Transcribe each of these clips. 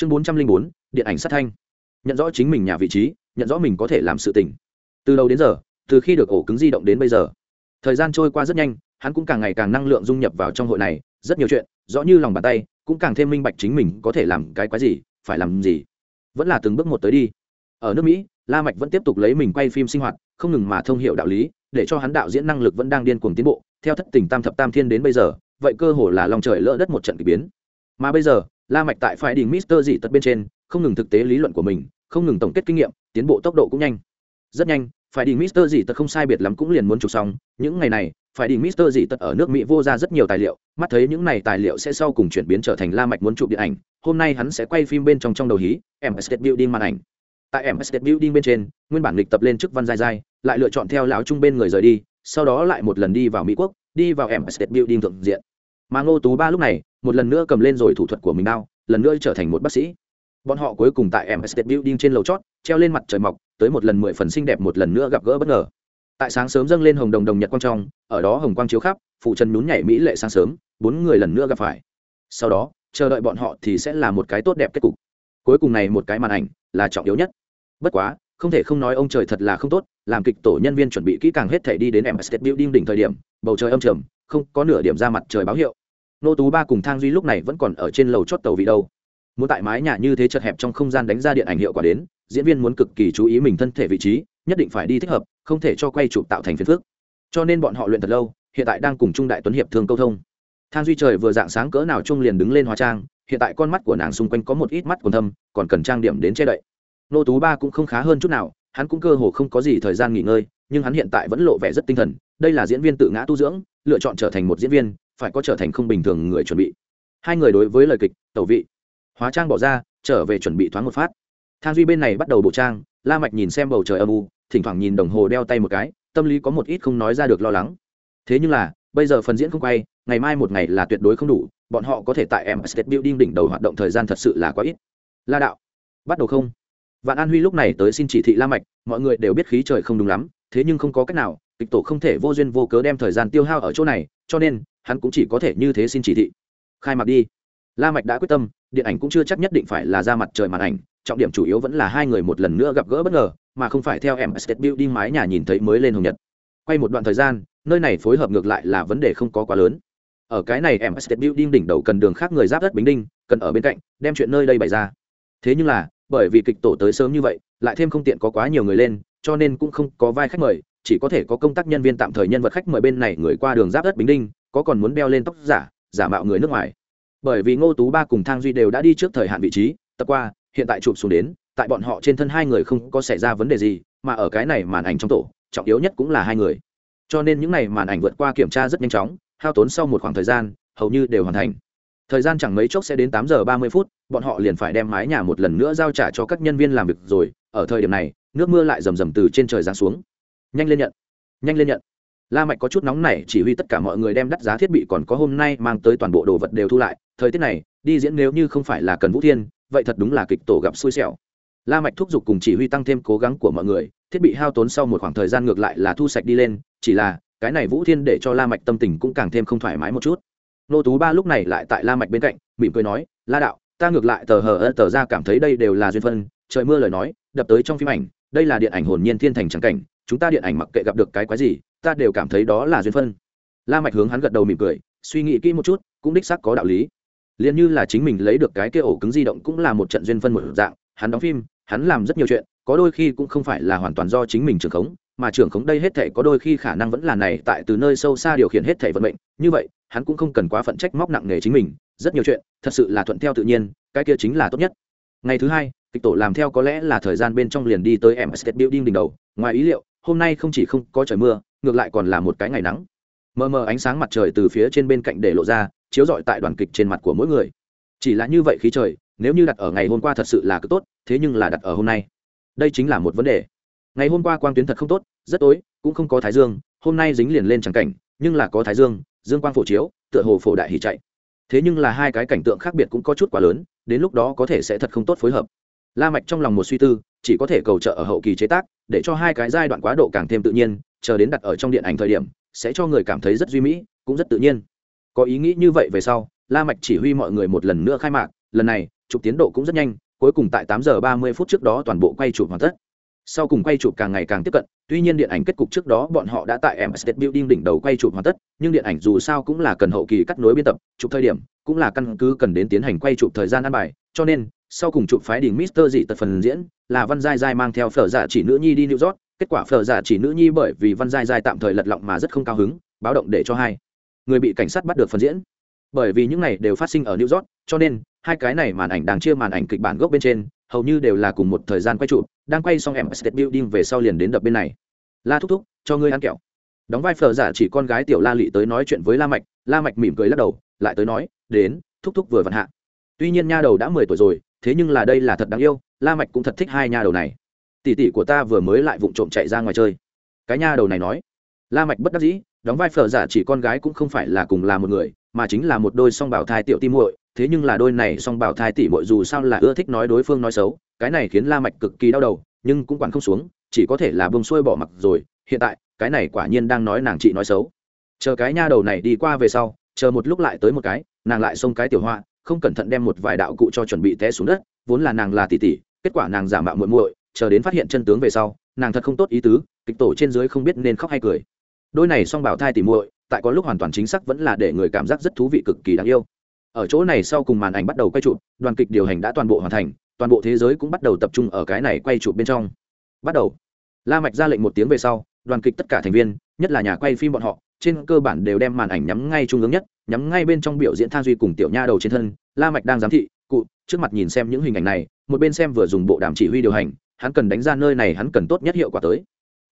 chương bốn trăm linh bốn, điện ảnh sát thanh. Nhận rõ chính mình nhà vị trí, nhận rõ mình có thể làm sự tỉnh từ đầu đến giờ, từ khi được ổ cứng di động đến bây giờ, thời gian trôi qua rất nhanh, hắn cũng càng ngày càng năng lượng dung nhập vào trong hội này, rất nhiều chuyện, rõ như lòng bàn tay, cũng càng thêm minh bạch chính mình có thể làm cái quái gì, phải làm gì. Vẫn là từng bước một tới đi. Ở nước mỹ, la mạch vẫn tiếp tục lấy mình quay phim sinh hoạt, không ngừng mà thông hiểu đạo lý, để cho hắn đạo diễn năng lực vẫn đang điên cuồng tiến bộ. Theo thất tình tam thập tam thiên đến bây giờ, vậy cơ hồ là lòng trời lỡ đất một trận kỳ biến. Mà bây giờ la mạch tại phải đình mister dị tật bên trên, không ngừng thực tế lý luận của mình, không ngừng tổng kết kinh nghiệm, tiến bộ tốc độ cũng nhanh. Rất nhanh phải đình mister dị tật không sai biệt lắm cũng liền muốn chụp xong. Những ngày này phải đình mister dị tật ở nước mỹ vô ra rất nhiều tài liệu. Mắt thấy những này tài liệu sẽ sau cùng chuyển biến trở thành la mạch muốn chụp điện ảnh, hôm nay hắn sẽ quay phim bên trong trong đầu hí em State Building màn ảnh. Tại MS Building bên trên, nguyên bản lịch tập lên trước văn dài dài, lại lựa chọn theo lão trung bên người rời đi, sau đó lại một lần đi vào mỹ quốc, đi vào MS Building thượng diện. Mà ngô tú ba lúc này một lần nữa cầm lên rồi thủ thuật của mình đao, lần nữa trở thành một bác sĩ. Bọn họ cuối cùng tại em State Building trên lầu chót, treo lên mặt trời mọc, tới một lần mười phần xinh đẹp một lần nữa gặp gỡ bất ngờ. Tại sáng sớm dâng lên hồng đồng đồng nhật quang trong, ở đó hồng quang chiếu khắp, phụ chân nhún nhảy mỹ lệ sáng sớm, bốn người lần nữa gặp phải. Sau đó, chờ đợi bọn họ thì sẽ là một cái tốt đẹp kết cục. Cuối cùng này một cái màn ảnh là trọng yếu nhất. Bất quá, không thể không nói ông trời thật là không tốt, làm kịch tổ nhân viên chuẩn bị kỹ càng hết thể đi đến em state building đỉnh thời điểm, bầu trời âm trầm, không có nửa điểm ra mặt trời báo hiệu nô tú ba cùng thang duy lúc này vẫn còn ở trên lầu chót tàu vị đâu. Muốn tại mái nhà như thế chật hẹp trong không gian đánh ra điện ảnh hiệu quả đến, diễn viên muốn cực kỳ chú ý mình thân thể vị trí, nhất định phải đi thích hợp, không thể cho quay chụp tạo thành phiền phước cho nên bọn họ luyện thật lâu, hiện tại đang cùng trung đại tuấn hiệp thương câu thông. Thang duy trời vừa dạng sáng cỡ nào trung liền đứng lên hóa trang, hiện tại con mắt của nàng xung quanh có một ít mắt còn thâm, còn cần trang điểm đến che đậy. Nô tú ba cũng không khá hơn chút nào, hắn cũng cơ hồ không có gì thời gian nghỉ ngơi, nhưng hắn hiện tại vẫn lộ vẻ rất tinh thần, đây là diễn viên tự ngã tu dưỡng, lựa chọn trở thành một diễn viên phải có trở thành không bình thường người chuẩn bị. Hai người đối với lời kịch, tẩu vị, hóa trang bỏ ra, trở về chuẩn bị thoáng một phát. Thang duy bên này bắt đầu bộ trang, la mạch nhìn xem bầu trời âm u, thỉnh thoảng nhìn đồng hồ đeo tay một cái, tâm lý có một ít không nói ra được lo lắng. Thế nhưng là, bây giờ phần diễn không quay, ngày mai một ngày là tuyệt đối không đủ, bọn họ có thể tại em state building đỉnh đầu hoạt động thời gian thật sự là quá ít. La đạo, bắt đầu không? Vạn an huy lúc này tới xin chỉ thị la mạch, mọi người đều biết khí trời không đúng lắm, thế nhưng không có cách nào, kịch tổ không thể vô duyên vô cớ đem thời gian tiêu hao ở chỗ này cho nên, hắn cũng chỉ có thể như thế xin chỉ thị. Khai mạc đi. La mạch đã quyết tâm, điện ảnh cũng chưa chắc nhất định phải là ra mặt trời màn ảnh, trọng điểm chủ yếu vẫn là hai người một lần nữa gặp gỡ bất ngờ, mà không phải theo em state building mái nhà nhìn thấy mới lên hồng nhật. Quay một đoạn thời gian, nơi này phối hợp ngược lại là vấn đề không có quá lớn. Ở cái này em state building đỉnh đầu cần đường khác người giáp đất bình đinh, cần ở bên cạnh, đem chuyện nơi đây bày ra. Thế nhưng là, bởi vì kịch tổ tới sớm như vậy, lại thêm không tiện có quá nhiều người lên, cho nên cũng không có vai khách mời chỉ có thể có công tác nhân viên tạm thời nhân vật khách mời bên này người qua đường giáp đất bình đinh, có còn muốn đeo lên tóc giả giả mạo người nước ngoài. Bởi vì ngô tú ba cùng thang duy đều đã đi trước thời hạn vị trí, tập qua, hiện tại chụp xuống đến, tại bọn họ trên thân hai người không có xảy ra vấn đề gì, mà ở cái này màn ảnh trong tổ, trọng yếu nhất cũng là hai người. Cho nên những này màn ảnh vượt qua kiểm tra rất nhanh chóng, hao tốn sau một khoảng thời gian, hầu như đều hoàn thành. Thời gian chẳng mấy chốc sẽ đến tám giờ ba mươi phút, bọn họ liền phải đem mái nhà một lần nữa giao trả cho các nhân viên làm việc rồi, ở thời điểm này, nước mưa lại rầm rầm từ trên trời giáng xuống nhanh lên nhận. Nhanh lên nhận. La mạch có chút nóng nảy, chỉ huy tất cả mọi người đem đắt giá thiết bị còn có hôm nay mang tới toàn bộ đồ vật đều thu lại. Thời tiết này, đi diễn nếu như không phải là cần vũ thiên, vậy thật đúng là kịch tổ gặp xui xẻo. La mạch thúc giục cùng chỉ huy tăng thêm cố gắng của mọi người, thiết bị hao tốn sau một khoảng thời gian ngược lại là thu sạch đi lên, chỉ là, cái này vũ thiên để cho la mạch tâm tình cũng càng thêm không thoải mái một chút. Nô tú ba lúc này lại tại la mạch bên cạnh, mỉm cười nói, la đạo, ta ngược lại tờ hờ ơ tờ ra cảm thấy đây đều là duyên phân trời mưa lời nói, đập tới trong phim ảnh, đây là điện ảnh hồn nhiên thiên thành trắng cảnh chúng ta điện ảnh mặc kệ gặp được cái quái gì, ta đều cảm thấy đó là duyên phân la mạch hướng hắn gật đầu mỉm cười, suy nghĩ kỹ một chút, cũng đích xác có đạo lý. Liền như là chính mình lấy được cái kia ổ cứng di động cũng là một trận duyên phân một dạng, hắn đóng phim, hắn làm rất nhiều chuyện, có đôi khi cũng không phải là hoàn toàn do chính mình trưởng khống, mà trưởng khống đây hết thể có đôi khi khả năng vẫn là này tại từ nơi sâu xa điều khiển hết thể vận mệnh, như vậy, hắn cũng không cần quá phận trách móc nặng nề chính mình, rất nhiều chuyện, thật sự là thuận theo tự nhiên, cái kia chính là tốt nhất. Ngày thứ hai, kịch tổ làm theo có lẽ là thời gian bên trong liền đi tới em state building đỉnh đầu, ngoài ý liệu hôm nay không chỉ không có trời mưa, ngược lại còn là một cái ngày nắng. Mờ mờ ánh sáng mặt trời từ phía trên bên cạnh để lộ ra, chiếu rọi tại đoàn kịch trên mặt của mỗi người. Chỉ là như vậy khí trời, nếu như đặt ở ngày hôm qua thật sự là cứ tốt, thế nhưng là đặt ở hôm nay. Đây chính là một vấn đề. Ngày hôm qua quang tuyến thật không tốt, rất tối, cũng không có thái dương, hôm nay dính liền lên trắng cảnh, nhưng là có thái dương dương quang phổ chiếu, tựa hồ phổ đại hỉ chạy. Thế nhưng là hai cái cảnh tượng khác biệt cũng có chút quá lớn, đến lúc đó có thể sẽ thật không tốt phối hợp. La mạch trong lòng một suy tư chỉ có thể cầu trợ ở hậu kỳ chế tác, để cho hai cái giai đoạn quá độ càng thêm tự nhiên, chờ đến đặt ở trong điện ảnh thời điểm, sẽ cho người cảm thấy rất duy mỹ, cũng rất tự nhiên. Có ý nghĩ như vậy về sau, la mạch chỉ huy mọi người một lần nữa khai mạc, lần này, chụp tiến độ cũng rất nhanh, cuối cùng tại tám giờ ba mươi phút trước đó toàn bộ quay chụp hoàn tất. Sau cùng quay chụp càng ngày càng tiếp cận, tuy nhiên điện ảnh kết cục trước đó bọn họ đã tại em state building đỉnh đầu quay chụp hoàn tất, nhưng điện ảnh dù sao cũng là cần hậu kỳ cắt nối biên tập, chụp thời điểm, cũng là căn cứ cần đến tiến hành quay chụp thời gian ăn bài, cho nên sau cùng chụp phái đỉnh Mister dị tật phần diễn là Văn Giai Giai mang theo phở giả chỉ nữ nhi đi New York, kết quả phở giả chỉ nữ nhi bởi vì Văn Giai Giai tạm thời lật lọng mà rất không cao hứng, báo động để cho hai người bị cảnh sát bắt được phần diễn. Bởi vì những này đều phát sinh ở New York, cho nên hai cái này màn ảnh đang chia màn ảnh kịch bản gốc bên trên, hầu như đều là cùng một thời gian quay chụp, đang quay xong em State Building về sau liền đến đập bên này. La thúc thúc, cho ngươi ăn kẹo. Đóng vai phở giả chỉ con gái tiểu La Lệ tới nói chuyện với La Mạch, La Mạch mỉm cười lắc đầu, lại tới nói, đến, thúc thúc vừa vặn hạ. Tuy nhiên nha đầu đã mười tuổi rồi, thế nhưng là đây là thật đáng yêu, la mạch cũng thật thích hai nha đầu này. Tỷ tỷ của ta vừa mới lại vụng trộm chạy ra ngoài chơi. Cái nha đầu này nói. La mạch bất đắc dĩ, đóng vai phở giả chỉ con gái cũng không phải là cùng là một người, mà chính là một đôi song bảo thai tiểu tim muội, thế nhưng là đôi này song bảo thai tỷ muội dù sao là ưa thích nói đối phương nói xấu, cái này khiến la mạch cực kỳ đau đầu, nhưng cũng quản không xuống, chỉ có thể là buông xuôi bỏ mặc rồi, hiện tại, cái này quả nhiên đang nói nàng chị nói xấu. Chờ cái nha đầu này đi qua về sau, chờ một lúc lại tới một cái, nàng lại xông cái tiểu hoa không cẩn thận đem một vài đạo cụ cho chuẩn bị té xuống đất, vốn là nàng là tỷ tỷ, kết quả nàng giả mạo muội muội, chờ đến phát hiện chân tướng về sau, nàng thật không tốt ý tứ, kịch tổ trên dưới không biết nên khóc hay cười. Đôi này song bảo thai tỷ muội, tại có lúc hoàn toàn chính xác vẫn là để người cảm giác rất thú vị cực kỳ đáng yêu. Ở chỗ này sau cùng màn ảnh bắt đầu quay chụp, đoàn kịch điều hành đã toàn bộ hoàn thành, toàn bộ thế giới cũng bắt đầu tập trung ở cái này quay chụp bên trong. Bắt đầu. La mạch ra lệnh một tiếng về sau, đoàn kịch tất cả thành viên, nhất là nhà quay phim bọn họ, trên cơ bản đều đem màn ảnh nhắm ngay trung ương nhất nhắm ngay bên trong biểu diễn Tha duy cùng tiểu nha đầu trên thân, la mạch đang giám thị, cụ, trước mặt nhìn xem những hình ảnh này, một bên xem vừa dùng bộ đàm chỉ huy điều hành, hắn cần đánh ra nơi này hắn cần tốt nhất hiệu quả tới.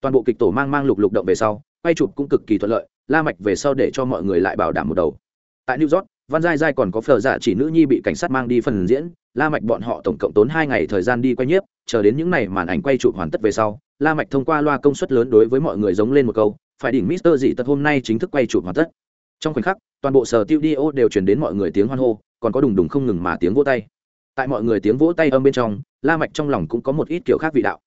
Toàn bộ kịch tổ mang mang lục lục động về sau, quay chụp cũng cực kỳ thuận lợi, la mạch về sau để cho mọi người lại bảo đảm một đầu. Tại new york văn giai giai còn có phở giả chỉ nữ nhi bị cảnh sát mang đi phần diễn, la mạch bọn họ tổng cộng tốn hai ngày thời gian đi quay nhiếp, chờ đến những ngày màn ảnh quay chụp hoàn tất về sau, la mạch thông qua loa công suất lớn đối với mọi người giống lên một câu, phải đỉnh mister dị tật hôm nay chính thức quay chụp hoàn tất. Trong khoảnh khắc toàn bộ sở tiêu đi đều truyền đến mọi người tiếng hoan hô, còn có đùng đùng không ngừng mà tiếng vỗ tay. Tại mọi người tiếng vỗ tay âm bên trong, la mạch trong lòng cũng có một ít kiểu khác vị đạo.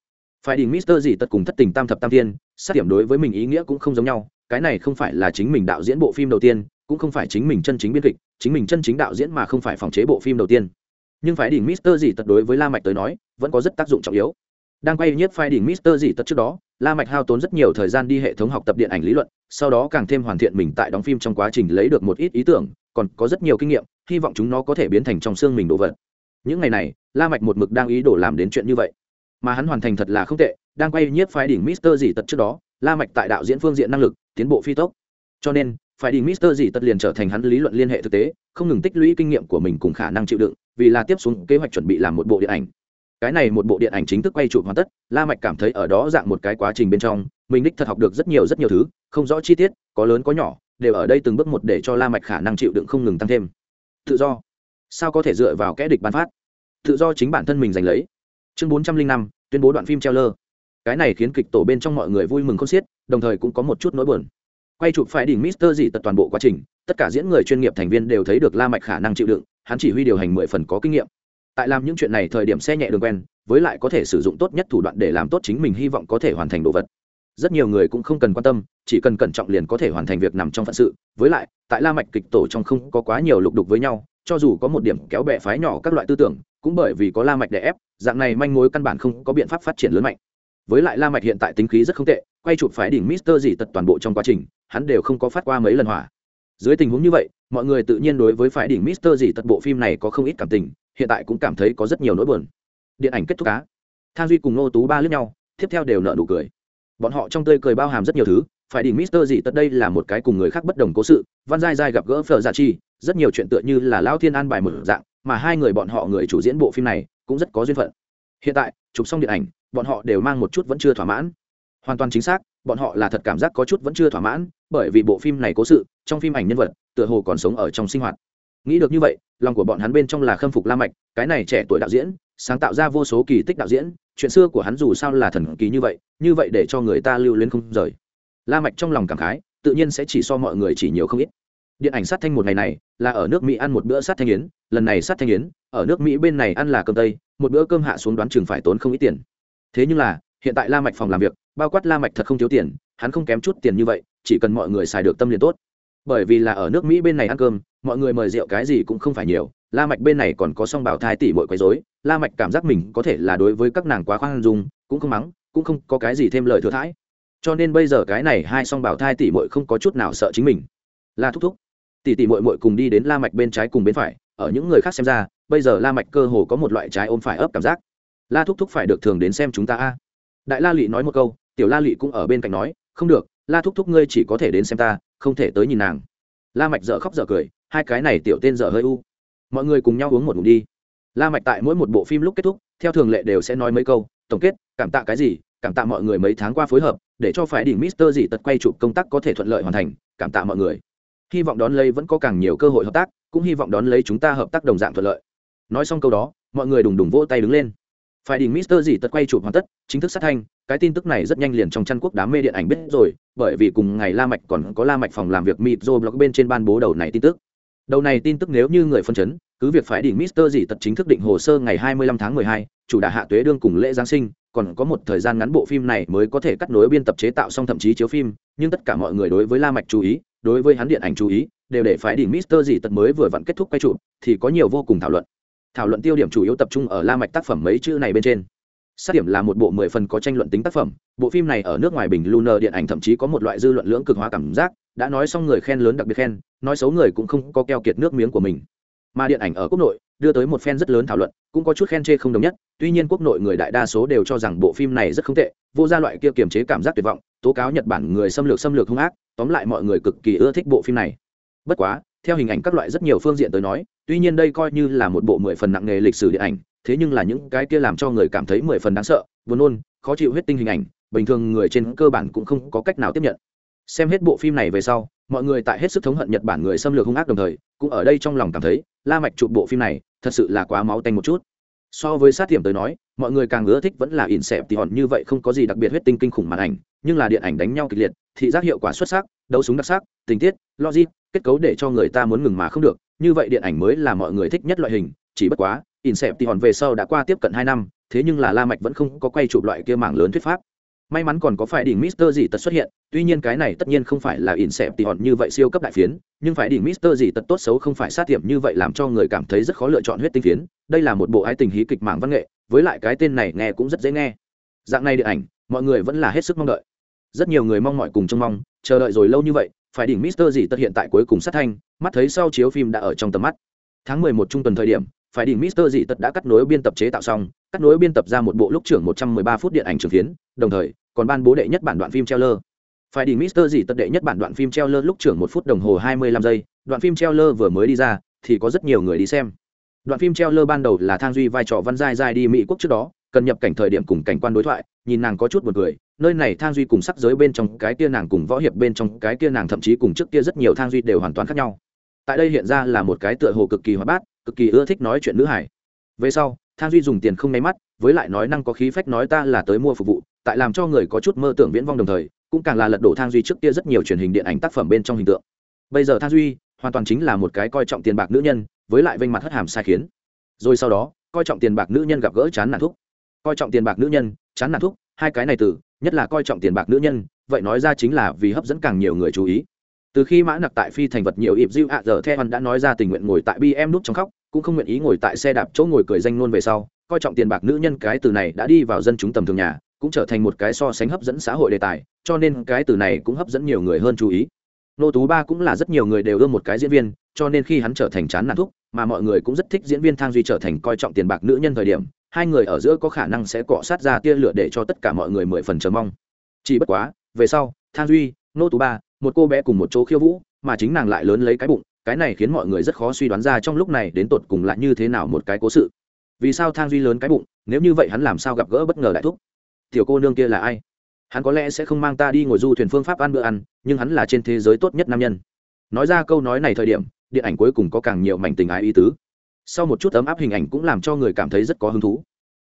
Phải đỉnh mister gì tất cùng thất tình tam thập tam thiên, sát điểm đối với mình ý nghĩa cũng không giống nhau, cái này không phải là chính mình đạo diễn bộ phim đầu tiên, cũng không phải chính mình chân chính biên kịch, chính mình chân chính đạo diễn mà không phải phòng chế bộ phim đầu tiên. Nhưng phải đỉnh mister gì tật đối với la mạch tới nói, vẫn có rất tác dụng trọng yếu. Đang quay nhiếp phai đỉnh mister gì tật trước đó la mạch hao tốn rất nhiều thời gian đi hệ thống học tập điện ảnh lý luận, sau đó càng thêm hoàn thiện mình tại đóng phim trong quá trình lấy được một ít ý tưởng, còn có rất nhiều kinh nghiệm, hy vọng chúng nó có thể biến thành trong xương mình đồ vật. Những ngày này, la mạch một mực đang ý đồ làm đến chuyện như vậy. Mà hắn hoàn thành thật là không tệ, đang quay nhiếp phái đỉnh mister gì tật trước đó, la mạch tại đạo diễn phương diện năng lực, tiến bộ phi tốc. Cho nên, phái đỉnh mister gì tật liền trở thành hắn lý luận liên hệ thực tế, không ngừng tích lũy kinh nghiệm của mình cùng khả năng chịu đựng, vì là tiếp xuống kế hoạch chuẩn bị làm một bộ điện ảnh cái này một bộ điện ảnh chính thức quay chụp hoàn tất, la mạch cảm thấy ở đó dạng một cái quá trình bên trong, mình đích thật học được rất nhiều rất nhiều thứ, không rõ chi tiết, có lớn có nhỏ, đều ở đây từng bước một để cho la mạch khả năng chịu đựng không ngừng tăng thêm. Tự do. Sao có thể dựa vào kẽ địch ban phát? Tự do chính bản thân mình giành lấy. Chương bốn trăm linh năm, tuyên bố đoạn phim treo lơ cái này khiến kịch tổ bên trong mọi người vui mừng không xiết, đồng thời cũng có một chút nỗi buồn. Quay chụp phải đỉnh mister gì tật toàn bộ quá trình, tất cả diễn người chuyên nghiệp thành viên đều thấy được la mạch khả năng chịu đựng, hắn chỉ huy điều hành mười phần có kinh nghiệm tại làm những chuyện này thời điểm xe nhẹ đường quen, với lại có thể sử dụng tốt nhất thủ đoạn để làm tốt chính mình hy vọng có thể hoàn thành đồ vật. Rất nhiều người cũng không cần quan tâm, chỉ cần cẩn trọng liền có thể hoàn thành việc nằm trong phận sự. Với lại, tại la mạch kịch tổ trong không có quá nhiều lục đục với nhau, cho dù có một điểm kéo bè phái nhỏ các loại tư tưởng, cũng bởi vì có la mạch đè ép, dạng này manh mối căn bản không có biện pháp phát triển lớn mạnh. Với lại la mạch hiện tại tính khí rất không tệ, quay chụp phái đỉnh mister gì tật toàn bộ trong quá trình, hắn đều không có phát qua mấy lần hỏa. Dưới tình huống như vậy, mọi người tự nhiên đối với phái đỉnh mister gì tật bộ phim này có không ít cảm tình hiện tại cũng cảm thấy có rất nhiều nỗi buồn. Điện ảnh kết thúc cá thang duy cùng nô tú ba lướt nhau, tiếp theo đều nợ nụ cười. Bọn họ trong tươi cười bao hàm rất nhiều thứ, phải đỉnh mister gì tất đây là một cái cùng người khác bất đồng cố sự, văn giai giai gặp gỡ phở giả chi, rất nhiều chuyện tựa như là lao thiên an bài một dạng, mà hai người bọn họ người chủ diễn bộ phim này cũng rất có duyên phận. Hiện tại, chụp xong điện ảnh, bọn họ đều mang một chút vẫn chưa thỏa mãn. Hoàn toàn chính xác, bọn họ là thật cảm giác có chút vẫn chưa thỏa mãn, bởi vì bộ phim này cố sự, trong phim ảnh nhân vật, tựa hồ còn sống ở trong sinh hoạt nghĩ được như vậy, lòng của bọn hắn bên trong là khâm phục la mạch, cái này trẻ tuổi đạo diễn, sáng tạo ra vô số kỳ tích đạo diễn, chuyện xưa của hắn dù sao là thần kỳ như vậy như vậy để cho người ta lưu luyến không rời. La mạch trong lòng cảm khái, tự nhiên sẽ chỉ so mọi người chỉ nhiều không ít. Điện ảnh sát thanh một ngày này, là ở nước mỹ ăn một bữa sát thanh yến, lần này sát thanh yến, ở nước mỹ bên này ăn là cơm tây, một bữa cơm hạ xuống đoán chừng phải tốn không ít tiền. Thế nhưng là, hiện tại la mạch phòng làm việc, bao quát la mạch thật không thiếu tiền, hắn không kém chút tiền như vậy, chỉ cần mọi người xài được tâm liền tốt bởi vì là ở nước mỹ bên này ăn cơm, mọi người mời rượu cái gì cũng không phải nhiều. La mạch bên này còn có song bảo thai tỷ muội quấy rối. La mạch cảm giác mình có thể là đối với các nàng quá khoan dung, cũng không mắng, cũng không có cái gì thêm lời thừa thãi. Cho nên bây giờ cái này hai song bảo thai tỷ muội không có chút nào sợ chính mình. La thúc thúc. Tỷ tỷ muội muội cùng đi đến la mạch bên trái cùng bên phải. Ở những người khác xem ra, bây giờ la mạch cơ hồ có một loại trái ôm phải ấp cảm giác. La thúc thúc phải được thường đến xem chúng ta a. Đại la lị nói một câu, tiểu la lị cũng ở bên cạnh nói, không được, la thúc thúc ngươi chỉ có thể đến xem ta không thể tới nhìn nàng. La mạch dở khóc dở cười, hai cái này tiểu tên dở hơi u. Mọi người cùng nhau uống một ngụm đi. La mạch tại mỗi một bộ phim lúc kết thúc, theo thường lệ đều sẽ nói mấy câu, tổng kết, cảm tạ cái gì, cảm tạ mọi người mấy tháng qua phối hợp, để cho phải đỉnh Mister dị tật quay chụp công tác có thể thuận lợi hoàn thành, cảm tạ mọi người. Hy vọng đón lấy vẫn có càng nhiều cơ hội hợp tác, cũng hy vọng đón lấy chúng ta hợp tác đồng dạng thuận lợi. Nói xong câu đó, mọi người đùng đùng vỗ tay đứng lên. Phải đỉnh Mister dị tật quay chụp hoàn tất, chính thức sát thanh cái tin tức này rất nhanh liền trong chăn quốc đám mê điện ảnh biết rồi bởi vì cùng ngày la mạch còn có la mạch phòng làm việc mịt rồi blog bên trên ban bố đầu này tin tức. Đầu này tin tức nếu như người phân chấn cứ việc phải đỉnh Mister gì tật chính thức định hồ sơ ngày 25 tháng 12, chủ đà hạ tuế đương cùng lễ giáng sinh còn có một thời gian ngắn bộ phim này mới có thể cắt nối biên tập chế tạo xong thậm chí chiếu phim nhưng tất cả mọi người đối với la mạch chú ý đối với hắn điện ảnh chú ý đều để phải đỉnh Mister gì tật mới vừa vặn kết thúc quay chụp thì có nhiều vô cùng thảo luận. Thảo luận tiêu điểm chủ yếu tập trung ở la mạch tác phẩm mấy chữ này bên trên sát điểm là một bộ mười phần có tranh luận tính tác phẩm. Bộ phim này ở nước ngoài bình lunar điện ảnh thậm chí có một loại dư luận lưỡng cực hóa cảm giác. Đã nói xong người khen lớn đặc biệt khen, nói xấu người cũng không có keo kiệt nước miếng của mình. Mà điện ảnh ở quốc nội, đưa tới một fan rất lớn thảo luận, cũng có chút khen chê không đồng nhất. Tuy nhiên quốc nội người đại đa số đều cho rằng bộ phim này rất không tệ, vô gia loại kia kiềm chế cảm giác tuyệt vọng, tố cáo nhật bản người xâm lược xâm lược hung ác, tóm lại mọi người cực kỳ ưa thích bộ phim này. Bất quá, theo hình ảnh các loại rất nhiều phương diện tới nói, tuy nhiên đây coi như là một bộ mười phần nặng nghề lịch sử điện ảnh thế nhưng là những cái kia làm cho người cảm thấy mười phần đáng sợ, buồn nôn, khó chịu huyết tinh hình ảnh, bình thường người trên cơ bản cũng không có cách nào tiếp nhận. Xem hết bộ phim này về sau, mọi người tại hết sức thống hận nhật bản người xâm lược hung ác đồng thời, cũng ở đây trong lòng cảm thấy, la mạch chụp bộ phim này, thật sự là quá máu tanh một chút. So với sát tiệm tới nói, mọi người càng ưa thích vẫn là ỉn xẹp thì hòn như vậy không có gì đặc biệt huyết tinh kinh khủng màn ảnh, nhưng là điện ảnh đánh nhau kịch liệt, thị giác hiệu quả xuất sắc, đấu súng đặc sắc, tình tiết, logic, kết cấu để cho người ta muốn ngừng mà không được, như vậy điện ảnh mới là mọi người thích nhất loại hình, chỉ bất quá in sẹp thì hòn về sau đã qua tiếp cận hai năm thế nhưng là la mạch vẫn không có quay chụp loại kia mảng lớn thuyết pháp may mắn còn có phải đỉnh Mister gì tật xuất hiện, tuy nhiên cái này tất nhiên không phải là in sẹp tỷ hòn như vậy siêu cấp đại phiến, nhưng phải đỉnh Mister gì tật tốt xấu không phải sát tiệm như vậy làm cho người cảm thấy rất khó lựa chọn huyết tinh phiến, đây là một bộ ái tình hí kịch mảng văn nghệ, với lại cái tên này nghe cũng rất dễ nghe. Dạng này điện ảnh, mọi người vẫn là hết sức mong đợi. Rất nhiều người mong mỏi cùng trông mong, chờ đợi rồi lâu như vậy, phải đỉnh Mister gì tật hiện tại cuối cùng sát thanh, mắt thấy sau chiếu phim đã ở trong tầm mắt. Tháng 11 trung tuần thời điểm, phải đỉnh Mister dị tật đã cắt nối biên tập chế tạo xong, cắt nối biên tập ra một bộ lúc trưởng 113 phút điện ảnh trường phiến, đồng thời còn ban bố đệ nhất bản đoạn phim trailer. Phải đỉnh Mister dị tật đệ nhất bản đoạn phim trailer lúc trưởng một phút đồng hồ 25 giây, đoạn phim trailer vừa mới đi ra thì có rất nhiều người đi xem. Đoạn phim trailer ban đầu là Thang Duy vai trò Văn Giai Giai đi Mỹ quốc trước đó, cần nhập cảnh thời điểm cùng cảnh quan đối thoại, nhìn nàng có chút buồn cười, nơi này Thang Duy cùng sắc giới bên trong cái kia nàng cùng võ hiệp bên trong cái kia nàng thậm chí cùng trước kia rất nhiều Thang Duy đều hoàn toàn khác nhau. Tại đây hiện ra là một cái tựa hồ cực kỳ hoạt bát, cực kỳ ưa thích nói chuyện nữ hải. Về sau, thang duy dùng tiền không nháy mắt, với lại nói năng có khí phách nói ta là tới mua phục vụ, tại làm cho người có chút mơ tưởng viễn vong đồng thời, cũng càng là lật đổ thang duy trước kia rất nhiều truyền hình điện ảnh tác phẩm bên trong hình tượng. Bây giờ thang duy hoàn toàn chính là một cái coi trọng tiền bạc nữ nhân, với lại vênh mặt hất hàm sai khiến. Rồi sau đó, coi trọng tiền bạc nữ nhân gặp gỡ chán nản thúc. Coi trọng tiền bạc nữ nhân, chán nản thúc, hai cái này từ, nhất là coi trọng tiền bạc nữ nhân, vậy nói ra chính là vì hấp dẫn càng nhiều người chú ý. Từ khi mã nặc tại phi thành vật nhiều ịp dịu ạ giờ theo đã nói ra tình nguyện ngồi tại bm nút trong khóc cũng không nguyện ý ngồi tại xe đạp chỗ ngồi cười danh luôn về sau, coi trọng tiền bạc nữ nhân cái từ này đã đi vào dân chúng tầm thường nhà, cũng trở thành một cái so sánh hấp dẫn xã hội đề tài, cho nên cái từ này cũng hấp dẫn nhiều người hơn chú ý. Nô tú ba cũng là rất nhiều người đều ưa một cái diễn viên, cho nên khi hắn trở thành chán nản thúc, mà mọi người cũng rất thích diễn viên thang duy trở thành coi trọng tiền bạc nữ nhân thời điểm, hai người ở giữa có khả năng sẽ cọ sát ra tia lửa để cho tất cả mọi người mười phần chờ mong. Chỉ bất quá, về sau, thang duy, nô tú ba, một cô bé cùng một chỗ khiêu vũ, mà chính nàng lại lớn lấy cái bụng cái này khiến mọi người rất khó suy đoán ra trong lúc này đến tột cùng lại như thế nào một cái cố sự. Vì sao thang duy lớn cái bụng, nếu như vậy hắn làm sao gặp gỡ bất ngờ đại thúc? Tiểu cô nương kia là ai? Hắn có lẽ sẽ không mang ta đi ngồi du thuyền phương pháp ăn bữa ăn, nhưng hắn là trên thế giới tốt nhất nam nhân. Nói ra câu nói này thời điểm, điện ảnh cuối cùng có càng nhiều mảnh tình ái ý tứ. Sau một chút ấm áp hình ảnh cũng làm cho người cảm thấy rất có hứng thú.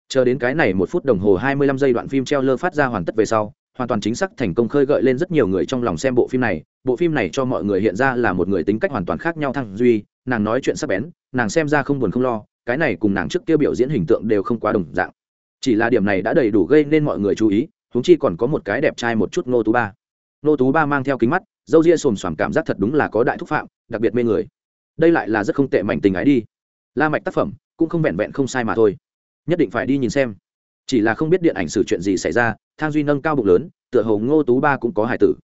Chờ đến cái này một phút đồng hồ hai mươi lăm giây đoạn phim treo lơ phát ra hoàn tất về sau hoàn toàn chính xác thành công khơi gợi lên rất nhiều người trong lòng xem bộ phim này. Bộ phim này cho mọi người hiện ra là một người tính cách hoàn toàn khác nhau thăng duy. Nàng nói chuyện sắc bén, nàng xem ra không buồn không lo. Cái này cùng nàng trước kia biểu diễn hình tượng đều không quá đồng dạng. Chỉ là điểm này đã đầy đủ gây nên mọi người chú ý húng chi còn có một cái đẹp trai một chút ngô tú ba. Ngô tú ba mang theo kính mắt dâu ria xồm xoàm cảm giác thật đúng là có đại thúc phạm, đặc biệt mê người. Đây lại là rất không tệ mảnh tình ái đi. La mạch tác phẩm cũng không vẹn vẹn không sai mà thôi. Nhất định phải đi nhìn xem chỉ là không biết điện ảnh xử chuyện gì xảy ra thang duy nâng cao bụng lớn tựa hồ ngô tú ba cũng có hài tử.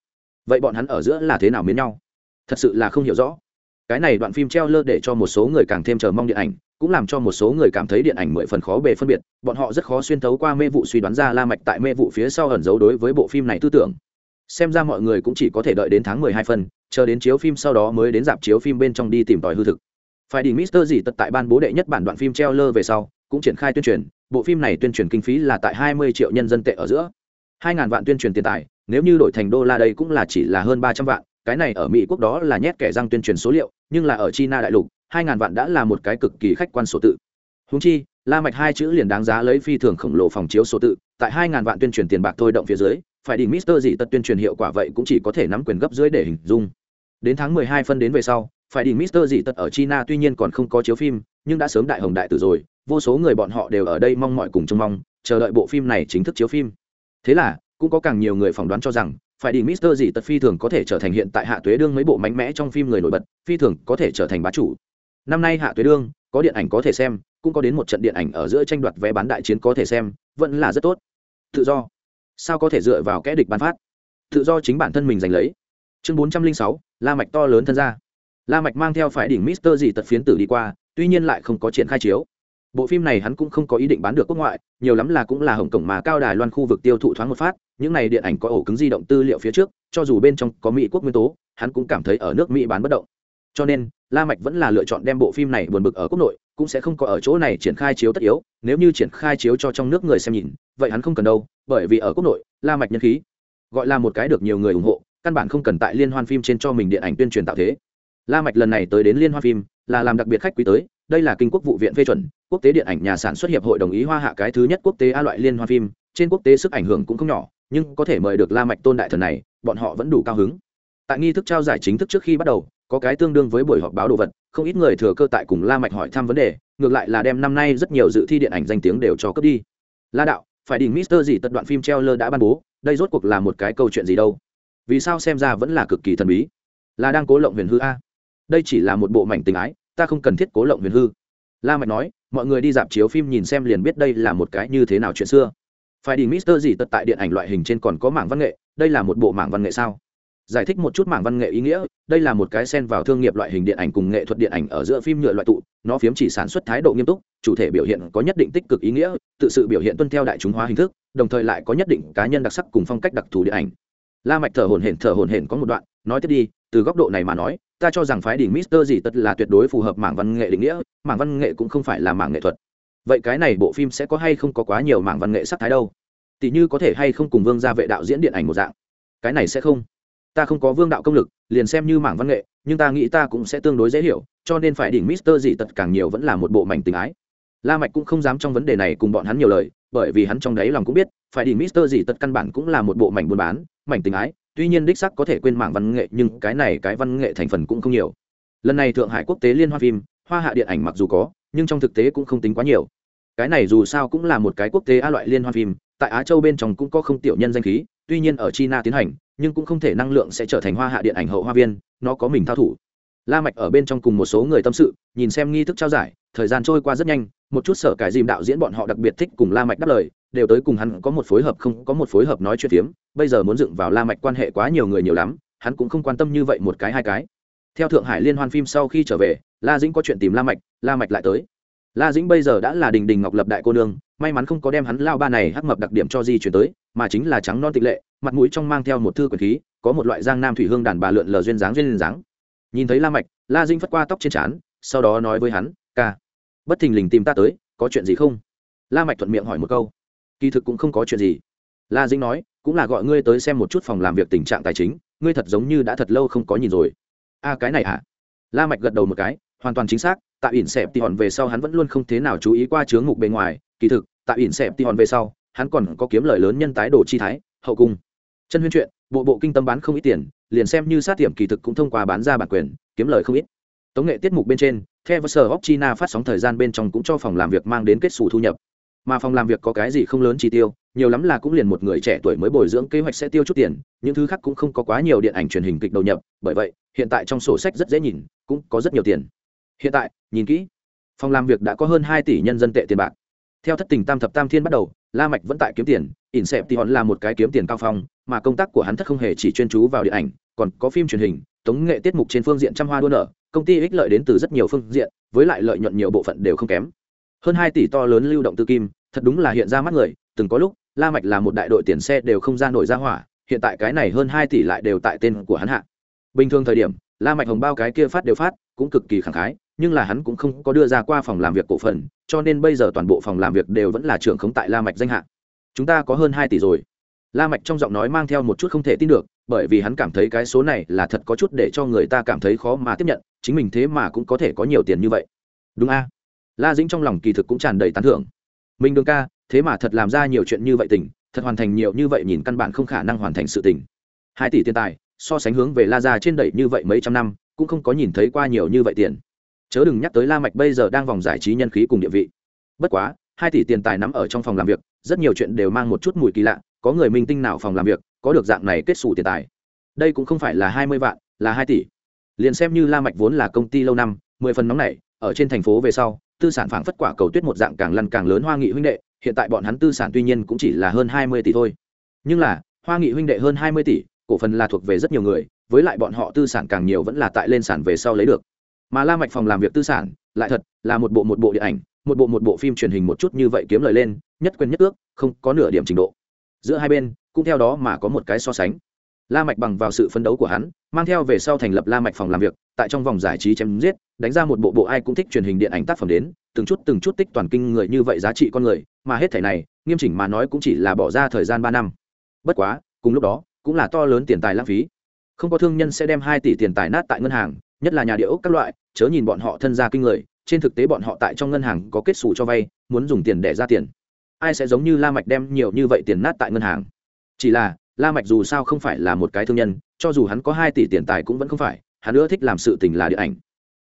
Vậy bọn hắn ở giữa là thế nào miến nhau? Thật sự là không hiểu rõ. Cái này đoạn phim treo lơ để cho một số người càng thêm chờ mong điện ảnh cũng làm cho một số người cảm thấy điện ảnh mười phần khó bề phân biệt. Bọn họ rất khó xuyên thấu qua mê vụ suy đoán ra la mạch tại mê vụ phía sau ẩn giấu đối với bộ phim này tư tưởng. Xem ra mọi người cũng chỉ có thể đợi đến tháng mười hai phần, chờ đến chiếu phim sau đó mới đến dạp chiếu phim bên trong đi tìm tòi hư thực. Phải đi Mister gì tật tại ban bố đệ nhất bản đoạn phim treo lơ về sau cũng triển khai tuyên truyền bộ phim này tuyên truyền kinh phí là tại hai mươi triệu nhân dân tệ ở giữa. 2000 vạn tuyên truyền tiền tài, nếu như đổi thành đô la đây cũng là chỉ là hơn ba trăm vạn, cái này ở mỹ quốc đó là nhét kẻ răng tuyên truyền số liệu, nhưng là ở china đại lục 2000 vạn đã là một cái cực kỳ khách quan số tự. Huống chi, la mạch hai chữ liền đáng giá lấy phi thường khổng lồ phòng chiếu số tự, tại 2000 vạn tuyên truyền tiền bạc thôi động phía dưới, phải đi mister gì tật tuyên truyền hiệu quả vậy cũng chỉ có thể nắm quyền gấp dưới để hình dung. Đến tháng mười hai phân đến về sau, phải đi mister gì tật ở china tuy nhiên còn không có chiếu phim, nhưng đã sớm đại hồng đại tử rồi vô số người bọn họ đều ở đây mong mọi cùng trông mong chờ đợi bộ phim này chính thức chiếu phim thế là cũng có càng nhiều người phỏng đoán cho rằng phải đi Mister gì tật phi thường có thể trở thành hiện tại hạ tuế đương mấy bộ mạnh mẽ trong phim người nổi bật, phi thường có thể trở thành bá chủ. Năm nay hạ tuế đương, có điện ảnh có thể xem, cũng có đến một trận điện ảnh ở giữa tranh đoạt vé bán đại chiến có thể xem, vẫn là rất tốt. Tự do. Sao có thể dựa vào kẻ địch bán phát? Tự do chính bản thân mình giành lấy. Chương bốn trăm linh sáu, La Mạch to lớn thân ra. La Mạch mang theo phải đỉnh Mister gì tật phiến tử đi qua, tuy nhiên lại không có triển khai chiếu. Bộ phim này hắn cũng không có ý định bán được quốc ngoại, nhiều lắm là cũng là hồng cổng mà cao đài loan khu vực tiêu thụ thoáng một phát, những này điện ảnh có ổ cứng di động tư liệu phía trước cho dù bên trong có mỹ quốc nguyên tố hắn cũng cảm thấy ở nước mỹ bán bất động. Cho nên la mạch vẫn là lựa chọn đem bộ phim này buồn bực ở quốc nội cũng sẽ không có ở chỗ này triển khai chiếu tất yếu nếu như triển khai chiếu cho trong nước người xem nhìn vậy hắn không cần đâu bởi vì ở quốc nội la mạch nhân khí gọi là một cái được nhiều người ủng hộ căn bản không cần tại liên hoan phim trên cho mình điện ảnh tuyên truyền tạo thế. La mạch lần này tới đến liên hoan phim là làm đặc biệt khách quý tới đây là kinh quốc vụ viện phê chuẩn, quốc tế điện ảnh nhà sản xuất hiệp hội đồng ý hoa hạ cái thứ nhất quốc tế a loại liên hoa phim, trên quốc tế sức ảnh hưởng cũng không nhỏ, nhưng có thể mời được la mạch tôn đại thần này, bọn họ vẫn đủ cao hứng. Tại nghi thức trao giải chính thức trước khi bắt đầu, có cái tương đương với buổi họp báo đồ vật, không ít người thừa cơ tại cùng la mạch hỏi thăm vấn đề, ngược lại là đem năm nay rất nhiều dự thi điện ảnh danh tiếng đều cho cấp đi. La đạo, phải đỉnh mister gì tật đoạn phim treo lơ đã ban bố, đây rốt cuộc là một cái câu chuyện gì đâu? Vì sao xem ra vẫn là cực kỳ thần bí? Là đang cố lộng huyền hư a? Đây chỉ là một bộ mảnh tình ái ta không cần thiết cố lộng huyền hư. La mạch nói, mọi người đi dạp chiếu phim nhìn xem liền biết đây là một cái như thế nào chuyện xưa. Phải đi mister gì tật tại điện ảnh loại hình trên còn có mảng văn nghệ, đây là một bộ mảng văn nghệ sao? Giải thích một chút mảng văn nghệ ý nghĩa, đây là một cái xen vào thương nghiệp loại hình điện ảnh cùng nghệ thuật điện ảnh ở giữa phim nhựa loại tụ, nó phiếm chỉ sản xuất thái độ nghiêm túc, chủ thể biểu hiện có nhất định tích cực ý nghĩa, tự sự biểu hiện tuân theo đại chúng hóa hình thức, đồng thời lại có nhất định cá nhân đặc sắc cùng phong cách đặc thù điện ảnh. La mạch thở hổn hển, thở hổn hển có một đoạn nói tiếp đi, từ góc độ này mà nói, ta cho rằng phái đỉnh mister gì tất là tuyệt đối phù hợp mảng văn nghệ định nghĩa, mảng văn nghệ cũng không phải là mảng nghệ thuật. Vậy cái này bộ phim sẽ có hay không có quá nhiều mảng văn nghệ sắc thái đâu? Tỷ như có thể hay không cùng vương gia vệ đạo diễn điện ảnh một dạng. Cái này sẽ không. Ta không có vương đạo công lực, liền xem như mảng văn nghệ, nhưng ta nghĩ ta cũng sẽ tương đối dễ hiểu, cho nên phải đỉnh mister gì tật càng nhiều vẫn là một bộ mảnh tình ái. La mạch cũng không dám trong vấn đề này cùng bọn hắn nhiều lời, bởi vì hắn trong đấy lòng cũng biết phải đỉnh mister gì tật căn bản cũng là một bộ mảnh buôn bán, mảnh tình ái tuy nhiên đích sắc có thể quên mảng văn nghệ, nhưng cái này cái văn nghệ thành phần cũng không nhiều. Lần này thượng hải quốc tế liên hoa phim, hoa hạ điện ảnh mặc dù có, nhưng trong thực tế cũng không tính quá nhiều. Cái này dù sao cũng là một cái quốc tế a loại liên hoan phim, tại á châu bên trong cũng có không tiểu nhân danh khí, tuy nhiên ở china tiến hành, nhưng cũng không thể năng lượng sẽ trở thành hoa hạ điện ảnh hậu hoa viên, nó có mình thao thủ. La mạch ở bên trong cùng một số người tâm sự, nhìn xem nghi thức trao giải, thời gian trôi qua rất nhanh, một chút sở cải dìm đạo diễn bọn họ đặc biệt thích cùng la mạch đáp lời đều tới cùng hắn có một phối hợp không, có một phối hợp nói chuyện phiếm. Bây giờ muốn dựng vào la mạch quan hệ quá nhiều người nhiều lắm, hắn cũng không quan tâm như vậy một cái hai cái. Theo thượng hải liên hoan phim sau khi trở về, la dĩnh có chuyện tìm la mạch la mạch lại tới. La dĩnh bây giờ đã là đình đình ngọc lập đại cô nương, may mắn không có đem hắn lao ba này hắc mập đặc điểm cho di chuyển tới, mà chính là trắng non tịch lệ, mặt mũi trong mang theo một thư quyền khí, có một loại giang nam thủy hương đàn bà lượn lờ duyên dáng duyên dáng. Nhìn thấy la mạch, la dĩnh phất qua tóc trên trán, sau đó nói với hắn, ca, bất thình lình tìm ta tới, có chuyện gì không? La mạch thuận miệng hỏi một câu kỳ thực cũng không có chuyện gì. La dĩnh nói, cũng là gọi ngươi tới xem một chút phòng làm việc tình trạng tài chính, ngươi thật giống như đã thật lâu không có nhìn rồi. A cái này à la mạch gật đầu một cái, hoàn toàn chính xác tại ỉn xẹp thì hòn về sau hắn vẫn luôn không thế nào chú ý qua chướng mục bề ngoài. Kỳ thực tại ỉn xẹp thì hòn về sau, hắn còn có kiếm lời lớn nhân tái đồ chi thái, hậu cung. Chân huyên chuyện, bộ bộ kinh tâm bán không ít tiền, liền xem như sát tiệm kỳ thực cũng thông qua bán ra bản quyền, kiếm lời không ít. Tống nghệ tiết mục bên trên theo sở hóc china phát sóng thời gian bên trong cũng cho phòng làm việc mang đến kết xù thu nhập mà phòng làm việc có cái gì không lớn chi tiêu, nhiều lắm là cũng liền một người trẻ tuổi mới bồi dưỡng kế hoạch sẽ tiêu chút tiền, những thứ khác cũng không có quá nhiều điện ảnh truyền hình kịch đầu nhập, bởi vậy, hiện tại trong sổ sách rất dễ nhìn, cũng có rất nhiều tiền. Hiện tại, nhìn kỹ, phòng làm việc đã có hơn hai tỷ nhân dân tệ tiền bạc. Theo thất tình tam thập tam thiên bắt đầu, la mạch vẫn tại kiếm tiền, ỉn xẹp thì hòn là một cái kiếm tiền cao phong, mà công tác của hắn thất không hề chỉ chuyên chú vào điện ảnh, còn có phim truyền hình, tống nghệ tiết mục trên phương diện trăm hoa đua nở, công ty ích lợi đến từ rất nhiều phương diện, với lại lợi nhuận nhiều bộ phận đều không kém hơn hai tỷ to lớn lưu động tư kim, thật đúng là hiện ra mắt người, từng có lúc, la mạch là một đại đội tiền xe đều không ra nổi ra hỏa, hiện tại cái này hơn hai tỷ lại đều tại tên của hắn hạ. Bình thường thời điểm, la mạch hồng bao cái kia phát đều phát, cũng cực kỳ khẳng khái, nhưng là hắn cũng không có đưa ra qua phòng làm việc cổ phần, cho nên bây giờ toàn bộ phòng làm việc đều vẫn là trưởng khống tại la mạch danh hạ. Chúng ta có hơn hai tỷ rồi. La mạch trong giọng nói mang theo một chút không thể tin được, bởi vì hắn cảm thấy cái số này là thật có chút để cho người ta cảm thấy khó mà tiếp nhận, chính mình thế mà cũng có thể có nhiều tiền như vậy. Đúng a? La dĩnh trong lòng kỳ thực cũng tràn đầy tán thưởng. Minh đường ca, thế mà thật làm ra nhiều chuyện như vậy tình, thật hoàn thành nhiều như vậy nhìn căn bản không khả năng hoàn thành sự tình. Hai tỷ tiền tài, so sánh hướng về la ra trên đẩy như vậy mấy trăm năm, cũng không có nhìn thấy qua nhiều như vậy tiền. Chớ đừng nhắc tới la mạch bây giờ đang vòng giải trí nhân khí cùng địa vị. Bất quá, hai tỷ tiền tài nắm ở trong phòng làm việc, rất nhiều chuyện đều mang một chút mùi kỳ lạ, có người minh tinh nào phòng làm việc, có được dạng này kết xù tiền tài. Đây cũng không phải là hai mươi vạn, là hai tỷ. Liền xem như la mạch vốn là công ty lâu năm, mười phần nóng này ở trên thành phố về sau tư sản phảng phất quả cầu tuyết một dạng càng lăn càng lớn hoa nghị huynh đệ, hiện tại bọn hắn tư sản tuy nhiên cũng chỉ là hơn hai mươi tỷ thôi. Nhưng là, hoa nghị huynh đệ hơn hai mươi tỷ, cổ phần là thuộc về rất nhiều người, với lại bọn họ tư sản càng nhiều vẫn là tại lên sản về sau lấy được. Mà la mạch phòng làm việc tư sản, lại thật là một bộ một bộ điện ảnh, một bộ một bộ phim truyền hình một chút như vậy kiếm lời lên, nhất quyền nhất ước, không có nửa điểm trình độ. Giữa hai bên, cũng theo đó mà có một cái so sánh la mạch bằng vào sự phấn đấu của hắn, mang theo về sau thành lập la mạch phòng làm việc, tại trong vòng giải trí chém giết, đánh ra một bộ bộ ai cũng thích truyền hình điện ảnh tác phẩm đến, từng chút từng chút tích toàn kinh người như vậy giá trị con người, mà hết thảy này, nghiêm chỉnh mà nói cũng chỉ là bỏ ra thời gian ba năm. Bất quá, cùng lúc đó, cũng là to lớn tiền tài lãng phí. Không có thương nhân sẽ đem hai tỷ tiền tài nát tại ngân hàng, nhất là nhà địa ốc các loại, chớ nhìn bọn họ thân gia kinh người, trên thực tế bọn họ tại trong ngân hàng có kết sủ cho vay, muốn dùng tiền để ra tiền. Ai sẽ giống như la mạch đem nhiều như vậy tiền nát tại ngân hàng? Chỉ là la mạch dù sao không phải là một cái thương nhân, cho dù hắn có hai tỷ tiền tài cũng vẫn không phải, hắn nữa thích làm sự tình là điện ảnh.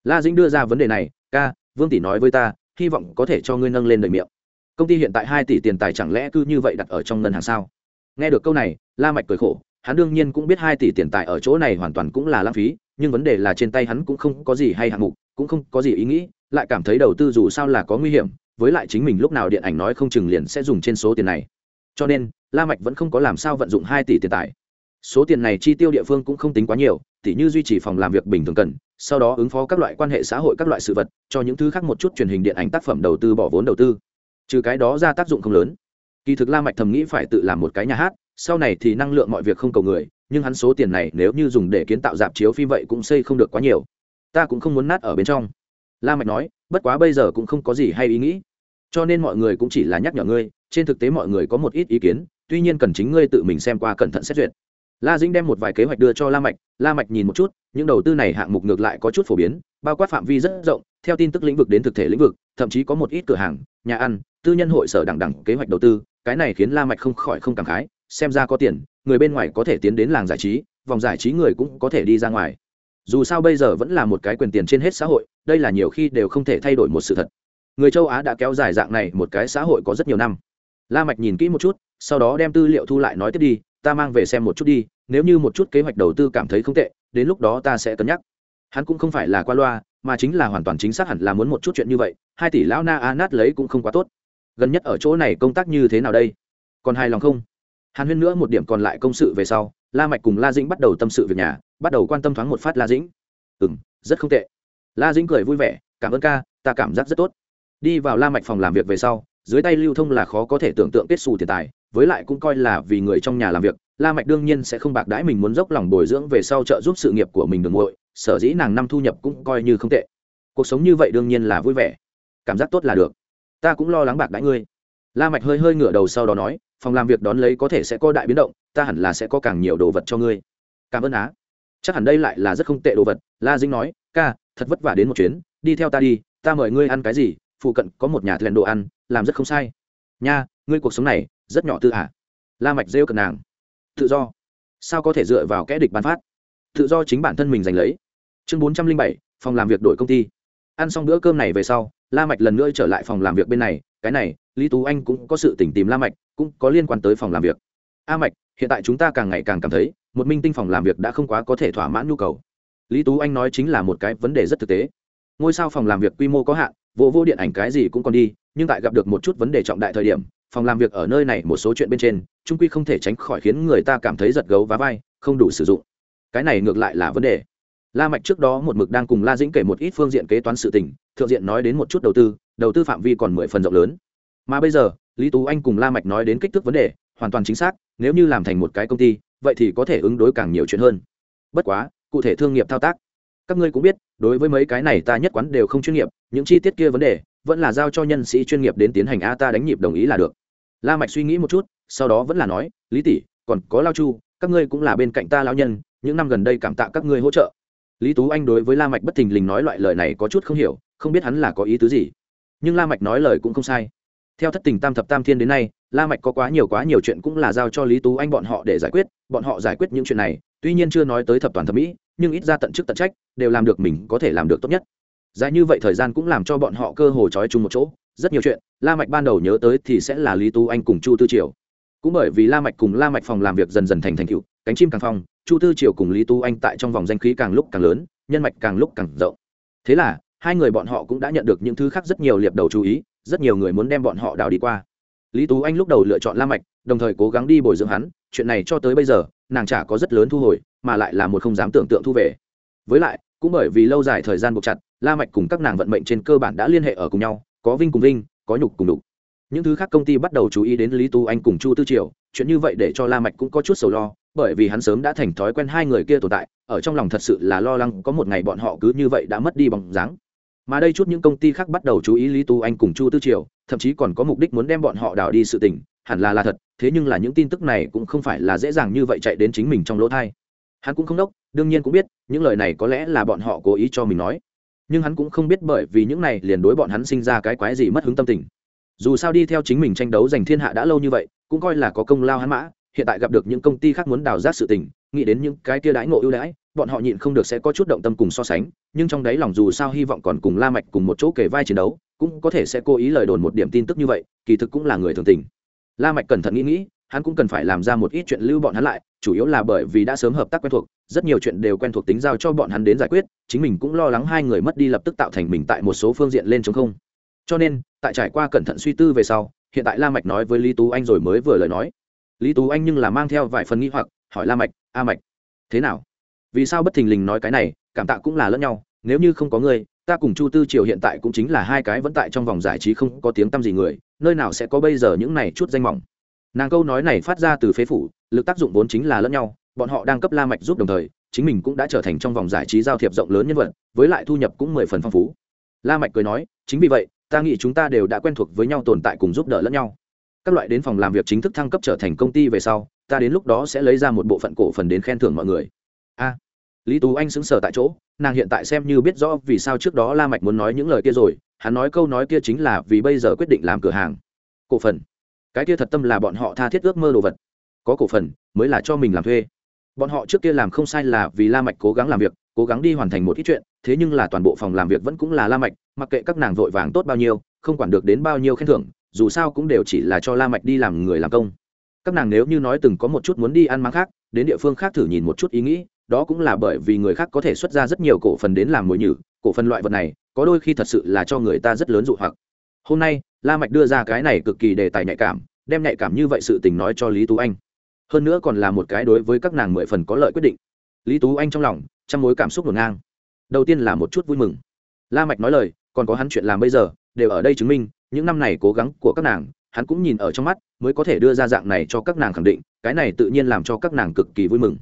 La dĩnh đưa ra vấn đề này, ca, vương tỷ nói với ta, hy vọng có thể cho ngươi nâng lên đời miệng. Công ty hiện tại hai tỷ tiền tài chẳng lẽ cứ như vậy đặt ở trong ngân hàng sao? Nghe được câu này, la mạch cười khổ, hắn đương nhiên cũng biết hai tỷ tiền tài ở chỗ này hoàn toàn cũng là lãng phí, nhưng vấn đề là trên tay hắn cũng không có gì hay hạng mục, cũng không có gì ý nghĩ, lại cảm thấy đầu tư dù sao là có nguy hiểm, với lại chính mình lúc nào điện ảnh nói không chừng liền sẽ dùng trên số tiền này. Cho nên la mạch vẫn không có làm sao vận dụng hai tỷ tiền tài. Số tiền này chi tiêu địa phương cũng không tính quá nhiều tỷ như duy trì phòng làm việc bình thường cần, sau đó ứng phó các loại quan hệ xã hội các loại sự vật, cho những thứ khác một chút truyền hình điện ảnh tác phẩm đầu tư bỏ vốn đầu tư. Trừ cái đó ra tác dụng không lớn. Kỳ thực la mạch thầm nghĩ phải tự làm một cái nhà hát, sau này thì năng lượng mọi việc không cầu người, nhưng hắn số tiền này nếu như dùng để kiến tạo dạp chiếu phim vậy cũng xây không được quá nhiều. Ta cũng không muốn nát ở bên trong. La mạch nói, bất quá bây giờ cũng không có gì hay ý nghĩ. Cho nên mọi người cũng chỉ là nhắc nhở ngươi, trên thực tế mọi người có một ít ý kiến tuy nhiên cần chính ngươi tự mình xem qua cẩn thận xét duyệt. La dĩnh đem một vài kế hoạch đưa cho la mạch la mạch nhìn một chút, những đầu tư này hạng mục ngược lại có chút phổ biến, bao quát phạm vi rất rộng, theo tin tức lĩnh vực đến thực thể lĩnh vực, thậm chí có một ít cửa hàng, nhà ăn, tư nhân hội sở đẳng đẳng kế hoạch đầu tư, cái này khiến la mạch không khỏi không cảm khái, xem ra có tiền, người bên ngoài có thể tiến đến làng giải trí, vòng giải trí người cũng có thể đi ra ngoài. Dù sao bây giờ vẫn là một cái quyền tiền trên hết xã hội, đây là nhiều khi đều không thể thay đổi một sự thật. Người châu á đã kéo dài dạng này một cái xã hội có rất nhiều năm. La mạch nhìn kỹ một chút sau đó đem tư liệu thu lại nói tiếp đi, ta mang về xem một chút đi, nếu như một chút kế hoạch đầu tư cảm thấy không tệ, đến lúc đó ta sẽ cân nhắc. Hắn cũng không phải là qua loa, mà chính là hoàn toàn chính xác hẳn là muốn một chút chuyện như vậy, hai tỷ lão na a nát lấy cũng không quá tốt. Gần nhất ở chỗ này công tác như thế nào đây? Còn hài lòng không? Hàn huyên nữa một điểm còn lại công sự về sau, la mạch cùng la dĩnh bắt đầu tâm sự việc nhà, bắt đầu quan tâm thoáng một phát la dĩnh. Ừ rất không tệ. La dĩnh cười vui vẻ, cảm ơn ca, ta cảm giác rất tốt. Đi vào la mạch phòng làm việc về sau, dưới tay lưu thông là khó có thể tưởng tượng kết xù tiền tài với lại cũng coi là vì người trong nhà làm việc, la mạch đương nhiên sẽ không bạc đãi mình muốn dốc lòng bồi dưỡng về sau trợ giúp sự nghiệp của mình đường muội, sở dĩ nàng năm thu nhập cũng coi như không tệ. Cuộc sống như vậy đương nhiên là vui vẻ. Cảm giác tốt là được. Ta cũng lo lắng bạc đãi ngươi. La mạch hơi hơi ngửa đầu sau đó nói, phòng làm việc đón lấy có thể sẽ có đại biến động, ta hẳn là sẽ có càng nhiều đồ vật cho ngươi. Cảm ơn á. Chắc hẳn đây lại là rất không tệ đồ vật, la dinh nói, ca, thật vất vả đến một chuyến, đi theo ta đi, ta mời ngươi ăn cái gì, phụ cận có một nhà thuyền đồ ăn, làm rất không sai. Nha ngươi cuộc sống này rất nhỏ tư hạ la mạch rêu cần nàng. Tự do. Sao có thể dựa vào kẻ địch bán phát? Tự do chính bản thân mình giành lấy. Chương bốn trăm linh bảy, phòng làm việc đổi công ty. Ăn xong bữa cơm này về sau, la mạch lần nữa trở lại phòng làm việc bên này. Cái này, lý tú anh cũng có sự tỉnh tìm la mạch, cũng có liên quan tới phòng làm việc. A mạch, hiện tại chúng ta càng ngày càng cảm thấy, một minh tinh phòng làm việc đã không quá có thể thỏa mãn nhu cầu. Lý tú anh nói chính là một cái vấn đề rất thực tế. Ngôi sao phòng làm việc quy mô có hạn, vô vô điện ảnh cái gì cũng còn đi, nhưng tại gặp được một chút vấn đề trọng đại thời điểm phòng làm việc ở nơi này một số chuyện bên trên, trung quy không thể tránh khỏi khiến người ta cảm thấy giật gấu và vai, không đủ sử dụng. Cái này ngược lại là vấn đề. La mạch trước đó một mực đang cùng la dĩnh kể một ít phương diện kế toán sự tình, thượng diện nói đến một chút đầu tư đầu tư phạm vi còn mười phần rộng lớn. Mà bây giờ, lý tú anh cùng la mạch nói đến kích thước vấn đề, hoàn toàn chính xác, nếu như làm thành một cái công ty, vậy thì có thể ứng đối càng nhiều chuyện hơn. Bất quá, cụ thể thương nghiệp thao tác, các ngươi cũng biết, đối với mấy cái này ta nhất quán đều không chuyên nghiệp, những chi tiết kia vấn đề, vẫn là giao cho nhân sĩ chuyên nghiệp đến tiến hành a ta đánh nhịp đồng ý là được la mạch suy nghĩ một chút, sau đó vẫn là nói, lý tỷ, còn có lao chu, các ngươi cũng là bên cạnh ta lao nhân, những năm gần đây cảm tạ các ngươi hỗ trợ. Lý tú anh đối với la mạch bất thình lình nói loại lời này có chút không hiểu, không biết hắn là có ý tứ gì. Nhưng la mạch nói lời cũng không sai. Theo thất tình tam thập tam thiên đến nay, la mạch có quá nhiều quá nhiều chuyện cũng là giao cho lý tú anh bọn họ để giải quyết, bọn họ giải quyết những chuyện này, tuy nhiên chưa nói tới thập toàn thẩm mỹ, nhưng ít ra tận chức tận trách, đều làm được mình có thể làm được tốt nhất. Dài như vậy thời gian cũng làm cho bọn họ cơ hồ trói chung một chỗ rất nhiều chuyện, la mạch ban đầu nhớ tới thì sẽ là lý tú anh cùng chu tư triều. Cũng bởi vì la mạch cùng la mạch phòng làm việc dần dần thành thành kiểu cánh chim càng phong, chu tư triều cùng lý tú anh tại trong vòng danh khí càng lúc càng lớn, nhân mạch càng lúc càng rộng. Thế là, hai người bọn họ cũng đã nhận được những thứ khác rất nhiều liệp đầu chú ý, rất nhiều người muốn đem bọn họ đào đi qua. Lý tú anh lúc đầu lựa chọn la mạch, đồng thời cố gắng đi bồi dưỡng hắn, chuyện này cho tới bây giờ, nàng chả có rất lớn thu hồi, mà lại là một không dám tưởng tượng thu về. Với lại, cũng bởi vì lâu dài thời gian buộc chặt, la mạch cùng các nàng vận mệnh trên cơ bản đã liên hệ ở cùng nhau có vinh cùng vinh, có nhục cùng đục những thứ khác công ty bắt đầu chú ý đến lý tú anh cùng chu tư triều, chuyện như vậy để cho la mạch cũng có chút sầu lo, bởi vì hắn sớm đã thành thói quen hai người kia tồn tại, ở trong lòng thật sự là lo lắng có một ngày bọn họ cứ như vậy đã mất đi bóng dáng. Mà đây chút những công ty khác bắt đầu chú ý lý tú anh cùng chu tư triều, thậm chí còn có mục đích muốn đem bọn họ đào đi sự tình, hẳn là là thật, thế nhưng là những tin tức này cũng không phải là dễ dàng như vậy chạy đến chính mình trong lỗ thai hắn cũng không đốc, đương nhiên cũng biết, những lời này có lẽ là bọn họ cố ý cho mình nói nhưng hắn cũng không biết bởi vì những này liền đối bọn hắn sinh ra cái quái gì mất hứng tâm tình. Dù sao đi theo chính mình tranh đấu giành thiên hạ đã lâu như vậy, cũng coi là có công lao hắn mã, hiện tại gặp được những công ty khác muốn đào rác sự tình, nghĩ đến những cái tia đãi ngộ ưu đãi, bọn họ nhịn không được sẽ có chút động tâm cùng so sánh, nhưng trong đấy lòng dù sao hy vọng còn cùng la mạch cùng một chỗ kề vai chiến đấu, cũng có thể sẽ cố ý lời đồn một điểm tin tức như vậy, kỳ thực cũng là người thường tình. La mạch cẩn thận nghĩ nghĩ hắn cũng cần phải làm ra một ít chuyện lưu bọn hắn lại, chủ yếu là bởi vì đã sớm hợp tác quen thuộc, rất nhiều chuyện đều quen thuộc tính giao cho bọn hắn đến giải quyết, chính mình cũng lo lắng hai người mất đi lập tức tạo thành mình tại một số phương diện lên chống không. Cho nên, tại trải qua cẩn thận suy tư về sau, hiện tại la mạch nói với lý tú anh rồi mới vừa lời nói. Lý tú anh nhưng là mang theo vài phần nghi hoặc, hỏi la mạch, a mạch, thế nào? Vì sao bất thình lình nói cái này, cảm tạ cũng là lẫn nhau, nếu như không có ngươi, ta cùng chu tư triều hiện tại cũng chính là hai cái vẫn tại trong vòng giải trí không có tiếng tăm gì người, nơi nào sẽ có bây giờ những này chút danh mỏng? Nàng câu nói này phát ra từ phế phủ, lực tác dụng vốn chính là lẫn nhau, bọn họ đang cấp la mạch giúp đồng thời, chính mình cũng đã trở thành trong vòng giải trí giao thiệp rộng lớn nhân vật, với lại thu nhập cũng mười phần phong phú. La mạch cười nói, chính vì vậy, ta nghĩ chúng ta đều đã quen thuộc với nhau tồn tại cùng giúp đỡ lẫn nhau. Các loại đến phòng làm việc chính thức thăng cấp trở thành công ty về sau, ta đến lúc đó sẽ lấy ra một bộ phận cổ phần đến khen thưởng mọi người. A. Lý tú anh sững sờ tại chỗ, nàng hiện tại xem như biết rõ vì sao trước đó la mạch muốn nói những lời kia rồi, hắn nói câu nói kia chính là vì bây giờ quyết định làm cửa hàng. Cổ phần cái kia thật tâm là bọn họ tha thiết ước mơ đồ vật. Có cổ phần, mới là cho mình làm thuê. Bọn họ trước kia làm không sai là vì la mạch cố gắng làm việc, cố gắng đi hoàn thành một ít chuyện, thế nhưng là toàn bộ phòng làm việc vẫn cũng là la mạch, mặc kệ các nàng vội vàng tốt bao nhiêu, không quản được đến bao nhiêu khen thưởng, dù sao cũng đều chỉ là cho la mạch đi làm người làm công. Các nàng nếu như nói từng có một chút muốn đi ăn máng khác, đến địa phương khác thử nhìn một chút ý nghĩ, đó cũng là bởi vì người khác có thể xuất ra rất nhiều cổ phần đến làm mồi nhử, cổ phần loại vật này, có đôi khi thật sự là cho người ta rất lớn dụ hoặc hôm nay, la mạch đưa ra cái này cực kỳ đề tài nhạy cảm, đem nhạy cảm như vậy sự tình nói cho lý tú anh. Hơn nữa còn là một cái đối với các nàng mười phần có lợi quyết định. Lý tú anh trong lòng trong mối cảm xúc ngổn ngang. Đầu tiên là một chút vui mừng. La mạch nói lời, còn có hắn chuyện làm bây giờ, đều ở đây chứng minh, những năm này cố gắng của các nàng, hắn cũng nhìn ở trong mắt, mới có thể đưa ra dạng này cho các nàng khẳng định, cái này tự nhiên làm cho các nàng cực kỳ vui mừng.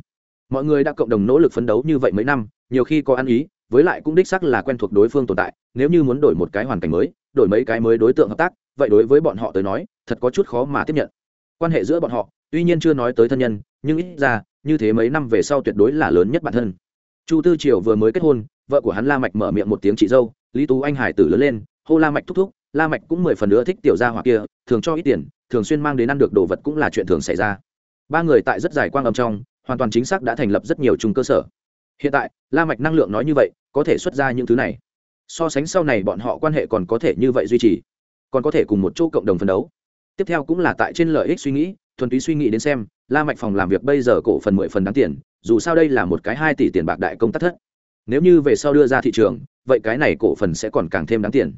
Mọi người đã cộng đồng nỗ lực phấn đấu như vậy mấy năm, nhiều khi có ăn ý với lại cũng đích xác là quen thuộc đối phương tồn tại, nếu như muốn đổi một cái hoàn cảnh mới, đổi mấy cái mới đối tượng hợp tác, vậy đối với bọn họ tới nói, thật có chút khó mà tiếp nhận. Quan hệ giữa bọn họ, tuy nhiên chưa nói tới thân nhân, nhưng ít ra, như thế mấy năm về sau tuyệt đối là lớn nhất bản thân. Chu tư triều vừa mới kết hôn, vợ của hắn la mạch mở miệng một tiếng chị dâu, lý tú anh hải tử lớn lên, hô la mạch thúc thúc, la mạch cũng mười phần nữa thích tiểu gia hỏa kia, thường cho ít tiền, thường xuyên mang đến ăn được đồ vật cũng là chuyện thường xảy ra. Ba người tại rất dài quang âm trong, hoàn toàn chính xác đã thành lập rất nhiều chung cơ sở hiện tại, la mạch năng lượng nói như vậy, có thể xuất ra những thứ này. So sánh sau này bọn họ quan hệ còn có thể như vậy duy trì, còn có thể cùng một chỗ cộng đồng phân đấu. Tiếp theo cũng là tại trên lợi ích suy nghĩ, thuần túy suy nghĩ đến xem, la mạch phòng làm việc bây giờ cổ phần mười phần đáng tiền, dù sao đây là một cái hai tỷ tiền bạc đại công tác thất. Nếu như về sau đưa ra thị trường, vậy cái này cổ phần sẽ còn càng thêm đáng tiền.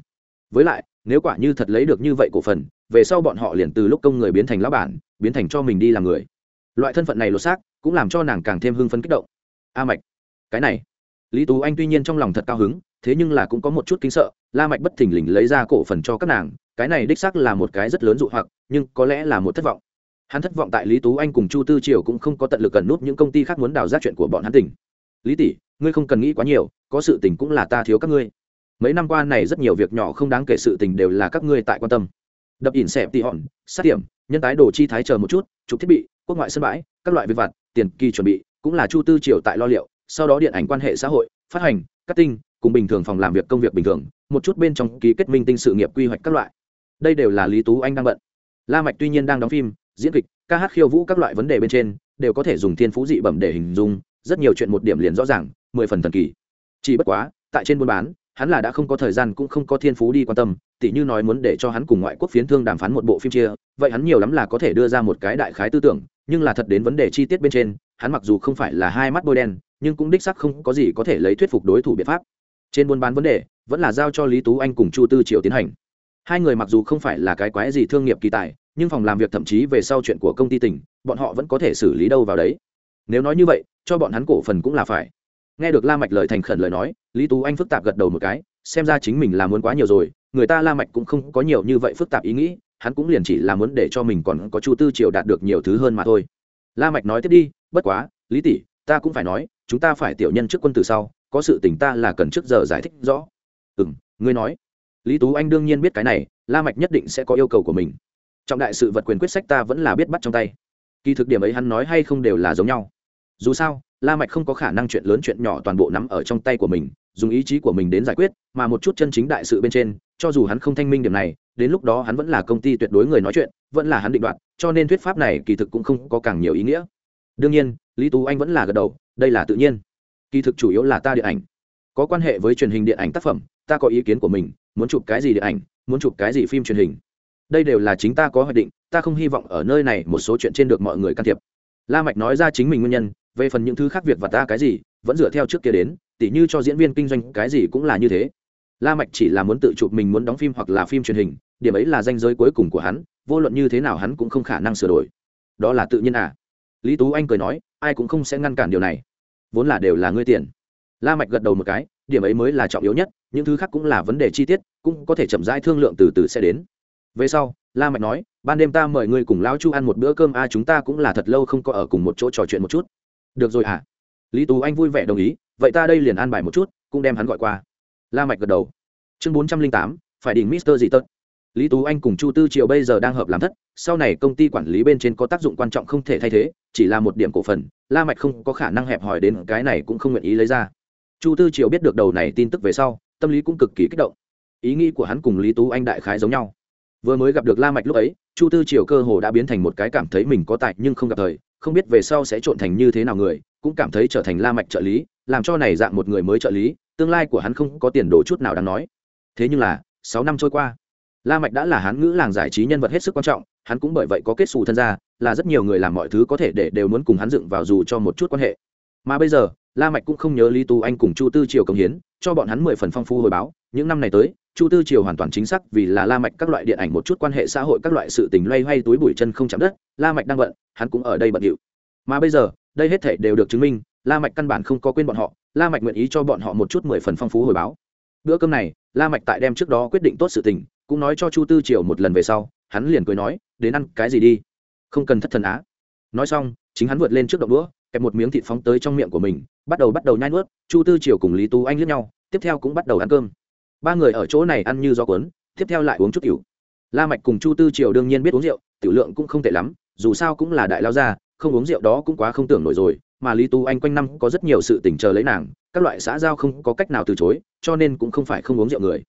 Với lại, nếu quả như thật lấy được như vậy cổ phần, về sau bọn họ liền từ lúc công người biến thành lão bản, biến thành cho mình đi làm người. Loại thân phận này lột xác, cũng làm cho nàng càng thêm hưng phấn kích động. A mạch cái này. Lý tú anh tuy nhiên trong lòng thật cao hứng, thế nhưng là cũng có một chút kính sợ, la mạch bất thình lình lấy ra cổ phần cho các nàng, cái này đích xác là một cái rất lớn dụ hoặc, nhưng có lẽ là một thất vọng. Hắn thất vọng tại lý tú anh cùng chu tư triều cũng không có tận lực cần nút những công ty khác muốn đào ra chuyện của bọn hắn tỉnh lý tỷ, ngươi không cần nghĩ quá nhiều, có sự tình cũng là ta thiếu các ngươi. Mấy năm qua này rất nhiều việc nhỏ không đáng kể sự tình đều là các ngươi tại quan tâm. Đập ỉn xẹp tị hòn, sát điểm, nhân tái đồ chi thái chờ một chút, chụp thiết bị, quốc ngoại sân bãi, các loại việc vặt, tiền kỳ chuẩn bị, cũng là chu tư triều tại lo liệu sau đó điện ảnh quan hệ xã hội, phát hành cắt tinh cùng bình thường phòng làm việc công việc bình thường, một chút bên trong ký kết minh tinh sự nghiệp quy hoạch các loại. Đây đều là lý tú anh đang bận. La mạch tuy nhiên đang đóng phim, diễn kịch, ca hát khiêu vũ các loại vấn đề bên trên, đều có thể dùng thiên phú dị bẩm để hình dung, rất nhiều chuyện một điểm liền rõ ràng, mười phần thần kỳ. Chỉ bất quá, tại trên buôn bán, hắn là đã không có thời gian cũng không có thiên phú đi quan tâm, tỉ như nói muốn để cho hắn cùng ngoại quốc phiến thương đàm phán một bộ phim chia, vậy hắn nhiều lắm là có thể đưa ra một cái đại khái tư tưởng, nhưng là thật đến vấn đề chi tiết bên trên, hắn mặc dù không phải là hai mắt bôi đen nhưng cũng đích sắc không có gì có thể lấy thuyết phục đối thủ biện pháp. Trên buôn bán vấn đề, vẫn là giao cho lý tú anh cùng chu tư triệu tiến hành. Hai người mặc dù không phải là cái quái gì thương nghiệp kỳ tài, nhưng phòng làm việc thậm chí về sau chuyện của công ty tỉnh bọn họ vẫn có thể xử lý đâu vào đấy. Nếu nói như vậy, cho bọn hắn cổ phần cũng là phải. Nghe được la mạch lời thành khẩn lời nói, lý tú anh phức tạp gật đầu một cái, xem ra chính mình là muốn quá nhiều rồi, người ta la mạch cũng không có nhiều như vậy phức tạp ý nghĩ, hắn cũng liền chỉ là muốn để cho mình còn có chu tư triều đạt được nhiều thứ hơn mà thôi. La mạch nói tiếp đi, bất quá, lý tỷ, ta cũng phải nói chúng ta phải tiểu nhân trước quân từ sau, có sự tình ta là cần trước giờ giải thích rõ. Ừm, ngươi nói. Lý tú anh đương nhiên biết cái này, la mạch nhất định sẽ có yêu cầu của mình. Trọng đại sự vật quyền quyết sách ta vẫn là biết bắt trong tay. Kỳ thực điểm ấy hắn nói hay không đều là giống nhau. Dù sao, la mạch không có khả năng chuyện lớn chuyện nhỏ toàn bộ nắm ở trong tay của mình, dùng ý chí của mình đến giải quyết, mà một chút chân chính đại sự bên trên, cho dù hắn không thanh minh điểm này, đến lúc đó hắn vẫn là công ty tuyệt đối người nói chuyện, vẫn là hắn định đoạt, cho nên thuyết pháp này kỳ thực cũng không có càng nhiều ý nghĩa. Đương nhiên lý tú anh vẫn là gật đầu, đây là tự nhiên. Kỳ thực chủ yếu là ta điện ảnh. Có quan hệ với truyền hình điện ảnh tác phẩm, ta có ý kiến của mình, muốn chụp cái gì điện ảnh, muốn chụp cái gì phim truyền hình. Đây đều là chính ta có hoạch định, ta không hy vọng ở nơi này một số chuyện trên được mọi người can thiệp. La mạch nói ra chính mình nguyên nhân, về phần những thứ khác việc và ta cái gì, vẫn dựa theo trước kia đến, tỉ như cho diễn viên kinh doanh cái gì cũng là như thế. La mạch chỉ là muốn tự chụp mình muốn đóng phim hoặc là phim truyền hình, điểm ấy là danh giới cuối cùng của hắn, vô luận như thế nào hắn cũng không khả năng sửa đổi. Đó là tự nhiên à? Lý tú anh cười nói, ai cũng không sẽ ngăn cản điều này. Vốn là đều là ngươi tiền. La mạch gật đầu một cái, điểm ấy mới là trọng yếu nhất, những thứ khác cũng là vấn đề chi tiết, cũng có thể chậm rãi thương lượng từ từ sẽ đến. Về sau, la mạch nói, ban đêm ta mời ngươi cùng lão chu ăn một bữa cơm, a, chúng ta cũng là thật lâu không có ở cùng một chỗ trò chuyện một chút. Được rồi à? lý tú anh vui vẻ đồng ý, vậy ta đây liền ăn bài một chút, cũng đem hắn gọi qua. La mạch gật đầu. Chương bốn trăm linh tám, phải đỉnh mister gì tật lý tú anh cùng chu tư triều bây giờ đang hợp làm thất, sau này công ty quản lý bên trên có tác dụng quan trọng không thể thay thế, chỉ là một điểm cổ phần, la mạch không có khả năng hẹp hòi đến cái này cũng không nguyện ý lấy ra. Chu tư triều biết được đầu này tin tức về sau, tâm lý cũng cực kỳ kích động. Ý nghĩ của hắn cùng lý tú anh đại khái giống nhau. Vừa mới gặp được la mạch lúc ấy, chu tư triều cơ hồ đã biến thành một cái cảm thấy mình có tài nhưng không gặp thời, không biết về sau sẽ trộn thành như thế nào người, cũng cảm thấy trở thành la mạch trợ lý, làm cho này dạng một người mới trợ lý, tương lai của hắn không có tiền đồ chút nào đáng nói. Thế nhưng là, sáu năm trôi qua la mạch đã là hán ngữ làng giải trí nhân vật hết sức quan trọng, hắn cũng bởi vậy có kết xù thân gia, là rất nhiều người làm mọi thứ có thể để đều muốn cùng hắn dựng vào dù cho một chút quan hệ. Mà bây giờ, la mạch cũng không nhớ lý tú anh cùng chu tư triều công hiến, cho bọn hắn mười phần phong phú hồi báo. Những năm này tới, chu tư triều hoàn toàn chính xác vì là la mạch các loại điện ảnh một chút quan hệ xã hội các loại sự tình loay hoay túi bụi chân không chạm đất, la mạch đang bận, hắn cũng ở đây bận điệu. Mà bây giờ, đây hết thảy đều được chứng minh, la mạch căn bản không có quên bọn họ, la mạch nguyện ý cho bọn họ một chút mười phần phong phú hồi báo. Bữa cơm này, la mạch tại đem trước đó quyết định tốt sự tình cũng nói cho chu tư triều một lần về sau, hắn liền cười nói, đến ăn cái gì đi? Không cần thất thần á. Nói xong, chính hắn vượt lên trước động đũa, kẹp một miếng thịt phóng tới trong miệng của mình, bắt đầu bắt đầu nhai nuốt, chu tư triều cùng lý tú anh liếc nhau, tiếp theo cũng bắt đầu ăn cơm. Ba người ở chỗ này ăn như gió cuốn, tiếp theo lại uống chút tiểu la mạch cùng chu tư triều đương nhiên biết uống rượu, tiểu lượng cũng không tệ lắm, dù sao cũng là đại lao gia, không uống rượu đó cũng quá không tưởng nổi rồi, mà lý tú anh quanh năm có rất nhiều sự tình chờ lấy nàng, các loại xã giao không có cách nào từ chối, cho nên cũng không phải không uống rượu người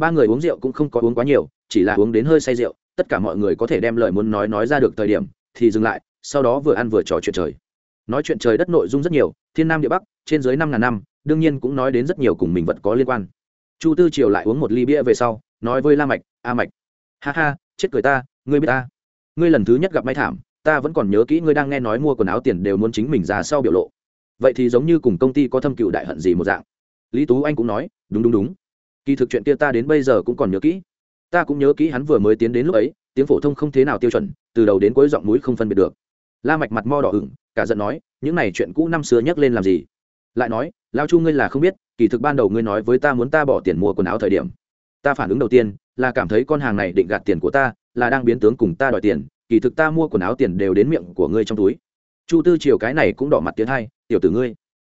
ba người uống rượu cũng không có uống quá nhiều, chỉ là uống đến hơi say rượu, tất cả mọi người có thể đem lời muốn nói nói ra được thời điểm, thì dừng lại, sau đó vừa ăn vừa trò chuyện trời. Nói chuyện trời đất nội dung rất nhiều, thiên nam địa bắc, trên dưới năm ngàn năm, đương nhiên cũng nói đến rất nhiều cùng mình vật có liên quan. Chu tư triều lại uống một ly bia về sau, nói với la mạch, a mạch, ha ha, chết cười ta, ngươi biết ta. Ngươi lần thứ nhất gặp may thảm, ta vẫn còn nhớ kỹ ngươi đang nghe nói mua quần áo tiền đều muốn chính mình ra sau biểu lộ. Vậy thì giống như cùng công ty có thâm cựu đại hận gì một dạng. Lý tú anh cũng nói, đúng đúng đúng kỳ thực chuyện kia ta đến bây giờ cũng còn nhớ kỹ. Ta cũng nhớ kỹ hắn vừa mới tiến đến lúc ấy, tiếng phổ thông không thế nào tiêu chuẩn, từ đầu đến cuối giọng núi không phân biệt được. La mạch mặt mo đỏ ửng, cả giận nói, những này chuyện cũ năm xưa nhắc lên làm gì? Lại nói, lao chu ngươi là không biết, kỳ thực ban đầu ngươi nói với ta muốn ta bỏ tiền mua quần áo thời điểm. Ta phản ứng đầu tiên là cảm thấy con hàng này định gạt tiền của ta, là đang biến tướng cùng ta đòi tiền, kỳ thực ta mua quần áo tiền đều đến miệng của ngươi trong túi. Chu tư triều cái này cũng đỏ mặt tiến hai, tiểu tử ngươi,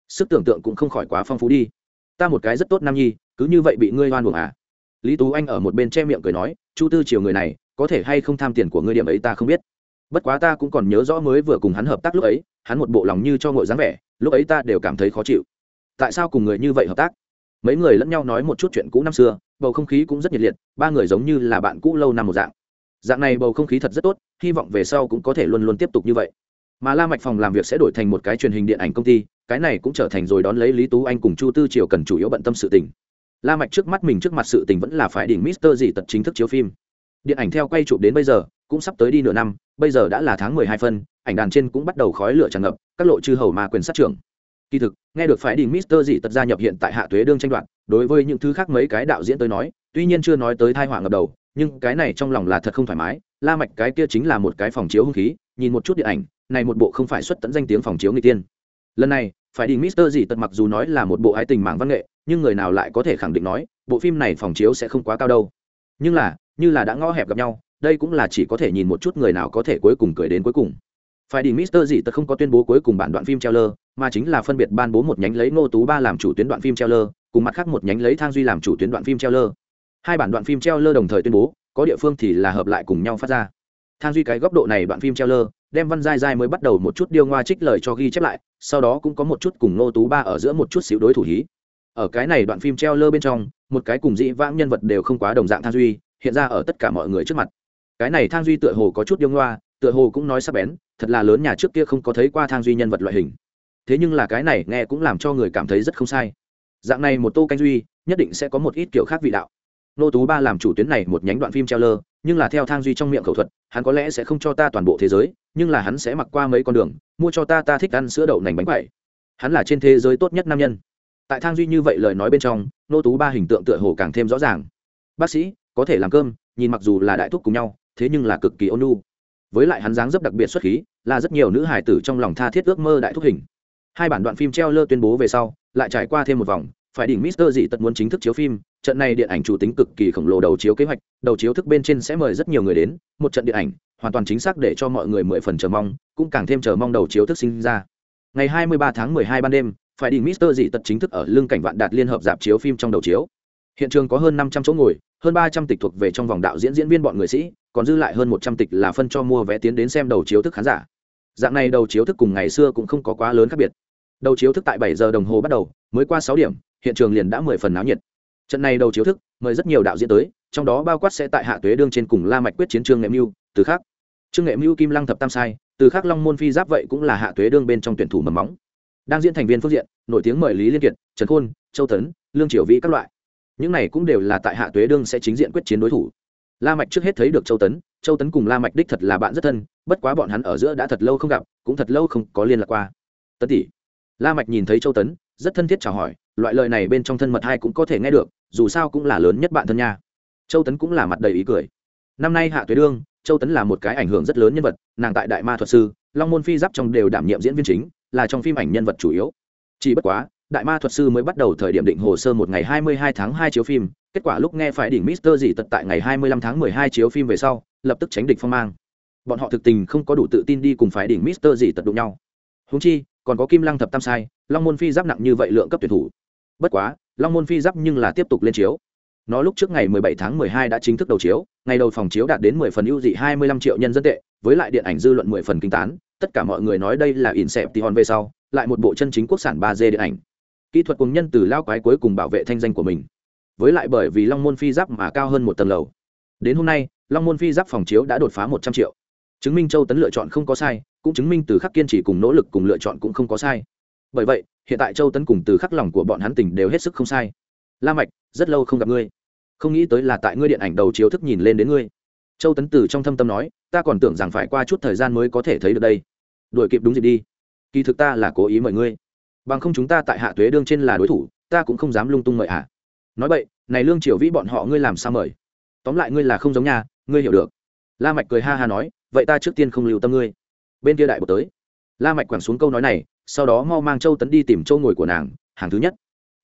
sức tưởng tượng cũng không khỏi quá phong phú đi ta một cái rất tốt nam nhi, cứ như vậy bị ngươi loan buồng à? Lý tú anh ở một bên che miệng cười nói, chu tư triều người này, có thể hay không tham tiền của ngươi điểm ấy ta không biết. Bất quá ta cũng còn nhớ rõ mới vừa cùng hắn hợp tác lúc ấy, hắn một bộ lòng như cho ngội dáng vẻ, lúc ấy ta đều cảm thấy khó chịu. Tại sao cùng người như vậy hợp tác? Mấy người lẫn nhau nói một chút chuyện cũ năm xưa, bầu không khí cũng rất nhiệt liệt, ba người giống như là bạn cũ lâu năm một dạng. Dạng này bầu không khí thật rất tốt, hy vọng về sau cũng có thể luôn luôn tiếp tục như vậy. Mà la mạch phòng làm việc sẽ đổi thành một cái truyền hình điện ảnh công ty cái này cũng trở thành rồi đón lấy lý tú anh cùng chu tư triều cần chủ yếu bận tâm sự tình. La mạch trước mắt mình trước mặt sự tình vẫn là phải đỉnh mister gì tật chính thức chiếu phim. Điện ảnh theo quay chụp đến bây giờ, cũng sắp tới đi nửa năm, bây giờ đã là tháng mười hai phân, ảnh đàn trên cũng bắt đầu khói lửa tràn ngập, các lộ chư hầu mà quyền sát trưởng. Kỳ thực, nghe được phải đỉnh mister gì tật gia nhập hiện tại hạ tuế đương tranh đoạn đối với những thứ khác mấy cái đạo diễn tới nói, tuy nhiên chưa nói tới thai họa ngập đầu, nhưng cái này trong lòng là thật không thoải mái, la mạch cái kia chính là một cái phòng chiếu hung khí, nhìn một chút điện ảnh, này một bộ không phải xuất tận danh tiếng phòng chiếu người tiên lần này, phải đi mister gì tật mặc dù nói là một bộ ái tình mạng văn nghệ, nhưng người nào lại có thể khẳng định nói, bộ phim này phòng chiếu sẽ không quá cao đâu. Nhưng là, như là đã ngõ hẹp gặp nhau, đây cũng là chỉ có thể nhìn một chút người nào có thể cuối cùng cười đến cuối cùng. Phải đi mister gì tật không có tuyên bố cuối cùng bản đoạn phim trailer, mà chính là phân biệt ban bố một nhánh lấy ngô tú ba làm chủ tuyến đoạn phim trailer, cùng mặt khác một nhánh lấy thang duy làm chủ tuyến đoạn phim trailer. Hai bản đoạn phim trailer đồng thời tuyên bố, có địa phương thì là hợp lại cùng nhau phát ra. Thang duy cái góc độ này đoạn phim trailer đem văn giai giai mới bắt đầu một chút điêu ngoa trích lời cho ghi chép lại, sau đó cũng có một chút cùng ngô tú ba ở giữa một chút xíu đối thủ hí. Ở cái này đoạn phim treo lơ bên trong, một cái cùng dĩ vãng nhân vật đều không quá đồng dạng thang duy, hiện ra ở tất cả mọi người trước mặt. Cái này thang duy tựa hồ có chút điêu ngoa, tựa hồ cũng nói sắc bén, thật là lớn nhà trước kia không có thấy qua thang duy nhân vật loại hình. Thế nhưng là cái này nghe cũng làm cho người cảm thấy rất không sai. Dạng này một tô canh duy, nhất định sẽ có một ít kiểu khác vị đạo. Nô tú ba làm chủ tuyến này một nhánh đoạn phim treo lơ, nhưng là theo thang duy trong miệng khẩu thuật, hắn có lẽ sẽ không cho ta toàn bộ thế giới nhưng là hắn sẽ mặc qua mấy con đường mua cho ta ta thích ăn sữa đậu nành bánh quậy hắn là trên thế giới tốt nhất nam nhân. Tại thang duy như vậy lời nói bên trong nô tú ba hình tượng tựa hồ càng thêm rõ ràng. Bác sĩ có thể làm cơm nhìn mặc dù là đại thúc cùng nhau thế nhưng là cực kỳ ôn nhu. Với lại hắn dáng dấp đặc biệt xuất khí là rất nhiều nữ hài tử trong lòng tha thiết ước mơ đại thúc hình. Hai bản đoạn phim treo lơ tuyên bố về sau lại trải qua thêm một vòng phải đỉnh Mister dị tật muốn chính thức chiếu phim, trận này điện ảnh chủ tính cực kỳ khổng lồ đầu chiếu kế hoạch, đầu chiếu thức bên trên sẽ mời rất nhiều người đến, một trận điện ảnh, hoàn toàn chính xác để cho mọi người mười phần chờ mong, cũng càng thêm chờ mong đầu chiếu thức sinh ra. Ngày 23 tháng 12 ban đêm, phải đi Mister dị tật chính thức ở lương cảnh vạn đạt liên hợp dạp chiếu phim trong đầu chiếu. Hiện trường có hơn 500 chỗ ngồi, hơn 300 tịch thuộc về trong vòng đạo diễn diễn viên bọn người sĩ, còn dư lại hơn 100 tịch là phân cho mua vé tiến đến xem đầu chiếu thức khán giả. Dạng này đầu chiếu thức cùng ngày xưa cũng không có quá lớn khác biệt. Đầu chiếu thức tại 7 giờ đồng hồ bắt đầu, mới qua 6 điểm, hiện trường liền đã mười phần náo nhiệt trận này đầu chiếu thức mời rất nhiều đạo diễn tới trong đó bao quát sẽ tại hạ tuế đương trên cùng la mạch quyết chiến trương nghệ mưu từ khác. Trương nghệ mưu kim lăng thập tam sai, từ khác long môn phi giáp vậy cũng là hạ tuế đương bên trong tuyển thủ mầm móng. Đang diễn thành viên phương diện, nổi tiếng mời lý liên kiệt, trần khôn, châu tấn, lương triều vĩ các loại. Những này cũng đều là tại hạ tuế đương sẽ chính diện quyết chiến đối thủ. La mạch trước hết thấy được châu tấn châu tấn cùng la mạch đích thật là bạn rất thân, bất quá bọn hắn ở giữa đã thật lâu không gặp, cũng thật lâu không có liên lạc qua. Tấn tỷ. La mạch nhìn thấy châu tấn, rất thân thiết chào hỏi, loại lời này bên trong thân mật hai cũng có thể nghe được, dù sao cũng là lớn nhất bạn thân nha. Châu tấn cũng là mặt đầy ý cười năm nay hạ tuế đương, châu tấn là một cái ảnh hưởng rất lớn nhân vật, nàng tại đại ma thuật sư, long môn phi giáp trong đều đảm nhiệm diễn viên chính, là trong phim ảnh nhân vật chủ yếu. Chỉ bất quá, đại ma thuật sư mới bắt đầu thời điểm định hồ sơ một ngày hai mươi hai tháng hai chiếu phim, kết quả lúc nghe phải đỉnh mister gì tật tại ngày hai mươi lăm tháng mười hai chiếu phim về sau, lập tức tránh địch phong mang. Bọn họ thực tình không có đủ tự tin đi cùng phải đỉnh mister gì tật đụng nhau. Húng chi, còn có kim lăng thập tam sai, long môn phi giáp nặng như vậy lượng cấp tuyển thủ. Bất quá, long môn phi giáp nhưng là tiếp tục lên chiếu nó lúc trước ngày 17 tháng 12 đã chính thức đầu chiếu, ngày đầu phòng chiếu đạt đến 10 phần ưu dị 25 triệu nhân dân tệ, với lại điện ảnh dư luận 10 phần kinh tán, tất cả mọi người nói đây là Inception về sau, lại một bộ chân chính quốc sản 3D điện ảnh. Kỹ thuật cùng nhân từ lao quái cuối cùng bảo vệ thanh danh của mình. Với lại bởi vì long môn phi giáp mà cao hơn một tầng lầu. Đến hôm nay, long môn phi giáp phòng chiếu đã đột phá 100 triệu. Chứng minh châu tấn lựa chọn không có sai, cũng chứng minh từ khắc kiên trì cùng nỗ lực cùng lựa chọn cũng không có sai. Bởi vậy, hiện tại châu tấn cùng từ khắc lòng của bọn hắn tỉnh đều hết sức không sai. La mạch rất lâu không gặp ngươi. Không nghĩ tới là tại ngươi điện ảnh đầu chiếu thức nhìn lên đến ngươi. Châu tấn tử trong thâm tâm nói, ta còn tưởng rằng phải qua chút thời gian mới có thể thấy được đây. Đuổi kịp đúng dịp đi. Kỳ thực ta là cố ý mời ngươi. Bằng không chúng ta tại hạ tuế đương trên là đối thủ, ta cũng không dám lung tung mời hạ nói vậy, này lương triều vĩ bọn họ ngươi làm sao mời? Tóm lại ngươi là không giống nhà, ngươi hiểu được. La mạch cười ha ha nói, vậy ta trước tiên không lưu tâm ngươi. Bên kia đại bộ tới, la mạch quẳng xuống câu nói này, sau đó mau mang châu tấn đi tìm châu ngồi của nàng, hàng thứ nhất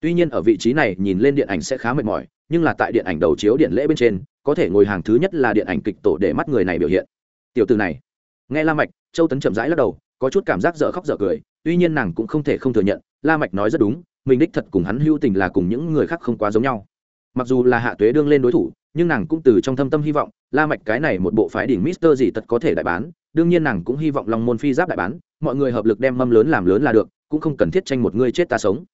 tuy nhiên ở vị trí này nhìn lên điện ảnh sẽ khá mệt mỏi, nhưng là tại điện ảnh đầu chiếu điện lễ bên trên, có thể ngồi hàng thứ nhất là điện ảnh kịch tổ để mắt người này biểu hiện. Tiểu từ này, nghe la mạch, châu tấn chậm rãi lắc đầu, có chút cảm giác dở khóc dở cười, tuy nhiên nàng cũng không thể không thừa nhận, la mạch nói rất đúng, mình đích thật cùng hắn hữu tình là cùng những người khác không quá giống nhau. Mặc dù là hạ tuế đương lên đối thủ, nhưng nàng cũng từ trong thâm tâm hy vọng, la mạch cái này một bộ phái đỉnh mister gì tật có thể đại bán, đương nhiên nàng cũng hy vọng long môn phi giáp đại bán, mọi người hợp lực đem mâm lớn làm lớn là được, cũng không cần thiết tranh một người chết ta sống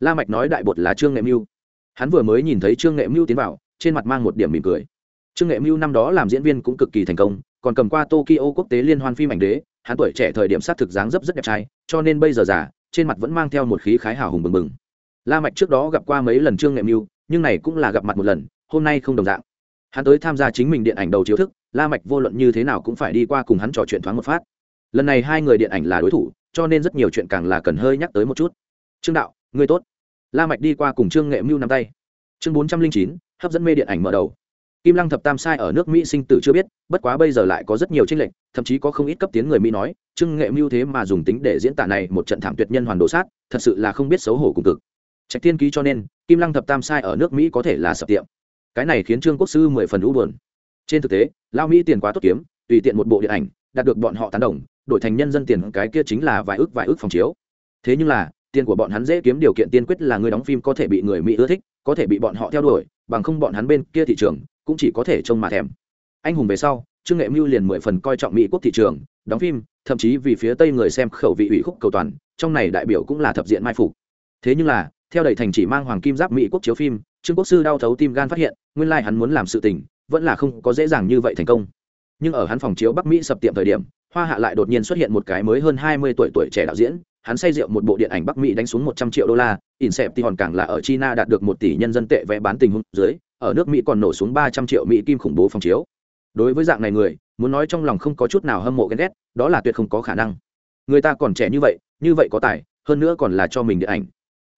la mạch nói đại bột là trương nghệ mưu. Hắn vừa mới nhìn thấy trương nghệ mưu tiến vào, trên mặt mang một điểm mỉm cười. Trương nghệ mưu năm đó làm diễn viên cũng cực kỳ thành công, còn cầm qua tokyo quốc tế liên hoan phim ảnh đế, hắn tuổi trẻ thời điểm sát thực dáng dấp rất đẹp trai, cho nên bây giờ già, trên mặt vẫn mang theo một khí khái hào hùng bừng bừng. La mạch trước đó gặp qua mấy lần trương nghệ mưu, nhưng này cũng là gặp mặt một lần, hôm nay không đồng dạng. Hắn tới tham gia chính mình điện ảnh đầu chiếu thức, la mạch vô luận như thế nào cũng phải đi qua cùng hắn trò chuyện thoáng một phát. Lần này hai người điện ảnh là đối thủ, cho nên rất nhiều chuyện càng là cần hơi nhắc tới một chút. Trương đạo ngươi tốt. La mạch đi qua cùng trương nghệ mưu nắm tay. Chương bốn trăm linh chín, hấp dẫn mê điện ảnh mở đầu. Kim lăng thập tam sai ở nước mỹ sinh tử chưa biết, bất quá bây giờ lại có rất nhiều tranh lệch, thậm chí có không ít cấp tiến người mỹ nói, trương nghệ mưu thế mà dùng tính để diễn tả này một trận thảm tuyệt nhân hoàn đồ sát, thật sự là không biết xấu hổ cùng cực. Trạch thiên ký cho nên, kim lăng thập tam sai ở nước mỹ có thể là sập tiệm. Cái này khiến trương quốc sư mười phần u buồn. Trên thực tế lao mỹ tiền quá tốt kiếm, tùy tiện một bộ điện ảnh, đạt được bọn họ tán đồng, đổi thành nhân dân tiền, cái kia chính là vài ước vài ước phòng chiếu. Thế nhưng là tiền của bọn hắn dễ kiếm điều kiện tiên quyết là người đóng phim có thể bị người mỹ ưa thích, có thể bị bọn họ theo đuổi, bằng không bọn hắn bên kia thị trường cũng chỉ có thể trông mà thèm. Anh hùng về sau, trương nghệ mưu liền mười phần coi trọng mỹ quốc thị trường, đóng phim, thậm chí vì phía tây người xem khẩu vị ủy khúc cầu toàn, trong này đại biểu cũng là thập diện mai phục. Thế nhưng là, theo đầy thành chỉ mang hoàng kim giáp mỹ quốc chiếu phim, trương quốc sư đau thấu tim gan phát hiện, nguyên lai hắn muốn làm sự tình, vẫn là không có dễ dàng như vậy thành công. Nhưng ở hắn phòng chiếu bắc mỹ sập tiệm thời điểm hoa hạ lại đột nhiên xuất hiện một cái mới hơn hai mươi tuổi tuổi trẻ đạo diễn, hắn say rượu một bộ điện ảnh bắc mỹ đánh xuống một trăm triệu đô la inception càng là ở china đạt được một tỷ nhân dân tệ vẽ bán tình huống dưới, ở nước mỹ còn nổ xuống ba trăm triệu mỹ kim khủng bố phòng chiếu. Đối với dạng này người, muốn nói trong lòng không có chút nào hâm mộ ghen ghét, đó là tuyệt không có khả năng. Người ta còn trẻ như vậy như vậy có tài, hơn nữa còn là cho mình điện ảnh.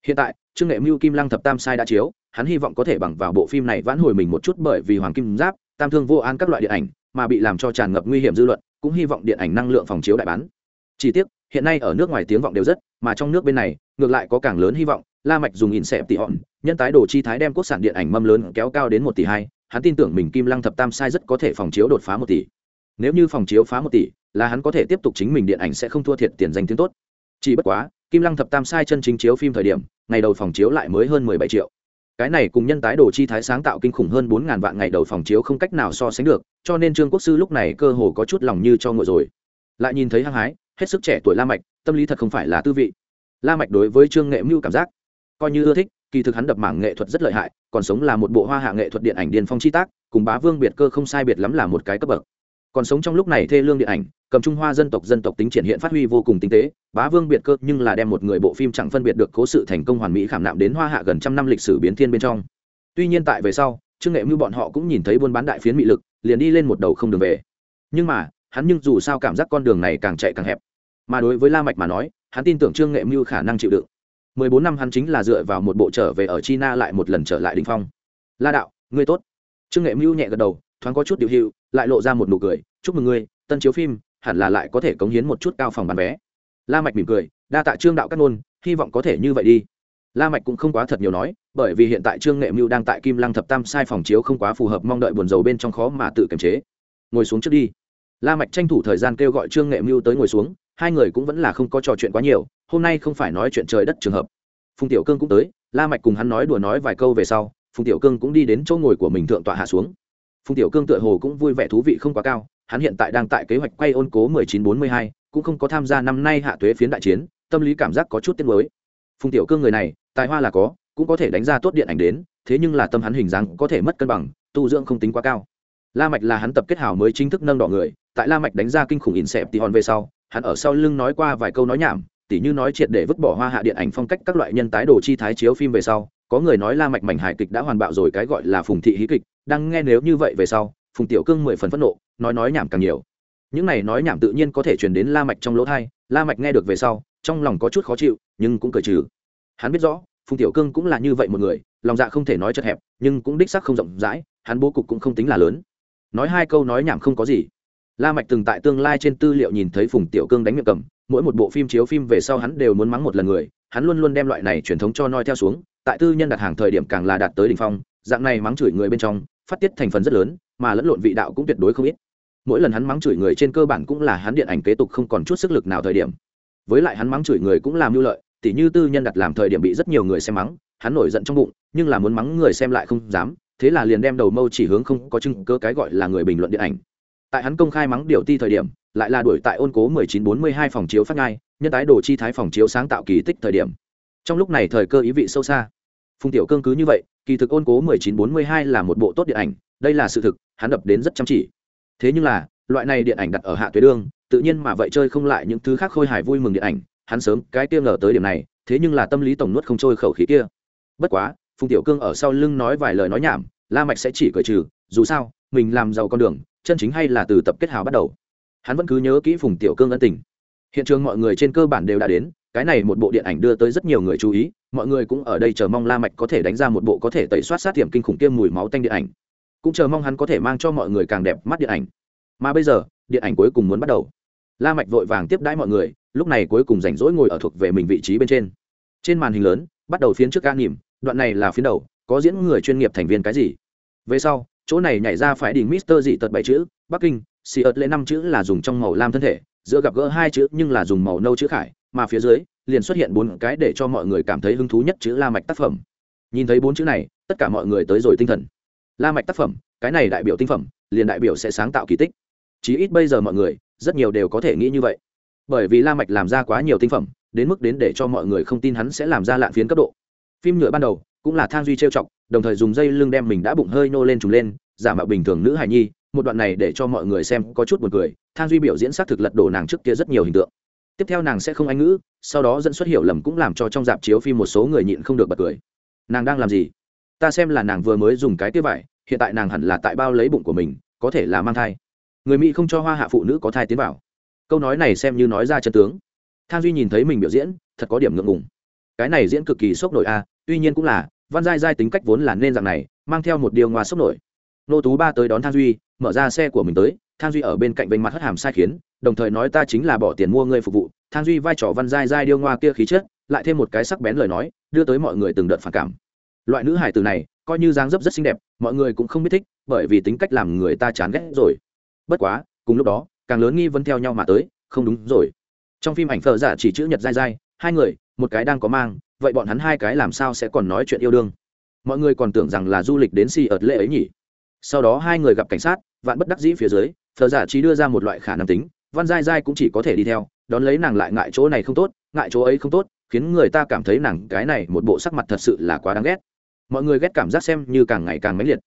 Hiện tại, trương nghệ mưu, kim lăng thập tam sai đã chiếu, hắn hy vọng có thể bằng vào bộ phim này vãn hồi mình một chút bởi vì hoàng kim giáp, tam thương vô an các loại điện ảnh, mà bị làm cho tràn ngập nguy hiểm dư luận cũng hy vọng điện ảnh năng lượng phòng chiếu đại bán. Chỉ tiếc, hiện nay ở nước ngoài tiếng vọng đều rất, mà trong nước bên này, ngược lại có càng lớn hy vọng, la mạch dùng in xẹp tỷ hòn, nhân tái đồ chi thái đem quốc sản điện ảnh mâm lớn kéo cao đến một tỷ hai, hắn tin tưởng mình kim lăng thập tam sai rất có thể phòng chiếu đột phá một tỷ. Nếu như phòng chiếu phá một tỷ, là hắn có thể tiếp tục chính mình điện ảnh sẽ không thua thiệt tiền danh tiếng tốt. Chỉ bất quá, kim lăng thập tam sai chân chính chiếu phim thời điểm, ngày đầu phòng chiếu lại mới hơn mười bảy triệu cái này cùng nhân tái đồ chi thái sáng tạo kinh khủng hơn bốn ngàn vạn ngày đầu phòng chiếu không cách nào so sánh được, cho nên trương quốc sư lúc này cơ hồ có chút lòng như cho ngựa rồi. Lại nhìn thấy hăng hái, hết sức trẻ tuổi la mạch, tâm lý thật không phải là tư vị. La mạch đối với trương nghệ mưu cảm giác coi như ưa thích, kỳ thực hắn đập mảng nghệ thuật rất lợi hại, còn sống là một bộ hoa hạ nghệ thuật điện ảnh điên phong chi tác, cùng bá vương biệt cơ không sai biệt lắm là một cái cấp bậc còn sống trong lúc này thê lương điện ảnh, cầm trung hoa dân tộc dân tộc tính triển hiện phát huy vô cùng tinh tế, bá vương biệt cơ nhưng là đem một người bộ phim chẳng phân biệt được cố sự thành công hoàn mỹ khảm nạm đến hoa hạ gần trăm năm lịch sử biến thiên bên trong. Tuy nhiên tại về sau, trương nghệ mưu bọn họ cũng nhìn thấy buôn bán đại phiến mị lực, liền đi lên một đầu không đường về. Nhưng mà, hắn nhưng dù sao cảm giác con đường này càng chạy càng hẹp. Mà đối với la mạch mà nói, hắn tin tưởng trương nghệ mưu khả năng chịu đựng. 14 năm hắn chính là dựa vào một bộ trở về ở china lại một lần trở lại đỉnh phong. La đạo, ngươi tốt. Trương nghệ mưu nhẹ gật đầu, thoáng có chút điều hiệu lại lộ ra một nụ cười, chúc mừng ngươi, tân chiếu phim, hẳn là lại có thể cống hiến một chút cao phòng bán vé. La mạch mỉm cười, đa tạ trương đạo cát nôn hy vọng có thể như vậy đi. La mạch cũng không quá thật nhiều nói, bởi vì hiện tại trương nghệ mưu đang tại kim lăng thập tam sai phòng chiếu không quá phù hợp mong đợi buồn rầu bên trong khó mà tự kiềm chế. Ngồi xuống trước đi. La mạch tranh thủ thời gian kêu gọi trương nghệ mưu tới ngồi xuống, hai người cũng vẫn là không có trò chuyện quá nhiều, hôm nay không phải nói chuyện trời đất trường hợp. Phùng tiểu cương cũng tới, la mạch cùng hắn nói đùa nói vài câu về sau, phùng tiểu cương cũng đi đến chỗ ngồi của mình thượng tọa hạ xuống phùng tiểu cương tựa hồ cũng vui vẻ thú vị không quá cao hắn hiện tại đang tại kế hoạch quay ôn cố 1942, cũng không có tham gia năm nay hạ thuế phiến đại chiến tâm lý cảm giác có chút tiếc nuối. Phùng tiểu cương người này tài hoa là có cũng có thể đánh ra tốt điện ảnh đến thế nhưng là tâm hắn hình dáng có thể mất cân bằng tu dưỡng không tính quá cao. La mạch là hắn tập kết hảo mới chính thức nâng đỏ người tại la mạch đánh ra kinh khủng in xẹp thì hòn về sau hắn ở sau lưng nói qua vài câu nói nhảm tỉ như nói triệt để vứt bỏ hoa hạ điện ảnh phong cách các loại nhân tái đồ chi thái chiếu phim về sau có người nói la mạch mảnh hài kịch đã hoàn bạo rồi, cái gọi là phùng thị hí kịch, đang nghe nếu như vậy về sau, phùng tiểu cương mười phần phẫn nộ, nói nói nhảm càng nhiều. Những này nói nhảm tự nhiên có thể truyền đến la mạch trong lỗ thay la mạch nghe được về sau, trong lòng có chút khó chịu, nhưng cũng cười trừ. Hắn biết rõ, phùng tiểu cương cũng là như vậy một người, lòng dạ không thể nói chật hẹp, nhưng cũng đích xác không rộng rãi, hắn bố cục cũng không tính là lớn. Nói hai câu nói nhảm không có gì. La mạch từng tại tương lai trên tư liệu nhìn thấy phùng tiểu cương đánh miệng cầm, mỗi một bộ phim chiếu phim về sau hắn đều muốn mắng một lần người, hắn luôn luôn đem loại này truyền thống cho noi theo xuống tại tư nhân đặt hàng thời điểm càng là đạt tới đỉnh phong, dạng này mắng chửi người bên trong, phát tiết thành phần rất lớn, mà lẫn lộn vị đạo cũng tuyệt đối không ít. Mỗi lần hắn mắng chửi người trên cơ bản cũng là hắn điện ảnh kế tục không còn chút sức lực nào thời điểm. Với lại hắn mắng chửi người cũng làm mưu lợi, tỉ như tư nhân đặt làm thời điểm bị rất nhiều người xem mắng, hắn nổi giận trong bụng, nhưng là muốn mắng người xem lại không dám, thế là liền đem đầu mâu chỉ hướng không có chứng cơ cái gọi là người bình luận điện ảnh. Tại hắn công khai mắng điều ti thời điểm, lại là đuổi tại ôn cố 1942 phòng chiếu phát ngai nhân tái đồ chi thái phòng chiếu sáng tạo kỳ tích thời điểm. Trong lúc này thời cơ ý vị sâu xa phùng tiểu cương cứ như vậy, kỳ thực ôn cố 1942 là một bộ tốt điện ảnh, đây là sự thực, hắn đập đến rất chăm chỉ. Thế nhưng là, loại này điện ảnh đặt ở hạ tuế đương, tự nhiên mà vậy chơi không lại những thứ khác khôi hài vui mừng điện ảnh, hắn sớm cái kia ngờ tới điểm này, thế nhưng là tâm lý tổng nuốt không trôi khẩu khí kia. Bất quá, phùng tiểu cương ở sau lưng nói vài lời nói nhảm, la mạch sẽ chỉ cười trừ, dù sao, mình làm giàu con đường, chân chính hay là từ tập kết hào bắt đầu. Hắn vẫn cứ nhớ kỹ phùng tiểu cương ân tình. Hiện trường mọi người trên cơ bản đều đã đến, cái này một bộ điện ảnh đưa tới rất nhiều người chú ý mọi người cũng ở đây chờ mong la mạch có thể đánh ra một bộ có thể tẩy soát sát tiềm kinh khủng kia mùi máu tanh điện ảnh. Cũng chờ mong hắn có thể mang cho mọi người càng đẹp mắt điện ảnh. Mà bây giờ, điện ảnh cuối cùng muốn bắt đầu. La mạch vội vàng tiếp đãi mọi người, lúc này cuối cùng rảnh rỗi ngồi ở thuộc về mình vị trí bên trên. Trên màn hình lớn, bắt đầu phiến trước ca nhìm đoạn này là phiến đầu, có diễn người chuyên nghiệp thành viên cái gì? Về sau, chỗ này nhảy ra phải đỉnh mister dị tật bảy chữ, bắc kinh, xì ợt lệ năm chữ là dùng trong màu lam thân thể, giữa gặp gỡ hai chữ nhưng là dùng màu nâu chữ khải, mà phía dưới liền xuất hiện bốn cái để cho mọi người cảm thấy hứng thú nhất chữ la mạch tác phẩm. Nhìn thấy bốn chữ này, tất cả mọi người tới rồi tinh thần. La mạch tác phẩm, cái này đại biểu tinh phẩm, liền đại biểu sẽ sáng tạo kỳ tích. Chí ít bây giờ mọi người, rất nhiều đều có thể nghĩ như vậy. Bởi vì la mạch làm ra quá nhiều tinh phẩm, đến mức đến để cho mọi người không tin hắn sẽ làm ra lạn phiến cấp độ. Phim nhựa ban đầu, cũng là thang duy trêu chọc, đồng thời dùng dây lưng đem mình đã bụng hơi nô lên trùng lên, giả mạo bình thường nữ hài nhi, một đoạn này để cho mọi người xem có chút buồn cười. Thang duy biểu diễn xác thực lật đổ nàng trước kia rất nhiều hình tượng tiếp theo nàng sẽ không anh ngữ, sau đó dẫn xuất hiểu lầm cũng làm cho trong dạp chiếu phim một số người nhịn không được bật cười. Nàng đang làm gì? Ta xem là nàng vừa mới dùng cái kia vải, hiện tại nàng hẳn là tại bao lấy bụng của mình, có thể là mang thai. Người mỹ không cho hoa hạ phụ nữ có thai tiến vào. Câu nói này xem như nói ra chân tướng. Thang duy nhìn thấy mình biểu diễn, thật có điểm ngượng ngùng. Cái này diễn cực kỳ sốc nổi a, tuy nhiên cũng là, văn giai giai tính cách vốn là nên dạng này, mang theo một điều ngoa sốc nổi. Nô tú ba tới đón thang duy, mở ra xe của mình tới, thang duy ở bên cạnh vênh mặt hất hàm sai khiến đồng thời nói ta chính là bỏ tiền mua ngươi phục vụ, thang duy vai trò văn giai giai điêu ngoa kia khí chất, lại thêm một cái sắc bén lời nói, đưa tới mọi người từng đợt phản cảm. Loại nữ hải từ này, coi như dáng dấp rất xinh đẹp, mọi người cũng không biết thích, bởi vì tính cách làm người ta chán ghét rồi. Bất quá, cùng lúc đó, càng lớn nghi vấn theo nhau mà tới, không đúng rồi. Trong phim ảnh phở giả chỉ chữ nhật dai dai hai người, một cái đang có mang, vậy bọn hắn hai cái làm sao sẽ còn nói chuyện yêu đương? Mọi người còn tưởng rằng là du lịch đến si ợt lệ ấy nhỉ? Sau đó hai người gặp cảnh sát, vạn bất đắc dĩ phía dưới, phở giả chỉ đưa ra một loại khả năng tính văn dai dai cũng chỉ có thể đi theo, đón lấy nàng lại ngại chỗ này không tốt, ngại chỗ ấy không tốt, khiến người ta cảm thấy nàng cái này một bộ sắc mặt thật sự là quá đáng ghét. Mọi người ghét cảm giác xem như càng ngày càng mãnh liệt.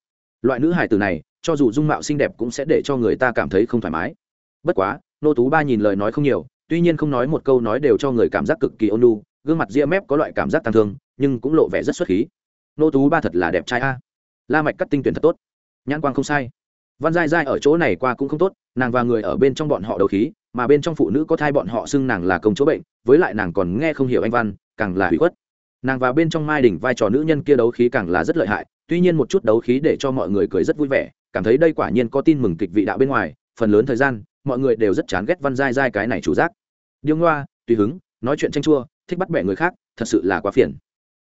Loại nữ hải tử này, cho dù dung mạo xinh đẹp cũng sẽ để cho người ta cảm thấy không thoải mái. Bất quá, nô tú ba nhìn lời nói không nhiều, tuy nhiên không nói một câu nói đều cho người cảm giác cực kỳ ôn lu gương mặt ria mép có loại cảm giác tăng thương, nhưng cũng lộ vẻ rất xuất khí. Nô tú ba thật là đẹp trai a. La mạch cắt tinh tuyển thật tốt. Nhãn quang không sai văn giai giai ở chỗ này qua cũng không tốt, nàng và người ở bên trong bọn họ đầu khí, mà bên trong phụ nữ có thai bọn họ xưng nàng là công chỗ bệnh, với lại nàng còn nghe không hiểu anh văn, càng là hủy khuất. Nàng và bên trong mai đỉnh vai trò nữ nhân kia đấu khí càng là rất lợi hại, tuy nhiên một chút đấu khí để cho mọi người cười rất vui vẻ, cảm thấy đây quả nhiên có tin mừng kịch vị đạo bên ngoài, phần lớn thời gian, mọi người đều rất chán ghét văn giai giai cái này chủ giác. Điêu ngoa, tùy hứng, nói chuyện tranh chua, thích bắt bẻ người khác, thật sự là quá phiền.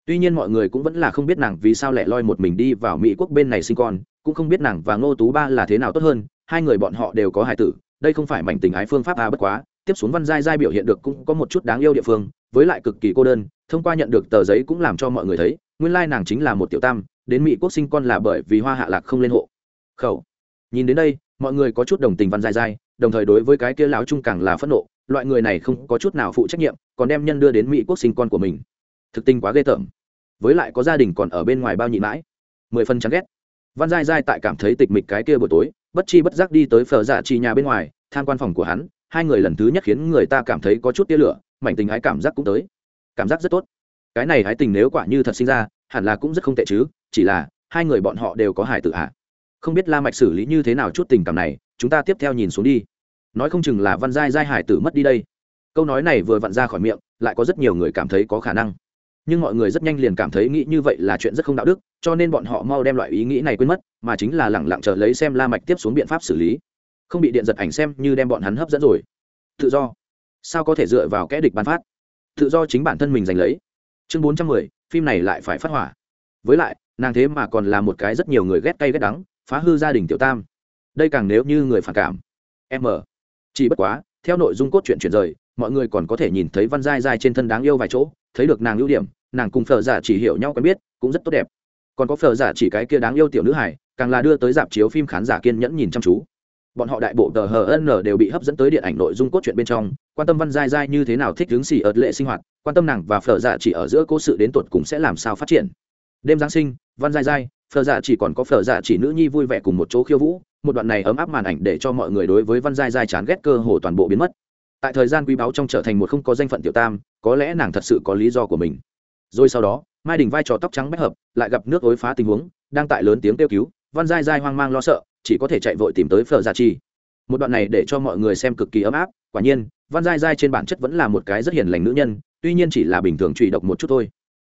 Tuy nhiên mọi người cũng vẫn là không biết nàng vì sao lại loi một mình đi vào mỹ quốc bên này sinh con cũng không biết nàng và ngô tú ba là thế nào tốt hơn, hai người bọn họ đều có hài tử, đây không phải mảnh tình ái phương pháp a bất quá, tiếp xuống văn giai giai biểu hiện được cũng có một chút đáng yêu địa phương, với lại cực kỳ cô đơn, thông qua nhận được tờ giấy cũng làm cho mọi người thấy, nguyên lai nàng chính là một tiểu tam, đến mỹ quốc sinh con là bởi vì hoa hạ lạc không lên hộ. Khẩu. Nhìn đến đây, mọi người có chút đồng tình văn giai giai, đồng thời đối với cái kia láo trung càng là phẫn nộ, loại người này không có chút nào phụ trách nhiệm, còn đem nhân đưa đến mỹ quốc sinh con của mình. Thực tình quá ghê tởm. Với lại có gia đình còn ở bên ngoài bao nhị mãi. Mười phần chán ghét văn giai giai tại cảm thấy tịch mịch cái kia buổi tối, bất chi bất giác đi tới phở dạ chi nhà bên ngoài, tham quan phòng của hắn, hai người lần thứ nhất khiến người ta cảm thấy có chút tia lửa, mảnh tình ái cảm giác cũng tới. Cảm giác rất tốt. Cái này hái tình nếu quả như thật sinh ra, hẳn là cũng rất không tệ chứ, chỉ là, hai người bọn họ đều có hải tự hạ không biết la mạch xử lý như thế nào chút tình cảm này, chúng ta tiếp theo nhìn xuống đi. Nói không chừng là văn giai giai hải tử mất đi đây. Câu nói này vừa vặn ra khỏi miệng, lại có rất nhiều người cảm thấy có khả năng nhưng mọi người rất nhanh liền cảm thấy nghĩ như vậy là chuyện rất không đạo đức, cho nên bọn họ mau đem loại ý nghĩ này quên mất, mà chính là lẳng lặng chờ lấy xem la mạch tiếp xuống biện pháp xử lý. Không bị điện giật ảnh xem như đem bọn hắn hấp dẫn rồi. Tự do. Sao có thể dựa vào kẽ địch ban phát? Tự do chính bản thân mình giành lấy. Chương bốn trăm mười, phim này lại phải phát hỏa. Với lại, nàng thế mà còn là một cái rất nhiều người ghét cay ghét đắng, phá hư gia đình tiểu tam. Đây càng nếu như người phản cảm. M. Chỉ bất quá, theo nội dung cốt truyện chuyển rời, mọi người còn có thể nhìn thấy văn giai giai trên thân đáng yêu vài chỗ, thấy được nàng ưu điểm nàng cùng phở giả chỉ hiểu nhau quen biết, cũng rất tốt đẹp. Còn có phở giả chỉ cái kia đáng yêu tiểu nữ hải càng là đưa tới dạp chiếu phim khán giả kiên nhẫn nhìn chăm chú. Bọn họ đại bộ tờ hn đều bị hấp dẫn tới điện ảnh nội dung cốt truyện bên trong, quan tâm văn giai giai như thế nào thích hướng xì ợt lệ sinh hoạt, quan tâm nàng và phở giả chỉ ở giữa cố sự đến tuột cũng sẽ làm sao phát triển. Đêm giáng sinh, văn giai giai, phở giả chỉ còn có phở giả chỉ nữ nhi vui vẻ cùng một chỗ khiêu vũ, một đoạn này ấm áp màn ảnh để cho mọi người đối với văn giai giai chán ghét cơ hồ toàn bộ biến mất. Tại thời gian quý báu trong trở thành một không có danh phận tiểu tam, có lẽ nàng thật sự có lý do của mình rồi sau đó, mai đình vai trò tóc trắng bách hợp, lại gặp nước ối phá tình huống, đang tại lớn tiếng kêu cứu, văn dai dai hoang mang lo sợ, chỉ có thể chạy vội tìm tới phở dạ gia chi một đoạn này để cho mọi người xem cực kỳ ấm áp, quả nhiên, văn dai dai trên bản chất vẫn là một cái rất hiền lành nữ nhân, tuy nhiên chỉ là bình thường trụy độc một chút thôi.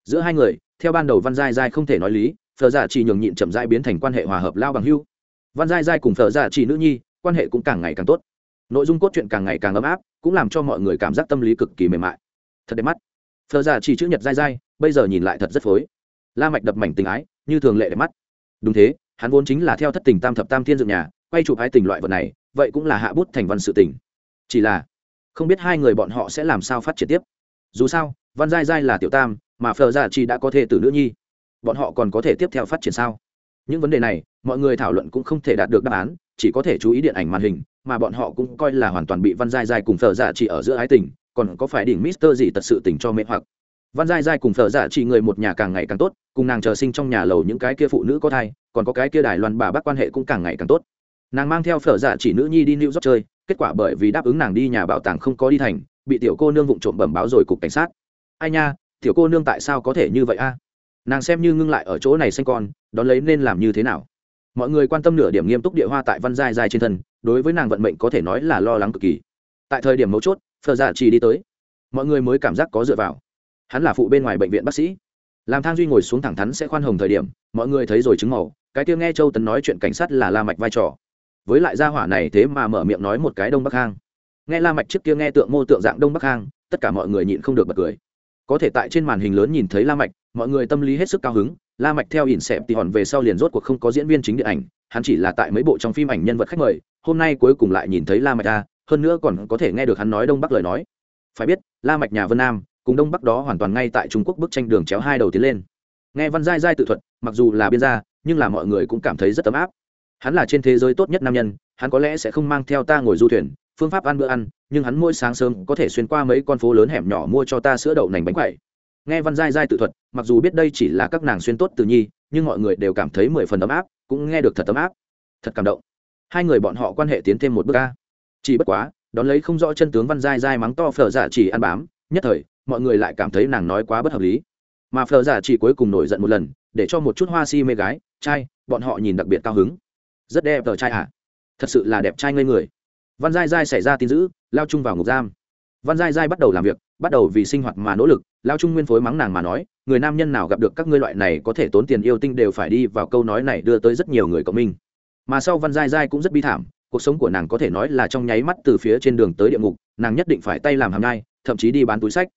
Giữa hai người, theo ban đầu văn dai dai không thể nói lý, phở dạ gia chỉ nhường nhịn chậm rãi biến thành quan hệ hòa hợp lao bằng hưu. Văn dai dai cùng phở dạ gia chỉ nữ nhi, quan hệ cũng càng ngày càng tốt. Nội dung cốt truyện càng ngày càng ấm áp, cũng làm cho mọi người cảm giác tâm lý cực kỳ mềm mại. Thật đẹp mắt phở giả chỉ chữ nhật dai dai, bây giờ nhìn lại thật rất phối. La mạch đập mảnh tình ái, như thường lệ đẹp mắt. Đúng thế, hắn vốn chính là theo thất tình tam thập tam thiên dựng nhà, quay chụp hai tình loại vật này, vậy cũng là hạ bút thành văn sự tình. Chỉ là, không biết hai người bọn họ sẽ làm sao phát triển tiếp. Dù sao, văn dai dai là tiểu tam, mà phờ giả chỉ đã có thể từ nữ nhi. Bọn họ còn có thể tiếp theo phát triển sao? Những vấn đề này, mọi người thảo luận cũng không thể đạt được đáp án, chỉ có thể chú ý điện ảnh màn hình, mà bọn họ cũng coi là hoàn toàn bị văn dai dai cùng phờ giả chỉ ở giữa ái tình còn có phải đỉnh mister gì thật sự tình cho mẹ hoặc. Văn giai giai cùng phở giả chỉ người một nhà càng ngày càng tốt, cùng nàng chờ sinh trong nhà lầu những cái kia phụ nữ có thai, còn có cái kia đài loan bà bác quan hệ cũng càng ngày càng tốt. Nàng mang theo phở dạ chỉ nữ nhi đi new york chơi, kết quả bởi vì đáp ứng nàng đi nhà bảo tàng không có đi thành, bị tiểu cô nương vụng trộm bẩm báo rồi cục cảnh sát. Ai nha, tiểu cô nương tại sao có thể như vậy a? Nàng xem như ngưng lại ở chỗ này sinh con, đón lấy nên làm như thế nào? Mọi người quan tâm nửa điểm nghiêm túc địa hoa tại văn giai giai trên thân, đối với nàng vận mệnh có thể nói là lo lắng cực kỳ. Tại thời điểm mấu chốt phở dạ chỉ đi tới. Mọi người mới cảm giác có dựa vào. Hắn là phụ bên ngoài bệnh viện bác sĩ. Làm thang duy ngồi xuống thẳng thắn sẽ khoan hồng thời điểm, mọi người thấy rồi chứng màu, cái kia nghe châu tấn nói chuyện cảnh sát là la mạch vai trò. Với lại gia hỏa này thế mà mở miệng nói một cái đông bắc hang. Nghe la mạch trước kia nghe tượng mô tượng dạng đông bắc hang, tất cả mọi người nhịn không được bật cười. Có thể tại trên màn hình lớn nhìn thấy la mạch, mọi người tâm lý hết sức cao hứng, la mạch theo ỉn xẹp thì hòn về sau liền rốt cuộc không có diễn viên chính điện ảnh, hắn chỉ là tại mấy bộ trong phim ảnh nhân vật khách mời, hôm nay cuối cùng lại nhìn thấy la mạch ta hơn nữa còn có thể nghe được hắn nói đông bắc lời nói. Phải biết, la mạch nhà vân nam cùng đông bắc đó hoàn toàn ngay tại trung quốc bức tranh đường chéo hai đầu tiến lên. Nghe văn giai giai tự thuật, mặc dù là biên gia, nhưng là mọi người cũng cảm thấy rất ấm áp. Hắn là trên thế giới tốt nhất nam nhân, hắn có lẽ sẽ không mang theo ta ngồi du thuyền, phương pháp ăn bữa ăn, nhưng hắn mỗi sáng sớm có thể xuyên qua mấy con phố lớn hẻm nhỏ mua cho ta sữa đậu nành bánh quậy nghe văn giai giai tự thuật, mặc dù biết đây chỉ là các nàng xuyên tốt từ nhi, nhưng mọi người đều cảm thấy mười phần ấm áp, cũng nghe được thật ấm áp. Thật cảm động. Hai người bọn họ quan hệ tiến thêm một bước ca chỉ bất quá, đón lấy không rõ chân tướng văn giai giai mắng to phở giả chỉ ăn bám, nhất thời, mọi người lại cảm thấy nàng nói quá bất hợp lý. Mà Phở giả chỉ cuối cùng nổi giận một lần, để cho một chút hoa si mê gái, trai, bọn họ nhìn đặc biệt cao hứng. Rất đẹp tờ trai à thật sự là đẹp trai ngây người. Văn giai giai xảy ra tin dữ, lao chung vào ngục giam. Văn giai giai bắt đầu làm việc, bắt đầu vì sinh hoạt mà nỗ lực, lao chung nguyên phối mắng nàng mà nói, người nam nhân nào gặp được các ngươi loại này có thể tốn tiền yêu tinh đều phải đi vào câu nói này đưa tới rất nhiều người cộng minh. Mà sau văn giai giai cũng rất bi thảm cuộc sống của nàng có thể nói là trong nháy mắt từ phía trên đường tới địa ngục nàng nhất định phải tay làm hàm nhai thậm chí đi bán túi sách.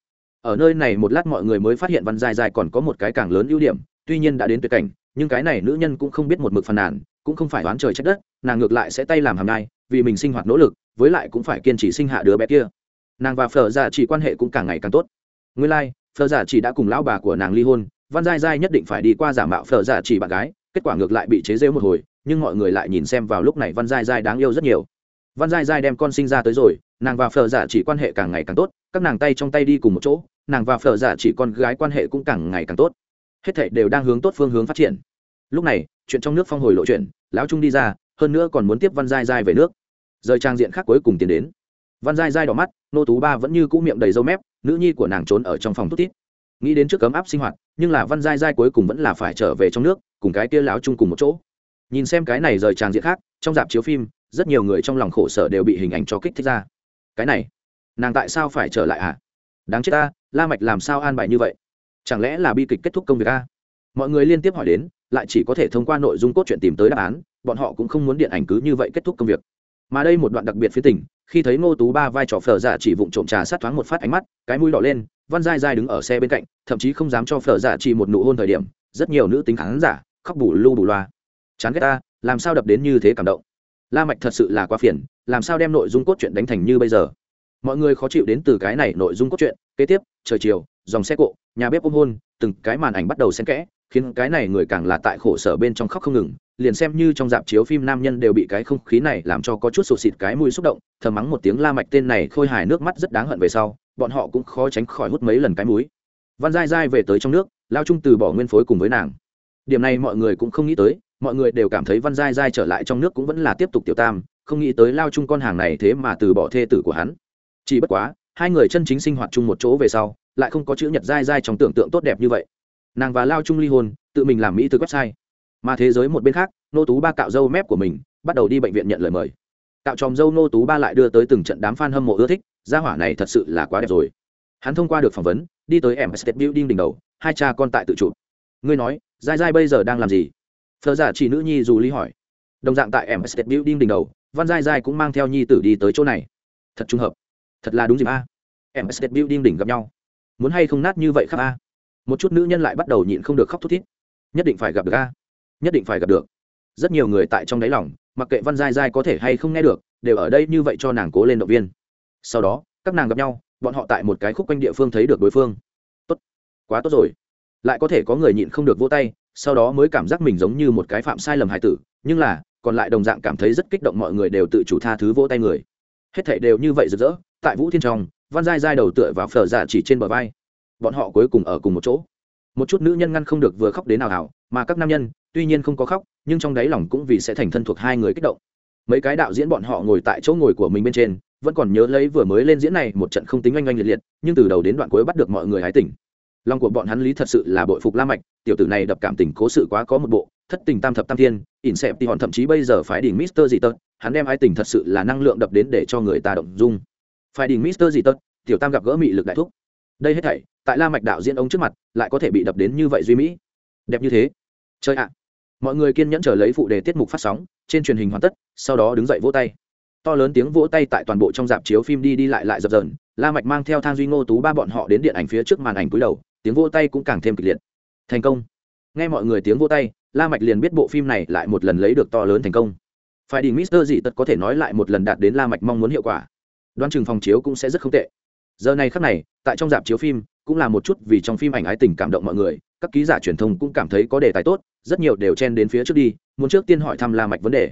Ở nơi này một lát mọi người mới phát hiện văn dài dài còn có một cái càng lớn ưu điểm tuy nhiên đã đến tuyệt cảnh nhưng cái này nữ nhân cũng không biết một mực phàn nàn cũng không phải đoán trời trách đất nàng ngược lại sẽ tay làm hàm nhai vì mình sinh hoạt nỗ lực với lại cũng phải kiên trì sinh hạ đứa bé kia. Nàng và phở giả chỉ quan hệ cũng càng ngày càng tốt. Nguyên lai、like, phở giả chỉ đã cùng lão bà của nàng ly hôn văn giai giai nhất định phải đi qua giả mạo phở giả chỉ bạn gái kết quả ngược lại bị chế rêu một hồi nhưng mọi người lại nhìn xem vào lúc này văn giai giai đáng yêu rất nhiều. Văn giai giai đem con sinh ra tới rồi, nàng và phở giả chỉ quan hệ càng ngày càng tốt, các nàng tay trong tay đi cùng một chỗ, nàng và phở giả chỉ con gái quan hệ cũng càng ngày càng tốt. Hết thệ đều đang hướng tốt phương hướng phát triển. Lúc này, chuyện trong nước phong hồi lộ chuyện, lão trung đi ra, hơn nữa còn muốn tiếp văn giai giai về nước. Rời trang diện khác cuối cùng tiến đến. Văn giai giai đỏ mắt, nô tú ba vẫn như cũ miệng đầy râu mép, nữ nhi của nàng trốn ở trong phòng tốt tít nghĩ đến trước cấm áp sinh hoạt, nhưng là văn giai giai cuối cùng vẫn là phải trở về trong nước, cùng cái kia lão trung cùng một chỗ nhìn xem cái này rời tràng diện khác, trong dạp chiếu phim, rất nhiều người trong lòng khổ sở đều bị hình ảnh cho kích thích ra. Cái này, nàng tại sao phải trở lại à đáng chết ta, la mạch làm sao an bài như vậy? Chẳng lẽ là bi kịch kết thúc công việc a? Mọi người liên tiếp hỏi đến, lại chỉ có thể thông qua nội dung cốt truyện tìm tới đáp án, bọn họ cũng không muốn điện ảnh cứ như vậy kết thúc công việc. Mà đây một đoạn đặc biệt phía tỉnh khi thấy ngô tú ba vai trò phở giả chỉ vụng trộm trà sát thoáng một phát ánh mắt, cái mũi đỏ lên, văn dai dai đứng ở xe bên cạnh, thậm chí không dám cho phở giả chỉ một nụ hôn thời điểm, rất nhiều nữ tính khán giả, khóc bù lu bù loa chán ghét ta, làm sao đập đến như thế cảm động? La mạch thật sự là quá phiền, làm sao đem nội dung cốt truyện đánh thành như bây giờ? Mọi người khó chịu đến từ cái này nội dung cốt truyện. Kế tiếp, trời chiều, dòng xe cộ, nhà bếp ôm hôn, từng cái màn ảnh bắt đầu xen kẽ, khiến cái này người càng là tại khổ sở bên trong khóc không ngừng. Liền xem như trong dạp chiếu phim nam nhân đều bị cái không khí này làm cho có chút sụt xịt cái mũi xúc động, thầm mắng một tiếng la mạch tên này khôi hài nước mắt rất đáng hận về sau, bọn họ cũng khó tránh khỏi hút mấy lần cái mũi. Văn dai dai về tới trong nước, lao trung từ bỏ nguyên phối cùng với nàng. Điểm này mọi người cũng không nghĩ tới mọi người đều cảm thấy văn giai giai trở lại trong nước cũng vẫn là tiếp tục tiểu tam, không nghĩ tới lao chung con hàng này thế mà từ bỏ thê tử của hắn. Chỉ bất quá, hai người chân chính sinh hoạt chung một chỗ về sau, lại không có chữ nhật dai dai trong tưởng tượng tốt đẹp như vậy. Nàng và lao chung ly hôn, tự mình làm mỹ từ website. Mà thế giới một bên khác, nô tú ba cạo dâu mép của mình, bắt đầu đi bệnh viện nhận lời mời. Cạo tròm dâu nô tú ba lại đưa tới từng trận đám f a n hâm mộ ưa thích, gia hỏa này thật sự là quá đẹp rồi. Hắn thông qua được phỏng vấn, đi tới em state building đỉnh đầu, hai cha con tại tự chụp. Ngươi nói dai dai bây giờ đang làm gì? Phờ giả chỉ nữ nhi dù ly hỏi. Đồng dạng tại em state building đỉnh đầu, văn dai dai cũng mang theo nhi tử đi tới chỗ này. Thật trùng hợp. Thật là đúng dịp a. Em state building đỉnh gặp nhau. Muốn hay không nát như vậy khắp a? Một chút nữ nhân lại bắt đầu nhịn không được khóc thút thít. Nhất định phải gặp được a. Nhất định phải gặp được. Rất nhiều người tại trong đáy lòng, mặc kệ văn giai giai có thể hay không nghe được, đều ở đây như vậy cho nàng cố lên động viên. Sau đó, các nàng gặp nhau, bọn họ tại một cái khúc quanh địa phương thấy được đối phương. Tốt. Quá tốt rồi. Lại có thể có người nhịn không được vỗ tay sau đó mới cảm giác mình giống như một cái phạm sai lầm hài tử, nhưng là, còn lại đồng dạng cảm thấy rất kích động mọi người đều tự chủ tha thứ vỗ tay người. Hết thảy đều như vậy rực rỡ, tại vũ thiên trong, văn giai giai đầu tựa vào phở giả chỉ trên bờ vai. Bọn họ cuối cùng ở cùng một chỗ. Một chút nữ nhân ngăn không được vừa khóc đến nào hảo mà các nam nhân, tuy nhiên không có khóc, nhưng trong đáy lòng cũng vì sẽ thành thân thuộc hai người kích động. Mấy cái đạo diễn bọn họ ngồi tại chỗ ngồi của mình bên trên, vẫn còn nhớ lấy vừa mới lên diễn này một trận không tính oanh oanh liệt liệt, nhưng từ đầu đến đoạn cuối bắt được mọi người hái tỉnh lòng của bọn hắn lý thật sự là bội phục la mạch, tiểu tử này đập cảm tình cố sự quá có một bộ, thất tình tam thập tam thiên, ỉn xẹp thì hòn thậm chí bây giờ phải đỉnh mister gì tật, hắn đem ái tình thật sự là năng lượng đập đến để cho người ta động dung. Phải đỉnh mister gì tật, tiểu tam gặp gỡ mị lực đại thúc. Đây hết thảy, tại la mạch đạo diễn ông trước mặt, lại có thể bị đập đến như vậy duy mỹ. Đẹp như thế. Chơi ạ. Mọi người kiên nhẫn chờ lấy phụ đề tiết mục phát sóng, trên truyền hình hoàn tất, sau đó đứng dậy vỗ tay. To lớn tiếng vỗ tay tại toàn bộ trong dạp chiếu phim đi đi lại lại dập dờn, la mạch mang theo thang duy ngô tú ba bọn họ đến điện ảnh phía trước màn ảnh cúi đầu tiếng vỗ tay cũng càng thêm kịch liệt. Thành công. Nghe mọi người tiếng vỗ tay, la mạch liền biết bộ phim này lại một lần lấy được to lớn thành công. Phải đi mister dị tật có thể nói lại một lần đạt đến la mạch mong muốn hiệu quả. Đoán chừng phòng chiếu cũng sẽ rất không tệ. Giờ này khắc này, tại trong dạp chiếu phim, cũng là một chút vì trong phim ảnh ái tình cảm động mọi người, các ký giả truyền thông cũng cảm thấy có đề tài tốt, rất nhiều đều chen đến phía trước đi, muốn trước tiên hỏi thăm la mạch vấn đề.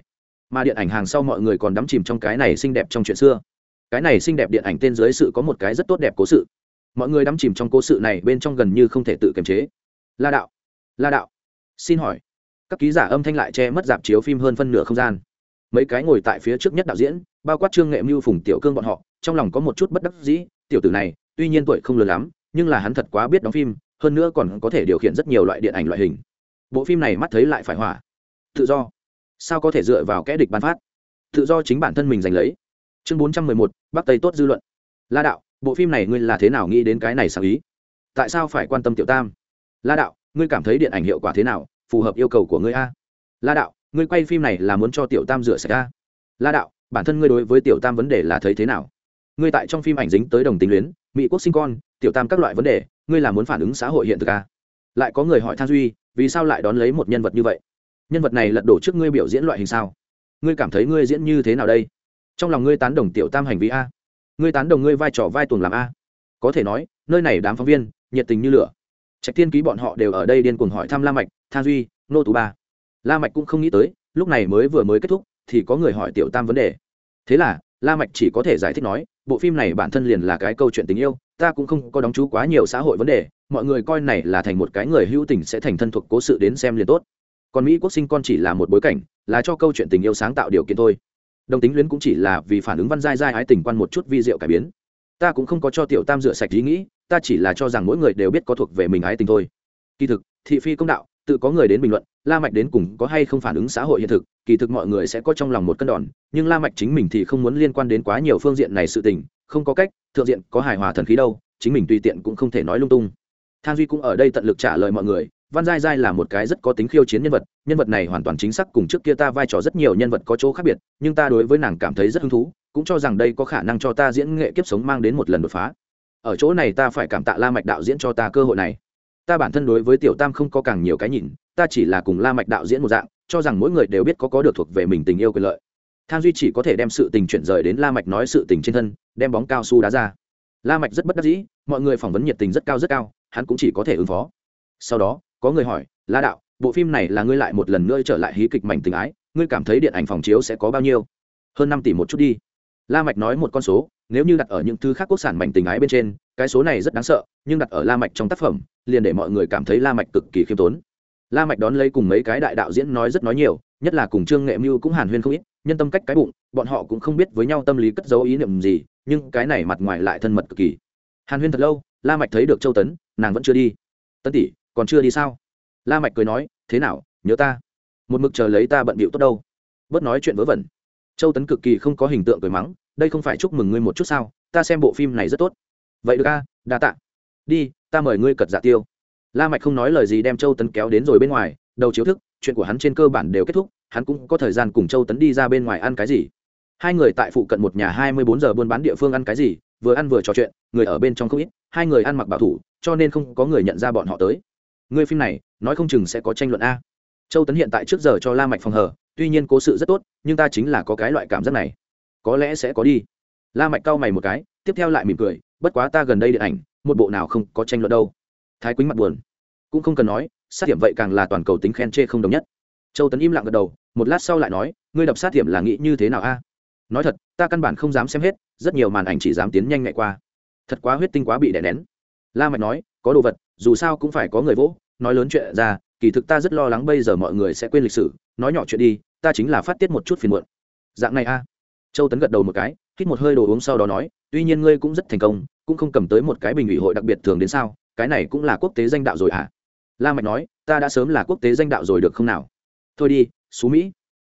Mà điện ảnh hàng sau mọi người còn đắm chìm trong cái này xinh đẹp trong chuyện xưa. Cái này xinh đẹp điện ảnh tên dưới sự có một cái rất tốt đẹp cố sự mọi người đắm chìm trong cố sự này bên trong gần như không thể tự kiềm chế. La đạo la đạo, xin hỏi, các ký giả âm thanh lại che mất dạp chiếu phim hơn phân nửa không gian. Mấy cái ngồi tại phía trước nhất đạo diễn, bao quát trương nghệ mưu, phùng tiểu cương bọn họ, trong lòng có một chút bất đắc dĩ, tiểu tử này, tuy nhiên tuổi không lớn lắm, nhưng là hắn thật quá biết đóng phim, hơn nữa còn có thể điều khiển rất nhiều loại điện ảnh loại hình. Bộ phim này mắt thấy lại phải hỏa. Tự do. Sao có thể dựa vào kẽ địch ban phát? Tự do chính bản thân mình giành lấy. Chương bốn trăm mười một, bắc tây tốt dư luận. La đạo bộ phim này ngươi là thế nào nghĩ đến cái này sáng ý? Tại sao phải quan tâm tiểu tam? La đạo, ngươi cảm thấy điện ảnh hiệu quả thế nào? Phù hợp yêu cầu của ngươi a. La đạo, ngươi quay phim này là muốn cho tiểu tam rửa sạch a. La đạo, bản thân ngươi đối với tiểu tam vấn đề là thấy thế nào? Ngươi tại trong phim ảnh dính tới đồng tính luyến, mỹ quốc sinh con, tiểu tam các loại vấn đề, ngươi là muốn phản ứng xã hội hiện thực a? Lại có người hỏi than duy, vì sao lại đón lấy một nhân vật như vậy? Nhân vật này lật đổ trước ngươi biểu diễn loại hình sao? Ngươi cảm thấy ngươi diễn như thế nào đây? Trong lòng ngươi tán đồng tiểu tam hành vi a? Ngươi tán đồng ngươi vai trò vai tuồng làm a? Có thể nói, nơi này đám phóng viên, nhiệt tình như lửa. Trạch tiên ký bọn họ đều ở đây điên cuồng hỏi thăm la mạch Tha duy, nô tú ba. La mạch cũng không nghĩ tới, lúc này mới vừa mới kết thúc, thì có người hỏi tiểu tam vấn đề. Thế là, la mạch chỉ có thể giải thích nói, bộ phim này bản thân liền là cái câu chuyện tình yêu, ta cũng không có đóng chú quá nhiều xã hội vấn đề, mọi người coi này là thành một cái người hữu tình sẽ thành thân thuộc cố sự đến xem liền tốt. Còn mỹ quốc sinh con chỉ là một bối cảnh, là cho câu chuyện tình yêu sáng tạo điều kiện thôi đồng tính luyến cũng chỉ là vì phản ứng văn giai giai ái tình quan một chút vi diệu cải biến. Ta cũng không có cho tiểu tam rửa sạch ý nghĩ, ta chỉ là cho rằng mỗi người đều biết có thuộc về mình ái tình thôi. Kỳ thực, thị phi công đạo, tự có người đến bình luận, la mạch đến cùng có hay không phản ứng xã hội hiện thực, kỳ thực mọi người sẽ có trong lòng một cân đòn, nhưng la mạch chính mình thì không muốn liên quan đến quá nhiều phương diện này sự tình, không có cách, thượng diện có hài hòa thần khí đâu, chính mình tùy tiện cũng không thể nói lung tung. Thang duy cũng ở đây tận lực trả lời mọi người văn giai giai là một cái rất có tính khiêu chiến nhân vật nhân vật này hoàn toàn chính xác cùng trước kia ta vai trò rất nhiều nhân vật có chỗ khác biệt, nhưng ta đối với nàng cảm thấy rất hứng thú, cũng cho rằng đây có khả năng cho ta diễn nghệ kiếp sống mang đến một lần đột phá. Ở chỗ này ta phải cảm tạ la mạch đạo diễn cho ta cơ hội này. Ta bản thân đối với tiểu tam không có càng nhiều cái nhìn, ta chỉ là cùng la mạch đạo diễn một dạng, cho rằng mỗi người đều biết có có được thuộc về mình tình yêu quyền lợi. Thang duy chỉ có thể đem sự tình chuyển rời đến la mạch nói sự tình trên thân, đem bóng cao su đá ra. La mạch rất bất đắc dĩ, mọi người phỏng vấn nhiệt tình rất cao rất cao, hắn cũng chỉ có thể ứng phó. Sau đó có người hỏi, la đạo, bộ phim này là ngươi lại một lần nữa trở lại hí kịch mảnh tình ái, ngươi cảm thấy điện ảnh phòng chiếu sẽ có bao nhiêu? Hơn năm tỷ một chút đi. La mạch nói một con số, nếu như đặt ở những thứ khác quốc sản mảnh tình ái bên trên, cái số này rất đáng sợ, nhưng đặt ở la mạch trong tác phẩm, liền để mọi người cảm thấy la mạch cực kỳ khiêm tốn. La mạch đón lấy cùng mấy cái đại đạo diễn nói rất nói nhiều, nhất là cùng trương nghệ mưu cũng hàn huyên không ít, nhân tâm cách cái bụng, bọn họ cũng không biết với nhau tâm lý cất giấu ý niệm gì, nhưng cái này mặt ngoài lại thân mật cực kỳ. Hàn huyên thật lâu, la mạch thấy được châu tấn, nàng vẫn chưa đi. Tấn tỷ còn chưa đi sao? La mạch cười nói, thế nào, nhớ ta? Một mực chờ lấy ta bận bịu tốt đâu. Bớt nói chuyện vớ vẩn. Châu tấn cực kỳ không có hình tượng cười mắng, đây không phải chúc mừng ngươi một chút sao? Ta xem bộ phim này rất tốt. Vậy được a, đa tạ. Đi, ta mời ngươi cật dạ tiêu. La mạch không nói lời gì đem châu tấn kéo đến rồi bên ngoài, đầu chiếu thức, chuyện của hắn trên cơ bản đều kết thúc, hắn cũng có thời gian cùng châu tấn đi ra bên ngoài ăn cái gì. Hai người tại phụ cận một nhà hai mươi bốn giờ buôn bán địa phương ăn cái gì, vừa ăn vừa trò chuyện, người ở bên trong không ít, hai người ăn mặc bảo thủ, cho nên không có người nhận ra bọn họ tới. Ngươi phim này, nói không chừng sẽ có tranh luận a. Châu tấn hiện tại trước giờ cho la mạch phòng hờ, tuy nhiên cố sự rất tốt, nhưng ta chính là có cái loại cảm giác này. Có lẽ sẽ có đi. La mạch cau mày một cái, tiếp theo lại mỉm cười, bất quá ta gần đây điện ảnh, một bộ nào không có tranh luận đâu. Thái quýnh mặt buồn. Cũng không cần nói, sát điểm vậy càng là toàn cầu tính khen chê không đồng nhất. Châu tấn im lặng gật đầu, một lát sau lại nói, ngươi đập sát điểm là nghĩ như thế nào a? Nói thật, ta căn bản không dám xem hết, rất nhiều màn ảnh chỉ dám tiến nhanh ngày qua. Thật quá huyết tinh quá bị đè nén. La mạch nói, có đồ vật dù sao cũng phải có người vỗ, nói lớn chuyện ra, kỳ thực ta rất lo lắng bây giờ mọi người sẽ quên lịch sử, nói nhỏ chuyện đi, ta chính là phát tiết một chút phiền muộn. Dạng này a. Châu tấn gật đầu một cái, hít một hơi đồ uống sau đó nói, tuy nhiên ngươi cũng rất thành công, cũng không cầm tới một cái bình ủy hội đặc biệt thường đến sao, cái này cũng là quốc tế danh đạo rồi à la mạch nói, ta đã sớm là quốc tế danh đạo rồi được không nào? Thôi đi, xú mỹ.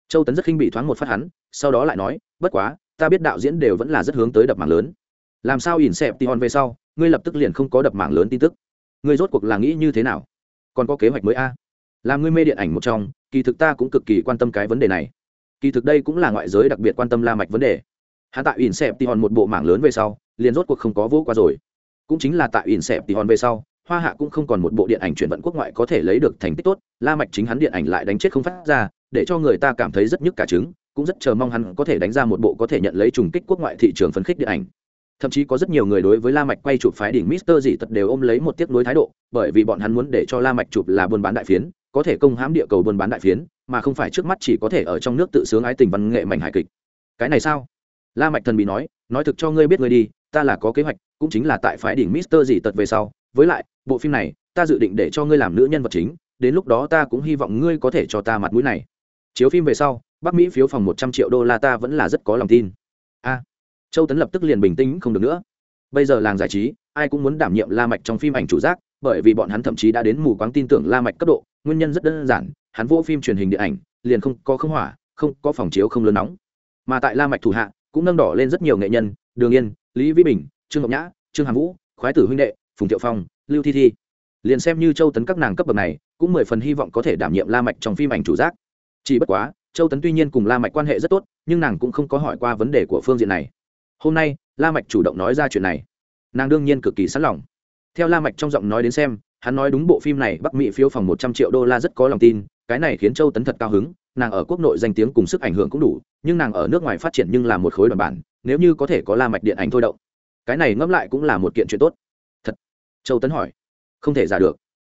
Châu tấn rất khinh bị thoáng một phát hắn, sau đó lại nói, bất quá, ta biết đạo diễn đều vẫn là rất hướng tới đập mạng lớn. Làm sao ỉn xẹp tion hòn về sau, ngươi lập tức liền không có đập mạng lớn tin tức ngươi rốt cuộc là nghĩ như thế nào? Còn có kế hoạch mới a? À? làm ngươi mê điện ảnh một trong, kỳ thực ta cũng cực kỳ quan tâm cái vấn đề này. Kỳ thực đây cũng là ngoại giới đặc biệt quan tâm la mạch vấn đề. Hạ tại ỉn xẹp tỉ hòn một bộ mảng lớn về sau, liền rốt cuộc không có vô qua rồi. Cũng chính là tại ỉn xẹp tỉ hòn về sau, hoa hạ cũng không còn một bộ điện ảnh chuyển vận quốc ngoại có thể lấy được thành tích tốt, la mạch chính hắn điện ảnh lại đánh chết không phát ra, để cho người ta cảm thấy rất nhức cả trứng, cũng rất chờ mong hắn có thể đánh ra một bộ có thể nhận lấy trùng kích quốc ngoại thị trường phấn khích điện ảnh thậm chí có rất nhiều người đối với la mạch quay chụp phái đỉnh mister dị tật đều ôm lấy một tiếc nuối thái độ, bởi vì bọn hắn muốn để cho la mạch chụp là buôn bán đại phiến, có thể công hãm địa cầu buôn bán đại phiến, mà không phải trước mắt chỉ có thể ở trong nước tự sướng ái tình văn nghệ mảnh hài kịch. Cái này sao? La mạch thần bị nói nói thực cho ngươi biết ngươi đi, ta là có kế hoạch, cũng chính là tại phái đỉnh mister dị tật về sau. Với lại, bộ phim này, ta dự định để cho ngươi làm nữ nhân vật chính, đến lúc đó ta cũng hy vọng ngươi có thể cho ta mặt mũi này. Chiếu phim về sau, bắc mỹ phiếu phòng một trăm triệu đô la ta vẫn là rất có lòng tin. A châu tấn lập tức liền bình tĩnh không được nữa. Bây giờ làng giải trí, ai cũng muốn đảm nhiệm la mạch trong phim ảnh chủ giác, bởi vì bọn hắn thậm chí đã đến mù quáng tin tưởng la mạch cấp độ, nguyên nhân rất đơn giản, hắn vô phim truyền hình điện ảnh, liền không có không hỏa, không có phòng chiếu không lớn nóng. Mà tại la mạch thủ hạ, cũng nâng đỏ lên rất nhiều nghệ nhân, đường yên, lý vĩ bình, trương ngọc nhã, trương hàm vũ, khoái tử huynh đệ, phùng thiệu phong, lưu thi thi. Liền xem như châu tấn các nàng cấp bậc này, cũng mười phần hy vọng có thể đảm nhiệm la mạch trong phim ảnh chủ giác. Chỉ bất quá, châu tấn tuy nhiên cùng la mạch quan hệ rất tốt, nhưng nàng cũng không có hỏi qua vấn đề của phương diện này hôm nay, la mạch chủ động nói ra chuyện này. Nàng đương nhiên cực kỳ sẵn lòng. Theo la mạch trong giọng nói đến xem, hắn nói đúng bộ phim này bắc mỹ phiếu phòng một trăm triệu đô la rất có lòng tin, cái này khiến châu tấn thật cao hứng, nàng ở quốc nội danh tiếng cùng sức ảnh hưởng cũng đủ, nhưng nàng ở nước ngoài phát triển nhưng là một khối đoàn bản, nếu như có thể có la mạch điện ảnh thôi động. Cái này ngẫm lại cũng là một kiện chuyện tốt. Thật? Châu tấn hỏi. Không thể giả được.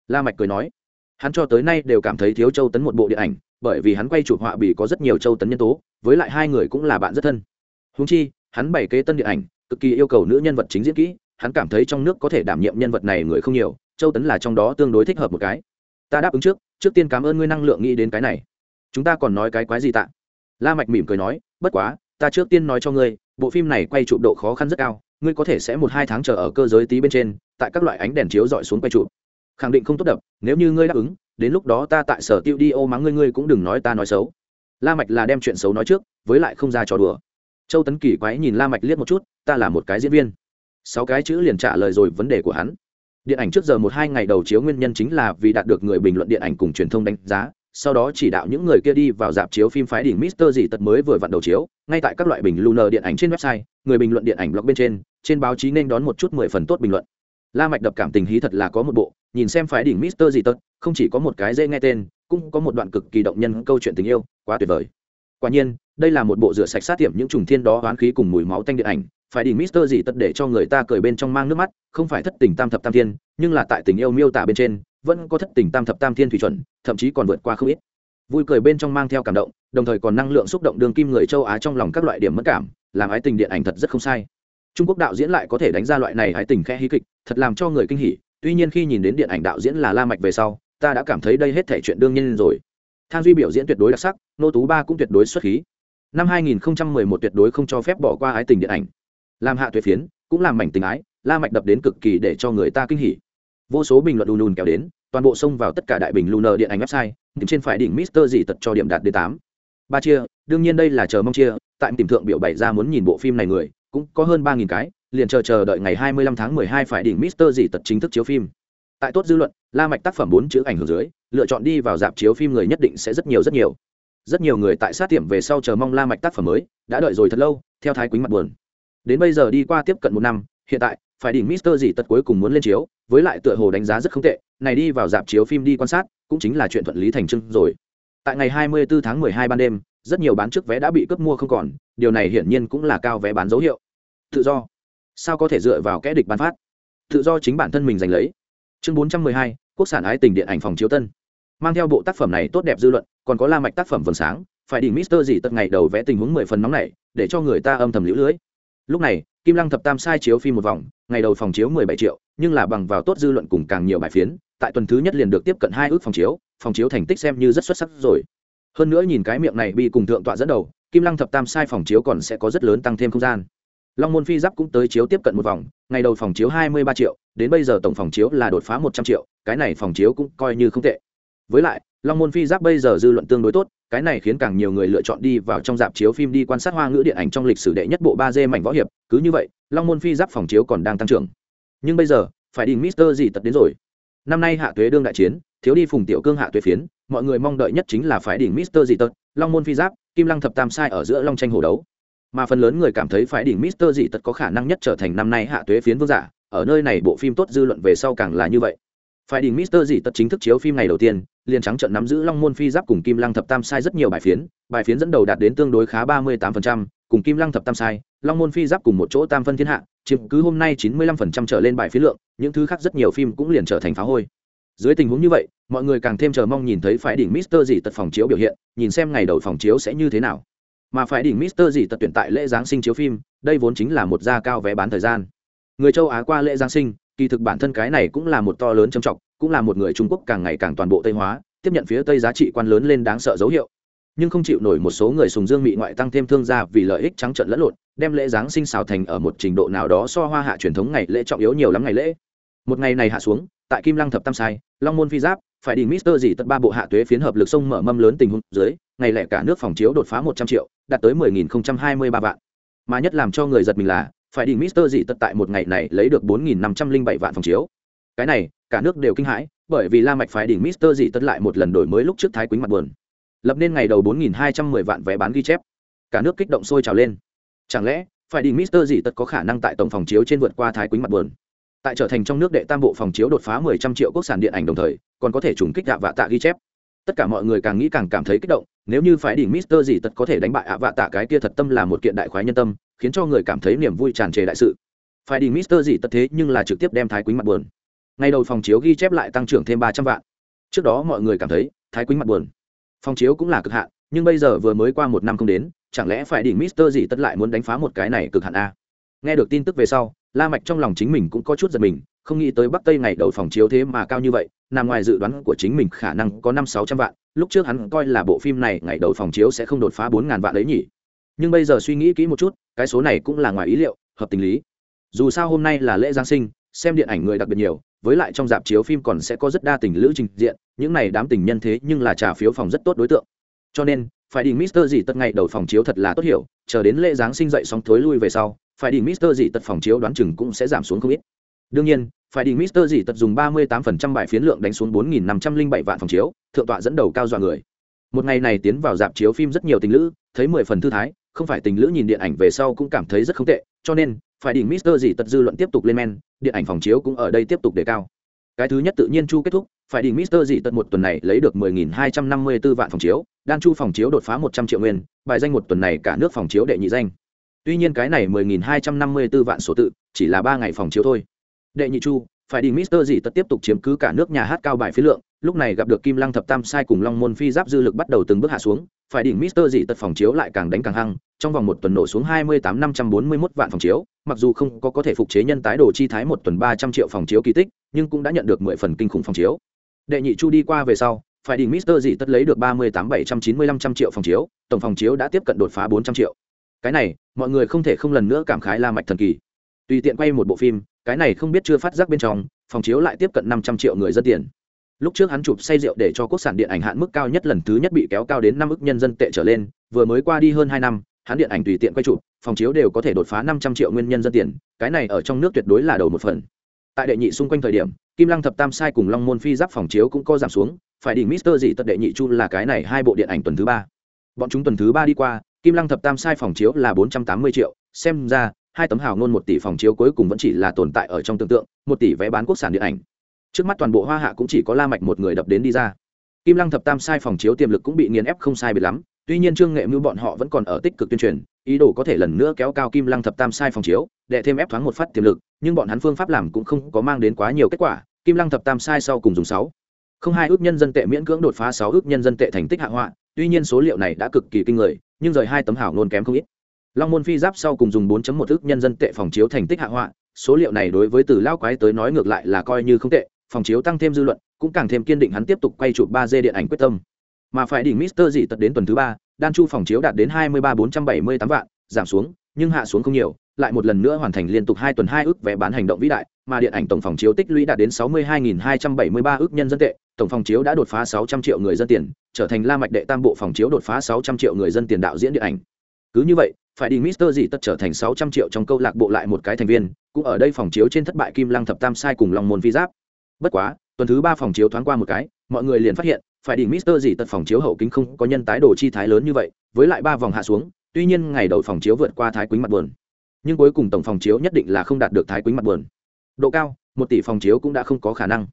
La mạch cười nói. Hắn cho tới nay đều cảm thấy thiếu châu tấn một bộ điện ảnh, bởi vì hắn quay chụp họa bì có rất nhiều châu tấn nhân tố, với lại hai người cũng là bạn rất thân. Huống chi hắn bày kế tân điện ảnh, cực kỳ yêu cầu nữ nhân vật chính diễn kỹ, hắn cảm thấy trong nước có thể đảm nhiệm nhân vật này người không nhiều, châu tấn là trong đó tương đối thích hợp một cái. Ta đáp ứng trước trước tiên cảm ơn ngươi năng lượng nghĩ đến cái này. Chúng ta còn nói cái quái gì tạ? La mạch mỉm cười nói, bất quá, ta trước tiên nói cho ngươi, bộ phim này quay chụp độ khó khăn rất cao, ngươi có thể sẽ một hai tháng chờ ở cơ giới tí bên trên, tại các loại ánh đèn chiếu dọi xuống quay chụp. Khẳng định không tốt đập, nếu như ngươi đáp ứng, đến lúc đó ta tại sở tiêu đi ô mắng ngươi ngươi cũng đừng nói ta nói xấu. La mạch là đem chuyện xấu nói trước, với lại không ra trò đùa châu tấn kỳ quái nhìn la mạch liếc một chút ta là một cái diễn viên sáu cái chữ liền trả lời rồi vấn đề của hắn điện ảnh trước giờ một hai ngày đầu chiếu nguyên nhân chính là vì đạt được người bình luận điện ảnh cùng truyền thông đánh giá sau đó chỉ đạo những người kia đi vào dạp chiếu phim phái đỉnh Mister gì tật mới vừa vặn đầu chiếu, ngay tại các loại bình lunar điện ảnh trên website, người bình luận điện ảnh blog bên trên, trên báo chí nên đón một chút mười phần tốt bình luận. La Mạch đập cảm tình hí thật là có một bộ, nhìn xem phái đỉnh Mister gì tật, không chỉ có một cái dễ nghe tên, cũng có một đoạn cực kỳ động nhân câu chuyện tình yêu, quá tuyệt vời. Quả nhiên, đây là một bộ rửa sạch sát tiệm những trùng thiên đó hoán khí cùng mùi máu tanh điện ảnh, phải đỉnh Mister gì tất để cho người ta cười bên trong mang nước mắt, không phải thất tình tam thập tam thiên, nhưng là tại tình yêu miêu tả bên trên, vẫn có thất tình tam thập tam thiên thủy chuẩn, thậm chí còn vượt qua không ít. Vui cười bên trong mang theo cảm động đồng thời còn năng lượng xúc động đường kim người châu á trong lòng các loại điểm mất cảm làm ái tình điện ảnh thật rất không sai. Trung quốc đạo diễn lại có thể đánh ra loại này ái tình khe hí kịch thật làm cho người kinh hỉ tuy nhiên khi nhìn đến điện ảnh đạo diễn là la mạch về sau ta đã cảm thấy đây hết thể chuyện đương nhiên rồi. Than duy biểu diễn tuyệt đối đặc sắc nô tú ba cũng tuyệt đối xuất khí năm 2011 tuyệt đối không cho phép bỏ qua ái tình điện ảnh. Làm hạ tuyệt phiến, cũng làm mảnh tình ái, la mạch đập đến cực kỳ để cho người ta kinh hỉ. Vô số bình luận đùn đùn kéo đến, toàn bộ xông vào tất cả đại bình lunar điện ảnh website, tìm trên phải đỉnh Mister gì tật cho điểm đạt đến tám. Ba chia, đương nhiên đây là chờ mong chia, tại tìm thượng biểu bày ra muốn nhìn bộ phim này người, cũng có hơn ba nghìn cái, liền chờ chờ đợi ngày hai mươi lăm tháng mười hai phải đỉnh Mister gì tật chính thức chiếu phim. Tại tốt dư luận, la mạch tác phẩm bốn chữ ảnh hưởng dưới, lựa chọn đi vào dạp chiếu phim người nhất định sẽ rất nhiều rất nhiều rất nhiều người tại sát tiệm về sau chờ mong la mạch tác phẩm mới đã đợi rồi thật lâu theo thái quýnh mặt buồn. Đến bây giờ đi qua tiếp cận một năm hiện tại phải đỉnh Mister gì tật cuối cùng muốn lên chiếu với lại tựa hồ đánh giá rất không tệ này đi vào dạp chiếu phim đi quan sát cũng chính là chuyện thuận lý thành trưng rồi. Tại ngày 24 tháng 12 ban đêm rất nhiều bán trước vé đã bị cướp mua không còn điều này hiển nhiên cũng là cao vé bán dấu hiệu. Tự do. Sao có thể dựa vào kẽ địch bán phát? Tự do chính bản thân mình giành lấy. Chương 412, quốc sản ái tình điện ảnh phòng chiếu tân mang theo bộ tác phẩm này tốt đẹp dư luận, còn có la mạch tác phẩm vầng sáng, phải đỉnh Mister gì tận ngày đầu vẽ tình huống mười phần nóng này để cho người ta âm thầm liễu lưới. Lúc này, kim lăng thập tam sai chiếu phim một vòng, ngày đầu phòng chiếu 17 triệu, nhưng là bằng vào tốt dư luận cùng càng nhiều bài phiến, tại tuần thứ nhất liền được tiếp cận hai ước phòng chiếu phòng chiếu thành tích xem như rất xuất sắc rồi. Hơn nữa nhìn cái miệng này bị cùng thượng tọa dẫn đầu, kim lăng thập tam sai phòng chiếu còn sẽ có rất lớn tăng thêm không gian. Long môn phi giáp cũng tới chiếu tiếp cận một vòng, ngày đầu phòng chiếu hai mươi ba triệu, đến bây giờ tổng phòng chiếu là đột phá một trăm triệu, cái này phòng chiếu cũng coi như không tệ với lại, long môn phi giáp bây giờ dư luận tương đối tốt, cái này khiến càng nhiều người lựa chọn đi vào trong dạp chiếu phim đi quan sát hoa ngữ điện ảnh trong lịch sử đệ nhất bộ ba d mảnh võ hiệp, cứ như vậy, long môn phi giáp phòng chiếu còn đang tăng trưởng. Nhưng bây giờ, phải đi mister gì tật đến rồi. Năm nay hạ tuế đương đại chiến, thiếu đi phùng tiểu cương hạ tuế phiến, mọi người mong đợi nhất chính là phải đỉnh mister dị tật, long môn phi giáp, kim lăng thập tam sai ở giữa long tranh hồ đấu. Mà phần lớn người cảm thấy phải đỉnh mister dị tật có khả năng nhất trở thành năm nay hạ tuế phiến vương giả, ở nơi này bộ phim tốt dư luận về sau càng là như vậy phải đỉnh mister dị tật chính thức chiếu phim ngày đầu tiên liền trắng trận nắm giữ long môn phi giáp cùng kim lăng thập tam sai rất nhiều bài phiến bài phiến dẫn đầu đạt đến tương đối khá ba mươi 38%, cùng kim lăng thập tam sai long môn phi giáp cùng một chỗ tam phân thiên hạ chiếm cứ hôm nay chín mươi lăm phần trăm trở lên bài phiến lượng những thứ khác rất nhiều phim cũng liền trở thành phá hôi. Dưới tình huống như vậy mọi người càng thêm chờ mong nhìn thấy phải đỉnh mister gì tật phòng chiếu biểu hiện nhìn xem ngày đầu phòng chiếu sẽ như thế nào. Mà phải đỉnh mister gì tật tuyển tại lễ giáng sinh chiếu phim đây vốn chính là một gia cao vé bán thời gian. Người châu á qua lễ giáng sinh kỳ thực bản thân cái này cũng là một to lớn trầm trọng, cũng là một người trung quốc càng ngày càng toàn bộ tây hóa, tiếp nhận phía tây giá trị quan lớn lên đáng sợ dấu hiệu. Nhưng không chịu nổi một số người sùng dương mị ngoại tăng thêm thương gia vì lợi ích trắng trợn lẫn lộn, đem lễ giáng sinh xào thành ở một trình độ nào đó so hoa hạ truyền thống ngày lễ trọng yếu nhiều lắm ngày lễ. Một ngày này hạ xuống, tại kim lăng thập tam sai, long môn phi giáp, phải đi mister gì tất ba bộ hạ tuế phiến hợp lực sông mở mâm lớn tình huống dưới, ngày lẻ cả nước phòng chiếu đột phá một trăm triệu, đạt tới mười nghìn không trăm hai mươi ba vạn. Mà nhất làm cho người giật mình là phải đi mister gì tất tại một ngày này lấy được bốn nghìn năm trăm linh bảy vạn phòng chiếu. Cái này, cả nước đều kinh hãi, bởi vì la mạch phải đỉnh mister gì tất lại một lần đổi mới lúc trước thái quýnh mặt buồn. Lập nên ngày đầu bốn nghìn hai trăm mười vạn vé bán ghi chép. Cả nước kích động sôi trào lên. Chẳng lẽ, phải đi mister gì tất có khả năng tại tổng phòng chiếu trên vượt qua thái quýnh mặt buồn? Tại trở thành trong nước đệ tam bộ phòng chiếu đột phá mười trăm triệu quốc sản điện ảnh đồng thời, còn có thể trùng kích ạ vạ tạ ghi chép. Tất cả mọi người càng nghĩ càng cảm thấy kích động, nếu như phải đỉnh mister gì tất có thể đánh bại ạ vạ tạ cái kia thật tâm là một kiện đại khoái nhân tâm khiến cho người cảm thấy niềm vui tràn trề đại sự. Phải đỉnh mister gì tất thế nhưng là trực tiếp đem thái quýnh mặt buồn. Ngay đầu phòng chiếu ghi chép lại tăng trưởng thêm ba trăm vạn. Trước đó mọi người cảm thấy, thái quýnh mặt buồn. Phòng chiếu cũng là cực hạn, nhưng bây giờ vừa mới qua một năm không đến, chẳng lẽ phải đỉnh mister gì tất lại muốn đánh phá một cái này cực hạn a? Nghe được tin tức về sau, la mạch trong lòng chính mình cũng có chút giật mình, không nghĩ tới bắc tây ngày đầu phòng chiếu thế mà cao như vậy, nằm ngoài dự đoán của chính mình khả năng có năm sáu trăm vạn, lúc trước hắn coi là bộ phim này ngày đầu phòng chiếu sẽ không đột phá bốn ngàn vạn đấy nhỉ nhưng bây giờ suy nghĩ kỹ một chút, cái số này cũng là ngoài ý liệu, hợp tình lý. Dù sao hôm nay là lễ giáng sinh, xem điện ảnh người đặc biệt nhiều, với lại trong dạp chiếu phim còn sẽ có rất đa tình lữ trình diện, những này đám tình nhân thế nhưng là trả phiếu phòng rất tốt đối tượng. Cho nên, phải đi mister gì tất ngày đầu phòng chiếu thật là tốt hiểu, chờ đến lễ giáng sinh dậy sóng thối lui về sau, phải đi mister gì tật phòng chiếu đoán chừng cũng sẽ giảm xuống không ít. Đương nhiên, phải đi mister gì tật dùng 38% bài phiến lượng đánh xuống 4.507 vạn phòng chiếu, thượng tọa dẫn đầu cao dọa người. Một ngày này tiến vào dạp chiếu phim rất nhiều tình lữ, thấy mười phần thư thái không phải tình lữ nhìn điện ảnh về sau cũng cảm thấy rất không tệ cho nên phải đỉnh mister gì tật dư luận tiếp tục lên men điện ảnh phòng chiếu cũng ở đây tiếp tục đề cao. Cái thứ nhất tự nhiên chu kết thúc phải đỉnh mister gì tật một tuần này lấy được 10.254 vạn phòng chiếu đan chu phòng chiếu đột phá 100 triệu nguyên bài danh một tuần này cả nước phòng chiếu đệ nhị danh. Tuy nhiên cái này 10.254 vạn số tự chỉ là ba ngày phòng chiếu thôi. Đệ nhị chu phải đỉnh Mister gì tật tiếp tục chiếm cứ cả nước nhà hát cao bài phí lượng, lúc này gặp được Kim Lăng thập tam sai cùng Long môn phi giáp dư lực bắt đầu từng bước hạ xuống, phải đỉnh Mister gì tật phòng chiếu lại càng đánh càng hăng, trong vòng một tuần nổ xuống 28541 vạn phòng chiếu, mặc dù không có có thể phục chế nhân tái đồ chi thái một tuần 300 triệu phòng chiếu kỳ tích, nhưng cũng đã nhận được 10 phần kinh khủng phòng chiếu. Đệ nhị chu đi qua về sau, phải đỉnh Mister gì tất lấy được 38795 trăm triệu phòng chiếu, tổng phòng chiếu đã tiếp cận đột phá 400 triệu. Cái này, mọi người không thể không lần nữa cảm khái La Mạch thần kỳ. Tùy tiện quay một bộ phim, cái này không biết chưa phát giác bên trong phòng chiếu lại tiếp cận năm trăm triệu người dân tiền lúc trước hắn chụp say rượu để cho quốc sản điện ảnh hạn mức cao nhất lần thứ nhất bị kéo cao đến năm ức nhân dân tệ trở lên vừa mới qua đi hơn hai năm hắn điện ảnh tùy tiện quay chụp, phòng chiếu đều có thể đột phá năm trăm triệu nguyên nhân dân tiền, cái này ở trong nước tuyệt đối là đầu một phần. Tại đệ nhị xung quanh thời điểm, kim lăng thập tam sai cùng long môn phi giáp phòng chiếu cũng có giảm xuống, phải đỉnh mister gì tật đệ nhị chu là cái này hai bộ điện ảnh tuần thứ ba. Bọn chúng tuần thứ ba đi qua, kim lăng thập tam sai phòng chiếu là bốn trăm tám mươi triệu, xem ra, hai tấm hào ngôn một tỷ phòng chiếu cuối cùng vẫn chỉ là tồn tại ở trong tưởng tượng, một tỷ vé bán quốc sản điện ảnh. Trước mắt toàn bộ hoa hạ cũng chỉ có la mạch một người đập đến đi ra. Kim lăng thập tam sai phòng chiếu tiềm lực cũng bị nghiền ép không sai biệt lắm tuy nhiên trương nghệ mưu bọn họ vẫn còn ở tích cực tuyên truyền, ý đồ có thể lần nữa kéo cao kim lăng thập tam sai phòng chiếu để thêm ép thoáng một phát tiềm lực, nhưng bọn hắn phương pháp làm cũng không có mang đến quá nhiều kết quả, kim lăng thập tam sai sau cùng dùng sáu. Không hai ước nhân dân tệ miễn cưỡng đột phá sáu ước nhân dân tệ thành tích hạ họa, tuy nhiên số liệu này đã cực kỳ kinh người, nhưng rời hai tấm hảo nôn kém không ít. Long môn phi giáp sau cùng dùng 4.1 ước nhân dân tệ phòng chiếu thành tích hạ họa, số liệu này đối với từ lao quái tới nói ngược lại là coi như không tệ, phòng chiếu tăng thêm dư luận, cũng càng thêm kiên định hắn tiếp tục quay chụp ba d điện ảnh quyết tâm mà phải đỉnh mister dị tật đến tuần thứ ba đan chu phòng chiếu đạt đến 23.478 vạn giảm xuống nhưng hạ xuống không nhiều lại một lần nữa hoàn thành liên tục hai tuần hai ước vé bán hành động vĩ đại mà điện ảnh tổng phòng chiếu tích lũy đạt đến 62.273 ước nhân dân tệ tổng phòng chiếu đã đột phá 600 triệu người dân tiền trở thành la mạch đệ tam bộ phòng chiếu đột phá 600 triệu người dân tiền đạo diễn điện ảnh cứ như vậy phải đi Mister gì tất trở thành 600 triệu trong câu lạc bộ lại một cái thành viên, cũng ở đây phòng chiếu trên thất bại Kim Lăng thập tam sai cùng Long môn Vi giáp. Bất quá, tuần thứ ba phòng chiếu thoáng qua một cái, mọi người liền phát hiện, phải đi Mister gì tật phòng chiếu hậu kính không có nhân tái đồ chi thái lớn như vậy, với lại ba vòng hạ xuống, tuy nhiên ngày đầu phòng chiếu vượt qua thái quýnh mặt buồn. Nhưng cuối cùng tổng phòng chiếu nhất định là không đạt được thái quýnh mặt buồn. Độ cao, một tỷ phòng chiếu cũng đã không có khả năng.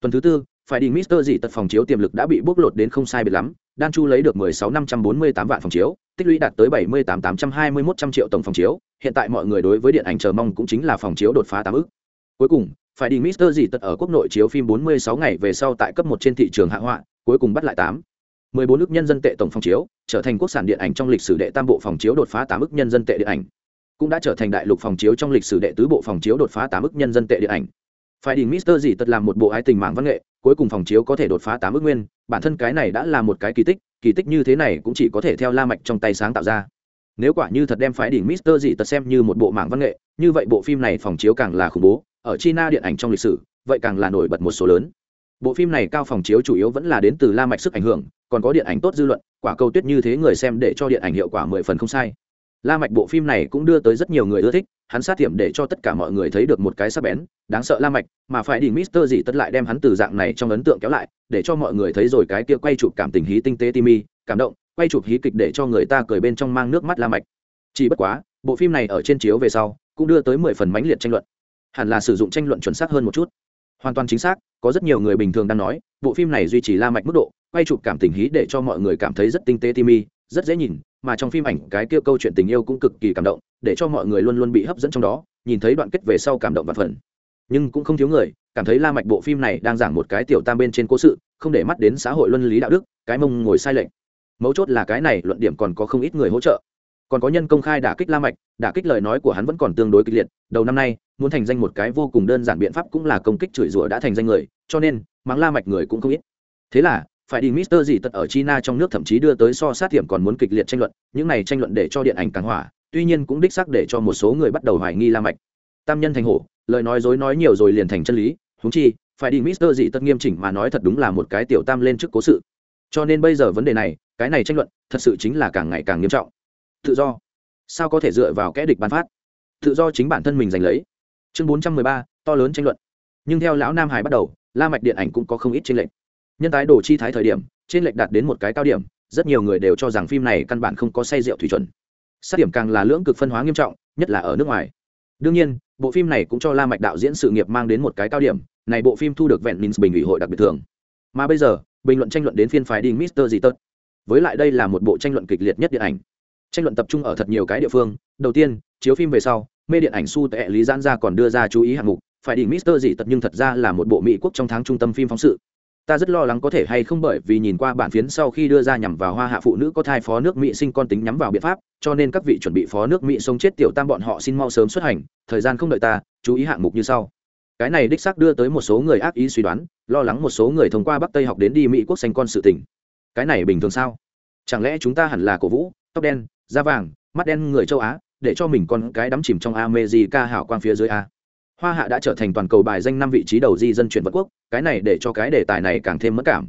Tuần thứ tư, phải đi Mister gì tật phòng chiếu tiềm lực đã bị bóc lột đến không sai biệt lắm, Đan Chu lấy được 16 548 vạn phòng chiếu, tích lũy đạt tới 78 821 trăm triệu tổng phòng chiếu, hiện tại mọi người đối với điện ảnh chờ mong cũng chính là phòng chiếu đột phá 8 ức. Cuối cùng, phải đi Mister gì tật ở quốc nội chiếu phim 46 ngày về sau tại cấp 1 trên thị trường hạ họa, cuối cùng bắt lại 8 14 ức nhân dân tệ tổng phòng chiếu, trở thành quốc sản điện ảnh trong lịch sử đệ tam bộ phòng chiếu đột phá 8 ức nhân dân tệ điện ảnh. Cũng đã trở thành đại lục phòng chiếu trong lịch sử đệ tứ bộ phòng chiếu đột phá 8 ức nhân dân tệ điện ảnh. Phải đình mister gì tật làm một bộ ái tình mạng văn nghệ cuối cùng phòng chiếu có thể đột phá tám ước nguyên bản thân cái này đã là một cái kỳ tích kỳ tích như thế này cũng chỉ có thể theo la mạch trong tay sáng tạo ra. Nếu quả như thật đem phái đỉnh mister gì tật xem như một bộ mạng văn nghệ như vậy bộ phim này phòng chiếu càng là khủng bố ở china điện ảnh trong lịch sử vậy càng là nổi bật một số lớn bộ phim này cao phòng chiếu chủ yếu vẫn là đến từ la mạch sức ảnh hưởng, còn có điện ảnh tốt dư luận, quả cầu tuyết như thế người xem để cho điện ảnh hiệu quả mười phần không sai. La mạch bộ phim này cũng đưa tới rất nhiều người ưa thích, hắn sát tiệm để cho tất cả mọi người thấy được một cái sắc bén, đáng sợ la mạch, mà phải đi mister gì tất lại đem hắn từ dạng này trong ấn tượng kéo lại, để cho mọi người thấy rồi cái kia quay chụp cảm tình hí tinh tế timi, cảm động, quay chụp hí kịch để cho người ta cười bên trong mang nước mắt la mạch. Chỉ bất quá, bộ phim này ở trên chiếu về sau, cũng đưa tới mười phần mãnh liệt tranh luận. Hẳn là sử dụng tranh luận chuẩn xác hơn một chút hoàn toàn chính xác, có rất nhiều người bình thường đang nói, bộ phim này duy trì la mạch mức độ, quay chụp cảm tình hí để cho mọi người cảm thấy rất tinh tế timi, rất dễ nhìn, mà trong phim ảnh cái kia câu chuyện tình yêu cũng cực kỳ cảm động, để cho mọi người luôn luôn bị hấp dẫn trong đó, nhìn thấy đoạn kết về sau cảm động và phần nhưng cũng không thiếu người, cảm thấy la mạch bộ phim này đang giảng một cái tiểu tam bên trên cố sự, không để mắt đến xã hội luân lý đạo đức, cái mông ngồi sai lệch. Mấu chốt là cái này luận điểm còn có không ít người hỗ trợ. Còn có nhân công khai đả kích la mạch, đả kích lời nói của hắn vẫn còn tương đối kịch liệt. Đầu năm nay muốn thành danh một cái vô cùng đơn giản biện pháp cũng là công kích chửi rủa đã thành danh người cho nên mắng la mạch người cũng không ít. Thế là phải đi Mister gì tật ở China trong nước thậm chí đưa tới so sát hiểm còn muốn kịch liệt tranh luận, những này tranh luận để cho điện ảnh càng hỏa, tuy nhiên cũng đích xác để cho một số người bắt đầu hoài nghi La Mạch. Tam nhân thành hổ, lời nói dối nói nhiều rồi liền thành chân lý, huống chi, phải đi mister gì tất nghiêm chỉnh mà nói thật đúng là một cái tiểu tam lên trước cố sự. Cho nên bây giờ vấn đề này cái này tranh luận thật sự chính là càng ngày càng nghiêm trọng. Tự do. Sao có thể dựa vào kẽ địch ban phát? Tự do chính bản thân mình giành lấy chương bốn trăm mười ba, to lớn tranh luận. Nhưng theo lão nam hải bắt đầu, la mạch điện ảnh cũng có không ít tranh lệch. Nhân tái đồ chi thái thời điểm trên lệch đạt đến một cái cao điểm, rất nhiều người đều cho rằng phim này căn bản không có say rượu thủy chuẩn. Sát điểm càng là lưỡng cực phân hóa nghiêm trọng, nhất là ở nước ngoài. Đương nhiên, bộ phim này cũng cho la mạch đạo diễn sự nghiệp mang đến một cái cao điểm, này bộ phim thu được vẹn minh bình ủy hội đặc biệt thường mà bây giờ, bình luận tranh luận đến phiên phái đi Mister gì tật với lại đây là một bộ tranh luận kịch liệt nhất điện ảnh. Tranh luận tập trung ở thật nhiều cái địa phương, đầu tiên, chiếu phim về sau mê điện ảnh su tệ lý giãn ra còn đưa ra chú ý hạng mục, phải đi Mister gì tật nhưng thật ra là một bộ mỹ quốc trong tháng trung tâm phim phóng sự. Ta rất lo lắng có thể hay không bởi vì nhìn qua bản phiến sau khi đưa ra nhằm vào hoa hạ phụ nữ có thai phó nước mỹ sinh con tính nhắm vào biện pháp, cho nên các vị chuẩn bị phó nước mỹ sống chết tiểu tam bọn họ xin mau sớm xuất hành, thời gian không đợi ta, chú ý hạng mục như sau. Cái này đích xác đưa tới một số người ác ý suy đoán, lo lắng một số người thông qua bắc tây học đến đi mỹ quốc sanh con sự tỉnh cái này bình thường sao? Chẳng lẽ chúng ta hẳn là cổ vũ, tóc đen, da vàng, mắt đen người châu á để cho mình con cái đắm chìm trong America hảo quang phía dưới a. Hoa hạ đã trở thành toàn cầu bài danh năm vị trí đầu di dân chuyển vật quốc, cái này để cho cái đề tài này càng thêm mất cảm.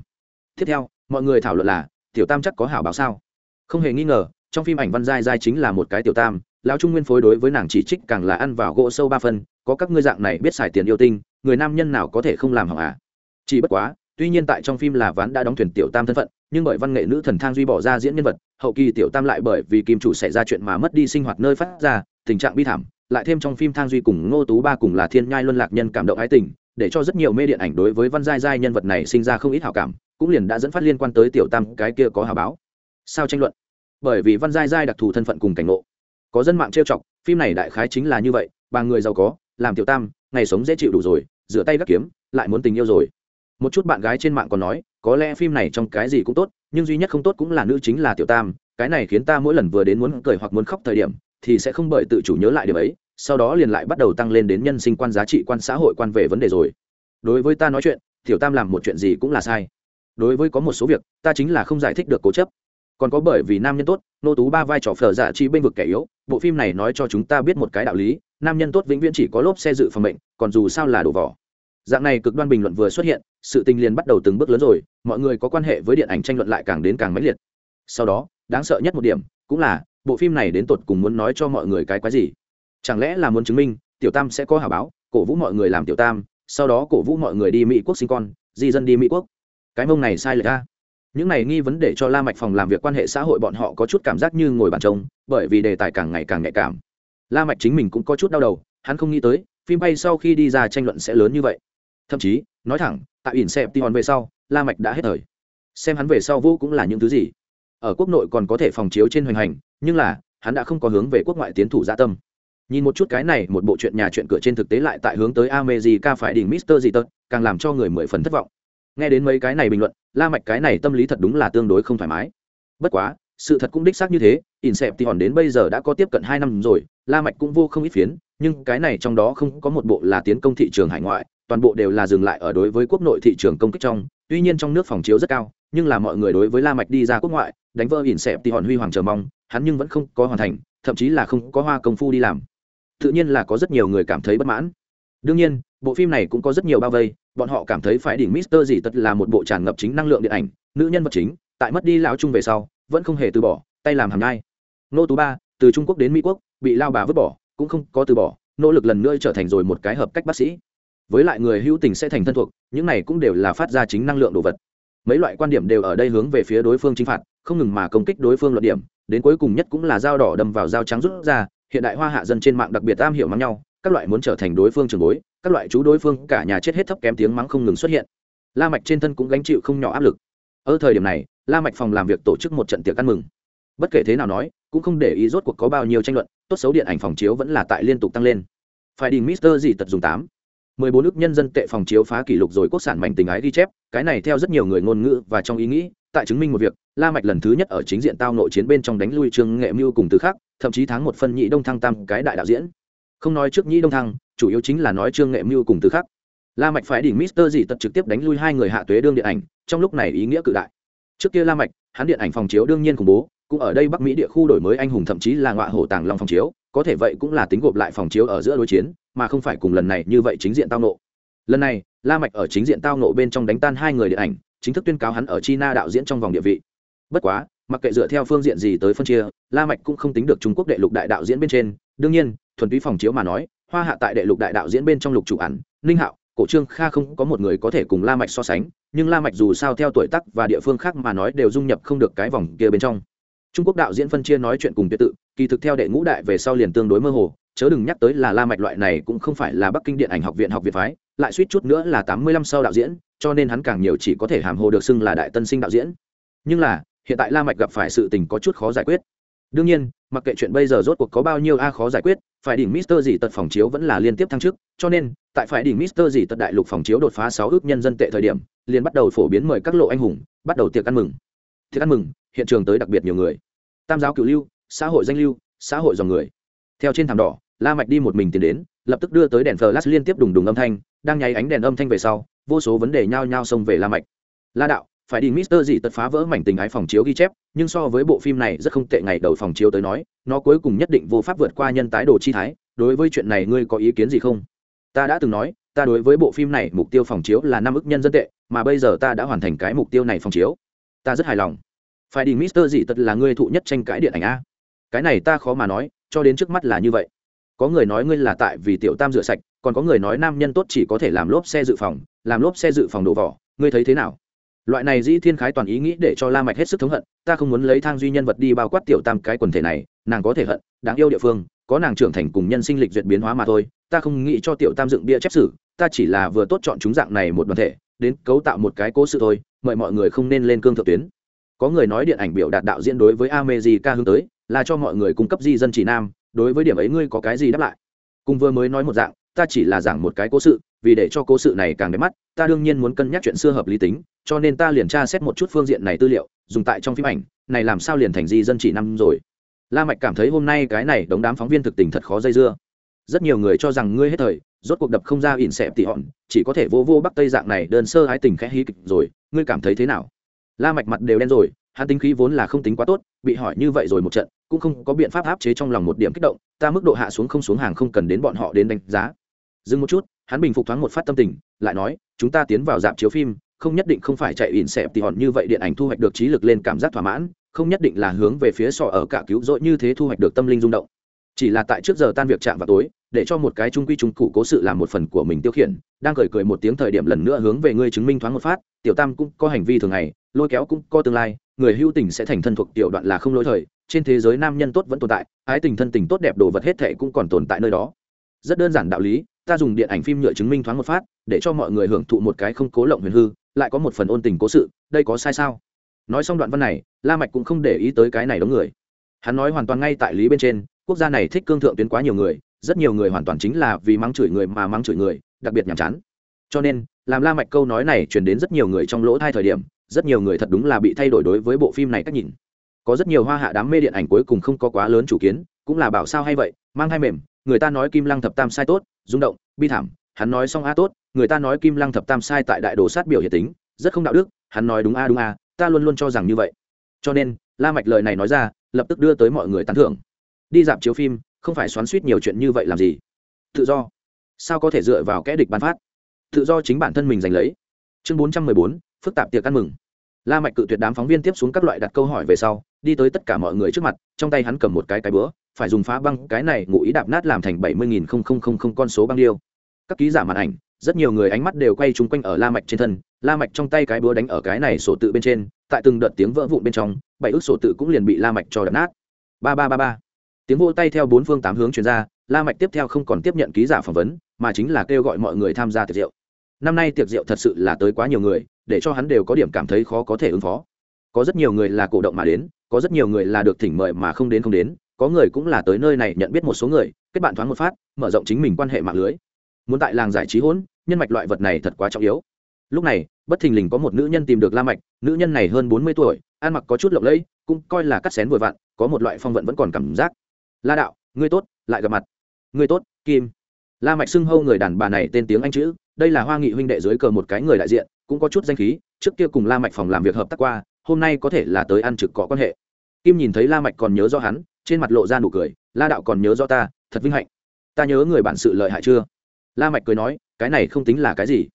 Tiếp theo, mọi người thảo luận là, tiểu tam chắc có hảo báo sao? Không hề nghi ngờ, trong phim ảnh văn giai giai chính là một cái tiểu tam, lão trung nguyên phối đối với nàng chỉ trích càng là ăn vào gỗ sâu ba phân có các ngươi dạng này biết xài tiền yêu tinh, người nam nhân nào có thể không làm hỏng à? Chỉ bất quá, tuy nhiên tại trong phim là ván đã đóng thuyền tiểu tam thân phận nhưng bởi văn nghệ nữ thần thang duy bỏ ra diễn nhân vật, hậu kỳ tiểu tam lại bởi vì kim chủ xảy ra chuyện mà mất đi sinh hoạt nơi phát ra, tình trạng bi thảm, lại thêm trong phim thang duy cùng ngô tú ba cùng là thiên nhai luân lạc nhân cảm động ái tình, để cho rất nhiều mê điện ảnh đối với văn giai giai nhân vật này sinh ra không ít hảo cảm, cũng liền đã dẫn phát liên quan tới tiểu tam cái kia có hào báo. Sao tranh luận? Bởi vì văn giai giai đặc thù thân phận cùng cảnh ngộ. Có dân mạng trêu chọc, phim này đại khái chính là như vậy, bà người giàu có, làm tiểu tam, ngày sống dễ chịu đủ rồi, rửa tay gắt kiếm, lại muốn tình yêu rồi một chút bạn gái trên mạng còn nói, có lẽ phim này trong cái gì cũng tốt, nhưng duy nhất không tốt cũng là nữ chính là tiểu tam, cái này khiến ta mỗi lần vừa đến muốn cười hoặc muốn khóc thời điểm, thì sẽ không bởi tự chủ nhớ lại điều ấy, sau đó liền lại bắt đầu tăng lên đến nhân sinh quan giá trị, quan xã hội, quan về vấn đề rồi. Đối với ta nói chuyện, tiểu tam làm một chuyện gì cũng là sai. Đối với có một số việc, ta chính là không giải thích được cố chấp. Còn có bởi vì nam nhân tốt, nô tú ba vai trò phở dạ chi bên vực kẻ yếu, bộ phim này nói cho chúng ta biết một cái đạo lý, nam nhân tốt vĩnh viễn chỉ có lốp xe dự phòng mệnh, còn dù sao là đổ vỏ. Dạng này cực đoan bình luận vừa xuất hiện sự tình liền bắt đầu từng bước lớn rồi, mọi người có quan hệ với điện ảnh tranh luận lại càng đến càng mãnh liệt. Sau đó, đáng sợ nhất một điểm cũng là bộ phim này đến tột cùng muốn nói cho mọi người cái quái gì? Chẳng lẽ là muốn chứng minh tiểu tam sẽ có hả báo, cổ vũ mọi người làm tiểu tam, sau đó cổ vũ mọi người đi mỹ quốc sinh con, di dân đi mỹ quốc? Cái mông này sai lệch ra những này nghi vấn để cho la mạch phòng làm việc quan hệ xã hội bọn họ có chút cảm giác như ngồi bàn trông bởi vì đề tài càng ngày càng nhạy cảm. La mạch chính mình cũng có chút đau đầu, hắn không nghĩ tới, phim bay sau khi đi ra tranh luận sẽ lớn như vậy. Thậm chí, nói thẳng tại ỉn xẹp tion về sau, la mạch đã hết thời. Xem hắn về sau vô cũng là những thứ gì. Ở quốc nội còn có thể phòng chiếu trên hoành hành, nhưng là, hắn đã không có hướng về quốc ngoại tiến thủ dạ tâm. Nhìn một chút cái này, một bộ chuyện nhà chuyện cửa trên thực tế lại tại hướng tới America phải đỉnh Mister gì tật, càng làm cho người mười phần thất vọng. Nghe đến mấy cái này bình luận, la mạch cái này tâm lý thật đúng là tương đối không thoải mái. Bất quá, sự thật cũng đích xác như thế Inception đến bây giờ đã có tiếp cận hai năm rồi, la mạch cũng vô không ít phiến, nhưng cái này trong đó không có một bộ là tiến công thị trường hải ngoại toàn bộ đều là dừng lại ở đối với quốc nội thị trường công kích trong, tuy nhiên trong nước phòng chiếu rất cao, nhưng là mọi người đối với la mạch đi ra quốc ngoại, đánh vỡ ỉn sẹp thì hòn huy hoàng chờ mong, hắn nhưng vẫn không có hoàn thành, thậm chí là không có hoa công phu đi làm. Tự nhiên là có rất nhiều người cảm thấy bất mãn. Đương nhiên, bộ phim này cũng có rất nhiều bao vây, bọn họ cảm thấy phải đỉnh mister gì tất là một bộ tràn ngập chính năng lượng điện ảnh, nữ nhân vật chính, tại mất đi lão trung về sau, vẫn không hề từ bỏ, tay làm hàm nhai. Nô tú ba, từ trung quốc đến mỹ quốc, bị lao bà vứt bỏ, cũng không có từ bỏ, nỗ lực lần nữa trở thành rồi một cái hợp cách bác sĩ với lại người hữu tình sẽ thành thân thuộc, những này cũng đều là phát ra chính năng lượng đồ vật. Mấy loại quan điểm đều ở đây hướng về phía đối phương chính phạt, không ngừng mà công kích đối phương luận điểm, đến cuối cùng nhất cũng là dao đỏ đâm vào dao trắng rút ra, hiện đại hoa hạ dân trên mạng đặc biệt am hiểu mắng nhau, các loại muốn trở thành đối phương trường bối, các loại chú đối phương, cả nhà chết hết thấp kém tiếng mắng không ngừng xuất hiện. La mạch trên thân cũng gánh chịu không nhỏ áp lực. Ở thời điểm này, la mạch phòng làm việc tổ chức một trận tiệc ăn mừng. Bất kể thế nào nói, cũng không để ý rốt cuộc có bao nhiêu tranh luận, tốt xấu điện ảnh phòng chiếu vẫn là tại liên tục tăng lên. Phải đình mister gì tật dùng tám bốn nước nhân dân tệ phòng chiếu phá kỷ lục rồi quốc sản mảnh tình ái ghi chép, cái này theo rất nhiều người ngôn ngữ và trong ý nghĩ, tại chứng minh một việc, la mạch lần thứ nhất ở chính diện tao nội chiến bên trong đánh lui trương nghệ mưu cùng từ khác thậm chí tháng một phân nhị đông thăng tam cái đại đạo diễn. Không nói trước nhị đông thăng, chủ yếu chính là nói trương nghệ mưu cùng từ khác la mạch phải đỉnh mister gì tật trực tiếp đánh lui hai người hạ tuế đương điện ảnh, trong lúc này ý nghĩa cự đại. Trước kia la mạch, hắn điện ảnh phòng chiếu đương nhiên khủng bố, cũng ở đây bắc mỹ địa khu đổi mới anh hùng thậm chí là ngọa hổ tàng long phòng chiếu có thể vậy cũng là tính gộp lại phòng chiếu ở giữa đối chiến mà không phải cùng lần này như vậy chính diện tao nộ. Lần này la mạch ở chính diện tao nộ bên trong đánh tan hai người điện ảnh chính thức tuyên cáo hắn ở china đạo diễn trong vòng địa vị. Bất quá mặc kệ dựa theo phương diện gì tới phân chia la mạch cũng không tính được trung quốc đệ lục đại đạo diễn bên trên. Đương nhiên thuần túy phòng chiếu mà nói hoa hạ tại đệ lục đại đạo diễn bên trong lục chủ ảnh, ninh hạo cổ trương kha không có một người có thể cùng la mạch so sánh nhưng la mạch dù sao theo tuổi tác và địa phương khác mà nói đều dung nhập không được cái vòng kia bên trong trung quốc đạo diễn phân chia nói chuyện cùng tuyệt tự kỳ thực theo đệ ngũ đại về sau liền tương đối mơ hồ chớ đừng nhắc tới là la mạch loại này cũng không phải là bắc kinh điện ảnh học viện học viện phái lại suýt chút nữa là tám mươi lăm sau đạo diễn cho nên hắn càng nhiều chỉ có thể hàm hồ được xưng là đại tân sinh đạo diễn nhưng là hiện tại la mạch gặp phải sự tình có chút khó giải quyết đương nhiên mặc kệ chuyện bây giờ rốt cuộc có bao nhiêu a khó giải quyết phải đỉnh Mister gì tật phòng chiếu vẫn là liên tiếp thăng chức, cho nên tại phải đỉnh Mister gì tật đại lục phòng chiếu đột phá sáu ước nhân dân tệ thời điểm, liền bắt đầu phổ biến mời các lộ anh hùng, bắt đầu tiệc ăn mừng. Tiệc ăn mừng, hiện trường tới đặc biệt nhiều người. Tam giáo cửu lưu, xã hội danh lưu, xã hội dòng người. Theo trên thảm đỏ, La Mạch đi một mình tiến đến, lập tức đưa tới đèn flash liên tiếp đùng đùng âm thanh, đang nháy ánh đèn âm thanh về sau, vô số vấn đề nhao nhao xông về La Mạch. La đạo, phải đi Mister gì tật phá vỡ mảnh tình ái phòng chiếu ghi chép, nhưng so với bộ phim này rất không tệ ngày đầu phòng chiếu tới nói, nó cuối cùng nhất định vô pháp vượt qua nhân tái đồ chi thái, đối với chuyện này ngươi có ý kiến gì không? Ta đã từng nói, ta đối với bộ phim này mục tiêu phòng chiếu là năm ức nhân dân tệ, mà bây giờ ta đã hoàn thành cái mục tiêu này phòng chiếu. Ta rất hài lòng. Phải đi Mister gì tật là ngươi thụ nhất tranh cãi điện ảnh a. Cái này ta khó mà nói, cho đến trước mắt là như vậy. Có người nói ngươi là tại vì tiểu tam rửa sạch, còn có người nói nam nhân tốt chỉ có thể làm lốp xe dự phòng, làm lốp xe dự phòng đổ vỏ, ngươi thấy thế nào? loại này dĩ thiên khái toàn ý nghĩ để cho la mạch hết sức thống hận ta không muốn lấy thang duy nhân vật đi bao quát tiểu tam cái quần thể này nàng có thể hận đáng yêu địa phương có nàng trưởng thành cùng nhân sinh lịch duyệt biến hóa mà thôi ta không nghĩ cho tiểu tam dựng bia chép sử ta chỉ là vừa tốt chọn chúng dạng này một đoàn thể đến cấu tạo một cái cố sự thôi mời mọi người không nên lên cương thượng tuyến có người nói điện ảnh biểu đạt đạo diễn đối với America hướng tới, là cho mọi người cung cấp di dân chỉ nam, đối với điểm ấy ngươi có cái gì đáp lại? Cùng vừa mới nói một dạng, ta chỉ là giảng một cái cố sự, vì để cho cố sự này càng đẹp mắt, ta đương nhiên muốn cân nhắc chuyện xưa hợp lý tính, cho nên ta liền tra xét một chút phương diện này tư liệu, dùng tại trong phim ảnh, này làm sao liền thành di dân chỉ năm rồi? La mạch cảm thấy hôm nay cái này đống đám phóng viên thực tình thật khó dây dưa. Rất nhiều người cho rằng ngươi hết thời, rốt cuộc đập không ra ỉn xẹp tỉ hòn, chỉ có thể vô vô bắc tây dạng này đơn sơ ái tình khẽ hí kịch rồi, ngươi cảm thấy thế nào? La mạch mặt đều đen rồi, hắn tính khí vốn là không tính quá tốt, bị hỏi như vậy rồi một trận, cũng không có biện pháp áp chế trong lòng một điểm kích động, ta mức độ hạ xuống không xuống hàng không cần đến bọn họ đến đánh giá. Dừng một chút, hắn bình phục thoáng một phát tâm tình, lại nói, chúng ta tiến vào dạp chiếu phim, không nhất định không phải chạy ỉn xẹp thì hòn như vậy điện ảnh thu hoạch được trí lực lên cảm giác thỏa mãn, không nhất định là hướng về phía sọ ở cả cứu rỗi như thế thu hoạch được tâm linh rung động. Chỉ là tại trước giờ tan việc chạm vào tối để cho một cái trung quy trung cụ cố sự làm một phần của mình tiêu khiển, đang cười cười một tiếng thời điểm lần nữa hướng về ngươi chứng minh thoáng một phát, tiểu tam cũng có hành vi thường ngày, lôi kéo cũng có tương lai, người hưu tình sẽ thành thân thuộc tiểu đoạn là không lỗi thời, trên thế giới nam nhân tốt vẫn tồn tại, ái tình thân tình tốt đẹp đồ vật hết thệ cũng còn tồn tại nơi đó. Rất đơn giản đạo lý, ta dùng điện ảnh phim nhựa chứng minh thoáng một phát, để cho mọi người hưởng thụ một cái không cố lộng huyền hư, lại có một phần ôn tình cố sự, đây có sai sao? Nói xong đoạn văn này, la mạch cũng không để ý tới cái này đống người. Hắn nói hoàn toàn ngay tại lý bên trên, quốc gia này thích cương thượng tuyến quá nhiều người rất nhiều người hoàn toàn chính là vì mắng chửi người mà mắng chửi người, đặc biệt nhàm chán. Cho nên, làm la mạch câu nói này truyền đến rất nhiều người trong lỗ thay thời điểm, rất nhiều người thật đúng là bị thay đổi đối với bộ phim này cách nhìn. Có rất nhiều hoa hạ đám mê điện ảnh cuối cùng không có quá lớn chủ kiến, cũng là bảo sao hay vậy, mang hai mềm, người ta nói kim lăng thập tam sai tốt, rung động, bi thảm, hắn nói xong a tốt, người ta nói kim lăng thập tam sai tại đại đồ sát biểu hiện tính, rất không đạo đức, hắn nói đúng a đúng a, ta luôn luôn cho rằng như vậy. Cho nên, la mạch lời này nói ra, lập tức đưa tới mọi người tán thưởng. Đi dạp chiếu phim không phải xoắn suýt nhiều chuyện như vậy làm gì? Tự do. Sao có thể dựa vào kẽ địch bán phát? Tự do chính bản thân mình giành lấy. Chương 414, phức tạp tiệc ăn mừng. La mạch cự tuyệt đám phóng viên tiếp xuống các loại đặt câu hỏi về sau đi tới tất cả mọi người trước mặt trong tay hắn cầm một cái cái búa phải dùng phá băng cái này ngụ ý đạp nát làm thành bảy mươi nghìn không không không không con số băng điêu. Các ký giả màn ảnh rất nhiều người ánh mắt đều quay chung quanh ở la mạch trên thân la mạch trong tay cái búa đánh ở cái này sổ tự bên trên tại từng đợt tiếng vỡ vụn bên trong bảy ước sổ tự cũng liền bị la mạch cho đập nát. Ba ba ba ba tiếng vỗ tay theo bốn phương tám hướng truyền ra, la mạch tiếp theo không còn tiếp nhận ký giả phỏng vấn, mà chính là kêu gọi mọi người tham gia tiệc rượu. Năm nay tiệc rượu thật sự là tới quá nhiều người, để cho hắn đều có điểm cảm thấy khó có thể ứng phó. Có rất nhiều người là cổ động mà đến, có rất nhiều người là được thỉnh mời mà không đến không đến, có người cũng là tới nơi này nhận biết một số người, kết bạn thoáng một phát, mở rộng chính mình quan hệ mạng lưới. Muốn tại làng giải trí hỗn, nhân mạch loại vật này thật quá trọng yếu. Lúc này, bất thình lình có một nữ nhân tìm được la mạch, nữ nhân này hơn bốn mươi tuổi, ăn mặc có chút lộng lẫy, cũng coi là cắt xén vội vặn, có một loại phong vận vẫn còn cảm giác la đạo, ngươi tốt, lại gặp mặt. Ngươi tốt, kim. La mạch xưng hâu người đàn bà này tên tiếng anh chữ, đây là hoa nghị huynh đệ dưới cờ một cái người đại diện, cũng có chút danh khí, trước kia cùng la mạch phòng làm việc hợp tác qua, hôm nay có thể là tới ăn trực có quan hệ. Kim nhìn thấy la mạch còn nhớ rõ hắn, trên mặt lộ ra nụ cười, la đạo còn nhớ rõ ta, thật vinh hạnh. Ta nhớ người bạn sự lợi hại chưa? La mạch cười nói, cái này không tính là cái gì.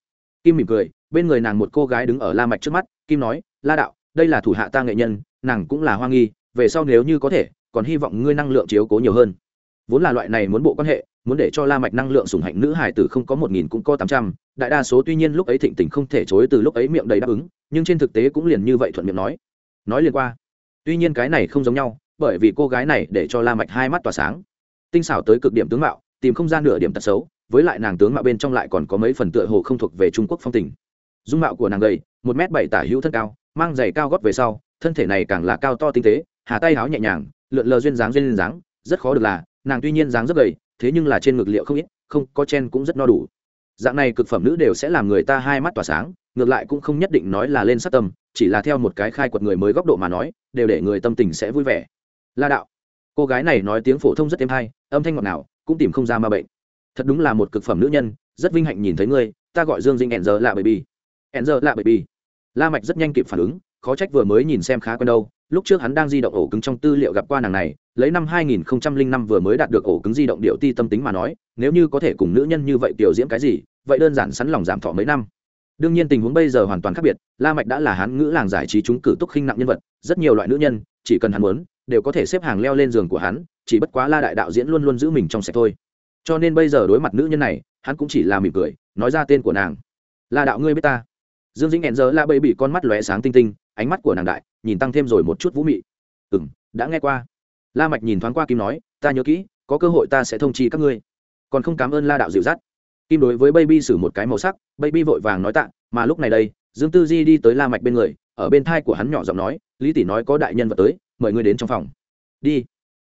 Kim mỉm cười, bên người nàng một cô gái đứng ở la mạch trước mắt, kim nói, la đạo, đây là thủ hạ ta nghệ nhân, nàng cũng là hoa nghi, về sau nếu như có thể còn hy vọng ngươi năng lượng chiếu cố nhiều hơn. Vốn là loại này muốn bộ quan hệ, muốn để cho la mạch năng lượng sủng hạnh nữ hài tử không có một nghìn cũng có tám trăm, đại đa số tuy nhiên lúc ấy thịnh tình không thể chối từ lúc ấy miệng đầy đáp ứng, nhưng trên thực tế cũng liền như vậy thuận miệng nói. Nói liền qua. Tuy nhiên cái này không giống nhau, bởi vì cô gái này để cho la mạch hai mắt tỏa sáng. Tinh xảo tới cực điểm tướng mạo, tìm không ra nửa điểm tật xấu, với lại nàng tướng mạo bên trong lại còn có mấy phần tựa hồ không thuộc về trung quốc phong tình. Dung mạo của nàng gầy, một m bảy tả hữu thân cao, mang giày cao gót về sau, thân thể này càng là cao to tinh tế, hà tay áo nhẹ nhàng lượn lờ duyên dáng duyên dáng, rất khó được là, nàng tuy nhiên dáng rất gầy, thế nhưng là trên ngực liệu không ít, không, có chen cũng rất no đủ. Dạng này cực phẩm nữ đều sẽ làm người ta hai mắt tỏa sáng, ngược lại cũng không nhất định nói là lên sát tâm, chỉ là theo một cái khai quật người mới góc độ mà nói, đều để người tâm tình sẽ vui vẻ. La đạo. Cô gái này nói tiếng phổ thông rất êm hay, âm thanh ngọt nào cũng tìm không ra ma bệnh. Thật đúng là một cực phẩm nữ nhân, rất vinh hạnh nhìn thấy ngươi, ta gọi dương dinh ẹn giờ lạ baby. Ẹn giờ lạ baby. La mạch rất nhanh kịp phản ứng khó trách vừa mới nhìn xem khá quen đâu. Lúc trước hắn đang di động ổ cứng trong tư liệu gặp qua nàng này, lấy năm 2005 vừa mới đạt được ổ cứng di động điệu ti tâm tính mà nói, nếu như có thể cùng nữ nhân như vậy tiểu diễm cái gì, vậy đơn giản sẵn lòng giảm thọ mấy năm. Đương nhiên tình huống bây giờ hoàn toàn khác biệt, la mạch đã là hắn ngữ làng giải trí chúng cử túc khinh nặng nhân vật, rất nhiều loại nữ nhân, chỉ cần hắn muốn, đều có thể xếp hàng leo lên giường của hắn, chỉ bất quá la đại đạo diễn luôn luôn giữ mình trong sạch thôi. Cho nên bây giờ đối mặt nữ nhân này, hắn cũng chỉ là mỉm cười, nói ra tên của nàng. La đạo ngươi biết ta. Dương dĩnh hẹn giờ la bầy bị con mắt lóe sáng tinh tinh ánh mắt của nàng đại, nhìn tăng thêm rồi một chút vũ mị. Ừ m đã nghe qua. La mạch nhìn thoáng qua kim nói, ta nhớ kỹ, có cơ hội ta sẽ thông chi các ngươi. Còn không cảm ơn la đạo dịu dắt. Kim đối với baby xử một cái màu sắc, baby vội vàng nói tạ, mà lúc này đây, dương tư di đi tới la mạch bên người, ở bên thai của hắn nhỏ giọng nói, lý tỷ nói có đại nhân vật tới, mời ngươi đến trong phòng. Đi.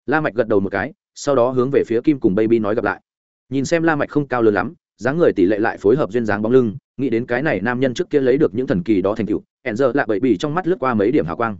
La mạch gật đầu một cái, sau đó hướng về phía kim cùng baby nói gặp lại. Nhìn xem la mạch không cao lớn lắm dáng người tỷ lệ lại phối hợp duyên dáng bóng lưng, nghĩ đến cái này nam nhân trước kia lấy được những thần kỳ đó thành tựu hẹn giờ lại bậy bỉ trong mắt lướt qua mấy điểm hào quang.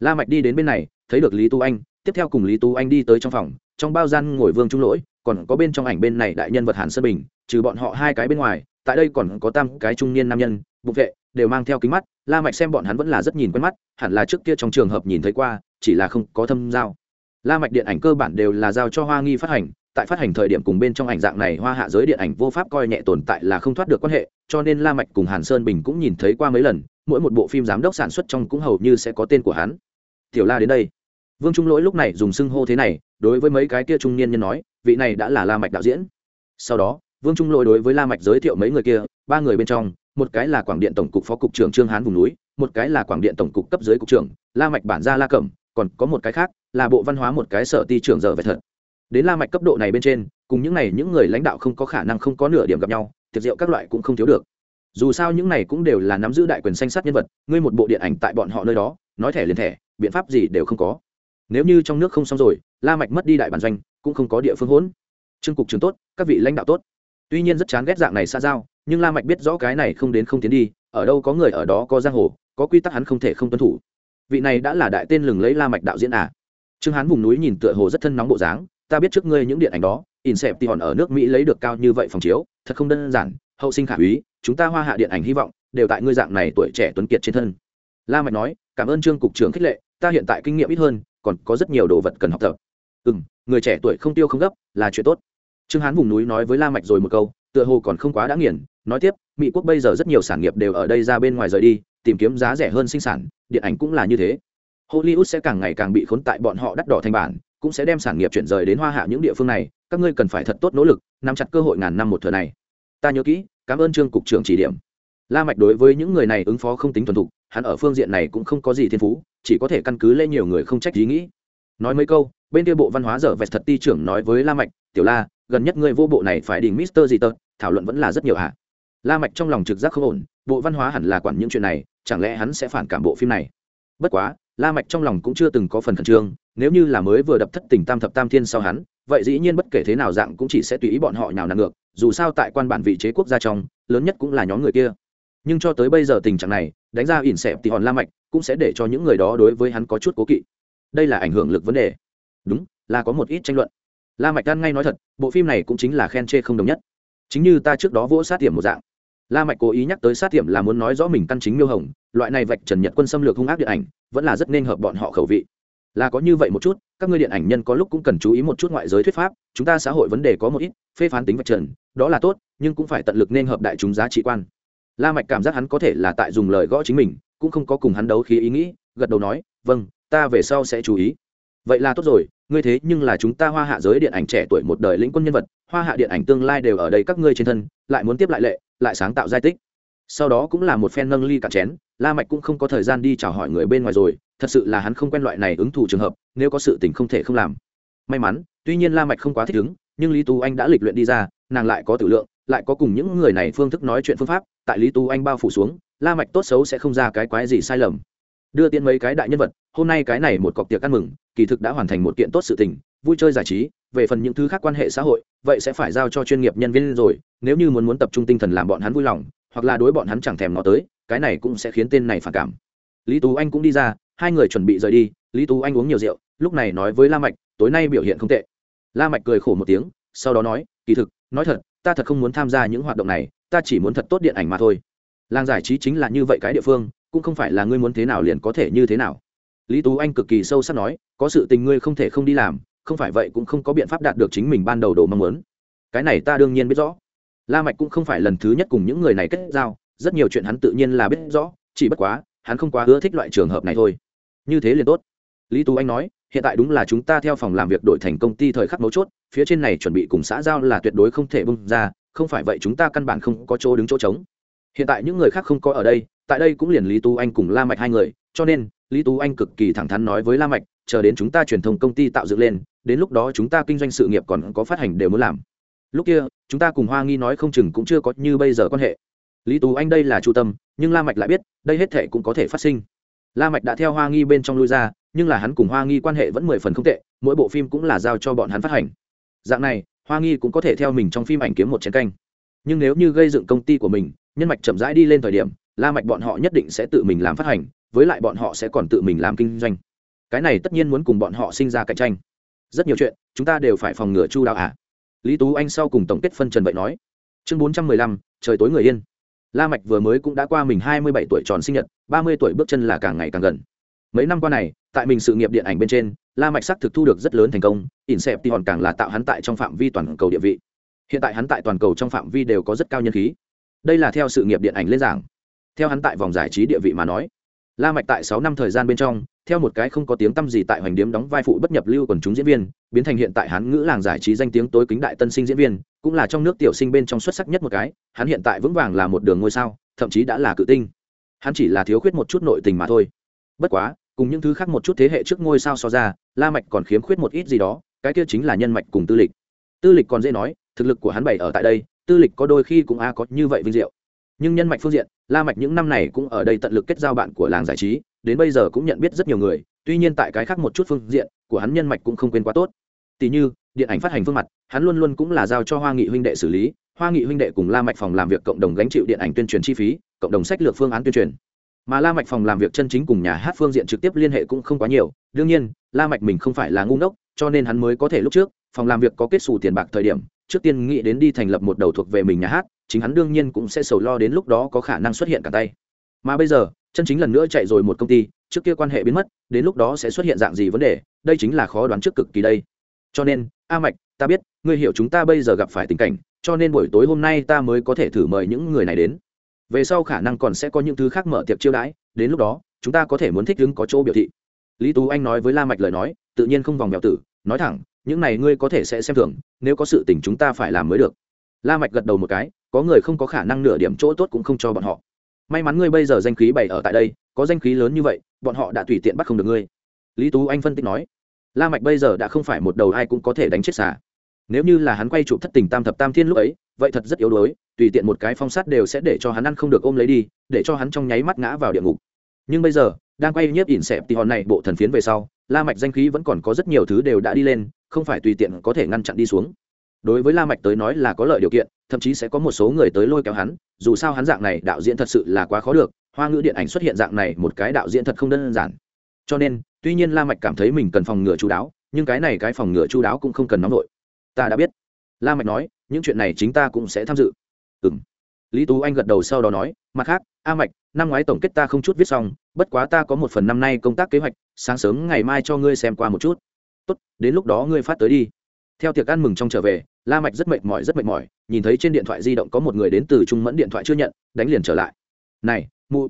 La mạch đi đến bên này, thấy được lý tu anh, tiếp theo cùng lý tu anh đi tới trong phòng, trong bao gian ngồi vương trung lỗi, còn có bên trong ảnh bên này đại nhân vật hàn sơn bình, trừ bọn họ hai cái bên ngoài, tại đây còn có tam cái trung niên nam nhân bục vệ, đều mang theo kính mắt, la mạch xem bọn hắn vẫn là rất nhìn quen mắt, hẳn là trước kia trong trường hợp nhìn thấy qua, chỉ là không có thâm giao. La mạch điện ảnh cơ bản đều là giao cho hoa nghi phát hành tại phát hành thời điểm cùng bên trong ảnh dạng này hoa hạ giới điện ảnh vô pháp coi nhẹ tồn tại là không thoát được quan hệ, cho nên la mạch cùng hàn sơn bình cũng nhìn thấy qua mấy lần, mỗi một bộ phim giám đốc sản xuất trong cũng hầu như sẽ có tên của hắn. Tiểu la đến đây. Vương trung lỗi lúc này dùng xưng hô thế này, đối với mấy cái kia trung niên nhân nói, vị này đã là la mạch đạo diễn. Sau đó, vương trung lỗi đối với la mạch giới thiệu mấy người kia, ba người bên trong, một cái là quảng điện tổng cục phó cục trưởng trương hán vùng núi, một cái là quảng điện tổng cục cấp dưới cục trưởng, la mạch bản gia la cẩm, còn có một cái khác là bộ văn hóa một cái sở ti trưởng giờ về thật đến la mạch cấp độ này bên trên, cùng những này những người lãnh đạo không có khả năng không có nửa điểm gặp nhau, tiệc rượu các loại cũng không thiếu được. Dù sao những này cũng đều là nắm giữ đại quyền sanh sát nhân vật, ngươi một bộ điện ảnh tại bọn họ nơi đó, nói thẻ liền thẻ, biện pháp gì đều không có. Nếu như trong nước không xong rồi, la mạch mất đi đại bản doanh, cũng không có địa phương hỗn. Trương cục trưởng tốt, các vị lãnh đạo tốt. Tuy nhiên rất chán ghét dạng này xa giao, nhưng la mạch biết rõ cái này không đến không tiến đi, ở đâu có người ở đó có giang hồ, có quy tắc hắn không thể không tuân thủ. Vị này đã là đại tên lừng lấy la mạch đạo diễn à? Trương hán vùng núi nhìn tựa hồ rất thân nóng bộ dáng ta biết trước ngươi những điện ảnh đó, in xẹp thì hòn ở nước mỹ lấy được cao như vậy phòng chiếu, thật không đơn giản, hậu sinh khả úy chúng ta hoa hạ điện ảnh hy vọng, đều tại ngươi dạng này tuổi trẻ tuấn kiệt trên thân. La mạch nói, cảm ơn trương cục trưởng khích lệ, ta hiện tại kinh nghiệm ít hơn, còn có rất nhiều đồ vật cần học tập. Ừm, người trẻ tuổi không tiêu không gấp, là chuyện tốt. Trương hán vùng núi nói với la mạch rồi một câu, tựa hồ còn không quá đã nghiền, nói tiếp, mỹ quốc bây giờ rất nhiều sản nghiệp đều ở đây ra bên ngoài rời đi, tìm kiếm giá rẻ hơn sinh sản, điện ảnh cũng là như thế. Hollywood sẽ càng ngày càng bị khốn tại bọn họ đắt đỏ thành bản cũng sẽ đem sản nghiệp chuyển rời đến hoa hạ những địa phương này, các ngươi cần phải thật tốt nỗ lực, nắm chặt cơ hội ngàn năm một thừa này. Ta nhớ kỹ, cảm ơn trương cục trưởng chỉ điểm. La mạch đối với những người này ứng phó không tính thuần thục, hắn ở phương diện này cũng không có gì thiên phú, chỉ có thể căn cứ lên nhiều người không trách ý nghĩ. Nói mấy câu, bên kia bộ văn hóa dở vẹt thật ti trưởng nói với la mạch, tiểu la, gần nhất ngươi vô bộ này phải đình mister gì tật thảo luận vẫn là rất nhiều hả? La mạch trong lòng trực giác không ổn, bộ văn hóa hẳn là quản những chuyện này, chẳng lẽ hắn sẽ phản cảm bộ phim này? Bất quá, la mạch trong lòng cũng chưa từng có phần khẩn trương nếu như là mới vừa đập thất tình tam thập tam thiên sau hắn, vậy dĩ nhiên bất kể thế nào dạng cũng chỉ sẽ tùy ý bọn họ nhào nặn ngược, dù sao tại quan bản vị chế quốc gia trong, lớn nhất cũng là nhóm người kia. Nhưng cho tới bây giờ tình trạng này, đánh ra ỉn xẹp thì hòn la mạch cũng sẽ để cho những người đó đối với hắn có chút cố kỵ. Đây là ảnh hưởng lực vấn đề. Đúng, là có một ít tranh luận. La mạch đan ngay nói thật, bộ phim này cũng chính là khen chê không đồng nhất. Chính như ta trước đó vỗ sát tiệm một dạng. La mạch cố ý nhắc tới sát tiệm là muốn nói rõ mình căn chính miêu hồng, loại này vạch trần nhật quân xâm lược hung ác điện ảnh, vẫn là rất nên hợp bọn họ khẩu vị là có như vậy một chút, các ngươi điện ảnh nhân có lúc cũng cần chú ý một chút ngoại giới thuyết pháp, chúng ta xã hội vấn đề có một ít, phê phán tính vật trần, đó là tốt, nhưng cũng phải tận lực nên hợp đại chúng giá trị quan. La mạch cảm giác hắn có thể là tại dùng lời gõ chính mình, cũng không có cùng hắn đấu khí ý nghĩ, gật đầu nói vâng ta về sau sẽ chú ý. Vậy là tốt rồi, ngươi thế nhưng là chúng ta hoa hạ giới điện ảnh trẻ tuổi một đời lĩnh quân nhân vật, hoa hạ điện ảnh tương lai đều ở đây các ngươi trên thân, lại muốn tiếp lại lệ, lại sáng tạo giai tích sau đó cũng là một phen nâng ly cả chén, la mạch cũng không có thời gian đi chào hỏi người bên ngoài rồi, thật sự là hắn không quen loại này ứng thủ trường hợp, nếu có sự tình không thể không làm. May mắn, tuy nhiên la mạch không quá thích ứng, nhưng lý tú anh đã lịch luyện đi ra, nàng lại có tự lượng, lại có cùng những người này phương thức nói chuyện phương pháp, tại lý tú anh bao phủ xuống, la mạch tốt xấu sẽ không ra cái quái gì sai lầm. Đưa tiễn mấy cái đại nhân vật, hôm nay cái này một cọc tiệc ăn mừng, kỳ thực đã hoàn thành một kiện tốt sự tình, vui chơi giải trí, về phần những thứ khác quan hệ xã hội, vậy sẽ phải giao cho chuyên nghiệp nhân viên rồi, nếu như muốn muốn tập trung tinh thần làm bọn hắn vui lòng hoặc là đối bọn hắn chẳng thèm nó tới, cái này cũng sẽ khiến tên này phản cảm. Lý tú anh cũng đi ra, hai người chuẩn bị rời đi, lý tú anh uống nhiều rượu, lúc này nói với la mạch, tối nay biểu hiện không tệ. La mạch cười khổ một tiếng, sau đó nói, kỳ thực, nói thật, ta thật không muốn tham gia những hoạt động này, ta chỉ muốn thật tốt điện ảnh mà thôi. Làng giải trí chính là như vậy cái địa phương, cũng không phải là ngươi muốn thế nào liền có thể như thế nào. Lý tú anh cực kỳ sâu sắc nói, có sự tình ngươi không thể không đi làm, không phải vậy cũng không có biện pháp đạt được chính mình ban đầu đồ mong muốn. Cái này ta đương nhiên biết rõ la mạch cũng không phải lần thứ nhất cùng những người này kết giao, rất nhiều chuyện hắn tự nhiên là biết rõ, chỉ bất quá, hắn không quá ưa thích loại trường hợp này thôi. Như thế liền tốt. Lý tú anh nói, hiện tại đúng là chúng ta theo phòng làm việc đổi thành công ty thời khắc mấu chốt, phía trên này chuẩn bị cùng xã giao là tuyệt đối không thể bung ra, không phải vậy chúng ta căn bản không có chỗ đứng chỗ trống. Hiện tại những người khác không có ở đây, tại đây cũng liền lý tú anh cùng la mạch hai người, cho nên, lý tú anh cực kỳ thẳng thắn nói với la mạch, chờ đến chúng ta truyền thông công ty tạo dựng lên, đến lúc đó chúng ta kinh doanh sự nghiệp còn có phát hành đều muốn làm lúc kia, chúng ta cùng hoa nghi nói không chừng cũng chưa có như bây giờ quan hệ. Lý tú anh đây là chu tâm, nhưng la mạch lại biết, đây hết thể cũng có thể phát sinh. La mạch đã theo hoa nghi bên trong lui ra, nhưng là hắn cùng hoa nghi quan hệ vẫn mười phần không tệ, mỗi bộ phim cũng là giao cho bọn hắn phát hành. Dạng này, hoa nghi cũng có thể theo mình trong phim ảnh kiếm một chén canh. Nhưng nếu như gây dựng công ty của mình, nhân mạch chậm rãi đi lên thời điểm, la mạch bọn họ nhất định sẽ tự mình làm phát hành, với lại bọn họ sẽ còn tự mình làm kinh doanh. Cái này tất nhiên muốn cùng bọn họ sinh ra cạnh tranh. Rất nhiều chuyện, chúng ta đều phải phòng ngừa chu đáo à lý tú anh sau cùng tổng kết phân trần vậy nói, chương bốn trăm mười lăm, trời tối người yên. La mạch vừa mới cũng đã qua mình hai mươi bảy tuổi tròn sinh nhật, ba mươi tuổi bước chân là càng ngày càng gần. Mấy năm qua này, tại mình sự nghiệp điện ảnh bên trên, la mạch sắc thực thu được rất lớn thành công inception càng là tạo hắn tại trong phạm vi toàn cầu địa vị. Hiện tại hắn tại toàn cầu trong phạm vi đều có rất cao nhân khí. Đây là theo sự nghiệp điện ảnh lên giảng. Theo hắn tại vòng giải trí địa vị mà nói, la mạch tại sáu năm thời gian bên trong theo một cái không có tiếng tăm gì tại hoành điếm đóng vai phụ bất nhập lưu quần chúng diễn viên, biến thành hiện tại hắn ngữ làng giải trí danh tiếng tối kính đại tân sinh diễn viên, cũng là trong nước tiểu sinh bên trong xuất sắc nhất một cái, hắn hiện tại vững vàng là một đường ngôi sao, thậm chí đã là cự tinh. Hắn chỉ là thiếu khuyết một chút nội tình mà thôi. Bất quá, cùng những thứ khác một chút thế hệ trước ngôi sao so ra, la mạch còn khiếm khuyết một ít gì đó, cái kia chính là nhân mạch cùng tư lịch. Tư lịch còn dễ nói, thực lực của hắn bày ở tại đây, tư lịch có đôi khi cũng a có như vậy vinh diệu. Nhưng nhân mạch phương diện, la mạch những năm này cũng ở đây tận lực kết giao bạn của làng giải trí đến bây giờ cũng nhận biết rất nhiều người, tuy nhiên tại cái khác một chút phương diện, của hắn nhân mạch cũng không quên quá tốt. Tỷ như, điện ảnh phát hành phương mặt, hắn luôn luôn cũng là giao cho hoa nghị huynh đệ xử lý, hoa nghị huynh đệ cùng la mạch phòng làm việc cộng đồng gánh chịu điện ảnh tuyên truyền chi phí, cộng đồng sách lược phương án tuyên truyền. Mà la mạch phòng làm việc chân chính cùng nhà hát phương diện trực tiếp liên hệ cũng không quá nhiều, đương nhiên, la mạch mình không phải là ngu ngốc, cho nên hắn mới có thể lúc trước, phòng làm việc có kết xù tiền bạc thời điểm, trước tiên nghĩ đến đi thành lập một đầu thuộc về mình nhà hát, chính hắn đương nhiên cũng sẽ sầu lo đến lúc đó có khả năng xuất hiện cả tay. Mà bây giờ chân chính lần nữa chạy rồi một công ty, trước kia quan hệ biến mất, đến lúc đó sẽ xuất hiện dạng gì vấn đề, đây chính là khó đoán trước cực kỳ đây. Cho nên, a mạch, ta biết, ngươi hiểu chúng ta bây giờ gặp phải tình cảnh, cho nên buổi tối hôm nay ta mới có thể thử mời những người này đến. Về sau khả năng còn sẽ có những thứ khác mở tiệc chiêu đãi, đến lúc đó, chúng ta có thể muốn thích ứng có chỗ biểu thị. Lý tú anh nói với la mạch lời nói, tự nhiên không vòng vèo tử, nói thẳng, những này ngươi có thể sẽ xem thường, nếu có sự tình chúng ta phải làm mới được. La mạch gật đầu một cái, có người không có khả năng nửa điểm chỗ tốt cũng không cho bọn họ may mắn ngươi bây giờ danh khí bày ở tại đây, có danh khí lớn như vậy, bọn họ đã tùy tiện bắt không được ngươi. Lý tú anh phân tích nói. La mạch bây giờ đã không phải một đầu ai cũng có thể đánh chết xà. Nếu như là hắn quay chụp thất tình tam thập tam thiên lúc ấy, vậy thật rất yếu đuối, tùy tiện một cái phong sát đều sẽ để cho hắn ăn không được ôm lấy đi, để cho hắn trong nháy mắt ngã vào địa ngục. Nhưng bây giờ, đang quay nhiếp ỉn xẹp thì hòn này bộ thần phiến về sau, la mạch danh khí vẫn còn có rất nhiều thứ đều đã đi lên, không phải tùy tiện có thể ngăn chặn đi xuống đối với la mạch tới nói là có lợi điều kiện, thậm chí sẽ có một số người tới lôi kéo hắn, dù sao hắn dạng này đạo diễn thật sự là quá khó được, hoa ngữ điện ảnh xuất hiện dạng này một cái đạo diễn thật không đơn giản. Cho nên, tuy nhiên la mạch cảm thấy mình cần phòng ngừa chú đáo, nhưng cái này cái phòng ngừa chú đáo cũng không cần nóng nổi ta đã biết. La mạch nói, những chuyện này chính ta cũng sẽ tham dự. Ừm. Lý tú anh gật đầu sau đó nói, mặt khác, a mạch, năm ngoái tổng kết ta không chút viết xong, bất quá ta có một phần năm nay công tác kế hoạch, sáng sớm ngày mai cho ngươi xem qua một chút. Tốt, đến lúc đó ngươi phát tới đi. Theo tiệc ăn mừng trong trở về la mạch rất mệt mỏi, rất mệt mỏi, nhìn thấy trên điện thoại di động có một người đến từ trung mẫn điện thoại chưa nhận, đánh liền trở lại. Này, mụ,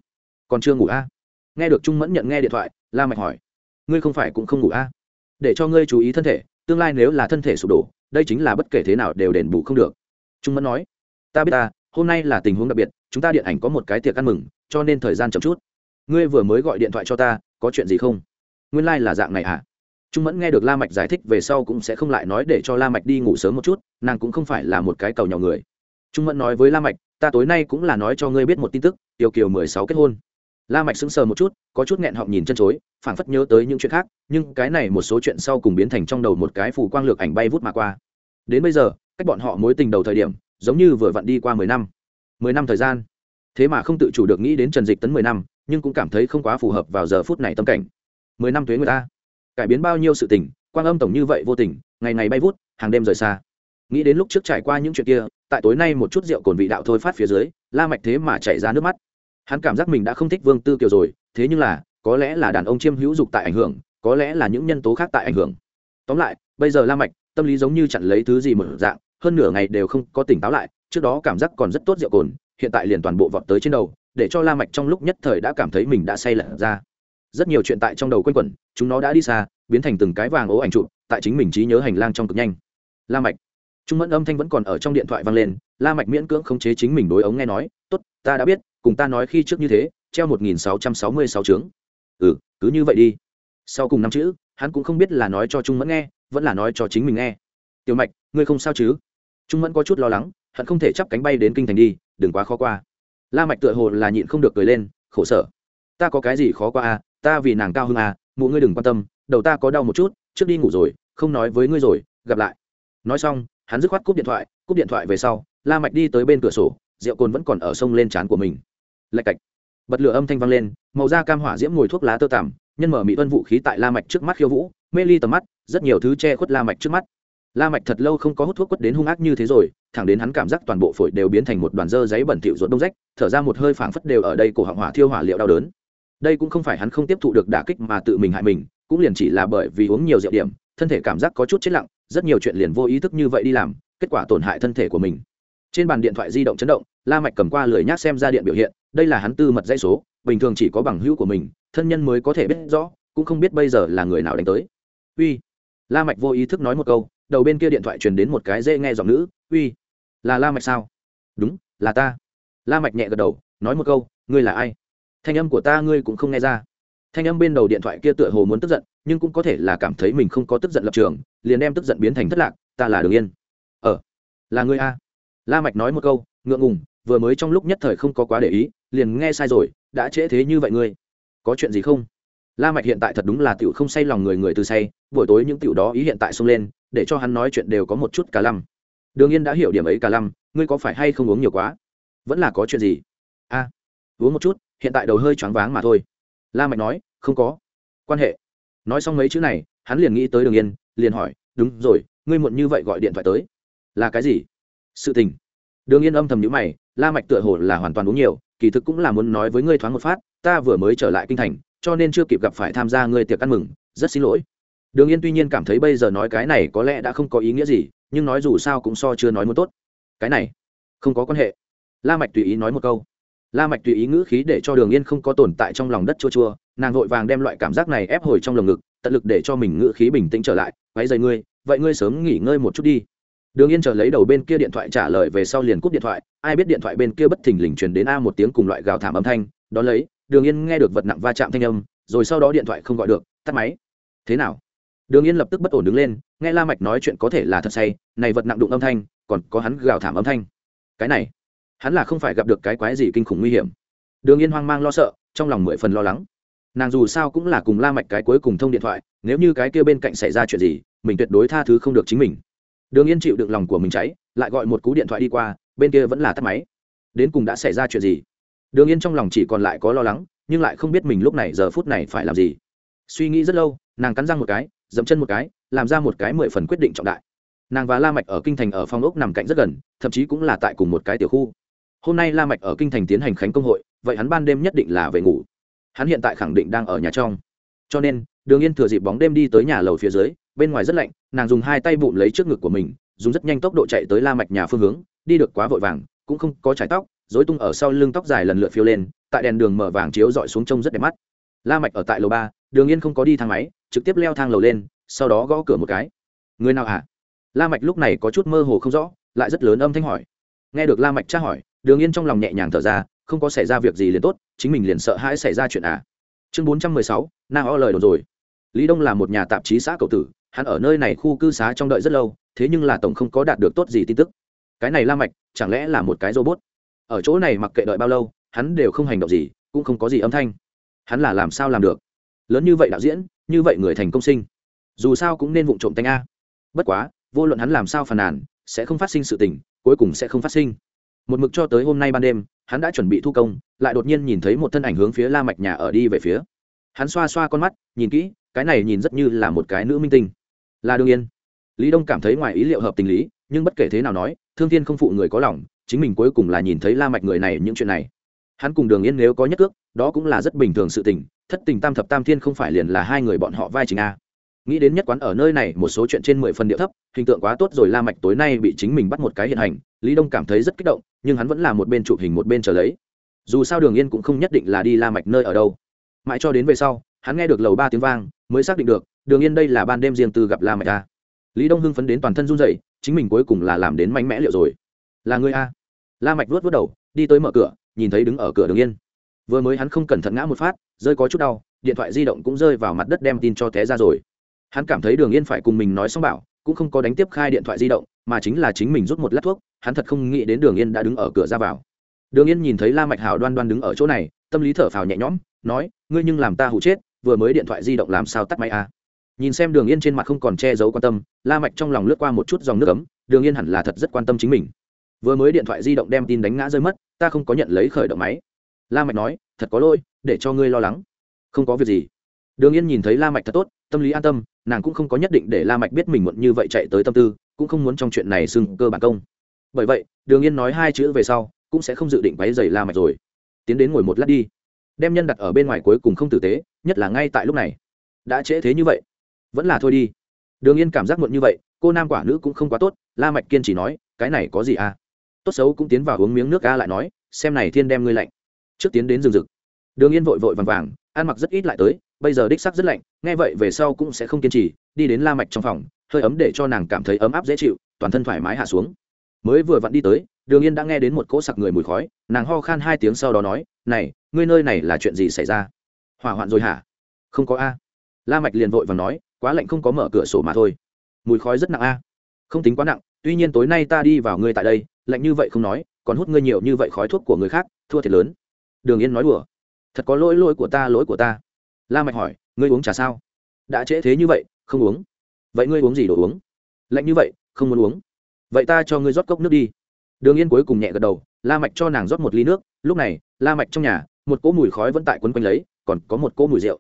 còn chưa ngủ a à? nghe được trung mẫn nhận nghe điện thoại, la mạch hỏi. Ngươi không phải cũng không ngủ a à? để cho ngươi chú ý thân thể, tương lai nếu là thân thể sụp đổ, đây chính là bất kể thế nào đều đền bù không được. Trung mẫn nói. Ta biết ta, hôm nay là tình huống đặc biệt, chúng ta điện ảnh có một cái tiệc ăn mừng, cho nên thời gian chậm chút. Ngươi vừa mới gọi điện thoại cho ta, có chuyện gì không? Nguyên Lai là dạng này à? Trung mẫn nghe được la mạch giải thích về sau cũng sẽ không lại nói để cho la mạch đi ngủ sớm một chút, nàng cũng không phải là một cái cầu nhỏ người. Trung mẫn nói với la mạch, ta tối nay cũng là nói cho ngươi biết một tin tức, tiểu kiều mười sáu kết hôn. La mạch sững sờ một chút, có chút nghẹn họng nhìn chân chối, phảng phất nhớ tới những chuyện khác, nhưng cái này một số chuyện sau cùng biến thành trong đầu một cái phù quang lược ảnh bay vút mà qua. Đến bây giờ, cách bọn họ mối tình đầu thời điểm, giống như vừa vặn đi qua mười năm. Mười năm thời gian. Thế mà không tự chủ được nghĩ đến trần dịch tấn mười năm, nhưng cũng cảm thấy không quá phù hợp vào giờ phút này tâm cảnh. Mười năm thuế người ta cải biến bao nhiêu sự tình, quang âm tổng như vậy vô tình, ngày ngày bay vút, hàng đêm rời xa. Nghĩ đến lúc trước trải qua những chuyện kia, tại tối nay một chút rượu cồn vị đạo thôi phát phía dưới, la mạch thế mà chảy ra nước mắt. Hắn cảm giác mình đã không thích vương tư kiều rồi, thế nhưng là, có lẽ là đàn ông chiêm hữu dục tại ảnh hưởng, có lẽ là những nhân tố khác tại ảnh hưởng. Tóm lại, bây giờ la mạch, tâm lý giống như chặn lấy thứ gì mở dạng, hơn nửa ngày đều không có tỉnh táo lại, trước đó cảm giác còn rất tốt rượu cồn, hiện tại liền toàn bộ vọt tới trên đầu, để cho la mạch trong lúc nhất thời đã cảm thấy mình đã say lẩn ra rất nhiều chuyện tại trong đầu quanh quẩn, chúng nó đã đi xa, biến thành từng cái vàng ố ảnh trụ tại chính mình trí nhớ hành lang trong cực nhanh. La mạch. Trung mẫn âm thanh vẫn còn ở trong điện thoại vang lên, la mạch miễn cưỡng khống chế chính mình đối ống nghe nói, tốt, ta đã biết, cùng ta nói khi trước như thế, treo một nghìn sáu trăm sáu mươi sáu trướng ừ cứ như vậy đi. Sau cùng năm chữ, hắn cũng không biết là nói cho trung mẫn nghe, vẫn là nói cho chính mình nghe. Tiểu mạch, ngươi không sao chứ? Trung mẫn có chút lo lắng hắn không thể chắp cánh bay đến kinh thành đi, đừng quá khó qua. La mạch tựa hồ là nhịn không được cười lên, khổ sở. Ta có cái gì khó qua à ta vì nàng cao hơn à mụ ngươi đừng quan tâm, đầu ta có đau một chút, trước đi ngủ rồi, không nói với ngươi rồi, gặp lại. Nói xong, hắn dứt khoát cúp điện thoại, cúp điện thoại về sau, la mạch đi tới bên cửa sổ, rượu cồn vẫn còn ở sông lên trán của mình. Lạch cạch. Bật lửa âm thanh vang lên, màu da cam hỏa diễm ngồi thuốc lá tơ tằm, nhân mở mỹ tuân vũ khí tại la mạch trước mắt khiêu vũ, mê ly tầm mắt, rất nhiều thứ che khuất la mạch trước mắt. La mạch thật lâu không có hút thuốc quất đến hung ác như thế rồi, thẳng đến hắn cảm giác toàn bộ phổi đều biến thành một đoàn dơ giấy bẩn thỉu ruột đông rách, thở ra một hơi phảng phất đều ở đây cổ họng hỏa thiêu hỏa liệu đau đớn đây cũng không phải hắn không tiếp thụ được đả kích mà tự mình hại mình, cũng liền chỉ là bởi vì uống nhiều rượu điểm, thân thể cảm giác có chút chết lặng, rất nhiều chuyện liền vô ý thức như vậy đi làm, kết quả tổn hại thân thể của mình. Trên bàn điện thoại di động chấn động, la mạch cầm qua lười nhác xem ra điện biểu hiện, đây là hắn tư mật dây số, bình thường chỉ có bằng hữu của mình, thân nhân mới có thể biết rõ, cũng không biết bây giờ là người nào đánh tới. Uy. La mạch vô ý thức nói một câu, đầu bên kia điện thoại truyền đến một cái dễ nghe giọng nữ, uy, là la mạch sao? Đúng, là ta. La mạch nhẹ gật đầu, nói một câu, ngươi là ai? Thanh âm của ta ngươi cũng không nghe ra. Thanh âm bên đầu điện thoại kia tựa hồ muốn tức giận, nhưng cũng có thể là cảm thấy mình không có tức giận lập trường, liền đem tức giận biến thành thất lạc, ta là đường yên. Ờ là ngươi a. La mạch nói một câu, ngượng ngùng, vừa mới trong lúc nhất thời không có quá để ý, liền nghe sai rồi, đã trễ thế như vậy ngươi. Có chuyện gì không? La mạch hiện tại thật đúng là tiểu không say lòng người người từ say, buổi tối những tiểu đó ý hiện tại xông lên, để cho hắn nói chuyện đều có một chút cả lăm. Đường yên đã hiểu điểm ấy cả lăm, ngươi có phải hay không uống nhiều quá? Vẫn là có chuyện gì? A, uống một chút hiện tại đầu hơi choáng váng mà thôi. La mạch nói, không có quan hệ. Nói xong mấy chữ này, hắn liền nghĩ tới đường yên, liền hỏi, đúng rồi, ngươi muộn như vậy gọi điện thoại tới. Là cái gì? Sự tình. Đường yên âm thầm nhíu mày, la mạch tựa hồ là hoàn toàn uống nhiều, kỳ thực cũng là muốn nói với ngươi thoáng một phát, ta vừa mới trở lại kinh thành, cho nên chưa kịp gặp phải tham gia ngươi tiệc ăn mừng, rất xin lỗi. Đường yên tuy nhiên cảm thấy bây giờ nói cái này có lẽ đã không có ý nghĩa gì, nhưng nói dù sao cũng so chưa nói muốn tốt. Cái này không có quan hệ. La mạch tùy ý nói một câu la mạch tùy ý ngữ khí để cho đường yên không có tồn tại trong lòng đất chua chua, nàng vội vàng đem loại cảm giác này ép hồi trong lồng ngực, tận lực để cho mình ngữ khí bình tĩnh trở lại váy dày ngươi, vậy ngươi sớm nghỉ ngơi một chút đi. Đường yên chờ lấy đầu bên kia điện thoại trả lời về sau liền cúp điện thoại, ai biết điện thoại bên kia bất thình lình truyền đến a một tiếng cùng loại gào thảm âm thanh, đó lấy, đường yên nghe được vật nặng va chạm thanh âm, rồi sau đó điện thoại không gọi được, tắt máy. Thế nào? Đường yên lập tức bất ổn đứng lên, nghe la mạch nói chuyện có thể là thật say, này vật nặng đụng âm thanh, còn có hắn gào thảm âm thanh. Cái này hắn là không phải gặp được cái quái gì kinh khủng nguy hiểm. Đường yên hoang mang lo sợ, trong lòng mười phần lo lắng. Nàng dù sao cũng là cùng la mạch cái cuối cùng thông điện thoại, nếu như cái kia bên cạnh xảy ra chuyện gì, mình tuyệt đối tha thứ không được chính mình. Đường yên chịu đựng lòng của mình cháy, lại gọi một cú điện thoại đi qua, bên kia vẫn là tắt máy. Đến cùng đã xảy ra chuyện gì? Đường yên trong lòng chỉ còn lại có lo lắng, nhưng lại không biết mình lúc này giờ phút này phải làm gì. Suy nghĩ rất lâu, nàng cắn răng một cái, dậm chân một cái, làm ra một cái mười phần quyết định trọng đại. Nàng và la mạch ở kinh thành ở phòng ốc nằm cạnh rất gần, thậm chí cũng là tại cùng một cái tiểu khu hôm nay la mạch ở kinh thành tiến hành khánh công hội, vậy hắn ban đêm nhất định là về ngủ. Hắn hiện tại khẳng định đang ở nhà trong. Cho nên, đường yên thừa dịp bóng đêm đi tới nhà lầu phía dưới, bên ngoài rất lạnh, nàng dùng hai tay bụng lấy trước ngực của mình, dùng rất nhanh tốc độ chạy tới la mạch nhà phương hướng, đi được quá vội vàng, cũng không có trải tóc, rối tung ở sau lưng tóc dài lần lượt phiêu lên, tại đèn đường mở vàng chiếu dọi xuống trông rất đẹp mắt. La mạch ở tại lầu ba, đường yên không có đi thang máy, trực tiếp leo thang lầu lên, sau đó gõ cửa một cái. Người nào hả? La mạch lúc này có chút mơ hồ không rõ, lại rất lớn âm thanh hỏi. Nghe được la mạch tra hỏi đường yên trong lòng nhẹ nhàng thở ra, không có xảy ra việc gì liền tốt, chính mình liền sợ hãi xảy ra chuyện à. Chương bốn trăm mười sáu na o lời đồn rồi. Lý đông là một nhà tạp chí xã cậu tử, hắn ở nơi này khu cư xá trong đợi rất lâu, thế nhưng là tổng không có đạt được tốt gì tin tức. Cái này la mạch, chẳng lẽ là một cái robot? Ở chỗ này mặc kệ đợi bao lâu, hắn đều không hành động gì, cũng không có gì âm thanh. Hắn là làm sao làm được? Lớn như vậy đạo diễn, như vậy người thành công sinh. Dù sao cũng nên vụng trộm tanh a. Bất quá, vô luận hắn làm sao phàn nàn, sẽ không phát sinh sự tình, cuối cùng sẽ không phát sinh một mực cho tới hôm nay ban đêm, hắn đã chuẩn bị thu công, lại đột nhiên nhìn thấy một thân ảnh hướng phía la mạch nhà ở đi về phía. Hắn xoa xoa con mắt, nhìn kỹ, cái này nhìn rất như là một cái nữ minh tinh. Là đương yên lý đông cảm thấy ngoài ý liệu hợp tình lý, nhưng bất kể thế nào nói, thương thiên không phụ người có lòng, chính mình cuối cùng là nhìn thấy la mạch người này những chuyện này. Hắn cùng đường yên nếu có nhất cước đó cũng là rất bình thường sự tình, thất tình tam thập tam thiên không phải liền là hai người bọn họ vai chính a nghĩ đến nhất quán ở nơi này, một số chuyện trên mười phần địa thấp, hình tượng quá tốt rồi, la mạch tối nay bị chính mình bắt một cái hiện hành. Lý đông cảm thấy rất kích động, nhưng hắn vẫn là một bên chụp hình một bên chờ lấy. Dù sao đường yên cũng không nhất định là đi la mạch nơi ở đâu. Mãi cho đến về sau, hắn nghe được lầu ba tiếng vang, mới xác định được, đường yên đây là ban đêm riêng từ gặp la mạch a lý đông hưng phấn đến toàn thân run rẩy, chính mình cuối cùng là làm đến mạnh mẽ liệu rồi. Là người a la mạch vuốt vuốt đầu, đi tới mở cửa, nhìn thấy đứng ở cửa đường yên. Vừa mới hắn không cẩn thận ngã một phát, rơi có chút đau, điện thoại di động cũng rơi vào mặt đất đem tin cho té ra rồi hắn cảm thấy đường yên phải cùng mình nói xong bảo, cũng không có đánh tiếp khai điện thoại di động, mà chính là chính mình rút một lát thuốc, hắn thật không nghĩ đến đường yên đã đứng ở cửa ra vào. Đường yên nhìn thấy la mạch hảo đoan đoan đứng ở chỗ này, tâm lý thở phào nhẹ nhõm, nói, ngươi nhưng làm ta hụ chết, vừa mới điện thoại di động làm sao tắt máy à. nhìn xem đường yên trên mặt không còn che giấu quan tâm, la mạch trong lòng lướt qua một chút dòng nước ấm, đường yên hẳn là thật rất quan tâm chính mình. Vừa mới điện thoại di động đem tin đánh ngã rơi mất, ta không có nhận lấy khởi động máy. La mạch nói, thật có lỗi, để cho ngươi lo lắng. Không có việc gì. Đường yên nhìn thấy la mạch thật tốt tâm lý an tâm, nàng cũng không có nhất định để la mạch biết mình muộn như vậy chạy tới tâm tư, cũng không muốn trong chuyện này xưng cơ bản công. Bởi vậy, đường yên nói hai chữ về sau, cũng sẽ không dự định váy giày la mạch rồi. Tiến đến ngồi một lát đi. Đem nhân đặt ở bên ngoài cuối cùng không tử tế, nhất là ngay tại lúc này. Đã trễ thế như vậy. Vẫn là thôi đi. Đường yên cảm giác muộn như vậy, cô nam quả nữ cũng không quá tốt, la mạch kiên trì nói, cái này có gì à? Tốt xấu cũng tiến vào uống miếng nước a lại nói, xem này thiên đem ngươi lạnh. Trước tiến đến rừng rực. Đường yên vội vội vàng vàng, ăn mặc rất ít lại tới bây giờ đích sắc rất lạnh, nghe vậy về sau cũng sẽ không kiên trì, đi đến la mạch trong phòng, hơi ấm để cho nàng cảm thấy ấm áp dễ chịu, toàn thân thoải mái hạ xuống. Mới vừa vặn đi tới, đường yên đã nghe đến một cỗ sặc người mùi khói, nàng ho khan hai tiếng sau đó nói, này, ngươi nơi này là chuyện gì xảy ra? Hỏa hoạn rồi hả? Không có a. La mạch liền vội và nói, quá lạnh không có mở cửa sổ mà thôi. Mùi khói rất nặng a. Không tính quá nặng, tuy nhiên tối nay ta đi vào ngươi tại đây, lạnh như vậy không nói, còn hút ngươi nhiều như vậy khói thuốc của người khác, thua thiệt lớn. Đường yên nói đùa, thật có lỗi lỗi của ta, lỗi của ta la mạch hỏi, ngươi uống trà sao? Đã trễ thế như vậy, không uống. Vậy ngươi uống gì đồ uống? Lạnh như vậy, không muốn uống. Vậy ta cho ngươi rót cốc nước đi. Đường yên cuối cùng nhẹ gật đầu, la mạch cho nàng rót một ly nước. Lúc này, la mạch trong nhà, một cỗ mùi khói vẫn tại quấn quanh lấy, còn có một cỗ mùi rượu.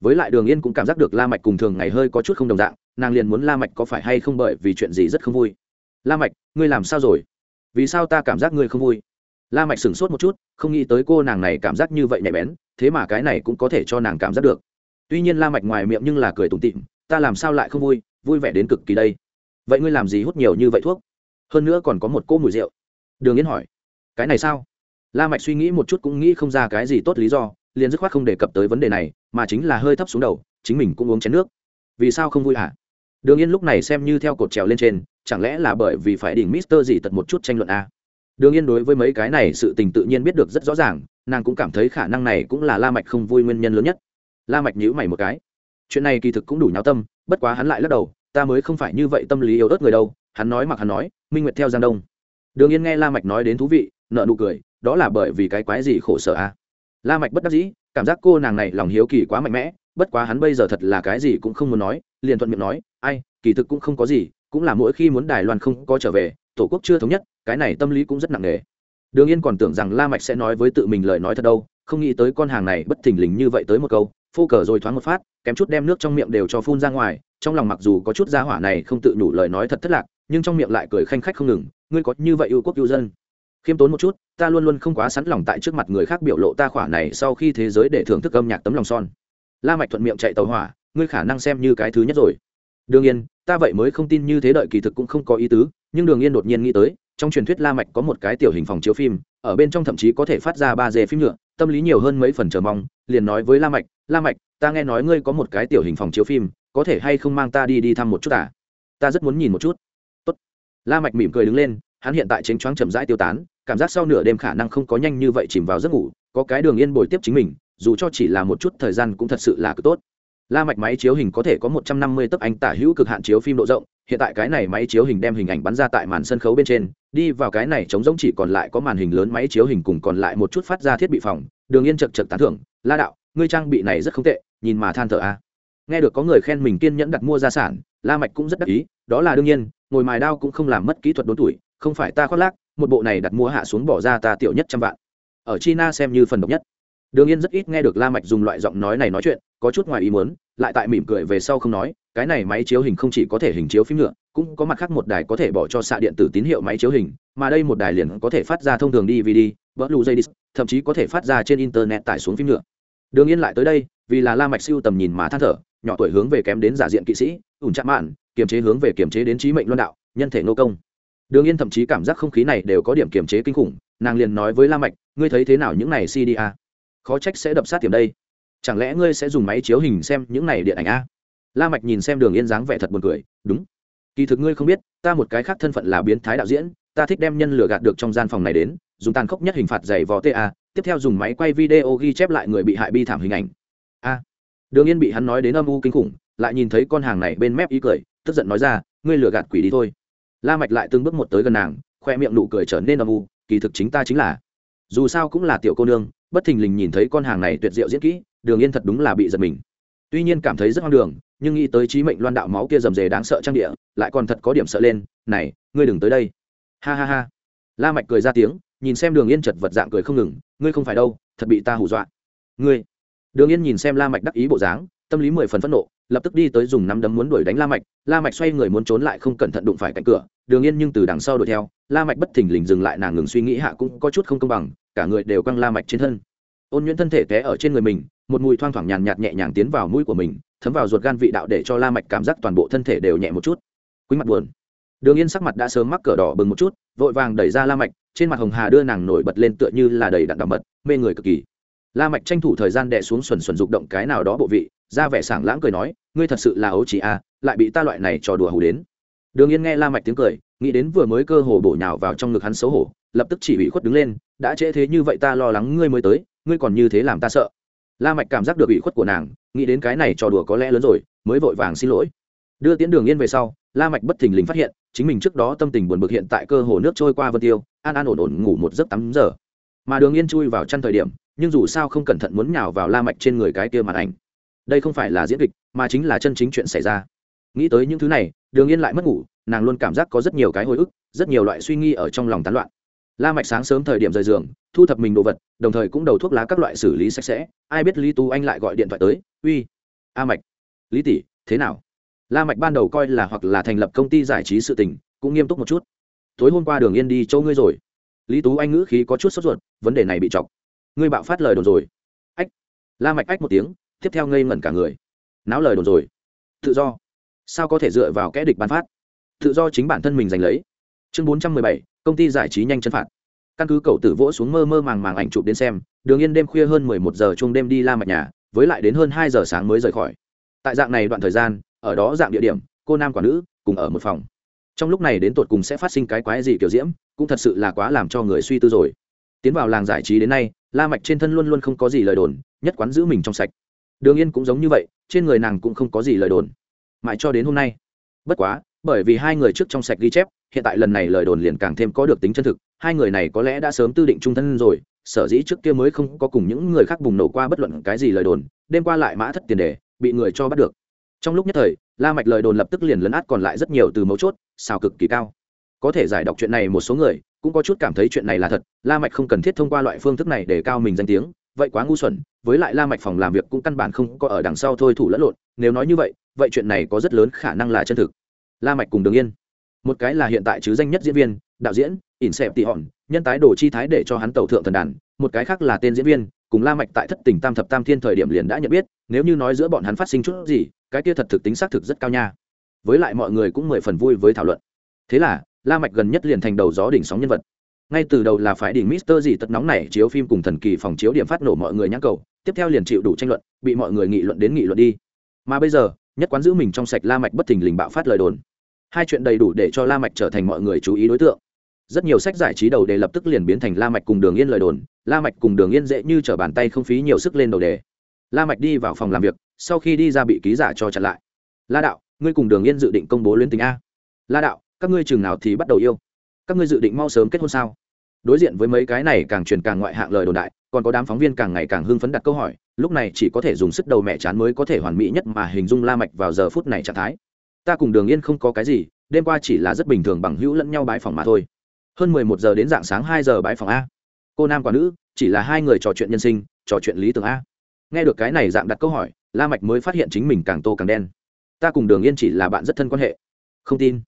Với lại đường yên cũng cảm giác được la mạch cùng thường ngày hơi có chút không đồng dạng, nàng liền muốn la mạch có phải hay không bởi vì chuyện gì rất không vui. La mạch, ngươi làm sao rồi? Vì sao ta cảm giác ngươi không vui? La mạch sửng sốt một chút, không nghĩ tới cô nàng này cảm giác như vậy nhạy bén thế mà cái này cũng có thể cho nàng cảm giác được. Tuy nhiên la mạch ngoài miệng nhưng là cười tủm tỉm, ta làm sao lại không vui vui vẻ đến cực kỳ đây. Vậy ngươi làm gì hút nhiều như vậy thuốc? Hơn nữa còn có một cô mùi rượu. Đường yến hỏi. Cái này sao? La mạch suy nghĩ một chút cũng nghĩ không ra cái gì tốt lý do, liền dứt khoát không đề cập tới vấn đề này, mà chính là hơi thấp xuống đầu, chính mình cũng uống chén nước. Vì sao không vui hả? Đường yên lúc này xem như theo cột trèo lên trên, chẳng lẽ là bởi vì phải đỉnh mister gì tật một chút tranh luận a à? đường yên đối với mấy cái này sự tình tự nhiên biết được rất rõ ràng nàng cũng cảm thấy khả năng này cũng là la mạch không vui nguyên nhân lớn nhất. La mạch nhíu mày một cái. Chuyện này kỳ thực cũng đủ nháo tâm, bất quá hắn lại lắc đầu, ta mới không phải như vậy tâm lý yếu ớt người đâu, hắn nói mặc hắn nói, minh nguyệt theo giang đông. Đường yên nghe la mạch nói đến thú vị nợ nụ cười, đó là bởi vì cái quái gì khổ sở a à? la mạch bất đắc dĩ, cảm giác cô nàng này lòng hiếu kỳ quá mạnh mẽ, bất quá hắn bây giờ thật là cái gì cũng không muốn nói, liền thuận miệng nói, ai, kỳ thực cũng không có gì, cũng là mỗi khi muốn đài loan không có trở về, tổ quốc chưa thống nhất, cái này tâm lý cũng rất nặng nề đường yên còn tưởng rằng la mạch sẽ nói với tự mình lời nói thật đâu, không nghĩ tới con hàng này bất thình lình như vậy tới một câu, phô cờ rồi thoáng một phát, kém chút đem nước trong miệng đều cho phun ra ngoài, trong lòng mặc dù có chút gia hỏa này không tự nhủ lời nói thật thất lạc, nhưng trong miệng lại cười khanh khách không ngừng, ngươi có như vậy yêu quốc yêu dân? Khiêm tốn một chút, ta luôn luôn không quá sẵn lòng tại trước mặt người khác biểu lộ ta khỏa này sau khi thế giới để thưởng thức âm nhạc tấm lòng son. La mạch thuận miệng chạy tàu hỏa, ngươi khả năng xem như cái thứ nhất rồi. Đương nhiên ta vậy mới không tin như thế đợi kỳ thực cũng không có ý tứ, nhưng đường yên đột nhiên nghĩ tới trong truyền thuyết la mạch có một cái tiểu hình phòng chiếu phim, ở bên trong thậm chí có thể phát ra ba d phim nhựa, tâm lý nhiều hơn mấy phần chờ mong, liền nói với la mạch la mạch, ta nghe nói ngươi có một cái tiểu hình phòng chiếu phim, có thể hay không mang ta đi đi thăm một chút à? Ta rất muốn nhìn một chút. Tốt. La mạch mỉm cười đứng lên, hắn hiện tại chính choáng chậm rãi tiêu tán, cảm giác sau nửa đêm khả năng không có nhanh như vậy chìm vào giấc ngủ, có cái đường yên bồi tiếp chính mình, dù cho chỉ là một chút thời gian cũng thật sự là cực tốt. La mạch máy chiếu hình có thể có 150 tấc ảnh tả hữu cực hạn chiếu phim độ rộng hiện tại cái này máy chiếu hình đem hình ảnh bắn ra tại màn sân khấu bên trên, đi vào cái này trống giống chỉ còn lại có màn hình lớn máy chiếu hình cùng còn lại một chút phát ra thiết bị phòng, đường yên chật chật tán thưởng, la đạo, ngươi trang bị này rất không tệ, nhìn mà than thở a. Nghe được có người khen mình kiên nhẫn đặt mua gia sản, la mạch cũng rất đắc ý, đó là đương nhiên, ngồi mài đao cũng không làm mất kỹ thuật đốn tuổi, không phải ta khoác lác, một bộ này đặt mua hạ xuống bỏ ra ta tiểu nhất trăm vạn. Ở china xem như phần độc nhất. Đường yên rất ít nghe được la mạch dùng loại giọng nói này nói chuyện, có chút ngoài ý muốn lại tại mỉm cười về sau không nói, cái này máy chiếu hình không chỉ có thể hình chiếu phim nhựa cũng có mặt khác một đài có thể bỏ cho xạ điện tử tín hiệu máy chiếu hình, mà đây một đài liền có thể phát ra thông thường dvd vỡ lù dây thậm chí có thể phát ra trên internet tải xuống phim nhựa đường yên lại tới đây, vì là la mạch siêu tầm nhìn mà than thở, nhỏ tuổi hướng về kém đến giả diện kỵ sĩ, ủn chạm mạn, kiềm chế hướng về kiềm chế đến trí mệnh luân đạo, nhân thể nô công. Đường yên thậm chí cảm giác không khí này đều có điểm kiềm chế kinh khủng, nàng liền nói với la mạch, ngươi thấy thế nào những này cd a? Khó trách sẽ đập sát tiềm đây chẳng lẽ ngươi sẽ dùng máy chiếu hình xem những này điện ảnh a? La mạch nhìn xem đường yên dáng vẻ thật buồn cười, đúng. Kỳ thực ngươi không biết, ta một cái khác thân phận là biến thái đạo diễn, ta thích đem nhân lừa gạt được trong gian phòng này đến, dùng tàn khốc nhất hình phạt dày vò ta, tiếp theo dùng máy quay video ghi chép lại người bị hại bi thảm hình ảnh. A. Đường yên bị hắn nói đến âm u kinh khủng, lại nhìn thấy con hàng này bên mép ý cười, tức giận nói ra, ngươi lừa gạt quỷ đi thôi. La mạch lại từng bước một tới gần nàng, khoe miệng nụ cười trở nên âm u, kỳ thực chính ta chính là. Dù sao cũng là tiểu cô nương, bất thình lình nhìn thấy con hàng này tuyệt diệu diễn kỹ đường yên thật đúng là bị giật mình. Tuy nhiên cảm thấy rất hoang đường, nhưng nghĩ tới trí mệnh loan đạo máu kia rầm rề đáng sợ trang địa, lại còn thật có điểm sợ lên, này, ngươi đừng tới đây. Ha ha ha. La mạch cười ra tiếng, nhìn xem đường yên chật vật dạng cười không ngừng, ngươi không phải đâu, thật bị ta hù dọa. Ngươi? Đường yên nhìn xem la mạch đắc ý bộ dáng, tâm lý mười phần phẫn nộ, lập tức đi tới dùng nắm đấm muốn đuổi đánh la mạch. La mạch xoay người muốn trốn lại không cẩn thận đụng phải cạnh cửa, đường yên nhưng từ đằng sau đuổi theo. La mạch bất thình lình dừng lại nàng ngừng suy nghĩ hạ cũng có chút không công bằng, cả người đều quăng la mạch trên thân. Ôn nhuyễn thân thể té ở trên người mình một mùi thoang thoảng nhàn nhạt nhẹ nhàng tiến vào mũi của mình, thấm vào ruột gan vị đạo để cho la mạch cảm giác toàn bộ thân thể đều nhẹ một chút. Quý mặt buồn. Đường yên sắc mặt đã sớm mắc cỡ đỏ bừng một chút, vội vàng đẩy ra la mạch, trên mặt hồng hà đưa nàng nổi bật lên tựa như là đầy đặn đậm mật, mê người cực kỳ. La mạch tranh thủ thời gian đè xuống xuẩn xuẩn dục động cái nào đó bộ vị, ra vẻ sảng lãng cười nói, ngươi thật sự là ấu chỉ à lại bị ta loại này trò đùa hù đến. Đường yên nghe la mạch tiếng cười, nghĩ đến vừa mới cơ hồ bổ nhào vào trong ngực hắn xấu hổ, lập tức chỉ bị khuất đứng lên, đã trễ thế như vậy ta lo lắng ngươi mới tới, ngươi còn như thế làm ta sợ la mạch cảm giác được ủy khuất của nàng, nghĩ đến cái này trò đùa có lẽ lớn rồi, mới vội vàng xin lỗi. Đưa tiễn đường yên về sau, la mạch bất thình lình phát hiện, chính mình trước đó tâm tình buồn bực hiện tại cơ hồ nước trôi qua vân tiêu, an an ổn ổn ngủ một giấc tắm giờ. Mà đường yên chui vào chăn thời điểm, nhưng dù sao không cẩn thận muốn nhào vào la mạch trên người cái kia màn ảnh. Đây không phải là diễn kịch, mà chính là chân chính chuyện xảy ra. Nghĩ tới những thứ này, đường yên lại mất ngủ, nàng luôn cảm giác có rất nhiều cái hồi ức, rất nhiều loại suy nghĩ ở trong lòng tán loạn la mạch sáng sớm thời điểm rời giường, thu thập mình đồ vật, đồng thời cũng đầu thuốc lá các loại xử lý sạch sẽ. Ai biết lý tú anh lại gọi điện thoại tới, uy, a mạch, lý tỷ, thế nào? La mạch ban đầu coi là hoặc là thành lập công ty giải trí sự tình, cũng nghiêm túc một chút. Tối hôm qua đường yên đi chỗ ngươi rồi. Lý tú anh ngữ khí có chút sốt ruột, vấn đề này bị chọc. Ngươi bạo phát lời đồn rồi. Ách. La mạch ách một tiếng, tiếp theo ngây ngẩn cả người. Náo lời đồn rồi. Tự do. Sao có thể dựa vào kẽ địch ban phát? Tự do chính bản thân mình giành lấy chương bốn trăm mười bảy, công ty giải trí nhanh chân phạt. Căn cứ cậu tử vỗ xuống mơ mơ màng màng ảnh chụp đến xem, đường yên đêm khuya hơn mười một giờ chung đêm đi la mạch nhà, với lại đến hơn hai giờ sáng mới rời khỏi. Tại dạng này đoạn thời gian, ở đó dạng địa điểm, cô nam quả nữ cùng ở một phòng. Trong lúc này đến tột cùng sẽ phát sinh cái quái gì kiểu diễm, cũng thật sự là quá làm cho người suy tư rồi. Tiến vào làng giải trí đến nay, la mạch trên thân luôn luôn không có gì lời đồn, nhất quán giữ mình trong sạch. Đường yên cũng giống như vậy, trên người nàng cũng không có gì lời đồn. Mãi cho đến hôm nay. Bất quá, bởi vì hai người trước trong sạch ghi chép hiện tại lần này lời đồn liền càng thêm có được tính chân thực, hai người này có lẽ đã sớm tư định trung thân rồi, sở dĩ trước kia mới không có cùng những người khác bùng nổ qua bất luận cái gì lời đồn, đêm qua lại mã thất tiền đề, bị người cho bắt được. Trong lúc nhất thời, la mạch lời đồn lập tức liền lấn át còn lại rất nhiều từ mấu chốt, xào cực kỳ cao. Có thể giải đọc chuyện này một số người cũng có chút cảm thấy chuyện này là thật, la mạch không cần thiết thông qua loại phương thức này để cao mình danh tiếng, vậy quá ngu xuẩn, với lại la mạch phòng làm việc cũng căn bản không có ở đằng sau thôi thủ lẫn lộn, nếu nói như vậy vậy chuyện này có rất lớn khả năng là chân thực. La mạch cùng đường yên một cái là hiện tại chứ danh nhất diễn viên, đạo diễn, ỉn xẹp tị hòn, nhân tái đồ chi thái để cho hắn tẩu thượng thần đàn. Một cái khác là tên diễn viên, cùng la mạch tại thất tình tam thập tam thiên thời điểm liền đã nhận biết, nếu như nói giữa bọn hắn phát sinh chút gì, cái kia thật thực tính xác thực rất cao nha. Với lại mọi người cũng mười phần vui với thảo luận. Thế là, la mạch gần nhất liền thành đầu gió đỉnh sóng nhân vật. Ngay từ đầu là phải đỉnh mister gì tật nóng này chiếu phim cùng thần kỳ phòng chiếu điểm phát nổ mọi người nhãn cầu, tiếp theo liền chịu đủ tranh luận, bị mọi người nghị luận đến nghị luận đi. Mà bây giờ, nhất quán giữ mình trong sạch la mạch bất thình lình bạo phát lời đồn hai chuyện đầy đủ để cho la mạch trở thành mọi người chú ý đối tượng. Rất nhiều sách giải trí đầu đề lập tức liền biến thành la mạch cùng đường yên lời đồn, la mạch cùng đường yên dễ như trở bàn tay không phí nhiều sức lên đầu đề. La mạch đi vào phòng làm việc, sau khi đi ra bị ký giả cho chặn lại. La đạo, ngươi cùng đường yên dự định công bố luyến tình a. La đạo, các ngươi trường nào thì bắt đầu yêu? Các ngươi dự định mau sớm kết hôn sao? Đối diện với mấy cái này càng truyền càng ngoại hạng lời đồn đại, còn có đám phóng viên càng ngày càng hưng phấn đặt câu hỏi, lúc này chỉ có thể dùng sức đầu mẹ chán mới có thể hoàn mỹ nhất mà hình dung la mạch vào giờ phút này trạng thái ta cùng đường yên không có cái gì, đêm qua chỉ là rất bình thường bằng hữu lẫn nhau bãi phòng mà thôi. Hơn mười một giờ đến dạng sáng hai giờ bãi phòng a. Cô nam quả nữ, chỉ là hai người trò chuyện nhân sinh, trò chuyện lý tưởng a. Nghe được cái này dạng đặt câu hỏi, la mạch mới phát hiện chính mình càng tô càng đen. Ta cùng đường yên chỉ là bạn rất thân quan hệ. Không tin.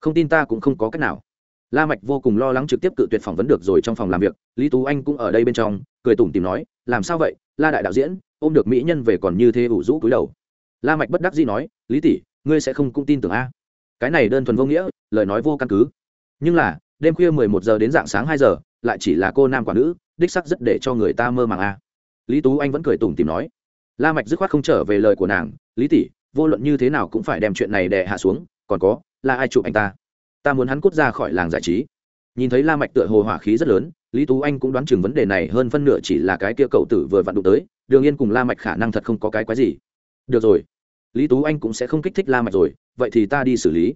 Không tin ta cũng không có cách nào. La mạch vô cùng lo lắng trực tiếp cự tuyệt phỏng vấn được rồi trong phòng làm việc, lý tú anh cũng ở đây bên trong, cười tủm tỉm nói, làm sao vậy? La đại đạo diễn, ôm được mỹ nhân về còn như thế ủ rũ cúi đầu. La mạch bất đắc dĩ nói, lý tỷ ngươi sẽ không cũng tin tưởng a. Cái này đơn thuần vô nghĩa, lời nói vô căn cứ. Nhưng là, đêm khuya mười một giờ đến dạng sáng hai giờ, lại chỉ là cô nam quả nữ, đích sắc rất để cho người ta mơ màng a. Lý tú anh vẫn cười tủm tìm nói. La mạch dứt khoát không trở về lời của nàng, lý tỷ, vô luận như thế nào cũng phải đem chuyện này đè hạ xuống, còn có, là ai chụp anh ta? Ta muốn hắn cút ra khỏi làng giải trí. Nhìn thấy la mạch tựa hồ hỏa khí rất lớn, lý tú anh cũng đoán chừng vấn đề này hơn phân nửa chỉ là cái kia cậu tử vừa vặn đụng tới, đường yên cùng la mạch khả năng thật không có cái quái gì. Được rồi lý tú anh cũng sẽ không kích thích la mạch rồi, vậy thì ta đi xử lý.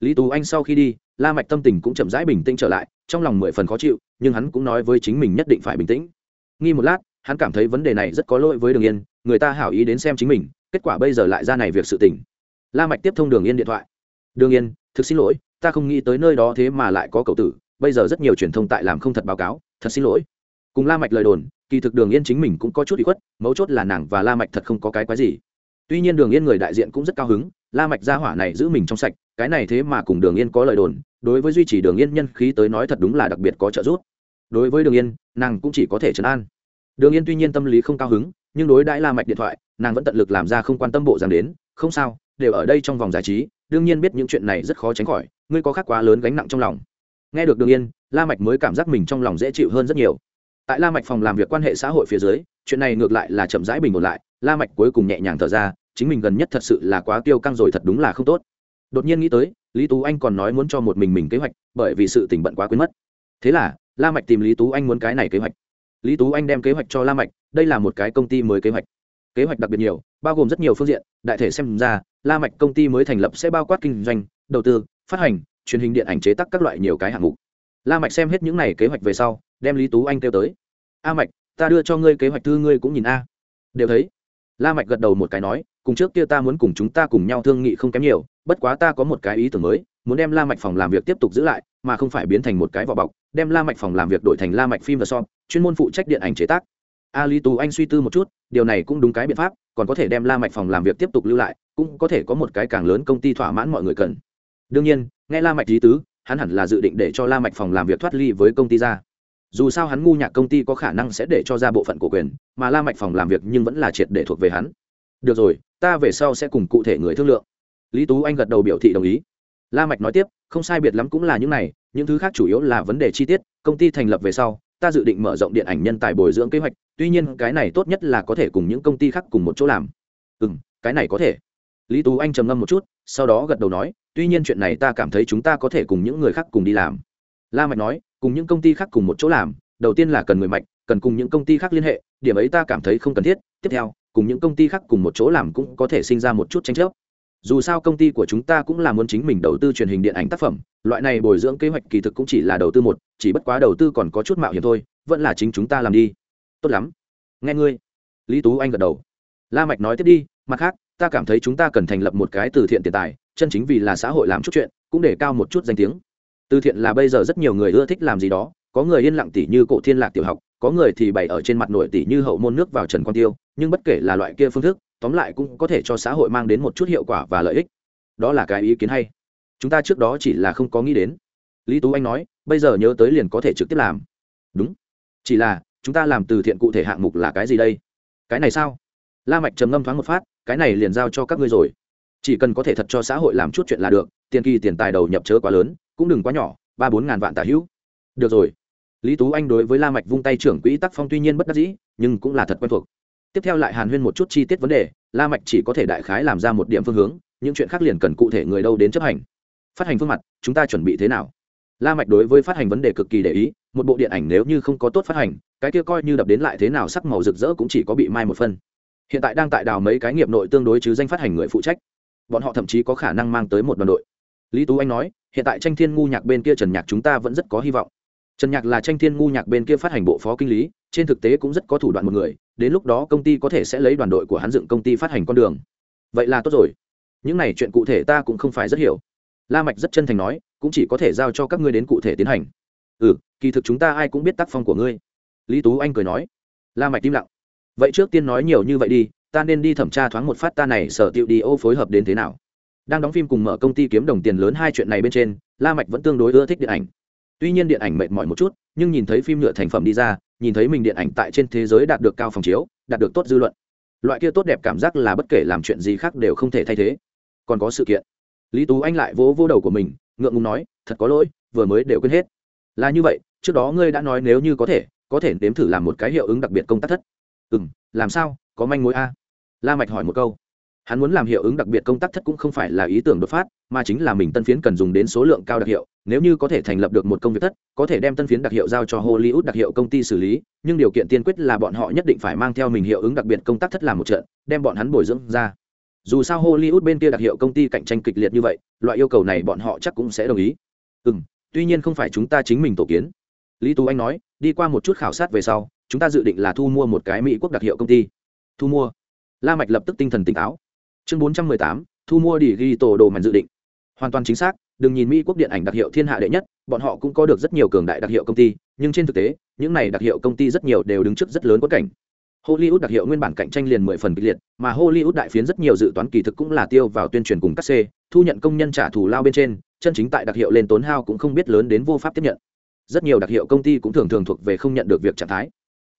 Lý tú anh sau khi đi, la mạch tâm tình cũng chậm rãi bình tĩnh trở lại, trong lòng mười phần khó chịu, nhưng hắn cũng nói với chính mình nhất định phải bình tĩnh. Nghi một lát, hắn cảm thấy vấn đề này rất có lỗi với đường yên, người ta hảo ý đến xem chính mình, kết quả bây giờ lại ra này việc sự tình. La mạch tiếp thông đường yên điện thoại. Đường yên, thực xin lỗi, ta không nghĩ tới nơi đó thế mà lại có cậu tử, bây giờ rất nhiều truyền thông tại làm không thật báo cáo, thật xin lỗi. Cùng la mạch lời đồn, kỳ thực đường yên chính mình cũng có chút bị khuất, mấu chốt là nàng và la mạch thật không có cái quái gì tuy nhiên đường yên người đại diện cũng rất cao hứng, la mạch gia hỏa này giữ mình trong sạch, cái này thế mà cùng đường yên có lời đồn, đối với duy trì đường yên nhân khí tới nói thật đúng là đặc biệt có trợ giúp. Đối với đường yên, nàng cũng chỉ có thể trấn an. Đường yên tuy nhiên tâm lý không cao hứng, nhưng đối đãi la mạch điện thoại, nàng vẫn tận lực làm ra không quan tâm bộ dáng đến, không sao, đều ở đây trong vòng giải trí, đương nhiên biết những chuyện này rất khó tránh khỏi, ngươi có khác quá lớn gánh nặng trong lòng. Nghe được đường yên, la mạch mới cảm giác mình trong lòng dễ chịu hơn rất nhiều. Tại la mạch phòng làm việc quan hệ xã hội phía dưới, chuyện này ngược lại là chậm rãi bình ổn lại, la mạch cuối cùng nhẹ nhàng thở ra chính mình gần nhất thật sự là quá tiêu căng rồi thật đúng là không tốt. Đột nhiên nghĩ tới, lý tú anh còn nói muốn cho một mình mình kế hoạch, bởi vì sự tình bận quá quên mất. Thế là, la mạch tìm lý tú anh muốn cái này kế hoạch. Lý tú anh đem kế hoạch cho la mạch, đây là một cái công ty mới kế hoạch. Kế hoạch đặc biệt nhiều, bao gồm rất nhiều phương diện, đại thể xem ra, la mạch công ty mới thành lập sẽ bao quát kinh doanh, đầu tư, phát hành, truyền hình điện ảnh chế tác các loại nhiều cái hạng mục. La mạch xem hết những này kế hoạch về sau, đem lý tú anh kêu tới. A mạch, ta đưa cho ngươi kế hoạch thư ngươi cũng nhìn a. Đều thấy la mạch gật đầu một cái nói cùng trước kia ta muốn cùng chúng ta cùng nhau thương nghị không kém nhiều bất quá ta có một cái ý tưởng mới muốn đem la mạch phòng làm việc tiếp tục giữ lại mà không phải biến thành một cái vỏ bọc đem la mạch phòng làm việc đổi thành la mạch phim và song, chuyên môn phụ trách điện ảnh chế tác. A lý tú anh suy tư một chút điều này cũng đúng cái biện pháp còn có thể đem la mạch phòng làm việc tiếp tục lưu lại cũng có thể có một cái càng lớn công ty thỏa mãn mọi người cần. Đương nhiên nghe la mạch ý tứ hắn hẳn là dự định để cho la mạch phòng làm việc thoát ly với công ty ra dù sao hắn ngu nhạc công ty có khả năng sẽ để cho ra bộ phận của quyền, mà la mạch phòng làm việc nhưng vẫn là triệt để thuộc về hắn. Được rồi, ta về sau sẽ cùng cụ thể người thương lượng. Lý tú anh gật đầu biểu thị đồng ý. La mạch nói tiếp, không sai biệt lắm cũng là những này, những thứ khác chủ yếu là vấn đề chi tiết, công ty thành lập về sau, ta dự định mở rộng điện ảnh nhân tài bồi dưỡng kế hoạch, tuy nhiên cái này tốt nhất là có thể cùng những công ty khác cùng một chỗ làm. Ừ cái này có thể. Lý tú anh trầm ngâm một chút, sau đó gật đầu nói, tuy nhiên chuyện này ta cảm thấy chúng ta có thể cùng những người khác cùng đi làm. La mạch nói cùng những công ty khác cùng một chỗ làm, đầu tiên là cần người mạnh cần cùng những công ty khác liên hệ, điểm ấy ta cảm thấy không cần thiết, tiếp theo, cùng những công ty khác cùng một chỗ làm cũng có thể sinh ra một chút tranh chấp. Dù sao công ty của chúng ta cũng là muốn chính mình đầu tư truyền hình điện ảnh tác phẩm, loại này bồi dưỡng kế hoạch kỳ thực cũng chỉ là đầu tư một, chỉ bất quá đầu tư còn có chút mạo hiểm thôi, vẫn là chính chúng ta làm đi. Tốt lắm. Nghe ngươi. Lý tú anh gật đầu. La mạch nói tiếp đi, mặt khác, ta cảm thấy chúng ta cần thành lập một cái từ thiện tiền tài, chân chính vì là xã hội làm chút chuyện, cũng để cao một chút danh tiếng từ thiện là bây giờ rất nhiều người ưa thích làm gì đó, có người yên lặng tỉ như cổ thiên lạc tiểu học, có người thì bày ở trên mặt nổi tỉ như hậu môn nước vào trần quan tiêu, nhưng bất kể là loại kia phương thức, tóm lại cũng có thể cho xã hội mang đến một chút hiệu quả và lợi ích. Đó là cái ý kiến hay. Chúng ta trước đó chỉ là không có nghĩ đến. Lý tú anh nói, bây giờ nhớ tới liền có thể trực tiếp làm. Đúng. Chỉ là, chúng ta làm từ thiện cụ thể hạng mục là cái gì đây? Cái này sao? La mạch trầm ngâm thoáng một phát, cái này liền giao cho các ngươi rồi. Chỉ cần có thể thật cho xã hội làm chút chuyện là được tiền kỳ tiền tài đầu nhập chớ quá lớn, cũng đừng quá nhỏ, ba bốn ngàn vạn tả hữu. Được rồi. Lý tú anh đối với la mạch vung tay trưởng quỹ tác phong tuy nhiên bất đắc dĩ, nhưng cũng là thật quen thuộc. Tiếp theo lại hàn huyên một chút chi tiết vấn đề, la mạch chỉ có thể đại khái làm ra một điểm phương hướng, những chuyện khác liền cần cụ thể người đâu đến chấp hành. Phát hành phương mặt, chúng ta chuẩn bị thế nào? La mạch đối với phát hành vấn đề cực kỳ để ý, một bộ điện ảnh nếu như không có tốt phát hành, cái kia coi như đập đến lại thế nào sắc màu rực rỡ cũng chỉ có bị mai một phân. Hiện tại đang tại đào mấy cái nghiệp nội tương đối chứ danh phát hành người phụ trách. Bọn họ thậm chí có khả năng mang tới một đoàn đội lý tú anh nói, hiện tại tranh thiên ngu nhạc bên kia trần nhạc chúng ta vẫn rất có hy vọng. Trần nhạc là tranh thiên ngu nhạc bên kia phát hành bộ phó kinh lý, trên thực tế cũng rất có thủ đoạn một người, đến lúc đó công ty có thể sẽ lấy đoàn đội của hắn dựng công ty phát hành con đường. Vậy là tốt rồi. Những này chuyện cụ thể ta cũng không phải rất hiểu. La mạch rất chân thành nói, cũng chỉ có thể giao cho các ngươi đến cụ thể tiến hành. Ừ kỳ thực chúng ta ai cũng biết tác phong của ngươi. Lý tú anh cười nói. La mạch im lặng. Vậy trước tiên nói nhiều như vậy đi, ta nên đi thẩm tra thoáng một phát ta này sở tiệu đi ô phối hợp đến thế nào đang đóng phim cùng mở công ty kiếm đồng tiền lớn hai chuyện này bên trên, la mạch vẫn tương đối ưa thích điện ảnh. Tuy nhiên điện ảnh mệt mỏi một chút, nhưng nhìn thấy phim nhựa thành phẩm đi ra, nhìn thấy mình điện ảnh tại trên thế giới đạt được cao phòng chiếu, đạt được tốt dư luận. Loại kia tốt đẹp cảm giác là bất kể làm chuyện gì khác đều không thể thay thế. Còn có sự kiện. Lý tú anh lại vỗ vỗ đầu của mình, ngượng ngùng nói, thật có lỗi, vừa mới đều quên hết. Là như vậy, trước đó ngươi đã nói nếu như có thể có thể nếm thử làm một cái hiệu ứng đặc biệt công tác thất. Ừ m làm sao, có manh mối a? La mạch hỏi một câu hắn muốn làm hiệu ứng đặc biệt công tác thất cũng không phải là ý tưởng đột phát, mà chính là mình tân phiến cần dùng đến số lượng cao đặc hiệu, nếu như có thể thành lập được một công việc thất, có thể đem tân phiến đặc hiệu giao cho hollywood đặc hiệu công ty xử lý, nhưng điều kiện tiên quyết là bọn họ nhất định phải mang theo mình hiệu ứng đặc biệt công tác thất làm một trận, đem bọn hắn bồi dưỡng ra. Dù sao hollywood bên kia đặc hiệu công ty cạnh tranh kịch liệt như vậy, loại yêu cầu này bọn họ chắc cũng sẽ đồng ý. Ừ tuy nhiên không phải chúng ta chính mình tổ kiến. Lý tú anh nói, đi qua một chút khảo sát về sau, chúng ta dự định là thu mua một cái mỹ quốc đặc hiệu công ty. Thu mua. La mạch lập tức tinh thần tỉnh táo chương bốn trăm mười tám, thu mua đi ghi tổ đồ mạnh dự định. Hoàn toàn chính xác, đừng nhìn mỹ quốc điện ảnh đặc hiệu thiên hạ đệ nhất, bọn họ cũng có được rất nhiều cường đại đặc hiệu công ty, nhưng trên thực tế, những này đặc hiệu công ty rất nhiều đều đứng trước rất lớn quất cảnh. Hollywood đặc hiệu nguyên bản cạnh tranh liền mười phần kịch liệt, mà hollywood đại phiến rất nhiều dự toán kỳ thực cũng là tiêu vào tuyên truyền cùng các c, thu nhận công nhân trả thù lao bên trên, chân chính tại đặc hiệu lên tốn hao cũng không biết lớn đến vô pháp tiếp nhận. Rất nhiều đặc hiệu công ty cũng thường thường thuộc về không nhận được việc trạng thái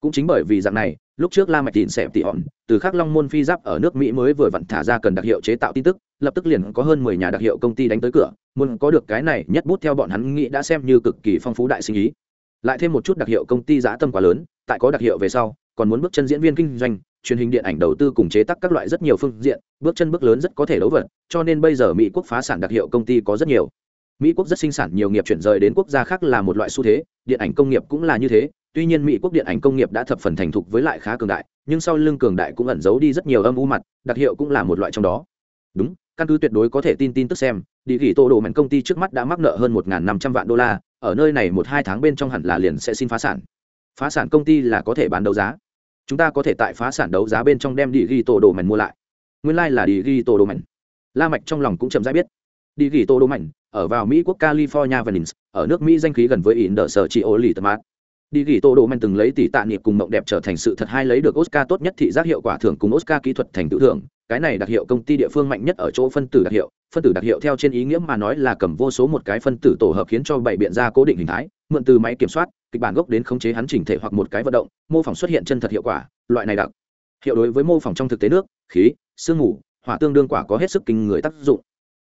cũng chính bởi vì dạng này, lúc trước la mạch tịn xẹp tị hòn, từ khắc long môn phi giáp ở nước mỹ mới vừa vặn thả ra cần đặc hiệu chế tạo tin tức, lập tức liền có hơn mười nhà đặc hiệu công ty đánh tới cửa, muốn có được cái này nhất bút theo bọn hắn nghĩ đã xem như cực kỳ phong phú đại sinh ý. Lại thêm một chút đặc hiệu công ty giá tâm quá lớn, tại có đặc hiệu về sau, còn muốn bước chân diễn viên kinh doanh, truyền hình điện ảnh đầu tư cùng chế tác các loại rất nhiều phương diện, bước chân bước lớn rất có thể đấu vật, cho nên bây giờ mỹ quốc phá sản đặc hiệu công ty có rất nhiều. Mỹ quốc rất sinh sản nhiều nghiệp chuyển rời đến quốc gia khác là một loại xu thế, điện ảnh công nghiệp cũng là như thế tuy nhiên mỹ quốc điện ảnh công nghiệp đã thập phần thành thục với lại khá cường đại, nhưng sau lưng cường đại cũng ẩn giấu đi rất nhiều âm u mặt, đặc hiệu cũng là một loại trong đó. Đúng, căn cứ tuyệt đối có thể tin tin tức xem, Địa ghi tô đồ mạnh công ty trước mắt đã mắc nợ hơn một năm trăm vạn đô la, ở nơi này một hai tháng bên trong hẳn là liền sẽ xin phá sản. Phá sản công ty là có thể bán đấu giá. Chúng ta có thể tại phá sản đấu giá bên trong đem địa ghi tổ đồ mạnh mua lại. Nguyên lai、like、là địa ghi tổ đồ mạnh la mạch trong lòng cũng chậm rãi biết. Địa ghi tổ đồ mạnh ở vào mỹ quốc california venice, ở nước mỹ danh khí gần với in đờ sở chị ô lì tật mát đi ghi tô đồ men từng lấy tỷ tạ niệm cùng mộng đẹp trở thành sự thật hai lấy được oscar tốt nhất thị giác hiệu quả thưởng cùng oscar kỹ thuật thành tựu thưởng. Cái này đặc hiệu công ty địa phương mạnh nhất ở chỗ phân tử đặc hiệu. Phân tử đặc hiệu theo trên ý nghĩa mà nói là cầm vô số một cái phân tử tổ hợp khiến cho bảy biện ra cố định hình thái, mượn từ máy kiểm soát, kịch bản gốc đến khống chế hắn chỉnh thể hoặc một cái vận động, mô phỏng xuất hiện chân thật hiệu quả, loại này đặc hiệu đối với mô phỏng trong thực tế nước, khí, sương mù, hỏa tương đương quả có hết sức kinh người tác dụng.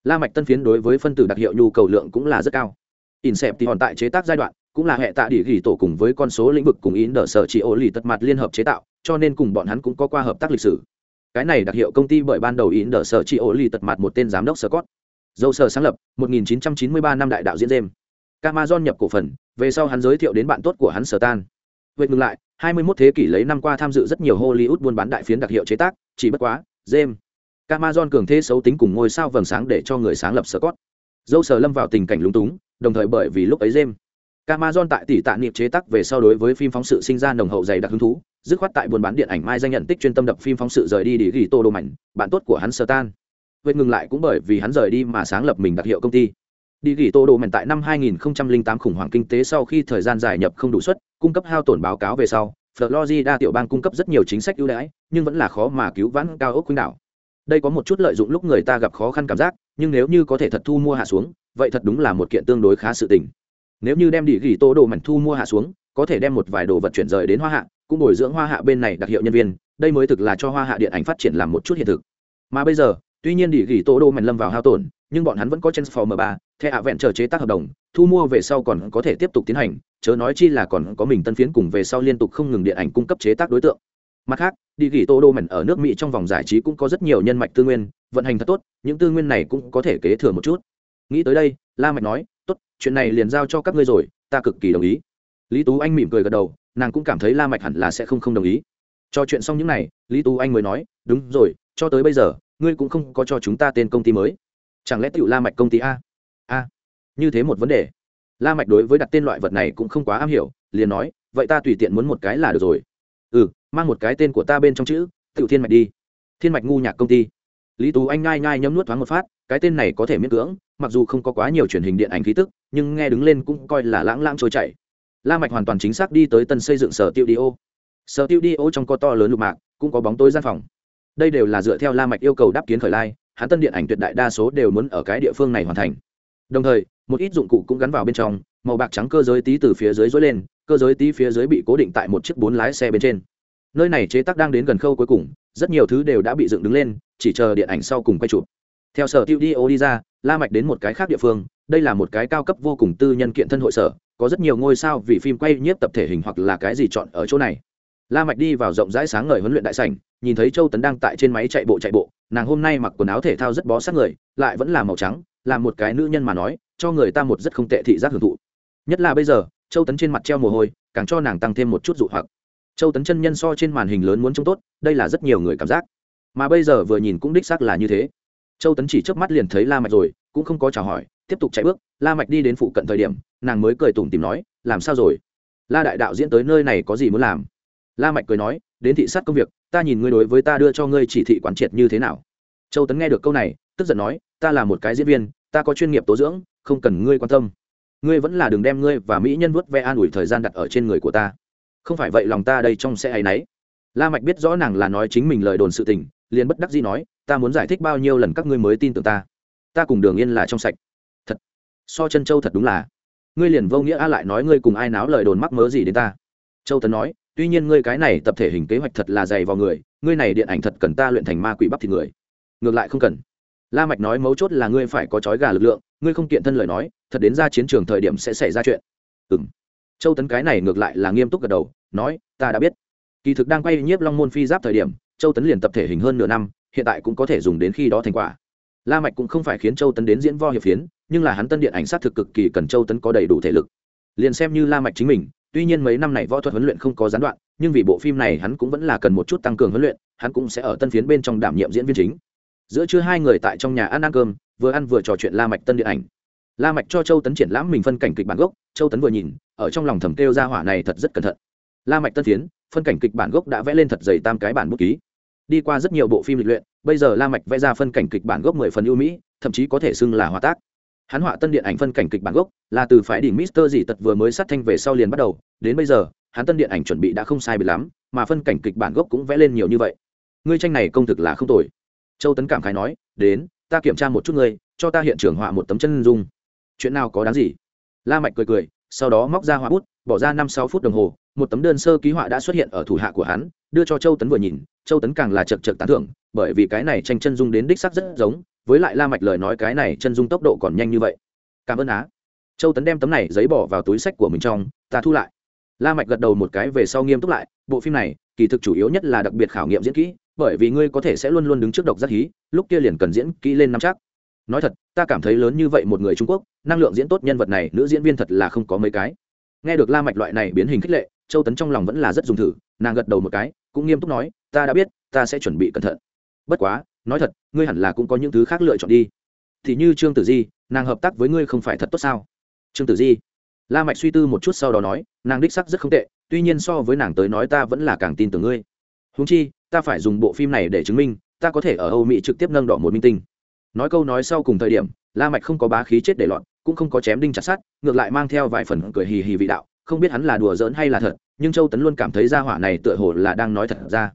La mạch tân phiến đối với phân tử đặc hiệu nhu cầu lượng cũng là rất cao. Incept thì hòn tại chế tác giai đoạn cũng là hệ tạ địa ghi tổ cùng với con số lĩnh vực cùng in đỡ sở chỉ ô lì tật mặt liên hợp chế tạo cho nên cùng bọn hắn cũng có qua hợp tác lịch sử. Cái này đặc hiệu công ty bởi ban đầu in đỡ sở chỉ ô lì tật mặt một tên giám đốc scott. Dâu sở sáng lập 1993 năm đại đạo diễn james. Amazon nhập cổ phần về sau hắn giới thiệu đến bạn tốt của hắn sở tan vậy ngừng lại 21 thế kỷ lấy năm qua tham dự rất nhiều hollywood buôn bán đại phiến đặc hiệu chế tác chỉ bất quá james. Amazon cường thế xấu tính cùng ngôi sao vầng sáng để cho người sáng lập Scott. Dâu sở lâm vào tình cảnh lúng túng, đồng thời bởi vì lúc ấy James Amazon tại tỷ tạ niệm chế tác về sau đối với phim phóng sự sinh ra nồng hậu dày đặc hứng thú, dứt khoát tại buôn bán điện ảnh mai danh nhận tích chuyên tâm đập phim phóng sự rời đi để ghi tô đồ mảnh, bạn tốt của hắn Stan. Vết ngừng lại cũng bởi vì hắn rời đi mà sáng lập mình đặc hiệu công ty. Đi ghi tô đồ mảnh tại năm 2008 khủng hoảng kinh tế sau khi thời gian dài nhập không đủ suất, cung cấp hao tổn báo cáo về sau, Florida tiểu bang cung cấp rất nhiều chính sách ưu đãi, nhưng vẫn là khó mà cứu vãn cao ốc quỹ đảo. Đây có một chút lợi dụng lúc người ta gặp khó khăn cảm giác, nhưng nếu như có thể thật thu mua hạ xuống, vậy thật đúng là một kiện tương đối khá sự tình nếu như đem đi ghi tô đồ mảnh thu mua hạ xuống, có thể đem một vài đồ vật chuyển rời đến hoa hạ, cũng bồi dưỡng hoa hạ bên này đặc hiệu nhân viên, đây mới thực là cho hoa hạ điện ảnh phát triển làm một chút hiện thực. Mà bây giờ, tuy nhiên đi ghi tô đô mảnh lâm vào hao tổn, nhưng bọn hắn vẫn có transformer ba thẻ hạ vẹn chờ chế tác hợp đồng, thu mua về sau còn có thể tiếp tục tiến hành, chớ nói chi là còn có mình tân phiến cùng về sau liên tục không ngừng điện ảnh cung cấp chế tác đối tượng. Mặt khác đi ghi tô đô mèn ở nước mỹ trong vòng giải trí cũng có rất nhiều nhân mạch tư nguyên, vận hành thật tốt, những tư nguyên này cũng có thể kế thừa một chút. Nghĩ tới đây, la mạch nói tốt, chuyện này liền giao cho các ngươi rồi, ta cực kỳ đồng ý. Lý tú anh mỉm cười gật đầu, nàng cũng cảm thấy la mạch hẳn là sẽ không không đồng ý. Cho chuyện xong những này, lý tú anh mới nói, đúng rồi, cho tới bây giờ, ngươi cũng không có cho chúng ta tên công ty mới. Chẳng lẽ tiểu la mạch công ty a? A? Như thế một vấn đề. La mạch đối với đặt tên loại vật này cũng không quá am hiểu, liền nói, vậy ta tùy tiện muốn một cái là được rồi. Ừ mang một cái tên của ta bên trong chữ, tiểu thiên mạch đi. Thiên mạch ngu nhạc công ty. Lý tú anh ngai ngai nhấm nuốt thoáng một phát, cái tên này có thể miễn cưỡng mặc dù không có quá nhiều truyền hình điện ảnh khí tức, nhưng nghe đứng lên cũng coi là lãng lãng trôi chảy. La mạch hoàn toàn chính xác đi tới tân xây dựng sở tiêu đi ô. Sở tiêu đi ô trong có to lớn lục mạc, cũng có bóng tối gian phòng. Đây đều là dựa theo la mạch yêu cầu đáp kiến khởi lai, hắn tân điện ảnh tuyệt đại đa số đều muốn ở cái địa phương này hoàn thành. Đồng thời, một ít dụng cụ cũng gắn vào bên trong, màu bạc trắng cơ giới tí từ phía dưới dối lên, cơ giới tí phía dưới bị cố định tại một chiếc bốn lái xe bên trên. Nơi này chế tác đang đến gần khâu cuối cùng, rất nhiều thứ đều đã bị dựng đứng lên, chỉ chờ điện ảnh sau cùng quay chụp. Theo sở tiêu đi ô đi ra la mạch đến một cái khác địa phương, đây là một cái cao cấp vô cùng tư nhân kiện thân hội sở, có rất nhiều ngôi sao vì phim quay nhiếp tập thể hình hoặc là cái gì chọn ở chỗ này. La mạch đi vào rộng rãi sáng ngời huấn luyện đại sảnh, nhìn thấy châu tấn đang tại trên máy chạy bộ chạy bộ, nàng hôm nay mặc quần áo thể thao rất bó sát người, lại vẫn là màu trắng, là một cái nữ nhân mà nói, cho người ta một rất không tệ thị giác hưởng thụ. Nhất là bây giờ, châu tấn trên mặt treo mồ hôi, càng cho nàng tăng thêm một chút dụ hoặc. Châu tấn chân nhân so trên màn hình lớn muốn trông tốt, đây là rất nhiều người cảm giác. Mà bây giờ vừa nhìn cũng đích xác là như thế châu tấn chỉ chớp mắt liền thấy la mạch rồi, cũng không có chào hỏi, tiếp tục chạy bước. La mạch đi đến phụ cận thời điểm, nàng mới cười tủm tỉm nói, làm sao rồi? La đại đạo diễn tới nơi này có gì muốn làm? La mạch cười nói, đến thị sát công việc, ta nhìn ngươi đối với ta đưa cho ngươi chỉ thị quán triệt như thế nào? Châu tấn nghe được câu này, tức giận nói, ta là một cái diễn viên, ta có chuyên nghiệp tố dưỡng, không cần ngươi quan tâm. Ngươi vẫn là đừng đem ngươi và mỹ nhân vuốt ve an ủi thời gian đặt ở trên người của ta. Không phải vậy lòng ta đây trong sẽ ấy nấy la mạch biết rõ nàng là nói chính mình lời đồn sự tình liền bất đắc dĩ nói, ta muốn giải thích bao nhiêu lần các ngươi mới tin tưởng ta? Ta cùng đường yên là trong sạch. Thật. So chân châu thật đúng là. Ngươi liền vô nghĩa a lại nói ngươi cùng ai náo lời đồn mắc mớ gì đến ta? Châu tấn nói, tuy nhiên ngươi cái này tập thể hình kế hoạch thật là dày vào người, ngươi này điện ảnh thật cần ta luyện thành ma quỷ bắp thịt người. Ngược lại không cần. La mạch nói mấu chốt là ngươi phải có chói gà lực lượng, ngươi không kiện thân lời nói, thật đến ra chiến trường thời điểm sẽ xảy ra chuyện. Ừm. Châu tấn cái này ngược lại là nghiêm túc gật đầu, nói, ta đã biết. Kỳ thực đang quay nhiếp long môn phi giáp thời điểm châu tấn liền tập thể hình hơn nửa năm, hiện tại cũng có thể dùng đến khi đó thành quả. La mạch cũng không phải khiến châu tấn đến diễn vo hiệp phiến, nhưng là hắn tân điện ảnh sát thực cực kỳ cần châu tấn có đầy đủ thể lực. Liền xem như la mạch chính mình, tuy nhiên mấy năm này võ thuật huấn luyện không có gián đoạn, nhưng vì bộ phim này hắn cũng vẫn là cần một chút tăng cường huấn luyện, hắn cũng sẽ ở tân phiến bên trong đảm nhiệm diễn viên chính. Giữa trưa hai người tại trong nhà ăn ăn cơm, vừa ăn vừa trò chuyện la mạch tân điện ảnh. La mạch cho châu tấn triển lãm mình phân cảnh kịch bản gốc, châu tấn vừa nhìn, ở trong lòng thầm kêu ra hỏa này thật rất cẩn thận. La mạch tân phiến, phân cảnh kịch bản gốc đã vẽ lên thật dày tam cái bản bút ký đi qua rất nhiều bộ phim lịch luyện, bây giờ la mạch vẽ ra phân cảnh kịch bản gốc mười phần ưu mỹ, thậm chí có thể xưng là hòa tác. Hắn họa tân điện ảnh phân cảnh kịch bản gốc là từ phải đỉnh mister dị tật vừa mới sát thanh về sau liền bắt đầu, đến bây giờ, hắn tân điện ảnh chuẩn bị đã không sai bị lắm, mà phân cảnh kịch bản gốc cũng vẽ lên nhiều như vậy. Ngươi tranh này công thực là không tồi. Châu tấn cảm khái nói, đến, ta kiểm tra một chút ngươi, cho ta hiện trường họa một tấm chân dung. Chuyện nào có đáng gì? La mạch cười cười, sau đó móc ra họa bút, bỏ ra năm sáu phút đồng hồ, một tấm đơn sơ ký họa đã xuất hiện ở thủ hạ của hắn đưa cho châu tấn vừa nhìn, châu tấn càng là chật chật tán thưởng, bởi vì cái này tranh chân dung đến đích sắc rất giống, với lại la mạch lời nói cái này chân dung tốc độ còn nhanh như vậy. Cảm ơn á. Châu tấn đem tấm này giấy bỏ vào túi sách của mình trong, ta thu lại. La mạch gật đầu một cái về sau nghiêm túc lại, bộ phim này, kỳ thực chủ yếu nhất là đặc biệt khảo nghiệm diễn kỹ, bởi vì ngươi có thể sẽ luôn luôn đứng trước độc giác hí, lúc kia liền cần diễn kỹ lên năm chắc. Nói thật, ta cảm thấy lớn như vậy một người trung quốc, năng lượng diễn tốt nhân vật này, nữ diễn viên thật là không có mấy cái. Nghe được la mạch loại này biến hình khích lệ, châu tấn trong lòng vẫn là rất dùng thử, nàng gật đầu một cái cũng nghiêm túc nói, ta đã biết, ta sẽ chuẩn bị cẩn thận. Bất quá, nói thật, ngươi hẳn là cũng có những thứ khác lựa chọn đi. Thì như trương tử di, nàng hợp tác với ngươi không phải thật tốt sao? Trương tử di? La mạch suy tư một chút sau đó nói, nàng đích sắc rất không tệ, tuy nhiên so với nàng tới nói ta vẫn là càng tin tưởng ngươi. Huống chi, ta phải dùng bộ phim này để chứng minh, ta có thể ở âu mỹ trực tiếp nâng đỏ một minh tinh. Nói câu nói sau cùng thời điểm, la mạch không có bá khí chết để loạn cũng không có chém đinh chặt sắt, ngược lại mang theo vài phần cười hì hì vị đạo, không biết hắn là đùa giỡn hay là thật nhưng châu tấn luôn cảm thấy gia hỏa này tựa hồ là đang nói thật ra.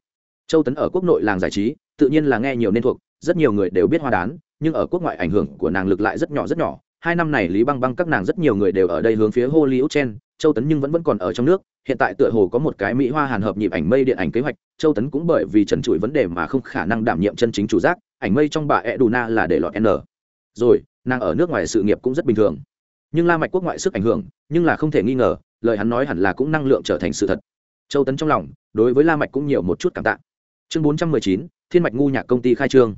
Châu tấn ở quốc nội làng giải trí, tự nhiên là nghe nhiều nên thuộc, rất nhiều người đều biết hoa đán, nhưng ở quốc ngoại ảnh hưởng của nàng lực lại rất nhỏ rất nhỏ. Hai năm này lý băng băng các nàng rất nhiều người đều ở đây hướng phía hollywood chen châu tấn nhưng vẫn vẫn còn ở trong nước. Hiện tại tựa hồ có một cái mỹ hoa hàn hợp nhịp ảnh mây điện ảnh kế hoạch, châu tấn cũng bởi vì trần trụi vấn đề mà không khả năng đảm nhiệm chân chính chủ giác. Ảnh mây trong bà e đù na là để lọt n. Rồi, nàng ở nước ngoài sự nghiệp cũng rất bình thường. Nhưng la mạch quốc ngoại sức ảnh hưởng, nhưng là không thể nghi ngờ lời hắn nói hẳn là cũng năng lượng trở thành sự thật châu tấn trong lòng đối với la mạch cũng nhiều một chút cảm tạ chương bốn trăm mười chín thiên mạch ngu nhạc công ty khai trương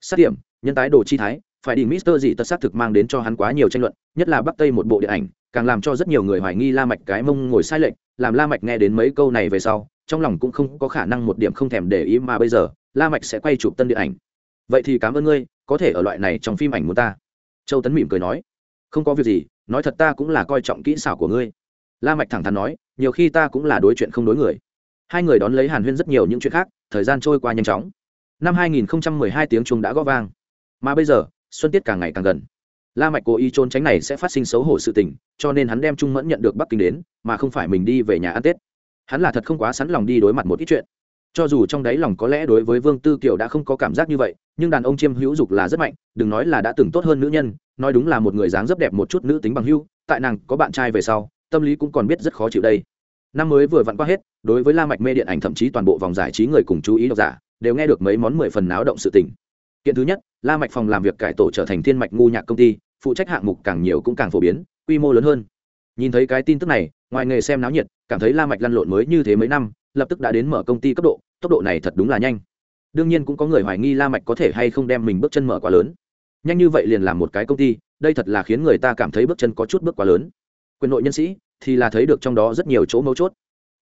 sát điểm nhân tái đồ chi thái phải đi Mister gì tật sát thực mang đến cho hắn quá nhiều tranh luận, nhất là Bắc Tây một bộ điện ảnh, càng làm cho rất nhiều người hoài nghi La Mạch cái mông ngồi sai lệch, làm La Mạch nghe đến mấy câu này về sau, trong lòng cũng không có khả năng một điểm không thèm để ý mà bây giờ, La Mạch sẽ quay chụp tân điện ảnh. Vậy thì cảm ơn ngươi, có thể ở loại này trong phim ảnh muốn ta. Châu Tấn mỉm cười nói, không có việc gì, nói thật ta cũng là coi trọng kỹ xảo của ngươi. La Mạch thẳng thắn nói, nhiều khi ta cũng là đối chuyện không đối người. Hai người đón lấy Hàn Huyên rất nhiều những chuyện khác, thời gian trôi qua nhanh chóng. Năm 2012 tiếng chuông đã gõ vang. Mà bây giờ, xuân tiết càng ngày càng gần la mạch cố ý trốn tránh này sẽ phát sinh xấu hổ sự tình cho nên hắn đem trung mẫn nhận được bắc kinh đến mà không phải mình đi về nhà ăn tết hắn là thật không quá sẵn lòng đi đối mặt một ít chuyện cho dù trong đáy lòng có lẽ đối với vương tư kiều đã không có cảm giác như vậy nhưng đàn ông chiêm hữu dục là rất mạnh đừng nói là đã từng tốt hơn nữ nhân nói đúng là một người dáng dấp đẹp một chút nữ tính bằng hữu tại nàng có bạn trai về sau tâm lý cũng còn biết rất khó chịu đây. Năm mới vừa vặn qua hết, đối với la mạch mê điện ảnh thậm chí toàn bộ vòng giải trí người cùng chú ý độc giả, đều nghe được mấy món mười phần náo động sự tình. Kiện thứ nhất, la mạch phòng làm việc cải tổ trở thành thiên mạch ngu nhạc công ty, phụ trách hạng mục càng nhiều cũng càng phổ biến, quy mô lớn hơn. Nhìn thấy cái tin tức này, ngoài nghề xem náo nhiệt, cảm thấy la mạch lăn lộn mới như thế mấy năm, lập tức đã đến mở công ty cấp độ, tốc độ này thật đúng là nhanh. Đương nhiên cũng có người hoài nghi la mạch có thể hay không đem mình bước chân mở quá lớn. Nhanh như vậy liền làm một cái công ty, đây thật là khiến người ta cảm thấy bước chân có chút bước quá lớn. Quyền nội nhân sĩ thì là thấy được trong đó rất nhiều chỗ mấu chốt.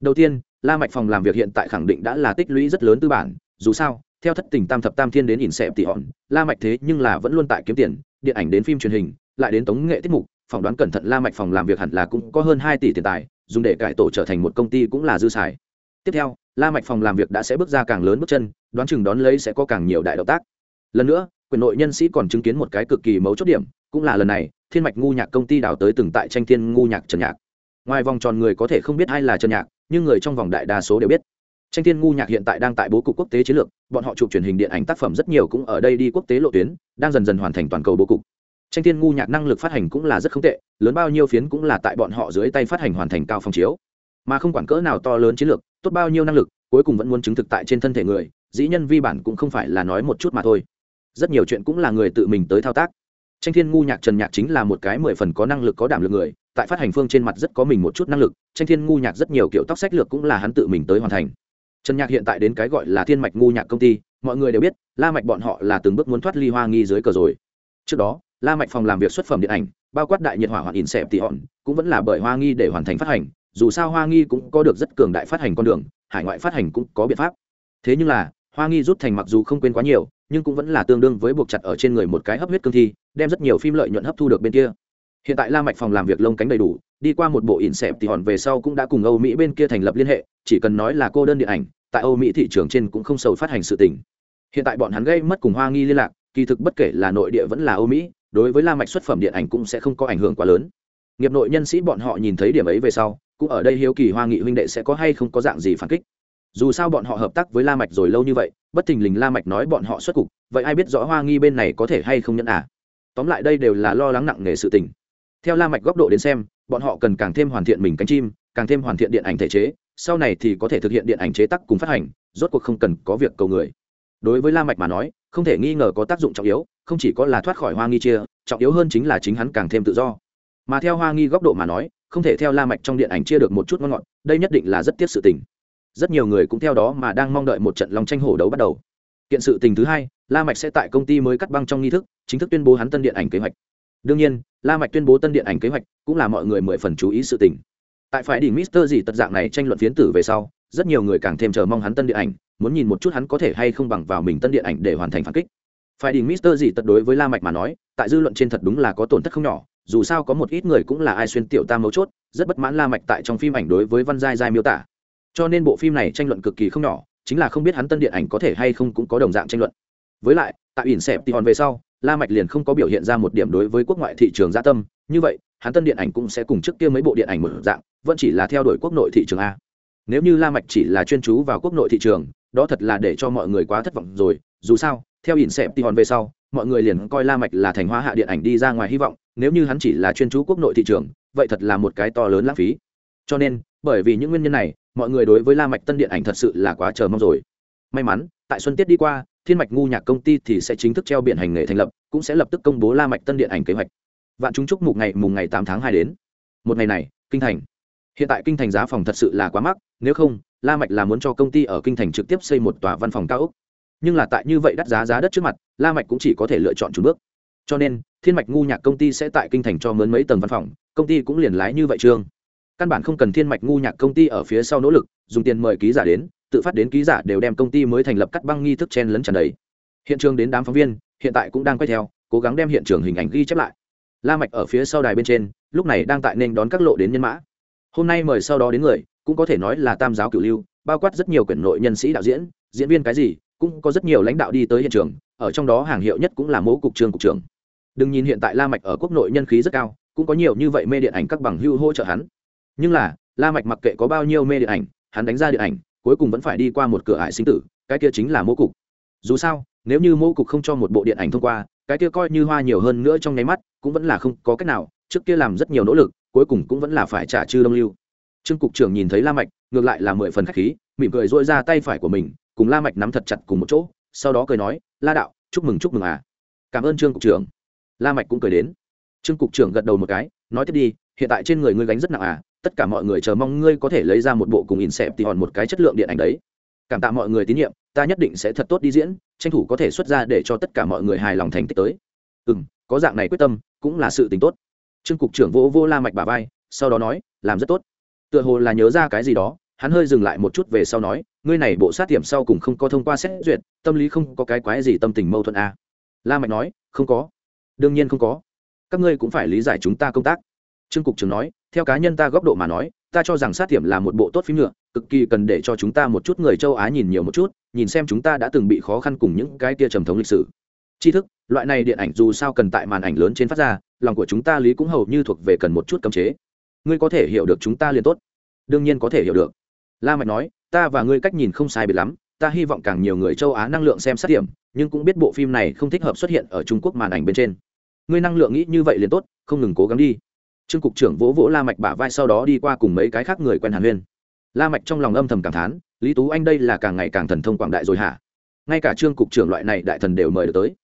Đầu tiên, la mạch phòng làm việc hiện tại khẳng định đã là tích lũy rất lớn tư bản, dù sao, theo thất tình tam thập tam thiên đến ỉn xẹp tỷ hòn, la mạch thế nhưng là vẫn luôn tại kiếm tiền, điện ảnh đến phim truyền hình, lại đến tống nghệ tiết mục, phỏng đoán cẩn thận la mạch phòng làm việc hẳn là cũng có hơn hai tỷ tiền tài, dùng để cải tổ trở thành một công ty cũng là dư xài. Tiếp theo, la mạch phòng làm việc đã sẽ bước ra càng lớn bước chân, đoán chừng đón lấy sẽ có càng nhiều đại động tác. Lần nữa, quyền nội nhân sĩ còn chứng kiến một cái cực kỳ mấu chốt điểm, cũng là lần này, thiên mạch ngu nhạc công ty đào tới từng tại tranh thiên ngu nhạc trần nhạc ngoài vòng tròn người có thể không biết ai là trần nhạc, nhưng người trong vòng đại đa số đều biết. Tranh thiên ngu nhạc hiện tại đang tại bố cục quốc tế chiến lược, bọn họ chụp truyền hình điện ảnh tác phẩm rất nhiều cũng ở đây đi quốc tế lộ tuyến, đang dần dần hoàn thành toàn cầu bố cục. Tranh thiên ngu nhạc năng lực phát hành cũng là rất không tệ, lớn bao nhiêu phiến cũng là tại bọn họ dưới tay phát hành hoàn thành cao phong chiếu. Mà không quản cỡ nào to lớn chiến lược, tốt bao nhiêu năng lực, cuối cùng vẫn muốn chứng thực tại trên thân thể người, dĩ nhân vi bản cũng không phải là nói một chút mà thôi. Rất nhiều chuyện cũng là người tự mình tới thao tác. Tranh thiên ngu nhạc trần nhạc chính là một cái mười phần có năng lực có đảm lực người tại phát hành phương trên mặt rất có mình một chút năng lực, tranh thiên ngu nhạc rất nhiều kiểu tóc sách lược cũng là hắn tự mình tới hoàn thành. Trần nhạc hiện tại đến cái gọi là thiên mạch ngu nhạc công ty, mọi người đều biết, la mạch bọn họ là từng bước muốn thoát ly hoa nghi dưới cờ rồi. Trước đó, la mạch phòng làm việc xuất phẩm điện ảnh, bao quát đại nhiệt hỏa hoạn in xẹp tỷ hòn, cũng vẫn là bởi hoa nghi để hoàn thành phát hành, dù sao hoa nghi cũng có được rất cường đại phát hành con đường, hải ngoại phát hành cũng có biện pháp. Thế nhưng là, hoa nghi rút thành mặc dù không quên quá nhiều, nhưng cũng vẫn là tương đương với buộc chặt ở trên người một cái hấp huyết cương thi, đem rất nhiều phim lợi nhuận hấp thu được bên kia hiện tại la mạch phòng làm việc lông cánh đầy đủ, đi qua một bộ in xẹp thì hòn về sau cũng đã cùng âu mỹ bên kia thành lập liên hệ, chỉ cần nói là cô đơn điện ảnh, tại âu mỹ thị trường trên cũng không sầu phát hành sự tình. Hiện tại bọn hắn gây mất cùng hoa nghi liên lạc, kỳ thực bất kể là nội địa vẫn là âu mỹ, đối với la mạch xuất phẩm điện ảnh cũng sẽ không có ảnh hưởng quá lớn. Nghiệp nội nhân sĩ bọn họ nhìn thấy điểm ấy về sau, cũng ở đây hiếu kỳ hoa nghị huynh đệ sẽ có hay không có dạng gì phản kích. Dù sao bọn họ hợp tác với la mạch rồi lâu như vậy, bất thình lình la mạch nói bọn họ xuất cục, vậy ai biết rõ hoa nghi bên này có thể hay không nhận à? Tóm lại đây đều là lo lắng nặng nề sự tình theo la mạch góc độ đến xem, bọn họ cần càng thêm hoàn thiện mình cánh chim, càng thêm hoàn thiện điện ảnh thể chế, sau này thì có thể thực hiện điện ảnh chế tác cùng phát hành, rốt cuộc không cần có việc cầu người. Đối với la mạch mà nói, không thể nghi ngờ có tác dụng trọng yếu, không chỉ có là thoát khỏi hoa nghi chia, trọng yếu hơn chính là chính hắn càng thêm tự do. Mà theo hoa nghi góc độ mà nói, không thể theo la mạch trong điện ảnh chia được một chút ngon ngọt, đây nhất định là rất tiếc sự tình. Rất nhiều người cũng theo đó mà đang mong đợi một trận lòng tranh hổ đấu bắt đầu. Kiện sự tình thứ hai, la mạch sẽ tại công ty mới cắt băng trong nghi thức, chính thức tuyên bố hắn tân điện ảnh kế hoạch đương nhiên, la mạch tuyên bố tân điện ảnh kế hoạch cũng là mọi người mười phần chú ý sự tình. Tại phải đỉnh mister gì tật dạng này tranh luận phiến tử về sau, rất nhiều người càng thêm chờ mong hắn tân điện ảnh, muốn nhìn một chút hắn có thể hay không bằng vào mình tân điện ảnh để hoàn thành phản kích. Phải đỉnh mister gì tật đối với la mạch mà nói, tại dư luận trên thật đúng là có tổn thất không nhỏ, dù sao có một ít người cũng là ai xuyên tiểu tam mấu chốt, rất bất mãn la mạch tại trong phim ảnh đối với văn giai giai miêu tả. Cho nên bộ phim này tranh luận cực kỳ không nhỏ, chính là không biết hắn tân điện ảnh có thể hay không cũng có đồng dạng tranh luận. Với lại, tại ỉn xẹp thì hòn về sau la mạch liền không có biểu hiện ra một điểm đối với quốc ngoại thị trường gia tâm, như vậy, hắn tân điện ảnh cũng sẽ cùng trước kia mấy bộ điện ảnh mở dạng, vẫn chỉ là theo đuổi quốc nội thị trường a. Nếu như la mạch chỉ là chuyên chú vào quốc nội thị trường, đó thật là để cho mọi người quá thất vọng rồi, dù sao, theo ỉn xẹp thì hòn về sau, mọi người liền coi la mạch là thành hóa hạ điện ảnh đi ra ngoài hy vọng, nếu như hắn chỉ là chuyên chú quốc nội thị trường, vậy thật là một cái to lớn lãng phí. Cho nên, bởi vì những nguyên nhân này, mọi người đối với la mạch tân điện ảnh thật sự là quá chờ mong rồi. May mắn, tại xuân tiết đi qua thiên mạch ngu nhạc công ty thì sẽ chính thức treo biển hành nghề thành lập, cũng sẽ lập tức công bố la mạch tân điện ảnh kế hoạch. Vạn chúng chúc mục ngày, mùng ngày tám tháng hai đến. Một ngày này, kinh thành. Hiện tại kinh thành giá phòng thật sự là quá mắc, nếu không, la mạch là muốn cho công ty ở kinh thành trực tiếp xây một tòa văn phòng cao ốc. Nhưng là tại như vậy đắt giá giá đất trước mặt, la mạch cũng chỉ có thể lựa chọn chủ bước. Cho nên, thiên mạch ngu nhạc công ty sẽ tại kinh thành cho mướn mấy tầng văn phòng, công ty cũng liền lái như vậy trương. Căn bản không cần thiên mạch ngu nhạc công ty ở phía sau nỗ lực, dùng tiền mời ký giả đến tự phát đến ký giả đều đem công ty mới thành lập cắt băng nghi thức chen lấn tràn đầy. Hiện trường đến đám phóng viên, hiện tại cũng đang quay theo, cố gắng đem hiện trường hình ảnh ghi chép lại. La mạch ở phía sau đài bên trên, lúc này đang tại nên đón các lộ đến nhân mã. Hôm nay mời sau đó đến người, cũng có thể nói là tam giáo cửu lưu, bao quát rất nhiều quyển nội nhân sĩ đạo diễn diễn viên cái gì, cũng có rất nhiều lãnh đạo đi tới hiện trường, ở trong đó hàng hiệu nhất cũng là mẫu cục trường cục trưởng. Đừng nhìn hiện tại la mạch ở quốc nội nhân khí rất cao, cũng có nhiều như vậy mê điện ảnh các bằng hưu hỗ trợ hắn. Nhưng là, la mạch mặc kệ có bao nhiêu mê điện ảnh, hắn đánh ra điện ảnh cuối cùng vẫn phải đi qua một cửa ải sinh tử, cái kia chính là mô cục. Dù sao, nếu như mô cục không cho một bộ điện ảnh thông qua, cái kia coi như hoa nhiều hơn nữa trong nháy mắt, cũng vẫn là không có cách nào, trước kia làm rất nhiều nỗ lực, cuối cùng cũng vẫn là phải trả chư đông lưu. Trương cục trưởng nhìn thấy la mạch, ngược lại là mười phần khách khí, mỉm cười dội ra tay phải của mình, cùng la mạch nắm thật chặt cùng một chỗ, sau đó cười nói, la đạo, chúc mừng chúc mừng à. Cảm ơn trương cục trưởng. La mạch cũng cười đến. Trương cục trưởng gật đầu một cái, nói, tiếp đi, hiện tại trên người ngươi gánh rất nặng à tất cả mọi người chờ mong ngươi có thể lấy ra một bộ cùng in xẹp thì hòn một cái chất lượng điện ảnh đấy. Cảm tạ mọi người tín nhiệm, ta nhất định sẽ thật tốt đi diễn, tranh thủ có thể xuất ra để cho tất cả mọi người hài lòng thành tích tới. Ừ có dạng này quyết tâm, cũng là sự tình tốt. Trương cục trưởng vỗ vô la mạch bà vai, sau đó nói, làm rất tốt. Tựa hồ là nhớ ra cái gì đó, hắn hơi dừng lại một chút về sau nói, ngươi này bộ sát tiệm sau cùng không có thông qua xét duyệt, tâm lý không có cái quái gì tâm tình mâu thuẫn à. la mạch nói, không có. Đương nhiên không có. Các ngươi cũng phải lý giải chúng ta công tác trương cục trưởng nói, theo cá nhân ta góc độ mà nói, ta cho rằng sát tiệm là một bộ tốt phim nhựa cực kỳ cần để cho chúng ta một chút người châu á nhìn nhiều một chút, nhìn xem chúng ta đã từng bị khó khăn cùng những cái tia trầm thống lịch sử. Tri thức, loại này điện ảnh dù sao cần tại màn ảnh lớn trên phát ra, lòng của chúng ta lý cũng hầu như thuộc về cần một chút cấm chế. Ngươi có thể hiểu được chúng ta liền tốt. Đương nhiên có thể hiểu được. La mạch nói, ta và ngươi cách nhìn không sai biệt lắm, ta hy vọng càng nhiều người châu á năng lượng xem sát điểm nhưng cũng biết bộ phim này không thích hợp xuất hiện ở trung quốc màn ảnh bên trên. Ngươi năng lượng nghĩ như vậy liền tốt, không ngừng cố gắng đi trương cục trưởng vỗ vỗ la mạch bả vai sau đó đi qua cùng mấy cái khác người quen hàn huyên. La mạch trong lòng âm thầm cảm thán, lý tú anh đây là càng ngày càng thần thông quảng đại rồi hả? Ngay cả trương cục trưởng loại này đại thần đều mời được tới.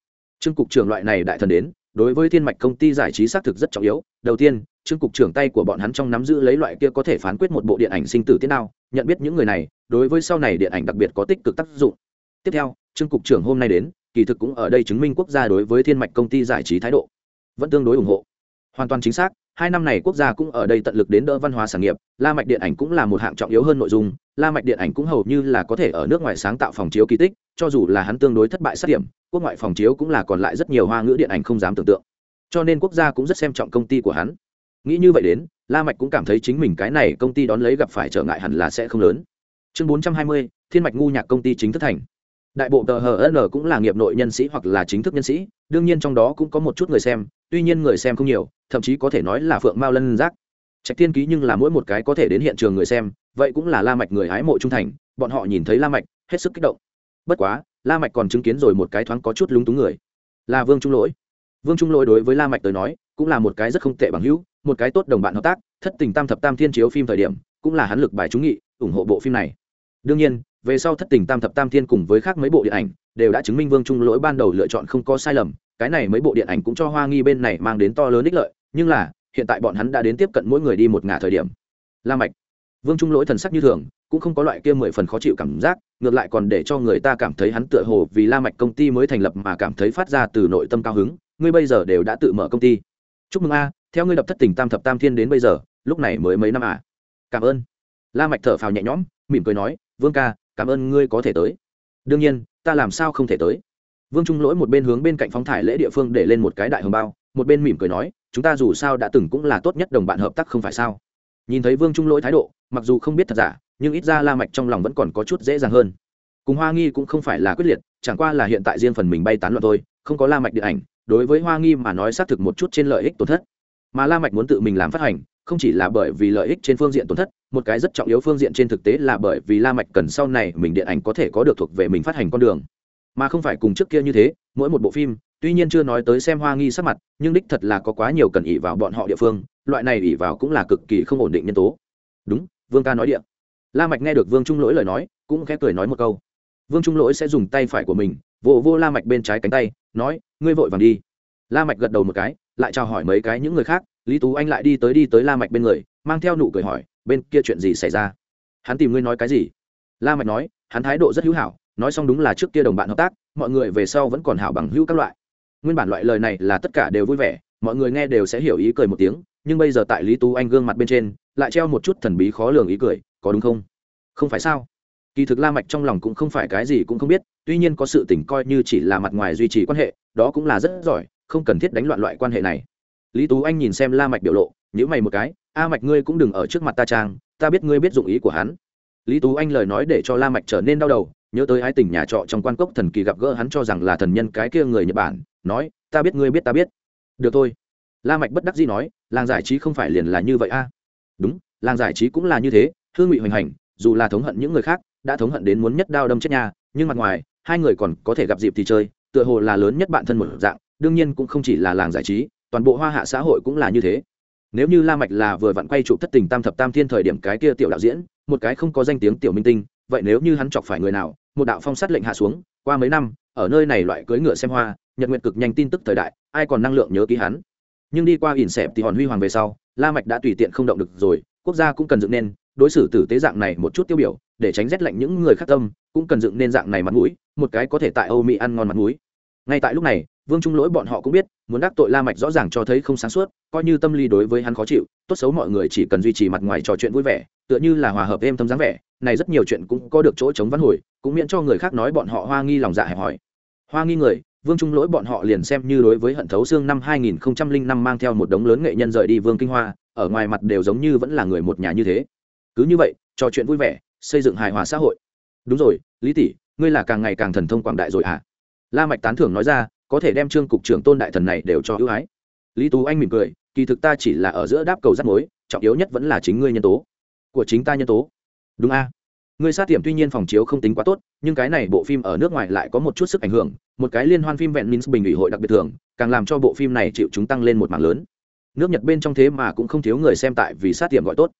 Trương cục trưởng loại này đại thần đến, đối với thiên mạch công ty giải trí xác thực rất trọng yếu. Đầu tiên, trương cục trưởng tay của bọn hắn trong nắm giữ lấy loại kia có thể phán quyết một bộ điện ảnh sinh tử tiết nào nhận biết những người này, đối với sau này điện ảnh đặc biệt có tích cực tác dụng. Tiếp theo, trương cục trưởng hôm nay đến, kỳ thực cũng ở đây chứng minh quốc gia đối với thiên mạch công ty giải trí thái độ. Vẫn tương đối ủng hộ. Hoàn toàn chính xác hai năm này quốc gia cũng ở đây tận lực đến đỡ văn hóa sản nghiệp la mạch điện ảnh cũng là một hạng trọng yếu hơn nội dung la mạch điện ảnh cũng hầu như là có thể ở nước ngoài sáng tạo phòng chiếu kỳ tích cho dù là hắn tương đối thất bại sát điểm quốc ngoại phòng chiếu cũng là còn lại rất nhiều hoa ngữ điện ảnh không dám tưởng tượng. Cho nên quốc gia cũng rất xem trọng công ty của hắn. Nghĩ như vậy đến la mạch cũng cảm thấy chính mình cái này công ty đón lấy gặp phải trở ngại hẳn là sẽ không lớn. Chương 420, thiên mạch ngu nhạc công ty chính thức thành đại bộ tờ hn cũng là nghiệp nội nhân sĩ hoặc là chính thức nhân sĩ, đương nhiên trong đó cũng có một chút người xem, tuy nhiên người xem không nhiều, thậm chí có thể nói là phượng mao lân giác. Trạch tiên ký nhưng là mỗi một cái có thể đến hiện trường người xem, vậy cũng là la mạch người hái mộ trung thành, bọn họ nhìn thấy la mạch, hết sức kích động. Bất quá, la mạch còn chứng kiến rồi một cái thoáng có chút lúng túng người. Là vương trung lỗi. Vương trung lỗi đối với la mạch tới nói, cũng là một cái rất không tệ bằng hữu, một cái tốt đồng bạn hợp tác, thất tình tam thập tam thiên chiếu phim thời điểm, cũng là hắn lực bài trúng nghị, ủng hộ bộ phim này. Đương nhiên về sau thất tình tam thập tam thiên cùng với khác mấy bộ điện ảnh đều đã chứng minh vương trung lỗi ban đầu lựa chọn không có sai lầm cái này mấy bộ điện ảnh cũng cho hoa nghi bên này mang đến to lớn ích lợi nhưng là hiện tại bọn hắn đã đến tiếp cận mỗi người đi một ngả thời điểm la mạch vương trung lỗi thần sắc như thường cũng không có loại kia mười phần khó chịu cảm giác ngược lại còn để cho người ta cảm thấy hắn tựa hồ vì la mạch công ty mới thành lập mà cảm thấy phát ra từ nội tâm cao hứng ngươi bây giờ đều đã tự mở công ty chúc mừng a theo ngươi đập thất tình tam thập tam thiên đến bây giờ lúc này mới mấy năm à cảm ơn la mạch thở phào nhẹ nhõm mỉm cười nói vương ca cảm ơn ngươi có thể tới. Đương nhiên, ta làm sao không thể tới? Vương trung lỗi một bên hướng bên cạnh phóng thải lễ địa phương để lên một cái đại hồng bao, một bên mỉm cười nói, chúng ta dù sao đã từng cũng là tốt nhất đồng bạn hợp tác không phải sao? Nhìn thấy vương trung lỗi thái độ, mặc dù không biết thật giả, nhưng ít ra la mạch trong lòng vẫn còn có chút dễ dàng hơn. Cùng hoa nghi cũng không phải là quyết liệt, chẳng qua là hiện tại riêng phần mình bay tán loạn thôi, không có la mạch điện ảnh, đối với hoa nghi mà nói xác thực một chút trên lợi ích tổn thất mà la mạch muốn tự mình làm phát hành, không chỉ là bởi vì lợi ích trên phương diện tổn thất, một cái rất trọng yếu phương diện trên thực tế là bởi vì la mạch cần sau này mình điện ảnh có thể có được thuộc về mình phát hành con đường. Mà không phải cùng trước kia như thế, mỗi một bộ phim, tuy nhiên chưa nói tới xem hoa nghi sắc mặt, nhưng đích thật là có quá nhiều cần ỉ vào bọn họ địa phương, loại này ỉ vào cũng là cực kỳ không ổn định nhân tố. Đúng, vương ca nói địa. La mạch nghe được vương trung lỗi lời nói, cũng khẽ cười nói một câu. Vương trung lỗi sẽ dùng tay phải của mình, vỗ vô la mạch bên trái cánh tay, nói, ngươi vội vàng đi. La mạch gật đầu một cái lại chào hỏi mấy cái những người khác, lý tú anh lại đi tới đi tới la mạch bên người, mang theo nụ cười hỏi, bên kia chuyện gì xảy ra? Hắn tìm ngươi nói cái gì? La mạch nói, hắn thái độ rất hữu hảo, nói xong đúng là trước kia đồng bạn hợp tác, mọi người về sau vẫn còn hảo bằng hữu các loại. Nguyên bản loại lời này là tất cả đều vui vẻ, mọi người nghe đều sẽ hiểu ý cười một tiếng, nhưng bây giờ tại lý tú anh gương mặt bên trên, lại treo một chút thần bí khó lường ý cười, có đúng không? Không phải sao? Kỳ thực la mạch trong lòng cũng không phải cái gì cũng không biết, tuy nhiên có sự tình coi như chỉ là mặt ngoài duy trì quan hệ, đó cũng là rất giỏi không cần thiết đánh loạn loại quan hệ này. Lý tú anh nhìn xem la mạch biểu lộ, nhíu mày một cái, a mạch ngươi cũng đừng ở trước mặt ta trang, ta biết ngươi biết dụng ý của hắn. Lý tú anh lời nói để cho la mạch trở nên đau đầu, nhớ tới ái tình nhà trọ trong quan cốc thần kỳ gặp gỡ hắn cho rằng là thần nhân cái kia người nhật bản, nói, ta biết ngươi biết ta biết. Được thôi. La mạch bất đắc dĩ nói, làng giải trí không phải liền là như vậy a? Đúng, làng giải trí cũng là như thế, hương ngụy hoành hành, dù là thống hận những người khác, đã thống hận đến muốn nhất đao đâm chết nhà, nhưng mặt ngoài, hai người còn có thể gặp dịp thì chơi, tựa hồ là lớn nhất bạn thân một dạng đương nhiên cũng không chỉ là làng giải trí, toàn bộ hoa hạ xã hội cũng là như thế. Nếu như la mạch là vừa vặn quay chụp thất tình tam thập tam thiên thời điểm cái kia tiểu đạo diễn, một cái không có danh tiếng tiểu minh tinh, vậy nếu như hắn chọc phải người nào, một đạo phong sát lệnh hạ xuống, qua mấy năm, ở nơi này loại cưỡi ngựa xem hoa, nhật nguyện cực nhanh tin tức thời đại, ai còn năng lượng nhớ ký hắn. Nhưng đi qua ỉn xẹp thì hòn huy hoàng về sau, la mạch đã tùy tiện không động được rồi, quốc gia cũng cần dựng nên, đối xử tử tế dạng này một chút tiêu biểu, để tránh rét lạnh những người khác tâm, cũng cần dựng nên dạng này mặt mũi, một cái có thể tại âu mỹ ăn ngon mặt mũi. Ngay tại lúc này vương trung lỗi bọn họ cũng biết, muốn đắc tội la mạch rõ ràng cho thấy không sáng suốt, coi như tâm lý đối với hắn khó chịu, tốt xấu mọi người chỉ cần duy trì mặt ngoài trò chuyện vui vẻ, tựa như là hòa hợp êm thấm dáng vẻ, này rất nhiều chuyện cũng có được chỗ chống văn hồi, cũng miễn cho người khác nói bọn họ hoa nghi lòng dạ hẹp hỏi hoa nghi người, vương trung lỗi bọn họ liền xem như đối với hận thấu xương năm 2005 mang theo một đống lớn nghệ nhân rời đi vương kinh hoa, ở ngoài mặt đều giống như vẫn là người một nhà như thế. Cứ như vậy, trò chuyện vui vẻ, xây dựng hài hòa xã hội. Đúng rồi, lý tỷ, ngươi là càng ngày càng thần thông quảng đại rồi à la mạch tán thưởng nói ra có thể đem trương cục trưởng tôn đại thần này đều cho ưu ái. Lý tú anh mỉm cười, kỳ thực ta chỉ là ở giữa đáp cầu rắc mối, trọng yếu nhất vẫn là chính ngươi nhân tố. Của chính ta nhân tố. Đúng a. Ngươi sát tiệm tuy nhiên phòng chiếu không tính quá tốt, nhưng cái này bộ phim ở nước ngoài lại có một chút sức ảnh hưởng, một cái liên hoan phim vẹn minh bình ủy hội đặc biệt thường càng làm cho bộ phim này chịu chúng tăng lên một mảng lớn. Nước nhật bên trong thế mà cũng không thiếu người xem tại vì sát tiệm gọi tốt.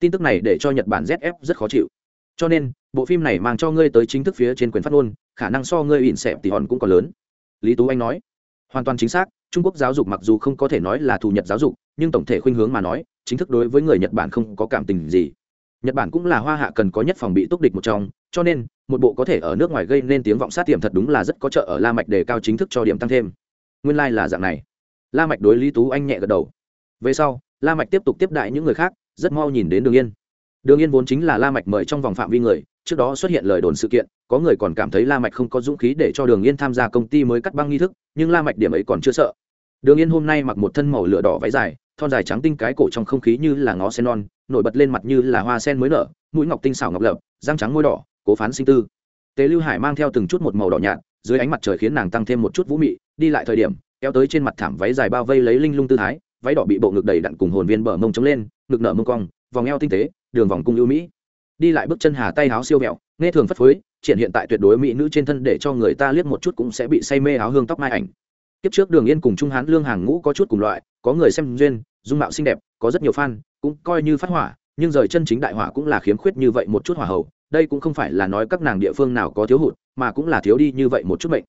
Tin tức này để cho nhật bản zf rất khó chịu. Cho nên, bộ phim này mang cho ngươi tới chính thức phía trên quyền phát ngôn, khả năng so ngươi ỉn xẹp thì hòn cũng còn lớn lý tú anh nói. Hoàn toàn chính xác, trung quốc giáo dục mặc dù không có thể nói là thù nhật giáo dục, nhưng tổng thể khuynh hướng mà nói, chính thức đối với người nhật bản không có cảm tình gì. Nhật bản cũng là hoa hạ cần có nhất phòng bị túc địch một trong, cho nên, một bộ có thể ở nước ngoài gây nên tiếng vọng sát tiềm thật đúng là rất có trợ ở la mạch đề cao chính thức cho điểm tăng thêm. Nguyên lai like là dạng này. La mạch đối lý tú anh nhẹ gật đầu. Về sau, la mạch tiếp tục tiếp đại những người khác, rất mau nhìn đến đường yên. Đường yên vốn chính là la mạch mời trong vòng phạm vi người trước đó xuất hiện lời đồn sự kiện, có người còn cảm thấy la mạch không có dũng khí để cho đường yên tham gia công ty mới cắt băng nghi thức, nhưng la mạch điểm ấy còn chưa sợ. Đường yên hôm nay mặc một thân màu lửa đỏ váy dài, thon dài trắng tinh cái cổ trong không khí như là ngó sen non, nổi bật lên mặt như là hoa sen mới nở, mũi ngọc tinh xảo ngọc lợp, răng trắng môi đỏ, cố phán sinh tư. Tế lưu hải mang theo từng chút một màu đỏ nhạt, dưới ánh mặt trời khiến nàng tăng thêm một chút vũ mị, đi lại thời điểm, kéo tới trên mặt thảm váy dài bao vây lấy linh lung tư thái, váy đỏ bị bộ ngực đầy đặn cùng hồn viên bờ mông trống lên, ngực nở mông cong, vòng eo tinh tế, đường vòng cung ưu mỹ đi lại bước chân hà tay háo siêu vẹo nghe thường phất phới triển hiện tại tuyệt đối mỹ nữ trên thân để cho người ta liếc một chút cũng sẽ bị say mê áo hương tóc mai ảnh. Kiếp trước đường yên cùng trung hán lương hàng ngũ có chút cùng loại có người xem duyên dung mạo xinh đẹp có rất nhiều fan cũng coi như phát hỏa nhưng rời chân chính đại hỏa cũng là khiếm khuyết như vậy một chút hỏa hậu đây cũng không phải là nói các nàng địa phương nào có thiếu hụt mà cũng là thiếu đi như vậy một chút mệnh,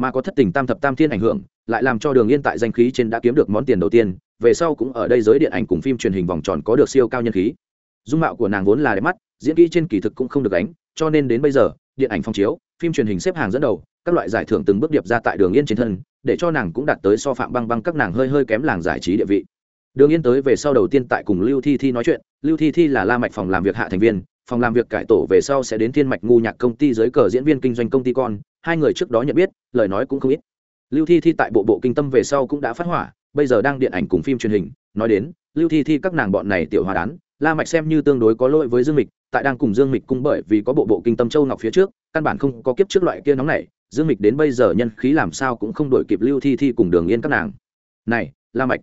mà có thất tình tam thập tam thiên ảnh hưởng lại làm cho đường yên tại danh khí trên đã kiếm được món tiền đầu tiên về sau cũng ở đây giới điện ảnh cùng phim truyền hình vòng tròn có được siêu cao nhân khí dung mạo của nàng vốn là đẹp mắt, diễn kỹ trên kỳ thực cũng không được đánh cho nên đến bây giờ, điện ảnh phong chiếu, phim truyền hình xếp hàng dẫn đầu, các loại giải thưởng từng bước điệp ra tại đường yên trên thân, để cho nàng cũng đạt tới so phạm băng băng các nàng hơi hơi kém làng giải trí địa vị. Đường yên tới về sau đầu tiên tại cùng lưu thi thi nói chuyện, lưu thi thi là la mạch phòng làm việc hạ thành viên, phòng làm việc cải tổ về sau sẽ đến thiên mạch ngu nhạc công ty dưới cờ diễn viên kinh doanh công ty con, hai người trước đó nhận biết, lời nói cũng không ít. Lưu thi thi tại bộ bộ kinh tâm về sau cũng đã phát hỏa, bây giờ đang điện ảnh cùng phim truyền hình, nói đến, lưu thi thi các nàng bọn này tiểu hòa đán la mạch xem như tương đối có lỗi với dương mịch, tại đang cùng dương mịch cung bởi vì có bộ bộ kinh tâm châu ngọc phía trước, căn bản không có kiếp trước loại kia nóng này, dương mịch đến bây giờ nhân khí làm sao cũng không đổi kịp lưu thi thi cùng đường yên các nàng. Này, la mạch.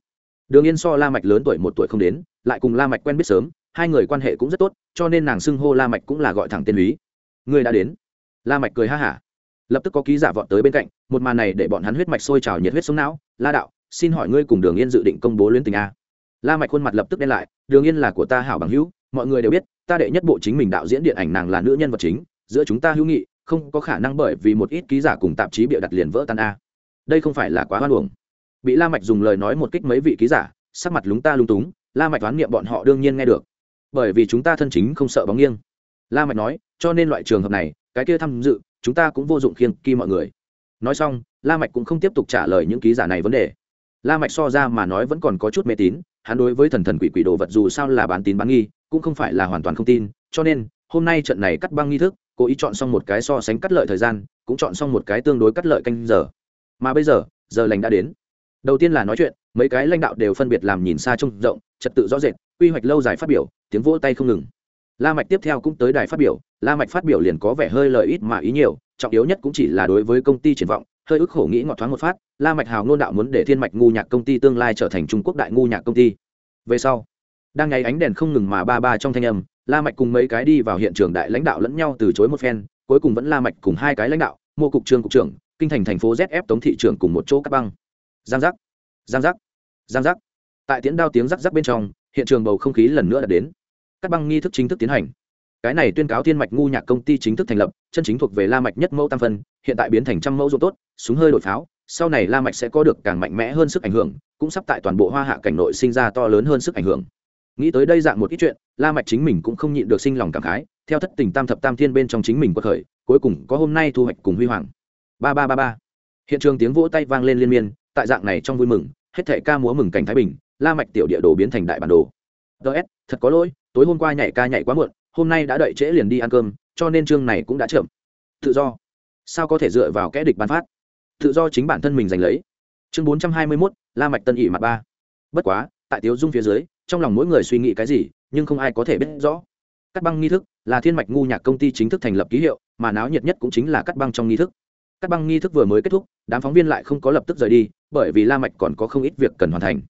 Đường yên so la mạch lớn tuổi một tuổi không đến, lại cùng la mạch quen biết sớm, hai người quan hệ cũng rất tốt, cho nên nàng xưng hô la mạch cũng là gọi thẳng tên lý. Người đã đến. La mạch cười ha hả. Lập tức có ký giả vọt tới bên cạnh, một màn này để bọn hắn huyết mạch sôi trào nhiệt huyết sống não. La đạo, xin hỏi ngươi cùng đường yên dự định công bố luyến tình a la mạch khuôn mặt lập tức đen lại, đường yên là của ta hảo bằng hữu, mọi người đều biết, ta đệ nhất bộ chính mình đạo diễn điện ảnh nàng là nữ nhân vật chính, giữa chúng ta hữu nghị, không có khả năng bởi vì một ít ký giả cùng tạp chí bịa đặt liền vỡ tan a. Đây không phải là quá hoan uổng. Bị la mạch dùng lời nói một kích mấy vị ký giả, sắc mặt lúng ta lúng túng, la mạch đoán niệm bọn họ đương nhiên nghe được. Bởi vì chúng ta thân chính không sợ bóng nghiêng. La mạch nói, cho nên loại trường hợp này, cái kia tham dự, chúng ta cũng vô dụng khiêng kỳ mọi người. Nói xong, la mạch cũng không tiếp tục trả lời những ký giả này vấn đề. La mạch so ra mà nói vẫn còn có chút mê tín hắn đối với thần thần quỷ quỷ đồ vật dù sao là bán tín bán nghi, cũng không phải là hoàn toàn không tin, cho nên, hôm nay trận này cắt băng nghi thức, cố ý chọn xong một cái so sánh cắt lợi thời gian, cũng chọn xong một cái tương đối cắt lợi canh giờ. Mà bây giờ giờ lành đã đến. Đầu tiên là nói chuyện, mấy cái lãnh đạo đều phân biệt làm nhìn xa trông rộng, trật tự rõ rệt, quy hoạch lâu dài phát biểu, tiếng vỗ tay không ngừng la mạch tiếp theo cũng tới đài phát biểu, la mạch phát biểu liền có vẻ hơi lời ít mà ý nhiều, trọng yếu nhất cũng chỉ là đối với công ty triển vọng, hơi ức khổ nghĩ ngọt thoáng một phát, la mạch hào ngôn đạo muốn để thiên mạch ngu nhạc công ty tương lai trở thành trung quốc đại ngu nhạc công ty. Về sau, đang nháy ánh đèn không ngừng mà ba ba trong thanh âm, la mạch cùng mấy cái đi vào hiện trường đại lãnh đạo lẫn nhau từ chối một phen, cuối cùng vẫn la mạch cùng hai cái lãnh đạo, mô cục trưởng cục trưởng, kinh thành thành phố zf tống thị trưởng cùng một chỗ cắt băng. Giang giác giang giác giang giác. Tại tiếng đao tiếng rắc rắc bên trong, hiện trường bầu không khí lần nữa đã đến cắt băng nghi thức chính thức tiến hành. Cái này tuyên cáo thiên mạch ngu nhạc công ty chính thức thành lập, chân chính thuộc về la mạch nhất mẫu tam phân, hiện tại biến thành trăm mẫu ruộng tốt, súng hơi đổi pháo, sau này la mạch sẽ có được càng mạnh mẽ hơn sức ảnh hưởng, cũng sắp tại toàn bộ hoa hạ cảnh nội sinh ra to lớn hơn sức ảnh hưởng. Nghĩ tới đây dạng một ít chuyện, la mạch chính mình cũng không nhịn được sinh lòng cảm khái, theo thất tình tam thập tam thiên bên trong chính mình quật khởi, cuối cùng có hôm nay thu hoạch cùng huy hoàng. Ba ba ba ba. Hiện trường tiếng vỗ tay vang lên liên miên, tại dạng này trong vui mừng, hết thảy ca múa mừng cảnh thái bình, la mạch tiểu địa đồ biến thành đại bản đồ. DS thật có lỗi tối hôm qua nhảy ca nhảy quá muộn, hôm nay đã đợi trễ liền đi ăn cơm, cho nên chương này cũng đã chậm. Tự do. Sao có thể dựa vào kẽ địch bán phát? Tự do chính bản thân mình giành lấy. Chương bốn trăm hai mươi mốt, la mạch tân ỉ mặt ba. Bất quá, tại tiếu dung phía dưới, trong lòng mỗi người suy nghĩ cái gì, nhưng không ai có thể biết rõ. Cắt băng nghi thức là thiên mạch ngu nhạc công ty chính thức thành lập ký hiệu, mà náo nhiệt nhất cũng chính là cắt băng trong nghi thức. Cắt băng nghi thức vừa mới kết thúc, đám phóng viên lại không có lập tức rời đi, bởi vì la mạch còn có không ít việc cần hoàn thành.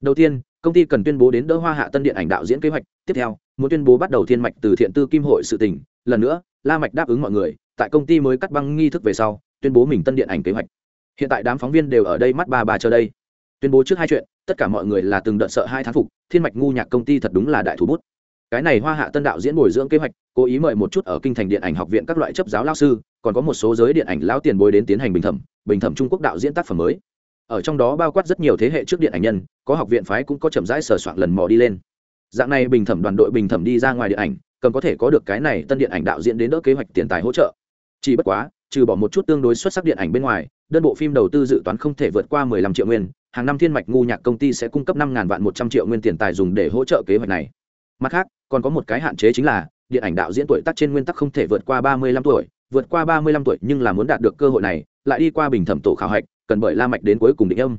Đầu tiên công ty cần tuyên bố đến đỡ hoa hạ tân điện ảnh đạo diễn kế hoạch. Tiếp theo, muốn tuyên bố bắt đầu thiên mạch từ thiện tư kim hội sự tỉnh lần nữa, la mạch đáp ứng mọi người, tại công ty mới cắt băng nghi thức về sau, tuyên bố mình tân điện ảnh kế hoạch. Hiện tại đám phóng viên đều ở đây mắt ba bà chờ đây. Tuyên bố trước hai chuyện, tất cả mọi người là từng đợt sợ hai thán phục, thiên mạch ngu nhạc công ty thật đúng là đại thủ bút. Cái này hoa hạ tân đạo diễn bồi dưỡng kế hoạch, cố ý mời một chút ở kinh thành điện ảnh học viện các loại chấp giáo lao sư, còn có một số giới điện ảnh lao tiền bối đến tiến hành bình thẩm bình thẩm trung quốc đạo diễn tác phẩm mới ở trong đó bao quát rất nhiều thế hệ trước điện ảnh nhân, có học viện phái cũng có chậm rãi sờ soạn lần mò đi lên. Dạng này bình thẩm đoàn đội bình thẩm đi ra ngoài điện ảnh, cần có thể có được cái này tân điện ảnh đạo diễn đến đỡ kế hoạch tiền tài hỗ trợ. Chỉ bất quá, trừ bỏ một chút tương đối xuất sắc điện ảnh bên ngoài, đơn bộ phim đầu tư dự toán không thể vượt qua 15 triệu nguyên, hàng năm thiên mạch ngu nhạc công ty sẽ cung cấp năm vạn một trăm triệu nguyên tiền tài dùng để hỗ trợ kế hoạch này. Mặt khác, còn có một cái hạn chế chính là, điện ảnh đạo diễn tuổi tác trên nguyên tắc không thể vượt qua 35 tuổi, vượt qua 35 tuổi nhưng là muốn đạt được cơ hội này, lại đi qua bình thẩm tổ khảo hạch cần bởi la mạch đến cuối cùng định âm.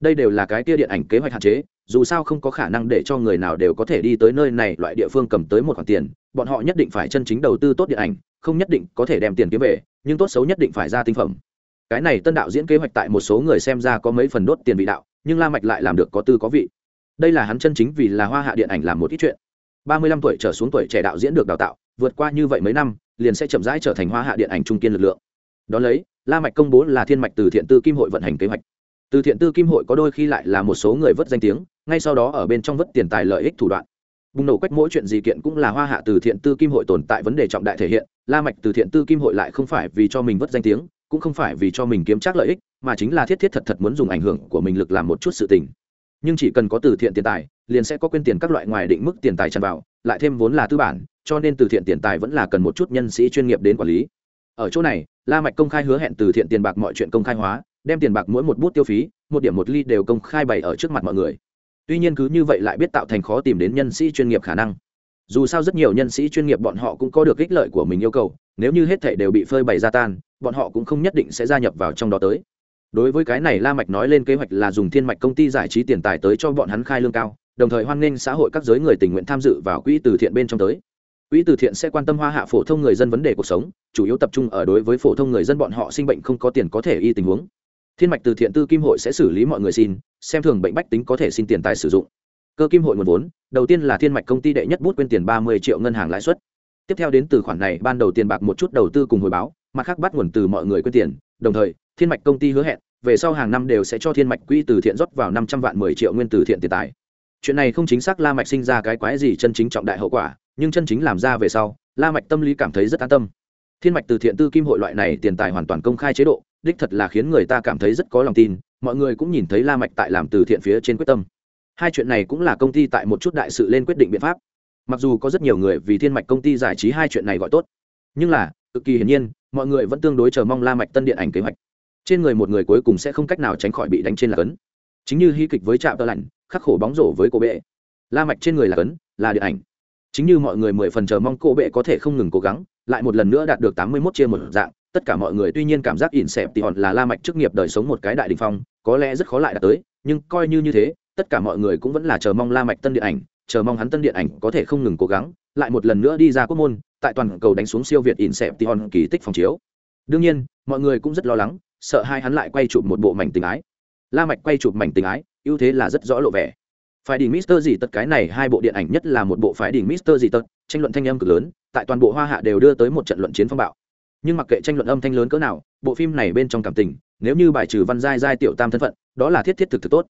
Đây đều là cái tia điện ảnh kế hoạch hạn chế, dù sao không có khả năng để cho người nào đều có thể đi tới nơi này, loại địa phương cầm tới một khoản tiền, bọn họ nhất định phải chân chính đầu tư tốt điện ảnh, không nhất định có thể đem tiền kiếm về, nhưng tốt xấu nhất định phải ra tinh phẩm. Cái này tân đạo diễn kế hoạch tại một số người xem ra có mấy phần đốt tiền vị đạo, nhưng la mạch lại làm được có tư có vị. Đây là hắn chân chính vì là hoa hạ điện ảnh làm một ít chuyện. Ba mươi lăm tuổi trở xuống tuổi trẻ đạo diễn được đào tạo, vượt qua như vậy mấy năm, liền sẽ chậm rãi trở thành hoa hạ điện ảnh trung kiên lực lượng đó lấy, la mạch công bố là thiên mạch từ thiện tư kim hội vận hành kế hoạch. Từ thiện tư kim hội có đôi khi lại là một số người vất danh tiếng, ngay sau đó ở bên trong vất tiền tài lợi ích thủ đoạn. Bùng nổ quách mỗi chuyện gì kiện cũng là hoa hạ từ thiện tư kim hội tồn tại vấn đề trọng đại thể hiện, la mạch từ thiện tư kim hội lại không phải vì cho mình vất danh tiếng, cũng không phải vì cho mình kiếm chắc lợi ích, mà chính là thiết thiết thật thật muốn dùng ảnh hưởng của mình lực làm một chút sự tình. Nhưng chỉ cần có từ thiện tiền tài, liền sẽ có quyên tiền các loại ngoài định mức tiền tài tràn vào, lại thêm vốn là tư bản, cho nên từ thiện tiền tài vẫn là cần một chút nhân sĩ chuyên nghiệp đến quản lý. Ở chỗ này la mạch công khai hứa hẹn từ thiện tiền bạc mọi chuyện công khai hóa, đem tiền bạc mỗi một bút tiêu phí, một điểm một ly đều công khai bày ở trước mặt mọi người. Tuy nhiên cứ như vậy lại biết tạo thành khó tìm đến nhân sĩ chuyên nghiệp khả năng. Dù sao rất nhiều nhân sĩ chuyên nghiệp bọn họ cũng có được ích lợi của mình yêu cầu, nếu như hết thảy đều bị phơi bày ra tan, bọn họ cũng không nhất định sẽ gia nhập vào trong đó tới. Đối với cái này la mạch nói lên kế hoạch là dùng thiên mạch công ty giải trí tiền tài tới cho bọn hắn khai lương cao, đồng thời hoan nghênh xã hội các giới người tình nguyện tham dự vào quỹ từ thiện bên trong tới quỹ từ thiện sẽ quan tâm hoa hạ phổ thông người dân vấn đề cuộc sống, chủ yếu tập trung ở đối với phổ thông người dân bọn họ sinh bệnh không có tiền có thể y tình huống. Thiên mạch từ thiện tư kim hội sẽ xử lý mọi người xin, xem thường bệnh bách tính có thể xin tiền tài sử dụng. Cơ kim hội nguồn vốn, đầu tiên là thiên mạch công ty đệ nhất bút quên tiền ba mươi triệu ngân hàng lãi suất. Tiếp theo đến từ khoản này, ban đầu tiền bạc một chút đầu tư cùng hồi báo, mặt khác bắt nguồn từ mọi người quyên tiền. Đồng thời, thiên mạch công ty hứa hẹn, về sau hàng năm đều sẽ cho thiên mạch quỹ từ thiện rót vào năm trăm vạn mười triệu nguyên từ thiện tiền tài. Chuyện này không chính xác la mạch sinh ra cái quái gì chân chính trọng đại hậu quả nhưng chân chính làm ra về sau, la mạch tâm lý cảm thấy rất an tâm. Thiên mạch từ thiện tư kim hội loại này tiền tài hoàn toàn công khai chế độ, đích thật là khiến người ta cảm thấy rất có lòng tin, mọi người cũng nhìn thấy la mạch tại làm từ thiện phía trên quyết tâm. Hai chuyện này cũng là công ty tại một chút đại sự lên quyết định biện pháp. Mặc dù có rất nhiều người vì thiên mạch công ty giải trí hai chuyện này gọi tốt, nhưng là, cực kỳ hiển nhiên, mọi người vẫn tương đối chờ mong la mạch tân điện ảnh kế hoạch. Trên người một người cuối cùng sẽ không cách nào tránh khỏi bị đánh trên là cấn. Chính như hy kịch với trạm tơ lạnh, khắc khổ bóng rổ với cô bệ. La mạch trên người là cấn, là điện ảnh chính như mọi người mười phần chờ mong cô bệ có thể không ngừng cố gắng, lại một lần nữa đạt được tám mươi 81 chia một dạng, tất cả mọi người tuy nhiên cảm giác ỉn xẹp thì hòn là la mạch chức nghiệp đời sống một cái đại đỉnh phong, có lẽ rất khó lại đạt tới, nhưng coi như như thế, tất cả mọi người cũng vẫn là chờ mong la mạch tân điện ảnh, chờ mong hắn tân điện ảnh có thể không ngừng cố gắng, lại một lần nữa đi ra quốc môn, tại toàn cầu đánh xuống siêu việt ỉn xẹp thì hòn kỳ tích phòng chiếu. Đương nhiên, mọi người cũng rất lo lắng, sợ hai hắn lại quay chụp một bộ mảnh tình ái. La mạch quay chụp mảnh tình ái, ưu thế là rất rõ lộ vẻ phải đỉnh Mister gì tất cái này hai bộ điện ảnh nhất là một bộ phải đỉnh Mister gì tất tranh luận thanh âm cực lớn, tại toàn bộ hoa hạ đều đưa tới một trận luận chiến phong bạo. Nhưng mặc kệ tranh luận âm thanh lớn cỡ nào, bộ phim này bên trong cảm tình, nếu như bài trừ văn giai giai tiểu tam thân phận, đó là thiết thiết thực thực tốt.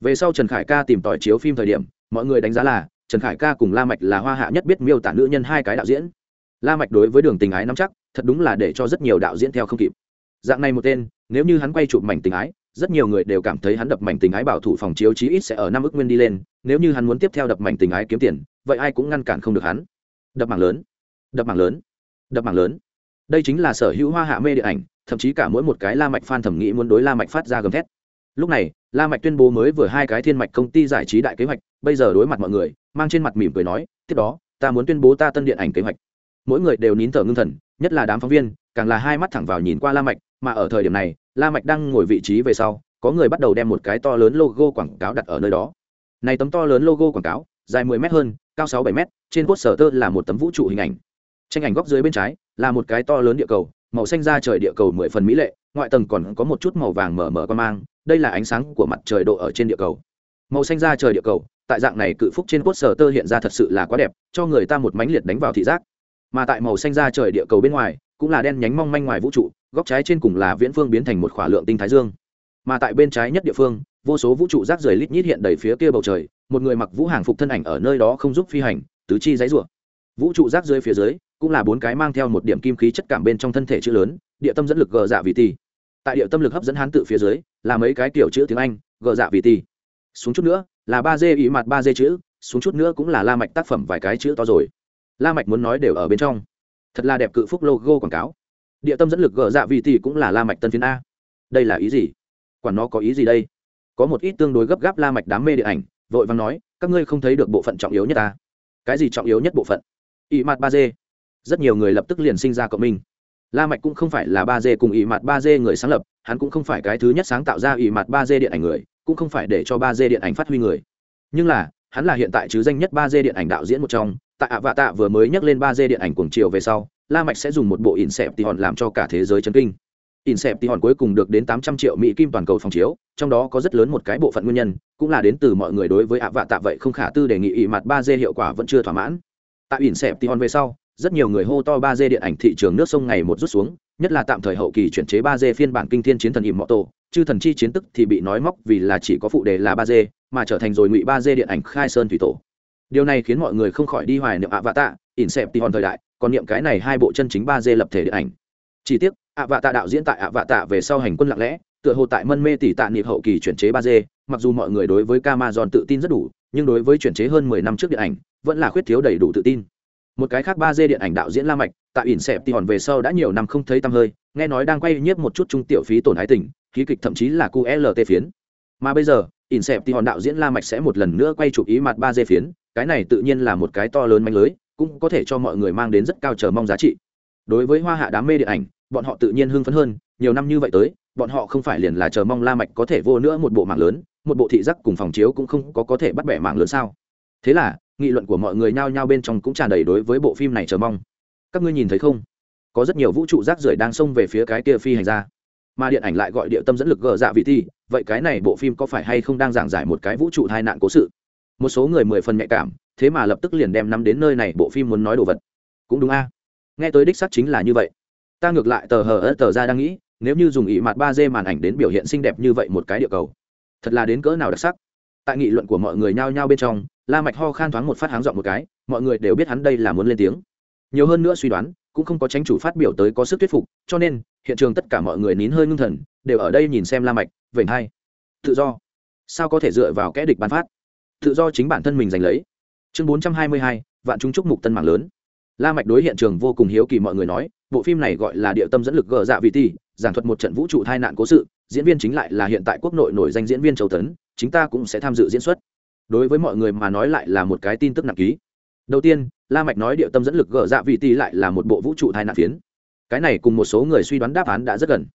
Về sau trần khải ca tìm tòi chiếu phim thời điểm, mọi người đánh giá là, trần khải ca cùng la mạch là hoa hạ nhất biết miêu tả nữ nhân hai cái đạo diễn. La mạch đối với đường tình ái nắm chắc, thật đúng là để cho rất nhiều đạo diễn theo không kịp. Dạng này một tên, nếu như hắn quay chụp mảnh tình ái rất nhiều người đều cảm thấy hắn đập mảnh tình ái bảo thủ phòng chiếu chí ít sẽ ở năm ức nguyên đi lên, nếu như hắn muốn tiếp theo đập mảnh tình ái kiếm tiền, vậy ai cũng ngăn cản không được hắn. Đập mảng lớn, đập mảng lớn, đập mảng lớn. Đây chính là sở hữu hoa hạ mê điện ảnh, thậm chí cả mỗi một cái la mạch fan thẩm nghĩ muốn đối la mạch phát ra gầm thét. Lúc này, la mạch tuyên bố mới vừa hai cái thiên mạch công ty giải trí đại kế hoạch, bây giờ đối mặt mọi người, mang trên mặt mỉm cười nói, tiếp đó, ta muốn tuyên bố ta tân điện ảnh kế hoạch. Mỗi người đều nín thở ngưng thần, nhất là đám phóng viên, càng là hai mắt thẳng vào nhìn qua la mạch, mà ở thời điểm này la mạch đang ngồi vị trí về sau, có người bắt đầu đem một cái to lớn logo quảng cáo đặt ở nơi đó. Này tấm to lớn logo quảng cáo, dài 10 mét hơn, cao 6 7 mét, trên poster là một tấm vũ trụ hình ảnh. Tranh ảnh góc dưới bên trái là một cái to lớn địa cầu, màu xanh da trời địa cầu mười phần mỹ lệ, ngoại tầng còn có một chút màu vàng mở mở quan mang, đây là ánh sáng của mặt trời độ ở trên địa cầu. Màu xanh da trời địa cầu, tại dạng này cự phúc trên cốt sở tơ hiện ra thật sự là quá đẹp, cho người ta một mánh liệt đánh vào thị giác. Mà tại màu xanh da trời địa cầu bên ngoài cũng là đen nhánh mong manh ngoài vũ trụ, góc trái trên cùng là viễn phương biến thành một khỏa lượng tinh thái dương. Mà tại bên trái nhất địa phương, vô số vũ trụ rác rời lít nhít hiện đầy phía kia bầu trời, một người mặc vũ hàng phục thân ảnh ở nơi đó không giúp phi hành, tứ chi giấy rủa. Vũ trụ rác rơi phía dưới, cũng là bốn cái mang theo một điểm kim khí chất cảm bên trong thân thể chữ lớn, địa tâm dẫn lực gờ dạ vị tỷ tại địa tâm lực hấp dẫn hán tự phía dưới, là mấy cái kiểu chữ tiếng anh, gờ dạ vị tỷ xuống chút nữa, là ba dê ý mặt ba dê chữ, xuống chút nữa cũng là la mạch tác phẩm vài cái chữ to rồi. La mạch muốn nói đều ở bên trong thật là đẹp cự phúc logo quảng cáo. Địa tâm dẫn lực gờ dạ vị tỷ cũng là la mạch tân phiến a. Đây là ý gì? Quản nó có ý gì đây? Có một ít tương đối gấp gáp la mạch đám mê điện ảnh, vội vàng nói, các ngươi không thấy được bộ phận trọng yếu nhất ta. Cái gì trọng yếu nhất bộ phận? Ị mặt ba d rất nhiều người lập tức liền sinh ra cộng minh. La mạch cũng không phải là ba d cùng ị mặt ba d người sáng lập, hắn cũng không phải cái thứ nhất sáng tạo ra ị mặt ba d điện ảnh người, cũng không phải để cho ba d điện ảnh phát huy người. Nhưng là, hắn là hiện tại chứ danh nhất ba d điện ảnh đạo diễn một trong tại ạ vạ tạ vừa mới nhắc lên ba d điện ảnh cuồng chiều về sau, la mạch sẽ dùng một bộ in xẹp thì hòn làm cho cả thế giới chấn kinh. In xẹp thì hòn cuối cùng được đến 800 triệu mỹ kim toàn cầu phòng chiếu, trong đó có rất lớn một cái bộ phận nguyên nhân, cũng là đến từ mọi người đối với ạ vạ tạ vậy không khả tư đề nghị ị mặt ba d hiệu quả vẫn chưa thỏa mãn. Tại in xẹp thì hòn về sau, rất nhiều người hô to ba d điện ảnh thị trường nước sông ngày một rút xuống, nhất là tạm thời hậu kỳ chuyển chế ba d phiên bản kinh thiên chiến thần ỉm mọ tổ, chư thần chi chiến tức thì bị nói móc vì là chỉ có phụ đề là ba d, mà trở thành rồi ngụy ba d điện ảnh khai sơn thủy tổ điều này khiến mọi người không khỏi đi hoài niệm ạ vạ tạ, ỉn xẹp tì hòn thời đại, còn niệm cái này hai bộ chân chính ba d lập thể điện ảnh. Chi tiết ạ vạ tạ đạo diễn tại ạ vạ tạ về sau hành quân lặng lẽ, tựa hồ tại mân mê tỷ tạ niệm hậu kỳ chuyển chế ba d, mặc dù mọi người đối với Camazon tự tin rất đủ, nhưng đối với chuyển chế hơn mười năm trước điện ảnh, vẫn là khuyết thiếu đầy đủ tự tin. Một cái khác ba d điện ảnh đạo diễn la mạch, tại ỉn xẹp thì hòn về sau đã nhiều năm không thấy tăm hơi, nghe nói đang quay nhiếp một chút trung tiểu phí tổn hái tình, khí kịch thậm chí là cu phiến. Mà bây giờ, ỉn xẹp thì hòn đạo diễn la mạch sẽ một lần nữa quay chụp ý mặt ba d phiến cái này tự nhiên là một cái to lớn manh lưới, cũng có thể cho mọi người mang đến rất cao chờ mong giá trị. Đối với hoa hạ đám mê điện ảnh, bọn họ tự nhiên hưng phấn hơn, nhiều năm như vậy tới, bọn họ không phải liền là chờ mong la mạch có thể vô nữa một bộ mạng lớn, một bộ thị giác cùng phòng chiếu cũng không có có thể bắt bẻ mạng lớn sao? Thế là, nghị luận của mọi người nhao nhao bên trong cũng tràn đầy đối với bộ phim này chờ mong. Các ngươi nhìn thấy không? Có rất nhiều vũ trụ rác rưởi đang xông về phía cái kia phi hành ra mà điện ảnh lại gọi địa tâm dẫn lực gờ dạ vị thi, vậy cái này bộ phim có phải hay không đang giảng giải một cái vũ trụ tai nạn cố sự? Một số người mười phần nhạy cảm, thế mà lập tức liền đem nắm đến nơi này bộ phim muốn nói đồ vật. Cũng đúng a. Nghe tới đích xác chính là như vậy. Ta ngược lại tờ hờ ớt tờ ra đang nghĩ, nếu như dùng ỉ mặt ba d màn ảnh đến biểu hiện xinh đẹp như vậy một cái địa cầu, thật là đến cỡ nào đặc sắc. Tại nghị luận của mọi người nhao nhao bên trong, la mạch ho khan thoáng một phát háng dọn một cái, mọi người đều biết hắn đây là muốn lên tiếng. Nhiều hơn nữa suy đoán, cũng không có tránh chủ phát biểu tới có sức thuyết phục, cho nên, hiện trường tất cả mọi người nín hơi ngưng thần, đều ở đây nhìn xem la mạch, vểnh hay tự do. Sao có thể dựa vào kẽ địch ban phát? Tự do chính bản thân mình giành lấy. Chương 422, vạn chúng chúc mục tân mạng lớn. La mạch đối hiện trường vô cùng hiếu kỳ mọi người nói bộ phim này gọi là địa tâm dẫn lực gờ dạ vị ti giảng thuật một trận vũ trụ tai nạn cố sự diễn viên chính lại là hiện tại quốc nội nổi danh diễn viên châu tấn chúng ta cũng sẽ tham dự diễn xuất. Đối với mọi người mà nói lại là một cái tin tức nặng ký. Đầu tiên la mạch nói địa tâm dẫn lực gờ dạ vị ti lại là một bộ vũ trụ tai nạn phiến. Cái này cùng một số người suy đoán đáp án đã rất gần.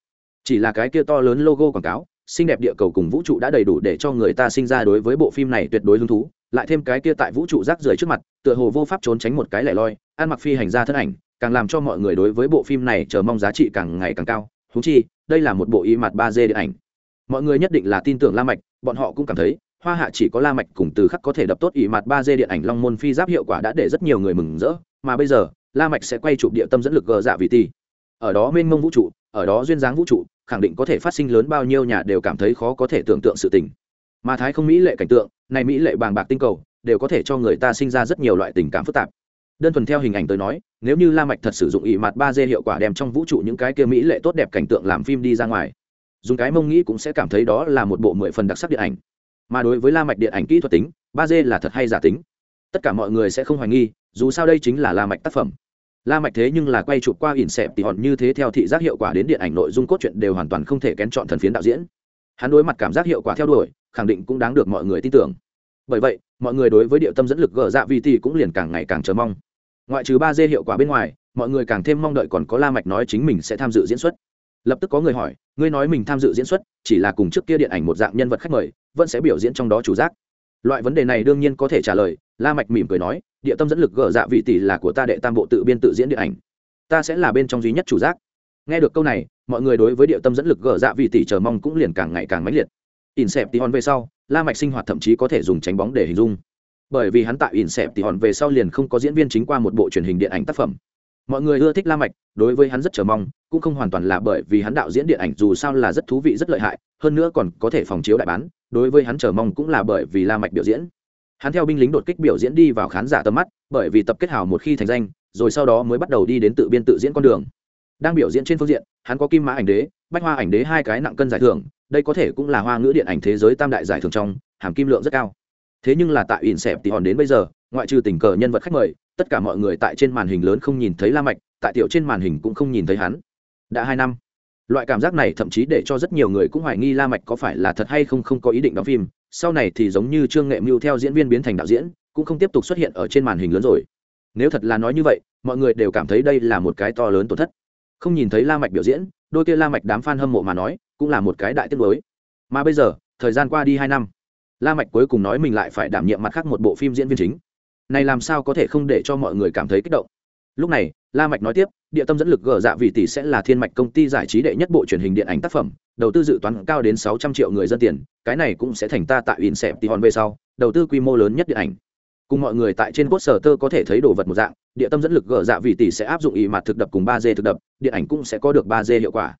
Chỉ là cái kia to lớn logo quảng cáo xinh đẹp địa cầu cùng vũ trụ đã đầy đủ để cho người ta sinh ra đối với bộ phim này tuyệt đối hứng thú, lại thêm cái kia tại vũ trụ rác rưởi trước mặt, tựa hồ vô pháp trốn tránh một cái lẻ loi, ăn mặc phi hành ra thân ảnh, càng làm cho mọi người đối với bộ phim này chờ mong giá trị càng ngày càng cao húng chi, đây là một bộ y mặt ba d điện ảnh mọi người nhất định là tin tưởng la mạch, bọn họ cũng cảm thấy, hoa hạ chỉ có la mạch cùng từ khắc có thể đập tốt y mặt ba d điện ảnh long môn phi giáp hiệu quả đã để rất nhiều người mừng rỡ, mà bây giờ, la mạch sẽ quay chụp địa tâm dẫn lực gờ dạ vị tỷ. ở đó mênh mông vũ trụ, ở đó duyên dáng vũ trụ khẳng định có thể phát sinh lớn bao nhiêu nhà đều cảm thấy khó có thể tưởng tượng sự tình. Mà thái không mỹ lệ cảnh tượng, này mỹ lệ bàng bạc tinh cầu, đều có thể cho người ta sinh ra rất nhiều loại tình cảm phức tạp. Đơn thuần theo hình ảnh tới nói, nếu như la mạch thật sử dụng ý mặt ba d hiệu quả đem trong vũ trụ những cái kia mỹ lệ tốt đẹp cảnh tượng làm phim đi ra ngoài, dùng cái mông nghĩ cũng sẽ cảm thấy đó là một bộ mười phần đặc sắc điện ảnh. Mà đối với la mạch điện ảnh kỹ thuật tính, ba d là thật hay giả tính? Tất cả mọi người sẽ không hoài nghi, dù sao đây chính là la mạch tác phẩm la mạch thế nhưng là quay chụp qua ỉn xẹp thì hòn như thế theo thị giác hiệu quả đến điện ảnh nội dung cốt truyện đều hoàn toàn không thể kén chọn thần phiến đạo diễn. Hắn đối mặt cảm giác hiệu quả theo đuổi, khẳng định cũng đáng được mọi người tin tưởng. Bởi vậy, mọi người đối với địa tâm dẫn lực gờ dạ vì thì cũng liền càng ngày càng chờ mong. Ngoại trừ ba d hiệu quả bên ngoài, mọi người càng thêm mong đợi còn có la mạch nói chính mình sẽ tham dự diễn xuất. Lập tức có người hỏi, ngươi nói mình tham dự diễn xuất, chỉ là cùng trước kia điện ảnh một dạng nhân vật khách mời, vẫn sẽ biểu diễn trong đó chủ giác? Loại vấn đề này đương nhiên có thể trả lời la mạch mỉm cười nói, địa tâm dẫn lực gỡ dạ vị tỷ là của ta đệ tam bộ tự biên tự diễn điện ảnh. Ta sẽ là bên trong duy nhất chủ giác. Nghe được câu này, mọi người đối với địa tâm dẫn lực gỡ dạ vị tỷ chờ mong cũng liền càng ngày càng mãnh liệt. In Sẹp tí hòn về sau, la mạch sinh hoạt thậm chí có thể dùng tránh bóng để hình dung. Bởi vì hắn tại in Sẹp tí hòn về sau liền không có diễn viên chính qua một bộ truyền hình điện ảnh tác phẩm. Mọi người ưa thích la mạch, đối với hắn rất chờ mong, cũng không hoàn toàn là bởi vì hắn đạo diễn điện ảnh dù sao là rất thú vị, rất lợi hại, hơn nữa còn có thể phòng chiếu đại bán, đối với hắn chờ mong cũng là bởi vì la mạch biểu diễn hắn theo binh lính đột kích biểu diễn đi vào khán giả tầm mắt, bởi vì tập kết hào một khi thành danh, rồi sau đó mới bắt đầu đi đến tự biên tự diễn con đường. Đang biểu diễn trên phương diện, hắn có kim mã ảnh đế, bách hoa ảnh đế hai cái nặng cân giải thưởng, đây có thể cũng là hoa ngữ điện ảnh thế giới tam đại giải thưởng trong, hàm kim lượng rất cao. Thế nhưng là tại ỉn xẹp thì hòn đến bây giờ, ngoại trừ tình cờ nhân vật khách mời, tất cả mọi người tại trên màn hình lớn không nhìn thấy la mạch, tại tiểu trên màn hình cũng không nhìn thấy hắn. Đã hai năm, loại cảm giác này thậm chí để cho rất nhiều người cũng hoài nghi la mạch có phải là thật hay không không có ý định đóng phim sau này thì giống như trương nghệ mưu theo diễn viên biến thành đạo diễn, cũng không tiếp tục xuất hiện ở trên màn hình lớn rồi. Nếu thật là nói như vậy, mọi người đều cảm thấy đây là một cái to lớn tổn thất. Không nhìn thấy la mạch biểu diễn, đôi kia la mạch đám fan hâm mộ mà nói, cũng là một cái đại tiết mới mà bây giờ, thời gian qua đi hai năm, la mạch cuối cùng nói mình lại phải đảm nhiệm mặt khác một bộ phim diễn viên chính. Này làm sao có thể không để cho mọi người cảm thấy kích động? Lúc này la mạch nói tiếp, địa tâm dẫn lực gờ dạ vị tỷ sẽ là thiên mạch công ty giải trí đệ nhất bộ truyền hình điện ảnh tác phẩm, đầu tư dự toán cao đến 600 triệu người dân tiền, cái này cũng sẽ thành ta tại in xẹp hòn về sau, đầu tư quy mô lớn nhất điện ảnh. Cùng mọi người tại trên cốt sở tơ có thể thấy đồ vật một dạng, địa tâm dẫn lực gờ dạ vị tỷ sẽ áp dụng ý mặt thực đập cùng ba d thực đập, điện ảnh cũng sẽ có được ba d hiệu quả.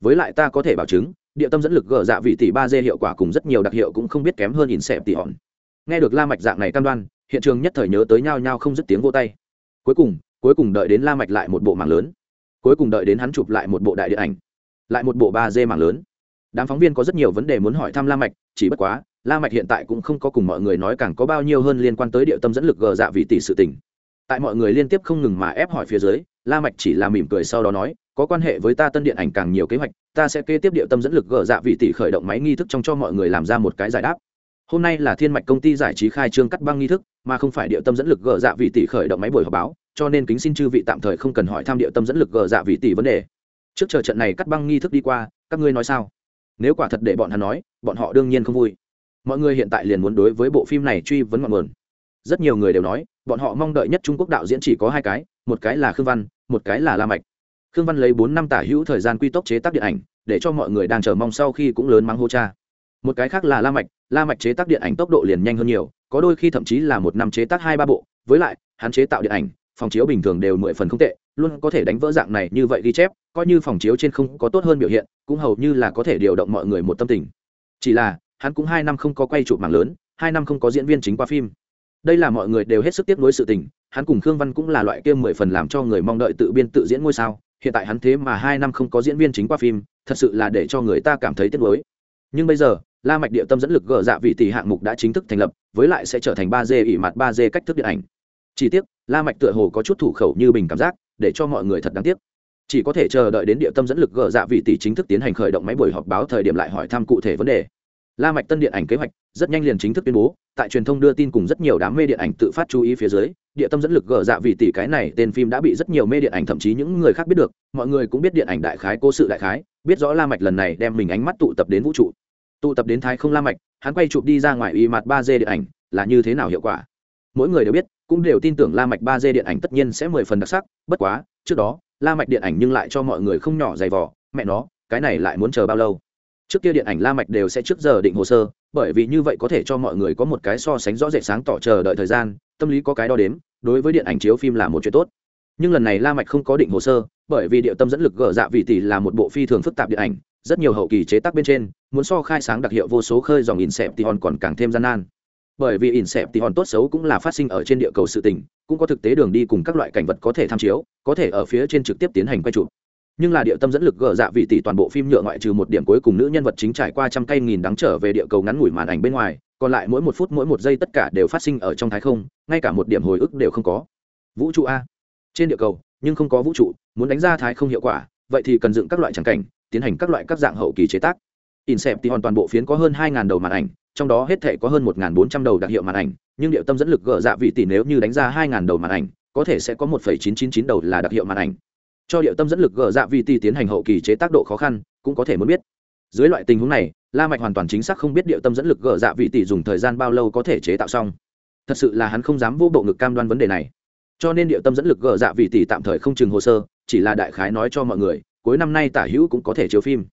Với lại ta có thể bảo chứng, địa tâm dẫn lực gờ dạ vị tỷ ba d hiệu quả cùng rất nhiều đặc hiệu cũng không biết kém hơn in xẹp tỷ hòn. Nghe được la mạch dạng này cam đoan, hiện trường nhất thời nhớ tới nhau nhau không dứt tiếng vô tay. Cuối cùng cuối cùng đợi đến la mạch lại một bộ mảng lớn. Cuối cùng đợi đến hắn chụp lại một bộ đại điện ảnh. Lại một bộ ba d mảng lớn. Đám phóng viên có rất nhiều vấn đề muốn hỏi thăm la mạch, chỉ bất quá, la mạch hiện tại cũng không có cùng mọi người nói càng có bao nhiêu hơn liên quan tới địa tâm dẫn lực gờ dạ vị tỷ sự tình. Tại mọi người liên tiếp không ngừng mà ép hỏi phía dưới, la mạch chỉ là mỉm cười sau đó nói, có quan hệ với ta tân điện ảnh càng nhiều kế hoạch, ta sẽ kế tiếp địa tâm dẫn lực gờ dạ vị tỷ khởi động máy nghi thức trong cho mọi người làm ra một cái giải đáp hôm nay là thiên mạch công ty giải trí khai trương cắt băng nghi thức, mà không phải địa tâm dẫn lực gờ dạ vị tỷ khởi động máy buổi họp báo, cho nên kính xin chư vị tạm thời không cần hỏi tham địa tâm dẫn lực gờ dạ vị tỷ vấn đề. Trước chờ trận này cắt băng nghi thức đi qua, các ngươi nói sao? Nếu quả thật để bọn hắn nói, bọn họ đương nhiên không vui. Mọi người hiện tại liền muốn đối với bộ phim này truy vấn ngọn nguồn. Rất nhiều người đều nói, bọn họ mong đợi nhất trung quốc đạo diễn chỉ có hai cái, một cái là khương văn, một cái là la mạch. Khương văn lấy bốn năm tả hữu thời gian quy tốc chế tác điện ảnh, để cho mọi người đang chờ mong sau khi cũng lớn mắng hô cha. Một cái khác là la mạch la mạch chế tác điện ảnh tốc độ liền nhanh hơn nhiều, có đôi khi thậm chí là một năm chế tác hai ba bộ, với lại, hắn chế tạo điện ảnh, phòng chiếu bình thường đều mười phần không tệ, luôn có thể đánh vỡ dạng này như vậy ghi chép, coi như phòng chiếu trên không có tốt hơn biểu hiện, cũng hầu như là có thể điều động mọi người một tâm tình. Chỉ là, hắn cũng hai năm không có quay chụp mảng lớn, hai năm không có diễn viên chính qua phim. Đây là mọi người đều hết sức tiếc nuối sự tình, hắn cùng khương văn cũng là loại kia mười phần làm cho người mong đợi tự biên tự diễn ngôi sao, hiện tại hắn thế mà hai năm không có diễn viên chính qua phim, thật sự là để cho người ta cảm thấy tiếc nuối. Nhưng bây giờ la mạch địa tâm dẫn lực gỡ dạ vị tỷ hạng mục đã chính thức thành lập, với lại sẽ trở thành ba d ỉ mặt ba d cách thức điện ảnh. Chỉ tiếc, la mạch tựa hồ có chút thủ khẩu như bình cảm giác, để cho mọi người thật đáng tiếc. Chỉ có thể chờ đợi đến địa tâm dẫn lực gỡ dạ vị tỷ chính thức tiến hành khởi động máy buổi họp báo thời điểm lại hỏi thăm cụ thể vấn đề. La mạch tân điện ảnh kế hoạch rất nhanh liền chính thức tuyên bố, tại truyền thông đưa tin cùng rất nhiều đám mê điện ảnh tự phát chú ý phía dưới, địa tâm dẫn lực gỡ dạ vị tỷ cái này tên phim đã bị rất nhiều mê điện ảnh thậm chí những người khác biết được, mọi người cũng biết điện ảnh đại khái, cố sự đại khái, biết rõ la mạch lần này đem mình ánh mắt tụ tập đến vũ trụ tụ tập đến thái không la mạch, hắn quay chụp đi ra ngoài y mặt ba d điện ảnh, là như thế nào hiệu quả? Mỗi người đều biết, cũng đều tin tưởng la mạch ba d điện ảnh tất nhiên sẽ mười phần đặc sắc, bất quá, trước đó, la mạch điện ảnh nhưng lại cho mọi người không nhỏ dày vò, mẹ nó, cái này lại muốn chờ bao lâu? Trước kia điện ảnh la mạch đều sẽ trước giờ định hồ sơ, bởi vì như vậy có thể cho mọi người có một cái so sánh rõ rệt sáng tỏ chờ đợi thời gian, tâm lý có cái đo đếm, đối với điện ảnh chiếu phim là một chuyện tốt. Nhưng lần này la mạch không có định hồ sơ, bởi vì địa tâm dẫn lực gỡ dạ vị tỷ là một bộ phi thường phức tạp điện ảnh rất nhiều hậu kỳ chế tác bên trên, muốn so khai sáng đặc hiệu vô số khơi dòng in sẹp Inception còn càng thêm gian nan. Bởi vì in sẹp Inception tốt xấu cũng là phát sinh ở trên địa cầu sự tình, cũng có thực tế đường đi cùng các loại cảnh vật có thể tham chiếu, có thể ở phía trên trực tiếp tiến hành quay chụp. Nhưng là địa tâm dẫn lực gỡ dạ vị tỷ toàn bộ phim nhựa ngoại trừ một điểm cuối cùng nữ nhân vật chính trải qua trăm cây nghìn đắng trở về địa cầu ngắn ngủi màn ảnh bên ngoài, còn lại mỗi một phút mỗi một giây tất cả đều phát sinh ở trong thái không, ngay cả một điểm hồi ức đều không có. Vũ trụ a. Trên địa cầu, nhưng không có vũ trụ, muốn đánh ra thái không hiệu quả, vậy thì cần dựng các loại tràng cảnh tiến hành các loại các dạng hậu kỳ chế tác Inception toàn bộ phiến có hơn 2000 đầu màn ảnh, trong đó hết thể có hơn 1400 đầu đặc hiệu màn ảnh, nhưng điệu tâm dẫn lực gỡ dạ vị tỷ nếu như đánh ra 2000 đầu màn ảnh, có thể sẽ có 1.999 đầu là đặc hiệu màn ảnh. Cho điệu tâm dẫn lực gỡ dạ vị tỷ tiến hành hậu kỳ chế tác độ khó khăn, cũng có thể muốn biết. Dưới loại tình huống này, La Mạch hoàn toàn chính xác không biết điệu tâm dẫn lực gỡ dạ vị tỷ dùng thời gian bao lâu có thể chế tạo xong. Thật sự là hắn không dám vô bộ ngực cam đoan vấn đề này. Cho nên điệu tâm dẫn lực gỡ dạ vị tỷ tạm thời không chừng hồ sơ, chỉ là đại khái nói cho mọi người, cuối năm nay tả hữu cũng có thể chiếu phim.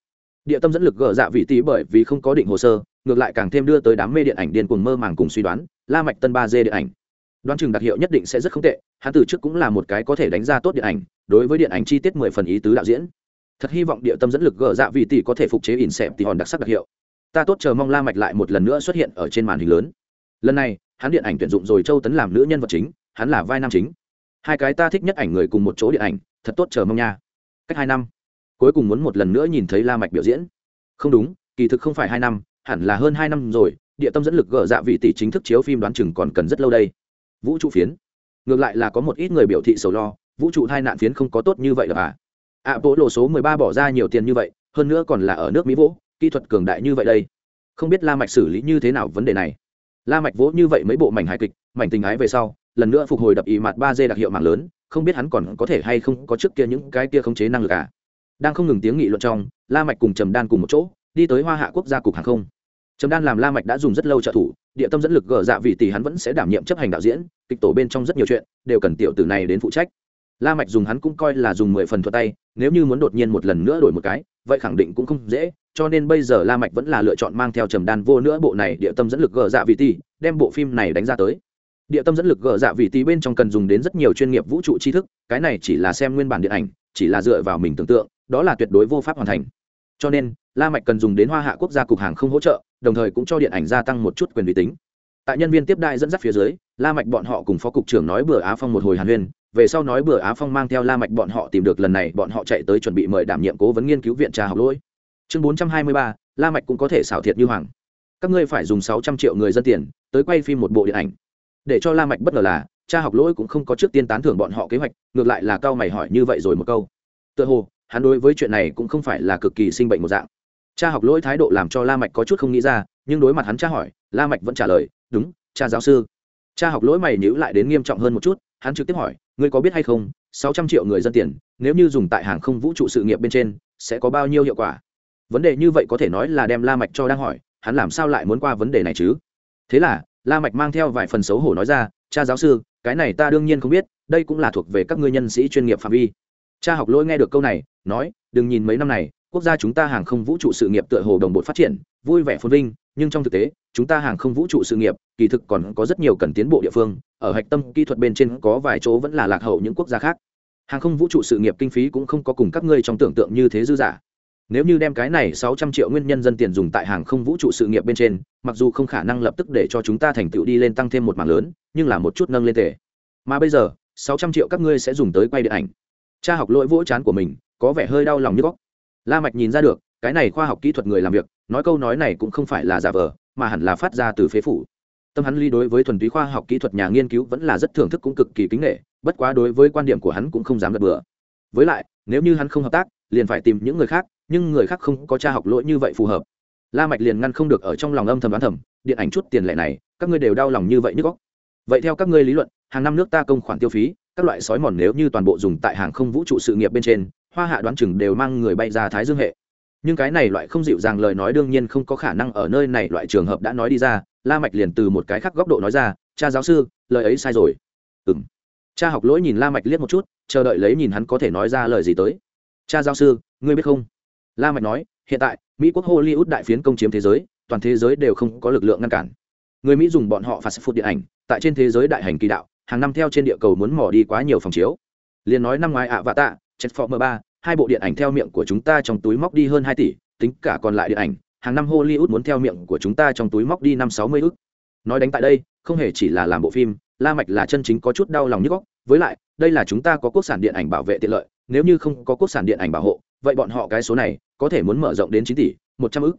Địa tâm dẫn lực gỡ dạ vị tỷ bởi vì không có định hồ sơ, ngược lại càng thêm đưa tới đám mê điện ảnh điên cuồng mơ màng cùng suy đoán, la mạch tân ba d điện ảnh. Đoán chừng đặc hiệu nhất định sẽ rất không tệ, hắn từ trước cũng là một cái có thể đánh ra tốt điện ảnh, đối với điện ảnh chi tiết mười phần ý tứ đạo diễn. Thật hy vọng địa tâm dẫn lực gỡ dạ vị tỷ có thể phục chế ỉn xẹp tỷ hòn đặc sắc đặc hiệu. Ta tốt chờ mong la mạch lại một lần nữa xuất hiện ở trên màn hình lớn. Lần này, hắn điện ảnh tuyển dụng rồi châu tấn làm nữ nhân vật chính, hắn là vai nam chính. Hai cái ta thích nhất ảnh người cùng một chỗ điện ảnh, thật tốt chờ mong nha. Cách hai năm cuối cùng muốn một lần nữa nhìn thấy la mạch biểu diễn. Không đúng, kỳ thực không phải hai năm, hẳn là hơn hai năm rồi, địa tâm dẫn lực gỡ dạ vị tỷ chính thức chiếu phim đoán chừng còn cần rất lâu đây. Vũ trụ phiến. Ngược lại là có một ít người biểu thị sầu lo, vũ trụ hai nạn phiến không có tốt như vậy được à. Ạ bộ lộ số mười ba bỏ ra nhiều tiền như vậy, hơn nữa còn là ở nước mỹ vỗ, kỹ thuật cường đại như vậy đây. Không biết la mạch xử lý như thế nào vấn đề này. La mạch vỗ như vậy mấy bộ mảnh hài kịch, mảnh tình ái về sau, lần nữa phục hồi đập ý mặt ba d đặc hiệu mạng lớn, không biết hắn còn có thể hay không có trước kia những cái kia khống chế năng lực à đang không ngừng tiếng nghị luận trong, la mạch cùng trầm đan cùng một chỗ, đi tới hoa hạ quốc gia cục hàng không. Trầm đan làm la mạch đã dùng rất lâu trợ thủ, địa tâm dẫn lực gỡ dạ vì tỷ hắn vẫn sẽ đảm nhiệm chấp hành đạo diễn, kịch tổ bên trong rất nhiều chuyện, đều cần tiểu tử này đến phụ trách. La mạch dùng hắn cũng coi là dùng mười phần thuật tay, nếu như muốn đột nhiên một lần nữa đổi một cái, vậy khẳng định cũng không dễ, cho nên bây giờ la mạch vẫn là lựa chọn mang theo trầm đan vô nữa bộ này địa tâm dẫn lực gỡ dạ vì tỷ, đem bộ phim này đánh ra tới. Địa tâm dẫn lực gỡ dạ vị tỷ bên trong cần dùng đến rất nhiều chuyên nghiệp vũ trụ tri thức, cái này chỉ là xem nguyên bản điện ảnh, chỉ là dựa vào mình tưởng tượng đó là tuyệt đối vô pháp hoàn thành. Cho nên la mạch cần dùng đến hoa hạ quốc gia cục hàng không hỗ trợ đồng thời cũng cho điện ảnh gia tăng một chút quyền uy tín. Tại nhân viên tiếp đại dẫn dắt phía dưới la mạch bọn họ cùng phó cục trưởng nói bữa á phong một hồi hàn huyên về sau nói bữa á phong mang theo la mạch bọn họ tìm được lần này bọn họ chạy tới chuẩn bị mời đảm nhiệm cố vấn nghiên cứu viện trà học lỗi. Chương 423, la mạch cũng có thể xảo thiệt như hoàng. Các ngươi phải dùng 600 triệu người dân tiền tới quay phim một bộ điện ảnh. Để cho la mạch bất ngờ là cha học lỗi cũng không có trước tiên tán thưởng bọn họ kế hoạch ngược lại là cao mày hỏi như vậy rồi một câu. Tựa hồ hắn đối với chuyện này cũng không phải là cực kỳ sinh bệnh một dạng. Cha học lỗi thái độ làm cho la mạch có chút không nghĩ ra, nhưng đối mặt hắn cha hỏi, la mạch vẫn trả lời, đúng, cha giáo sư. Cha học lỗi mày nhíu lại đến nghiêm trọng hơn một chút, hắn trực tiếp hỏi, ngươi có biết hay không, sáu trăm triệu người dân tiền, nếu như dùng tại hàng không vũ trụ sự nghiệp bên trên, sẽ có bao nhiêu hiệu quả? Vấn đề như vậy có thể nói là đem la mạch cho đang hỏi, hắn làm sao lại muốn qua vấn đề này chứ? Thế là, la mạch mang theo vài phần xấu hổ nói ra, cha giáo sư, cái này ta đương nhiên không biết, đây cũng là thuộc về các ngươi nhân sĩ chuyên nghiệp phạm vi cha học lỗi nghe được câu này, nói, đừng nhìn mấy năm này, quốc gia chúng ta hàng không vũ trụ sự nghiệp tựa hồ đồng bộ phát triển, vui vẻ phồn vinh, nhưng trong thực tế, chúng ta hàng không vũ trụ sự nghiệp, kỳ thực còn có rất nhiều cần tiến bộ địa phương, ở hạch tâm kỹ thuật bên trên có vài chỗ vẫn là lạc hậu những quốc gia khác. Hàng không vũ trụ sự nghiệp kinh phí cũng không có cùng các ngươi trong tưởng tượng như thế dư giả nếu như đem cái này sáu trăm triệu nguyên nhân dân tiền dùng tại hàng không vũ trụ sự nghiệp bên trên, mặc dù không khả năng lập tức để cho chúng ta thành tựu đi lên tăng thêm một mảng lớn, nhưng là một chút nâng lên tề. Mà bây giờ, sáu trăm triệu các ngươi sẽ dùng tới quay điện ảnh cha học lỗi vỗ chán của mình, có vẻ hơi đau lòng như góc. La mạch nhìn ra được, cái này khoa học kỹ thuật người làm việc, nói câu nói này cũng không phải là giả vờ, mà hẳn là phát ra từ phế phủ. Tâm hắn ly đối với thuần túy khoa học kỹ thuật nhà nghiên cứu vẫn là rất thưởng thức cũng cực kỳ kính nghệ bất quá đối với quan điểm của hắn cũng không dám gật bừa. Với lại, nếu như hắn không hợp tác, liền phải tìm những người khác, nhưng người khác không có cha học lỗi như vậy phù hợp. La mạch liền ngăn không được ở trong lòng âm thầm đoán thầm, điện ảnh chút tiền lệ này, các ngươi đều đau lòng như vậy nhức óc vậy theo các ngươi lý luận, hàng năm nước ta công khoản tiêu phí các loại sói mòn nếu như toàn bộ dùng tại hàng không vũ trụ sự nghiệp bên trên, hoa hạ đoán chừng đều mang người bay ra thái dương hệ. Nhưng cái này loại không dịu dàng lời nói đương nhiên không có khả năng ở nơi này loại trường hợp đã nói đi ra, la mạch liền từ một cái khác góc độ nói ra, cha giáo sư, lời ấy sai rồi. Ừm. Cha học lỗi nhìn la mạch liếc một chút, chờ đợi lấy nhìn hắn có thể nói ra lời gì tới. Cha giáo sư, ngươi biết không? La mạch nói, hiện tại, mỹ quốc hollywood đại phiến công chiếm thế giới, toàn thế giới đều không có lực lượng ngăn cản. Người mỹ dùng bọn họ phạt phụt điện ảnh, tại trên thế giới đại hành kỳ đạo hàng năm theo trên địa cầu muốn mò đi quá nhiều phòng chiếu. Liền nói năm ngoái ạ vạ tạ chết phò m ba, hai bộ điện ảnh theo miệng của chúng ta trong túi móc đi hơn hai tỷ, tính cả còn lại điện ảnh, hàng năm hollywood muốn theo miệng của chúng ta trong túi móc đi năm sáu mươi ức. Nói đánh tại đây, không hề chỉ là làm bộ phim, la mạch là chân chính có chút đau lòng nhức óc. Với lại, đây là chúng ta có quốc sản điện ảnh bảo vệ tiện lợi, nếu như không có quốc sản điện ảnh bảo hộ, vậy bọn họ cái số này có thể muốn mở rộng đến chín tỷ, một trăm ức.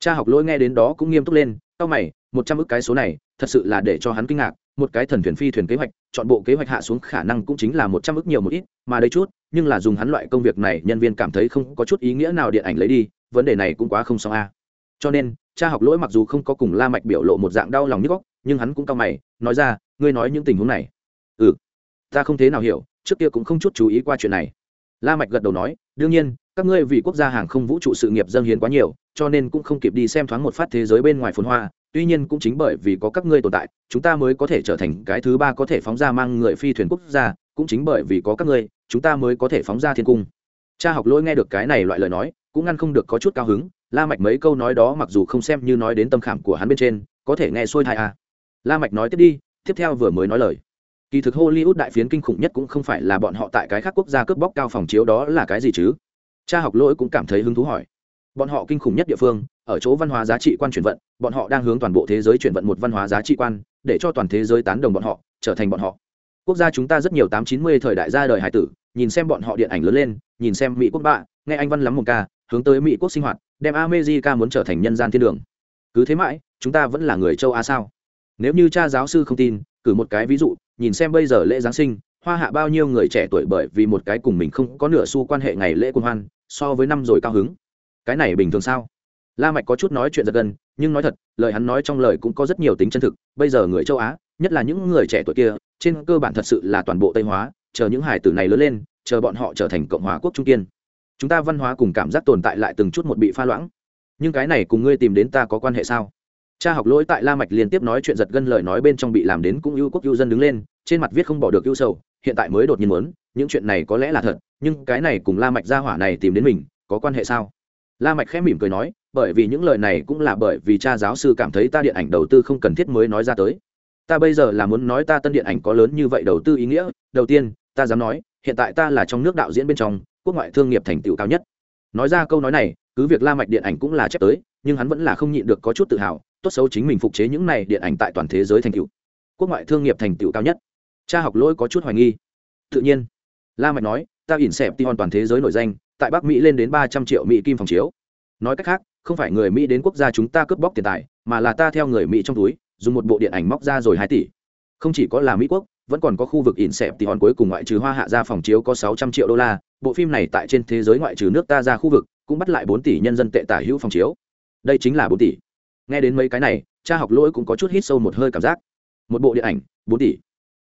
Cha học lỗi nghe đến đó cũng nghiêm túc lên, tao mày, một trăm ức cái số này, thật sự là để cho hắn kinh ngạc một cái thần thuyền phi thuyền kế hoạch, chọn bộ kế hoạch hạ xuống khả năng cũng chính là một trăm ức nhiều một ít, mà đây chút, nhưng là dùng hắn loại công việc này, nhân viên cảm thấy không có chút ý nghĩa nào điện ảnh lấy đi, vấn đề này cũng quá không xong a. Cho nên, cha học lỗi mặc dù không có cùng la mạch biểu lộ một dạng đau lòng nhức óc, nhưng hắn cũng cao mày, nói ra, ngươi nói những tình huống này. Ừ ta không thế nào hiểu, trước kia cũng không chút chú ý qua chuyện này. La mạch gật đầu nói, đương nhiên, các ngươi vì quốc gia hàng không vũ trụ sự nghiệp dâng hiến quá nhiều, cho nên cũng không kịp đi xem thoáng một phát thế giới bên ngoài phồn hoa tuy nhiên cũng chính bởi vì có các ngươi tồn tại, chúng ta mới có thể trở thành cái thứ ba có thể phóng ra mang người phi thuyền quốc gia, cũng chính bởi vì có các ngươi, chúng ta mới có thể phóng ra thiên cung. Cha học lỗi nghe được cái này loại lời nói, cũng ngăn không được có chút cao hứng, la mạch mấy câu nói đó mặc dù không xem như nói đến tâm khảm của hắn bên trên, có thể nghe xuôi thai à. la mạch nói tiếp đi, tiếp theo vừa mới nói lời. Kỳ thực hollywood đại phiến kinh khủng nhất cũng không phải là bọn họ tại cái khác quốc gia cướp bóc cao phòng chiếu đó là cái gì chứ? Cha học lỗi cũng cảm thấy hứng thú hỏi. Bọn họ kinh khủng nhất địa phương ở chỗ văn hóa giá trị quan chuyển vận, bọn họ đang hướng toàn bộ thế giới chuyển vận một văn hóa giá trị quan, để cho toàn thế giới tán đồng bọn họ, trở thành bọn họ. Quốc gia chúng ta rất nhiều tám chín mươi thời đại ra đời hải tử, nhìn xem bọn họ điện ảnh lớn lên, nhìn xem mỹ quốc bạ, nghe anh văn lắm một ca, hướng tới mỹ quốc sinh hoạt, đem america muốn trở thành nhân gian thiên đường. Cứ thế mãi, chúng ta vẫn là người châu á sao? Nếu như cha giáo sư không tin, cử một cái ví dụ, nhìn xem bây giờ lễ giáng sinh, hoa hạ bao nhiêu người trẻ tuổi bởi vì một cái cùng mình không có nửa xu quan hệ ngày lễ quân hoan, so với năm rồi cao hứng. Cái này bình thường sao? La mạch có chút nói chuyện giật gân, nhưng nói thật, lời hắn nói trong lời cũng có rất nhiều tính chân thực. Bây giờ người châu á, nhất là những người trẻ tuổi kia, trên cơ bản thật sự là toàn bộ tây hóa, chờ những hải tử này lớn lên, chờ bọn họ trở thành cộng hòa quốc trung kiên. Chúng ta văn hóa cùng cảm giác tồn tại lại từng chút một bị pha loãng. Nhưng cái này cùng ngươi tìm đến ta có quan hệ sao? Cha học lỗi tại la mạch liên tiếp nói chuyện giật gân lời nói bên trong bị làm đến cũng ưu quốc ưu dân đứng lên, trên mặt viết không bỏ được ưu sầu, hiện tại mới đột nhiên muốn, những chuyện này có lẽ là thật, nhưng cái này cùng la mạch gia hỏa này tìm đến mình, có quan hệ sao? La mạch khẽ mỉm cười nói bởi vì những lời này cũng là bởi vì cha giáo sư cảm thấy ta điện ảnh đầu tư không cần thiết mới nói ra tới. Ta bây giờ là muốn nói ta tân điện ảnh có lớn như vậy đầu tư ý nghĩa. Đầu tiên, ta dám nói, hiện tại ta là trong nước đạo diễn bên trong, quốc ngoại thương nghiệp thành tựu cao nhất. Nói ra câu nói này, cứ việc la mạch điện ảnh cũng là chép tới, nhưng hắn vẫn là không nhịn được có chút tự hào, tốt xấu chính mình phục chế những này điện ảnh tại toàn thế giới thành tựu. Quốc ngoại thương nghiệp thành tựu cao nhất. Cha học lỗi có chút hoài nghi. Tự nhiên, la mạch nói, ta ỉn xẹp ti hoàn toàn thế giới nổi danh, tại bắc mỹ lên đến ba trăm triệu mỹ kim phòng chiếu. Nói cách khác không phải người mỹ đến quốc gia chúng ta cướp bóc tiền tài, mà là ta theo người mỹ trong túi, dùng một bộ điện ảnh móc ra rồi hai tỷ. Không chỉ có là mỹ quốc, vẫn còn có khu vực ỉn xẹp thì hòn cuối cùng ngoại trừ hoa hạ ra phòng chiếu có sáu trăm triệu đô la, bộ phim này tại trên thế giới ngoại trừ nước ta ra khu vực, cũng bắt lại bốn tỷ nhân dân tệ tả hữu phòng chiếu. Đây chính là bốn tỷ. Nghe đến mấy cái này, cha học lỗi cũng có chút hít sâu một hơi cảm giác. Một bộ điện ảnh, bốn tỷ.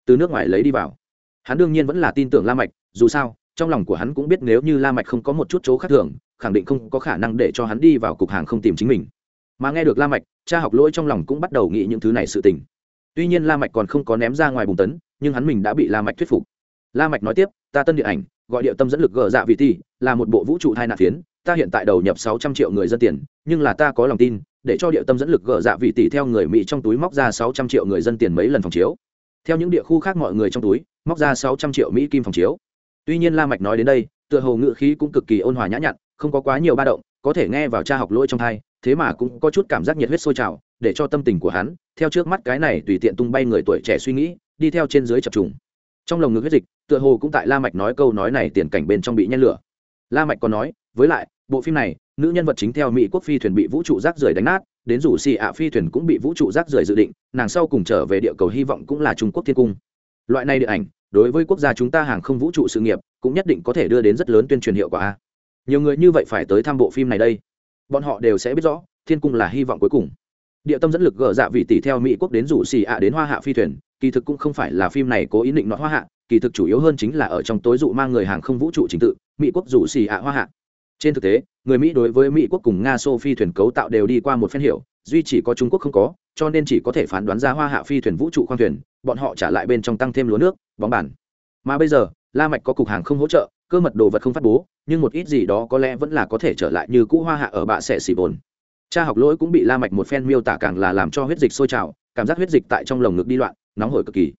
Từ nước ngoài lấy đi vào. Hắn đương nhiên vẫn là tin tưởng la mạch, dù sao trong lòng của hắn cũng biết nếu như la mạch không có một chút chỗ khác thường, khẳng định không có khả năng để cho hắn đi vào cục hàng không tìm chính mình. Mà nghe được la mạch, cha học lỗi trong lòng cũng bắt đầu nghĩ những thứ này sự tình. Tuy nhiên la mạch còn không có ném ra ngoài bùng tấn, nhưng hắn mình đã bị la mạch thuyết phục. La mạch nói tiếp, ta tân điện ảnh, gọi điệu tâm dẫn lực gờ dạ vị ti là một bộ vũ trụ thai nạn phiến, ta hiện tại đầu nhập sáu trăm triệu người dân tiền, nhưng là ta có lòng tin, để cho điệu tâm dẫn lực gờ dạ vị tỷ theo người mỹ trong túi móc ra sáu trăm triệu người dân tiền mấy lần phòng chiếu. Theo những địa khu khác mọi người trong túi, móc ra sáu trăm triệu mỹ kim phòng chiếu tuy nhiên la mạch nói đến đây, tựa hồ ngữ khí cũng cực kỳ ôn hòa nhã nhặn, không có quá nhiều ba động, có thể nghe vào cha học lỗi trong thai, thế mà cũng có chút cảm giác nhiệt huyết sôi trào, để cho tâm tình của hắn, theo trước mắt cái này tùy tiện tung bay người tuổi trẻ suy nghĩ, đi theo trên dưới chập trùng. Trong lồng ngực huyết dịch, tựa hồ cũng tại la mạch nói câu nói này tiền cảnh bên trong bị nhen lửa. La mạch còn nói, với lại, bộ phim này, nữ nhân vật chính theo mỹ quốc phi thuyền bị vũ trụ rác rưởi đánh nát, đến rủ xì ạ phi thuyền cũng bị vũ trụ rác rưởi dự định, nàng sau cùng trở về địa cầu hy vọng cũng là trung quốc thiên cung. Loại này điện ảnh đối với quốc gia chúng ta hàng không vũ trụ sự nghiệp, cũng nhất định có thể đưa đến rất lớn tuyên truyền hiệu quả nhiều người như vậy phải tới thăm bộ phim này đây. Bọn họ đều sẽ biết rõ, thiên cung là hy vọng cuối cùng. Địa tâm dẫn lực gỡ dạ vị tỷ theo mỹ quốc đến rủ xì ạ đến hoa hạ phi thuyền, kỳ thực cũng không phải là phim này cố ý định nói hoa hạ, kỳ thực chủ yếu hơn chính là ở trong tối dụ mang người hàng không vũ trụ chính tự, mỹ quốc rủ xì ạ hoa hạ. Trên thực tế, người mỹ đối với mỹ quốc cùng nga xô phi thuyền cấu tạo đều đi qua một phen hiểu, duy chỉ có trung quốc không có cho nên chỉ có thể phán đoán ra hoa hạ phi thuyền vũ trụ khoang thuyền, bọn họ trả lại bên trong tăng thêm lúa nước, bóng bàn. mà bây giờ, la mạch có cục hàng không hỗ trợ, cơ mật đồ vật không phát bố, nhưng một ít gì đó có lẽ vẫn là có thể trở lại như cũ hoa hạ ở bạ sẽ xỉ bồn. Cha học lỗi cũng bị la mạch một phen miêu tả càng là làm cho huyết dịch sôi trào, cảm giác huyết dịch tại trong lồng ngực đi loạn, nóng hổi cực kỳ.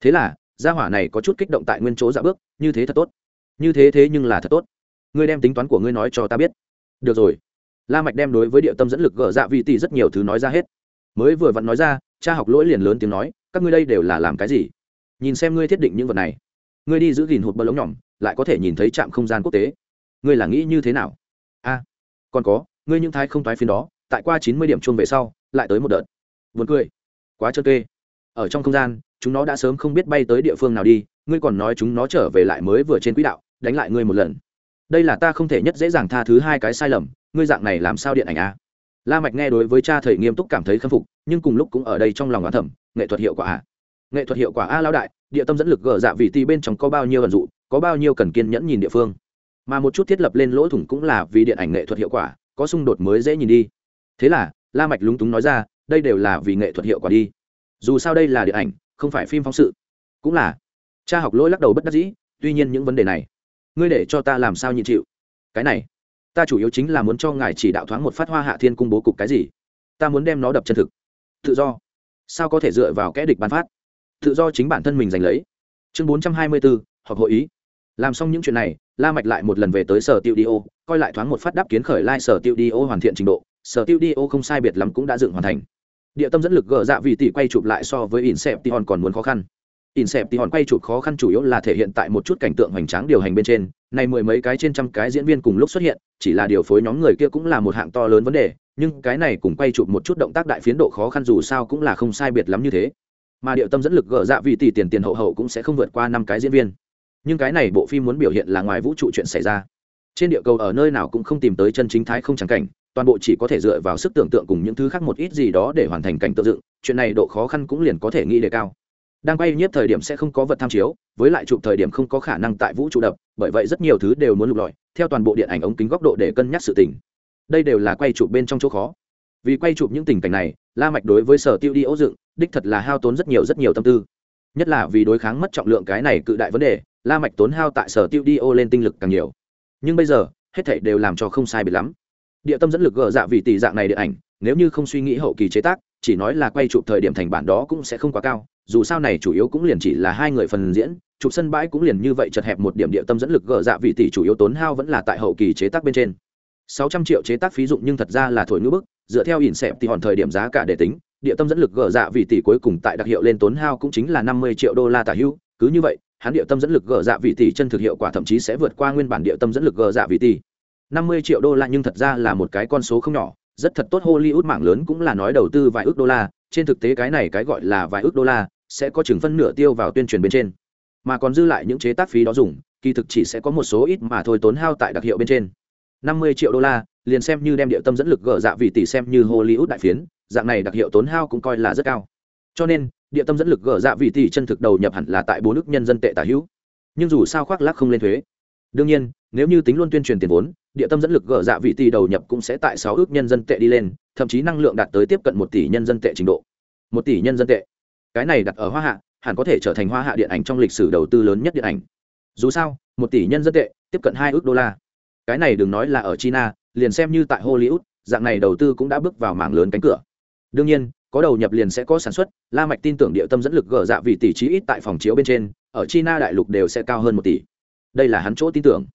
Thế là, gia hỏa này có chút kích động tại nguyên chỗ dạ bước, như thế thật tốt. Như thế thế nhưng là thật tốt. Ngươi đem tính toán của ngươi nói cho ta biết. Được rồi. La mạch đem đối với địa tâm dẫn lực gỡ dạ vị tỷ rất nhiều thứ nói ra hết mới vừa vặn nói ra, cha học lỗi liền lớn tiếng nói, các ngươi đây đều là làm cái gì? Nhìn xem ngươi thiết định những vật này. Ngươi đi giữ gìn hụt bờ lống nhỏm, lại có thể nhìn thấy trạm không gian quốc tế. Ngươi là nghĩ như thế nào? A, còn có, ngươi những thái không thái phiên đó, tại qua chín mươi điểm chuông về sau, lại tới một đợt. Vượt cười. Quá trơn kê ở trong không gian, chúng nó đã sớm không biết bay tới địa phương nào đi, ngươi còn nói chúng nó trở về lại mới vừa trên quỹ đạo, đánh lại ngươi một lần. Đây là ta không thể nhất dễ dàng tha thứ hai cái sai lầm, ngươi dạng này làm sao điện ảnh a la mạch nghe đối với cha thầy nghiêm túc cảm thấy khâm phục, nhưng cùng lúc cũng ở đây trong lòng oán thẩm nghệ thuật hiệu quả à? nghệ thuật hiệu quả a lão đại, địa tâm dẫn lực gỡ dạ vị ti bên trong có bao nhiêu ẩn dụ, có bao nhiêu cần kiên nhẫn nhìn địa phương. Mà một chút thiết lập lên lỗ thủng cũng là vì điện ảnh nghệ thuật hiệu quả, có xung đột mới dễ nhìn đi. Thế là, la mạch lúng túng nói ra, đây đều là vì nghệ thuật hiệu quả đi. Dù sao đây là điện ảnh, không phải phim phóng sự. Cũng là. Cha học lỗi lắc đầu bất đắc dĩ, tuy nhiên những vấn đề này, ngươi để cho ta làm sao nhịn chịu? Cái này ta chủ yếu chính là muốn cho ngài chỉ đạo thoáng một phát hoa hạ thiên cung bố cục cái gì. Ta muốn đem nó đập chân thực. Tự do. Sao có thể dựa vào kẽ địch bán phát? Tự do chính bản thân mình giành lấy. Chương bốn trăm hai mươi bốn họp hội ý. Làm xong những chuyện này, la mạch lại một lần về tới sở tiêu đi ô, coi lại thoáng một phát đáp kiến khởi lai、like、sở sở tiêu đi ô hoàn thiện trình độ. Sở tiêu đi ô không sai biệt lắm cũng đã dựng hoàn thành. Địa tâm dẫn lực gỡ dạ vì tỷ quay chụp lại so với inception còn muốn khó khăn inception quay chụp khó khăn chủ yếu là thể hiện tại một chút cảnh tượng hoành tráng điều hành bên trên. Này mười mấy cái trên trăm cái diễn viên cùng lúc xuất hiện, chỉ là điều phối nhóm người kia cũng là một hạng to lớn vấn đề, nhưng cái này cùng quay chụp một chút động tác đại phiến độ khó khăn dù sao cũng là không sai biệt lắm như thế. Mà điệu tâm dẫn lực gỡ dạ vì tỷ tiền tiền hậu hậu cũng sẽ không vượt qua năm cái diễn viên. Nhưng cái này bộ phim muốn biểu hiện là ngoài vũ trụ chuyện xảy ra. Trên địa cầu ở nơi nào cũng không tìm tới chân chính thái không trắng cảnh, toàn bộ chỉ có thể dựa vào sức tưởng tượng cùng những thứ khác một ít gì đó để hoàn thành cảnh tượng dựng. Chuyện này độ khó khăn cũng liền có thể nghĩ đề cao đang quay nhiếp thời điểm sẽ không có vật tham chiếu, với lại chụp thời điểm không có khả năng tại vũ trụ đập, bởi vậy rất nhiều thứ đều muốn lục lọi, theo toàn bộ điện ảnh ống kính góc độ để cân nhắc sự tình. Đây đều là quay chụp bên trong chỗ khó. Vì quay chụp những tình cảnh này, la mạch đối với sở tiêu đi ấu dựng, đích thật là hao tốn rất nhiều rất nhiều tâm tư. Nhất là vì đối kháng mất trọng lượng cái này cự đại vấn đề, la mạch tốn hao tại sở tiêu đi ô lên tinh lực càng nhiều. Nhưng bây giờ, hết thảy đều làm cho không sai biệt lắm. Địa tâm dẫn lực gỡ dạ vì tỷ dạng này điện ảnh, nếu như không suy nghĩ hậu kỳ chế tác, chỉ nói là quay chụp thời điểm thành bản đó cũng sẽ không quá cao dù sao này chủ yếu cũng liền chỉ là hai người phần diễn, chụp sân bãi cũng liền như vậy chật hẹp một điểm địa tâm dẫn lực gỡ dạ vị tỷ chủ yếu tốn hao vẫn là tại hậu kỳ chế tác bên trên. Sáu trăm triệu chế tác phí dụng nhưng thật ra là thổi ngữ bức, dựa theo ỉn xẹp thì hòn thời điểm giá cả để tính, địa tâm dẫn lực gỡ dạ vị tỷ cuối cùng tại đặc hiệu lên tốn hao cũng chính là năm mươi triệu đô la tả hưu, cứ như vậy, hắn địa tâm dẫn lực gỡ dạ vị tỷ chân thực hiệu quả thậm chí sẽ vượt qua nguyên bản địa tâm dẫn lực gỡ dạ vị tỷ. Năm mươi triệu đô la nhưng thật ra là một cái con số không nhỏ, rất thật tốt hollywood mạng lớn cũng là nói đầu tư vài ước đô la trên thực tế cái này cái gọi là vài ước đô la sẽ có chừng phân nửa tiêu vào tuyên truyền bên trên, mà còn dư lại những chế tác phí đó dùng, kỳ thực chỉ sẽ có một số ít mà thôi tốn hao tại đặc hiệu bên trên. Năm mươi triệu đô la, liền xem như đem địa tâm dẫn lực gỡ dạ vị tỷ xem như hollywood đại phiến, dạng này đặc hiệu tốn hao cũng coi là rất cao. Cho nên, địa tâm dẫn lực gỡ dạ vị tỷ chân thực đầu nhập hẳn là tại bốn nước nhân dân tệ tả hữu. Nhưng dù sao khoác lác không lên thuế. Đương nhiên, nếu như tính luôn tuyên truyền tiền vốn địa tâm dẫn lực gỡ dạ vị tỷ đầu nhập cũng sẽ tại sáu ước nhân dân tệ đi lên, thậm chí năng lượng đạt tới tiếp cận một tỷ nhân dân tệ trình độ. Một tỷ nhân dân tệ. Cái này đặt ở hoa hạ, hẳn có thể trở thành hoa hạ điện ảnh trong lịch sử đầu tư lớn nhất điện ảnh. Dù sao, một tỷ nhân dân tệ, tiếp cận hai ước đô la. Cái này đừng nói là ở china, liền xem như tại hollywood, dạng này đầu tư cũng đã bước vào mảng lớn cánh cửa. Đương nhiên, có đầu nhập liền sẽ có sản xuất, la mạch tin tưởng địa tâm dẫn lực gỡ dạ vị tỷ trí ít tại phòng chiếu bên trên, ở china đại lục đều sẽ cao hơn một tỷ. Đây là hắn chỗ tin tưởng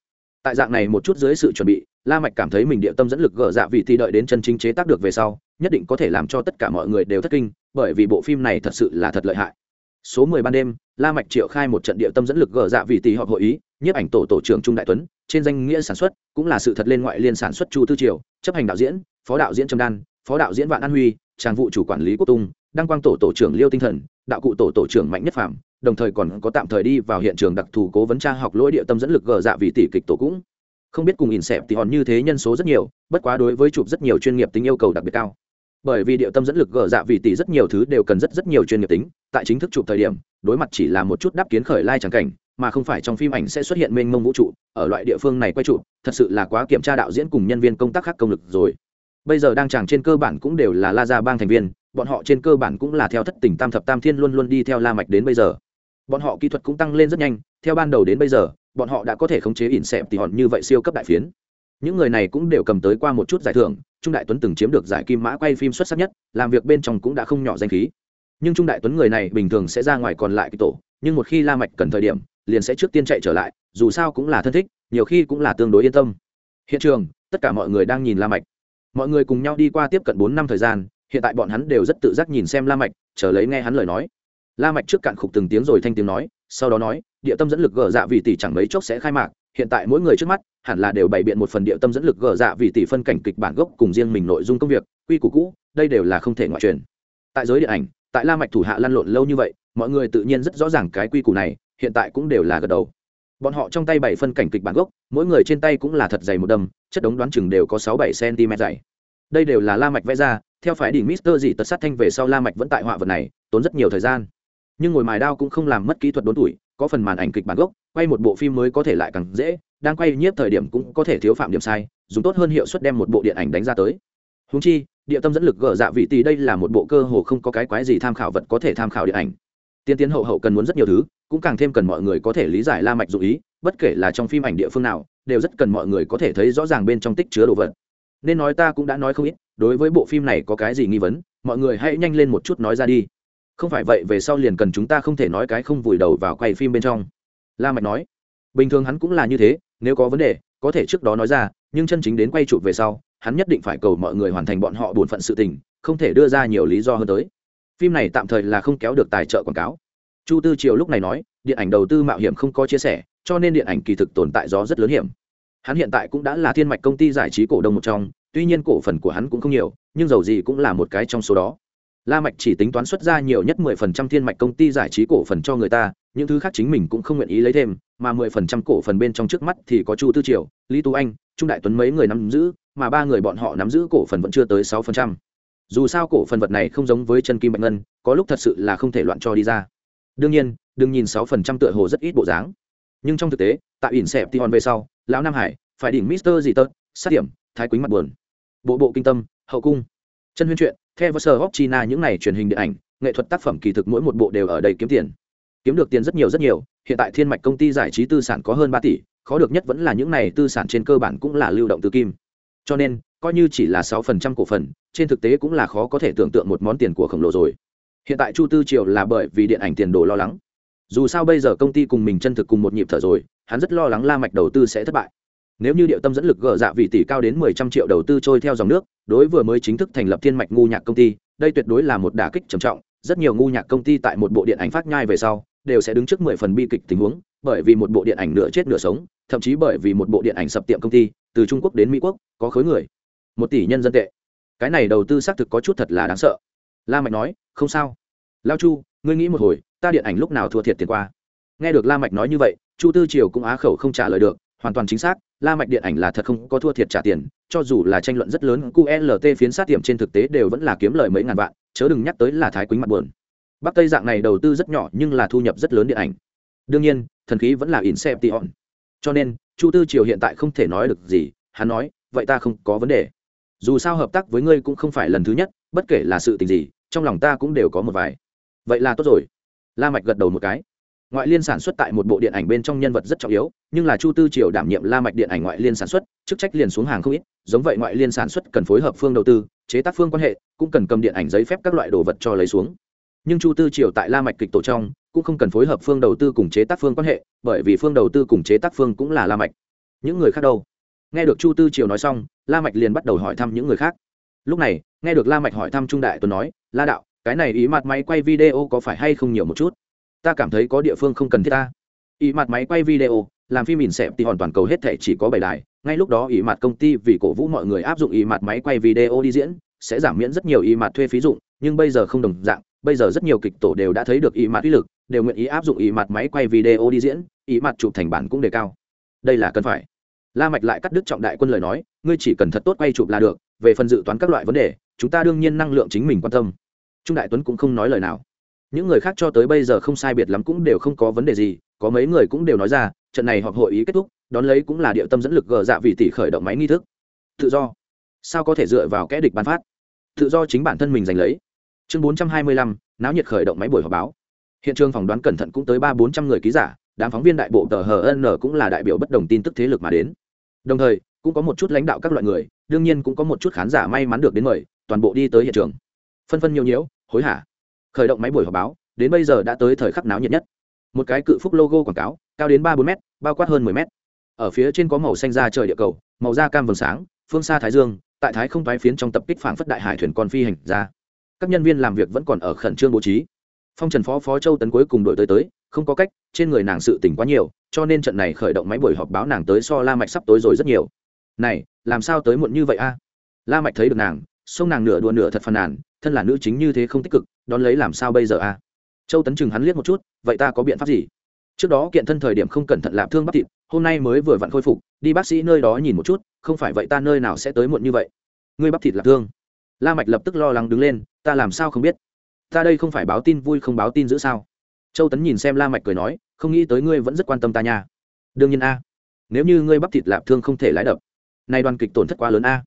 tại dạng này một chút dưới sự chuẩn bị, la mạch cảm thấy mình địa tâm dẫn lực gỡ dạ vị thì đợi đến chân chính chế tác được về sau, nhất định có thể làm cho tất cả mọi người đều thất kinh, bởi vì bộ phim này thật sự là thật lợi hại. Số 10 ban đêm, la mạch triệu khai một trận địa tâm dẫn lực gỡ dạ vị tỷ họp hội ý, nhiếp ảnh tổ tổ trưởng trung đại tuấn, trên danh nghĩa sản xuất, cũng là sự thật lên ngoại liên sản xuất chu tư triều, chấp hành đạo diễn, phó đạo diễn trầm đan, phó đạo diễn vạn an huy trang vụ chủ quản lý quốc tung, đăng quang tổ tổ trưởng liêu tinh thần, đạo cụ tổ tổ trưởng mạnh nhất phạm đồng thời còn có tạm thời đi vào hiện trường đặc thù cố vấn tra học lỗi địa tâm dẫn lực gờ dạ vì tỷ kịch tổ cũng. Không biết cùng in xẹp thì hòn như thế nhân số rất nhiều, bất quá đối với chụp rất nhiều chuyên nghiệp tính yêu cầu đặc biệt cao. Bởi vì địa tâm dẫn lực gờ dạ vì tỷ rất nhiều thứ đều cần rất rất nhiều chuyên nghiệp tính, tại chính thức chụp thời điểm, đối mặt chỉ là một chút đáp kiến khởi lai trắng cảnh, mà không phải trong phim ảnh sẽ xuất hiện mênh mông vũ trụ, ở loại địa phương này quay trụ thật sự là quá kiểm tra đạo diễn cùng nhân viên công tác khác công lực rồi. Bây giờ đang chàng trên cơ bản cũng đều là la gia bang thành viên, bọn họ trên cơ bản cũng là theo thất tình tam thập tam thiên luôn luôn đi theo la mạch đến bây giờ bọn họ kỹ thuật cũng tăng lên rất nhanh, theo ban đầu đến bây giờ, bọn họ đã có thể khống chế ỉn xẹp thì hòn như vậy siêu cấp đại phiến. Những người này cũng đều cầm tới qua một chút giải thưởng, trung đại tuấn từng chiếm được giải kim mã quay phim xuất sắc nhất, làm việc bên trong cũng đã không nhỏ danh khí. Nhưng trung đại tuấn người này bình thường sẽ ra ngoài còn lại cái tổ, nhưng một khi la mạch cần thời điểm, liền sẽ trước tiên chạy trở lại, dù sao cũng là thân thích, nhiều khi cũng là tương đối yên tâm. Hiện trường, tất cả mọi người đang nhìn la mạch. Mọi người cùng nhau đi qua tiếp cận bốn năm thời gian, hiện tại bọn hắn đều rất tự giác nhìn xem la mạch, chờ lấy nghe hắn lời nói la mạch trước cạn khục từng tiếng rồi thanh tiếng nói sau đó nói địa tâm dẫn lực gờ dạ vì tỷ chẳng mấy chốc sẽ khai mạc hiện tại mỗi người trước mắt hẳn là đều bày biện một phần địa tâm dẫn lực gờ dạ vì tỷ phân cảnh kịch bản gốc cùng riêng mình nội dung công việc quy củ cũ đây đều là không thể ngoại truyền. Tại giới điện ảnh tại la mạch thủ hạ lăn lộn lâu như vậy mọi người tự nhiên rất rõ ràng cái quy củ này hiện tại cũng đều là gật đầu. Bọn họ trong tay bảy phân cảnh kịch bản gốc mỗi người trên tay cũng là thật dày một đầm, chất đống đoán chừng đều có sáu bảy cm dày. Đây đều là la mạch vẽ ra theo phải đỉnh mister gì tật sát thanh về sau la mạch vẫn tại họa vật này tốn rất nhiều thời gian nhưng ngồi mài đao cũng không làm mất kỹ thuật đốn tuổi, có phần màn ảnh kịch bản gốc, quay một bộ phim mới có thể lại càng dễ, đang quay nhiếp thời điểm cũng có thể thiếu phạm điểm sai, dùng tốt hơn hiệu suất đem một bộ điện ảnh đánh ra tới. Húng chi, địa tâm dẫn lực gỡ dạ vị tì đây là một bộ cơ hồ không có cái quái gì tham khảo vật có thể tham khảo điện ảnh. Tiên tiến hậu hậu cần muốn rất nhiều thứ, cũng càng thêm cần mọi người có thể lý giải la mạch dụ ý, bất kể là trong phim ảnh địa phương nào, đều rất cần mọi người có thể thấy rõ ràng bên trong tích chứa đồ vật. Nên nói ta cũng đã nói không ít, đối với bộ phim này có cái gì nghi vấn, mọi người hãy nhanh lên một chút nói ra đi không phải vậy, về sau liền cần chúng ta không thể nói cái không vùi đầu vào quay phim bên trong. La mạch nói, bình thường hắn cũng là như thế, nếu có vấn đề, có thể trước đó nói ra, nhưng chân chính đến quay chụp về sau, hắn nhất định phải cầu mọi người hoàn thành bọn họ buồn phận sự tình, không thể đưa ra nhiều lý do hơn tới. Phim này tạm thời là không kéo được tài trợ quảng cáo. Chu tư triều lúc này nói, điện ảnh đầu tư mạo hiểm không có chia sẻ, cho nên điện ảnh kỳ thực tồn tại gió rất lớn hiểm. Hắn hiện tại cũng đã là thiên mạch công ty giải trí cổ đông một trong, tuy nhiên cổ phần của hắn cũng không nhiều, nhưng dầu gì cũng là một cái trong số đó la mạch chỉ tính toán xuất ra nhiều nhất mười phần trăm thiên mạch công ty giải trí cổ phần cho người ta, những thứ khác chính mình cũng không nguyện ý lấy thêm, mà mười phần trăm cổ phần bên trong trước mắt thì có chu tư triều, lý tú anh, trung đại tuấn mấy người nắm giữ, mà ba người bọn họ nắm giữ cổ phần vẫn chưa tới sáu phần trăm. Dù sao cổ phần vật này không giống với chân kim bạch ngân, có lúc thật sự là không thể loạn cho đi ra. Đương nhiên, đừng nhìn sáu phần trăm tựa hồ rất ít bộ dáng. Nhưng trong thực tế, tại ỉn xẹp thì hòn về sau, lão nam hải, phải đỉnh mister gì tớt sát điểm thái quýnh mặt buồn, bộ bộ kinh tâm, hậu cung, chân huyên truyện theo và sơ hóc china những này truyền hình điện ảnh, nghệ thuật tác phẩm kỳ thực mỗi một bộ đều ở đây kiếm tiền. Kiếm được tiền rất nhiều rất nhiều. Hiện tại thiên mạch công ty giải trí tư sản có hơn ba tỷ, khó được nhất vẫn là những này tư sản trên cơ bản cũng là lưu động từ kim. Cho nên, coi như chỉ là sáu phần trăm cổ phần, trên thực tế cũng là khó có thể tưởng tượng một món tiền của khổng lồ rồi. Hiện tại chu tư triều là bởi vì điện ảnh tiền đồ lo lắng. Dù sao bây giờ công ty cùng mình chân thực cùng một nhịp thở rồi, hắn rất lo lắng la mạch đầu tư sẽ thất bại nếu như điệu tâm dẫn lực gỡ dạ vị tỷ cao đến mười trăm triệu đầu tư trôi theo dòng nước, đối vừa mới chính thức thành lập thiên mạch ngu nhạc công ty, đây tuyệt đối là một đả kích trầm trọng. Rất nhiều ngu nhạc công ty tại một bộ điện ảnh phát nhai về sau, đều sẽ đứng trước mười phần bi kịch tình huống, bởi vì một bộ điện ảnh nửa chết nửa sống, thậm chí bởi vì một bộ điện ảnh sập tiệm công ty, từ trung quốc đến mỹ quốc, có khối người. Một tỷ nhân dân tệ. Cái này đầu tư xác thực có chút thật là đáng sợ. La mạch nói, không sao. Lao chu, ngươi nghĩ một hồi, ta điện ảnh lúc nào thua thiệt tiền qua? Nghe được la mạch nói như vậy, chu tư triều cũng á khẩu không trả lời được hoàn toàn chính xác, la mạch điện ảnh là thật không có thua thiệt trả tiền, cho dù là tranh luận rất lớn qlt phiến sát tiệm trên thực tế đều vẫn là kiếm lời mấy ngàn vạn, chớ đừng nhắc tới là thái quýnh mặt buồn. Bắc tây dạng này đầu tư rất nhỏ nhưng là thu nhập rất lớn điện ảnh. Đương nhiên, thần khí vẫn là inception cho nên, chu tư triều hiện tại không thể nói được gì, hắn nói, vậy ta không có vấn đề. Dù sao hợp tác với ngươi cũng không phải lần thứ nhất, bất kể là sự tình gì, trong lòng ta cũng đều có một vài. Vậy là tốt rồi. La mạch gật đầu một cái ngoại liên sản xuất tại một bộ điện ảnh bên trong nhân vật rất trọng yếu, nhưng là chu tư triều đảm nhiệm la mạch điện ảnh ngoại liên sản xuất, chức trách liền xuống hàng không ít, giống vậy ngoại liên sản xuất cần phối hợp phương đầu tư, chế tác phương quan hệ, cũng cần cầm điện ảnh giấy phép các loại đồ vật cho lấy xuống. Nhưng chu tư triều tại la mạch kịch tổ trong, cũng không cần phối hợp phương đầu tư cùng chế tác phương quan hệ, bởi vì phương đầu tư cùng chế tác phương cũng là la mạch. Những người khác đâu? Nghe được chu tư triều nói xong, la mạch liền bắt đầu hỏi thăm những người khác. Lúc này, nghe được la mạch hỏi thăm trung đại tuấn nói, la đạo, cái này ý mặt máy quay video có phải hay không nhiều một chút? Ta cảm thấy có địa phương không cần thiết ta. Ý mặt máy quay video, làm phim mìn xẹp thì hoàn toàn cầu hết thể chỉ có bảy đài. Ngay lúc đó ý mặt công ty vì cổ vũ mọi người áp dụng ý mặt máy quay video đi diễn, sẽ giảm miễn rất nhiều ý mặt thuê phí dụng, nhưng bây giờ không đồng dạng. Bây giờ rất nhiều kịch tổ đều đã thấy được ý mặt uy lực, đều nguyện ý áp dụng ý mặt máy quay video đi diễn, ý mặt chụp thành bản cũng đề cao. Đây là cần phải. La mạch lại cắt đứt trọng đại quân lời nói, ngươi chỉ cần thật tốt quay chụp là được, về phần dự toán các loại vấn đề, chúng ta đương nhiên năng lượng chính mình quan tâm. Trung đại tuấn cũng không nói lời nào những người khác cho tới bây giờ không sai biệt lắm cũng đều không có vấn đề gì, có mấy người cũng đều nói ra, trận này họp hội ý kết thúc, đón lấy cũng là địa tâm dẫn lực gờ dạ vì tỷ khởi động máy nghi thức. Tự do. Sao có thể dựa vào kẽ địch bán phát? Tự do chính bản thân mình giành lấy. Chương bốn trăm hai mươi lăm, náo nhiệt khởi động máy buổi họp báo. Hiện trường phỏng đoán cẩn thận cũng tới ba bốn trăm người ký giả, đám phóng viên đại bộ tờ hn cũng là đại biểu bất đồng tin tức thế lực mà đến. Đồng thời, cũng có một chút lãnh đạo các loại người, đương nhiên cũng có một chút khán giả may mắn được đến mời, toàn bộ đi tới hiện trường. Phân phân nhiều nhiễu, hối hả khởi động máy buổi họp báo, đến bây giờ đã tới thời khắc náo nhiệt nhất. Một cái cự phúc logo quảng cáo, cao đến ba bốn m bao quát hơn mười m ở phía trên có màu xanh da trời địa cầu, màu da cam vầng sáng, phương xa thái dương, tại thái không thoái phiến trong tập kích phản phất đại hải thuyền con phi hành ra. Các nhân viên làm việc vẫn còn ở khẩn trương bố trí. Phong trần phó phó châu tấn cuối cùng đội tới tới, không có cách, trên người nàng sự tỉnh quá nhiều, cho nên trận này khởi động máy buổi họp báo nàng tới so la mạch sắp tối rồi rất nhiều. Này, làm sao tới muộn như vậy a? La mạch thấy được nàng, xông nàng nửa đùa nửa thật phàn nàn, thân là nữ chính như thế không tích cực đón lấy làm sao bây giờ a châu tấn chừng hắn liếc một chút, vậy ta có biện pháp gì? Trước đó kiện thân thời điểm không cẩn thận làm thương bắp thịt, hôm nay mới vừa vặn khôi phục, đi bác sĩ nơi đó nhìn một chút, không phải vậy ta nơi nào sẽ tới muộn như vậy. Ngươi bắp thịt là thương. La mạch lập tức lo lắng đứng lên, ta làm sao không biết? Ta đây không phải báo tin vui không báo tin giữ sao? Châu tấn nhìn xem la mạch cười nói, không nghĩ tới ngươi vẫn rất quan tâm ta nha. Đương nhiên a. Nếu như ngươi bắp thịt lạp thương không thể lái đập, nay đoàn kịch tổn thất quá lớn a.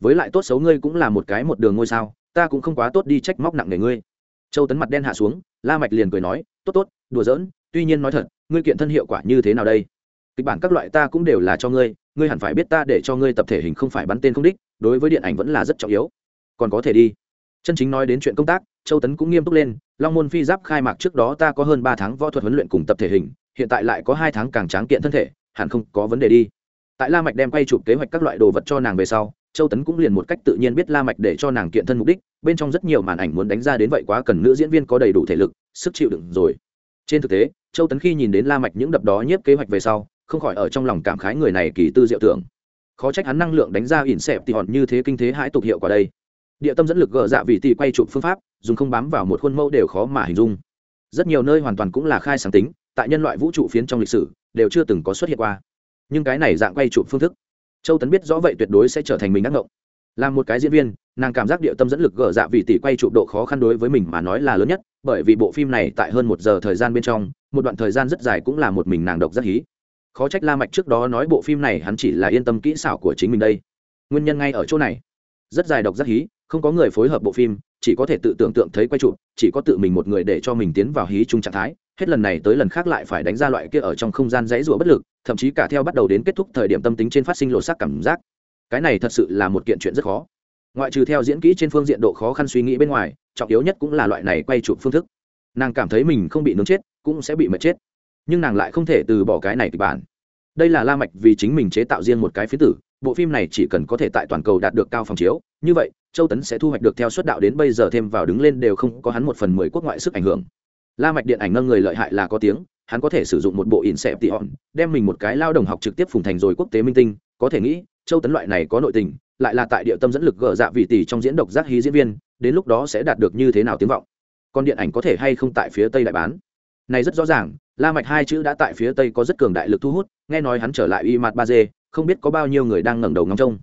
Với lại tốt xấu ngươi cũng là một cái một đường ngôi sao, ta cũng không quá tốt đi trách móc nặng nề ngươi châu tấn mặt đen hạ xuống, la mạch liền cười nói, tốt tốt, đùa giỡn, tuy nhiên nói thật, ngươi kiện thân hiệu quả như thế nào đây? Kịch bản các loại ta cũng đều là cho ngươi ngươi hẳn phải biết ta để cho ngươi tập thể hình không phải bắn tên không đích, đối với điện ảnh vẫn là rất trọng yếu. Còn có thể đi. Chân chính nói đến chuyện công tác, châu tấn cũng nghiêm túc lên, long môn phi giáp khai mạc trước đó ta có hơn ba tháng võ thuật huấn luyện cùng tập thể hình, hiện tại lại có hai tháng càng tráng kiện thân thể, hẳn không có vấn đề đi. Tại la mạch đem quay chụp kế hoạch các loại đồ vật cho nàng về sau châu tấn cũng liền một cách tự nhiên biết la mạch để cho nàng kiện thân mục đích, bên trong rất nhiều màn ảnh muốn đánh ra đến vậy quá cần nữ diễn viên có đầy đủ thể lực, sức chịu đựng rồi. Trên thực tế, châu tấn khi nhìn đến la mạch những đập đó nhiếp kế hoạch về sau, không khỏi ở trong lòng cảm khái người này kỳ tư diệu tưởng. Khó trách hắn năng lượng đánh ra ỉn xẹp thì hòn như thế kinh thế hãi tục hiệu quả đây. Địa tâm dẫn lực gờ dạ vị tỷ quay chụp phương pháp, dùng không bám vào một khuôn mẫu đều khó mà hình dung. Rất nhiều nơi hoàn toàn cũng là khai sáng tính, tại nhân loại vũ trụ phiến trong lịch sử, đều chưa từng có xuất hiện qua. Nhưng cái này dạng quay chụp phương thức châu tấn biết rõ vậy tuyệt đối sẽ trở thành mình ác ngộng. Là một cái diễn viên, nàng cảm giác địa tâm dẫn lực gỡ dạ vì tỷ quay chụp độ khó khăn đối với mình mà nói là lớn nhất, bởi vì bộ phim này tại hơn một giờ thời gian bên trong, một đoạn thời gian rất dài cũng là một mình nàng độc rất hí. Khó trách la mạch trước đó nói bộ phim này hắn chỉ là yên tâm kỹ xảo của chính mình đây. Nguyên nhân ngay ở chỗ này. Rất dài độc rất hí, không có người phối hợp bộ phim, chỉ có thể tự tưởng tượng thấy quay chụp, chỉ có tự mình một người để cho mình tiến vào hí chung trạng thái. Hết lần này tới lần khác lại phải đánh ra loại kia ở trong không gian dãy rủa bất lực thậm chí cả theo bắt đầu đến kết thúc thời điểm tâm tính trên phát sinh lột xác cảm giác. Cái này thật sự là một kiện chuyện rất khó. Ngoại trừ theo diễn kỹ trên phương diện độ khó khăn suy nghĩ bên ngoài, trọng yếu nhất cũng là loại này quay chụp phương thức. Nàng cảm thấy mình không bị nướng chết, cũng sẽ bị mệt chết. Nhưng nàng lại không thể từ bỏ cái này kịch bản. Đây là la mạch vì chính mình chế tạo riêng một cái phía tử, bộ phim này chỉ cần có thể tại toàn cầu đạt được cao phòng chiếu, như vậy, châu tấn sẽ thu hoạch được theo suất đạo đến bây giờ thêm vào đứng lên đều không có hắn một phần mười quốc ngoại sức ảnh hưởng la mạch điện ảnh nâng người lợi hại là có tiếng, hắn có thể sử dụng một bộ in xẹp tỉ hòn đem mình một cái lao động học trực tiếp phùng thành rồi quốc tế minh tinh, có thể nghĩ, châu tấn loại này có nội tình, lại là tại địa tâm dẫn lực gỡ dạ vị tỷ trong diễn độc giác hí diễn viên, đến lúc đó sẽ đạt được như thế nào tiếng vọng? Còn điện ảnh có thể hay không tại phía tây đại bán? Này rất rõ ràng, la mạch hai chữ đã tại phía tây có rất cường đại lực thu hút, nghe nói hắn trở lại y mặt ba d không biết có bao nhiêu người đang ngẩng đầu ngóng trông.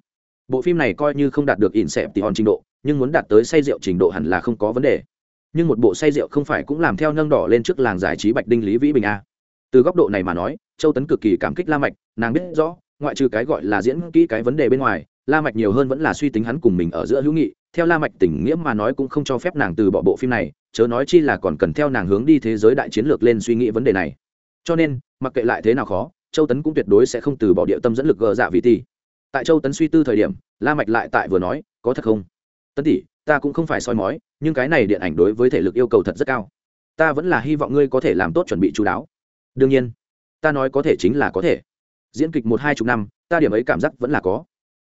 Bộ phim này coi như không đạt được ỉn xẹp tỉ hòn trình độ, nhưng muốn đạt tới say rượu trình độ hẳn là không có vấn đề nhưng một bộ say rượu không phải cũng làm theo nâng đỏ lên trước làng giải trí bạch đinh lý vĩ bình a. Từ góc độ này mà nói, châu tấn cực kỳ cảm kích la mạch, nàng biết rõ, ngoại trừ cái gọi là diễn kỹ cái vấn đề bên ngoài, la mạch nhiều hơn vẫn là suy tính hắn cùng mình ở giữa hữu nghị. Theo la mạch tình nghĩa mà nói cũng không cho phép nàng từ bỏ bộ phim này, chớ nói chi là còn cần theo nàng hướng đi thế giới đại chiến lược lên suy nghĩ vấn đề này. Cho nên, mặc kệ lại thế nào khó, châu tấn cũng tuyệt đối sẽ không từ bỏ địa tâm dẫn lực gờ dạ vị tỷ. Tại châu tấn suy tư thời điểm, la mạch lại tại vừa nói, có thật không? Tấn tỷ ta cũng không phải soi mói, nhưng cái này điện ảnh đối với thể lực yêu cầu thật rất cao. Ta vẫn là hy vọng ngươi có thể làm tốt chuẩn bị chú đáo. Đương nhiên, ta nói có thể chính là có thể. Diễn kịch một hai chục năm, ta điểm ấy cảm giác vẫn là có.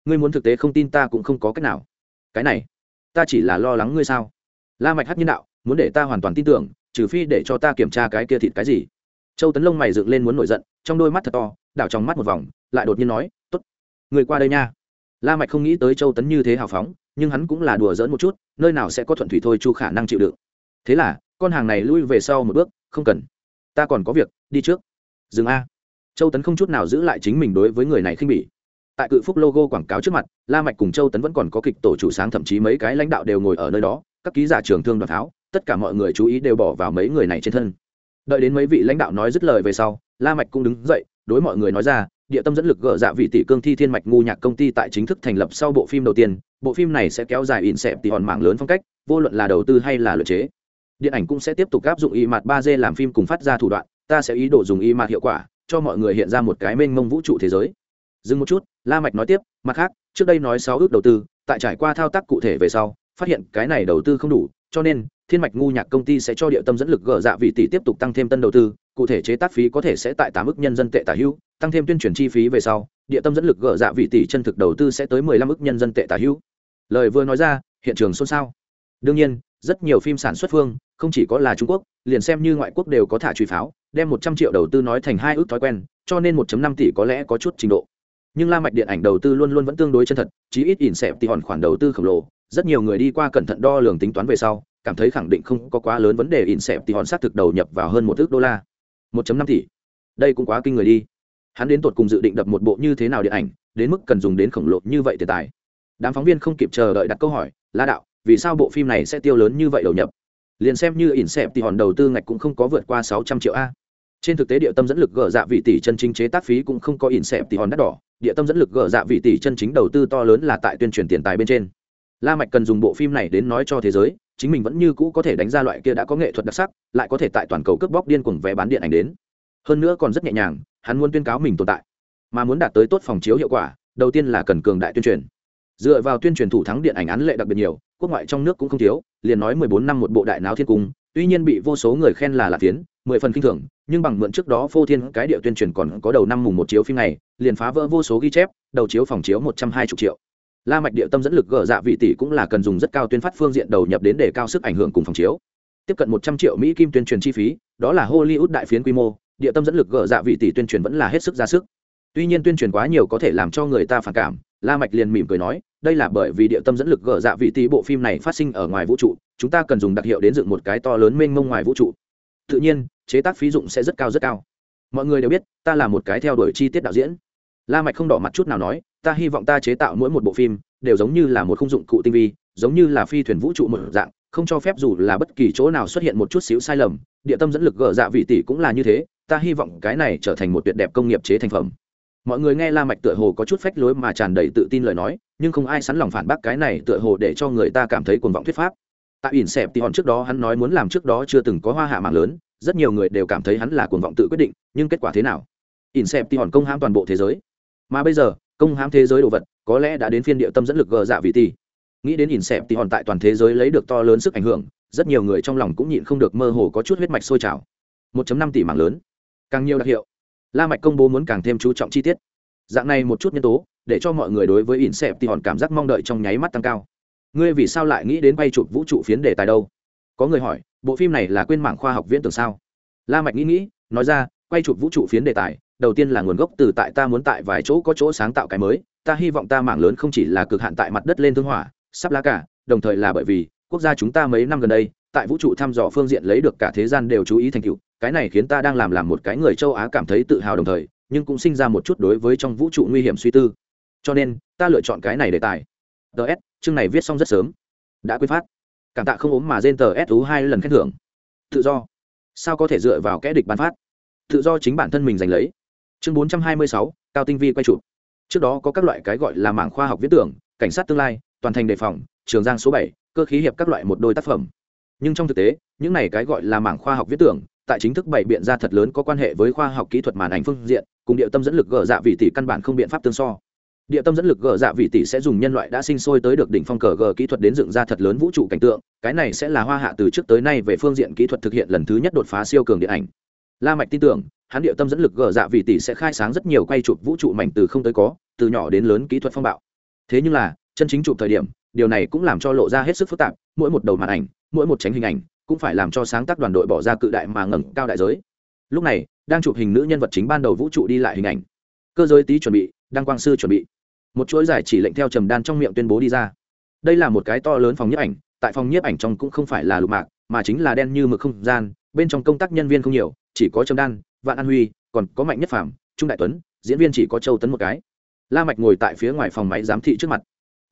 Ngươi muốn thực tế không tin ta cũng không có cách nào. Cái này, ta chỉ là lo lắng ngươi sao? La mạch hát nhân đạo, muốn để ta hoàn toàn tin tưởng, trừ phi để cho ta kiểm tra cái kia thịt cái gì. Châu tấn lông mày dựng lên muốn nổi giận, trong đôi mắt thật to, đảo trong mắt một vòng, lại đột nhiên nói, tốt người qua đây nha. La mạch không nghĩ tới châu tấn như thế hào phóng nhưng hắn cũng là đùa giỡn một chút, nơi nào sẽ có thuận thủy thôi chu khả năng chịu đựng. Thế là, con hàng này lui về sau một bước, không cần, ta còn có việc, đi trước. Dừng a. Châu tấn không chút nào giữ lại chính mình đối với người này khinh bỉ. Tại cự phúc logo quảng cáo trước mặt, la mạch cùng châu tấn vẫn còn có kịch tổ chủ sáng, thậm chí mấy cái lãnh đạo đều ngồi ở nơi đó, các ký giả trường thương đoàn tháo, tất cả mọi người chú ý đều bỏ vào mấy người này trên thân. Đợi đến mấy vị lãnh đạo nói dứt lời về sau, la mạch cũng đứng dậy, đối mọi người nói ra, địa tâm dẫn lực gỡ dạ vị tỷ cương thi thiên mạch ngu nhạc công ty tại chính thức thành lập sau bộ phim đầu tiên bộ phim này sẽ kéo dài in xẹp tỉ hòn mạng lớn phong cách, vô luận là đầu tư hay là luật chế. Điện ảnh cũng sẽ tiếp tục áp dụng y mặt ba d làm phim cùng phát ra thủ đoạn, ta sẽ ý đồ dùng y mặt hiệu quả, cho mọi người hiện ra một cái mênh mông vũ trụ thế giới. Dừng một chút, la mạch nói tiếp, mặt khác, trước đây nói sáu ước đầu tư, tại trải qua thao tác cụ thể về sau, phát hiện cái này đầu tư không đủ, cho nên, thiên mạch ngu nhạc công ty sẽ cho địa tâm dẫn lực gỡ dạ vị tỷ tiếp tục tăng thêm tân đầu tư, cụ thể chế tác phí có thể sẽ tại tám ước nhân dân tệ tả hữu, tăng thêm tuyên truyền chi phí về sau, địa tâm dẫn lực gỡ dạ vị tỷ chân thực đầu tư sẽ tới mười lăm ước nhân dân tệ tả hữu lời vừa nói ra, hiện trường xôn xao. Đương nhiên, rất nhiều phim sản xuất phương, không chỉ có là trung quốc, liền xem như ngoại quốc đều có thả truy pháo, đem một trăm triệu đầu tư nói thành hai ước thói quen, cho nên một năm tỷ có lẽ có chút trình độ. Nhưng la mạch điện ảnh đầu tư luôn luôn vẫn tương đối chân thật, chí ít ỉn xẹp thì hòn khoản đầu tư khổng lồ, rất nhiều người đi qua cẩn thận đo lường tính toán về sau, cảm thấy khẳng định không có quá lớn vấn đề ỉn xẹp thì hòn sát thực đầu nhập vào hơn một ước đô la. 1.5 tỷ. Đây cũng quá kinh người đi. Hắn đến tột cùng dự định đập một bộ như thế nào điện ảnh, đến mức cần dùng đến khổng lồ như vậy tiền tài đám phóng viên không kịp chờ đợi đặt câu hỏi, la đạo, vì sao bộ phim này sẽ tiêu lớn như vậy đầu nhập? Liền xem như ỉn xẹp thì hòn đầu tư ngạch cũng không có vượt qua 600 triệu a. Trên thực tế địa tâm dẫn lực gỡ dạ vị tỷ chân chính chế tác phí cũng không có ỉn xẹp thì hòn đắt đỏ, địa tâm dẫn lực gỡ dạ vị tỷ chân chính đầu tư to lớn là tại tuyên truyền tiền tài bên trên. La mạch cần dùng bộ phim này đến nói cho thế giới, chính mình vẫn như cũ có thể đánh ra loại kia đã có nghệ thuật đặc sắc, lại có thể tại toàn cầu cướp bóc điên cuồng vé bán điện ảnh đến. Hơn nữa còn rất nhẹ nhàng, hắn muốn tuyên cáo mình tồn tại, mà muốn đạt tới tốt phòng chiếu hiệu quả, đầu tiên là cần cường đại tuyên truyền dựa vào tuyên truyền thủ thắng điện ảnh án lệ đặc biệt nhiều, quốc ngoại trong nước cũng không thiếu, liền nói mười bốn năm một bộ đại náo thiên cung, tuy nhiên bị vô số người khen là lạc tiến mười phần kinh thường, nhưng bằng mượn trước đó phô thiên cái địa tuyên truyền còn có đầu năm mùng một chiếu phim này, liền phá vỡ vô số ghi chép, đầu chiếu phòng chiếu một trăm hai mươi triệu. La mạch địa tâm dẫn lực gỡ dạ vị tỷ cũng là cần dùng rất cao tuyên phát phương diện đầu nhập đến để cao sức ảnh hưởng cùng phòng chiếu. Tiếp cận một trăm triệu mỹ kim tuyên truyền chi phí, đó là hollywood đại phiến quy mô địa tâm dẫn lực gỡ dạ vị tỷ tuyên truyền vẫn là hết sức ra sức. Tuy nhiên tuyên truyền quá nhiều có thể làm cho người ta phản cảm la mạch liền mỉm cười nói, đây là bởi vì địa tâm dẫn lực gỡ dạ vị tỷ bộ phim này phát sinh ở ngoài vũ trụ, chúng ta cần dùng đặc hiệu đến dựng một cái to lớn mênh mông ngoài vũ trụ. Tự nhiên, chế tác phí dụng sẽ rất cao rất cao. Mọi người đều biết, ta là một cái theo đuổi chi tiết đạo diễn. La mạch không đỏ mặt chút nào nói, ta hy vọng ta chế tạo mỗi một bộ phim đều giống như là một khung dụng cụ tinh vi, giống như là phi thuyền vũ trụ một dạng, không cho phép dù là bất kỳ chỗ nào xuất hiện một chút xíu sai lầm. Địa tâm dẫn lực gỡ dạ vị tỷ cũng là như thế, ta hy vọng cái này trở thành một tuyệt đẹp công nghiệp chế thành phẩm mọi người nghe la mạch tựa hồ có chút phách lối mà tràn đầy tự tin lời nói, nhưng không ai sẵn lòng phản bác cái này tựa hồ để cho người ta cảm thấy cuồng vọng thuyết pháp. Tại ỉn xẹp thì hòn trước đó hắn nói muốn làm trước đó chưa từng có hoa hạ mạng lớn, rất nhiều người đều cảm thấy hắn là cuồng vọng tự quyết định, nhưng kết quả thế nào? Ỉn xẹp thì hòn công hãm toàn bộ thế giới. Mà bây giờ, công hãm thế giới đồ vật, có lẽ đã đến phiên địa tâm dẫn lực gờ dạ vị tỷ nghĩ đến ỉn xẹp thì hòn tại toàn thế giới lấy được to lớn sức ảnh hưởng, rất nhiều người trong lòng cũng nhịn không được mơ hồ có chút huyết mạch sôi trào. 1.5 tỷ mạng lớn. Càng nhiều đặc hiệu la mạch công bố muốn càng thêm chú trọng chi tiết. Dạng này một chút nhân tố, để cho mọi người đối với ỉn xẹp thì hòn cảm giác mong đợi trong nháy mắt tăng cao. Ngươi vì sao lại nghĩ đến quay chụp vũ trụ phiến đề tài đâu? Có người hỏi, bộ phim này là quên mảng khoa học viễn tưởng sao? La mạch nghĩ nghĩ, nói ra, quay chụp vũ trụ phiến đề tài, đầu tiên là nguồn gốc từ tại ta muốn tại vài chỗ có chỗ sáng tạo cái mới, ta hy vọng ta mảng lớn không chỉ là cực hạn tại mặt đất lên thương hỏa, sắp lá cả, đồng thời là bởi vì, quốc gia chúng ta mấy năm gần đây tại vũ trụ thăm dò phương diện lấy được cả thế gian đều chú ý thành tựu, cái này khiến ta đang làm làm một cái người châu á cảm thấy tự hào đồng thời, nhưng cũng sinh ra một chút đối với trong vũ trụ nguy hiểm suy tư. Cho nên, ta lựa chọn cái này đề tài. Ts chương này viết xong rất sớm. Đã quyết phát. Cảm tạ không ốm mà gen tờ s hai lần khen thưởng. Tự do. Sao có thể dựa vào kẽ địch bán phát? Tự do chính bản thân mình giành lấy. Chương bốn trăm hai mươi sáu, cao tinh vi quay chụp. Trước đó có các loại cái gọi là mảng khoa học viễn tưởng, cảnh sát tương lai, toàn thành đề phòng, trường giang số bảy, cơ khí hiệp các loại một đôi tác phẩm nhưng trong thực tế, những này cái gọi là mảng khoa học viễn tưởng, tại chính thức bày biện ra thật lớn có quan hệ với khoa học kỹ thuật màn ảnh phương diện, cùng địa tâm dẫn lực gỡ dạ vị tỷ căn bản không biện pháp tương so. Địa tâm dẫn lực gờ dạ vị tỷ sẽ dùng nhân loại đã sinh sôi tới được đỉnh phong cờ gờ kỹ thuật đến dựng ra thật lớn vũ trụ cảnh tượng, cái này sẽ là hoa hạ từ trước tới nay về phương diện kỹ thuật thực hiện lần thứ nhất đột phá siêu cường điện ảnh. La mạch tin tưởng, hắn địa tâm dẫn lực gờ dạ vị tỷ sẽ khai sáng rất nhiều quay chụp vũ trụ mảnh từ không tới có, từ nhỏ đến lớn kỹ thuật phong bạo. Thế nhưng là chân chính chụp thời điểm, điều này cũng làm cho lộ ra hết sức phức tạp, mỗi một đầu màn ảnh, mỗi một tránh hình ảnh, cũng phải làm cho sáng tác đoàn đội bỏ ra cự đại mà ngẩng cao đại giới. Lúc này, đang chụp hình nữ nhân vật chính ban đầu vũ trụ đi lại hình ảnh. Cơ giới tý chuẩn bị, đăng quang sư chuẩn bị. Một chuỗi giải chỉ lệnh theo trầm đan trong miệng tuyên bố đi ra. Đây là một cái to lớn phòng nhiếp ảnh, tại phòng nhiếp ảnh trong cũng không phải là lục mạc, mà chính là đen như mực không gian, bên trong công tác nhân viên không nhiều, chỉ có trầm đan, vạn an huy, còn có mạnh nhất phàm, trung đại tuấn, diễn viên chỉ có châu tấn một cái. La mạch ngồi tại phía ngoài phòng máy giám thị trước mặt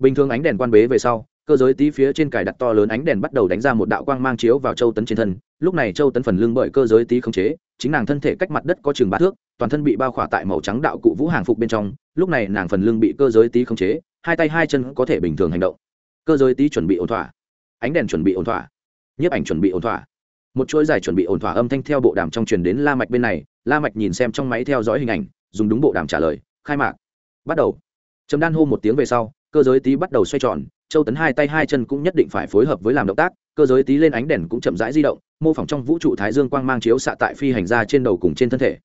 bình thường ánh đèn quan bế về sau, cơ giới tí phía trên cài đặt to lớn ánh đèn bắt đầu đánh ra một đạo quang mang chiếu vào châu tấn trên thân. Lúc này châu tấn phần lưng bởi cơ giới tí khống chế, chính nàng thân thể cách mặt đất có chừng ba thước, toàn thân bị bao khỏa tại màu trắng đạo cụ vũ hàng phục bên trong. Lúc này nàng phần lưng bị cơ giới tí khống chế, hai tay hai chân có thể bình thường hành động. Cơ giới tí chuẩn bị ổn thỏa. Ánh đèn chuẩn bị ổn thỏa. Nhiếp ảnh chuẩn bị ổn thỏa. Một chuỗi dài chuẩn bị ổn thỏa âm thanh theo bộ đàm trong truyền đến la mạch bên này. La mạch nhìn xem trong máy theo dõi hình ảnh, dùng đúng bộ đàm trả lời, khai mạc. Bắt đầu. Trầm đan hô một tiếng về sau cơ giới tí bắt đầu xoay tròn, châu tấn hai tay hai chân cũng nhất định phải phối hợp với làm động tác, cơ giới tí lên ánh đèn cũng chậm rãi di động, mô phỏng trong vũ trụ thái dương quang mang chiếu xạ tại phi hành ra trên đầu cùng trên thân thể.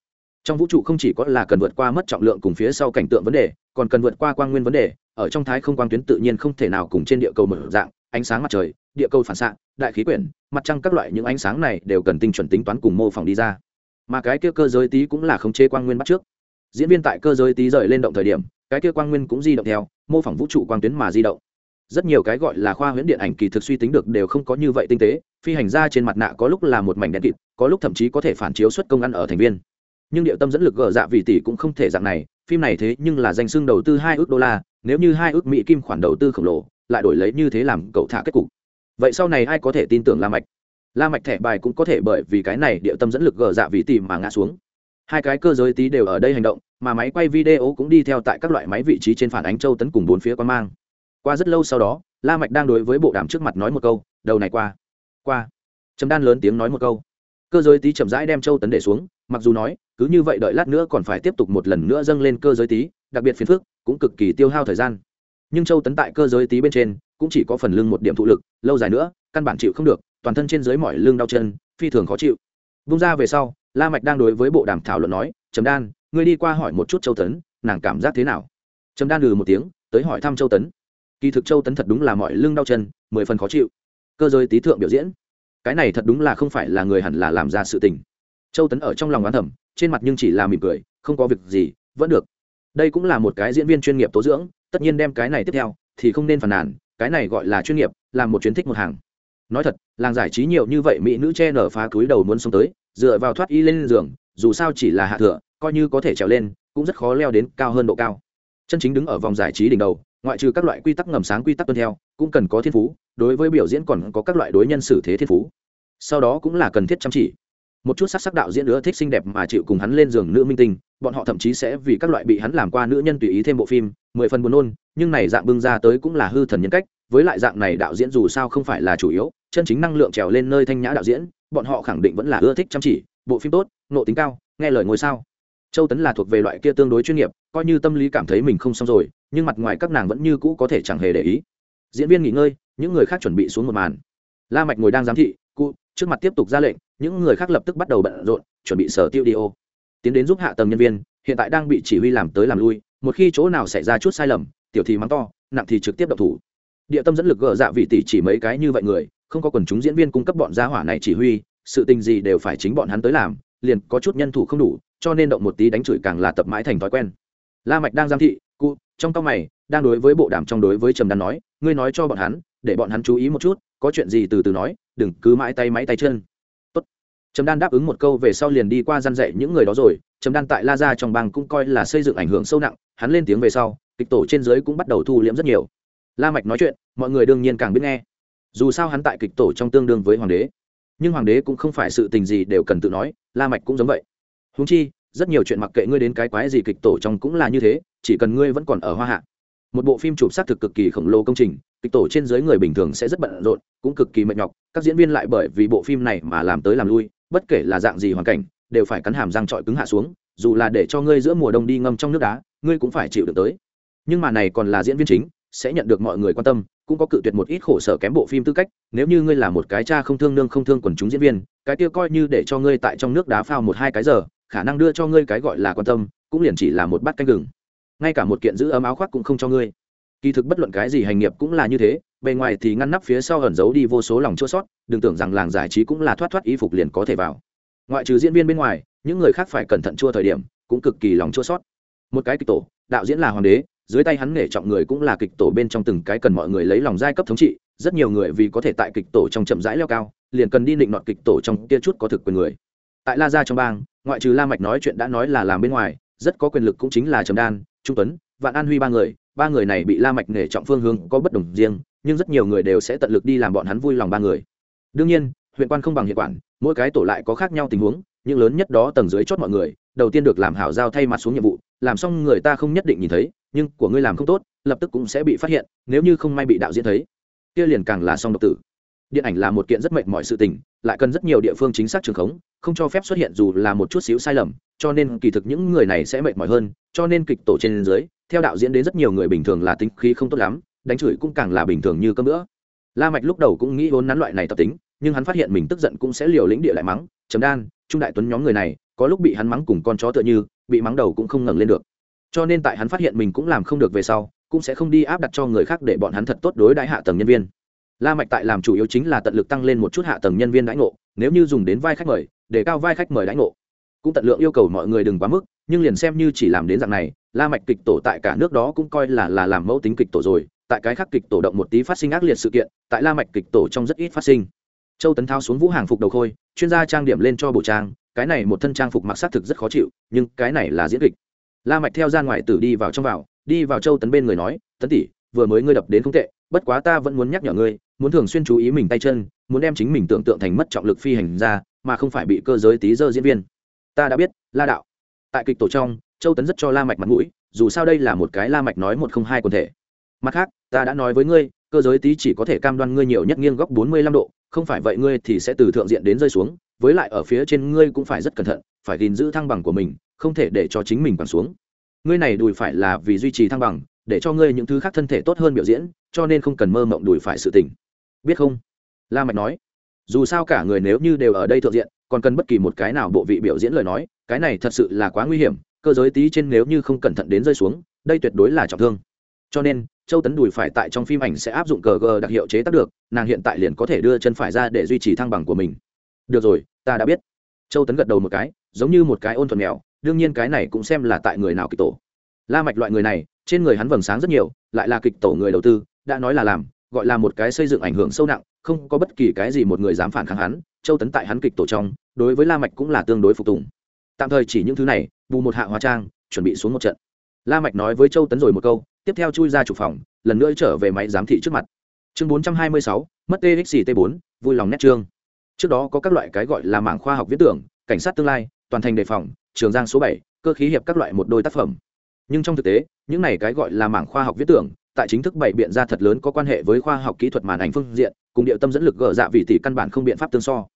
Trong vũ trụ không chỉ có là cần vượt qua mất trọng lượng cùng phía sau cảnh tượng vấn đề, còn cần vượt qua quang nguyên vấn đề, ở trong thái không quang tuyến tự nhiên không thể nào cùng trên địa cầu mở dạng, ánh sáng mặt trời, địa cầu phản xạ, đại khí quyển, mặt trăng các loại những ánh sáng này đều cần tinh chuẩn tính toán cùng mô phỏng đi ra. Mà cái kia cơ giới tí cũng là khống chế quang nguyên bắt trước. Diễn viên tại cơ giới tí rời lên động thời điểm, cái kia quang nguyên cũng di động theo mô phỏng vũ trụ quang tuyến mà di động. Rất nhiều cái gọi là khoa huyễn điện ảnh kỳ thực suy tính được đều không có như vậy tinh tế, phi hành ra trên mặt nạ có lúc là một mảnh đen kịt, có lúc thậm chí có thể phản chiếu xuất công ăn ở thành viên. Nhưng điệu tâm dẫn lực gờ dạ vì tỷ cũng không thể dạng này, phim này thế nhưng là danh xưng đầu tư hai ước đô la, nếu như hai ước mỹ kim khoản đầu tư khổng lồ, lại đổi lấy như thế làm cậu thả kết cục. Vậy sau này ai có thể tin tưởng la mạch? La mạch thẻ bài cũng có thể bởi vì cái này điệu tâm dẫn lực gờ dạ vì tỷ mà ngã xuống hai cái cơ giới tí đều ở đây hành động, mà máy quay video cũng đi theo tại các loại máy vị trí trên phản ánh châu tấn cùng bốn phía quan mang. Qua rất lâu sau đó, la mạch đang đối với bộ đàm trước mặt nói một câu, đầu này qua qua. Trầm đan lớn tiếng nói một câu. Cơ giới tí chậm rãi đem châu tấn để xuống, mặc dù nói, cứ như vậy đợi lát nữa còn phải tiếp tục một lần nữa dâng lên cơ giới tí, đặc biệt phiền phức, cũng cực kỳ tiêu hao thời gian. Nhưng châu tấn tại cơ giới tí bên trên, cũng chỉ có phần lưng một điểm thụ lực, lâu dài nữa, căn bản chịu không được, toàn thân trên dưới mỏi lưng đau chân, phi thường khó chịu. Vung ra về sau la mạch đang đối với bộ đàm thảo luận nói, trầm đan, ngươi đi qua hỏi một chút châu tấn, nàng cảm giác thế nào? Trầm đan lừ một tiếng, tới hỏi thăm châu tấn. Kỳ thực châu tấn thật đúng là mọi lưng đau chân, mười phần khó chịu. Cơ giới tí thượng biểu diễn. Cái này thật đúng là không phải là người hẳn là làm ra sự tình. Châu tấn ở trong lòng oán thẩm trên mặt nhưng chỉ là mỉm cười, không có việc gì, vẫn được. Đây cũng là một cái diễn viên chuyên nghiệp tố dưỡng, tất nhiên đem cái này tiếp theo, thì không nên phàn nàn, cái này gọi là chuyên nghiệp làm một chuyến thích một hàng. Nói thật, làng giải trí nhiều như vậy, mỹ nữ che nở phá túi đầu muốn xông tới dựa vào thoát y lên giường, dù sao chỉ là hạ thừa, coi như có thể trèo lên, cũng rất khó leo đến cao hơn độ cao. Chân chính đứng ở vòng giải trí đỉnh đầu, ngoại trừ các loại quy tắc ngầm sáng quy tắc tuân theo, cũng cần có thiên phú, đối với biểu diễn còn có các loại đối nhân xử thế thiên phú. Sau đó cũng là cần thiết chăm chỉ. Một chút sắc sắc đạo diễn nữa thích xinh đẹp mà chịu cùng hắn lên giường nữ minh tinh, bọn họ thậm chí sẽ vì các loại bị hắn làm qua nữ nhân tùy ý thêm bộ phim, mười phần buồn nôn, nhưng này dạng bưng ra tới cũng là hư thần nhân cách, với lại dạng này đạo diễn dù sao không phải là chủ yếu, chân chính năng lượng trèo lên nơi thanh nhã đạo diễn bọn họ khẳng định vẫn là ưa thích chăm chỉ, bộ phim tốt, nộ tính cao, nghe lời ngôi sao. Châu tấn là thuộc về loại kia tương đối chuyên nghiệp, coi như tâm lý cảm thấy mình không xong rồi, nhưng mặt ngoài các nàng vẫn như cũ có thể chẳng hề để ý. Diễn viên nghỉ ngơi, những người khác chuẩn bị xuống một màn. La mạch ngồi đang giám thị, cụ, trước mặt tiếp tục ra lệnh, những người khác lập tức bắt đầu bận rộn, chuẩn bị sở tiêu đi ô. Tiến đến giúp hạ tầng nhân viên, hiện tại đang bị chỉ huy làm tới làm lui, một khi chỗ nào xảy ra chút sai lầm, tiểu thì mắng to, nặng thì trực tiếp đập thủ. Địa tâm dẫn lực gỡ dạ vị tỷ chỉ mấy cái như vậy người không có quần chúng diễn viên cung cấp bọn gia hỏa này chỉ huy, sự tình gì đều phải chính bọn hắn tới làm, liền có chút nhân thủ không đủ, cho nên động một tí đánh chửi càng là tập mãi thành thói quen. La mạch đang giám thị, cụ, trong cao mày, đang đối với bộ đàm trong đối với trầm đan nói, ngươi nói cho bọn hắn, để bọn hắn chú ý một chút, có chuyện gì từ từ nói, đừng cứ mãi tay máy tay chân. Tốt. Trầm đan đáp ứng một câu về sau liền đi qua gian dạy những người đó rồi, trầm đan tại la gia trong bang cũng coi là xây dựng ảnh hưởng sâu nặng, hắn lên tiếng về sau, kịch tổ trên dưới cũng bắt đầu thu liễm rất nhiều. La mạch nói chuyện, mọi người đương nhiên càng biết nghe dù sao hắn tại kịch tổ trong tương đương với hoàng đế. Nhưng hoàng đế cũng không phải sự tình gì đều cần tự nói, la mạch cũng giống vậy. Huống chi, rất nhiều chuyện mặc kệ ngươi đến cái quái gì kịch tổ trong cũng là như thế, chỉ cần ngươi vẫn còn ở hoa hạ. Một bộ phim chụp xác thực cực kỳ khổng lồ công trình, kịch tổ trên dưới người bình thường sẽ rất bận rộn, cũng cực kỳ mệt nhọc, các diễn viên lại bởi vì bộ phim này mà làm tới làm lui, bất kể là dạng gì hoàn cảnh, đều phải cắn hàm răng trọi cứng hạ xuống, dù là để cho ngươi giữa mùa đông đi ngâm trong nước đá, ngươi cũng phải chịu được tới. Nhưng mà này còn là diễn viên chính sẽ nhận được mọi người quan tâm, cũng có cự tuyệt một ít khổ sở kém bộ phim tư cách, nếu như ngươi là một cái cha không thương nương không thương quần chúng diễn viên, cái kia coi như để cho ngươi tại trong nước đá phao một hai cái giờ, khả năng đưa cho ngươi cái gọi là quan tâm, cũng liền chỉ là một bát canh gừng. Ngay cả một kiện giữ ấm áo khoác cũng không cho ngươi. Kỳ thực bất luận cái gì hành nghiệp cũng là như thế, bề ngoài thì ngăn nắp phía sau ẩn giấu đi vô số lòng chua sót, đừng tưởng rằng làng giải trí cũng là thoát thoát y phục liền có thể vào. Ngoại trừ diễn viên bên ngoài, những người khác phải cẩn thận chua thời điểm, cũng cực kỳ lòng chua sót. Một cái kịch tổ, đạo diễn là hoàng đế dưới tay hắn nể trọng người cũng là kịch tổ bên trong từng cái cần mọi người lấy lòng giai cấp thống trị, rất nhiều người vì có thể tại kịch tổ trong chậm rãi leo cao, liền cần đi định nọt kịch tổ trong kia chút có thực quyền người. Tại la gia trong bang, ngoại trừ la mạch nói chuyện đã nói là làm bên ngoài, rất có quyền lực cũng chính là trầm đan, trung tuấn, vạn an huy ba người ba người này bị la mạch nể trọng phương hướng có bất đồng riêng, nhưng rất nhiều người đều sẽ tận lực đi làm bọn hắn vui lòng ba người. Đương nhiên, huyện quan không bằng hiệu quản, mỗi cái tổ lại có khác nhau tình huống, nhưng lớn nhất đó tầng dưới chót mọi người, đầu tiên được làm hảo giao thay mặt xuống nhiệm vụ, làm xong người ta không nhất định nhìn thấy nhưng của ngươi làm không tốt, lập tức cũng sẽ bị phát hiện, nếu như không may bị đạo diễn thấy, kia liền càng là song độc tử. Điện ảnh là một kiện rất mệnh mỏi sự tình, lại cần rất nhiều địa phương chính xác trường khống, không cho phép xuất hiện dù là một chút xíu sai lầm, cho nên kỳ thực những người này sẽ mệt mỏi hơn, cho nên kịch tổ trên dưới, theo đạo diễn đến rất nhiều người bình thường là tính khí không tốt lắm, đánh chửi cũng càng là bình thường như cơm nữa la mạch lúc đầu cũng nghĩ vốn nắn loại này tập tính, nhưng hắn phát hiện mình tức giận cũng sẽ liều lĩnh địa lại mắng chấm đan, trung đại tuấn nhóm người này, có lúc bị hắn mắng cùng con chó tựa như, bị mắng đầu cũng không ngẩng lên được cho nên tại hắn phát hiện mình cũng làm không được về sau, cũng sẽ không đi áp đặt cho người khác để bọn hắn thật tốt đối đãi hạ tầng nhân viên. La mạch tại làm chủ yếu chính là tận lực tăng lên một chút hạ tầng nhân viên đãi ngộ, nếu như dùng đến vai khách mời, để cao vai khách mời đãi ngộ. Cũng tận lượng yêu cầu mọi người đừng quá mức, nhưng liền xem như chỉ làm đến dạng này, la mạch kịch tổ tại cả nước đó cũng coi là là làm mẫu tính kịch tổ rồi, tại cái khác kịch tổ động một tí phát sinh ác liệt sự kiện, tại la mạch kịch tổ trong rất ít phát sinh. Châu tấn thao xuống vũ hàng phục đầu khôi, chuyên gia trang điểm lên cho bộ trang, cái này một thân trang phục mặc sát thực rất khó chịu, nhưng cái này là diễn kịch la mạch theo ra ngoài tử đi vào trong vào, đi vào châu tấn bên người nói, tấn tỷ, vừa mới ngươi đập đến không tệ, bất quá ta vẫn muốn nhắc nhở ngươi, muốn thường xuyên chú ý mình tay chân, muốn đem chính mình tưởng tượng thành mất trọng lực phi hành ra, mà không phải bị cơ giới tí dơ diễn viên. Ta đã biết, la đạo. Tại kịch tổ trong, châu tấn rất cho la mạch mặt mũi, dù sao đây là một cái la mạch nói một không hai quần thể. Mặt khác, ta đã nói với ngươi, cơ giới tí chỉ có thể cam đoan ngươi nhiều nhất nghiêng góc bốn mươi lăm độ không phải vậy ngươi thì sẽ từ thượng diện đến rơi xuống, với lại ở phía trên ngươi cũng phải rất cẩn thận, phải gìn giữ thăng bằng của mình, không thể để cho chính mình bằng xuống. Ngươi này đùi phải là vì duy trì thăng bằng, để cho ngươi những thứ khác thân thể tốt hơn biểu diễn, cho nên không cần mơ mộng đùi phải sự tình. Biết không? La mạch nói. Dù sao cả người nếu như đều ở đây thượng diện, còn cần bất kỳ một cái nào bộ vị biểu diễn lời nói, cái này thật sự là quá nguy hiểm, cơ giới tí trên nếu như không cẩn thận đến rơi xuống, đây tuyệt đối là trọng thương. Cho nên châu tấn đùi phải tại trong phim ảnh sẽ áp dụng cờ gờ đặc hiệu chế tác được, nàng hiện tại liền có thể đưa chân phải ra để duy trì thăng bằng của mình. Được rồi, ta đã biết. Châu tấn gật đầu một cái, giống như một cái ôn thuần mèo, đương nhiên cái này cũng xem là tại người nào kịch tổ. La mạch loại người này, trên người hắn vầng sáng rất nhiều, lại là kịch tổ người đầu tư, đã nói là làm, gọi là một cái xây dựng ảnh hưởng sâu nặng, không có bất kỳ cái gì một người dám phản kháng hắn, châu tấn tại hắn kịch tổ trong, đối với la mạch cũng là tương đối phục tùng. Tạm thời chỉ những thứ này, bù một hạ hóa trang, chuẩn bị xuống một trận. La mạch nói với châu tấn rồi một câu tiếp theo chui ra chủ phòng lần nữa trở về máy giám thị trước mặt. Chương 426, mất txt 4 vui lòng nét trương. Trước đó có các loại cái gọi là mảng khoa học viễn tưởng cảnh sát tương lai toàn thành đề phòng trường giang số 7, cơ khí hiệp các loại một đôi tác phẩm. Nhưng trong thực tế những này cái gọi là mảng khoa học viễn tưởng tại chính thức bày biện ra thật lớn có quan hệ với khoa học kỹ thuật màn ảnh phương diện cùng địa tâm dẫn lực gỡ dạ vị tỷ căn bản không biện pháp tương so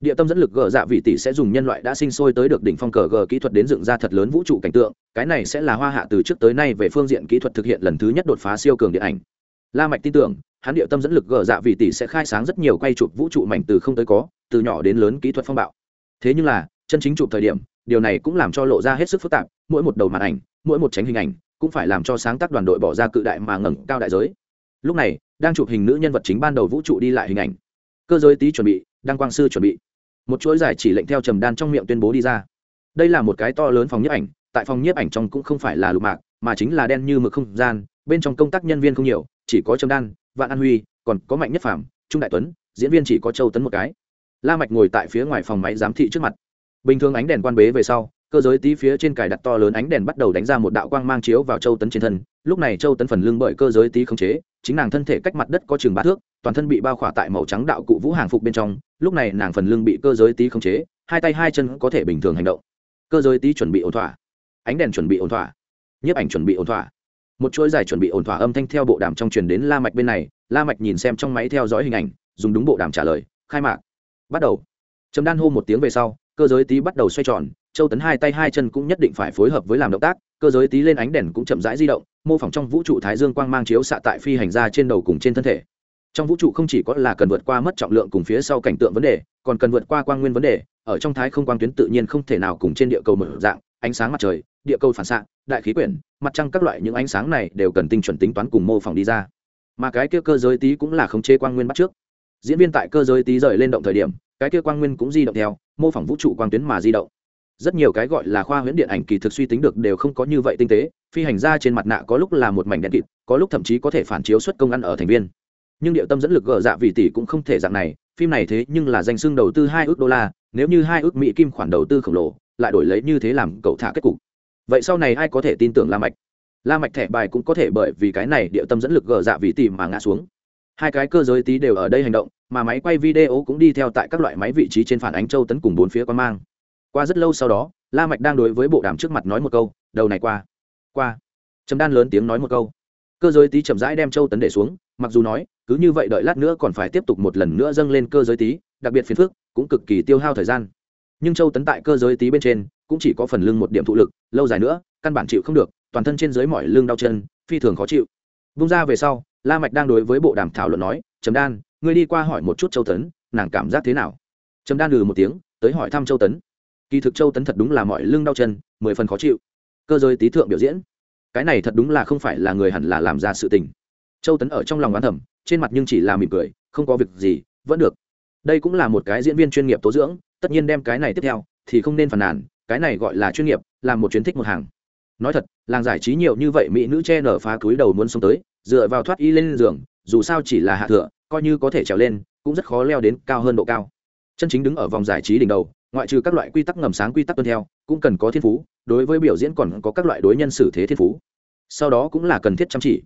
địa tâm dẫn lực gờ dạ vị tỷ sẽ dùng nhân loại đã sinh sôi tới được đỉnh phong cờ gờ kỹ thuật đến dựng ra thật lớn vũ trụ cảnh tượng, cái này sẽ là hoa hạ từ trước tới nay về phương diện kỹ thuật thực hiện lần thứ nhất đột phá siêu cường điện ảnh. La mạch tin tưởng, hắn địa tâm dẫn lực gờ dạ vị tỷ sẽ khai sáng rất nhiều quay chụp vũ trụ mảnh từ không tới có, từ nhỏ đến lớn kỹ thuật phong bạo. Thế nhưng là, chân chính chụp thời điểm, điều này cũng làm cho lộ ra hết sức phức tạp, mỗi một đầu màn ảnh, mỗi một tránh hình ảnh, cũng phải làm cho sáng tác đoàn đội bỏ ra cự đại mà ngẩng cao đại giới. Lúc này, đang chụp hình nữ nhân vật chính ban đầu vũ trụ đi lại hình ảnh. Cơ giới tí chuẩn bị, đăng quang sư chuẩn bị một chuỗi giải chỉ lệnh theo trầm đan trong miệng tuyên bố đi ra. Đây là một cái to lớn phòng nhiếp ảnh, tại phòng nhiếp ảnh trong cũng không phải là lục mạc, mà chính là đen như mực không gian, bên trong công tác nhân viên không nhiều, chỉ có trầm đan, vạn an huy, còn có mạnh nhất phạm trung đại tuấn, diễn viên chỉ có châu tấn một cái. La mạch ngồi tại phía ngoài phòng máy giám thị trước mặt. Bình thường ánh đèn quan bế về sau cơ giới tí phía trên cài đặt to lớn ánh đèn bắt đầu đánh ra một đạo quang mang chiếu vào châu tấn trên thân. Lúc này châu tấn phần lưng bởi cơ giới tí khống chế, chính nàng thân thể cách mặt đất có chừng ba thước, toàn thân bị bao khỏa tại màu trắng đạo cụ vũ hàng phục bên trong. Lúc này nàng phần lưng bị cơ giới tí khống chế, hai tay hai chân có thể bình thường hành động. Cơ giới tí chuẩn bị ổn thỏa. Ánh đèn chuẩn bị ổn thỏa. Nhiếp ảnh chuẩn bị ổn thỏa. Một chuỗi dài chuẩn bị ổn thỏa âm thanh theo bộ đàm trong truyền đến la mạch bên này. La mạch nhìn xem trong máy theo dõi hình ảnh, dùng đúng bộ đàm trả lời. Khai mạc. Bắt đầu. Trầm đan hô một tiếng về sau, cơ giới tí bắt đầu xoay tròn châu tấn hai tay hai chân cũng nhất định phải phối hợp với làm động tác, cơ giới tí lên ánh đèn cũng chậm rãi di động, mô phỏng trong vũ trụ thái dương quang mang chiếu xạ tại phi hành ra trên đầu cùng trên thân thể. Trong vũ trụ không chỉ có là cần vượt qua mất trọng lượng cùng phía sau cảnh tượng vấn đề, còn cần vượt qua quang nguyên vấn đề, ở trong thái không quang tuyến tự nhiên không thể nào cùng trên địa cầu mở dạng, ánh sáng mặt trời, địa cầu phản xạ, đại khí quyển, mặt trăng các loại những ánh sáng này đều cần tinh chuẩn tính toán cùng mô phỏng đi ra. Mà cái kia cơ giới tí cũng là khống chế quang nguyên bắt trước. Diễn viên tại cơ giới tí rời lên động thời điểm, cái kia quang nguyên cũng di động theo, mô phỏng vũ trụ quang tuyến mà di động rất nhiều cái gọi là khoa huyễn điện ảnh kỳ thực suy tính được đều không có như vậy tinh tế, phi hành ra trên mặt nạ có lúc là một mảnh đen kịt, có lúc thậm chí có thể phản chiếu xuất công ăn ở thành viên. Nhưng điệu tâm dẫn lực gỡ dạ vì tỷ cũng không thể dạng này, phim này thế nhưng là danh xưng đầu tư hai ước đô la, nếu như hai ước mỹ kim khoản đầu tư khổng lồ, lại đổi lấy như thế làm cậu thả kết cục. Vậy sau này ai có thể tin tưởng la mạch? La mạch thẻ bài cũng có thể bởi vì cái này điệu tâm dẫn lực gỡ dạ vì tỷ mà ngã xuống. Hai cái cơ giới tí đều ở đây hành động, mà máy quay video cũng đi theo tại các loại máy vị trí trên phản ánh châu tấn cùng bốn phía quan mang qua rất lâu sau đó, la mạch đang đối với bộ đàm trước mặt nói một câu, đầu này qua qua. Trầm đan lớn tiếng nói một câu. Cơ giới tí chậm rãi đem châu tấn để xuống, mặc dù nói, cứ như vậy đợi lát nữa còn phải tiếp tục một lần nữa dâng lên cơ giới tí, đặc biệt phiền phức, cũng cực kỳ tiêu hao thời gian. Nhưng châu tấn tại cơ giới tí bên trên, cũng chỉ có phần lưng một điểm thụ lực, lâu dài nữa, căn bản chịu không được, toàn thân trên dưới mỏi lưng đau chân, phi thường khó chịu. Bung ra về sau, la mạch đang đối với bộ đàm thảo luận nói, trầm đan, ngươi đi qua hỏi một chút châu tấn, nàng cảm giác thế nào? Trầm đan lừ một tiếng, tới hỏi thăm châu tấn kỳ thực châu tấn thật đúng là mọi lưng đau chân mười phần khó chịu. Cơ giới Tý thượng biểu diễn. Cái này thật đúng là không phải là người hẳn là làm ra sự tình. Châu tấn ở trong lòng oán thẩm trên mặt nhưng chỉ là mỉm cười không có việc gì vẫn được. Đây cũng là một cái diễn viên chuyên nghiệp tố dưỡng tất nhiên đem cái này tiếp theo thì không nên phàn nàn cái này gọi là chuyên nghiệp làm một chuyến thích một hàng. Nói thật làng giải trí nhiều như vậy mỹ nữ che nở phá túi đầu muốn sống tới dựa vào thoát y lên giường dù sao chỉ là hạ thừa, coi như có thể trèo lên cũng rất khó leo đến cao hơn độ cao. Chân chính đứng ở vòng giải trí đỉnh đầu ngoại trừ các loại quy tắc ngầm sáng quy tắc tuân theo, cũng cần có thiên phú, đối với biểu diễn còn có các loại đối nhân xử thế thiên phú. Sau đó cũng là cần thiết chăm chỉ.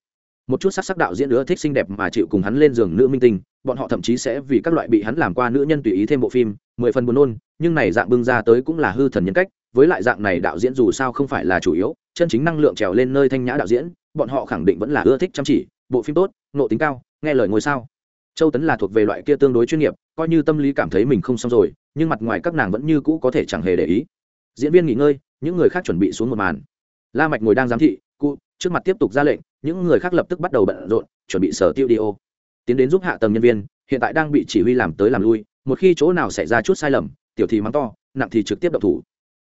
Một chút sắc sắc đạo diễn nữa thích xinh đẹp mà chịu cùng hắn lên giường nữ minh tinh, bọn họ thậm chí sẽ vì các loại bị hắn làm qua nữ nhân tùy ý thêm bộ phim, mười phần buồn nôn, nhưng này dạng bưng ra tới cũng là hư thần nhân cách, với lại dạng này đạo diễn dù sao không phải là chủ yếu, chân chính năng lượng trèo lên nơi thanh nhã đạo diễn, bọn họ khẳng định vẫn là ưa thích chăm chỉ, bộ phim tốt nộ tính cao, nghe lời ngôi sao. Châu tấn là thuộc về loại kia tương đối chuyên nghiệp, coi như tâm lý cảm thấy mình không xong rồi nhưng mặt ngoài các nàng vẫn như cũ có thể chẳng hề để ý. Diễn viên nghỉ ngơi, những người khác chuẩn bị xuống một màn. La mạch ngồi đang giám thị, cụ, trước mặt tiếp tục ra lệnh, những người khác lập tức bắt đầu bận rộn, chuẩn bị sở tiêu đi ô. Tiến đến giúp hạ tầng nhân viên, hiện tại đang bị chỉ huy làm tới làm lui, một khi chỗ nào xảy ra chút sai lầm, tiểu thì mắng to, nặng thì trực tiếp động thủ.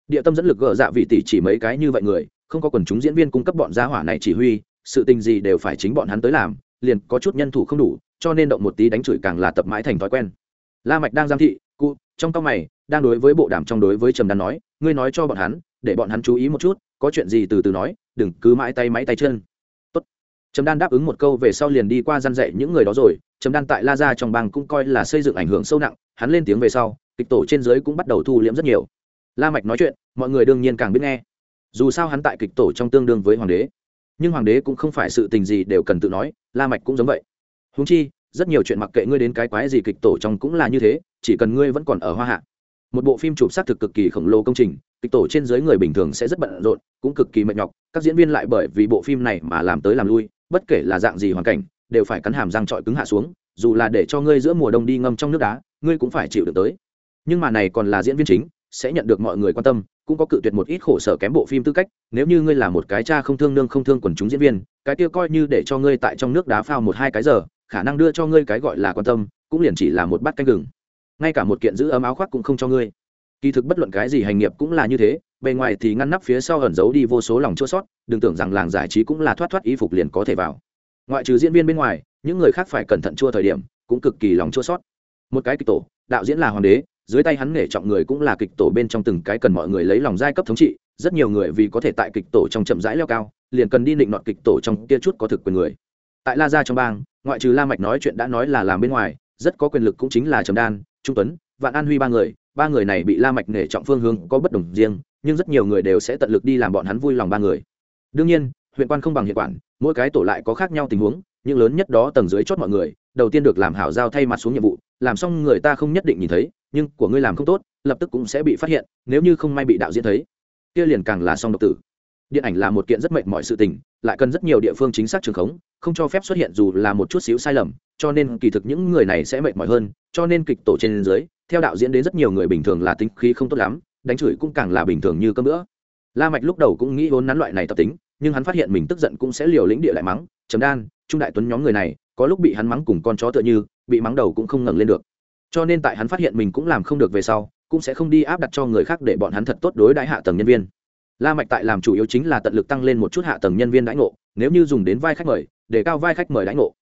Địa tâm dẫn lực gỡ dạ vị tỷ chỉ mấy cái như vậy người, không có quần chúng diễn viên cung cấp bọn gia hỏa này chỉ huy, sự tình gì đều phải chính bọn hắn tới làm, liền có chút nhân thủ không đủ, cho nên động một tí đánh chửi càng là tập mãi thành thói quen. La mạch đang giám thị trong cao mày, đang đối với bộ đàm trong đối với trầm đan nói, ngươi nói cho bọn hắn, để bọn hắn chú ý một chút, có chuyện gì từ từ nói, đừng cứ mãi tay máy tay chân. Tốt. Trầm đan đáp ứng một câu về sau liền đi qua gian dạy những người đó rồi. Trầm đan tại la gia trong bang cũng coi là xây dựng ảnh hưởng sâu nặng, hắn lên tiếng về sau, kịch tổ trên dưới cũng bắt đầu thu liễm rất nhiều. La mạch nói chuyện, mọi người đương nhiên càng biết nghe. Dù sao hắn tại kịch tổ trong tương đương với hoàng đế, nhưng hoàng đế cũng không phải sự tình gì đều cần tự nói, la mạch cũng giống vậy. Huống chi rất nhiều chuyện mặc kệ ngươi đến cái quái gì kịch tổ trong cũng là như thế, chỉ cần ngươi vẫn còn ở hoa hạ. Một bộ phim chụp xác thực cực kỳ khổng lồ công trình, kịch tổ trên dưới người bình thường sẽ rất bận rộn, cũng cực kỳ mệt nhọc, các diễn viên lại bởi vì bộ phim này mà làm tới làm lui, bất kể là dạng gì hoàn cảnh, đều phải cắn hàm răng trọi cứng hạ xuống, dù là để cho ngươi giữa mùa đông đi ngâm trong nước đá, ngươi cũng phải chịu được tới. Nhưng mà này còn là diễn viên chính, sẽ nhận được mọi người quan tâm, cũng có cự tuyệt một ít khổ sở kém bộ phim tư cách, nếu như ngươi là một cái cha không thương nương không thương quần chúng diễn viên, cái kia coi như để cho ngươi tại trong nước đá phao một hai cái giờ khả năng đưa cho ngươi cái gọi là quan tâm, cũng liền chỉ là một bát canh gừng. Ngay cả một kiện giữ ấm áo khoác cũng không cho ngươi. Kỳ thực bất luận cái gì hành nghiệp cũng là như thế, bề ngoài thì ngăn nắp phía sau ẩn giấu đi vô số lòng chua sót, đừng tưởng rằng làng giải trí cũng là thoát thoát y phục liền có thể vào. Ngoại trừ diễn viên bên ngoài, những người khác phải cẩn thận chua thời điểm, cũng cực kỳ lòng chua sót. Một cái kịch tổ, đạo diễn là hoàng đế, dưới tay hắn nể trọng người cũng là kịch tổ bên trong từng cái cần mọi người lấy lòng giai cấp thống trị, rất nhiều người vì có thể tại kịch tổ trong chậm rãi leo cao, liền cần đi định nọt kịch tổ trong kia chút có thực quyền người. Tại la gia trong bang ngoại trừ la mạch nói chuyện đã nói là làm bên ngoài, rất có quyền lực cũng chính là trầm đan, trung tuấn, vạn an huy ba người. Ba người này bị la mạch nể trọng phương hướng có bất đồng riêng, nhưng rất nhiều người đều sẽ tận lực đi làm bọn hắn vui lòng ba người. Đương nhiên, huyện quan không bằng hiện quản, mỗi cái tổ lại có khác nhau tình huống, nhưng lớn nhất đó tầng dưới chót mọi người, đầu tiên được làm hảo giao thay mặt xuống nhiệm vụ, làm xong người ta không nhất định nhìn thấy, nhưng của ngươi làm không tốt, lập tức cũng sẽ bị phát hiện, nếu như không may bị đạo diễn thấy, kia liền càng là song độc tử. Điện ảnh là một kiện rất mệnh mọi sự tình lại cần rất nhiều địa phương chính xác trường khống, không cho phép xuất hiện dù là một chút xíu sai lầm, cho nên kỳ thực những người này sẽ mệt mỏi hơn, cho nên kịch tổ trên dưới, theo đạo diễn đến rất nhiều người bình thường là tính khí không tốt lắm, đánh chửi cũng càng là bình thường như cơm nữa la mạch lúc đầu cũng nghĩ vốn nắn loại này tập tính, nhưng hắn phát hiện mình tức giận cũng sẽ liều lĩnh địa lại mắng chấm đan, trung đại tuấn nhóm người này, có lúc bị hắn mắng cùng con chó tựa như, bị mắng đầu cũng không ngẩng lên được. Cho nên tại hắn phát hiện mình cũng làm không được về sau, cũng sẽ không đi áp đặt cho người khác để bọn hắn thật tốt đối đãi hạ tầng nhân viên la mạch tại làm chủ yếu chính là tận lực tăng lên một chút hạ tầng nhân viên đãi ngộ, nếu như dùng đến vai khách mời, để cao vai khách mời đãi ngộ.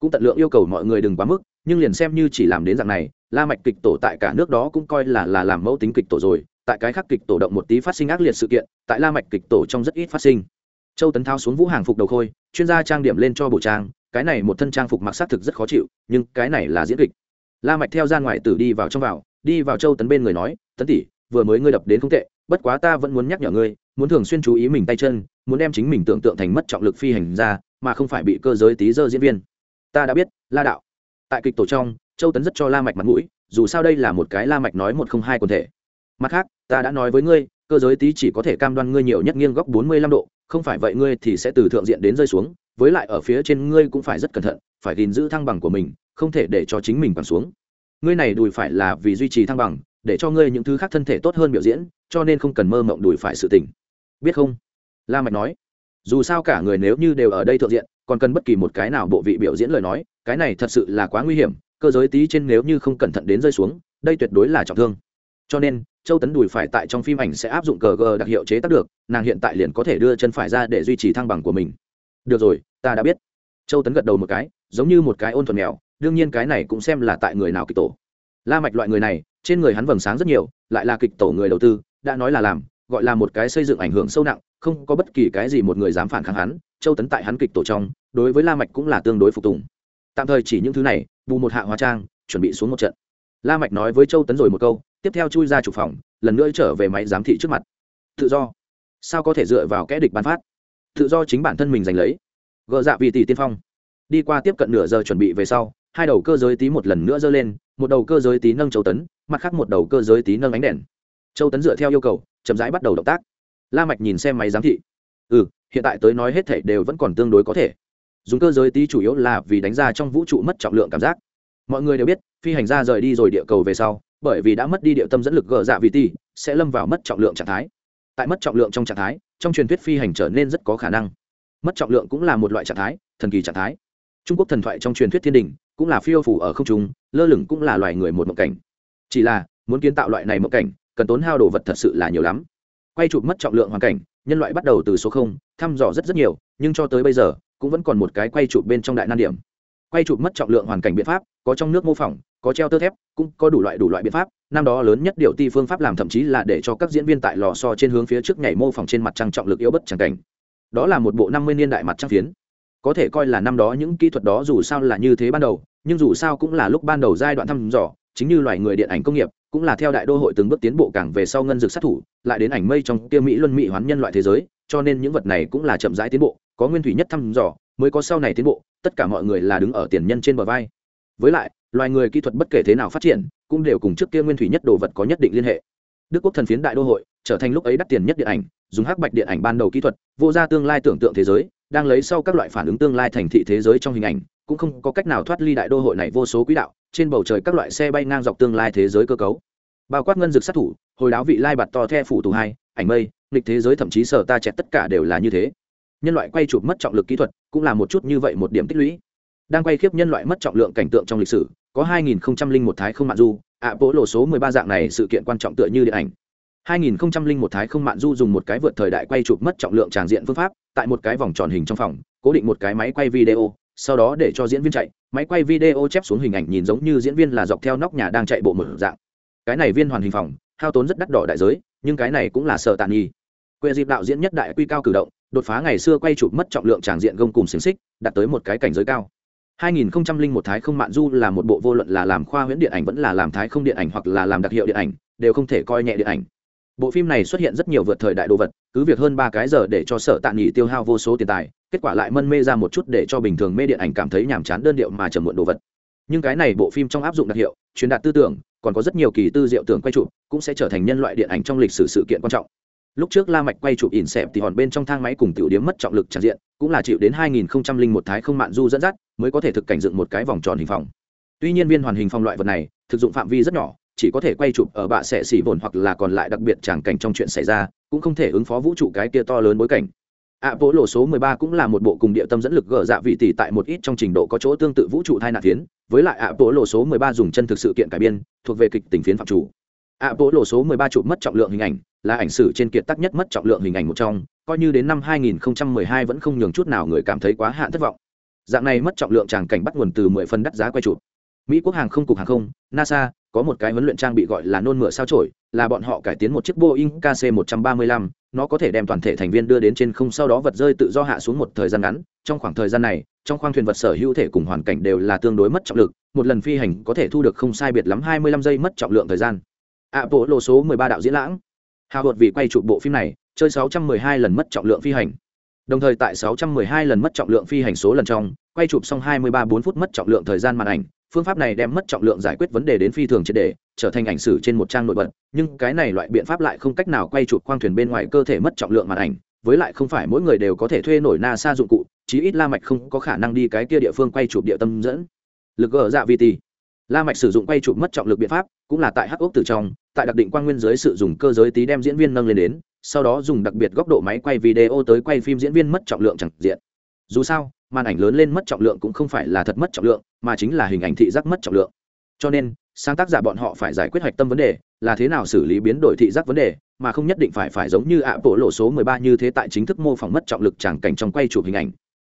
Cũng tận lượng yêu cầu mọi người đừng quá mức, nhưng liền xem như chỉ làm đến dạng này, la mạch kịch tổ tại cả nước đó cũng coi là là làm mẫu tính kịch tổ rồi, tại cái khác kịch tổ động một tí phát sinh ác liệt sự kiện, tại la mạch kịch tổ trong rất ít phát sinh. Châu tấn thao xuống vũ hàng phục đầu khôi, chuyên gia trang điểm lên cho bộ trang, cái này một thân trang phục mặc sát thực rất khó chịu, nhưng cái này là diễn kịch. La mạch theo ra ngoại tử đi vào trong vào, đi vào châu tấn bên người nói, tấn tỷ, vừa mới ngươi đập đến không tệ bất quá ta vẫn muốn nhắc nhở ngươi, muốn thường xuyên chú ý mình tay chân, muốn đem chính mình tưởng tượng thành mất trọng lực phi hành ra, mà không phải bị cơ giới tí dơ diễn viên. Ta đã biết, la đạo. Tại kịch tổ trong, châu tấn rất cho la mạch mặt mũi, dù sao đây là một cái la mạch nói một không hai quần thể. Mặt khác, ta đã nói với ngươi, cơ giới tí chỉ có thể cam đoan ngươi nhiều nhất nghiêng góc bốn mươi lăm độ, không phải vậy ngươi thì sẽ từ thượng diện đến rơi xuống, với lại ở phía trên ngươi cũng phải rất cẩn thận, phải gìn giữ thăng bằng của mình, không thể để cho chính mình bằng xuống. Ngươi này đùi phải là vì duy trì thăng bằng để cho ngươi những thứ khác thân thể tốt hơn biểu diễn, cho nên không cần mơ mộng đùi phải sự tỉnh biết không? La mạch nói. Dù sao cả người nếu như đều ở đây thượng diện, còn cần bất kỳ một cái nào bộ vị biểu diễn lời nói, cái này thật sự là quá nguy hiểm, cơ giới tí trên nếu như không cẩn thận đến rơi xuống, đây tuyệt đối là trọng thương. Cho nên, châu tấn đùi phải tại trong phim ảnh sẽ áp dụng cờ gờ đặc hiệu chế tác được, nàng hiện tại liền có thể đưa chân phải ra để duy trì thăng bằng của mình. Được rồi, ta đã biết. Châu tấn gật đầu một cái, giống như một cái ôn thuần mèo, đương nhiên cái này cũng xem là tại người nào kịch tổ. La mạch loại người này trên người hắn vầng sáng rất nhiều, lại là kịch tổ người đầu tư, đã nói là làm, gọi là một cái xây dựng ảnh hưởng sâu nặng, không có bất kỳ cái gì một người dám phản kháng hắn, châu tấn tại hắn kịch tổ trong, đối với la mạch cũng là tương đối phục tùng. Tạm thời chỉ những thứ này, bù một hạ hóa trang, chuẩn bị xuống một trận. La mạch nói với châu tấn rồi một câu, tiếp theo chui ra chủ phòng, lần nữa trở về máy giám thị trước mặt. Tự do. Sao có thể dựa vào kẻ địch ban phát? Tự do chính bản thân mình giành lấy. Gờ dạ vì tỷ tiên phong. Đi qua tiếp cận nửa giờ chuẩn bị về sau hai đầu cơ giới tí một lần nữa dơ lên, một đầu cơ giới tí nâng châu tấn, mặt khác một đầu cơ giới tí nâng ánh đèn. Châu tấn dựa theo yêu cầu, chậm rãi bắt đầu động tác. La mạch nhìn xem máy giám thị. Ừ hiện tại tới nói hết thảy đều vẫn còn tương đối có thể. Dùng cơ giới tí chủ yếu là vì đánh ra trong vũ trụ mất trọng lượng cảm giác. Mọi người đều biết, phi hành gia rời đi rồi địa cầu về sau, bởi vì đã mất đi địa tâm dẫn lực gờ dạ vị tỷ sẽ lâm vào mất trọng lượng trạng thái. Tại mất trọng lượng trong trạng thái, trong truyền thuyết phi hành trở nên rất có khả năng. Mất trọng lượng cũng là một loại trạng thái, thần kỳ trạng thái trung quốc thần thoại trong truyền thuyết thiên đình cũng là phiêu phủ ở không trung, lơ lửng cũng là loài người một mộng cảnh. Chỉ là, muốn kiến tạo loại này mộng cảnh, cần tốn hao đồ vật thật sự là nhiều lắm. Quay chụp mất trọng lượng hoàn cảnh, nhân loại bắt đầu từ số không, thăm dò rất rất nhiều, nhưng cho tới bây giờ, cũng vẫn còn một cái quay chụp bên trong đại nan điểm. Quay chụp mất trọng lượng hoàn cảnh biện pháp, có trong nước mô phỏng, có treo tơ thép, cũng có đủ loại đủ loại biện pháp, năm đó lớn nhất điều ti phương pháp làm thậm chí là để cho các diễn viên tại lò so trên hướng phía trước nhảy mô phỏng trên mặt trăng trọng lực yếu bất chẳng cảnh. Đó là một bộ năm mươi niên đại mặt trăng phiến có thể coi là năm đó những kỹ thuật đó dù sao là như thế ban đầu, nhưng dù sao cũng là lúc ban đầu giai đoạn thăm dò, chính như loài người điện ảnh công nghiệp, cũng là theo đại đô hội từng bước tiến bộ càng về sau ngân dược sát thủ, lại đến ảnh mây trong kia mỹ luân mỹ hoán nhân loại thế giới, cho nên những vật này cũng là chậm rãi tiến bộ, có nguyên thủy nhất thăm dò mới có sau này tiến bộ, tất cả mọi người là đứng ở tiền nhân trên bờ vai. Với lại, loài người kỹ thuật bất kể thế nào phát triển, cũng đều cùng trước kia nguyên thủy nhất đồ vật có nhất định liên hệ. Đức quốc thần phiến đại đô hội trở thành lúc ấy đắt tiền nhất điện ảnh, dùng hắc bạch điện ảnh ban đầu kỹ thuật, vô ra tương lai tưởng tượng thế giới đang lấy sau các loại phản ứng tương lai thành thị thế giới trong hình ảnh, cũng không có cách nào thoát ly đại đô hội này vô số quỹ đạo, trên bầu trời các loại xe bay ngang dọc tương lai thế giới cơ cấu. Bao quát ngân dược sát thủ, hồi đáo vị lai bạt to the phủ tù hai, ảnh mây, nghịch thế giới thậm chí sở ta chẹt tất cả đều là như thế. Nhân loại quay chụp mất trọng lực kỹ thuật cũng là một chút như vậy một điểm tích lũy. Đang quay khiếp nhân loại mất trọng lượng cảnh tượng trong lịch sử, có 2001 thái không mạn du ạ bố lộ số 13 dạng này sự kiện quan trọng tựa như điện ảnh. 2001 thái không mạn du dùng một cái vượt thời đại quay chụp mất trọng lượng tràng diện phương pháp tại một cái vòng tròn hình trong phòng cố định một cái máy quay video sau đó để cho diễn viên chạy. Máy quay video chép xuống hình ảnh nhìn giống như diễn viên là dọc theo nóc nhà đang chạy bộ mở dạng. Cái này viên hoàn hình phòng hao tốn rất đắt đỏ đại giới nhưng cái này cũng là sợ tàn nhì quê dịp đạo diễn nhất đại quy cao cử động đột phá ngày xưa quay chụp mất trọng lượng tràng diện gông cùng xiển xích đạt tới một cái cảnh giới cao. 2001 Thái Không Mạn Du là một bộ vô luận là làm khoa huyễn điện ảnh vẫn là làm thái không điện ảnh hoặc là làm đặc hiệu điện ảnh, đều không thể coi nhẹ điện ảnh. Bộ phim này xuất hiện rất nhiều vượt thời đại đồ vật, cứ việc hơn ba cái giờ để cho sở tạ nghỉ tiêu hao vô số tiền tài, kết quả lại mân mê ra một chút để cho bình thường mê điện ảnh cảm thấy nhàm chán đơn điệu mà trầm muộn đồ vật. Nhưng cái này bộ phim trong áp dụng đặc hiệu, truyền đạt tư tưởng, còn có rất nhiều kỳ tư diệu tưởng quay chụp, cũng sẽ trở thành nhân loại điện ảnh trong lịch sử sự kiện quan trọng lúc trước la mạch quay chụp ỉn xẹp thì hòn bên trong thang máy cùng tiểu điếm mất trọng lực tràn diện cũng là chịu đến 2001 thái không mạn du dẫn dắt mới có thể thực cảnh dựng một cái vòng tròn hình phòng tuy nhiên viên hoàn hình phòng loại vật này thực dụng phạm vi rất nhỏ chỉ có thể quay chụp ở bạ sẽ xỉ vồn hoặc là còn lại đặc biệt tràng cảnh trong chuyện xảy ra, cũng không thể ứng phó vũ trụ cái kia to lớn bối cảnh. Ạ vỗ lộ số 13 cũng là một bộ cùng địa tâm dẫn lực gỡ dạ vị tỷ tại một ít trong trình độ có chỗ tương tự vũ trụ thai nạn phiến, với lại ạ vỗ lộ số 13 dùng chân thực sự kiện cải biên, thuộc về kịch tình phiến phạm chủ. Ạ vỗ lộ số 13 chụp mất trọng lượng hình ảnh, là ảnh sử trên kiệt tác nhất mất trọng lượng hình ảnh một trong, coi như đến năm 2012 vẫn không nhường chút nào người cảm thấy quá hạn thất vọng. Dạng này mất trọng lượng tràng cảnh bắt nguồn từ 10 phần đắt giá quay chụp mỹ quốc hàng không, cục hàng không, nasa, có một cái huấn luyện trang bị gọi là nôn mửa sao trổi là bọn họ cải tiến một chiếc boeing kc 135 nó có thể đem toàn thể thành viên đưa đến trên không sau đó vật rơi tự do hạ xuống một thời gian ngắn. Trong khoảng thời gian này, trong khoang thuyền vật sở hữu thể cùng hoàn cảnh đều là tương đối mất trọng lực, một lần phi hành có thể thu được không sai biệt lắm 25 giây mất trọng lượng thời gian. Ạ bộ lộ số 13 đạo diễn lãng. Hào hột vì quay chụp bộ phim này, chơi 612 lần mất trọng lượng phi hành. Đồng thời tại 612 lần mất trọng lượng phi hành số lần trong, quay chụp xong 23 4 phút mất trọng lượng thời gian màn ảnh phương pháp này đem mất trọng lượng giải quyết vấn đề đến phi thường triệt đề trở thành ảnh sử trên một trang nổi bật, nhưng cái này loại biện pháp lại không cách nào quay chụp khoang thuyền bên ngoài cơ thể mất trọng lượng màn ảnh, với lại không phải mỗi người đều có thể thuê nổi nasa dụng cụ, chí ít la mạch không có khả năng đi cái kia địa phương quay chụp địa tâm dẫn. Lực gỡ dạ vi tì. La mạch sử dụng quay chụp mất trọng lực biện pháp, cũng là tại hắc ốc từ trong, tại đặc định quang nguyên dưới sự dùng cơ giới tí đem diễn viên nâng lên đến, sau đó dùng đặc biệt góc độ máy quay video tới quay phim diễn viên mất trọng lượng chẳng diện. Dù sao màn ảnh lớn lên mất trọng lượng cũng không phải là thật mất trọng lượng, mà chính là hình ảnh thị giác mất trọng lượng. Cho nên, sáng tác giả bọn họ phải giải quyết hoạch tâm vấn đề, là thế nào xử lý biến đổi thị giác vấn đề, mà không nhất định phải phải giống như ạ bộ lộ số 13 như thế tại chính thức mô phỏng mất trọng lực tràng cảnh trong quay chụp hình ảnh.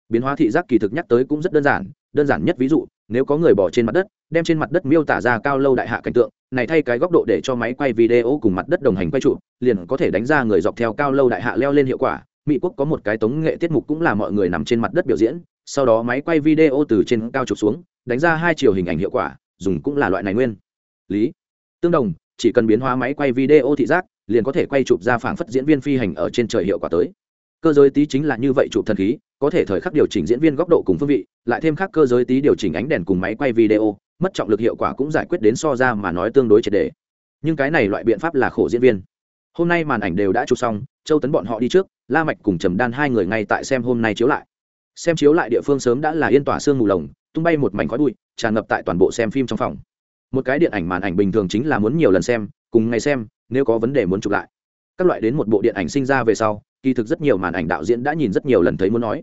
Biến hóa thị giác kỳ thực nhắc tới cũng rất đơn giản đơn giản nhất ví dụ, nếu có người bỏ trên mặt đất, đem trên mặt đất miêu tả ra cao lâu đại hạ cảnh tượng, này thay cái góc độ để cho máy quay video cùng mặt đất đồng hành quay chụp, liền có thể đánh ra người dọc theo cao lâu đại hạ leo lên hiệu quả mỹ quốc có một cái tống nghệ tiết mục cũng là mọi người nằm trên mặt đất biểu diễn, sau đó máy quay video từ trên cao chụp xuống, đánh ra hai chiều hình ảnh hiệu quả, dùng cũng là loại này nguyên. Lý, tương đồng, chỉ cần biến hóa máy quay video thị giác, liền có thể quay chụp ra phảng phất diễn viên phi hành ở trên trời hiệu quả tới. Cơ giới tí chính là như vậy chụp thần khí, có thể thời khắc điều chỉnh diễn viên góc độ cùng phương vị, lại thêm khác cơ giới tí điều chỉnh ánh đèn cùng máy quay video, mất trọng lực hiệu quả cũng giải quyết đến so ra mà nói tương đối triệt đề nhưng cái này loại biện pháp là khổ diễn viên hôm nay màn ảnh đều đã chụp xong, châu tấn bọn họ đi trước, la mạch cùng trầm đan hai người ngay tại xem hôm nay chiếu lại. Xem chiếu lại địa phương sớm đã là yên tỏa sương mù lồng, tung bay một mảnh khói bụi, tràn ngập tại toàn bộ xem phim trong phòng. Một cái điện ảnh màn ảnh bình thường chính là muốn nhiều lần xem, cùng ngày xem, nếu có vấn đề muốn chụp lại. Các loại đến một bộ điện ảnh sinh ra về sau, kỳ thực rất nhiều màn ảnh đạo diễn đã nhìn rất nhiều lần thấy muốn nói.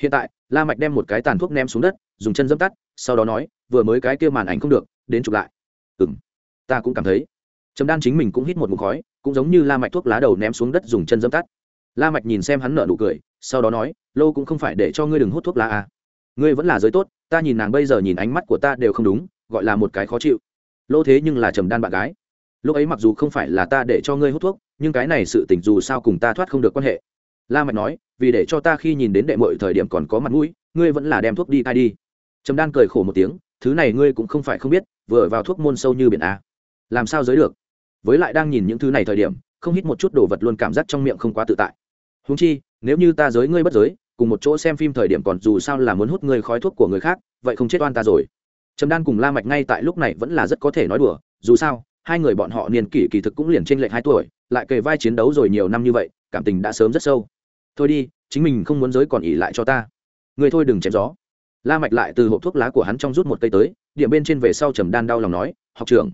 Hiện tại, la mạch đem một cái tàn thuốc ném xuống đất, dùng chân dẫm tắt, sau đó nói, vừa mới cái kia màn ảnh không được, đến chụp lại. Ừm, ta cũng cảm thấy trầm đan chính mình cũng hít một mụn khói, cũng giống như la mạch thuốc lá đầu ném xuống đất dùng chân dẫm tắt la mạch nhìn xem hắn nở nụ cười, sau đó nói, lô cũng không phải để cho ngươi đừng hút thuốc lá à. Ngươi vẫn là giới tốt, ta nhìn nàng bây giờ nhìn ánh mắt của ta đều không đúng, gọi là một cái khó chịu. Lô thế nhưng là trầm đan bạn gái. Lúc ấy mặc dù không phải là ta để cho ngươi hút thuốc, nhưng cái này sự tình dù sao cùng ta thoát không được quan hệ. La mạch nói, vì để cho ta khi nhìn đến đệ muội thời điểm còn có mặt mũi, ngươi vẫn là đem thuốc đi cai đi. Trầm đan cười khổ một tiếng, thứ này ngươi cũng không phải không biết, vừa vào thuốc môn sâu như biển a làm sao giới được? Với lại đang nhìn những thứ này thời điểm, không hít một chút đồ vật luôn cảm giác trong miệng không quá tự tại. Húng chi, nếu như ta giới ngươi bất giới, cùng một chỗ xem phim thời điểm còn dù sao là muốn hút ngươi khói thuốc của người khác, vậy không chết oan ta rồi. Trầm đan cùng la mạch ngay tại lúc này vẫn là rất có thể nói đùa, dù sao, hai người bọn họ niên kỷ kỳ thực cũng liền trên lệch hai tuổi, lại kề vai chiến đấu rồi nhiều năm như vậy, cảm tình đã sớm rất sâu. Thôi đi, chính mình không muốn giới còn ỉ lại cho ta. Người thôi đừng chém gió. La mạch lại từ hộp thuốc lá của hắn trong rút một cây tới, điểm bên trên về sau trầm đan đau lòng nói, học trưởng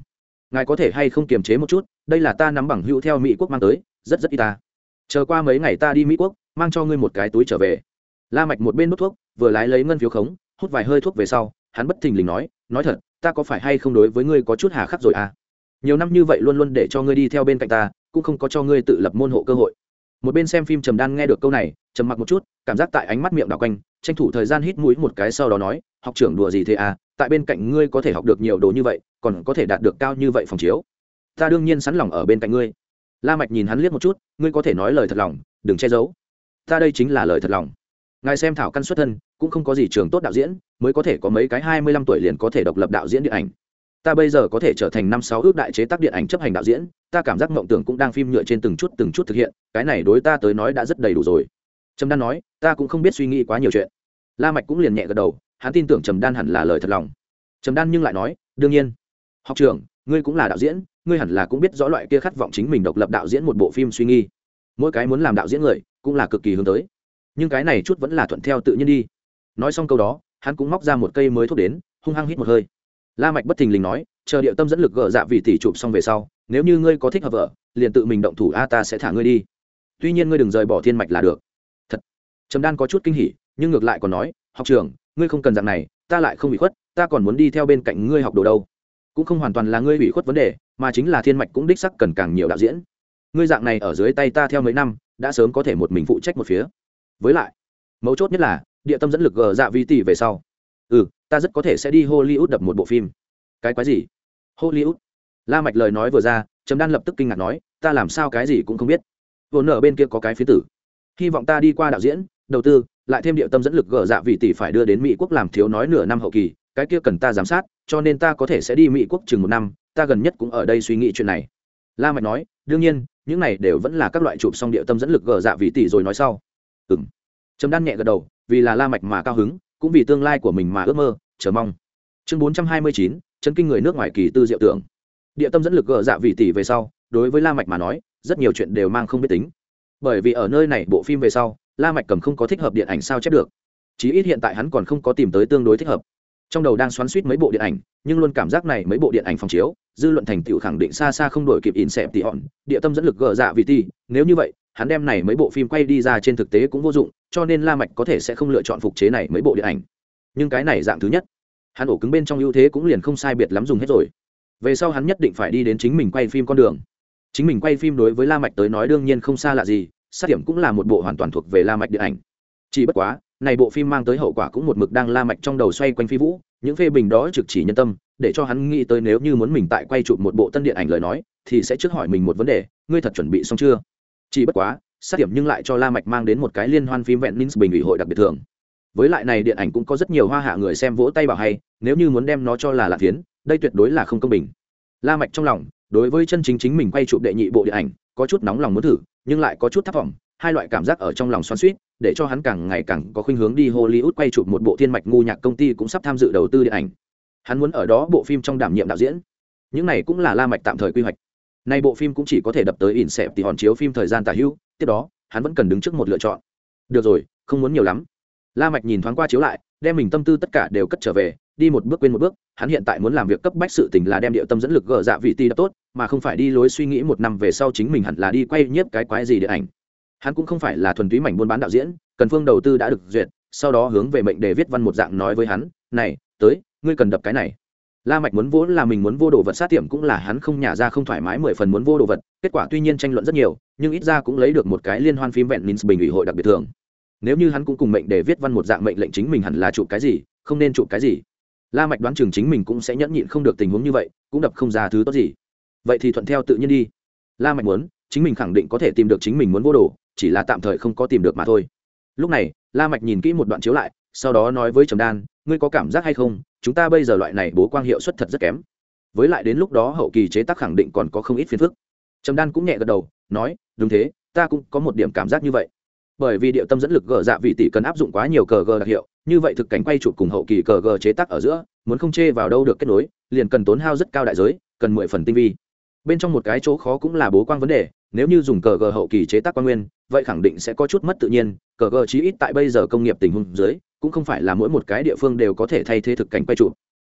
ngài có thể hay không kiềm chế một chút, đây là ta nắm bằng hữu theo mỹ quốc mang tới, rất rất y ta. Chờ qua mấy ngày ta đi mỹ quốc, mang cho ngươi một cái túi trở về. La mạch một bên nút thuốc, vừa lái lấy ngân phiếu khống, hút vài hơi thuốc về sau, hắn bất thình lình nói nói thật, ta có phải hay không đối với ngươi có chút hà khắc rồi à? Nhiều năm như vậy luôn luôn để cho ngươi đi theo bên cạnh ta, cũng không có cho ngươi tự lập môn hộ cơ hội. Một bên xem phim trầm đan nghe được câu này, trầm mặc một chút, cảm giác tại ánh mắt miệng đảo quanh tranh thủ thời gian hít mũi một cái sau đó nói, học trưởng đùa gì thế à? Tại bên cạnh ngươi có thể học được nhiều đồ như vậy, còn có thể đạt được cao như vậy phòng chiếu. Ta đương nhiên sẵn lòng ở bên cạnh ngươi. La mạch nhìn hắn liếc một chút, ngươi có thể nói lời thật lòng, đừng che giấu. Ta đây chính là lời thật lòng. Ngài xem thảo căn xuất thân, cũng không có gì trường tốt đạo diễn, mới có thể có mấy cái hai mươi lăm tuổi liền có thể độc lập đạo diễn điện ảnh. Ta bây giờ có thể trở thành năm sáu ước đại chế tác điện ảnh chấp hành đạo diễn, ta cảm giác mộng tưởng cũng đang phim nhựa trên từng chút từng chút thực hiện, cái này đối ta tới nói đã rất đầy đủ rồi trầm đan nói, ta cũng không biết suy nghĩ quá nhiều chuyện. La mạch cũng liền nhẹ gật đầu, hắn tin tưởng trầm đan hẳn là lời thật lòng. Trầm đan nhưng lại nói, đương nhiên. Học trưởng, ngươi cũng là đạo diễn, ngươi hẳn là cũng biết rõ loại kia khát vọng chính mình độc lập đạo diễn một bộ phim suy nghi mỗi cái muốn làm đạo diễn người, cũng là cực kỳ hướng tới. Nhưng cái này chút vẫn là thuận theo tự nhiên đi. Nói xong câu đó, hắn cũng móc ra một cây mới thuốc đến, hung hăng hít một hơi. La mạch bất thình lình nói, chờ địa tâm dẫn lực gỡ dạ vì tỷ chụp xong về sau, nếu như ngươi có thích hợp vợ, liền tự mình động thủ, a, ta sẽ thả ngươi đi. Tuy nhiên ngươi đừng rời bỏ thiên mạch là được trầm đan có chút kinh hỉ, nhưng ngược lại còn nói, học trường ngươi không cần dạng này, ta lại không bị khuất, ta còn muốn đi theo bên cạnh ngươi học đồ đâu. Cũng không hoàn toàn là ngươi bị khuất vấn đề, mà chính là thiên mạch cũng đích sắc cần càng nhiều đạo diễn. Ngươi dạng này ở dưới tay ta theo mấy năm, đã sớm có thể một mình phụ trách một phía. Với lại, mấu chốt nhất là, địa tâm dẫn lực gờ dạ vi tỷ về sau. Ừ ta rất có thể sẽ đi hollywood đập một bộ phim. Cái quái gì? Hollywood? La mạch lời nói vừa ra, trầm đan lập tức kinh ngạc nói, ta làm sao cái gì cũng không biết. Vốn ở bên kia có cái phía tử. Hy vọng ta đi qua đạo diễn đầu tư, lại thêm địa tâm dẫn lực gờ dạ vị tỷ phải đưa đến mỹ quốc làm thiếu nói nửa năm hậu kỳ, cái kia cần ta giám sát, cho nên ta có thể sẽ đi mỹ quốc chừng một năm, ta gần nhất cũng ở đây suy nghĩ chuyện này. La mạch nói, đương nhiên, những này đều vẫn là các loại chụp xong địa tâm dẫn lực gờ dạ vị tỷ rồi nói sau. Ừm. Trầm đan nhẹ gật đầu, vì là la mạch mà cao hứng, cũng vì tương lai của mình mà ước mơ, chờ mong. Chương bốn trăm hai mươi chín chân kinh người nước ngoài kỳ tư diệu tưởng. Địa tâm dẫn lực gờ dạ vị tỷ về sau, đối với la mạch mà nói, rất nhiều chuyện đều mang không biết tính. Bởi vì ở nơi này bộ phim về sau la mạch cầm không có thích hợp điện ảnh sao chép được. Chí ít hiện tại hắn còn không có tìm tới tương đối thích hợp. Trong đầu đang xoắn suýt mấy bộ điện ảnh, nhưng luôn cảm giác này mấy bộ điện ảnh phòng chiếu, dư luận thành tựu khẳng định xa xa không đổi kịp in xẹp tỉ hòn, địa tâm dẫn lực gờ dạ vị ti. nếu như vậy, hắn đem này mấy bộ phim quay đi ra trên thực tế cũng vô dụng, cho nên la mạch có thể sẽ không lựa chọn phục chế này mấy bộ điện ảnh. Nhưng cái này dạng thứ nhất, hắn ổ cứng bên trong ưu thế cũng liền không sai biệt lắm dùng hết rồi. Về sau hắn nhất định phải đi đến chính mình quay phim con đường. Chính mình quay phim đối với la mạch tới nói đương nhiên không xa lạ gì sát điểm cũng là một bộ hoàn toàn thuộc về la mạch điện ảnh. Chỉ bất quá, này bộ phim mang tới hậu quả cũng một mực đang la mạch trong đầu xoay quanh phi vũ, những phê bình đó trực chỉ nhân tâm, để cho hắn nghĩ tới nếu như muốn mình tại quay chụp một bộ tân điện ảnh lời nói, thì sẽ trước hỏi mình một vấn đề, ngươi thật chuẩn bị xong chưa? Chỉ bất quá, sát điểm nhưng lại cho la mạch mang đến một cái liên hoan phim vẹn ninh bình ủy hội đặc biệt thường với lại này điện ảnh cũng có rất nhiều hoa hạ người xem vỗ tay bảo hay, nếu như muốn đem nó cho là lạ phiến, đây tuyệt đối là không công bình. La mạch trong lòng, đối với chân chính chính mình quay chụp đệ nhị bộ điện ảnh, có chút nóng lòng muốn thử nhưng lại có chút thấp vọng, hai loại cảm giác ở trong lòng xoắn xuýt, để cho hắn càng ngày càng có khuynh hướng đi hollywood quay chụp một bộ thiên mạch ngu nhạc công ty cũng sắp tham dự đầu tư điện ảnh. Hắn muốn ở đó bộ phim trong đảm nhiệm đạo diễn. Những này cũng là la mạch tạm thời quy hoạch. Nay bộ phim cũng chỉ có thể đập tới ỉn xẹp thì hòn chiếu phim thời gian tả hữu tiếp đó, hắn vẫn cần đứng trước một lựa chọn. Được rồi, không muốn nhiều lắm. La mạch nhìn thoáng qua chiếu lại, đem mình tâm tư tất cả đều cất trở về, đi một bước quên một bước, hắn hiện tại muốn làm việc cấp bách sự tình là đem địa tâm dẫn lực gỡ dạ vị ti đã tốt mà không phải đi lối suy nghĩ một năm về sau chính mình hẳn là đi quay nhiếp cái quái gì để ảnh. Hắn cũng không phải là thuần túy mảnh buôn bán đạo diễn, cần phương đầu tư đã được duyệt, sau đó hướng về mệnh đề viết văn một dạng nói với hắn, này, tới, ngươi cần đập cái này. La mạch muốn vốn là mình muốn vô đồ vật sát tiệm cũng là hắn không nhả ra không thoải mái mười phần muốn vô đồ vật, kết quả tuy nhiên tranh luận rất nhiều, nhưng ít ra cũng lấy được một cái liên hoan phim vẹn nín bình ủy hội đặc biệt thường nếu như hắn cũng cùng mệnh để viết văn một dạng mệnh lệnh chính mình hẳn là chụp cái gì, không nên chụp cái gì. La mạch đoán chừng chính mình cũng sẽ nhẫn nhịn không được tình huống như vậy, cũng đập không ra thứ tốt gì vậy thì thuận theo tự nhiên đi. La mạch muốn, chính mình khẳng định có thể tìm được chính mình muốn vô đồ, chỉ là tạm thời không có tìm được mà thôi. Lúc này, la mạch nhìn kỹ một đoạn chiếu lại, sau đó nói với trầm đan, ngươi có cảm giác hay không? Chúng ta bây giờ loại này bố quang hiệu suất thật rất kém. Với lại đến lúc đó hậu kỳ chế tác khẳng định còn có không ít phiền phức. Trầm đan cũng nhẹ gật đầu, nói, đúng thế, ta cũng có một điểm cảm giác như vậy. Bởi vì điệu tâm dẫn lực gờ dạ vị tỷ cần áp dụng quá nhiều cờ gờ đặc hiệu, như vậy thực cảnh quay chụp cùng hậu kỳ cờ gờ chế tác ở giữa, muốn không chê vào đâu được kết nối, liền cần tốn hao rất cao đại giới, cần mười phần tinh vi bên trong một cái chỗ khó cũng là bố quang vấn đề, nếu như dùng cờ gờ hậu kỳ chế tác quan nguyên, vậy khẳng định sẽ có chút mất tự nhiên, cờ gờ chí ít tại bây giờ công nghiệp tình huống dưới, cũng không phải là mỗi một cái địa phương đều có thể thay thế thực cảnh quay trụ.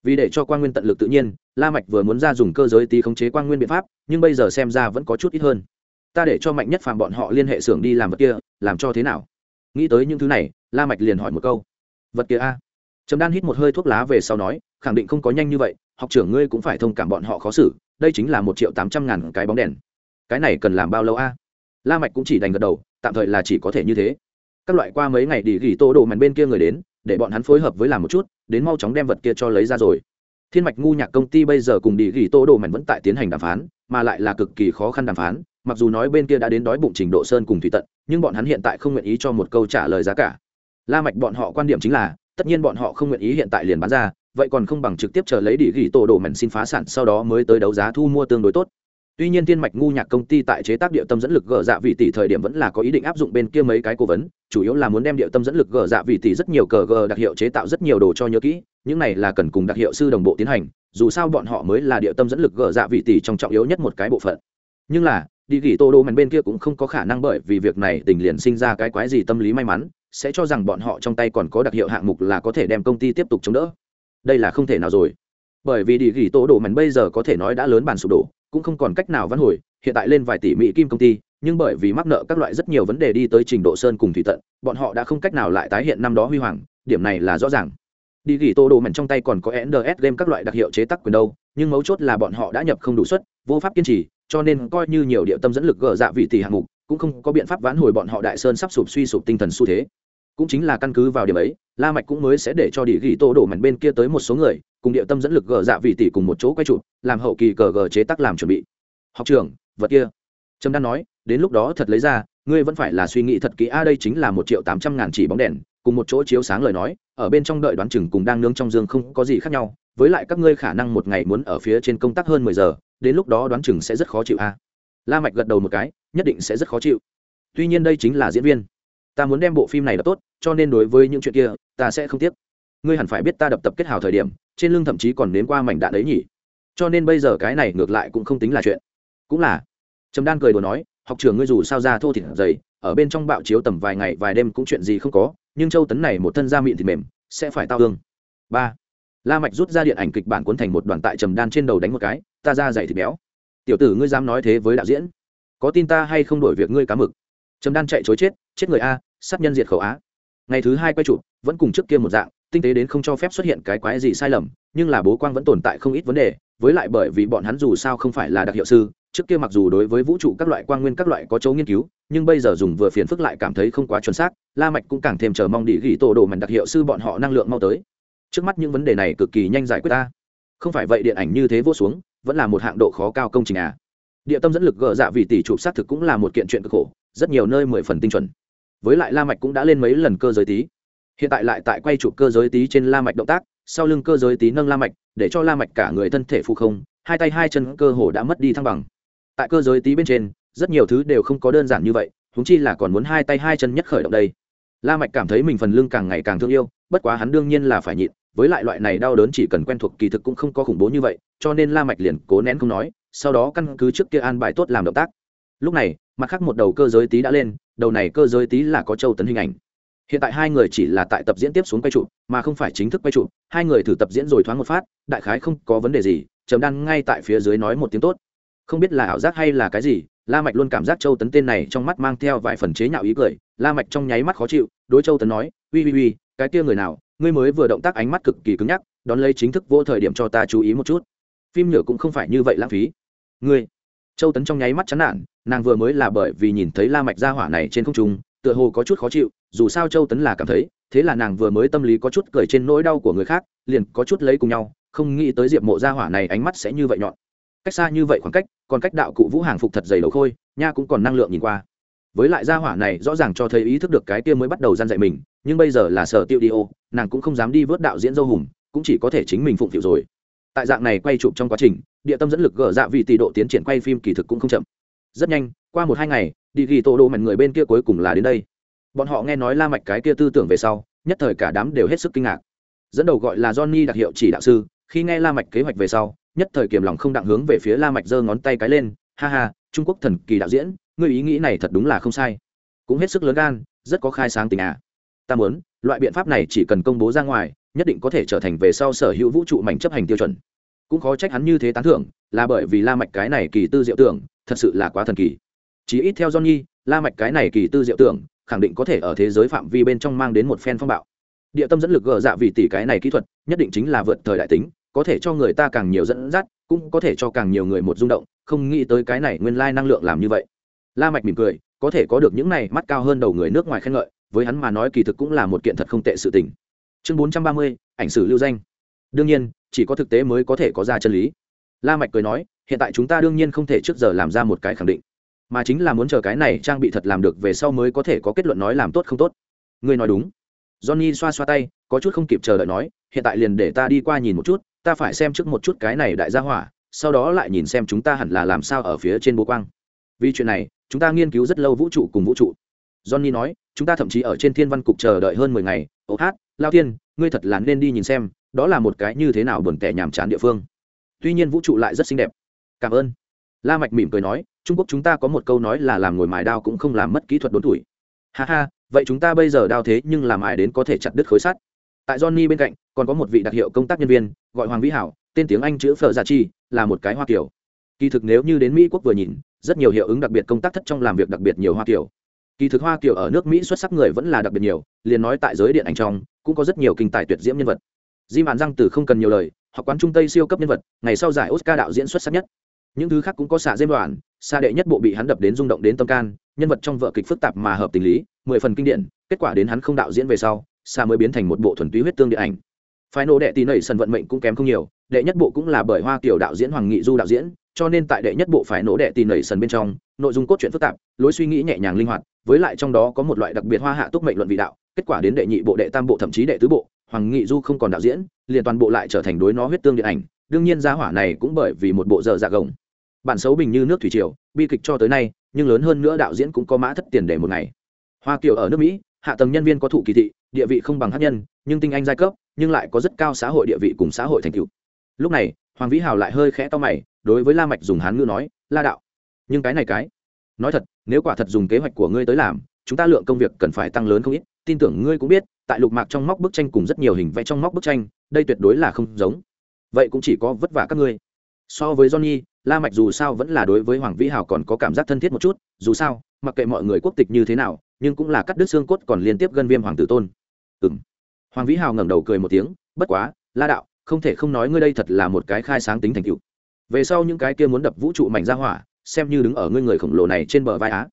Vì để cho quan nguyên tận lực tự nhiên, la mạch vừa muốn ra dùng cơ giới tí khống chế quan nguyên biện pháp, nhưng bây giờ xem ra vẫn có chút ít hơn. Ta để cho mạnh nhất phàm bọn họ liên hệ xưởng đi làm vật kia, làm cho thế nào? Nghĩ tới những thứ này, la mạch liền hỏi một câu. Vật kia a? Trầm đan hít một hơi thuốc lá về sau nói, khẳng định không có nhanh như vậy, học trưởng ngươi cũng phải thông cảm bọn họ khó xử đây chính là một triệu tám trăm ngàn cái bóng đèn. Cái này cần làm bao lâu a? La mạch cũng chỉ đành gật đầu, tạm thời là chỉ có thể như thế. Các loại qua mấy ngày đi gỉ tô đồ màn bên kia người đến, để bọn hắn phối hợp với làm một chút, đến mau chóng đem vật kia cho lấy ra rồi. Thiên mạch ngu nhạc công ty bây giờ cùng đi gỉ tô đồ màn vẫn tại tiến hành đàm phán, mà lại là cực kỳ khó khăn đàm phán, mặc dù nói bên kia đã đến đói bụng trình độ sơn cùng thủy tận, nhưng bọn hắn hiện tại không nguyện ý cho một câu trả lời giá cả. La mạch bọn họ quan điểm chính là, tất nhiên bọn họ không nguyện ý hiện tại liền bán ra vậy còn không bằng trực tiếp chờ lấy địa ghi tổ đồ mảnh xin phá sản, sau đó mới tới đấu giá thu mua tương đối tốt. Tuy nhiên thiên mạch ngu nhạc công ty tại chế tác địa tâm dẫn lực gỡ dạ vị tỷ thời điểm vẫn là có ý định áp dụng bên kia mấy cái cố vấn, chủ yếu là muốn đem địa tâm dẫn lực gỡ dạ vị tỷ rất nhiều cờ gờ đặc hiệu chế tạo rất nhiều đồ cho nhớ kỹ, những này là cần cùng đặc hiệu sư đồng bộ tiến hành, dù sao bọn họ mới là địa tâm dẫn lực gỡ dạ vị tỷ trong trọng yếu nhất một cái bộ phận. Nhưng là đi gỉ tô đồ mảnh bên kia cũng không có khả năng bởi vì việc này tình liền sinh ra cái quái gì tâm lý may mắn, sẽ cho rằng bọn họ trong tay còn có đặc hiệu hạng mục là có thể đem công ty tiếp tục chống đỡ đây là không thể nào rồi. Bởi vì đi ghi tổ đồ mảnh bây giờ có thể nói đã lớn bàn sụp đổ, cũng không còn cách nào vãn hồi, hiện tại lên vài tỷ mỹ kim công ty, nhưng bởi vì mắc nợ các loại rất nhiều vấn đề đi tới trình độ sơn cùng thủy tận, bọn họ đã không cách nào lại tái hiện năm đó huy hoàng, điểm này là rõ ràng. Đi ghi tô đồ mảnh trong tay còn có nds game các loại đặc hiệu chế tác quyền đâu, nhưng mấu chốt là bọn họ đã nhập không đủ suất, vô pháp kiên trì, cho nên coi như nhiều địa tâm dẫn lực gỡ dạ vị tỷ hạng mục, cũng không có biện pháp vãn hồi bọn họ đại sơn sắp sụp suy sụp tinh thần xu thế cũng chính là căn cứ vào điểm ấy, la mạch cũng mới sẽ để cho địa ghi tô đổ mảnh bên kia tới một số người, cùng địa tâm dẫn lực gờ dạ vị tỷ cùng một chỗ quay trụ, làm hậu kỳ cờ gờ chế tác làm chuẩn bị. Học trưởng, vật kia. Trâm đan nói, đến lúc đó thật lấy ra, ngươi vẫn phải là suy nghĩ thật kỹ, a, đây chính là một triệu tám trăm ngàn chỉ bóng đèn, cùng một chỗ chiếu sáng lời nói, ở bên trong đợi đoán chừng cùng đang nướng trong dương không có gì khác nhau, với lại các ngươi khả năng một ngày muốn ở phía trên công tác hơn mười giờ, đến lúc đó đoán chừng sẽ rất khó chịu, a. La mạch gật đầu một cái, nhất định sẽ rất khó chịu. Tuy nhiên đây chính là diễn viên ta muốn đem bộ phim này đập tốt, cho nên đối với những chuyện kia, ta sẽ không tiếc. Ngươi hẳn phải biết ta đập tập kết hào thời điểm, trên lưng thậm chí còn nếm qua mảnh đạn ấy nhỉ. Cho nên bây giờ cái này ngược lại cũng không tính là chuyện. Cũng là. Trầm đan cười đùa nói, học trường ngươi dù sao ra thô thịt dày, ở bên trong bạo chiếu tầm vài ngày, vài đêm cũng chuyện gì không có, nhưng châu tấn này một thân da mịn thì mềm, sẽ phải tao hương ba. La mạch rút ra điện ảnh kịch bản cuốn thành một đoàn tại trầm đan trên đầu đánh một cái, ta ra dày thịt béo. Tiểu tử ngươi dám nói thế với đạo diễn, có tin ta hay không đổi việc ngươi cá mực? Trầm đan chạy chối chết chết người a, sát nhân diệt khẩu á. Ngày thứ hai quay chụp, vẫn cùng trước kia một dạng, tinh tế đến không cho phép xuất hiện cái quái gì sai lầm, nhưng là bố quang vẫn tồn tại không ít vấn đề, với lại bởi vì bọn hắn dù sao không phải là đặc hiệu sư, trước kia mặc dù đối với vũ trụ các loại quang nguyên các loại có chấu nghiên cứu, nhưng bây giờ dùng vừa phiền phức lại cảm thấy không quá chuẩn xác, la mạch cũng càng thêm chờ mong đi ghi tổ đồ mảnh đặc hiệu sư bọn họ năng lượng mau tới. Trước mắt những vấn đề này cực kỳ nhanh giải quyết ta. Không phải vậy điện ảnh như thế vô xuống, vẫn là một hạng độ khó cao công trình à. Địa tâm dẫn lực gỡ dạ vì tỷ chụp xác thực cũng là một kiện chuyện cực khổ, rất nhiều nơi mười phần tinh chuẩn với lại la mạch cũng đã lên mấy lần cơ giới tí. Hiện tại lại tại quay chụp cơ giới tí trên la mạch động tác, sau lưng cơ giới tí nâng la mạch, để cho la mạch cả người thân thể phụ không, hai tay hai chân cơ hồ đã mất đi thăng bằng. Tại cơ giới tí bên trên, rất nhiều thứ đều không có đơn giản như vậy chúng chi là còn muốn hai tay hai chân nhất khởi động đây. La mạch cảm thấy mình phần lưng càng ngày càng thương yêu, bất quá hắn đương nhiên là phải nhịn, với lại loại này đau đớn chỉ cần quen thuộc kỳ thực cũng không có khủng bố như vậy, cho nên la mạch liền cố nén không nói, sau đó căn cứ trước kia an bài tốt làm động tác. Lúc này, mặt khác một đầu cơ giới tí đã lên đầu này cơ giới tí là có châu tấn hình ảnh. Hiện tại hai người chỉ là tại tập diễn tiếp xuống quay trụ mà không phải chính thức quay trụ hai người thử tập diễn rồi thoáng một phát, đại khái không có vấn đề gì, trầm đan ngay tại phía dưới nói một tiếng tốt. Không biết là ảo giác hay là cái gì, la mạch luôn cảm giác châu tấn tên này trong mắt mang theo vài phần chế nhạo ý cười. La mạch trong nháy mắt khó chịu, đối châu tấn nói, uy uy uy, cái kia người nào, ngươi mới vừa động tác ánh mắt cực kỳ cứng nhắc, đón lấy chính thức vô thời điểm cho ta chú ý một chút. Phim nhựa cũng không phải như vậy lãng phí. Ngươi châu tấn trong nháy mắt chán nản, nàng vừa mới là bởi vì nhìn thấy la mạch gia hỏa này trên không trung, tựa hồ có chút khó chịu, dù sao châu tấn là cảm thấy, thế là nàng vừa mới tâm lý có chút cười trên nỗi đau của người khác, liền có chút lấy cùng nhau, không nghĩ tới diệp mộ gia hỏa này ánh mắt sẽ như vậy nhọn. Cách xa như vậy khoảng cách, còn cách đạo cụ vũ hàng phục thật dày đầu khôi, nha cũng còn năng lượng nhìn qua. Với lại gia hỏa này rõ ràng cho thấy ý thức được cái kia mới bắt đầu gian dạy mình, nhưng bây giờ là sở tiêu đi ô, nàng cũng không dám đi vớt đạo diễn dâu hùng, cũng chỉ có thể chính mình phụng phịu rồi. Tại dạng này quay chụp trong quá trình địa tâm dẫn lực gỡ dạ vì tỷ độ tiến triển quay phim kỳ thực cũng không chậm. Rất nhanh, qua một hai ngày, đi ghi tô đô mạnh người bên kia cuối cùng là đến đây. Bọn họ nghe nói la mạch cái kia tư tưởng về sau, nhất thời cả đám đều hết sức kinh ngạc. Dẫn đầu gọi là johnny đặc hiệu chỉ đạo sư, khi nghe la mạch kế hoạch về sau, nhất thời kiềm lòng không đặng hướng về phía la mạch giơ ngón tay cái lên, ha ha, trung quốc thần kỳ đạo diễn, ngươi ý nghĩ này thật đúng là không sai. Cũng hết sức lớn gan, rất có khai sáng tình à. Ta muốn, loại biện pháp này chỉ cần công bố ra ngoài, nhất định có thể trở thành về sau sở hữu vũ trụ mảnh chấp hành tiêu chuẩn cũng khó trách hắn như thế tán thưởng là bởi vì la mạch cái này kỳ tư diệu tưởng thật sự là quá thần kỳ. Chỉ ít theo johnny la mạch cái này kỳ tư diệu tưởng khẳng định có thể ở thế giới phạm vi bên trong mang đến một phen phong bạo. Địa tâm dẫn lực gờ dạ vì tỷ cái này kỹ thuật nhất định chính là vượt thời đại tính có thể cho người ta càng nhiều dẫn dắt cũng có thể cho càng nhiều người một rung động không nghĩ tới cái này nguyên lai năng lượng làm như vậy. La mạch mỉm cười có thể có được những này mắt cao hơn đầu người nước ngoài khen ngợi với hắn mà nói kỳ thực cũng là một kiện thật không tệ sự tình. Chương 430, ảnh sử lưu danh đương nhiên chỉ có thực tế mới có thể có ra chân lý. La mạch cười nói hiện tại chúng ta đương nhiên không thể trước giờ làm ra một cái khẳng định. Mà chính là muốn chờ cái này trang bị thật làm được về sau mới có thể có kết luận nói làm tốt không tốt. Ngươi nói đúng. Johnny xoa xoa tay có chút không kịp chờ đợi nói hiện tại liền để ta đi qua nhìn một chút ta phải xem trước một chút cái này đại gia hỏa sau đó lại nhìn xem chúng ta hẳn là làm sao ở phía trên bố quang. Vì chuyện này chúng ta nghiên cứu rất lâu vũ trụ cùng vũ trụ. Johnny nói chúng ta thậm chí ở trên thiên văn cục chờ đợi hơn mười ngày. Ô hát lao Thiên, ngươi thật là nên đi nhìn xem đó là một cái như thế nào buồn tẻ nhàm chán địa phương. Tuy nhiên vũ trụ lại rất xinh đẹp. Cảm ơn. La mạch mỉm cười nói, trung quốc chúng ta có một câu nói là làm ngồi mài đao cũng không làm mất kỹ thuật đốn tuổi. Ha ha, vậy chúng ta bây giờ đao thế nhưng làm mài đến có thể chặt đứt khối sắt. Tại johnny bên cạnh, còn có một vị đặc hiệu công tác nhân viên, gọi hoàng vĩ hảo, tên tiếng anh chữ phở gia chi, là một cái hoa kiểu kỳ thực nếu như đến mỹ quốc vừa nhìn, rất nhiều hiệu ứng đặc biệt công tác thất trong làm việc đặc biệt nhiều hoa kiểu kỳ thực hoa kiểu ở nước mỹ xuất sắc người vẫn là đặc biệt nhiều, liền nói tại giới điện ảnh trong, cũng có rất nhiều kinh tài tuyệt diễm nhân vật di mạn răng từ không cần nhiều lời, học quán trung tây siêu cấp nhân vật, ngày sau giải oscar đạo diễn xuất sắc nhất. Những thứ khác cũng có xạ dêm đoàn xa đệ nhất bộ bị hắn đập đến rung động đến tâm can, nhân vật trong vợ kịch phức tạp mà hợp tình lý, mười phần kinh điển, kết quả đến hắn không đạo diễn về sau xa mới biến thành một bộ thuần túy huyết tương điện ảnh. Phái nổ đệ tì nảy sần vận mệnh cũng kém không nhiều, đệ nhất bộ cũng là bởi hoa kiểu đạo diễn hoàng nghị du đạo diễn, cho nên tại đệ nhất bộ phải nổ đệ tì nảy sần bên trong, nội dung cốt truyện phức tạp, lối suy nghĩ nhẹ nhàng linh hoạt, với lại trong đó có một loại đặc biệt hoa hạ túc mệnh luận vị đạo, kết quả đến đệ nhị bộ đệ tam bộ thậm chí đệ tứ bộ hoàng nghị du không còn đạo diễn, liền toàn bộ lại trở thành đối nó huyết tương điện ảnh. Đương nhiên gia hỏa này cũng bởi vì một bộ dở dạ gồng. Bản xấu bình như nước thủy triều, bi kịch cho tới nay, nhưng lớn hơn nữa đạo diễn cũng có mã thất tiền để một ngày. Hoa kiều ở nước mỹ, hạ tầng nhân viên có thụ kỳ thị, địa vị không bằng hát nhân, nhưng tinh anh giai cấp, nhưng lại có rất cao xã hội địa vị cùng xã hội thành tựu. Lúc này, hoàng vĩ hào lại hơi khẽ to mày, đối với la mạch dùng hán ngữ nói, la đạo, nhưng cái này cái, nói thật, nếu quả thật dùng kế hoạch của ngươi tới làm, chúng ta lượng công việc cần phải tăng lớn không ít, tin tưởng ngươi cũng biết tại lục mạc trong móc bức tranh cùng rất nhiều hình vẽ trong móc bức tranh, đây tuyệt đối là không giống. Vậy cũng chỉ có vất vả các ngươi. So với johnny, la mạch dù sao vẫn là đối với hoàng vĩ hào còn có cảm giác thân thiết một chút, dù sao, mặc kệ mọi người quốc tịch như thế nào, nhưng cũng là cắt đứt xương cốt còn liên tiếp gân viêm hoàng tử tôn. Ừm. Hoàng vĩ hào ngẩng đầu cười một tiếng, bất quá, la đạo, không thể không nói ngươi đây thật là một cái khai sáng tính thành tựu. Về sau những cái kia muốn đập vũ trụ mảnh ra hỏa, xem như đứng ở ngươi người khổng lồ này trên bờ vai á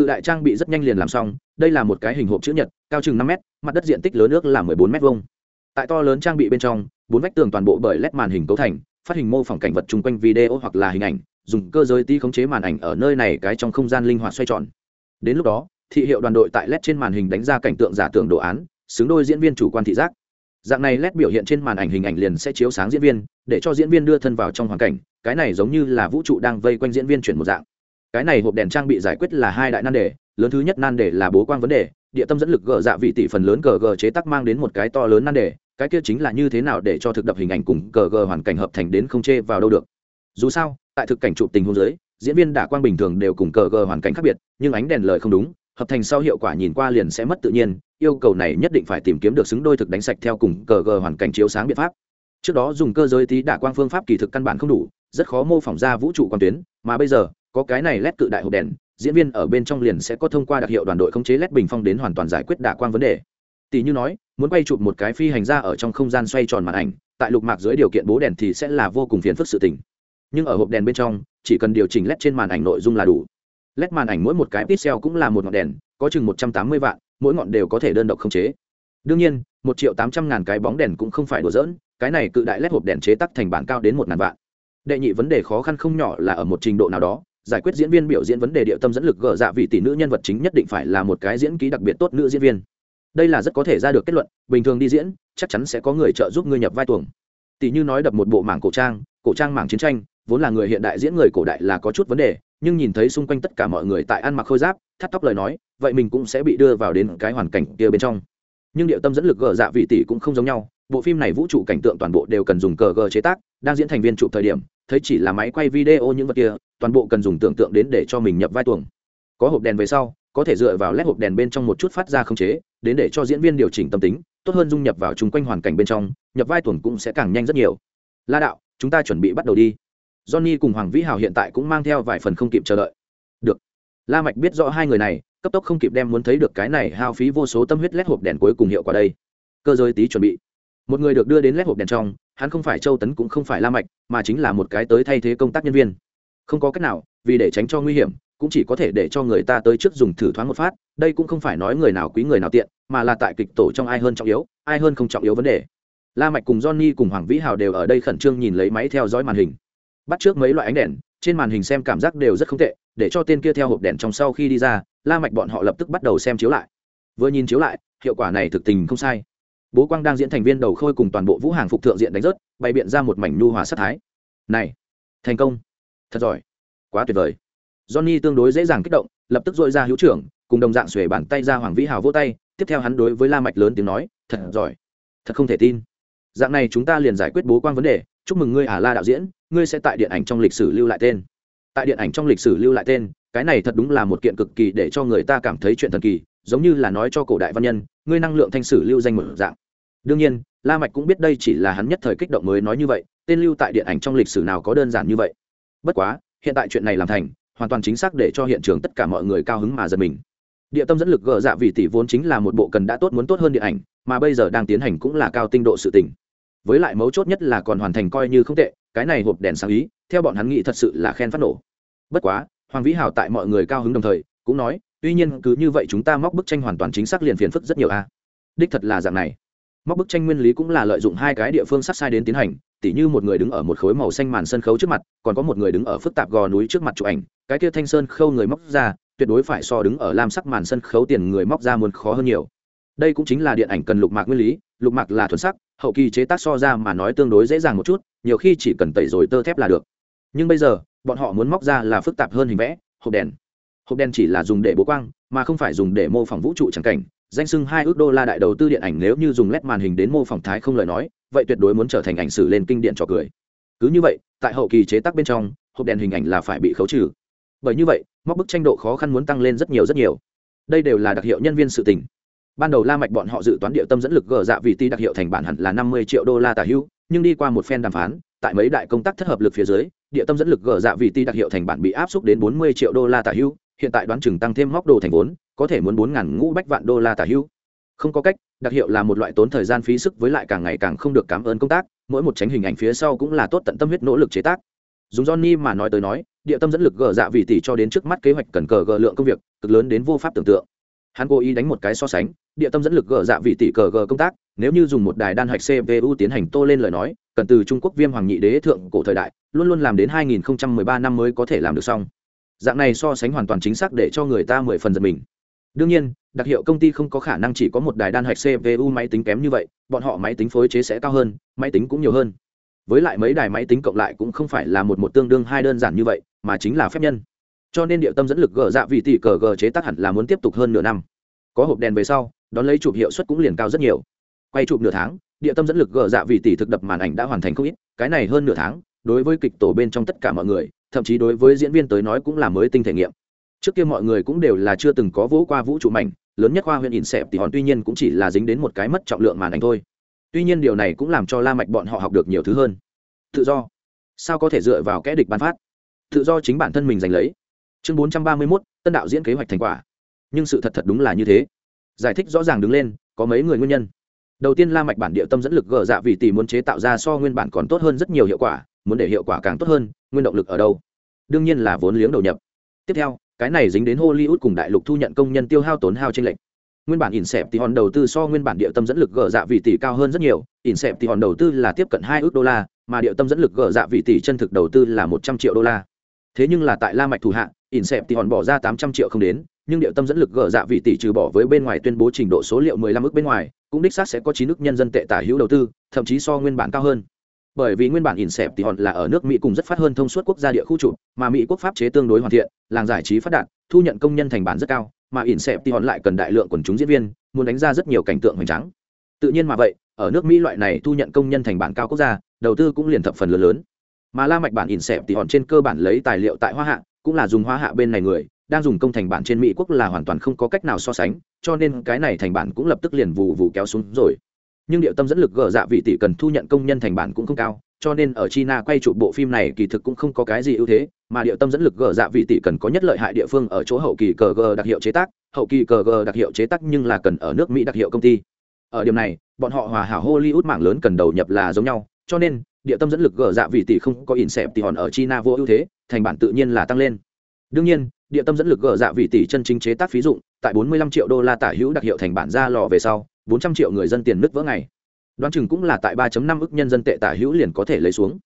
cự đại trang bị rất nhanh liền làm xong, đây là một cái hình hộp chữ nhật, cao chừng năm m mặt đất diện tích lớn nước là mười bốn m hai tại to lớn trang bị bên trong, bốn vách tường toàn bộ bởi led màn hình cấu thành, phát hình mô phỏng cảnh vật chung quanh video hoặc là hình ảnh, dùng cơ giới ti khống chế màn ảnh ở nơi này cái trong không gian linh hoạt xoay tròn. Đến lúc đó, thị hiệu đoàn đội tại led trên màn hình đánh ra cảnh tượng giả tưởng đồ án, xứng đôi diễn viên chủ quan thị giác. Dạng này led biểu hiện trên màn ảnh hình ảnh liền sẽ chiếu sáng diễn viên, để cho diễn viên đưa thân vào trong hoàn cảnh, cái này giống như là vũ trụ đang vây quanh diễn viên chuyển một dạng cái này hộp đèn trang bị giải quyết là hai đại nan đề, lớn thứ nhất nan đề là bố quang vấn đề, địa tâm dẫn lực gờ dạ vị tỷ phần lớn gờ gờ chế tác mang đến một cái to lớn nan đề, cái kia chính là như thế nào để cho thực đập hình ảnh cùng gờ gờ hoàn cảnh hợp thành đến không chê vào đâu được. Dù sao, tại thực cảnh chụp tình huống giới diễn viên đả quang bình thường đều cùng gờ gờ hoàn cảnh khác biệt, nhưng ánh đèn lời không đúng, hợp thành sau hiệu quả nhìn qua liền sẽ mất tự nhiên, yêu cầu này nhất định phải tìm kiếm được xứng đôi thực đánh sạch theo cùng gờ gờ hoàn cảnh chiếu sáng biện pháp. Trước đó dùng cơ giới tí đả quang phương pháp kỳ thực căn bản không đủ, rất khó mô phỏng ra vũ trụ quan tuyến, mà bây giờ có cái này led cự đại hộp đèn, diễn viên ở bên trong liền sẽ có thông qua đặc hiệu đoàn đội khống chế led bình phong đến hoàn toàn giải quyết đả quang vấn đề. Tỷ như nói, muốn quay chụp một cái phi hành ra ở trong không gian xoay tròn màn ảnh, tại lục mạc dưới điều kiện bố đèn thì sẽ là vô cùng phiền phức sự tình. Nhưng ở hộp đèn bên trong, chỉ cần điều chỉnh led trên màn ảnh nội dung là đủ. Led màn ảnh mỗi một cái pixel cũng là một ngọn đèn, có chừng một trăm tám mươi vạn, mỗi ngọn đều có thể đơn độc khống chế. Đương nhiên, một triệu tám trăm ngàn cái bóng đèn cũng không phải đùa dỡn cái này cự đại led hộp đèn chế tắc thành bản cao đến một ngàn vạn. Đệ nhị vấn đề khó khăn không nhỏ là ở một trình độ nào đó giải quyết diễn viên biểu diễn vấn đề địa tâm dẫn lực gỡ dạ vị tỷ nữ nhân vật chính nhất định phải là một cái diễn ký đặc biệt tốt nữ diễn viên. Đây là rất có thể ra được kết luận, bình thường đi diễn, chắc chắn sẽ có người trợ giúp ngươi nhập vai tuồng. Tỷ như nói đập một bộ mảng cổ trang cổ trang mảng chiến tranh, vốn là người hiện đại diễn người cổ đại là có chút vấn đề, nhưng nhìn thấy xung quanh tất cả mọi người tại ăn mặc khôi giáp, thắt tóc lời nói, vậy mình cũng sẽ bị đưa vào đến cái hoàn cảnh kia bên trong. Nhưng điệu tâm dẫn lực gờ dạ vị tỷ cũng không giống nhau, bộ phim này vũ trụ cảnh tượng toàn bộ đều cần dùng cờ gờ chế tác, đang diễn thành viên chụp thời điểm, thấy chỉ là máy quay video những vật kia toàn bộ cần dùng tưởng tượng đến để cho mình nhập vai tuồng. Có hộp đèn về sau, có thể dựa vào led hộp đèn bên trong một chút phát ra không chế, đến để cho diễn viên điều chỉnh tâm tính, tốt hơn dung nhập vào chung quanh hoàn cảnh bên trong, nhập vai tuồng cũng sẽ càng nhanh rất nhiều. La đạo, chúng ta chuẩn bị bắt đầu đi. Johnny cùng hoàng vĩ hào hiện tại cũng mang theo vài phần không kịp chờ đợi. Được. La mạch biết rõ hai người này, cấp tốc không kịp đem muốn thấy được cái này hao phí vô số tâm huyết led hộp đèn cuối cùng hiệu quả đây. Cơ giới tí chuẩn bị. Một người được đưa đến led hộp đèn trong, hắn không phải châu tấn cũng không phải la mạch, mà chính là một cái tới thay thế công tác nhân viên không có cách nào, vì để tránh cho nguy hiểm, cũng chỉ có thể để cho người ta tới trước dùng thử thoáng một phát, đây cũng không phải nói người nào quý người nào tiện, mà là tại kịch tổ trong ai hơn trọng yếu, ai hơn không trọng yếu vấn đề. La mạch cùng johnny cùng hoàng vĩ hào đều ở đây khẩn trương nhìn lấy máy theo dõi màn hình. Bắt trước mấy loại ánh đèn, trên màn hình xem cảm giác đều rất không tệ, để cho tên kia theo hộp đèn trong sau khi đi ra, la mạch bọn họ lập tức bắt đầu xem chiếu lại. Vừa nhìn chiếu lại, hiệu quả này thực tình không sai. Bố quang đang diễn thành viên đầu khôi cùng toàn bộ vũ hàng phục thượng diện đánh rớt, bày biện ra một mảnh nhu hòa sát thái. Này, thành công thật giỏi. Quá tuyệt vời. Johnny tương đối dễ dàng kích động, lập tức dội ra hữu trưởng, cùng đồng dạng xuề bàn tay ra hoàng vĩ hào vỗ tay, tiếp theo hắn đối với la mạch lớn tiếng nói, thật giỏi. Thật không thể tin. Dạng này chúng ta liền giải quyết bố quang vấn đề. Chúc mừng ngươi à la đạo diễn, ngươi sẽ tại điện ảnh trong lịch sử lưu lại tên. Tại điện ảnh trong lịch sử lưu lại tên, cái này thật đúng là một kiện cực kỳ để cho người ta cảm thấy chuyện thần kỳ, giống như là nói cho cổ đại văn nhân, ngươi năng lượng thanh sử lưu danh một dạng. Đương nhiên, la mạch cũng biết đây chỉ là hắn nhất thời kích động mới nói như vậy, tên lưu tại điện ảnh trong lịch sử nào có đơn giản như vậy bất quá, hiện tại chuyện này làm thành, hoàn toàn chính xác để cho hiện trường tất cả mọi người cao hứng mà giật mình. Địa tâm dẫn lực gờ dạ vì tỷ vốn chính là một bộ cần đã tốt muốn tốt hơn điện ảnh, mà bây giờ đang tiến hành cũng là cao tinh độ sự tình. Với lại mấu chốt nhất là còn hoàn thành coi như không tệ, cái này hộp đèn sáng ý, theo bọn hắn nghĩ thật sự là khen phát nổ. Bất quá, hoàng vĩ hào tại mọi người cao hứng đồng thời, cũng nói, tuy nhiên, cứ như vậy chúng ta móc bức tranh hoàn toàn chính xác liền phiền phức rất nhiều a. Đích thật là dạng này. Móc bức tranh nguyên lý cũng là lợi dụng hai cái địa phương sát sai đến tiến hành tỉ như một người đứng ở một khối màu xanh màn sân khấu trước mặt, còn có một người đứng ở phức tạp gò núi trước mặt chụp ảnh, cái kia thanh sơn khâu người móc ra, tuyệt đối phải so đứng ở lam sắc màn sân khấu tiền người móc ra muốn khó hơn nhiều. Đây cũng chính là điện ảnh cần lục mạc nguyên lý, lục mạc là thuần sắc, hậu kỳ chế tác so ra mà nói tương đối dễ dàng một chút, nhiều khi chỉ cần tẩy rồi tơ thép là được. Nhưng bây giờ, bọn họ muốn móc ra là phức tạp hơn hình vẽ, hộp đèn. Hộp đèn chỉ là dùng để bố quang, mà không phải dùng để mô phỏng vũ trụ chẳng cảnh. Danh sưng hai ước đô la đại đầu tư điện ảnh nếu như dùng led màn hình đến mô phỏng thái không lời nói vậy tuyệt đối muốn trở thành ảnh sử lên kinh điện trò cười. Cứ như vậy, tại hậu kỳ chế tác bên trong, hộp đèn hình ảnh là phải bị khấu trừ. Bởi như vậy, móc bức tranh độ khó khăn muốn tăng lên rất nhiều rất nhiều. Đây đều là đặc hiệu nhân viên sự tình. Ban đầu la mạch bọn họ dự toán địa tâm dẫn lực gờ dạ vị ti đặc hiệu thành bản hẳn là năm mươi triệu đô la tả hữu nhưng đi qua một phen đàm phán, tại mấy đại công tác thất hợp lực phía dưới, địa tâm dẫn lực gờ dạ vị ti đặc hiệu thành bản bị áp suất đến bốn mươi triệu đô la tả hữu hiện tại đoán chừng tăng thêm móc đồ thành vốn, có thể muốn bốn ngàn ngũ bách vạn đô la tả hữu không có cách, đặc hiệu là một loại tốn thời gian phí sức với lại càng ngày càng không được cảm ơn công tác, mỗi một tránh hình ảnh phía sau cũng là tốt tận tâm huyết nỗ lực chế tác. Dùng johnny mà nói tới nói, địa tâm dẫn lực gờ dạ vị tỷ cho đến trước mắt kế hoạch cần cờ gờ lượng công việc, cực lớn đến vô pháp tưởng tượng. Hắn cố ý đánh một cái so sánh, địa tâm dẫn lực gờ dạ vị tỷ cờ gờ công tác, nếu như dùng một đài đan hạch cpu tiến hành tô lên lời nói, cần từ trung quốc viêm hoàng nhị đế thượng cổ thời đại, luôn luôn làm đến 2013 năm mới có thể làm được xong. Dạng này so sánh hoàn toàn chính xác để cho người ta mười phần giật mình đương nhiên, đặc hiệu công ty không có khả năng chỉ có một đài đan hạch cpu máy tính kém như vậy, bọn họ máy tính phối chế sẽ cao hơn, máy tính cũng nhiều hơn. Với lại mấy đài máy tính cộng lại cũng không phải là một một tương đương hai đơn giản như vậy, mà chính là phép nhân. Cho nên địa tâm dẫn lực gờ dạ vị tỷ cờ gờ chế tác hẳn là muốn tiếp tục hơn nửa năm. Có hộp đèn về sau, đón lấy chụp hiệu suất cũng liền cao rất nhiều. Quay chụp nửa tháng, địa tâm dẫn lực gờ dạ vị tỷ thực đập màn ảnh đã hoàn thành không ít, cái này hơn nửa tháng, đối với kịch tổ bên trong tất cả mọi người, thậm chí đối với diễn viên tới nói cũng là mới tinh thể nghiệm trước kia mọi người cũng đều là chưa từng có vỗ qua vũ trụ mảnh lớn nhất khoa huyện ỉn xẹp thì hòn tuy nhiên cũng chỉ là dính đến một cái mất trọng lượng màn ảnh thôi. Tuy nhiên điều này cũng làm cho la mạch bọn họ học được nhiều thứ hơn. Tự do. Sao có thể dựa vào kẽ địch ban phát? Tự do chính bản thân mình giành lấy. Chương 431, tân đạo diễn kế hoạch thành quả. Nhưng sự thật thật đúng là như thế. Giải thích rõ ràng đứng lên có mấy người nguyên nhân. Đầu tiên la mạch bản địa tâm dẫn lực gờ dạ vì tỷ muốn chế tạo ra so nguyên bản còn tốt hơn rất nhiều hiệu quả muốn để hiệu quả càng tốt hơn nguyên động lực ở đâu? Đương nhiên là vốn liếng đầu nhập. Tiếp theo cái này dính đến hollywood cùng đại lục thu nhận công nhân tiêu hao tốn hao trên lệnh nguyên bản ỉn xẹp thì hòn đầu tư so nguyên bản địa tâm dẫn lực gỡ dạ vị tỷ cao hơn rất nhiều, ỉn xẹp thì hòn đầu tư là tiếp cận hai ước đô la, mà địa tâm dẫn lực gỡ dạ vị tỷ chân thực đầu tư là một trăm triệu đô la. Thế nhưng là tại la mạch thủ hạ, ỉn xẹp thì hòn bỏ ra tám trăm triệu không đến, nhưng địa tâm dẫn lực gỡ dạ vị tỷ trừ bỏ với bên ngoài tuyên bố trình độ số liệu mười lăm ước bên ngoài, cũng đích xác sẽ có chín nước nhân dân tệ tả hữu đầu tư, thậm chí so nguyên bản cao hơn bởi vì nguyên bản ỉn xẹp thì hòn là ở nước mỹ cùng rất phát hơn thông suốt quốc gia địa khu chủ, mà mỹ quốc pháp chế tương đối hoàn thiện, làng giải trí phát đạt, thu nhận công nhân thành bản rất cao, mà ỉn xẹp thì hòn lại cần đại lượng quần chúng diễn viên, muốn đánh ra rất nhiều cảnh tượng hoành tráng. Tự nhiên mà vậy, ở nước mỹ loại này thu nhận công nhân thành bản cao quốc gia, đầu tư cũng liền thập phần lớn lớn. Mà la mạch bản ỉn xẹp thì hòn trên cơ bản lấy tài liệu tại hoa hạ, cũng là dùng hoa hạ bên này người, đang dùng công thành bản trên mỹ quốc là hoàn toàn không có cách nào so sánh, cho nên cái này thành bản cũng lập tức liền vụ vụ kéo xuống rồi nhưng điệu tâm dẫn lực gờ dạ vị tỷ cần thu nhận công nhân thành bản cũng không cao, cho nên ở china quay chụp bộ phim này kỳ thực cũng không có cái gì ưu thế, mà điệu tâm dẫn lực gờ dạ vị tỷ cần có nhất lợi hại địa phương ở chỗ hậu kỳ cờ gờ đặc hiệu chế tác, hậu kỳ cờ gờ đặc hiệu chế tác nhưng là cần ở nước mỹ đặc hiệu công ty. Ở điểm này, bọn họ hòa hảo hollywood mạng lớn cần đầu nhập là giống nhau, cho nên, địa tâm dẫn lực gờ dạ vị tỷ không có in xẹp thì hòn ở china vô ưu thế, thành bản tự nhiên là tăng lên. Đương nhiên, địa tâm dẫn lực gờ dạ vị tỷ chân chính chế tác phí dụng, tại 45 triệu đô la tả hữu đặc hiệu thành bản ra lò về sau 400 triệu người dân tiền nứt vỡ ngày. Đoán chừng cũng là tại 3.5 ức nhân dân tệ tả hữu liền có thể lấy xuống.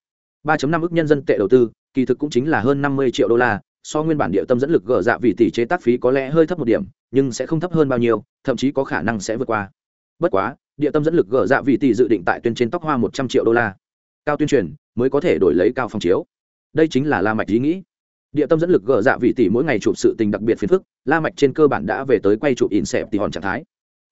3.5 ức nhân dân tệ đầu tư, kỳ thực cũng chính là hơn 50 triệu đô la, so nguyên bản địa tâm dẫn lực gỡ dạ vị tỷ chế tác phí có lẽ hơi thấp một điểm, nhưng sẽ không thấp hơn bao nhiêu, thậm chí có khả năng sẽ vượt qua. Bất quá, địa tâm dẫn lực gỡ dạ vị tỷ dự định tại tuyên trên tóc hoa 100 triệu đô la. Cao tuyên truyền mới có thể đổi lấy cao phong chiếu. Đây chính là la mạch ý nghĩ. Địa tâm dẫn lực gỡ dạ vị tỷ mỗi ngày chụp sự tình đặc biệt phiền phức, la mạch trên cơ bản đã về tới quay chụp in xẹp tỷ hòn trạng thái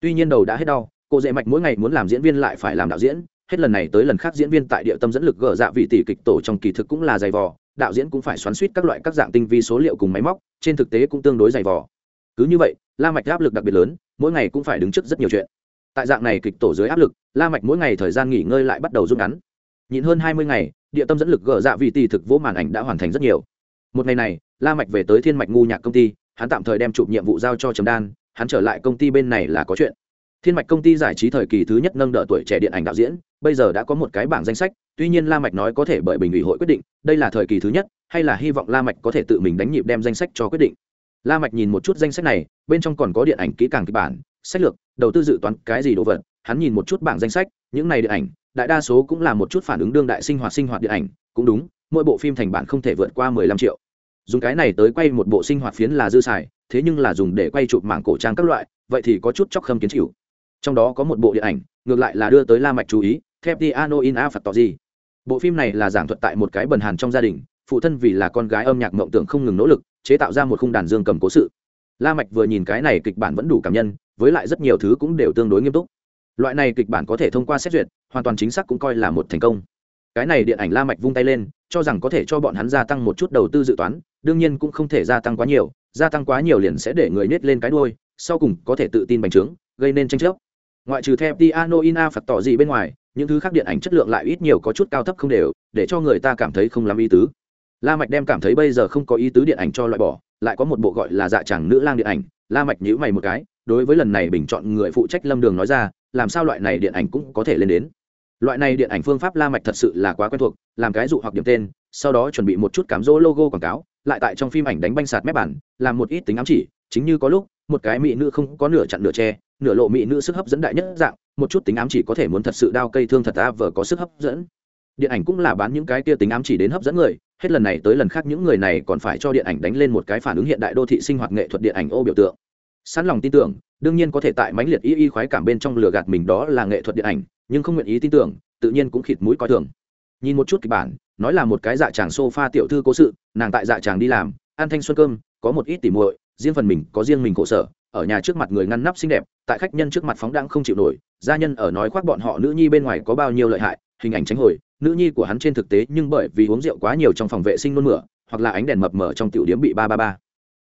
tuy nhiên đầu đã hết đau, cô dễ mạch mỗi ngày muốn làm diễn viên lại phải làm đạo diễn. Hết lần này tới lần khác diễn viên tại địa tâm dẫn lực gỡ dạ vị tỷ kịch tổ trong kỳ thực cũng là dày vò. Đạo diễn cũng phải xoắn suýt các loại các dạng tinh vi số liệu cùng máy móc, trên thực tế cũng tương đối dày vò. Cứ như vậy, la mạch áp lực đặc biệt lớn, mỗi ngày cũng phải đứng trước rất nhiều chuyện. Tại dạng này kịch tổ dưới áp lực, la mạch mỗi ngày thời gian nghỉ ngơi lại bắt đầu rút ngắn. Nhịn hơn hai mươi ngày, địa tâm dẫn lực gỡ dạ vị tỷ thực vô màn ảnh đã hoàn thành rất nhiều. Một ngày này, la mạch về tới thiên mạch ngu nhạc công ty, hắn tạm thời đem chụp nhiệm vụ giao cho trầm đan hắn trở lại công ty bên này là có chuyện. Thiên mạch công ty giải trí thời kỳ thứ nhất nâng đỡ tuổi trẻ điện ảnh đạo diễn, bây giờ đã có một cái bảng danh sách, tuy nhiên la mạch nói có thể bởi bình ủy hội quyết định, đây là thời kỳ thứ nhất, hay là hy vọng la mạch có thể tự mình đánh nhịp đem danh sách cho quyết định. La mạch nhìn một chút danh sách này, bên trong còn có điện ảnh kỹ càng kịch bản, sách lược, đầu tư dự toán, cái gì đồ vật, hắn nhìn một chút bảng danh sách, những này điện ảnh, đại đa số cũng là một chút phản ứng đương đại sinh hoạt sinh hoạt điện ảnh, cũng đúng, mỗi bộ phim thành bản không thể vượt qua 15 triệu dùng cái này tới quay một bộ sinh hoạt phiến là dư xài, thế nhưng là dùng để quay chụp mảng cổ trang các loại, vậy thì có chút chóc khâm kiến chịu. Trong đó có một bộ điện ảnh, ngược lại là đưa tới la mạch chú ý Theptiano in a phật gì. Bộ phim này là giảng thuật tại một cái bần hàn trong gia đình, phụ thân vì là con gái âm nhạc mộng tưởng không ngừng nỗ lực, chế tạo ra một khung đàn dương cầm cố sự. La mạch vừa nhìn cái này kịch bản vẫn đủ cảm nhân, với lại rất nhiều thứ cũng đều tương đối nghiêm túc. Loại này kịch bản có thể thông qua xét duyệt, hoàn toàn chính xác cũng coi là một thành công. Cái này điện ảnh la mạch vung tay lên cho rằng có thể cho bọn hắn gia tăng một chút đầu tư dự toán, đương nhiên cũng không thể gia tăng quá nhiều, gia tăng quá nhiều liền sẽ để người nết lên cái đuôi, sau cùng có thể tự tin bành trướng, gây nên tranh chấp. Ngoại trừ theo piano ina phật tỏ gì bên ngoài, những thứ khác điện ảnh chất lượng lại ít nhiều có chút cao thấp không đều, để cho người ta cảm thấy không làm ý tứ. La mạch đem cảm thấy bây giờ không có ý tứ điện ảnh cho loại bỏ, lại có một bộ gọi là dạ chàng nữ lang điện ảnh. La mạch nhíu mày một cái, đối với lần này bình chọn người phụ trách lâm đường nói ra, làm sao loại này điện ảnh cũng có thể lên đến loại này điện ảnh phương pháp la mạch thật sự là quá quen thuộc, làm cái dụ hoặc điểm tên, sau đó chuẩn bị một chút cám dỗ logo quảng cáo, lại tại trong phim ảnh đánh banh sạt mép bản, làm một ít tính ám chỉ, chính như có lúc, một cái mỹ nữ không có nửa chặn nửa che, nửa lộ mỹ nữ sức hấp dẫn đại nhất dạng, một chút tính ám chỉ có thể muốn thật sự đao cây thương thật ta vờ có sức hấp dẫn. Điện ảnh cũng là bán những cái kia tính ám chỉ đến hấp dẫn người, hết lần này tới lần khác những người này còn phải cho điện ảnh đánh lên một cái phản ứng hiện đại đô thị sinh hoạt nghệ thuật điện ảnh ô biểu tượng sẵn lòng tin tưởng, đương nhiên có thể tại mãnh liệt y y khoái cảm bên trong lừa gạt mình đó là nghệ thuật điện ảnh, nhưng không nguyện ý tin tưởng, tự nhiên cũng khịt mũi coi thường. Nhìn một chút kịch bản, nói là một cái dạ chàng sofa tiểu thư cố sự, nàng tại dạ chàng đi làm, ăn thanh xuân cơm, có một ít tỉ muội, riêng phần mình, có riêng mình khổ sở, ở nhà trước mặt người ngăn nắp xinh đẹp, tại khách nhân trước mặt phóng đãng không chịu nổi, gia nhân ở nói khoác bọn họ nữ nhi bên ngoài có bao nhiêu lợi hại, hình ảnh tránh hồi, nữ nhi của hắn trên thực tế nhưng bởi vì uống rượu quá nhiều trong phòng vệ sinh nôn mửa, hoặc là ánh đèn mập mờ trong tiểu điếm bị ba ba ba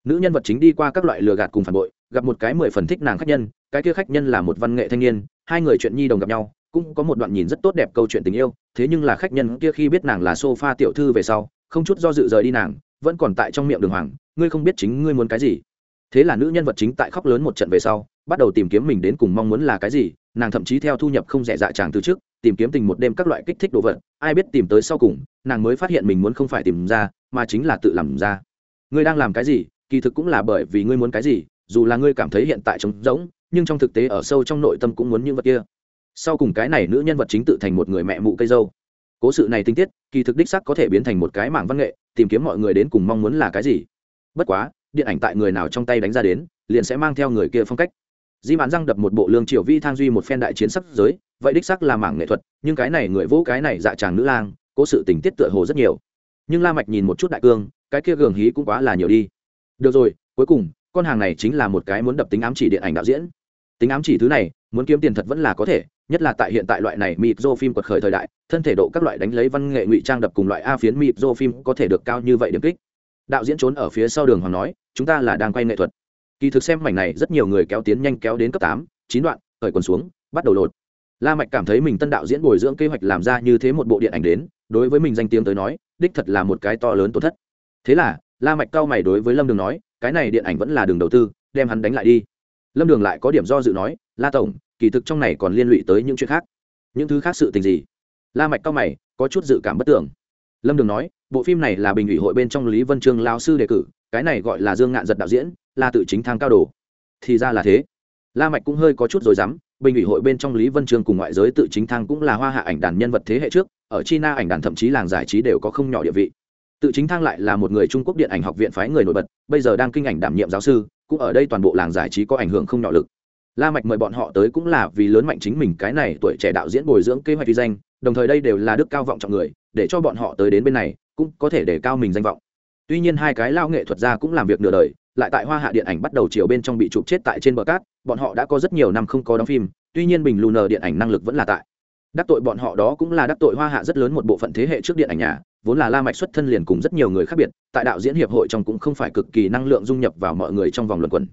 nữ nhân vật chính đi qua các loại lừa gạt cùng phản bội, gặp một cái mười phần thích nàng khách nhân, cái kia khách nhân là một văn nghệ thanh niên, hai người chuyện nhi đồng gặp nhau, cũng có một đoạn nhìn rất tốt đẹp câu chuyện tình yêu, thế nhưng là khách nhân kia khi biết nàng là sofa tiểu thư về sau, không chút do dự rời đi nàng, vẫn còn tại trong miệng đường hoàng, ngươi không biết chính ngươi muốn cái gì. Thế là nữ nhân vật chính tại khóc lớn một trận về sau, bắt đầu tìm kiếm mình đến cùng mong muốn là cái gì, nàng thậm chí theo thu nhập không rẻ dạ chàng từ trước, tìm kiếm tình một đêm các loại kích thích đồ vật, ai biết tìm tới sau cùng, nàng mới phát hiện mình muốn không phải tìm ra, mà chính là tự làm ra. Ngươi đang làm cái gì? Kỳ thực cũng là bởi vì ngươi muốn cái gì, dù là ngươi cảm thấy hiện tại trống rỗng, nhưng trong thực tế ở sâu trong nội tâm cũng muốn những vật kia. Sau cùng cái này nữ nhân vật chính tự thành một người mẹ mụ cây dâu. Cố sự này tinh tiết, kỳ thực đích sắc có thể biến thành một cái mảng văn nghệ, tìm kiếm mọi người đến cùng mong muốn là cái gì. Bất quá, điện ảnh tại người nào trong tay đánh ra đến, liền sẽ mang theo người kia phong cách. Di mạn răng đập một bộ lương triều vi thang duy một phen đại chiến sắc giới, vậy đích sắc là mảng nghệ thuật, nhưng cái này người vỗ cái này dạ tràng nữ lang, cố sự tình tiết tựa hồ rất nhiều. Nhưng la mạch nhìn một chút đại cương, cái kia gường hí cũng quá là nhiều đi được rồi, cuối cùng, con hàng này chính là một cái muốn đập tính ám chỉ điện ảnh đạo diễn. Tính ám chỉ thứ này, muốn kiếm tiền thật vẫn là có thể, nhất là tại hiện tại loại này mịp dô phim quật khởi thời đại, thân thể độ các loại đánh lấy văn nghệ ngụy trang đập cùng loại a phiến mịp dô phim có thể được cao như vậy điểm kích. Đạo diễn trốn ở phía sau đường hoàng nói, chúng ta là đang quay nghệ thuật. Kỳ thực xem mảnh này, rất nhiều người kéo tiến nhanh kéo đến cấp tám, chín đoạn, khởi quần xuống, bắt đầu lột. La mạch cảm thấy mình tân đạo diễn bồi dưỡng kế hoạch làm ra như thế một bộ điện ảnh đến, đối với mình danh tiếng tới nói, đích thật là một cái to lớn tổn thất. Thế là la mạch cao mày đối với lâm đường nói, cái này điện ảnh vẫn là đường đầu tư, đem hắn đánh lại đi. Lâm đường lại có điểm do dự nói, la tổng, kỳ thực trong này còn liên lụy tới những chuyện khác. Những thứ khác sự tình gì? La mạch cao mày, có chút dự cảm bất tưởng lâm đường nói, bộ phim này là bình ủy hội bên trong lý vân trương lao sư đề cử, cái này gọi là dương ngạn giật đạo diễn, là tự chính thang cao đồ. Thì ra là thế. La mạch cũng hơi có chút rồi dám bình ủy hội bên trong lý vân trương cùng ngoại giới tự chính thang cũng là hoa hạ ảnh đàn nhân vật thế hệ trước, ở china ảnh đàn thậm chí làng giải trí đều có không nhỏ địa vị tự chính thang lại là một người trung quốc điện ảnh học viện phái người nổi bật, bây giờ đang kinh ảnh đảm nhiệm giáo sư, cũng ở đây toàn bộ làng giải trí có ảnh hưởng không nhỏ lực. La mạch mời bọn họ tới cũng là vì lớn mạnh chính mình cái này tuổi trẻ đạo diễn bồi dưỡng kế hoạch vi danh, đồng thời đây đều là đức cao vọng trọng người, để cho bọn họ tới đến bên này, cũng có thể để cao mình danh vọng. Tuy nhiên hai cái lao nghệ thuật gia cũng làm việc nửa đời, lại tại hoa hạ điện ảnh bắt đầu chiều bên trong bị chụp chết tại trên bờ cát, bọn họ đã có rất nhiều năm không có đóng phim, tuy nhiên bình lùn điện ảnh năng lực vẫn là tại. Đắc tội bọn họ đó cũng là đắc tội hoa hạ rất lớn một bộ phận thế hệ trước điện ảnh nhà vốn là la mạch xuất thân liền cùng rất nhiều người khác biệt, tại đạo diễn hiệp hội trong cũng không phải cực kỳ năng lượng dung nhập vào mọi người trong vòng luận quẩn.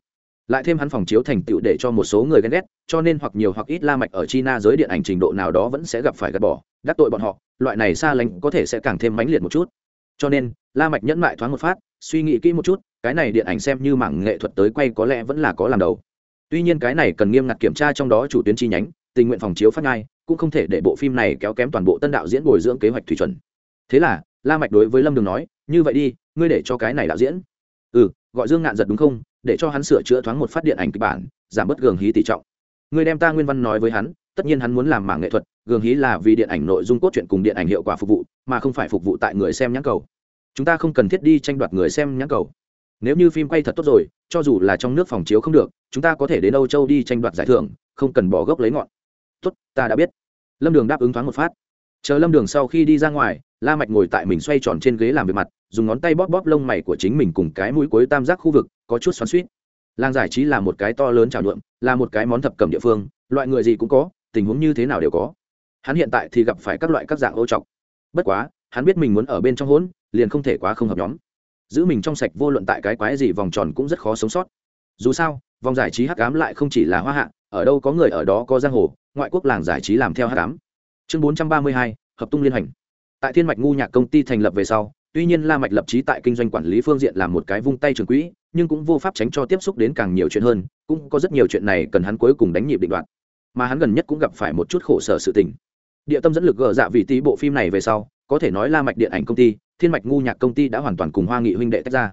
Lại thêm hắn phòng chiếu thành tựu để cho một số người ghen ghét, cho nên hoặc nhiều hoặc ít la mạch ở china giới điện ảnh trình độ nào đó vẫn sẽ gặp phải gạt bỏ, đắc tội bọn họ, loại này xa lánh có thể sẽ càng thêm mãnh liệt một chút. Cho nên, la mạch nhẫn mại thoáng một phát, suy nghĩ kỹ một chút, cái này điện ảnh xem như mảng nghệ thuật tới quay có lẽ vẫn là có làm đầu. Tuy nhiên cái này cần nghiêm ngặt kiểm tra trong đó chủ tuyến chi nhánh, tình nguyện phòng chiếu phát ngay, cũng không thể để bộ phim này kéo kém toàn bộ tân đạo diễn bồi dưỡng kế hoạch thủy chuẩn thế là, la mạch đối với lâm đường nói, như vậy đi, ngươi để cho cái này đạo diễn. Ừ gọi dương ngạn giật đúng không? Để cho hắn sửa chữa thoáng một phát điện ảnh kịch bản, giảm bớt gường hí tỷ trọng. Ngươi đem ta nguyên văn nói với hắn, tất nhiên hắn muốn làm mảng nghệ thuật, gường hí là vì điện ảnh nội dung cốt truyện cùng điện ảnh hiệu quả phục vụ, mà không phải phục vụ tại người xem nhãn cầu. Chúng ta không cần thiết đi tranh đoạt người xem nhãn cầu. Nếu như phim quay thật tốt rồi, cho dù là trong nước phòng chiếu không được, chúng ta có thể đến âu châu đi tranh đoạt giải thưởng, không cần bỏ gốc lấy ngọn. Tốt, ta đã biết. Lâm đường đáp ứng thoáng một phát. Chờ lâm đường sau khi đi ra ngoài la mạch ngồi tại mình xoay tròn trên ghế làm việc mặt, dùng ngón tay bóp bóp lông mày của chính mình cùng cái mũi cuối tam giác khu vực, có chút xoắn xuýt. Làng giải trí là một cái to lớn trào nhuộm, là một cái món thập cẩm địa phương, loại người gì cũng có, tình huống như thế nào đều có. Hắn hiện tại thì gặp phải các loại các dạng ô trọc. Bất quá, hắn biết mình muốn ở bên trong hỗn, liền không thể quá không hợp nhóm. Giữ mình trong sạch vô luận tại cái quái gì vòng tròn cũng rất khó sống sót. Dù sao, vòng giải trí hắc ám lại không chỉ là hoa hạ, ở đâu có người ở đó có giang hồ, ngoại quốc làng giải trí làm theo hắc ám. Chương bốn trăm ba mươi hai, hợp tung liên hành tại thiên mạch ngu nhạc công ty thành lập về sau, tuy nhiên la mạch lập trí tại kinh doanh quản lý phương diện làm một cái vung tay trường quỹ, nhưng cũng vô pháp tránh cho tiếp xúc đến càng nhiều chuyện hơn, cũng có rất nhiều chuyện này cần hắn cuối cùng đánh nhịp định đoạt. Mà hắn gần nhất cũng gặp phải một chút khổ sở sự tình. Địa tâm dẫn lực gỡ dạ vị tí bộ phim này về sau, có thể nói la mạch điện ảnh công ty, thiên mạch ngu nhạc công ty đã hoàn toàn cùng hoa nghị huynh đệ tách ra.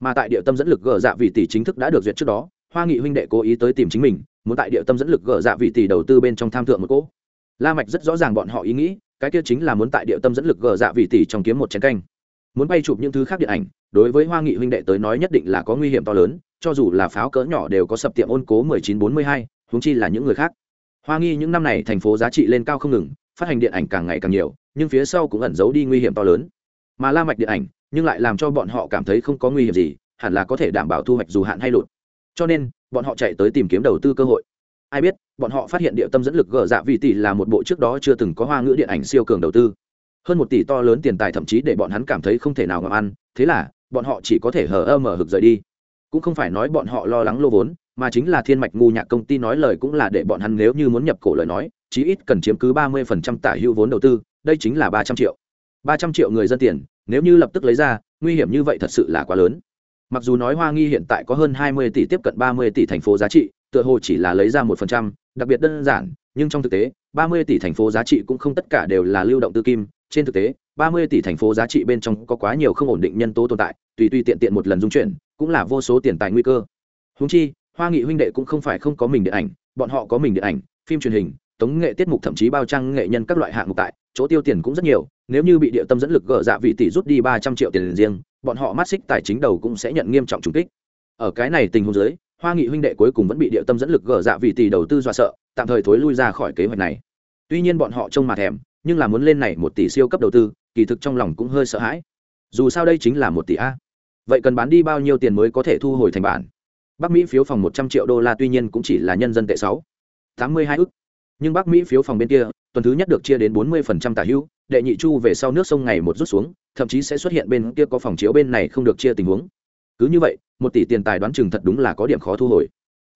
Mà tại địa tâm dẫn lực gỡ dạ vị tỷ chính thức đã được duyệt trước đó, hoa nghị huynh đệ cố ý tới tìm chính mình, muốn tại địa tâm dẫn lực gỡ dạ vị tỷ đầu tư bên trong tham thượng một cỗ. La mạch rất rõ ràng bọn họ ý nghĩ cái kia chính là muốn tại địa tâm dẫn lực gờ dạ vị tỷ trong kiếm một chén canh. Muốn bay chụp những thứ khác điện ảnh đối với hoa nghị huynh đệ tới nói nhất định là có nguy hiểm to lớn cho dù là pháo cỡ nhỏ đều có sập tiệm ôn cố 1942, huống chi là những người khác. Hoa nghi những năm này thành phố giá trị lên cao không ngừng phát hành điện ảnh càng ngày càng nhiều nhưng phía sau cũng ẩn giấu đi nguy hiểm to lớn. Mà la mạch điện ảnh nhưng lại làm cho bọn họ cảm thấy không có nguy hiểm gì hẳn là có thể đảm bảo thu hoạch dù hạn hay lụt. Cho nên bọn họ chạy tới tìm kiếm đầu tư cơ hội ai biết, bọn họ phát hiện địa tâm dẫn lực gỡ dạ vị tỷ là một bộ trước đó chưa từng có hoa ngữ điện ảnh siêu cường đầu tư. Hơn một tỷ to lớn tiền tài thậm chí để bọn hắn cảm thấy không thể nào ngậm ăn, thế là, bọn họ chỉ có thể hờ ơ mở hực rời đi. Cũng không phải nói bọn họ lo lắng lô vốn, mà chính là thiên mạch ngu nhạc công ty nói lời cũng là để bọn hắn nếu như muốn nhập cổ lời nói, chí ít cần chiếm cứ ba mươi phần trăm tả hữu vốn đầu tư, đây chính là ba trăm triệu. ba trăm triệu người dân tiền, nếu như lập tức lấy ra, nguy hiểm như vậy thật sự là quá lớn. Mặc dù nói hoa nghi hiện tại có hơn hai mươi tỷ tiếp cận ba mươi tỷ thành phố giá trị tựa hồ chỉ là lấy ra một phần trăm, đặc biệt đơn giản, nhưng trong thực tế, ba mươi tỷ thành phố giá trị cũng không tất cả đều là lưu động tư kim. Trên thực tế, ba mươi tỷ thành phố giá trị bên trong có quá nhiều không ổn định nhân tố tồn tại, tùy tùy tiện tiện một lần dung chuyển, cũng là vô số tiền tài nguy cơ. Húng chi, hoa nghị huynh đệ cũng không phải không có mình điện ảnh, bọn họ có mình điện ảnh, phim truyền hình, tống nghệ tiết mục thậm chí bao trang nghệ nhân các loại hạng mục tại, chỗ tiêu tiền cũng rất nhiều, nếu như bị địa tâm dẫn lực gỡ dạ vị tỷ rút đi ba trăm triệu tiền riêng, bọn họ mắt xích tài chính đầu cũng sẽ nhận nghiêm trọng trùng kích. Ở cái này tình huống dưới hoa nghị huynh đệ cuối cùng vẫn bị địa tâm dẫn lực gỡ dạ vị tỷ đầu tư dọa sợ, tạm thời thối lui ra khỏi kế hoạch này. Tuy nhiên bọn họ trông mà thèm, nhưng là muốn lên này một tỷ siêu cấp đầu tư, kỳ thực trong lòng cũng hơi sợ hãi. Dù sao đây chính là một tỷ a. Vậy cần bán đi bao nhiêu tiền mới có thể thu hồi thành bản? Bắc mỹ phiếu phòng một trăm triệu đô la tuy nhiên cũng chỉ là nhân dân tệ sáu. Tám mươi hai ức. Nhưng bắc mỹ phiếu phòng bên kia, tuần thứ nhất được chia đến bốn mươi phần trăm tả hữu, đệ nhị chu về sau nước sông ngày một rút xuống, thậm chí sẽ xuất hiện bên kia có phòng chiếu bên này không được chia tình huống. Cứ như vậy một tỷ tiền tài đoán chừng thật đúng là có điểm khó thu hồi.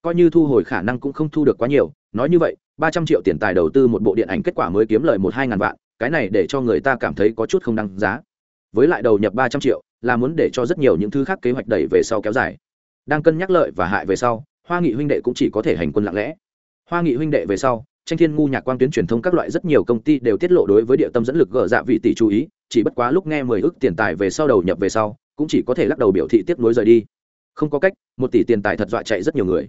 Coi như thu hồi khả năng cũng không thu được quá nhiều, nói như vậy, ba trăm triệu tiền tài đầu tư một bộ điện ảnh kết quả mới kiếm lời một hai ngàn vạn, cái này để cho người ta cảm thấy có chút không đăng giá. Với lại đầu nhập ba trăm triệu là muốn để cho rất nhiều những thứ khác kế hoạch đẩy về sau kéo dài. Đang cân nhắc lợi và hại về sau, hoa nghị huynh đệ cũng chỉ có thể hành quân lặng lẽ. Hoa nghị huynh đệ về sau, tranh thiên ngu nhạc quang tuyến truyền thông các loại rất nhiều công ty đều tiết lộ đối với địa tâm dẫn lực gỡ dạ vị tỷ chú ý, chỉ bất quá lúc nghe mười ước tiền tài về sau đầu nhập về sau, cũng chỉ có thể lắc đầu biểu thị tiếp nối rời đi không có cách, một tỷ tiền tài thật dọa chạy rất nhiều người.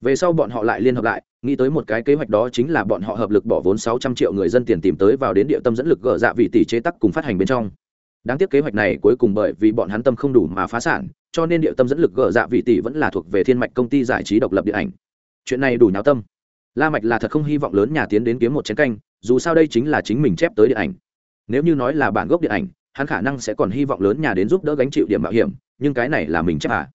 Về sau bọn họ lại liên hợp lại, nghĩ tới một cái kế hoạch đó chính là bọn họ hợp lực bỏ vốn sáu trăm triệu người dân tiền tìm tới vào đến địa tâm dẫn lực gỡ dạ vị tỷ chế tắc cùng phát hành bên trong. Đáng tiếc kế hoạch này cuối cùng bởi vì bọn hắn tâm không đủ mà phá sản, cho nên địa tâm dẫn lực gỡ dạ vị tỷ vẫn là thuộc về thiên mạch công ty giải trí độc lập điện ảnh. Chuyện này đủ nháo tâm. La mạch là thật không hy vọng lớn nhà tiến đến kiếm một chén canh, dù sao đây chính là chính mình chép tới điện ảnh. Nếu như nói là bản gốc điện ảnh, hắn khả năng sẽ còn hy vọng lớn nhà đến giúp đỡ gánh chịu điểm mạo hiểm, nhưng cái này là mình chép à?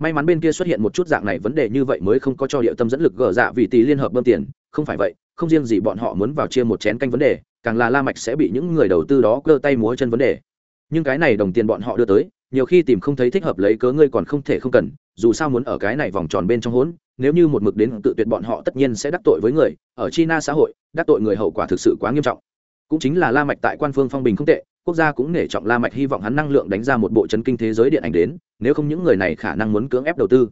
May mắn bên kia xuất hiện một chút dạng này vấn đề như vậy mới không có cho địa tâm dẫn lực gỡ dạ vì tỷ liên hợp bơm tiền. Không phải vậy, không riêng gì bọn họ muốn vào chia một chén canh vấn đề, càng là la mạch sẽ bị những người đầu tư đó cơ tay múa chân vấn đề. Nhưng cái này đồng tiền bọn họ đưa tới, nhiều khi tìm không thấy thích hợp lấy cớ ngươi còn không thể không cần, dù sao muốn ở cái này vòng tròn bên trong hỗn nếu như một mực đến tự tuyệt bọn họ tất nhiên sẽ đắc tội với người, ở china xã hội, đắc tội người hậu quả thực sự quá nghiêm trọng cũng chính là la mạch tại quan phương phong bình không tệ, quốc gia cũng nể trọng la mạch hy vọng hắn năng lượng đánh ra một bộ chấn kinh thế giới điện ảnh đến, nếu không những người này khả năng muốn cưỡng ép đầu tư.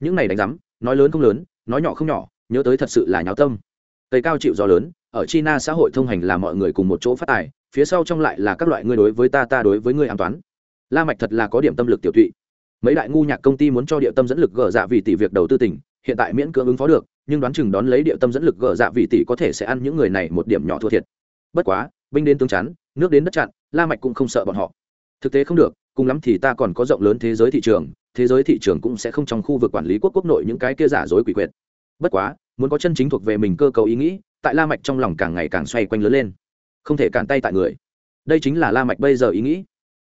Những này đánh giám, nói lớn không lớn, nói nhỏ không nhỏ, nhớ tới thật sự là nháo tâm. Tây cao chịu gió lớn, ở china xã hội thông hành là mọi người cùng một chỗ phát tài, phía sau trong lại là các loại ngươi đối với ta ta đối với ngươi an toán la mạch thật là có điểm tâm lực tiểu thụy mấy đại ngu nhạc công ty muốn cho địa tâm dẫn lực gỡ dạ vì tỷ việc đầu tư tỉnh, hiện tại miễn cưỡng ứng phó được, nhưng đoán chừng đón lấy địa tâm dẫn lực gỡ dạ vì tỷ có thể sẽ ăn những người này một điểm nhỏ thua thiệt bất quá, binh đến tướng chắn, nước đến đất chặn, la mạch cũng không sợ bọn họ. Thực tế không được, cùng lắm thì ta còn có rộng lớn thế giới thị trường, thế giới thị trường cũng sẽ không trong khu vực quản lý quốc quốc nội những cái kia giả dối quỷ quyệt. Bất quá, muốn có chân chính thuộc về mình cơ cầu ý nghĩ, tại la mạch trong lòng càng ngày càng xoay quanh lớn lên. Không thể cản tay tại người. Đây chính là la mạch bây giờ ý nghĩ.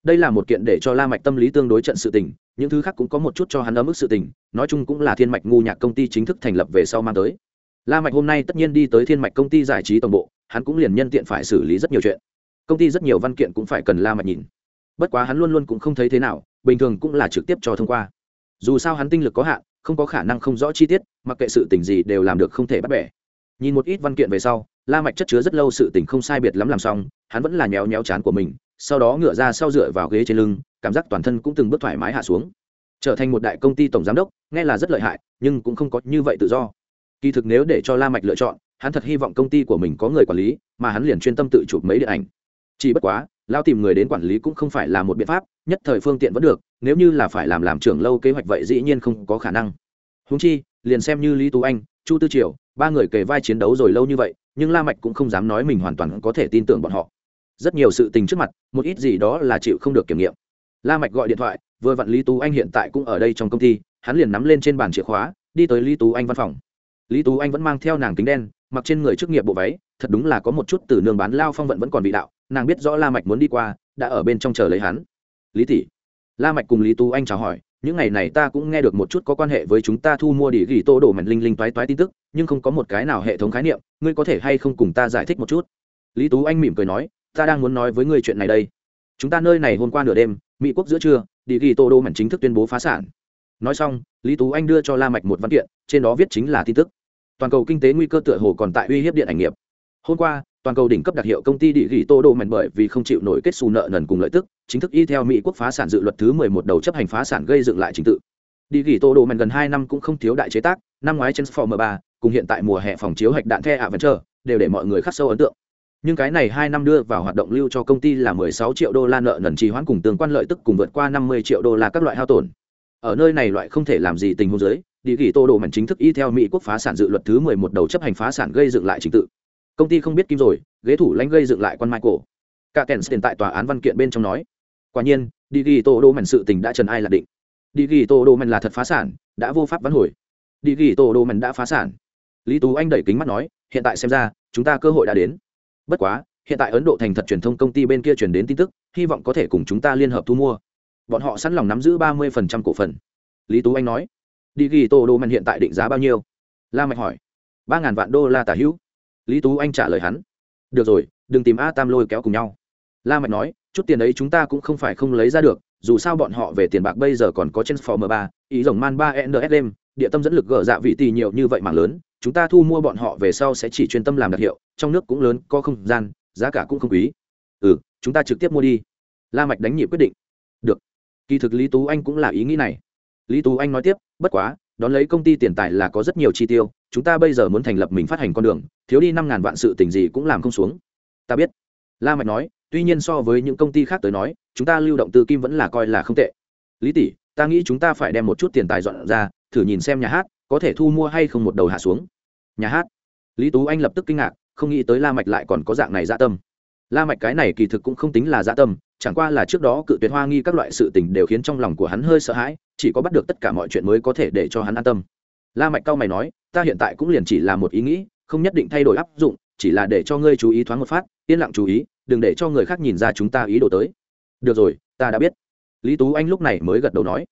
Đây là một kiện để cho la mạch tâm lý tương đối trận sự tình, những thứ khác cũng có một chút cho hắn ấm ức sự tình, nói chung cũng là thiên mạch ngu nhạc công ty chính thức thành lập về sau mang tới. La mạch hôm nay tất nhiên đi tới thiên mạch công ty giải trí tổng bộ hắn cũng liền nhân tiện phải xử lý rất nhiều chuyện. Công ty rất nhiều văn kiện cũng phải cần la mạch nhìn. Bất quá hắn luôn luôn cũng không thấy thế nào, bình thường cũng là trực tiếp cho thông qua. Dù sao hắn tinh lực có hạn, không có khả năng không rõ chi tiết, mặc kệ sự tình gì đều làm được không thể bắt bẻ. Nhìn một ít văn kiện về sau, la mạch chất chứa rất lâu sự tình không sai biệt lắm làm xong, hắn vẫn là nhéo nhéo chán của mình, sau đó ngửa ra sau dựa vào ghế trên lưng, cảm giác toàn thân cũng từng bước thoải mái hạ xuống. Trở thành một đại công ty tổng giám đốc, nghe là rất lợi hại, nhưng cũng không có như vậy tự do. Kỳ thực nếu để cho la mạch lựa chọn hắn thật hy vọng công ty của mình có người quản lý, mà hắn liền chuyên tâm tự chụp mấy điện ảnh. Chỉ bất quá, lao tìm người đến quản lý cũng không phải là một biện pháp, nhất thời phương tiện vẫn được, nếu như là phải làm làm trưởng lâu kế hoạch vậy dĩ nhiên không có khả năng. Húng chi, liền xem như lý tú anh, chu tư triều, ba người kề vai chiến đấu rồi lâu như vậy, nhưng la mạch cũng không dám nói mình hoàn toàn có thể tin tưởng bọn họ. Rất nhiều sự tình trước mặt, một ít gì đó là chịu không được kiểm nghiệm. La mạch gọi điện thoại, vừa vặn lý tú anh hiện tại cũng ở đây trong công ty, hắn liền nắm lên trên bàn chìa khóa, đi tới lý tú anh văn phòng. Lý tú anh vẫn mang theo nàng kính đen mặc trên người chức nghiệp bộ váy, thật đúng là có một chút từ nương bán lao phong vận vẫn còn bị đạo, nàng biết rõ la mạch muốn đi qua, đã ở bên trong chờ lấy hắn. Lý tỷ. La mạch cùng lý tú anh chào hỏi, những ngày này ta cũng nghe được một chút có quan hệ với chúng ta thu mua để gỉ tô đổ mảnh linh linh toái toái tin tức, nhưng không có một cái nào hệ thống khái niệm, ngươi có thể hay không cùng ta giải thích một chút? Lý tú anh mỉm cười nói, ta đang muốn nói với ngươi chuyện này đây. Chúng ta nơi này hôm qua nửa đêm, mỹ quốc giữa trưa đi gỉ tô đô mảnh chính thức tuyên bố phá sản. Nói xong, lý tú anh đưa cho la mạch một văn kiện, trên đó viết chính là tin tức toàn cầu kinh tế nguy cơ tựa hồ còn tại uy hiếp điện ảnh nghiệp. Hôm qua, toàn cầu đỉnh cấp đặc hiệu công ty địa ghi tô đô mệt bởi vì không chịu nổi kết xù nợ nần cùng lợi tức, chính thức y theo mỹ quốc phá sản dự luật thứ 11 đầu chấp hành phá sản gây dựng lại chính tự. Địa ghi tô đô mệt gần hai năm cũng không thiếu đại chế tác, năm ngoái transformer 3 cùng hiện tại mùa hè phòng chiếu hạch đạn the adventure, đều để mọi người khắc sâu ấn tượng. Nhưng cái này hai năm đưa vào hoạt động lưu cho công ty là 16 triệu đô la nợ nần trì hoãn cùng tương quan lợi tức cùng vượt qua 50 triệu đô la các loại hao tổn ở nơi này loại không thể làm gì tình huống giới địa ghi tô đồ mảnh chính thức y theo mỹ quốc phá sản dự luật thứ 11 đầu chấp hành phá sản gây dựng lại trình tự. Công ty không biết kim rồi, ghế thủ lãnh gây dựng lại quan michael. Cả kèn tiền tại tòa án văn kiện bên trong nói, quả nhiên địa ghi tô đồ mảnh sự tình đã trần ai là định. Địa ghi tô đồ mảnh là thật phá sản, đã vô pháp vãn hồi. Địa ghi tô đồ mảnh đã phá sản. Lý tú anh đẩy kính mắt nói, hiện tại xem ra, chúng ta cơ hội đã đến. Bất quá, hiện tại ấn độ thành thật truyền thông công ty bên kia truyền đến tin tức, hy vọng có thể cùng chúng ta liên hợp thu mua bọn họ sẵn lòng nắm giữ ba mươi cổ phần. Lý tú anh nói, đi ghi tô đô men hiện tại định giá bao nhiêu? La mạch hỏi, ba ngàn vạn đô la tả hữu. Lý tú anh trả lời hắn, được rồi, đừng tìm a tam lôi kéo cùng nhau. La mạch nói, chút tiền ấy chúng ta cũng không phải không lấy ra được, dù sao bọn họ về tiền bạc bây giờ còn có transformer ba, ý rồng man ba nsm địa tâm dẫn lực gỡ dạ vị tỷ nhiều như vậy mảng lớn, chúng ta thu mua bọn họ về sau sẽ chỉ chuyên tâm làm đặc hiệu, trong nước cũng lớn, có không gian, giá cả cũng không quý. Ừ chúng ta trực tiếp mua đi. La mạch đánh nhị quyết định. Được kỳ thực lý tú anh cũng là ý nghĩ này. Lý tú anh nói tiếp, bất quá, đón lấy công ty tiền tài là có rất nhiều chi tiêu, chúng ta bây giờ muốn thành lập mình phát hành con đường, thiếu đi năm ngàn vạn sự tình gì cũng làm không xuống. Ta biết. La mạch nói, tuy nhiên so với những công ty khác tới nói, chúng ta lưu động tư kim vẫn là coi là không tệ. Lý tỷ, ta nghĩ chúng ta phải đem một chút tiền tài dọn ra, thử nhìn xem nhà hát, có thể thu mua hay không một đầu hạ xuống. Nhà hát? Lý tú anh lập tức kinh ngạc, không nghĩ tới la mạch lại còn có dạng này dạ tâm. La mạch cái này kỳ thực cũng không tính là dạ tâm chẳng qua là trước đó cự tuyệt hoa nghi các loại sự tình đều khiến trong lòng của hắn hơi sợ hãi, chỉ có bắt được tất cả mọi chuyện mới có thể để cho hắn an tâm. La mạch cao mày nói, ta hiện tại cũng liền chỉ là một ý nghĩ, không nhất định thay đổi áp dụng, chỉ là để cho ngươi chú ý thoáng một phát, yên lặng chú ý, đừng để cho người khác nhìn ra chúng ta ý đồ tới. Được rồi, ta đã biết. Lý tú anh lúc này mới gật đầu nói.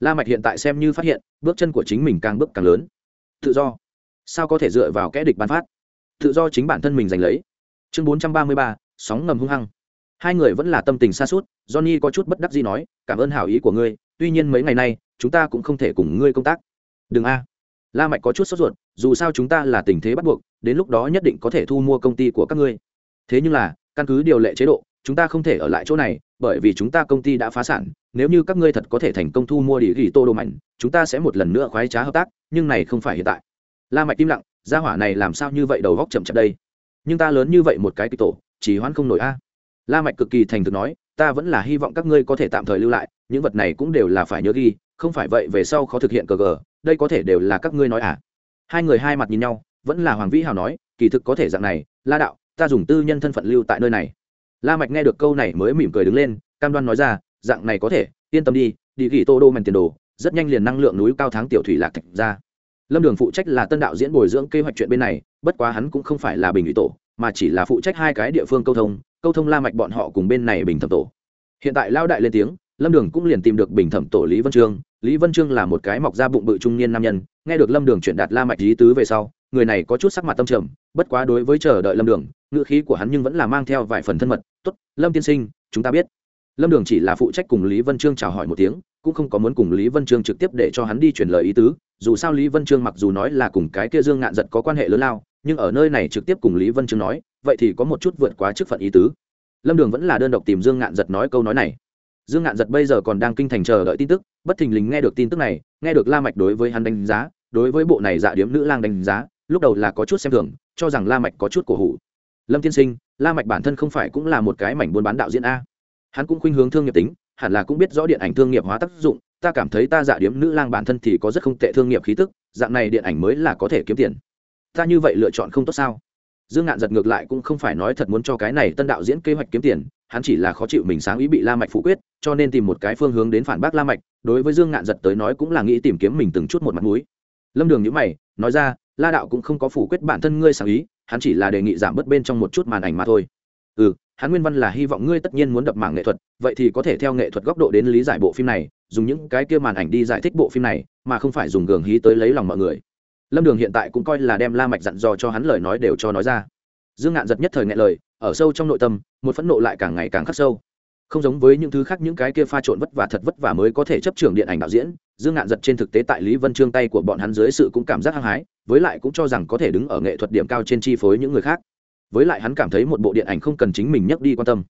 La mạch hiện tại xem như phát hiện, bước chân của chính mình càng bước càng lớn. Tự do. Sao có thể dựa vào kẽ địch ban phát? Tự do chính bản thân mình giành lấy. Chương bốn trăm ba mươi ba, sóng ngầm hung hăng hai người vẫn là tâm tình xa suốt, johnny có chút bất đắc gì nói, cảm ơn hảo ý của ngươi, tuy nhiên mấy ngày nay, chúng ta cũng không thể cùng ngươi công tác. Đừng a. La mạch có chút sốt ruột, dù sao chúng ta là tình thế bắt buộc, đến lúc đó nhất định có thể thu mua công ty của các ngươi. Thế nhưng là, căn cứ điều lệ chế độ, chúng ta không thể ở lại chỗ này, bởi vì chúng ta công ty đã phá sản, nếu như các ngươi thật có thể thành công thu mua đi ghi tô đồ mạnh chúng ta sẽ một lần nữa khoái trá hợp tác, nhưng này không phải hiện tại. La mạch im lặng, gia hỏa này làm sao như vậy đầu góc chậm chậm đây? Nhưng ta lớn như vậy một cái kịch tổ, chỉ hoãn không nổi a la mạch cực kỳ thành thực nói, ta vẫn là hy vọng các ngươi có thể tạm thời lưu lại, những vật này cũng đều là phải nhớ ghi, không phải vậy về sau khó thực hiện cờ gờ, đây có thể đều là các ngươi nói à. Hai người hai mặt nhìn nhau, vẫn là hoàng vĩ hào nói, kỳ thực có thể dạng này, la đạo, ta dùng tư nhân thân phận lưu tại nơi này. La mạch nghe được câu này mới mỉm cười đứng lên, cam đoan nói ra, dạng này có thể, yên tâm đi đi ghi tô đô mèn tiền đồ, rất nhanh liền năng lượng núi cao tháng tiểu thủy lạc thạch ra. Lâm đường phụ trách là tân đạo diễn bồi dưỡng kế hoạch chuyện bên này, bất quá hắn cũng không phải là bình ủy tổ mà chỉ là phụ trách hai cái địa phương câu thông câu thông la mạch bọn họ cùng bên này bình thẩm tổ. Hiện tại lao đại lên tiếng, lâm đường cũng liền tìm được bình thẩm tổ lý vân trương. Lý vân trương là một cái mọc ra bụng bự trung niên nam nhân, nghe được lâm đường chuyển đạt la mạch lý tứ về sau, người này có chút sắc mặt tâm trầm, bất quá đối với chờ đợi lâm đường, ngữ khí của hắn nhưng vẫn là mang theo vài phần thân mật. Tốt, lâm tiên sinh, chúng ta biết. Lâm đường chỉ là phụ trách cùng lý vân trương chào hỏi một tiếng, cũng không có muốn cùng lý vân trương trực tiếp để cho hắn đi truyền lời ý tứ. Dù sao lý vân trương mặc dù nói là cùng cái kia dương ngạn giật có quan hệ lớn lao nhưng ở nơi này trực tiếp cùng lý vân chương nói, vậy thì có một chút vượt quá chức phận ý tứ. Lâm đường vẫn là đơn độc tìm dương ngạn giật nói câu nói này. Dương ngạn giật bây giờ còn đang kinh thành chờ đợi tin tức, bất thình lình nghe được tin tức này, nghe được la mạch đối với hắn đánh giá, đối với bộ này dạ điếm nữ lang đánh giá, lúc đầu là có chút xem thường, cho rằng la mạch có chút cổ hủ. Lâm tiên sinh, la mạch bản thân không phải cũng là một cái mảnh buôn bán đạo diễn a. Hắn cũng khuynh hướng thương nghiệp tính, hẳn là cũng biết rõ điện ảnh thương nghiệp hóa tác dụng, ta cảm thấy ta dạ điếm nữ lang bản thân thì có rất không tệ thương nghiệp khí tức, dạng này điện ảnh mới là có thể kiếm tiền ta như vậy lựa chọn không tốt sao? Dương ngạn giật ngược lại cũng không phải nói thật muốn cho cái này tân đạo diễn kế hoạch kiếm tiền, hắn chỉ là khó chịu mình sáng ý bị la mạch phủ quyết, cho nên tìm một cái phương hướng đến phản bác la mạch, đối với dương ngạn giật tới nói cũng là nghĩ tìm kiếm mình từng chút một mặt mũi. Lâm đường nhíu mày, nói ra, la đạo cũng không có phủ quyết bản thân ngươi sáng ý, hắn chỉ là đề nghị giảm bớt bên trong một chút màn ảnh mà thôi. Ừ hắn nguyên văn là hy vọng ngươi tất nhiên muốn đập mảng nghệ thuật, vậy thì có thể theo nghệ thuật góc độ đến lý giải bộ phim này, dùng những cái kia màn ảnh đi giải thích bộ phim này, mà không phải dùng gường hí tới lấy lòng mọi người lâm đường hiện tại cũng coi là đem la mạch dặn dò cho hắn lời nói đều cho nói ra. Dương ngạn giật nhất thời ngại lời, ở sâu trong nội tâm, một phẫn nộ lại càng ngày càng khắc sâu. Không giống với những thứ khác, những cái kia pha trộn vất vả thật vất vả mới có thể chấp trường điện ảnh đạo diễn, dương ngạn giật trên thực tế tại lý vân trương tay của bọn hắn dưới sự cũng cảm giác hăng hái, với lại cũng cho rằng có thể đứng ở nghệ thuật điểm cao trên chi phối những người khác. Với lại hắn cảm thấy một bộ điện ảnh không cần chính mình nhắc đi quan tâm.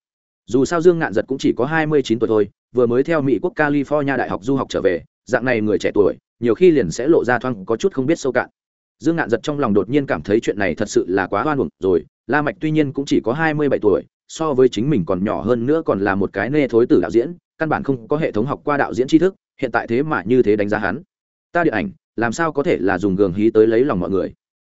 Dù sao dương ngạn giật cũng chỉ có hai mươi chín tuổi thôi, vừa mới theo mỹ quốc california đại học du học trở về dạng này người trẻ tuổi, nhiều khi liền sẽ lộ ra thoáng có chút không biết sâu cạn. Dương ngạn giật trong lòng đột nhiên cảm thấy chuyện này thật sự là quá hoan hồng rồi. La mạch tuy nhiên cũng chỉ có hai mươi bảy tuổi, so với chính mình còn nhỏ hơn nữa còn là một cái nê thối tử đạo diễn, căn bản không có hệ thống học qua đạo diễn tri thức, hiện tại thế mà như thế đánh giá hắn. Ta điện ảnh, làm sao có thể là dùng gường hí tới lấy lòng mọi người?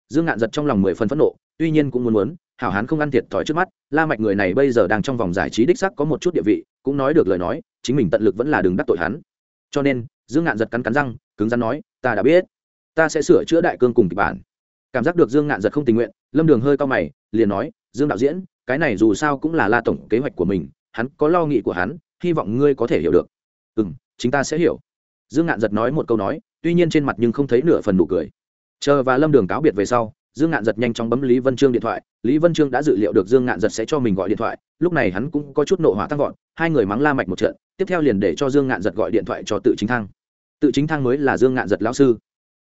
Dương ngạn giật trong lòng mười phần phẫn nộ, tuy nhiên cũng muốn muốn, hảo hán không ăn thiệt thòi trước mắt, la mạch người này bây giờ đang trong vòng giải trí đích sắc có một chút địa vị, cũng nói được lời nói, chính mình tận lực vẫn là đừng đắc tội hắn. Cho nên dương ngạn giật cắn cắn răng, cứng rắn nói, ta đã biết. Ta sẽ sửa chữa đại cương cùng kịch bản. Cảm giác được dương ngạn giật không tình nguyện, lâm đường hơi cao mày, liền nói, dương đạo diễn, cái này dù sao cũng là la tổng kế hoạch của mình, hắn có lo nghị của hắn, hy vọng ngươi có thể hiểu được. Ừ m chính ta sẽ hiểu. Dương ngạn giật nói một câu nói, tuy nhiên trên mặt nhưng không thấy nửa phần nụ cười. Chờ và lâm đường cáo biệt về sau, dương ngạn giật nhanh chóng bấm lý vân trương điện thoại, lý vân trương đã dự liệu được dương ngạn giật sẽ cho mình gọi điện thoại, lúc này hắn cũng có chút nộ hỏa tăng gọn hai người mắng la mạch một trận, tiếp theo liền để cho dương ngạn giật gọi điện thoại cho tự chính thăng tự chính thang mới là dương ngạn giật lão sư.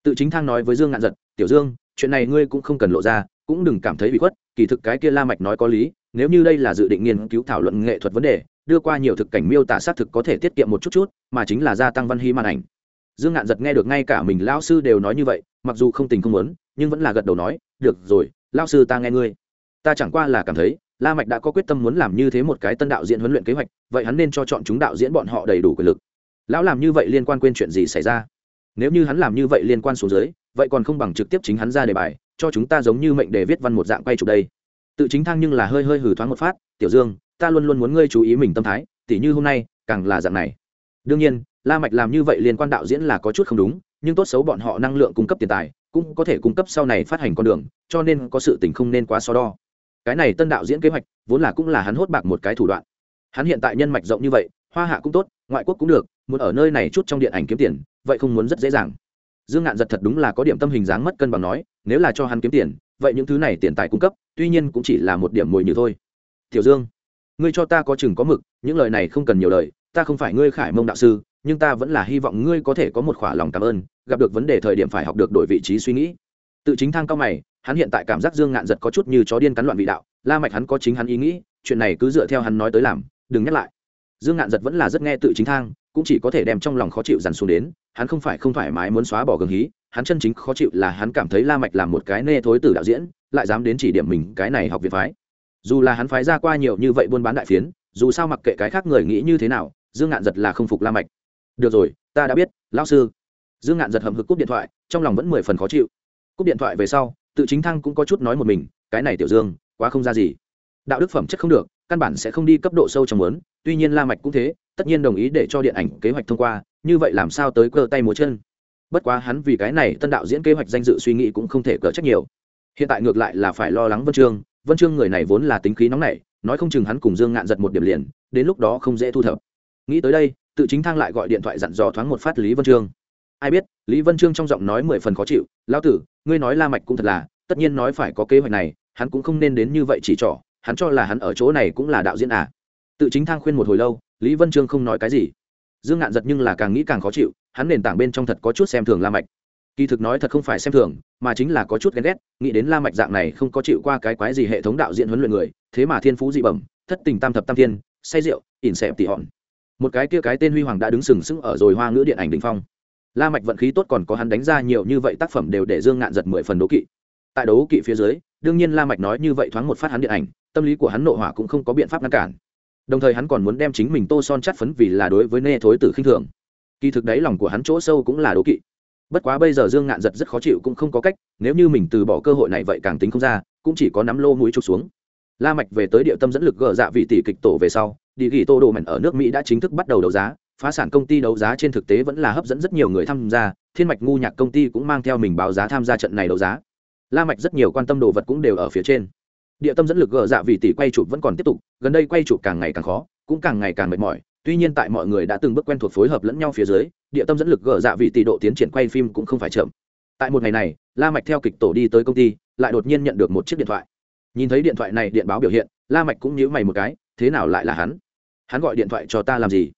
Tự chính thang nói với dương ngạn giật, tiểu dương, chuyện này ngươi cũng không cần lộ ra, cũng đừng cảm thấy bị khuất, kỳ thực cái kia la mạch nói có lý, nếu như đây là dự định nghiên cứu thảo luận nghệ thuật vấn đề, đưa qua nhiều thực cảnh miêu tả sát thực có thể tiết kiệm một chút chút, mà chính là gia tăng văn hí màn ảnh. Dương ngạn giật nghe được ngay cả mình lão sư đều nói như vậy, mặc dù không tình không muốn, nhưng vẫn là gật đầu nói, được rồi, lão sư ta nghe ngươi. Ta chẳng qua là cảm thấy, la mạch đã có quyết tâm muốn làm như thế một cái tân đạo diễn huấn luyện kế hoạch, vậy hắn nên cho chọn chúng đạo diễn bọn họ đầy đủ quyền lực lão làm như vậy liên quan quên chuyện gì xảy ra? Nếu như hắn làm như vậy liên quan xuống dưới, vậy còn không bằng trực tiếp chính hắn ra đề bài, cho chúng ta giống như mệnh đề viết văn một dạng quay chụp đây. Tự chính thang nhưng là hơi hơi hử thoáng một phát, tiểu dương, ta luôn luôn muốn ngươi chú ý mình tâm thái, tỉ như hôm nay, càng là dạng này. Đương nhiên, la mạch làm như vậy liên quan đạo diễn là có chút không đúng, nhưng tốt xấu bọn họ năng lượng cung cấp tiền tài, cũng có thể cung cấp sau này phát hành con đường, cho nên có sự tình không nên quá so đo. Cái này tân đạo diễn kế hoạch, vốn là cũng là hắn hốt bạc một cái thủ đoạn. Hắn hiện tại nhân mạch rộng như vậy hoa hạ cũng tốt, ngoại quốc cũng được, muốn ở nơi này chút trong điện ảnh kiếm tiền, vậy không muốn rất dễ dàng. Dương ngạn giật thật đúng là có điểm tâm hình dáng mất cân bằng nói, nếu là cho hắn kiếm tiền, vậy những thứ này tiền tài cung cấp, tuy nhiên cũng chỉ là một điểm mồi như thôi. Tiểu dương, ngươi cho ta có chừng có mực, những lời này không cần nhiều lời, ta không phải ngươi khải mông đạo sư, nhưng ta vẫn là hy vọng ngươi có thể có một khỏa lòng cảm ơn, gặp được vấn đề thời điểm phải học được đổi vị trí suy nghĩ. Tự chính thang cao mày, hắn hiện tại cảm giác dương ngạn giật có chút như chó điên cắn loạn vị đạo, la mạch hắn có chính hắn ý nghĩ, chuyện này cứ dựa theo hắn nói tới làm, đừng nhắc lại dương ngạn giật vẫn là rất nghe tự chính thang, cũng chỉ có thể đem trong lòng khó chịu dằn xuống đến, hắn không phải không thoải mái muốn xóa bỏ gừng hí, hắn chân chính khó chịu là hắn cảm thấy la mạch làm một cái nê thối tử đạo diễn, lại dám đến chỉ điểm mình cái này học viện phái. Dù là hắn phái ra qua nhiều như vậy buôn bán đại phiến, dù sao mặc kệ cái khác người nghĩ như thế nào, dương ngạn giật là không phục la mạch. Được rồi, ta đã biết, lão sư. Dương ngạn giật hầm hực cúp điện thoại, trong lòng vẫn mười phần khó chịu. Cúp điện thoại về sau, tự chính thăng cũng có chút nói một mình, cái này tiểu dương, quá không ra gì. Đạo đức phẩm chất không được, căn bản sẽ không đi cấp độ sâu trong muốn tuy nhiên la mạch cũng thế, tất nhiên đồng ý để cho điện ảnh kế hoạch thông qua, như vậy làm sao tới cơ tay múa chân? Bất quá hắn vì cái này tân đạo diễn kế hoạch danh dự suy nghĩ cũng không thể cỡ trách nhiều. Hiện tại ngược lại là phải lo lắng vân trương vân trương người này vốn là tính khí nóng nảy, nói không chừng hắn cùng dương ngạn giật một điểm liền, đến lúc đó không dễ thu thập. Nghĩ tới đây, tự chính thang lại gọi điện thoại dặn dò thoáng một phát lý vân trương. Ai biết, lý vân trương trong giọng nói mười phần khó chịu, lão tử, ngươi nói la mạch cũng thật là, tất nhiên nói phải có kế hoạch này, hắn cũng không nên đến như vậy chỉ trỏ, hắn cho là hắn ở chỗ này cũng là đạo diễn à tự chính thang khuyên một hồi lâu, lý vân trương không nói cái gì. Dương ngạn giật nhưng là càng nghĩ càng khó chịu, hắn nền tảng bên trong thật có chút xem thường la mạch. Kỳ thực nói thật không phải xem thường, mà chính là có chút ghen ghét, nghĩ đến la mạch dạng này không có chịu qua cái quái gì hệ thống đạo diễn huấn luyện người, thế mà thiên phú dị bẩm, thất tình tam thập tam thiên, say rượu, ỉn xẹp tỉ hòn. Một cái kia cái tên huy hoàng đã đứng sừng sững ở rồi hoa ngữ điện ảnh đỉnh phong. La mạch vận khí tốt còn có hắn đánh ra nhiều như vậy tác phẩm đều để dương ngạn giật mười phần đấu kỵ. Tại đấu kỵ phía dưới, đương nhiên la mạch nói như vậy thoáng một phát hắn điện ảnh, tâm lý của hắn nộ hỏa cũng không có biện pháp ngăn cản đồng thời hắn còn muốn đem chính mình tô son chắt phấn vì là đối với nê thối tử khinh thường. Kỳ thực đấy lòng của hắn chỗ sâu cũng là đố kỵ. Bất quá bây giờ dương ngạn giật rất khó chịu cũng không có cách, nếu như mình từ bỏ cơ hội này vậy càng tính không ra, cũng chỉ có nắm lô mũi trục xuống. La mạch về tới địa tâm dẫn lực gỡ dạ vị tỷ kịch tổ về sau, đi ghi tô đồ mảnh ở nước mỹ đã chính thức bắt đầu đấu giá, phá sản công ty đấu giá trên thực tế vẫn là hấp dẫn rất nhiều người tham gia, thiên mạch ngu nhạc công ty cũng mang theo mình báo giá tham gia trận này đấu giá. La mạch rất nhiều quan tâm đồ vật cũng đều ở phía trên địa tâm dẫn lực gờ dạ vì tỷ quay chụp vẫn còn tiếp tục, gần đây quay chụp càng ngày càng khó, cũng càng ngày càng mệt mỏi. Tuy nhiên tại mọi người đã từng bước quen thuộc phối hợp lẫn nhau phía dưới, địa tâm dẫn lực gờ dạ vì tỷ độ tiến triển quay phim cũng không phải chậm. Tại một ngày này, la mạch theo kịch tổ đi tới công ty, lại đột nhiên nhận được một chiếc điện thoại. Nhìn thấy điện thoại này, điện báo biểu hiện, la mạch cũng nhíu mày một cái, thế nào lại là hắn? Hắn gọi điện thoại cho ta làm gì?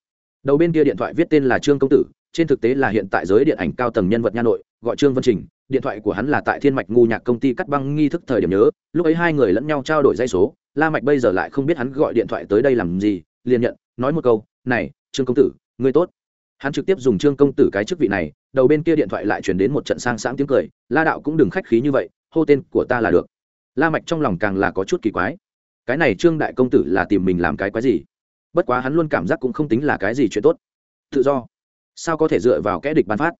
Đầu bên kia điện thoại viết tên là trương công tử trên thực tế là hiện tại giới điện ảnh cao tầng nhân vật nha nội, gọi trương vân trình, điện thoại của hắn là tại thiên mạch ngu nhạc công ty cắt băng nghi thức thời điểm nhớ, lúc ấy hai người lẫn nhau trao đổi dây số, la mạch bây giờ lại không biết hắn gọi điện thoại tới đây làm gì, liền nhận, nói một câu, này, trương công tử, ngươi tốt. Hắn trực tiếp dùng trương công tử cái chức vị này, đầu bên kia điện thoại lại chuyển đến một trận sang sáng tiếng cười, la đạo cũng đừng khách khí như vậy, hô tên của ta là được. La mạch trong lòng càng là có chút kỳ quái. Cái này trương đại công tử là tìm mình làm cái quái gì? Bất quá hắn luôn cảm giác cũng không tính là cái gì chuyện tốt. Tự do sao có thể dựa vào kẽ địch ban phát?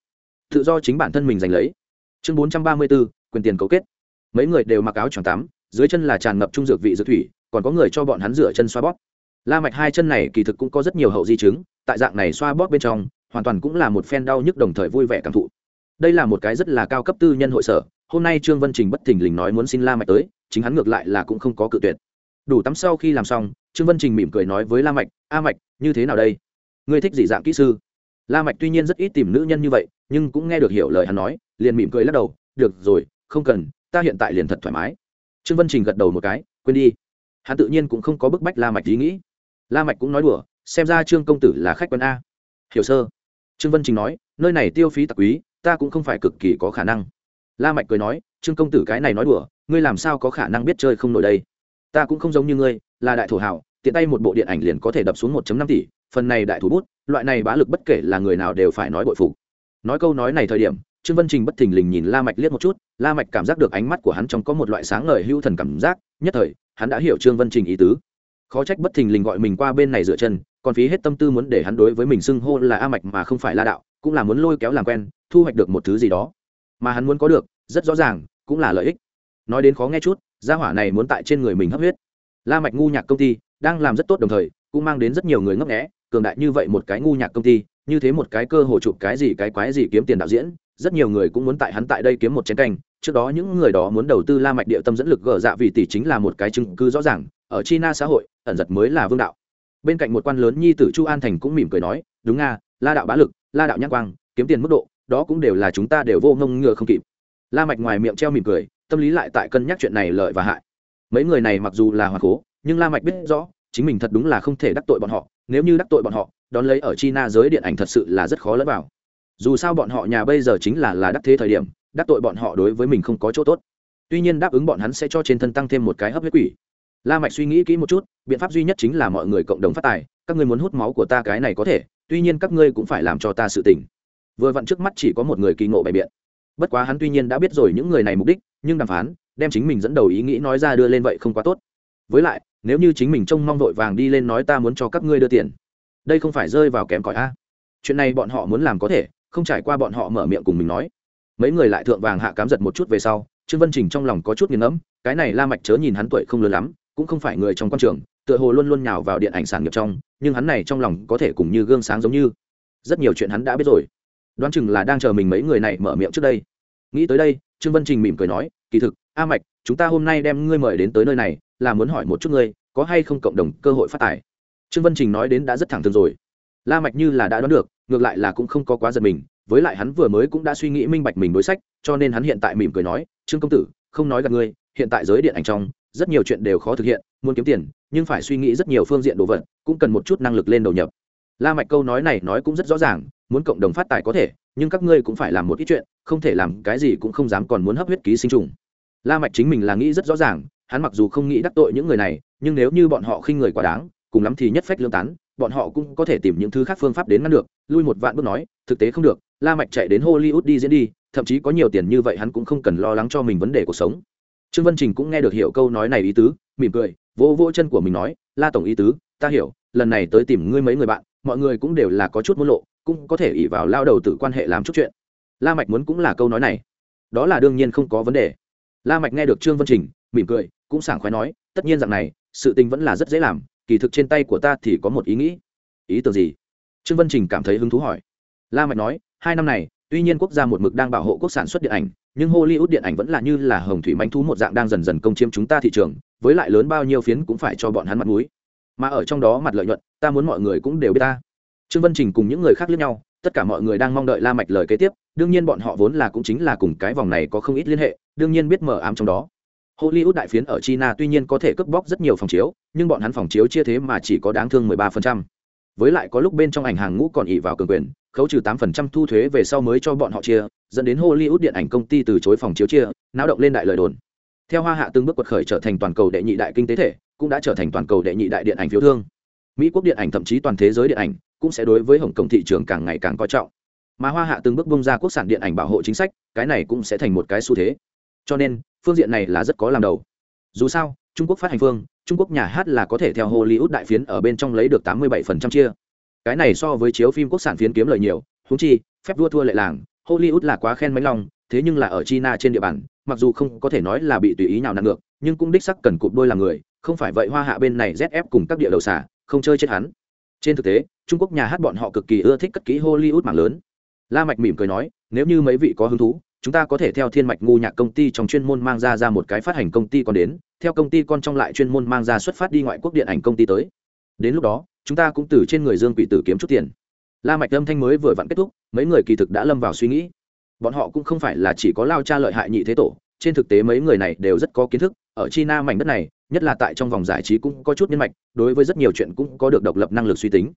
Tự do chính bản thân mình giành lấy. Chương bốn trăm ba mươi bốn, quyền tiền cấu kết. Mấy người đều mặc áo choàng tắm, dưới chân là tràn ngập trung dược vị dược thủy, còn có người cho bọn hắn rửa chân xoa bóp. La mạch hai chân này kỳ thực cũng có rất nhiều hậu di chứng, tại dạng này xoa bóp bên trong, hoàn toàn cũng là một phen đau nhức đồng thời vui vẻ cảm thụ. Đây là một cái rất là cao cấp tư nhân hội sở, hôm nay trương vân trình bất thình lình nói muốn xin la mạch tới, chính hắn ngược lại là cũng không có cự tuyệt. Đủ tắm sau khi làm xong, trương vân trình mỉm cười nói với la mạch, a mạch, như thế nào đây? Ngươi thích gì dạng kỹ sư? La mạch tuy nhiên rất ít tìm nữ nhân như vậy, nhưng cũng nghe được hiểu lời hắn nói, liền mỉm cười lắc đầu, được rồi, không cần, ta hiện tại liền thật thoải mái. Trương vân trình gật đầu một cái, quên đi. Hắn tự nhiên cũng không có bức bách la mạch ý nghĩ. La mạch cũng nói đùa, xem ra trương công tử là khách quen a. Hiểu sơ trương vân trình nói, nơi này tiêu phí tặc quý, ta cũng không phải cực kỳ có khả năng. La mạch cười nói, trương công tử cái này nói đùa, ngươi làm sao có khả năng biết chơi không nổi đây? Ta cũng không giống như ngươi, là đại thổ hảo, tiện tay một bộ điện ảnh liền có thể đập xuống 1.5 tỷ phần này đại thủ bút, loại này bá lực bất kể là người nào đều phải nói bội phục. Nói câu nói này thời điểm, trương vân trình bất thình lình nhìn la mạch liếc một chút, la mạch cảm giác được ánh mắt của hắn trong có một loại sáng ngời hưu thần cảm giác, nhất thời, hắn đã hiểu trương vân trình ý tứ. Khó trách bất thình lình gọi mình qua bên này dựa chân, còn phí hết tâm tư muốn để hắn đối với mình xưng hô là a mạch mà không phải la đạo, cũng là muốn lôi kéo làm quen, thu hoạch được một thứ gì đó. Mà hắn muốn có được, rất rõ ràng, cũng là lợi ích. Nói đến khó nghe chút, gia hỏa này muốn tại trên người mình hấp huyết. La mạch ngu nhạc công ty, đang làm rất tốt đồng thời, cũng mang đến rất nhiều người ngấp nghé cường đại như vậy một cái ngu nhạc công ty, như thế một cái cơ hội chụp cái gì cái quái gì kiếm tiền đạo diễn, rất nhiều người cũng muốn tại hắn tại đây kiếm một chén canh. Trước đó những người đó muốn đầu tư la mạch địa tâm dẫn lực gỡ dạ vì tỷ chính là một cái chứng cứ rõ ràng, ở china xã hội, ẩn giật mới là vương đạo. Bên cạnh một quan lớn nhi tử chu an thành cũng mỉm cười nói, đúng nga, la đạo bá lực, la đạo nhắc quang, kiếm tiền mức độ, đó cũng đều là chúng ta đều vô ngông ngựa không kịp. La mạch ngoài miệng treo mỉm cười, tâm lý lại tại cân nhắc chuyện này lợi và hại. Mấy người này mặc dù là hoàn cố, nhưng la mạch biết rõ, chính mình thật đúng là không thể đắc tội bọn họ nếu như đắc tội bọn họ, đón lấy ở china giới điện ảnh thật sự là rất khó lẫn vào. Dù sao bọn họ nhà bây giờ chính là là đắc thế thời điểm, đắc tội bọn họ đối với mình không có chỗ tốt. Tuy nhiên đáp ứng bọn hắn sẽ cho trên thân tăng thêm một cái hấp huyết quỷ. La mạch suy nghĩ kỹ một chút, biện pháp duy nhất chính là mọi người cộng đồng phát tài, các ngươi muốn hút máu của ta cái này có thể, tuy nhiên các ngươi cũng phải làm cho ta sự tình. Vừa vặn trước mắt chỉ có một người kỳ ngộ bày biện. Bất quá hắn tuy nhiên đã biết rồi những người này mục đích, nhưng đàm phán, đem chính mình dẫn đầu ý nghĩ nói ra đưa lên vậy không quá tốt. Với lại nếu như chính mình trông mong vội vàng đi lên nói ta muốn cho các ngươi đưa tiền, đây không phải rơi vào kém cỏi a? Chuyện này bọn họ muốn làm có thể, không trải qua bọn họ mở miệng cùng mình nói. Mấy người lại thượng vàng hạ cám giật một chút về sau, trương vân trình trong lòng có chút nghiền ngẫm, cái này la mạch chớ nhìn hắn tuổi không lớn lắm, cũng không phải người trong quan trường, tựa hồ luôn luôn nhào vào điện ảnh sản nghiệp trong, nhưng hắn này trong lòng có thể cùng như gương sáng giống như. Rất nhiều chuyện hắn đã biết rồi. Đoán chừng là đang chờ mình mấy người này mở miệng trước đây. Nghĩ tới đây, trương vân trình mỉm cười nói, kỳ thực, a mạch chúng ta hôm nay đem ngươi mời đến tới nơi này, là muốn hỏi một chút ngươi, có hay không cộng đồng cơ hội phát tài? Trương vân trình nói đến đã rất thẳng thừng rồi. La mạch như là đã đoán được, ngược lại là cũng không có quá giật mình, với lại hắn vừa mới cũng đã suy nghĩ minh bạch mình đối sách, cho nên hắn hiện tại mỉm cười nói, trương công tử, không nói gặp ngươi, hiện tại giới điện ảnh trong, rất nhiều chuyện đều khó thực hiện, muốn kiếm tiền, nhưng phải suy nghĩ rất nhiều phương diện đồ vật, cũng cần một chút năng lực lên đầu nhập. La mạch câu nói này nói cũng rất rõ ràng, muốn cộng đồng phát tài có thể, nhưng các ngươi cũng phải làm một ít chuyện, không thể làm cái gì cũng không dám còn muốn hấp huyết ký sinh trùng la mạch chính mình là nghĩ rất rõ ràng, hắn mặc dù không nghĩ đắc tội những người này, nhưng nếu như bọn họ khinh người quá đáng, cùng lắm thì nhất phách lương tán, bọn họ cũng có thể tìm những thứ khác phương pháp đến ngăn được. Lui một vạn bước nói, thực tế không được, la mạch chạy đến hollywood đi diễn đi, thậm chí có nhiều tiền như vậy hắn cũng không cần lo lắng cho mình vấn đề cuộc sống. Trương vân trình cũng nghe được hiểu câu nói này ý tứ, mỉm cười, vỗ vỗ chân của mình nói, la tổng ý tứ, ta hiểu, lần này tới tìm ngươi mấy người bạn, mọi người cũng đều là có chút muốn lộ, cũng có thể ỷ vào lao đầu tử quan hệ làm chút chuyện. La mạch muốn cũng là câu nói này. Đó là đương nhiên không có vấn đề la mạch nghe được trương vân trình, mỉm cười, cũng sảng khoái nói, tất nhiên rằng này, sự tình vẫn là rất dễ làm, kỳ thực trên tay của ta thì có một ý nghĩ. Ý tưởng gì? Trương vân trình cảm thấy hứng thú hỏi. La mạch nói, hai năm này, tuy nhiên quốc gia một mực đang bảo hộ quốc sản xuất điện ảnh, nhưng hollywood điện ảnh vẫn là như là hồng thủy manh thú một dạng đang dần dần công chiếm chúng ta thị trường, với lại lớn bao nhiêu phiến cũng phải cho bọn hắn mặt mũi. Mà ở trong đó mặt lợi nhuận, ta muốn mọi người cũng đều biết ta. Trương vân trình cùng những người khác lẫn nhau tất cả mọi người đang mong đợi la mạch lời kế tiếp, đương nhiên bọn họ vốn là cũng chính là cùng cái vòng này có không ít liên hệ, đương nhiên biết mở ám trong đó. Hollywood đại phiến ở china tuy nhiên có thể cướp bóc rất nhiều phòng chiếu, nhưng bọn hắn phòng chiếu chia thế mà chỉ có đáng thương 13%. với lại có lúc bên trong ảnh hàng ngũ còn ỉ vào cường quyền, khấu trừ 8% thu thuế về sau mới cho bọn họ chia, dẫn đến hollywood điện ảnh công ty từ chối phòng chiếu chia, náo động lên đại lời đồn. Theo hoa hạ từng bước quật khởi trở thành toàn cầu đệ nhị đại kinh tế thể, cũng đã trở thành toàn cầu đệ nhị đại điện ảnh phiếu thương. Mỹ quốc điện ảnh thậm chí toàn thế giới điện ảnh cũng sẽ đối với hồng kông thị trường càng ngày càng coi trọng. Mà hoa hạ từng bước bung ra quốc sản điện ảnh bảo hộ chính sách, cái này cũng sẽ thành một cái xu thế. Cho nên, phương diện này là rất có làm đầu. Dù sao, trung quốc phát hành phương, trung quốc nhà hát là có thể theo hollywood đại phiến ở bên trong lấy được tám mươi 87% chia. Cái này so với chiếu phim quốc sản phiến kiếm lời nhiều húng chi, phép vua thua lệ làng, hollywood là quá khen mánh lòng thế nhưng là ở china trên địa bàn, mặc dù không có thể nói là bị tùy ý nào nặng ngược, nhưng cũng đích sắc cần cụp đôi là người, không phải vậy hoa hạ bên này zf cùng các địa đầu xả không chơi chết hắn trên thực tế, trung quốc nhà hát bọn họ cực kỳ ưa thích cất kỹ hollywood mạng lớn. La mạch mỉm cười nói, nếu như mấy vị có hứng thú, chúng ta có thể theo thiên mạch ngu nhạc công ty trong chuyên môn mang ra ra một cái phát hành công ty còn đến, theo công ty con trong lại chuyên môn mang ra xuất phát đi ngoại quốc điện ảnh công ty tới. Đến lúc đó, chúng ta cũng từ trên người dương quỷ tử kiếm chút tiền. La mạch âm thanh mới vừa vặn kết thúc, mấy người kỳ thực đã lâm vào suy nghĩ. Bọn họ cũng không phải là chỉ có lao cha lợi hại nhị thế tổ, trên thực tế mấy người này đều rất có kiến thức ở china mảnh đất này, nhất là tại trong vòng giải trí cũng có chút nhân mạch, đối với rất nhiều chuyện cũng có được độc lập năng lực suy tính.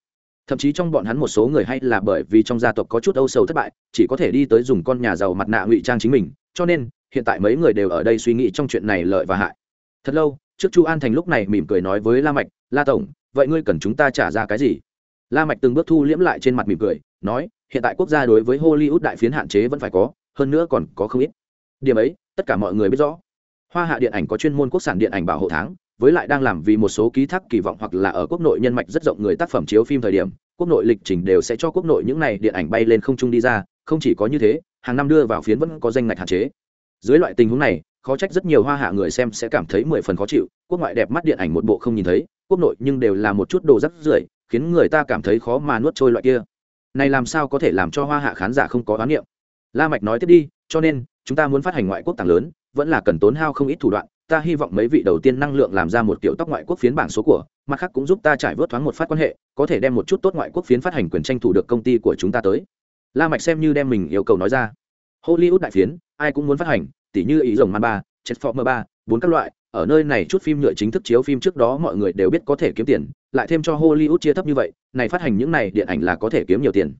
Thậm chí trong bọn hắn một số người hay là bởi vì trong gia tộc có chút âu sầu thất bại, chỉ có thể đi tới dùng con nhà giàu mặt nạ ngụy trang chính mình, cho nên, hiện tại mấy người đều ở đây suy nghĩ trong chuyện này lợi và hại. Thật lâu, trước chu an thành lúc này mỉm cười nói với la mạch, la tổng, vậy ngươi cần chúng ta trả ra cái gì? La mạch từng bước thu liễm lại trên mặt mỉm cười, nói, hiện tại quốc gia đối với hollywood đại phiến hạn chế vẫn phải có, hơn nữa còn có không ít. Điểm ấy, tất cả mọi người biết rõ hoa hạ điện ảnh có chuyên môn quốc sản điện ảnh bảo hộ tháng, với lại đang làm vì một số ký thác kỳ vọng hoặc là ở quốc nội nhân mạch rất rộng người tác phẩm chiếu phim thời điểm, quốc nội lịch trình đều sẽ cho quốc nội những này điện ảnh bay lên không trung đi ra, không chỉ có như thế, hàng năm đưa vào phiến vẫn có danh ngạch hạn chế. Dưới loại tình huống này, khó trách rất nhiều hoa hạ người xem sẽ cảm thấy mười phần khó chịu, quốc ngoại đẹp mắt điện ảnh một bộ không nhìn thấy, quốc nội nhưng đều là một chút đồ rắc rưởi, khiến người ta cảm thấy khó mà nuốt trôi loại kia. Này làm sao có thể làm cho hoa hạ khán giả không có oán niệm? La mạch nói tiếp đi, cho nên, chúng ta muốn phát hành ngoại quốc tàng lớn vẫn là cần tốn hao không ít thủ đoạn, ta hy vọng mấy vị đầu tiên năng lượng làm ra một kiểu tóc ngoại quốc phiến bảng số của, mặt khác cũng giúp ta trải vớt thoáng một phát quan hệ, có thể đem một chút tốt ngoại quốc phiến phát hành quyền tranh thủ được công ty của chúng ta tới. La mạch xem như đem mình yêu cầu nói ra. Hollywood đại phiến, ai cũng muốn phát hành tỷ như ý rồng man ba chết mơ ba, bốn các loại, ở nơi này chút phim nhựa chính thức chiếu phim trước đó mọi người đều biết có thể kiếm tiền, lại thêm cho hollywood chia thấp như vậy, này phát hành những này điện ảnh là có thể kiếm nhiều tiền.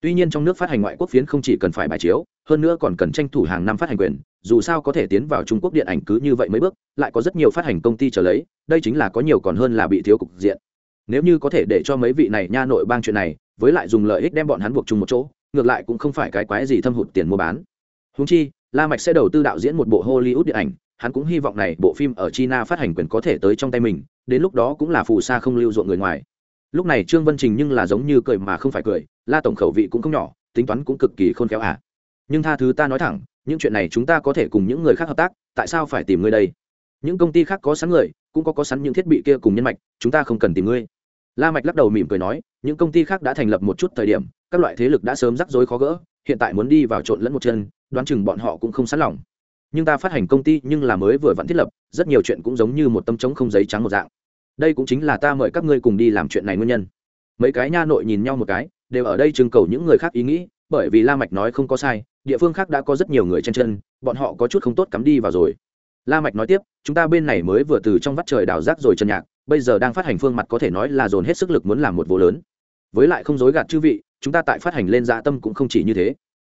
Tuy nhiên trong nước phát hành ngoại quốc phiến không chỉ cần phải bài chiếu, hơn nữa còn cần tranh thủ hàng năm phát hành quyền dù sao có thể tiến vào trung quốc điện ảnh cứ như vậy mấy bước, lại có rất nhiều phát hành công ty trở lấy, đây chính là có nhiều còn hơn là bị thiếu cục diện. Nếu như có thể để cho mấy vị này nha nội bang chuyện này, với lại dùng lợi ích đem bọn hắn buộc chung một chỗ, ngược lại cũng không phải cái quái gì thâm hụt tiền mua bán. Húng chi, la mạch sẽ đầu tư đạo diễn một bộ hollywood điện ảnh, hắn cũng hy vọng này bộ phim ở china phát hành quyền có thể tới trong tay mình, đến lúc đó cũng là phù sa không lưu ruộng người ngoài. Lúc này trương vân trình nhưng là giống như cười mà không phải cười, la tổng khẩu vị cũng không nhỏ, tính toán cũng cực kỳ khôn khéo à. Nhưng tha thứ ta nói thẳng những chuyện này chúng ta có thể cùng những người khác hợp tác, tại sao phải tìm ngươi đây? Những công ty khác có sẵn người, cũng có có sẵn những thiết bị kia cùng nhân mạch, chúng ta không cần tìm ngươi. La mạch lắc đầu mỉm cười nói, những công ty khác đã thành lập một chút thời điểm, các loại thế lực đã sớm rắc rối khó gỡ, hiện tại muốn đi vào trộn lẫn một chân, đoán chừng bọn họ cũng không sẵn lòng. Nhưng ta phát hành công ty nhưng là mới vừa vặn thiết lập, rất nhiều chuyện cũng giống như một tấm trống không giấy trắng một dạng. Đây cũng chính là ta mời các ngươi cùng đi làm chuyện này nguyên nhân. Mấy cái nha nội nhìn nhau một cái, đều ở đây trưng cầu những người khác ý nghĩ bởi vì la mạch nói không có sai, địa phương khác đã có rất nhiều người chen chân, bọn họ có chút không tốt cắm đi vào rồi. La mạch nói tiếp, chúng ta bên này mới vừa từ trong vắt trời đào rác rồi chân nhạc, bây giờ đang phát hành phương mặt có thể nói là dồn hết sức lực muốn làm một vô lớn. Với lại không dối gạt chư vị, chúng ta tại phát hành lên dạ tâm cũng không chỉ như thế.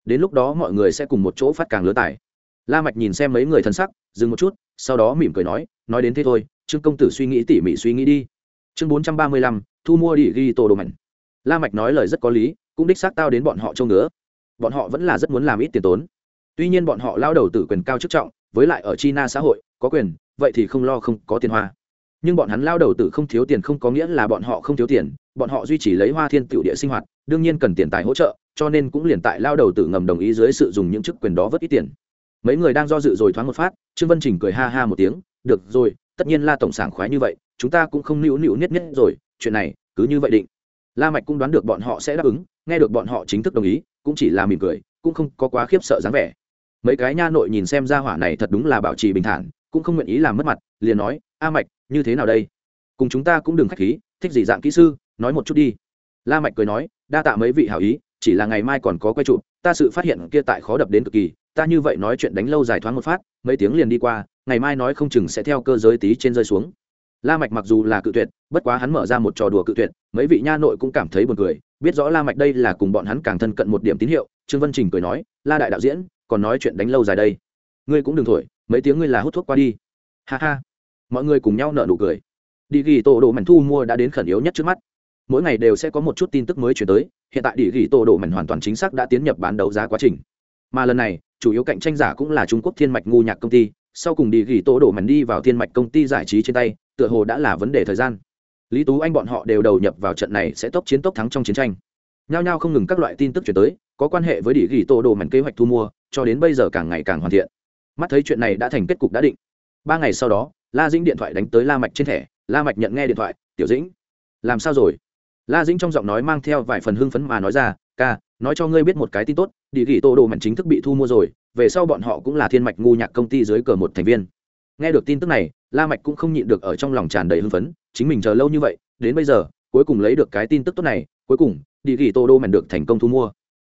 Đến lúc đó mọi người sẽ cùng một chỗ phát càng lớn tài. La mạch nhìn xem mấy người thân sắc, dừng một chút, sau đó mỉm cười nói nói đến thế thôi, trương công tử suy nghĩ tỉ mỉ suy nghĩ đi. Chương bốn trăm ba mươi lăm, thu mua đi ghi tổ đồ mạnh la mạch nói lời rất có lý cũng đích xác tao đến bọn họ trông nữa bọn họ vẫn là rất muốn làm ít tiền tốn. Tuy nhiên bọn họ lao đầu từ quyền cao chức trọng, với lại ở china xã hội, có quyền, vậy thì không lo không có tiền hoa. Nhưng bọn hắn lao đầu tử không thiếu tiền không có nghĩa là bọn họ không thiếu tiền, bọn họ duy trì lấy hoa thiên tiểu địa sinh hoạt, đương nhiên cần tiền tài hỗ trợ, cho nên cũng liền tại lao đầu tử ngầm đồng ý dưới sự dùng những chức quyền đó vất ít tiền. Mấy người đang do dự rồi thoáng một phát, trương vân trình cười ha ha một tiếng, được rồi, tất nhiên la tổng sảng khoái như vậy, chúng ta cũng không nữu nữu nhất nhất rồi, chuyện này cứ như vậy định. La mạch cũng đoán được bọn họ sẽ đáp ứng nghe được bọn họ chính thức đồng ý, cũng chỉ là mỉm cười, cũng không có quá khiếp sợ dáng vẻ. Mấy cái nha nội nhìn xem ra hỏa này thật đúng là bảo trì bình thản, cũng không nguyện ý làm mất mặt, liền nói, a mạch, như thế nào đây? Cùng chúng ta cũng đừng khách khí, thích gì dạng kỹ sư, nói một chút đi. La mạch cười nói, đa tạ mấy vị hảo ý, chỉ là ngày mai còn có quay trụ ta sự phát hiện kia tại khó đập đến cực kỳ, ta như vậy nói chuyện đánh lâu dài thoáng một phát, mấy tiếng liền đi qua, ngày mai nói không chừng sẽ theo cơ giới tí trên rơi xuống. La mạch mặc dù là cự tuyệt, bất quá hắn mở ra một trò đùa cự tuyệt, mấy vị nha nội cũng cảm thấy buồn cười biết rõ la mạch đây là cùng bọn hắn càng thân cận một điểm tín hiệu, trương vân trình cười nói, la đại đạo diễn, còn nói chuyện đánh lâu dài đây. Ngươi cũng đừng thổi, mấy tiếng ngươi là hút thuốc qua đi. Ha ha. Mọi người cùng nhau nở nụ cười. Đi ghi tổ đồ mảnh thu mua đã đến khẩn yếu nhất trước mắt. Mỗi ngày đều sẽ có một chút tin tức mới chuyển tới, hiện tại đi ghi tổ đồ mảnh hoàn toàn chính xác đã tiến nhập bán đấu giá quá trình. Mà lần này, chủ yếu cạnh tranh giả cũng là trung quốc thiên mạch ngu nhạc công ty, sau cùng đi ghi tổ đồ mảnh đi vào thiên mạch công ty giải trí trên tay, tựa hồ đã là vấn đề thời gian lý tú anh bọn họ đều đầu nhập vào trận này sẽ tốc chiến tốc thắng trong chiến tranh. Nhao nhao không ngừng các loại tin tức chuyển tới, có quan hệ với địa ghi tô đồ mảnh kế hoạch thu mua, cho đến bây giờ càng ngày càng hoàn thiện. Mắt thấy chuyện này đã thành kết cục đã định. Ba ngày sau đó, la dĩnh điện thoại đánh tới la mạch trên thẻ. La mạch nhận nghe điện thoại, tiểu dĩnh, làm sao rồi? La dĩnh trong giọng nói mang theo vài phần hưng phấn mà nói ra, ca, nói cho ngươi biết một cái tin tốt địa ghi tô đồ mảnh chính thức bị thu mua rồi, về sau bọn họ cũng là thiên mạch ngu nhạc công ty dưới cờ một thành viên nghe được tin tức này, la mạch cũng không nhịn được ở trong lòng tràn đầy hưng phấn, chính mình chờ lâu như vậy, đến bây giờ, cuối cùng lấy được cái tin tức tốt này, cuối cùng địa ghi tô đô mèn được thành công thu mua.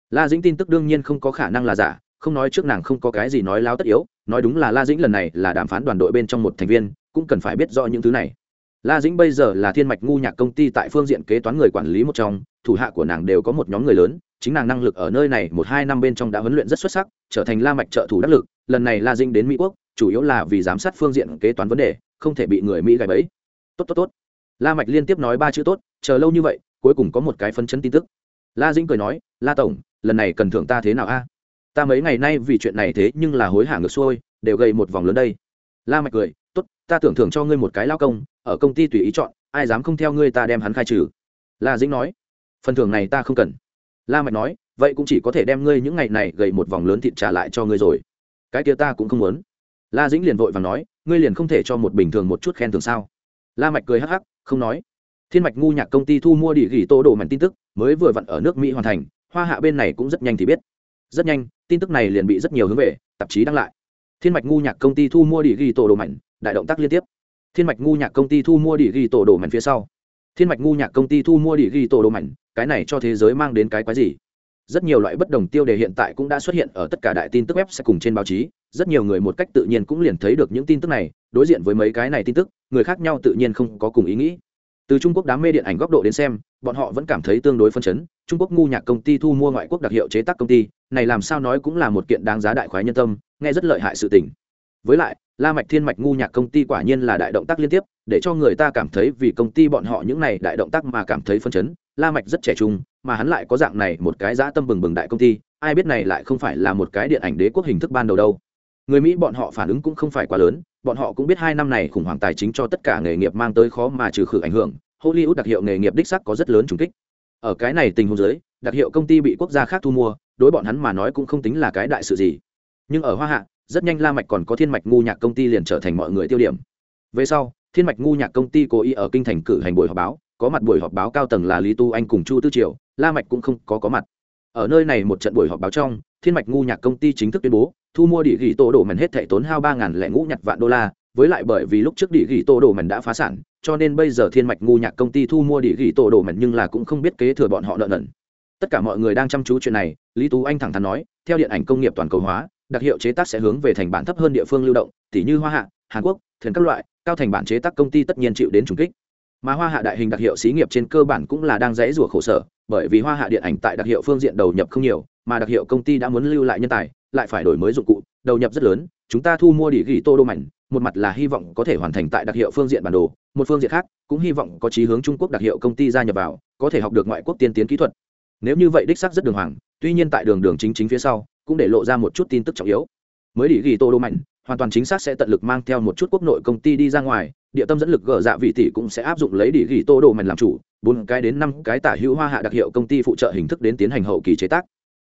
La dĩnh tin tức đương nhiên không có khả năng là giả, không nói trước nàng không có cái gì nói láo tất yếu, nói đúng là la dĩnh lần này là đàm phán đoàn đội bên trong một thành viên, cũng cần phải biết rõ những thứ này. La dĩnh bây giờ là thiên mạch ngu nhạc công ty tại phương diện kế toán người quản lý một trong, thủ hạ của nàng đều có một nhóm người lớn, chính nàng năng lực ở nơi này một hai năm bên trong đã huấn luyện rất xuất sắc, trở thành la mạch trợ thủ đắc lực, lần này la dĩnh đến mỹ quốc chủ yếu là vì giám sát phương diện kế toán vấn đề, không thể bị người mỹ gài bẫy. Tốt tốt tốt. La mạch liên tiếp nói ba chữ tốt, chờ lâu như vậy, cuối cùng có một cái phân chấn tin tức. La dĩnh cười nói, la tổng, lần này cần thưởng ta thế nào a? Ta mấy ngày nay vì chuyện này thế nhưng là hối hả ngược xuôi, đều gây một vòng lớn đây. La mạch cười, tốt, ta tưởng thưởng cho ngươi một cái lao công, ở công ty tùy ý chọn, ai dám không theo ngươi ta đem hắn khai trừ. La dĩnh nói, phần thưởng này ta không cần. La mạch nói, vậy cũng chỉ có thể đem ngươi những ngày này gầy một vòng lớn thịt trả lại cho ngươi rồi. Cái kia ta cũng không muốn la dĩnh liền vội và nói, ngươi liền không thể cho một bình thường một chút khen thưởng sao? La mạch cười hắc hắc, không nói. Thiên mạch ngu nhạc công ty thu mua địa ghi tô đồ mảnh tin tức, mới vừa vặn ở nước mỹ hoàn thành, hoa hạ bên này cũng rất nhanh thì biết. Rất nhanh, tin tức này liền bị rất nhiều hướng về tạp chí đăng lại. Thiên mạch ngu nhạc công ty thu mua địa ghi tổ đồ mảnh, đại động tác liên tiếp. Thiên mạch ngu nhạc công ty thu mua địa ghi tổ đồ mảnh phía sau. Thiên mạch ngu nhạc công ty thu mua địa ghi tổ đồ mảnh, cái này cho thế giới mang đến cái quái gì? Rất nhiều loại bất đồng tiêu đề hiện tại cũng đã xuất hiện ở tất cả đại tin tức web sẽ cùng trên báo chí. Rất nhiều người một cách tự nhiên cũng liền thấy được những tin tức này. Đối diện với mấy cái này tin tức, người khác nhau tự nhiên không có cùng ý nghĩ. Từ trung quốc đám mê điện ảnh góc độ đến xem, bọn họ vẫn cảm thấy tương đối phân chấn. Trung quốc ngu nhạc công ty thu mua ngoại quốc đặc hiệu chế tác công ty, này làm sao nói cũng là một kiện đáng giá đại khoái nhân tâm, nghe rất lợi hại sự tình. Với lại, la mạch thiên mạch ngu nhạc công ty quả nhiên là đại động tác liên tiếp, để cho người ta cảm thấy vì công ty bọn họ những này đại động tác mà cảm thấy phân chấn la mạch rất trẻ trung, mà hắn lại có dạng này một cái dã tâm bừng bừng đại công ty, ai biết này lại không phải là một cái điện ảnh đế quốc hình thức ban đầu đâu. Người mỹ bọn họ phản ứng cũng không phải quá lớn, bọn họ cũng biết hai năm này khủng hoảng tài chính cho tất cả nghề nghiệp mang tới khó mà trừ khử ảnh hưởng, hollywood đặc hiệu nghề nghiệp đích sắc có rất lớn trùng kích. Ở cái này tình huống dưới, đặc hiệu công ty bị quốc gia khác thu mua, đối bọn hắn mà nói cũng không tính là cái đại sự gì. Nhưng ở hoa hạ, rất nhanh la mạch còn có thiên mạch ngu nhạc công ty liền trở thành mọi người tiêu điểm. Về sau, thiên mạch ngu nhạc công ty cố ý ở kinh thành cử hành buổi họp báo có mặt buổi họp báo cao tầng là lý tu anh cùng chu tư triều, la mạch cũng không có có mặt. Ở nơi này một trận buổi họp báo trong, thiên mạch ngu nhạc công ty chính thức tuyên bố, thu mua địa ghi tổ đồ mền hết thảy tốn hao ba ngàn lẻ ngũ nhặt vạn đô la, với lại bởi vì lúc trước địa ghi tổ đồ mền đã phá sản, cho nên bây giờ thiên mạch ngu nhạc công ty thu mua địa ghi tổ đồ mền nhưng là cũng không biết kế thừa bọn họ nợ nần. Tất cả mọi người đang chăm chú chuyện này, lý tú anh thẳng thắn nói, theo điện ảnh công nghiệp toàn cầu hóa, đặc hiệu chế tác sẽ hướng về thành bản thấp hơn địa phương lưu động tỷ như hoa hạ, hàn quốc, thuyền các loại, cao thành bản chế tác công ty tất nhiên chịu đến trùng kích mà hoa hạ đại hình đặc hiệu xí nghiệp trên cơ bản cũng là đang dãy rủa khổ sở, bởi vì hoa hạ điện ảnh tại đặc hiệu phương diện đầu nhập không nhiều, mà đặc hiệu công ty đã muốn lưu lại nhân tài, lại phải đổi mới dụng cụ, đầu nhập rất lớn, chúng ta thu mua đỉ ghi tô đô mảnh một mặt là hy vọng có thể hoàn thành tại đặc hiệu phương diện bản đồ, một phương diện khác, cũng hy vọng có chí hướng trung quốc đặc hiệu công ty gia nhập vào, có thể học được ngoại quốc tiên tiến kỹ thuật. Nếu như vậy đích xác rất đường hoàng, tuy nhiên tại đường đường chính chính phía sau, cũng để lộ ra một chút tin tức trọng yếu. Mới đỉ ghi tô đô mạnh hoàn toàn chính xác sẽ tận lực mang theo một chút quốc nội công ty đi ra ngoài địa tâm dẫn lực gỡ dạ vị tỷ cũng sẽ áp dụng lấy đỉ ghi tô đồ mạnh làm chủ, bốn cái đến năm cái tả hữu hoa hạ đặc hiệu công ty phụ trợ hình thức đến tiến hành hậu kỳ chế tác.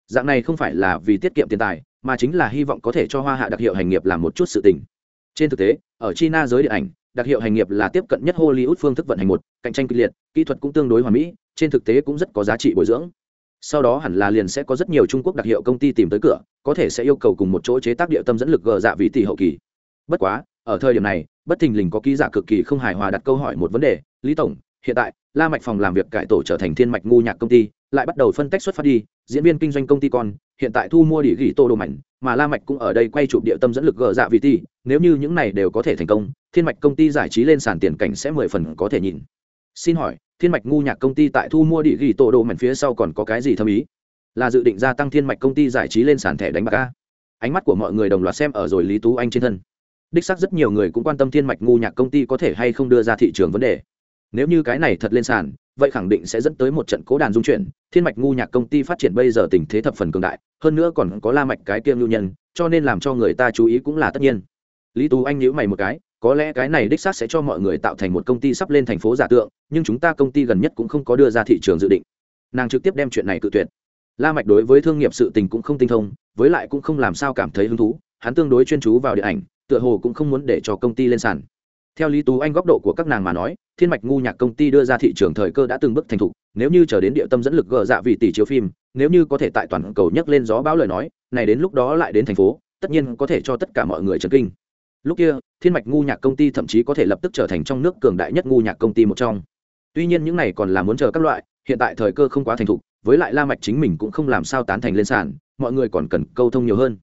Dạng này không phải là vì tiết kiệm tiền tài, mà chính là hy vọng có thể cho hoa hạ đặc hiệu hành nghiệp làm một chút sự tình. Trên thực tế, ở china giới điện ảnh, đặc hiệu hành nghiệp là tiếp cận nhất hollywood phương thức vận hành một, cạnh tranh kịch liệt, kỹ thuật cũng tương đối hoàn mỹ, trên thực tế cũng rất có giá trị bồi dưỡng. Sau đó hẳn là liền sẽ có rất nhiều trung quốc đặc hiệu công ty tìm tới cửa, có thể sẽ yêu cầu cùng một chỗ chế tác địa tâm dẫn lực gờ dạ vị tỷ hậu kỳ. Bất quá ở thời điểm này, bất thình lình có ký giả cực kỳ không hài hòa đặt câu hỏi một vấn đề, lý tổng, hiện tại, la mạch phòng làm việc cải tổ trở thành thiên mạch ngu nhạc công ty, lại bắt đầu phân tách xuất phát đi, diễn viên kinh doanh công ty con, hiện tại thu mua địa gỉ tô đồ mảnh, mà la mạch cũng ở đây quay chụp địa tâm dẫn lực gờ dạ vị tỷ nếu như những này đều có thể thành công, thiên mạch công ty giải trí lên sàn tiền cảnh sẽ mười phần có thể nhìn. Xin hỏi, thiên mạch ngu nhạc công ty tại thu mua địa gỉ tô đồ mảnh phía sau còn có cái gì thâm ý? Là dự định gia tăng thiên mạch công ty giải trí lên sàn thẻ đánh bạc a? Ánh mắt của mọi người đồng loạt xem ở rồi lý tú anh trên thân đích xác rất nhiều người cũng quan tâm thiên mạch ngu nhạc công ty có thể hay không đưa ra thị trường vấn đề. Nếu như cái này thật lên sàn, vậy khẳng định sẽ dẫn tới một trận cố đàn dung chuyển. Thiên mạch ngu nhạc công ty phát triển bây giờ tình thế thập phần cường đại, hơn nữa còn có la mạch cái tiêm lưu nhân, cho nên làm cho người ta chú ý cũng là tất nhiên. Lý tú anh nhíu mày một cái, có lẽ cái này đích xác sẽ cho mọi người tạo thành một công ty sắp lên thành phố giả tượng, nhưng chúng ta công ty gần nhất cũng không có đưa ra thị trường dự định. Nàng trực tiếp đem chuyện này cự tuyệt. La mạch đối với thương nghiệp sự tình cũng không tinh thông, với lại cũng không làm sao cảm thấy hứng thú, hắn tương đối chuyên chú vào điện ảnh tựa hồ cũng không muốn để cho công ty lên sàn. Theo lý tú anh góc độ của các nàng mà nói, thiên mạch ngu nhạc công ty đưa ra thị trường thời cơ đã từng bước thành thục, nếu như chờ đến địa tâm dẫn lực gỡ dạ vì tỷ chiếu phim, nếu như có thể tại toàn cầu nhấc lên gió bão lời nói, này đến lúc đó lại đến thành phố, tất nhiên có thể cho tất cả mọi người chấn kinh. Lúc kia, thiên mạch ngu nhạc công ty thậm chí có thể lập tức trở thành trong nước cường đại nhất ngu nhạc công ty một trong. Tuy nhiên những này còn là muốn chờ các loại, hiện tại thời cơ không quá thành thục, với lại la mạch chính mình cũng không làm sao tán thành lên sàn, mọi người còn cần câu thông nhiều hơn.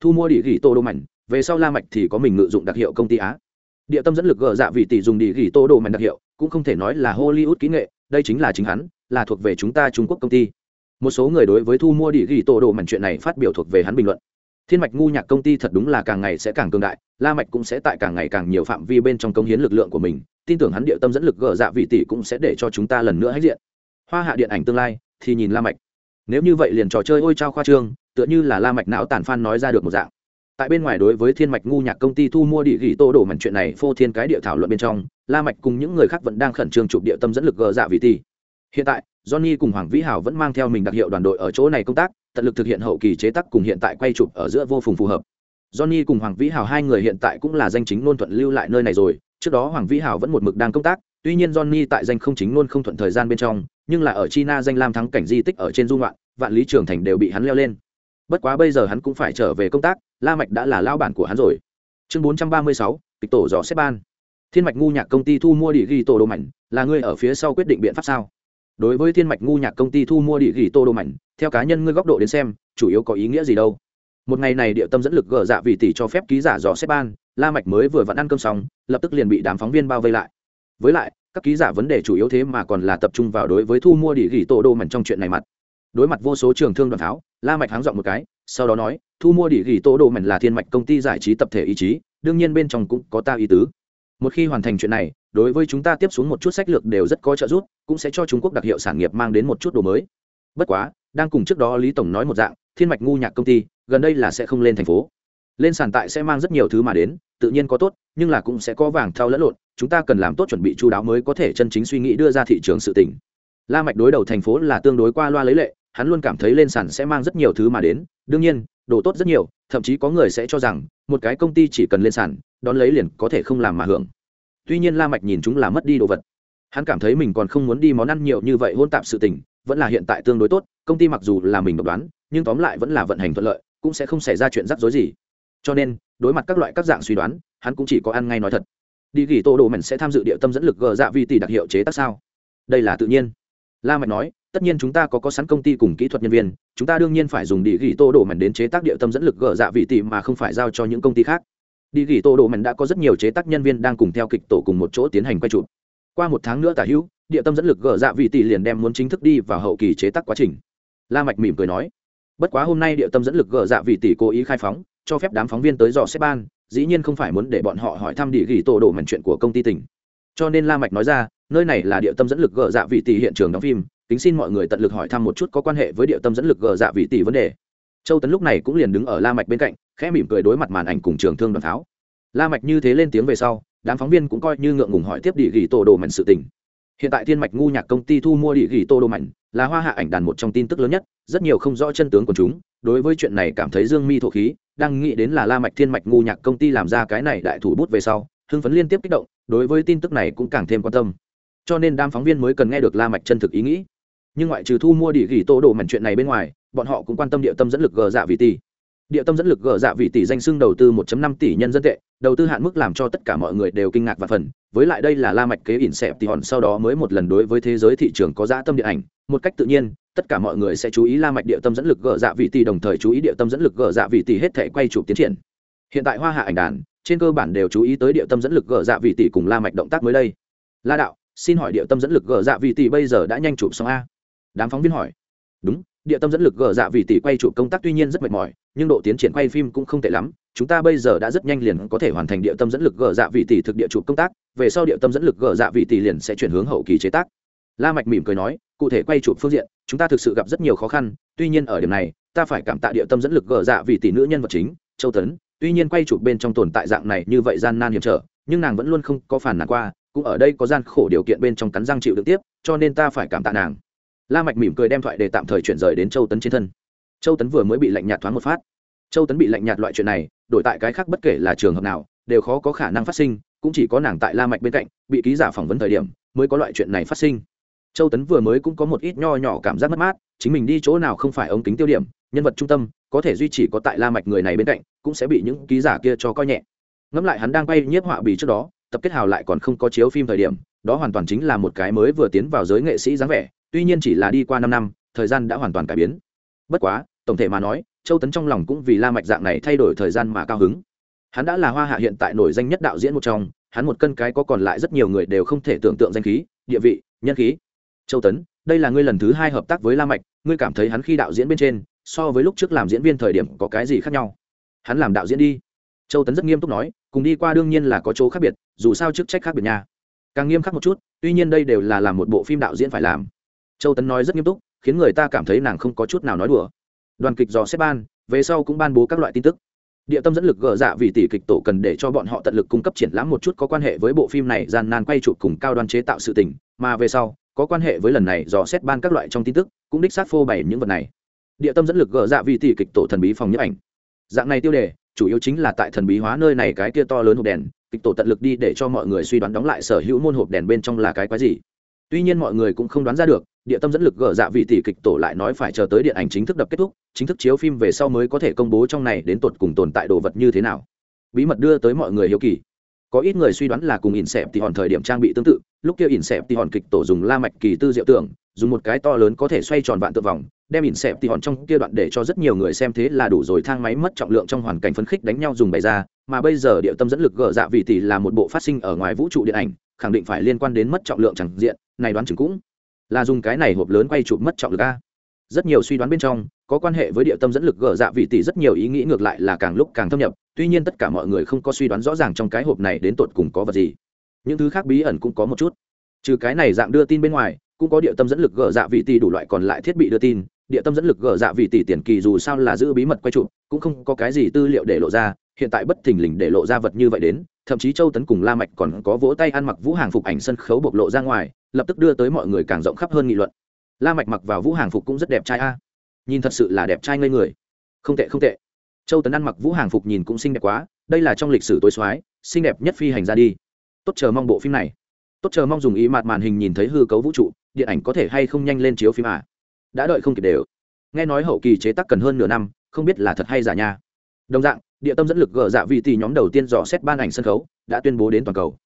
Thu mua địa gỉ tô đô mảnh về sau la mạch thì có mình ngự dụng đặc hiệu công ty á. Địa tâm dẫn lực gỡ dạ vị tỷ dùng đi gỉ tô đồ mảnh đặc hiệu, cũng không thể nói là hollywood kỹ nghệ, đây chính là chính hắn, là thuộc về chúng ta trung quốc công ty. Một số người đối với thu mua đi gỉ tô đồ mảnh chuyện này phát biểu thuộc về hắn bình luận. Thiên mạch ngu nhạc công ty thật đúng là càng ngày sẽ càng cường đại, la mạch cũng sẽ tại càng ngày càng nhiều phạm vi bên trong công hiến lực lượng của mình, tin tưởng hắn địa tâm dẫn lực gỡ dạ vị tỷ cũng sẽ để cho chúng ta lần nữa hãnh diện. Hoa hạ điện ảnh tương lai, thì nhìn la mạch. Nếu như vậy liền trò chơi ôi trao khoa trương, tựa như là la mạch não tàn phan nói ra được một dạng tại bên ngoài đối với thiên mạch ngu nhạc công ty thu mua địa gỉ tô đổ mảnh chuyện này, phô thiên cái địa thảo luận bên trong, la mạch cùng những người khác vẫn đang khẩn trương chụp địa tâm dẫn lực gờ dạ vị tỷ hiện tại, johnny cùng hoàng vĩ hảo vẫn mang theo mình đặc hiệu đoàn đội ở chỗ này công tác, tận lực thực hiện hậu kỳ chế tác cùng hiện tại quay chụp ở giữa vô phùng phù hợp. Johnny cùng hoàng vĩ hảo hai người hiện tại cũng là danh chính ngôn thuận lưu lại nơi này rồi, trước đó hoàng vĩ hảo vẫn một mực đang công tác, tuy nhiên johnny tại danh không chính luôn không thuận thời gian bên trong, nhưng là ở china danh lam thắng cảnh di tích ở trên dung loạn vạn lý trường thành đều bị hắn leo lên bất quá bây giờ hắn cũng phải trở về công tác la mạch đã là lao bản của hắn rồi. Chương 436, kịch tổ dò xếp ban. Thiên mạch ngu nhạc công ty thu mua địa ghi tổ đồ mảnh là ngươi ở phía sau quyết định biện pháp sao? Đối với thiên mạch ngu nhạc công ty thu mua địa ghi tổ đồ mảnh theo cá nhân ngươi góc độ đến xem chủ yếu có ý nghĩa gì đâu? Một ngày này địa tâm dẫn lực gỡ dạ vì tỷ cho phép ký giả dò xếp ban la mạch mới vừa vặn ăn cơm xong lập tức liền bị đám phóng viên bao vây lại. Với lại các ký giả vấn đề chủ yếu thế mà còn là tập trung vào đối với thu mua địa ghi tổ đô mảnh trong chuyện này mặt đối mặt vô số trường thương đoàn tháo la mạch háng rộng một cái, sau đó nói, thu mua địa gỉ tô đồ mảnh là thiên mạch công ty giải trí tập thể ý chí, đương nhiên bên trong cũng có ta ý tứ. Một khi hoàn thành chuyện này, đối với chúng ta tiếp xuống một chút sách lược đều rất có trợ giúp, cũng sẽ cho trung quốc đặc hiệu sản nghiệp mang đến một chút đồ mới. Bất quá, đang cùng trước đó lý tổng nói một dạng, thiên mạch ngu nhạc công ty, gần đây là sẽ không lên thành phố. Lên sàn tại sẽ mang rất nhiều thứ mà đến, tự nhiên có tốt, nhưng là cũng sẽ có vàng thao lẫn lộn, chúng ta cần làm tốt chuẩn bị chú đáo mới có thể chân chính suy nghĩ đưa ra thị trường sự tỉnh la mạch đối đầu thành phố là tương đối qua loa lấy lệ hắn luôn cảm thấy lên sàn sẽ mang rất nhiều thứ mà đến. Đương nhiên, đồ tốt rất nhiều, thậm chí có người sẽ cho rằng, một cái công ty chỉ cần lên sàn, đón lấy liền có thể không làm mà hưởng. Tuy nhiên la mạch nhìn chúng là mất đi đồ vật. Hắn cảm thấy mình còn không muốn đi món ăn nhiều như vậy hôn tạp sự tình, vẫn là hiện tại tương đối tốt, công ty mặc dù là mình độc đoán, nhưng tóm lại vẫn là vận hành thuận lợi, cũng sẽ không xảy ra chuyện rắc rối gì. Cho nên, đối mặt các loại các dạng suy đoán, hắn cũng chỉ có ăn ngay nói thật. Đi gỉ tô đồ mảnh sẽ tham dự địa tâm dẫn lực gờ dạ vi tỷ đặc hiệu chế tác sao? Đây là tự nhiên la mạch nói, tất nhiên chúng ta có có sẵn công ty cùng kỹ thuật nhân viên, chúng ta đương nhiên phải dùng đi gỉ tô đồ mảnh đến chế tác địa tâm dẫn lực gờ dạ vị tỷ mà không phải giao cho những công ty khác. Đi gỉ tô đồ mảnh đã có rất nhiều chế tác nhân viên đang cùng theo kịch tổ cùng một chỗ tiến hành quay chụp. Qua một tháng nữa tả hữu, địa tâm dẫn lực gờ dạ vị tỷ liền đem muốn chính thức đi vào hậu kỳ chế tác quá trình. La mạch mỉm cười nói, bất quá hôm nay địa tâm dẫn lực gờ dạ vị tỷ cố ý khai phóng, cho phép đám phóng viên tới dò xếp ban, dĩ nhiên không phải muốn để bọn họ hỏi thăm địa gỉ tô đồ mảnh chuyện của công ty tỉnh cho nên la mạch nói ra nơi này là địa tâm dẫn lực gờ dạ vị tỷ hiện trường đóng phim, kính xin mọi người tận lực hỏi thăm một chút có quan hệ với địa tâm dẫn lực gờ dạ vị tỷ vấn đề. Châu tấn lúc này cũng liền đứng ở la mạch bên cạnh, khẽ mỉm cười đối mặt màn ảnh cùng trường thương đoàn tháo la mạch như thế lên tiếng về sau, đám phóng viên cũng coi như ngượng ngùng hỏi tiếp địa gỉ tổ đồ mảnh sự tình. Hiện tại thiên mạch ngu nhạc công ty thu mua địa gỉ tô đồ mảnh, là hoa hạ ảnh đàn một trong tin tức lớn nhất, rất nhiều không rõ chân tướng của chúng. Đối với chuyện này cảm thấy dương mi thổ khí, đang nghĩ đến là la mạch thiên mạch ngu nhạc công ty làm ra cái này đại thủ bút về sau, hưng phấn liên tiếp kích động, đối với tin tức này cũng càng thêm quan tâm cho nên đám phóng viên mới cần nghe được la mạch chân thực ý nghĩ. Nhưng ngoại trừ thu mua địa gỉ tô đồ mảnh chuyện này bên ngoài, bọn họ cũng quan tâm địa tâm dẫn lực gờ dạ vị tỷ. Địa tâm dẫn lực gờ dạ vị tỷ danh sưng đầu tư 1.5 tỷ nhân dân tệ, đầu tư hạn mức làm cho tất cả mọi người đều kinh ngạc và phần với lại đây là la mạch kế ỉn xẹp thì hòn sau đó mới một lần đối với thế giới thị trường có giá tâm điện ảnh. Một cách tự nhiên, tất cả mọi người sẽ chú ý la mạch địa tâm dẫn lực gờ dạ vị tỷ đồng thời chú ý địa tâm dẫn lực gờ dạ vị tỷ hết thể quay chụp tiến triển. Hiện tại hoa hạ ảnh đàn, trên cơ bản đều chú ý tới địa tâm dẫn lực gờ dạ vị tỷ cùng la mạch động tác mới đây. La đạo xin hỏi địa tâm dẫn lực gờ dạ vị tỷ bây giờ đã nhanh chụp xong a? Đám phóng viên hỏi. Đúng, địa tâm dẫn lực gờ dạ vị tỷ quay chụp công tác tuy nhiên rất mệt mỏi, nhưng độ tiến triển quay phim cũng không tệ lắm. Chúng ta bây giờ đã rất nhanh liền có thể hoàn thành địa tâm dẫn lực gờ dạ vị tỷ thực địa chụp công tác. Về sau địa tâm dẫn lực gờ dạ vị tỷ liền sẽ chuyển hướng hậu kỳ chế tác. La mạch mỉm cười nói, cụ thể quay chụp phương diện, chúng ta thực sự gặp rất nhiều khó khăn. Tuy nhiên ở điểm này, ta phải cảm tạ địa tâm dẫn lực gờ dạ vị tỷ nữ nhân vật chính, châu tấn. Tuy nhiên quay chụp bên trong tồn tại dạng này như vậy gian nan hiểm trở, nhưng nàng vẫn luôn không có phản nản qua cũng ở đây có gian khổ điều kiện bên trong cắn răng chịu được tiếp, cho nên ta phải cảm tạ nàng. La mạch mỉm cười đem thoại để tạm thời chuyển rời đến châu tấn trên thân. Châu tấn vừa mới bị lạnh nhạt thoáng một phát. Châu tấn bị lạnh nhạt loại chuyện này, đổi tại cái khác bất kể là trường hợp nào, đều khó có khả năng phát sinh, cũng chỉ có nàng tại la mạch bên cạnh, bị ký giả phỏng vấn thời điểm, mới có loại chuyện này phát sinh. Châu tấn vừa mới cũng có một ít nho nhỏ cảm giác mất mát, chính mình đi chỗ nào không phải ống kính tiêu điểm, nhân vật trung tâm, có thể duy trì có tại la mạch người này bên cạnh, cũng sẽ bị những ký giả kia cho coi nhẹ. Ngẫm lại hắn đang quay nhiếp họa bì trước đó tập kết hào lại còn không có chiếu phim thời điểm, đó hoàn toàn chính là một cái mới vừa tiến vào giới nghệ sĩ dáng vẻ, tuy nhiên chỉ là đi qua năm năm, thời gian đã hoàn toàn cải biến. Bất quá, tổng thể mà nói, châu tấn trong lòng cũng vì la mạch dạng này thay đổi thời gian mà cao hứng. Hắn đã là hoa hạ hiện tại nổi danh nhất đạo diễn một trong, hắn một cân cái có còn lại rất nhiều người đều không thể tưởng tượng danh khí, địa vị, nhân khí. Châu tấn, đây là ngươi lần thứ hai hợp tác với la mạch, ngươi cảm thấy hắn khi đạo diễn bên trên, so với lúc trước làm diễn viên thời điểm có cái gì khác nhau? Hắn làm đạo diễn đi châu tấn rất nghiêm túc nói, cùng đi qua đương nhiên là có chỗ khác biệt, dù sao chức trách khác biệt nha. Càng nghiêm khắc một chút, tuy nhiên đây đều là làm một bộ phim đạo diễn phải làm. Châu tấn nói rất nghiêm túc, khiến người ta cảm thấy nàng không có chút nào nói đùa. Đoàn kịch dò xếp ban, về sau cũng ban bố các loại tin tức. Địa tâm dẫn lực gỡ dạ vì tỷ kịch tổ cần để cho bọn họ tận lực cung cấp triển lãm một chút có quan hệ với bộ phim này gian nan quay chụp cùng cao đoàn chế tạo sự tình, mà về sau, có quan hệ với lần này dò xét ban các loại trong tin tức, cũng đích xác phô bày những vật này. Địa tâm dẫn lực gỡ dạ vì tỷ kịch tổ thần bí phòng nhấp ảnh. Dạng này tiêu đề chủ yếu chính là tại thần bí hóa nơi này cái kia to lớn hộp đèn, kịch tổ tận lực đi để cho mọi người suy đoán đóng lại sở hữu môn hộp đèn bên trong là cái quái gì. Tuy nhiên mọi người cũng không đoán ra được, địa tâm dẫn lực gỡ dạ vị tỷ kịch tổ lại nói phải chờ tới điện ảnh chính thức đập kết thúc, chính thức chiếu phim về sau mới có thể công bố trong này đến tột cùng tồn tại đồ vật như thế nào. Bí mật đưa tới mọi người hiếu kỳ. Có ít người suy đoán là cùng ỉn xẹp thì hòn thời điểm trang bị tương tự, lúc kia ỉn xẹp thì hòn kịch tổ dùng la mạch kỳ tư diệu tưởng, dùng một cái to lớn có thể xoay tròn vạn tự vòng đem ỉn xẹp thì hòn trong kia đoạn để cho rất nhiều người xem thế là đủ rồi thang máy mất trọng lượng trong hoàn cảnh phấn khích đánh nhau dùng bày ra, mà bây giờ địa tâm dẫn lực gờ dạ vị tỷ là một bộ phát sinh ở ngoài vũ trụ điện ảnh, khẳng định phải liên quan đến mất trọng lượng chẳng diện, này đoán chừng cũng là dùng cái này hộp lớn quay chụp mất trọng lực a. Rất nhiều suy đoán bên trong, có quan hệ với địa tâm dẫn lực gờ dạ vị tỷ rất nhiều ý nghĩ ngược lại là càng lúc càng thâm nhập, tuy nhiên tất cả mọi người không có suy đoán rõ ràng trong cái hộp này đến tột cùng có vật gì. Những thứ khác bí ẩn cũng có một chút. Trừ cái này dạng đưa tin bên ngoài, cũng có địa tâm dẫn lực gờ dạ vị tỷ đủ loại còn lại thiết bị đưa tin địa tâm dẫn lực gờ dạ vị tỷ tiền kỳ dù sao là giữ bí mật quay chụp cũng không có cái gì tư liệu để lộ ra, hiện tại bất thình lình để lộ ra vật như vậy đến, thậm chí châu tấn cùng la mạch còn có vỗ tay ăn mặc vũ hàng phục ảnh sân khấu bộc lộ ra ngoài, lập tức đưa tới mọi người càng rộng khắp hơn nghị luận. La mạch mặc vào vũ hàng phục cũng rất đẹp trai a. Nhìn thật sự là đẹp trai ngây người. Không tệ không tệ. Châu tấn ăn mặc vũ hàng phục nhìn cũng xinh đẹp quá, đây là trong lịch sử tối xoáy xinh đẹp nhất phi hành ra đi. Tốt, chờ mong bộ phim này. Tốt, chờ mong dùng ý mặt màn hình nhìn thấy hư cấu vũ trụ, điện ảnh có thể hay không nhanh lên chiếu phim à? Đã đợi không kịp đều. Nghe nói hậu kỳ chế tác cần hơn nửa năm, không biết là thật hay giả nha. Đồng dạng, địa tâm dẫn lực gờ dạ vị tỷ nhóm đầu tiên dò xét ban ảnh sân khấu, đã tuyên bố đến toàn cầu.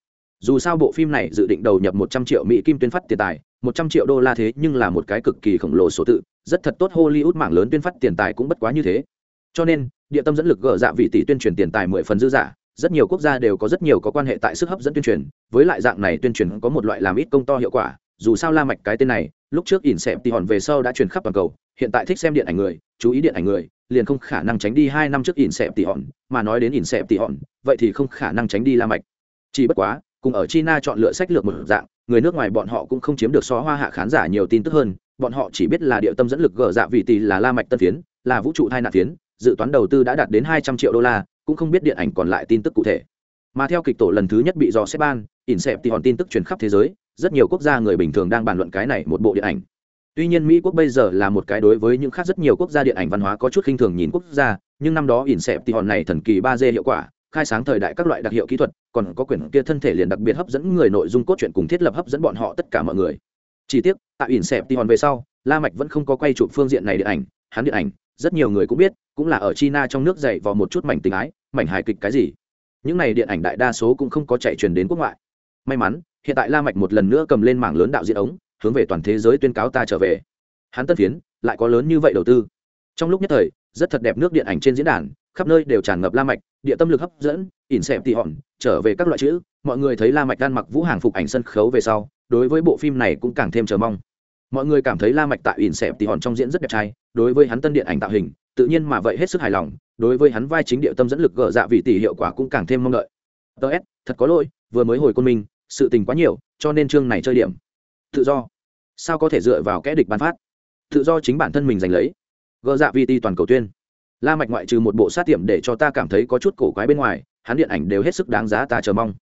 Dù sao bộ phim này dự định đầu nhập một trăm triệu mỹ kim tuyên phát tiền tài, một trăm triệu đô la thế nhưng là một cái cực kỳ khổng lồ số tự, rất thật tốt hollywood mảng lớn tuyên phát tiền tài cũng bất quá như thế. Cho nên, địa tâm dẫn lực gờ dạ vị tỷ tuyên truyền tiền tài mười phần dư giả, rất nhiều quốc gia đều có rất nhiều có quan hệ tại sức hấp dẫn tuyên truyền, với lại dạng này tuyên truyền có một loại làm ít công to hiệu quả, dù sao la mạch cái tên này lúc trước ỉn xẹp tì hòn về sau đã truyền khắp toàn cầu, hiện tại thích xem điện ảnh người, chú ý điện ảnh người, liền không khả năng tránh đi hai năm trước ỉn xẹp tì hòn, mà nói đến ỉn xẹp tì hòn, vậy thì không khả năng tránh đi la mạch. Chỉ bất quá, cùng ở china chọn lựa sách lược một dạng, người nước ngoài bọn họ cũng không chiếm được xóa hoa hạ khán giả nhiều tin tức hơn, bọn họ chỉ biết là địa tâm dẫn lực gờ dạ vị tỷ là la mạch tân phiến, là vũ trụ thai nạn phiến, dự toán đầu tư đã đạt đến hai trăm triệu đô la, cũng không biết điện ảnh còn lại tin tức cụ thể. Mà theo kịch tổ lần thứ nhất bị dò xếp ban, ỉn xẹp thì hòn tin tức truyền khắp thế giới rất nhiều quốc gia người bình thường đang bàn luận cái này một bộ điện ảnh. Tuy nhiên mỹ quốc bây giờ là một cái đối với những khác rất nhiều quốc gia điện ảnh văn hóa có chút khinh thường nhìn quốc gia, nhưng năm đó ỉn xẹp thì hòn này thần kỳ ba d hiệu quả, khai sáng thời đại các loại đặc hiệu kỹ thuật, còn có quyển kia thân thể liền đặc biệt hấp dẫn người nội dung cốt truyện cùng thiết lập hấp dẫn bọn họ tất cả mọi người. Chỉ tiếc, tại ỉn xẹp thì hòn về sau, la mạch vẫn không có quay chụp phương diện này điện ảnh, hắn điện ảnh, rất nhiều người cũng biết, cũng là ở china trong nước dạy vào một chút mảnh tình ái, mảnh hài kịch cái gì. Những này điện ảnh đại đa số cũng không có chạy truyền đến quốc ngoại may mắn, hiện tại la mạch một lần nữa cầm lên mảng lớn đạo diễn ống, hướng về toàn thế giới tuyên cáo ta trở về. Hắn tân phiến, lại có lớn như vậy đầu tư. Trong lúc nhất thời, rất thật đẹp nước điện ảnh trên diễn đàn, khắp nơi đều tràn ngập la mạch, địa tâm lực hấp dẫn, ỉn xẹp tỉ hòn, trở về các loại chữ, mọi người thấy la mạch đan mặc vũ hàng phục ảnh sân khấu về sau, đối với bộ phim này cũng càng thêm chờ mong. Mọi người cảm thấy la mạch tại ỉn xẹp tỉ hòn trong diễn rất đẹp trai, đối với hắn tân điện ảnh tạo hình, tự nhiên mà vậy hết sức hài lòng, đối với hắn vai chính địa tâm dẫn lực gỡ dạ vị tỷ hiệu quả cũng càng thêm mong đợi. Ts thật có lỗi vừa mới hồi quân mình, sự tình quá nhiều cho nên chương này chơi điểm. Tự do. Sao có thể dựa vào kẽ địch bán phát? Tự do chính bản thân mình giành lấy. Gỡ dạ vị tỷ toàn cầu tuyên. La mạch ngoại trừ một bộ sát tiệm để cho ta cảm thấy có chút cổ quái bên ngoài hắn điện ảnh đều hết sức đáng giá ta chờ mong.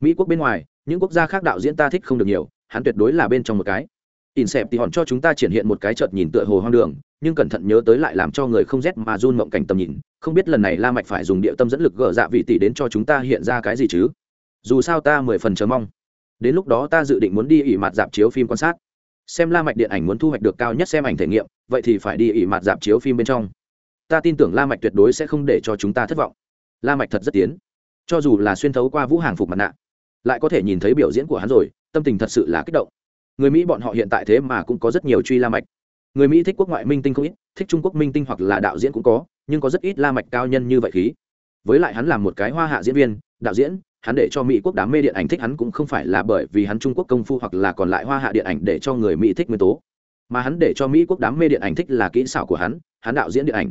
Mỹ quốc bên ngoài những quốc gia khác đạo diễn ta thích không được nhiều hắn tuyệt đối là bên trong một cái. In xẹp thì hòn cho chúng ta triển hiện một cái chợt nhìn tựa hồ hoang đường nhưng cẩn thận nhớ tới lại làm cho người không rét mà run mộng cảnh tầm nhìn không biết lần này la mạch phải dùng địa tâm dẫn lực gỡ dạ vị tỷ đến cho chúng ta hiện ra cái gì chứ? Dù sao ta mười phần chờ mong. Đến lúc đó ta dự định muốn đi ỉ mặt dạp chiếu phim quan sát. Xem la mạch điện ảnh muốn thu hoạch được cao nhất xem ảnh thể nghiệm, vậy thì phải đi ỉ mặt dạp chiếu phim bên trong. Ta tin tưởng la mạch tuyệt đối sẽ không để cho chúng ta thất vọng. La mạch thật rất tiến. Cho dù là xuyên thấu qua vũ hàng phục mặt nạ, lại có thể nhìn thấy biểu diễn của hắn rồi, tâm tình thật sự là kích động. Người mỹ bọn họ hiện tại thế mà cũng có rất nhiều truy la mạch. Người mỹ thích quốc ngoại minh tinh không ít, thích trung quốc minh tinh hoặc là đạo diễn cũng có, nhưng có rất ít la mạch cao nhân như vậy khí. Với lại hắn là một cái hoa hạ diễn viên, đạo diễn hắn để cho mỹ quốc đám mê điện ảnh thích hắn cũng không phải là bởi vì hắn trung quốc công phu hoặc là còn lại hoa hạ điện ảnh để cho người mỹ thích nguyên tố, mà hắn để cho mỹ quốc đám mê điện ảnh thích là kỹ xảo của hắn hắn đạo diễn điện ảnh,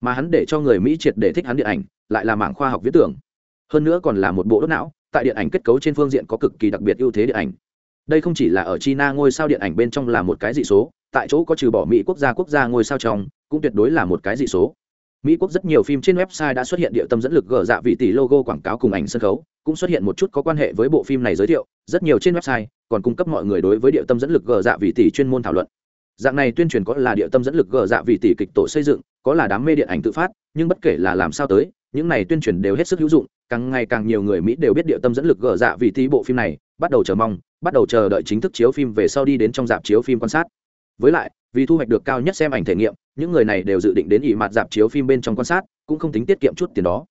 mà hắn để cho người mỹ triệt để thích hắn điện ảnh lại là mảng khoa học viết tưởng. Hơn nữa còn là một bộ đốt não, tại điện ảnh kết cấu trên phương diện có cực kỳ đặc biệt ưu thế điện ảnh. Đây không chỉ là ở china ngôi sao điện ảnh bên trong là một cái dị số, tại chỗ có trừ bỏ mỹ quốc gia quốc gia ngôi sao trong, cũng tuyệt đối là một cái dị số. Mỹ quốc rất nhiều phim trên website đã xuất hiện địa tâm dẫn lực gỡ dạ vị tỷ logo quảng cáo cùng ảnh sân khấu cũng xuất hiện một chút có quan hệ với bộ phim này giới thiệu, rất nhiều trên website còn cung cấp mọi người đối với địa tâm dẫn lực gờ dạ vị tỷ chuyên môn thảo luận. Dạng này tuyên truyền có là địa tâm dẫn lực gờ dạ vị tỷ kịch tổ xây dựng, có là đám mê điện ảnh tự phát, nhưng bất kể là làm sao tới, những này tuyên truyền đều hết sức hữu dụng, càng ngày càng nhiều người mỹ đều biết địa tâm dẫn lực gờ dạ vị tỷ bộ phim này, bắt đầu chờ mong, bắt đầu chờ đợi chính thức chiếu phim về sau đi đến trong dạp chiếu phim quan sát. Với lại, vì thu hoạch được cao nhất xem ảnh thể nghiệm, những người này đều dự định đến ỉ mặt dạp chiếu phim bên trong quan sát, cũng không tính tiết kiệm chút tiền đó.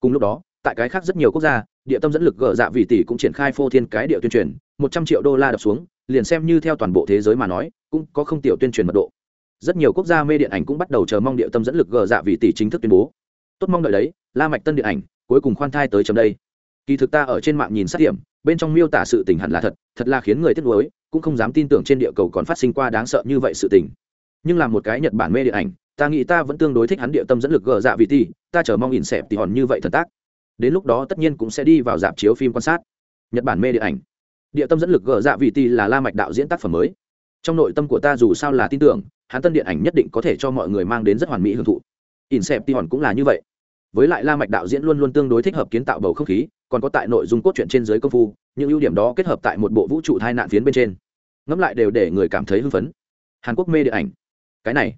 Cùng lúc đó, tại cái khác rất nhiều quốc gia địa tâm dẫn lực gỡ dạ vị tỷ cũng triển khai phô thiên cái địa tuyên truyền, một trăm triệu đô la đập xuống, liền xem như theo toàn bộ thế giới mà nói, cũng có không tiểu tuyên truyền mật độ. Rất nhiều quốc gia mê điện ảnh cũng bắt đầu chờ mong địa tâm dẫn lực gờ dạ vị tỷ chính thức tuyên bố. Tốt mong đợi đấy, la mạch tân điện ảnh, cuối cùng khoan thai tới chấm đây. Kỳ thực ta ở trên mạng nhìn sát điểm, bên trong miêu tả sự tình hẳn là thật thật là khiến người tiếc nuối, cũng không dám tin tưởng trên địa cầu còn phát sinh qua đáng sợ như vậy sự tình. Nhưng là một cái nhật bản mê điện ảnh, ta nghĩ ta vẫn tương đối thích hắn địa tâm dẫn lực gờ dạ vị tỷ, ta chờ mong ỉn xẹp thì hòn như vậy thần tác đến lúc đó tất nhiên cũng sẽ đi vào dạp chiếu phim quan sát. Nhật bản mê điện ảnh. Địa tâm dẫn lực gờ dạ vị ti là la mạch đạo diễn tác phẩm mới. Trong nội tâm của ta dù sao là tin tưởng, hắn tân điện ảnh nhất định có thể cho mọi người mang đến rất hoàn mỹ hưởng thụ. Inception cũng là như vậy. Với lại la mạch đạo diễn luôn luôn tương đối thích hợp kiến tạo bầu không khí, còn có tại nội dung cốt truyện trên dưới công phu, những ưu điểm đó kết hợp tại một bộ vũ trụ tai nạn phiến bên trên. Ngẫm lại đều để người cảm thấy hưng phấn. Hàn quốc mê điện ảnh. Cái này.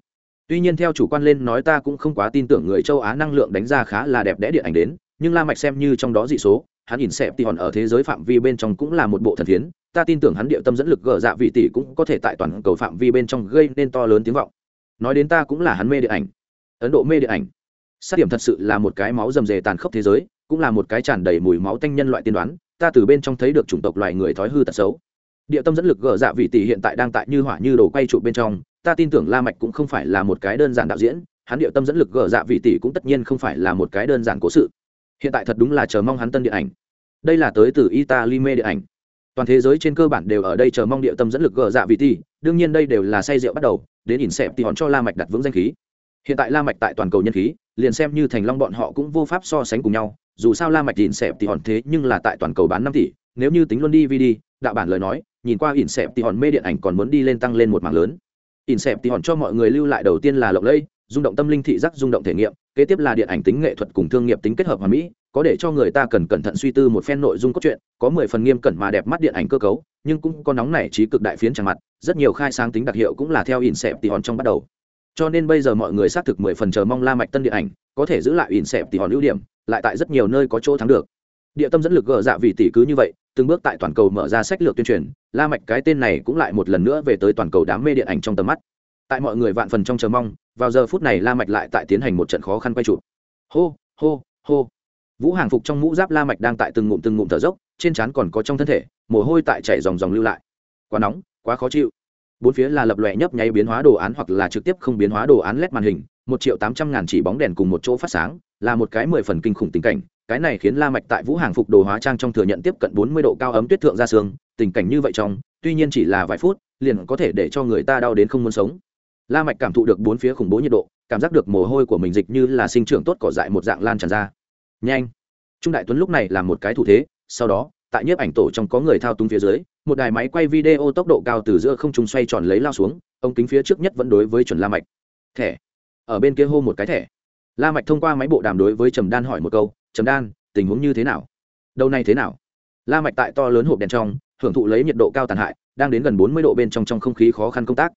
Tuy nhiên theo chủ quan lên nói ta cũng không quá tin tưởng người châu á năng lượng đánh ra khá là đẹp đẽ điện ảnh đến nhưng la mạch xem như trong đó dị số hắn nhìn xẹp thì hòn ở thế giới phạm vi bên trong cũng là một bộ thần thiến, ta tin tưởng hắn địa tâm dẫn lực gỡ dạ vị tỷ cũng có thể tại toàn cầu phạm vi bên trong gây nên to lớn tiếng vọng. Nói đến ta cũng là hắn mê điện ảnh. Ấn độ mê điện ảnh. Sát điểm thật sự là một cái máu rầm rề tàn khốc thế giới cũng là một cái tràn đầy mùi máu tanh nhân loại tiên đoán ta từ bên trong thấy được chủng tộc loài người thói hư tật xấu. Địa tâm dẫn lực gỡ dạ vị tỷ hiện tại đang tại như hỏa như đồ quay trụ bên trong ta tin tưởng la mạch cũng không phải là một cái đơn giản đạo diễn hắn địa tâm dẫn lực gỡ dạ vị tỷ cũng tất nhiên không phải là một cái đơn giản cố sự hiện tại thật đúng là chờ mong hắn tân điện ảnh. Đây là tới từ italy mê điện ảnh. Toàn thế giới trên cơ bản đều ở đây chờ mong địa tâm dẫn lực gờ dạ vị tỷ đương nhiên đây đều là say rượu bắt đầu, đến ỉn xẹp thì hòn cho la mạch đặt vững danh khí. Hiện tại la mạch tại toàn cầu nhân khí, liền xem như thành long bọn họ cũng vô pháp so sánh cùng nhau, dù sao la mạch ỉn xẹp thì hòn thế nhưng là tại toàn cầu bán năm tỷ, nếu như tính luôn đi dvd đạo bản lời nói, nhìn qua ỉn xẹp thì hòn mê điện ảnh còn muốn đi lên tăng lên một mảng lớn. Ỉn xẹp thì hòn cho mọi người lưu lại đầu tiên là lộng lẫy, rung động tâm linh thị giác, rung động thể nghiệm kế tiếp là điện ảnh tính nghệ thuật cùng thương nghiệp tính kết hợp hoàn mỹ, có để cho người ta cần cẩn thận suy tư một phen nội dung cốt truyện, có mười phần nghiêm cẩn mà đẹp mắt điện ảnh cơ cấu, nhưng cũng có nóng nảy trí cực đại phiến chẳng mặt, rất nhiều khai sáng tính đặc hiệu cũng là theo ỉn xẹp tỷ hòn trong bắt đầu. Cho nên bây giờ mọi người xác thực mười phần chờ mong la mạch tân điện ảnh, có thể giữ lại ỉn xẹp tỷ hòn ưu điểm, lại tại rất nhiều nơi có chỗ thắng được. Địa tâm dẫn lực gỡ dạ vì tỷ cứ như vậy, từng bước tại toàn cầu mở ra sách lược tuyên truyền, la mạch cái tên này cũng lại một lần nữa về tới toàn cầu đám mê điện ảnh trong tầm mắt. Tại mọi người vạn phần trong chờ mong vào giờ phút này la mạch lại tại tiến hành một trận khó khăn quay trụ. hô hô hô. Vũ hàng phục trong mũ giáp la mạch đang tại từng ngụm từng ngụm thở dốc, trên trán còn có trong thân thể, mồ hôi tại chảy dòng dòng lưu lại. Quá nóng, quá khó chịu. Bốn phía là lập lòe nhấp nháy biến hóa đồ án hoặc là trực tiếp không biến hóa đồ án led màn hình, một triệu tám trăm ngàn chỉ bóng đèn cùng một chỗ phát sáng, là một cái mười phần kinh khủng tình cảnh. Cái này khiến la mạch tại vũ hàng phục đồ hóa trang trong thừa nhận tiếp cận bốn mươi độ cao ấm tuyết thượng ra xương, tình cảnh như vậy trong, tuy nhiên chỉ là vài phút, liền có thể để cho người ta đau đến không muốn sống la mạch cảm thụ được bốn phía khủng bố nhiệt độ, cảm giác được mồ hôi của mình dịch như là sinh trưởng tốt cỏ dại một dạng lan tràn ra. Nhanh! Trung đại tuấn lúc này làm một cái thủ thế, sau đó, tại nhiếp ảnh tổ trong có người thao túng phía dưới, một đài máy quay video tốc độ cao từ giữa không trung xoay tròn lấy lao xuống, ống kính phía trước nhất vẫn đối với chuẩn la mạch. Thẻ. Ở bên kia hô một cái thẻ. La mạch thông qua máy bộ đàm đối với trầm đan hỏi một câu, trầm đan, tình huống như thế nào? Đâu này thế nào? La mạch tại to lớn hộp đèn trong, hưởng thụ lấy nhiệt độ cao tàn hại, đang đến gần bốn mươi độ bên trong trong không khí khó khăn công tác.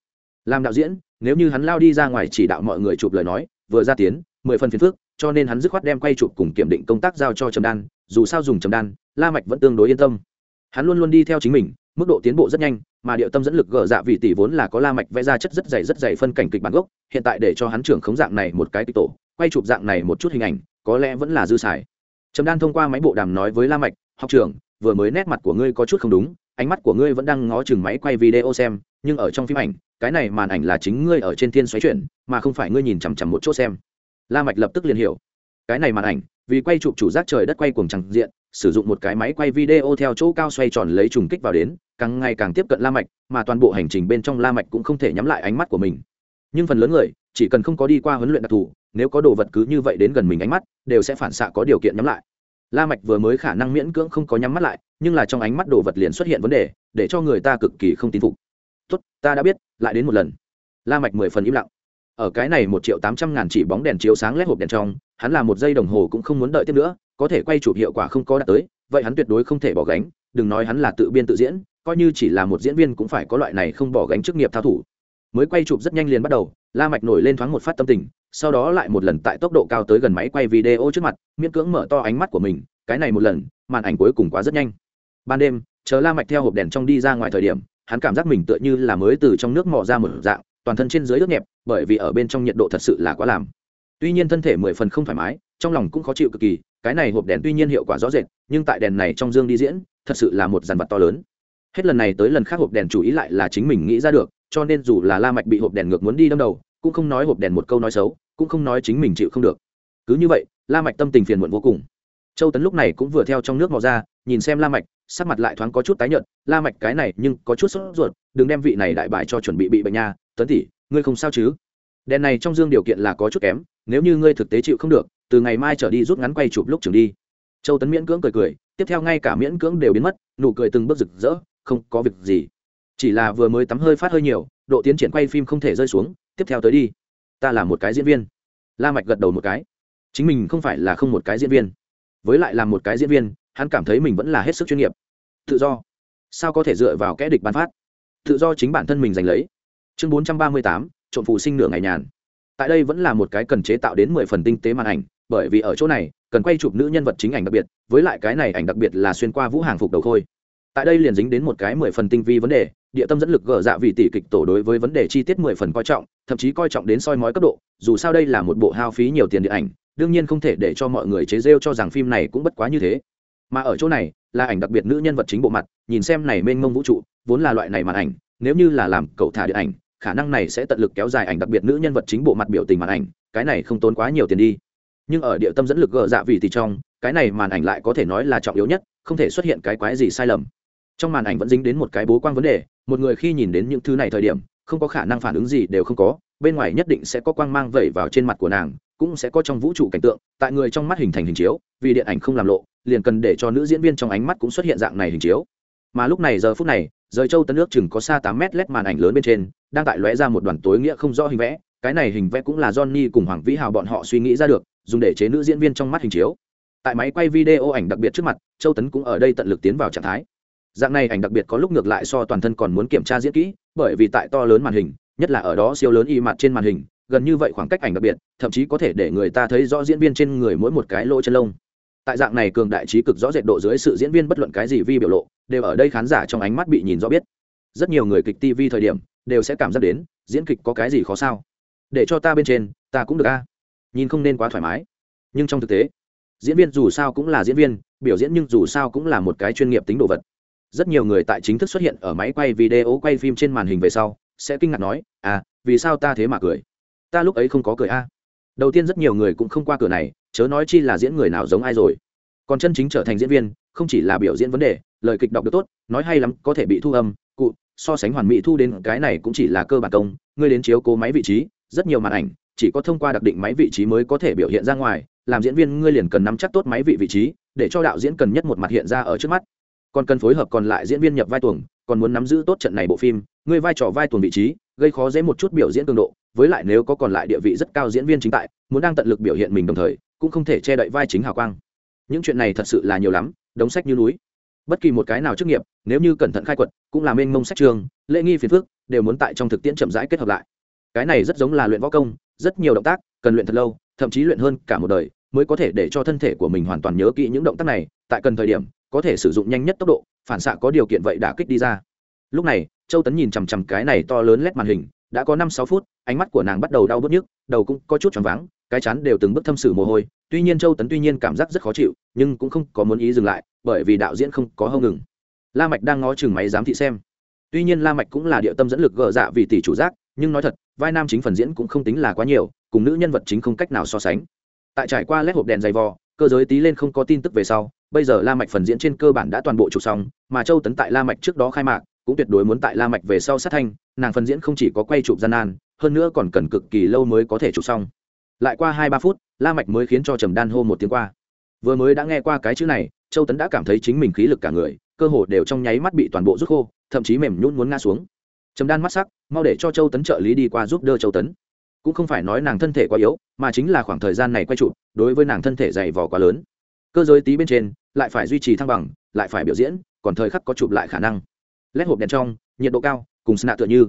Làm đạo diễn nếu như hắn lao đi ra ngoài chỉ đạo mọi người chụp lời nói, vừa ra tiến, mười phần phiền phức, cho nên hắn dứt khoát đem quay chụp cùng kiểm định công tác giao cho trầm đan, dù sao dùng trầm đan, la mạch vẫn tương đối yên tâm. Hắn luôn luôn đi theo chính mình, mức độ tiến bộ rất nhanh, mà điệu tâm dẫn lực gỡ dạ vị tỷ vốn là có la mạch vẽ ra chất rất dày rất dày phân cảnh kịch bản gốc, hiện tại để cho hắn trưởng khống dạng này một cái kịch tổ, quay chụp dạng này một chút hình ảnh, có lẽ vẫn là dư xài. Trầm đan thông qua máy bộ đàm nói với la mạch, học trưởng, vừa mới nét mặt của ngươi có chút không đúng, ánh mắt của ngươi vẫn đang ngó chừng máy quay video xem nhưng ở trong phim ảnh, cái này màn ảnh là chính ngươi ở trên thiên xoáy chuyển, mà không phải ngươi nhìn chằm chằm một chỗ xem. La mạch lập tức liền hiểu. Cái này màn ảnh, vì quay chụp chủ giác trời đất quay cuồng chẳng diện, sử dụng một cái máy quay video theo chỗ cao xoay tròn lấy trùng kích vào đến, càng ngày càng tiếp cận la mạch, mà toàn bộ hành trình bên trong la mạch cũng không thể nhắm lại ánh mắt của mình. Nhưng phần lớn người, chỉ cần không có đi qua huấn luyện đặc thù, nếu có đồ vật cứ như vậy đến gần mình ánh mắt, đều sẽ phản xạ có điều kiện nhắm lại. La mạch vừa mới khả năng miễn cưỡng không có nhắm mắt lại, nhưng là trong ánh mắt đồ vật liền xuất hiện vấn đề, để cho người ta cực kỳ không tin phục tốt, ta đã biết, lại đến một lần. La mạch mười phần im lặng. Ở cái này một triệu tám trăm ngàn chỉ bóng đèn chiếu sáng lét hộp đèn trong, hắn là một giây đồng hồ cũng không muốn đợi tiếp nữa, có thể quay chụp hiệu quả không có đạt tới, vậy hắn tuyệt đối không thể bỏ gánh, đừng nói hắn là tự biên tự diễn, coi như chỉ là một diễn viên cũng phải có loại này không bỏ gánh chức nghiệp thao thủ. Mới quay chụp rất nhanh liền bắt đầu, la mạch nổi lên thoáng một phát tâm tình, sau đó lại một lần tại tốc độ cao tới gần máy quay video trước mặt, miễn cưỡng mở to ánh mắt của mình, cái này một lần, màn ảnh cuối cùng quá rất nhanh. Ban đêm, chờ la mạch theo hộp đèn trong đi ra ngoài thời điểm hắn cảm giác mình tựa như là mới từ trong nước mò ra một dạng, toàn thân trên dưới ướt nhẹp, bởi vì ở bên trong nhiệt độ thật sự là quá làm. Tuy nhiên thân thể mười phần không thoải mái, trong lòng cũng khó chịu cực kỳ, cái này hộp đèn tuy nhiên hiệu quả rõ rệt, nhưng tại đèn này trong dương đi diễn, thật sự là một dàn vật to lớn. Hết lần này tới lần khác hộp đèn chủ ý lại là chính mình nghĩ ra được, cho nên dù là la mạch bị hộp đèn ngược muốn đi đâm đầu, cũng không nói hộp đèn một câu nói xấu, cũng không nói chính mình chịu không được. Cứ như vậy, la mạch tâm tình phiền muộn vô cùng châu tấn lúc này cũng vừa theo trong nước mò ra, nhìn xem la mạch, sắc mặt lại thoáng có chút tái nhợt. La mạch cái này nhưng có chút sốt ruột, đừng đem vị này đại bại cho chuẩn bị bị bệnh nha. Tấn tỷ, ngươi không sao chứ? Đèn này trong dương điều kiện là có chút kém, nếu như ngươi thực tế chịu không được, từ ngày mai trở đi rút ngắn quay chụp lúc trường đi. Châu tấn miễn cưỡng cười cười, tiếp theo ngay cả miễn cưỡng đều biến mất, nụ cười từng bước rực rỡ, không có việc gì. Chỉ là vừa mới tắm hơi phát hơi nhiều, độ tiến triển quay phim không thể rơi xuống, tiếp theo tới đi. Ta là một cái diễn viên. La mạch gật đầu một cái. Chính mình không phải là không một cái diễn viên với lại là một cái diễn viên, hắn cảm thấy mình vẫn là hết sức chuyên nghiệp. Tự do. Sao có thể dựa vào kẽ địch bán phát? Tự do chính bản thân mình giành lấy. Chương bốn trăm ba mươi tám, trộm phụ sinh nửa ngày nhàn. Tại đây vẫn là một cái cần chế tạo đến mười phần tinh tế màn ảnh, bởi vì ở chỗ này, cần quay chụp nữ nhân vật chính ảnh đặc biệt, với lại cái này ảnh đặc biệt là xuyên qua vũ hàng phục đầu khôi. Tại đây liền dính đến một cái mười phần tinh vi vấn đề, địa tâm dẫn lực gỡ dạ vì tỷ kịch tổ đối với vấn đề chi tiết mười phần coi trọng, thậm chí coi trọng đến soi mói cấp độ, dù sao đây là một bộ hao phí nhiều tiền điện ảnh đương nhiên không thể để cho mọi người chế rêu cho rằng phim này cũng bất quá như thế. Mà ở chỗ này, là ảnh đặc biệt nữ nhân vật chính bộ mặt, nhìn xem này mênh mông vũ trụ, vốn là loại này màn ảnh, nếu như là làm cậu thả điện ảnh, khả năng này sẽ tận lực kéo dài ảnh đặc biệt nữ nhân vật chính bộ mặt biểu tình màn ảnh, cái này không tốn quá nhiều tiền đi. Nhưng ở địa tâm dẫn lực gờ dạ vì thì trong, cái này màn ảnh lại có thể nói là trọng yếu nhất, không thể xuất hiện cái quái gì sai lầm. Trong màn ảnh vẫn dính đến một cái bố quang vấn đề, một người khi nhìn đến những thứ này thời điểm, không có khả năng phản ứng gì đều không có bên ngoài nhất định sẽ có quang mang vẩy vào trên mặt của nàng, cũng sẽ có trong vũ trụ cảnh tượng, tại người trong mắt hình thành hình chiếu, vì điện ảnh không làm lộ, liền cần để cho nữ diễn viên trong ánh mắt cũng xuất hiện dạng này hình chiếu. Mà lúc này giờ phút này, rời châu tân nước chừng có xa tám mét lét màn ảnh lớn bên trên, đang tại lóe ra một đoàn tối nghĩa không rõ hình vẽ, cái này hình vẽ cũng là johnny cùng hoàng vĩ hào bọn họ suy nghĩ ra được, dùng để chế nữ diễn viên trong mắt hình chiếu. Tại máy quay video ảnh đặc biệt trước mặt, châu tấn cũng ở đây tận lực tiến vào trạng thái. Dạng này ảnh đặc biệt có lúc ngược lại so toàn thân còn muốn kiểm tra diễn kỹ, bởi vì tại to lớn màn hình nhất là ở đó siêu lớn y mặt trên màn hình, gần như vậy khoảng cách ảnh đặc biệt, thậm chí có thể để người ta thấy rõ diễn viên trên người mỗi một cái lỗ chân lông. Tại dạng này cường đại trí cực rõ rệt độ dưới sự diễn viên bất luận cái gì vi biểu lộ, đều ở đây khán giả trong ánh mắt bị nhìn rõ biết. Rất nhiều người kịch tv thời điểm, đều sẽ cảm giác đến, diễn kịch có cái gì khó sao. Để cho ta bên trên, ta cũng được a. Nhìn không nên quá thoải mái. Nhưng trong thực tế, diễn viên dù sao cũng là diễn viên, biểu diễn nhưng dù sao cũng là một cái chuyên nghiệp tính đồ vật. Rất nhiều người tại chính thức xuất hiện ở máy quay video, quay phim trên màn hình về sau sẽ kinh ngạc nói à vì sao ta thế mà cười? Ta lúc ấy không có cười a. Đầu tiên rất nhiều người cũng không qua cửa này, chớ nói chi là diễn người nào giống ai rồi. Còn chân chính trở thành diễn viên, không chỉ là biểu diễn vấn đề, lời kịch đọc được tốt, nói hay lắm, có thể bị thu âm, cụ, so sánh hoàn mỹ thu đến cái này cũng chỉ là cơ bản công, ngươi đến chiếu cố máy vị trí, rất nhiều màn ảnh, chỉ có thông qua đặc định máy vị trí mới có thể biểu hiện ra ngoài, làm diễn viên ngươi liền cần nắm chắc tốt máy vị vị trí, để cho đạo diễn cần nhất một mặt hiện ra ở trước mắt. Còn cần phối hợp còn lại diễn viên nhập vai tuồng, còn muốn nắm giữ tốt trận này bộ phim Người vai trò vai tuần vị trí, gây khó dễ một chút biểu diễn cường độ, với lại nếu có còn lại địa vị rất cao diễn viên chính tại, muốn đang tận lực biểu hiện mình đồng thời, cũng không thể che đậy vai chính hào quang. Những chuyện này thật sự là nhiều lắm, đống sách như núi. Bất kỳ một cái nào chức nghiệp, nếu như cẩn thận khai quật, cũng là mênh mông sách trường, lễ nghi phiền phước đều muốn tại trong thực tiễn chậm rãi kết hợp lại. Cái này rất giống là luyện võ công, rất nhiều động tác, cần luyện thật lâu, thậm chí luyện hơn cả một đời, mới có thể để cho thân thể của mình hoàn toàn nhớ kỹ những động tác này, tại cần thời điểm, có thể sử dụng nhanh nhất tốc độ, phản xạ có điều kiện vậy đã kích đi ra. Lúc này châu tấn nhìn chằm chằm cái này to lớn lét màn hình, đã có năm sáu phút, ánh mắt của nàng bắt đầu đau bớt nhức, đầu cũng có chút choáng váng, cái chán đều từng bước thâm sử mồ hôi. Tuy nhiên châu tấn tuy nhiên cảm giác rất khó chịu, nhưng cũng không có muốn ý dừng lại, bởi vì đạo diễn không có hâu ngừng. La mạch đang ngó chừng máy giám thị xem. Tuy nhiên la mạch cũng là địa tâm dẫn lực gỡ dạ vì tỷ chủ giác, nhưng nói thật, vai nam chính phần diễn cũng không tính là quá nhiều, cùng nữ nhân vật chính không cách nào so sánh. Tại trải qua lét hộp đèn dày vò, cơ giới tí lên không có tin tức về sau, bây giờ la mạch phần diễn trên cơ bản đã toàn bộ chụp xong, mà châu tấn tại la mạch trước đó khai mạc cũng tuyệt đối muốn tại la mạch về sau sát thanh, nàng phần diễn không chỉ có quay chụp gian nan, hơn nữa còn cần cực kỳ lâu mới có thể chụp xong. Lại qua hai ba phút, la mạch mới khiến cho trầm đan hô một tiếng qua. Vừa mới đã nghe qua cái chữ này, châu tấn đã cảm thấy chính mình khí lực cả người, cơ hồ đều trong nháy mắt bị toàn bộ rút khô, thậm chí mềm nhũn muốn ngã xuống. Trầm đan mắt sắc, mau để cho châu tấn trợ lý đi qua giúp đỡ châu tấn. Cũng không phải nói nàng thân thể quá yếu, mà chính là khoảng thời gian này quay chụp, đối với nàng thân thể dày vò quá lớn. Cơ giới tí bên trên, lại phải duy trì thăng bằng, lại phải biểu diễn, còn thời khắc có chụp lại khả năng lét hộp đèn trong, nhiệt độ cao, cùng sna tựa như.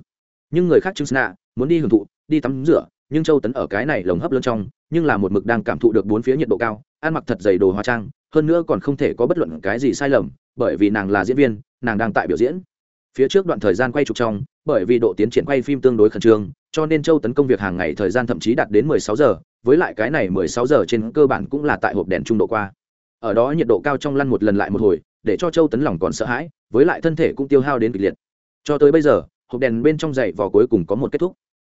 Nhưng người khác chứng sna, muốn đi hưởng thụ, đi tắm rửa, nhưng châu tấn ở cái này lồng hấp lớn trong, nhưng là một mực đang cảm thụ được bốn phía nhiệt độ cao, ăn mặc thật dày đồ hóa trang, hơn nữa còn không thể có bất luận cái gì sai lầm, bởi vì nàng là diễn viên, nàng đang tại biểu diễn. Phía trước đoạn thời gian quay chụp trong, bởi vì độ tiến triển quay phim tương đối khẩn trương, cho nên châu tấn công việc hàng ngày thời gian thậm chí đạt đến 16 giờ, với lại cái này 16 giờ trên cơ bản cũng là tại hộp đèn trung độ qua. Ở đó nhiệt độ cao trong lăn một lần lại một hồi, để cho châu tấn lòng còn sợ hãi với lại thân thể cũng tiêu hao đến kịch liệt. Cho tới bây giờ, hộp đèn bên trong dậy vỏ cuối cùng có một kết thúc.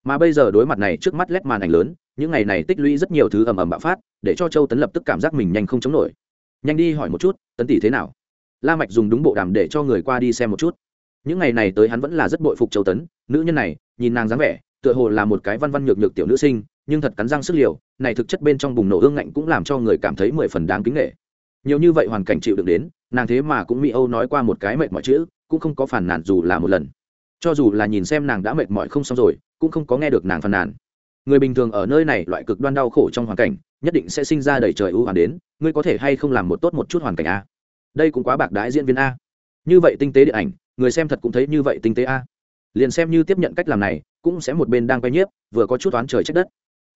Mà bây giờ đối mặt này trước mắt lét màn ảnh lớn, những ngày này tích lũy rất nhiều thứ ầm ầm bạo phát, để cho châu tấn lập tức cảm giác mình nhanh không chống nổi. Nhanh đi hỏi một chút, tấn tỷ thế nào? La mạch dùng đúng bộ đàm để cho người qua đi xem một chút. Những ngày này tới hắn vẫn là rất bội phục châu tấn, nữ nhân này, nhìn nàng dáng vẻ, tựa hồ là một cái văn văn nhược nhược tiểu nữ sinh, nhưng thật cắn răng sức liều, này thực chất bên trong bùng nổ ương ngạnh cũng làm cho người cảm thấy mười phần đáng kính nghệ nhiều như vậy hoàn cảnh chịu đựng đến nàng thế mà cũng mỹ âu nói qua một cái mệt mỏi chữ, cũng không có phản nản dù là một lần. Cho dù là nhìn xem nàng đã mệt mỏi không xong rồi, cũng không có nghe được nàng phàn nàn. Người bình thường ở nơi này loại cực đoan đau khổ trong hoàn cảnh, nhất định sẽ sinh ra đầy trời ưu hoàn đến, ngươi có thể hay không làm một tốt một chút hoàn cảnh a? Đây cũng quá bạc đái diễn viên a. Như vậy tinh tế điện ảnh, người xem thật cũng thấy như vậy tinh tế a. Liền xem như tiếp nhận cách làm này, cũng sẽ một bên đang quay nhiếp, vừa có chút toán trời trách đất.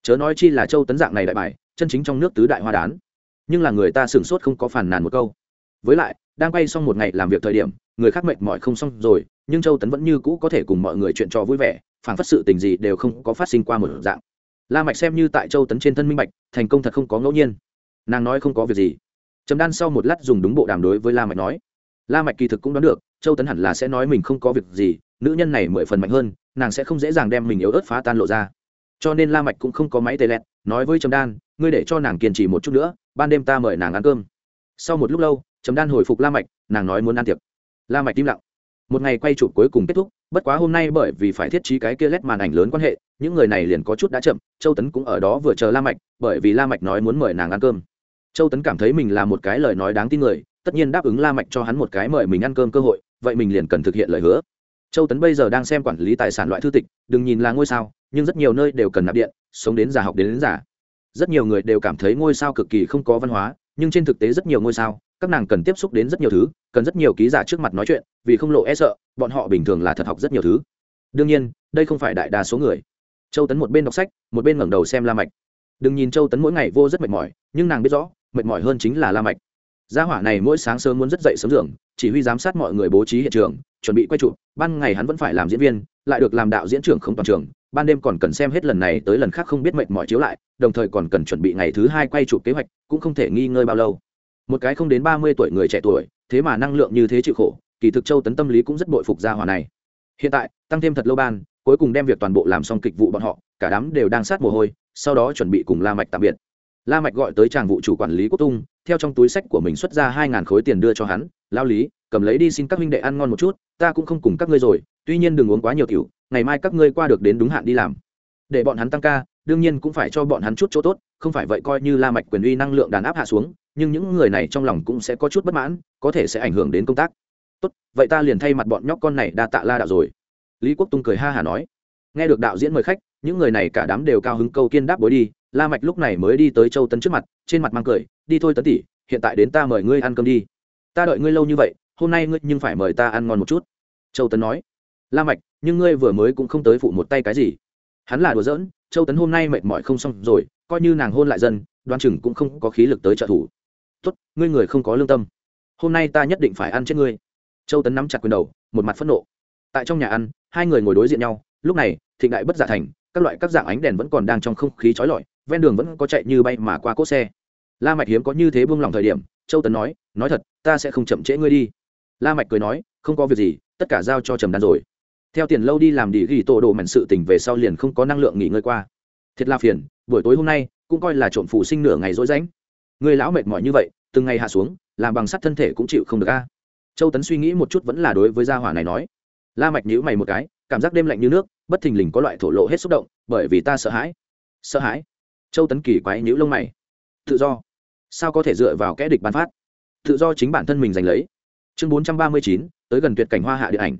Chớ nói chi là châu tấn dạng này đại bài, chân chính trong nước tứ đại hoa đán. Nhưng là người ta sửng sốt không có phản nàn một câu với lại, đang quay xong một ngày làm việc thời điểm, người khác mệt mỏi không xong rồi, nhưng châu tấn vẫn như cũ có thể cùng mọi người chuyện trò vui vẻ, phản phất sự tình gì đều không có phát sinh qua một dạng. La mạch xem như tại châu tấn trên thân minh bạch, thành công thật không có ngẫu nhiên. Nàng nói không có việc gì. Trầm đan sau một lát dùng đúng bộ đàm đối với la mạch nói. La mạch kỳ thực cũng đoán được, châu tấn hẳn là sẽ nói mình không có việc gì, nữ nhân này mười phần mạnh hơn, nàng sẽ không dễ dàng đem mình yếu ớt phá tan lộ ra. Cho nên la mạch cũng không có máy tê lẹt, nói với trầm đan, ngươi để cho nàng kiên trì một chút nữa, ban đêm ta mời nàng ăn cơm. Sau một lúc lâu chấm đan hồi phục la mạch nàng nói muốn ăn tiệc. La mạch im lặng. Một ngày quay chụp cuối cùng kết thúc bất quá hôm nay bởi vì phải thiết trí cái kia lét màn ảnh lớn quan hệ những người này liền có chút đã chậm châu tấn cũng ở đó vừa chờ la mạch bởi vì la mạch nói muốn mời nàng ăn cơm. Châu tấn cảm thấy mình là một cái lời nói đáng tin người tất nhiên đáp ứng la mạch cho hắn một cái mời mình ăn cơm cơ hội vậy mình liền cần thực hiện lời hứa. Châu tấn bây giờ đang xem quản lý tài sản loại thư tịch đừng nhìn là ngôi sao nhưng rất nhiều nơi đều cần nạp điện sống đến già học đến, đến già. Rất nhiều người đều cảm thấy ngôi sao cực kỳ không có văn hóa nhưng trên thực tế rất nhiều ngôi sao các nàng cần tiếp xúc đến rất nhiều thứ, cần rất nhiều ký giả trước mặt nói chuyện, vì không lộ e sợ, bọn họ bình thường là thật học rất nhiều thứ. Đương nhiên, đây không phải đại đa số người. Châu tấn một bên đọc sách, một bên ngẩng đầu xem la mạch. Đừng nhìn châu tấn mỗi ngày vô rất mệt mỏi, nhưng nàng biết rõ, mệt mỏi hơn chính là la mạch. Gia hỏa này mỗi sáng sớm muốn rất dậy sớm giường, chỉ huy giám sát mọi người bố trí hiện trường, chuẩn bị quay chụp, ban ngày hắn vẫn phải làm diễn viên, lại được làm đạo diễn trưởng không toàn trường, ban đêm còn cần xem hết lần này tới lần khác không biết mệt mỏi chiếu lại, đồng thời còn cần chuẩn bị ngày thứ hai quay chụp kế hoạch, cũng không thể nghi ngơi bao lâu một cái không đến ba mươi tuổi người trẻ tuổi, thế mà năng lượng như thế chịu khổ, kỳ thực châu tấn tâm lý cũng rất bội phục gia hỏa này. Hiện tại, tăng thêm thật lâu ban, cuối cùng đem việc toàn bộ làm xong kịch vụ bọn họ, cả đám đều đang sát mồ hôi, sau đó chuẩn bị cùng la mạch tạm biệt. La mạch gọi tới chàng vụ chủ quản lý quốc tung, theo trong túi sách của mình xuất ra hai ngàn khối tiền đưa cho hắn, lao lý, cầm lấy đi xin các huynh đệ ăn ngon một chút, ta cũng không cùng các ngươi rồi, tuy nhiên đừng uống quá nhiều tiểu, ngày mai các ngươi qua được đến đúng hạn đi làm. Để bọn hắn tăng ca, đương nhiên cũng phải cho bọn hắn chút chỗ tốt, không phải vậy coi như la mạch quyền uy năng lượng đàn áp hạ xuống nhưng những người này trong lòng cũng sẽ có chút bất mãn, có thể sẽ ảnh hưởng đến công tác. Tốt, vậy ta liền thay mặt bọn nhóc con này đa tạ la đạo rồi. Lý quốc tung cười ha hà nói. Nghe được đạo diễn mời khách, những người này cả đám đều cao hứng câu kiên đáp bối đi, la mạch lúc này mới đi tới châu tấn trước mặt, trên mặt mang cười, đi thôi tấn tỷ, hiện tại đến ta mời ngươi ăn cơm đi. Ta đợi ngươi lâu như vậy, hôm nay ngươi nhưng phải mời ta ăn ngon một chút. Châu tấn nói. La mạch, nhưng ngươi vừa mới cũng không tới phụ một tay cái gì. Hắn là đùa giỡn, châu tấn hôm nay mệt mỏi không xong rồi, coi như nàng hôn lại dân đoan chừng cũng không có khí lực tới trợ thủ tốt, ngươi người không có lương tâm. Hôm nay ta nhất định phải ăn chết ngươi. Châu tấn nắm chặt quyền đầu, một mặt phẫn nộ. Tại trong nhà ăn, hai người ngồi đối diện nhau, lúc này, thịnh đại bất giả thành, các loại các dạng ánh đèn vẫn còn đang trong không khí trói lọi, ven đường vẫn có chạy như bay mà qua cốt xe. La mạch hiếm có như thế buông lòng thời điểm, châu tấn nói nói thật, ta sẽ không chậm trễ ngươi đi. La mạch cười nói, không có việc gì, tất cả giao cho trầm đan rồi. Theo tiền lâu đi làm đi ghi tổ đồ mảnh sự tình về sau liền không có năng lượng nghỉ ngơi qua. Thiệt là phiền, buổi tối hôm nay, cũng coi là trộm phụ sinh nửa ngày rỗi rãnh người lão mệt mỏi như vậy, từng ngày hạ xuống, làm bằng sắt thân thể cũng chịu không được a. Châu tấn suy nghĩ một chút vẫn là đối với gia hỏa này nói. La mạch nhíu mày một cái, cảm giác đêm lạnh như nước, bất thình lình có loại thổ lộ hết xúc động, bởi vì ta sợ hãi. Sợ hãi? Châu tấn kỳ quái nhíu lông mày. Tự do. Sao có thể dựa vào kẻ địch ban phát? Tự do chính bản thân mình giành lấy. Chương bốn trăm ba mươi chín, tới gần tuyệt cảnh hoa hạ điện ảnh.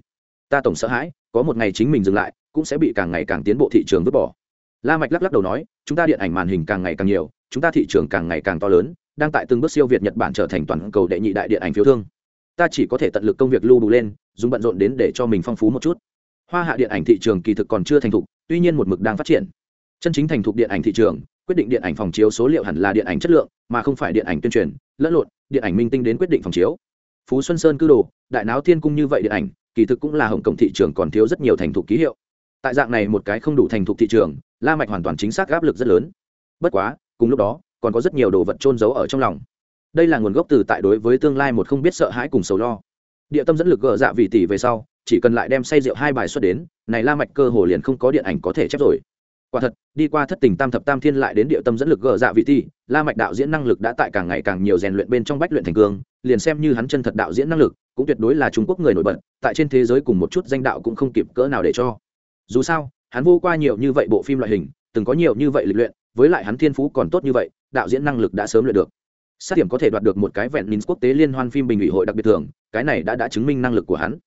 Ta tổng sợ hãi, có một ngày chính mình dừng lại, cũng sẽ bị càng ngày càng tiến bộ thị trường vứt bỏ la mạch lắc lắc đầu nói, chúng ta điện ảnh màn hình càng ngày càng nhiều, chúng ta thị trường càng ngày càng to lớn, đang tại từng bước siêu việt nhật bản trở thành toàn cầu đệ nhị đại điện ảnh phiếu thương. Ta chỉ có thể tận lực công việc lưu đủ lên, dùng bận rộn đến để cho mình phong phú một chút. Hoa hạ điện ảnh thị trường kỳ thực còn chưa thành thục, tuy nhiên một mực đang phát triển. Chân chính thành thục điện ảnh thị trường, quyết định điện ảnh phòng chiếu số liệu hẳn là điện ảnh chất lượng, mà không phải điện ảnh tuyên truyền, lẫn lộn, điện ảnh minh tinh đến quyết định phòng chiếu. Phú xuân sơn cư đồ, đại náo thiên cung như vậy điện ảnh, kỳ thực cũng là hồng cộng thị trường còn thiếu rất nhiều thành thục ký hiệu tại dạng này một cái không đủ thành thục thị trường la mạch hoàn toàn chính xác áp lực rất lớn. Bất quá cùng lúc đó còn có rất nhiều đồ vật trôn giấu ở trong lòng. Đây là nguồn gốc từ tại đối với tương lai một không biết sợ hãi cùng sầu lo. Địa tâm dẫn lực gỡ dạ vị tỷ về sau chỉ cần lại đem say rượu hai bài xuất đến này la mạch cơ hồ liền không có điện ảnh có thể chép rồi. Quả thật đi qua thất tình tam thập tam thiên lại đến địa tâm dẫn lực gỡ dạ vị tỷ, la mạch đạo diễn năng lực đã tại càng ngày càng nhiều rèn luyện bên trong bách luyện thành cương liền xem như hắn chân thật đạo diễn năng lực cũng tuyệt đối là trung quốc người nổi bật tại trên thế giới cùng một chút danh đạo cũng không kịp cỡ nào để cho dù sao, hắn vô qua nhiều như vậy bộ phim loại hình, từng có nhiều như vậy lịch luyện, với lại hắn thiên phú còn tốt như vậy, đạo diễn năng lực đã sớm luyện được. Sát điểm có thể đoạt được một cái vẹn nín quốc tế liên hoan phim bình ủy hội đặc biệt thường cái này đã đã chứng minh năng lực của hắn.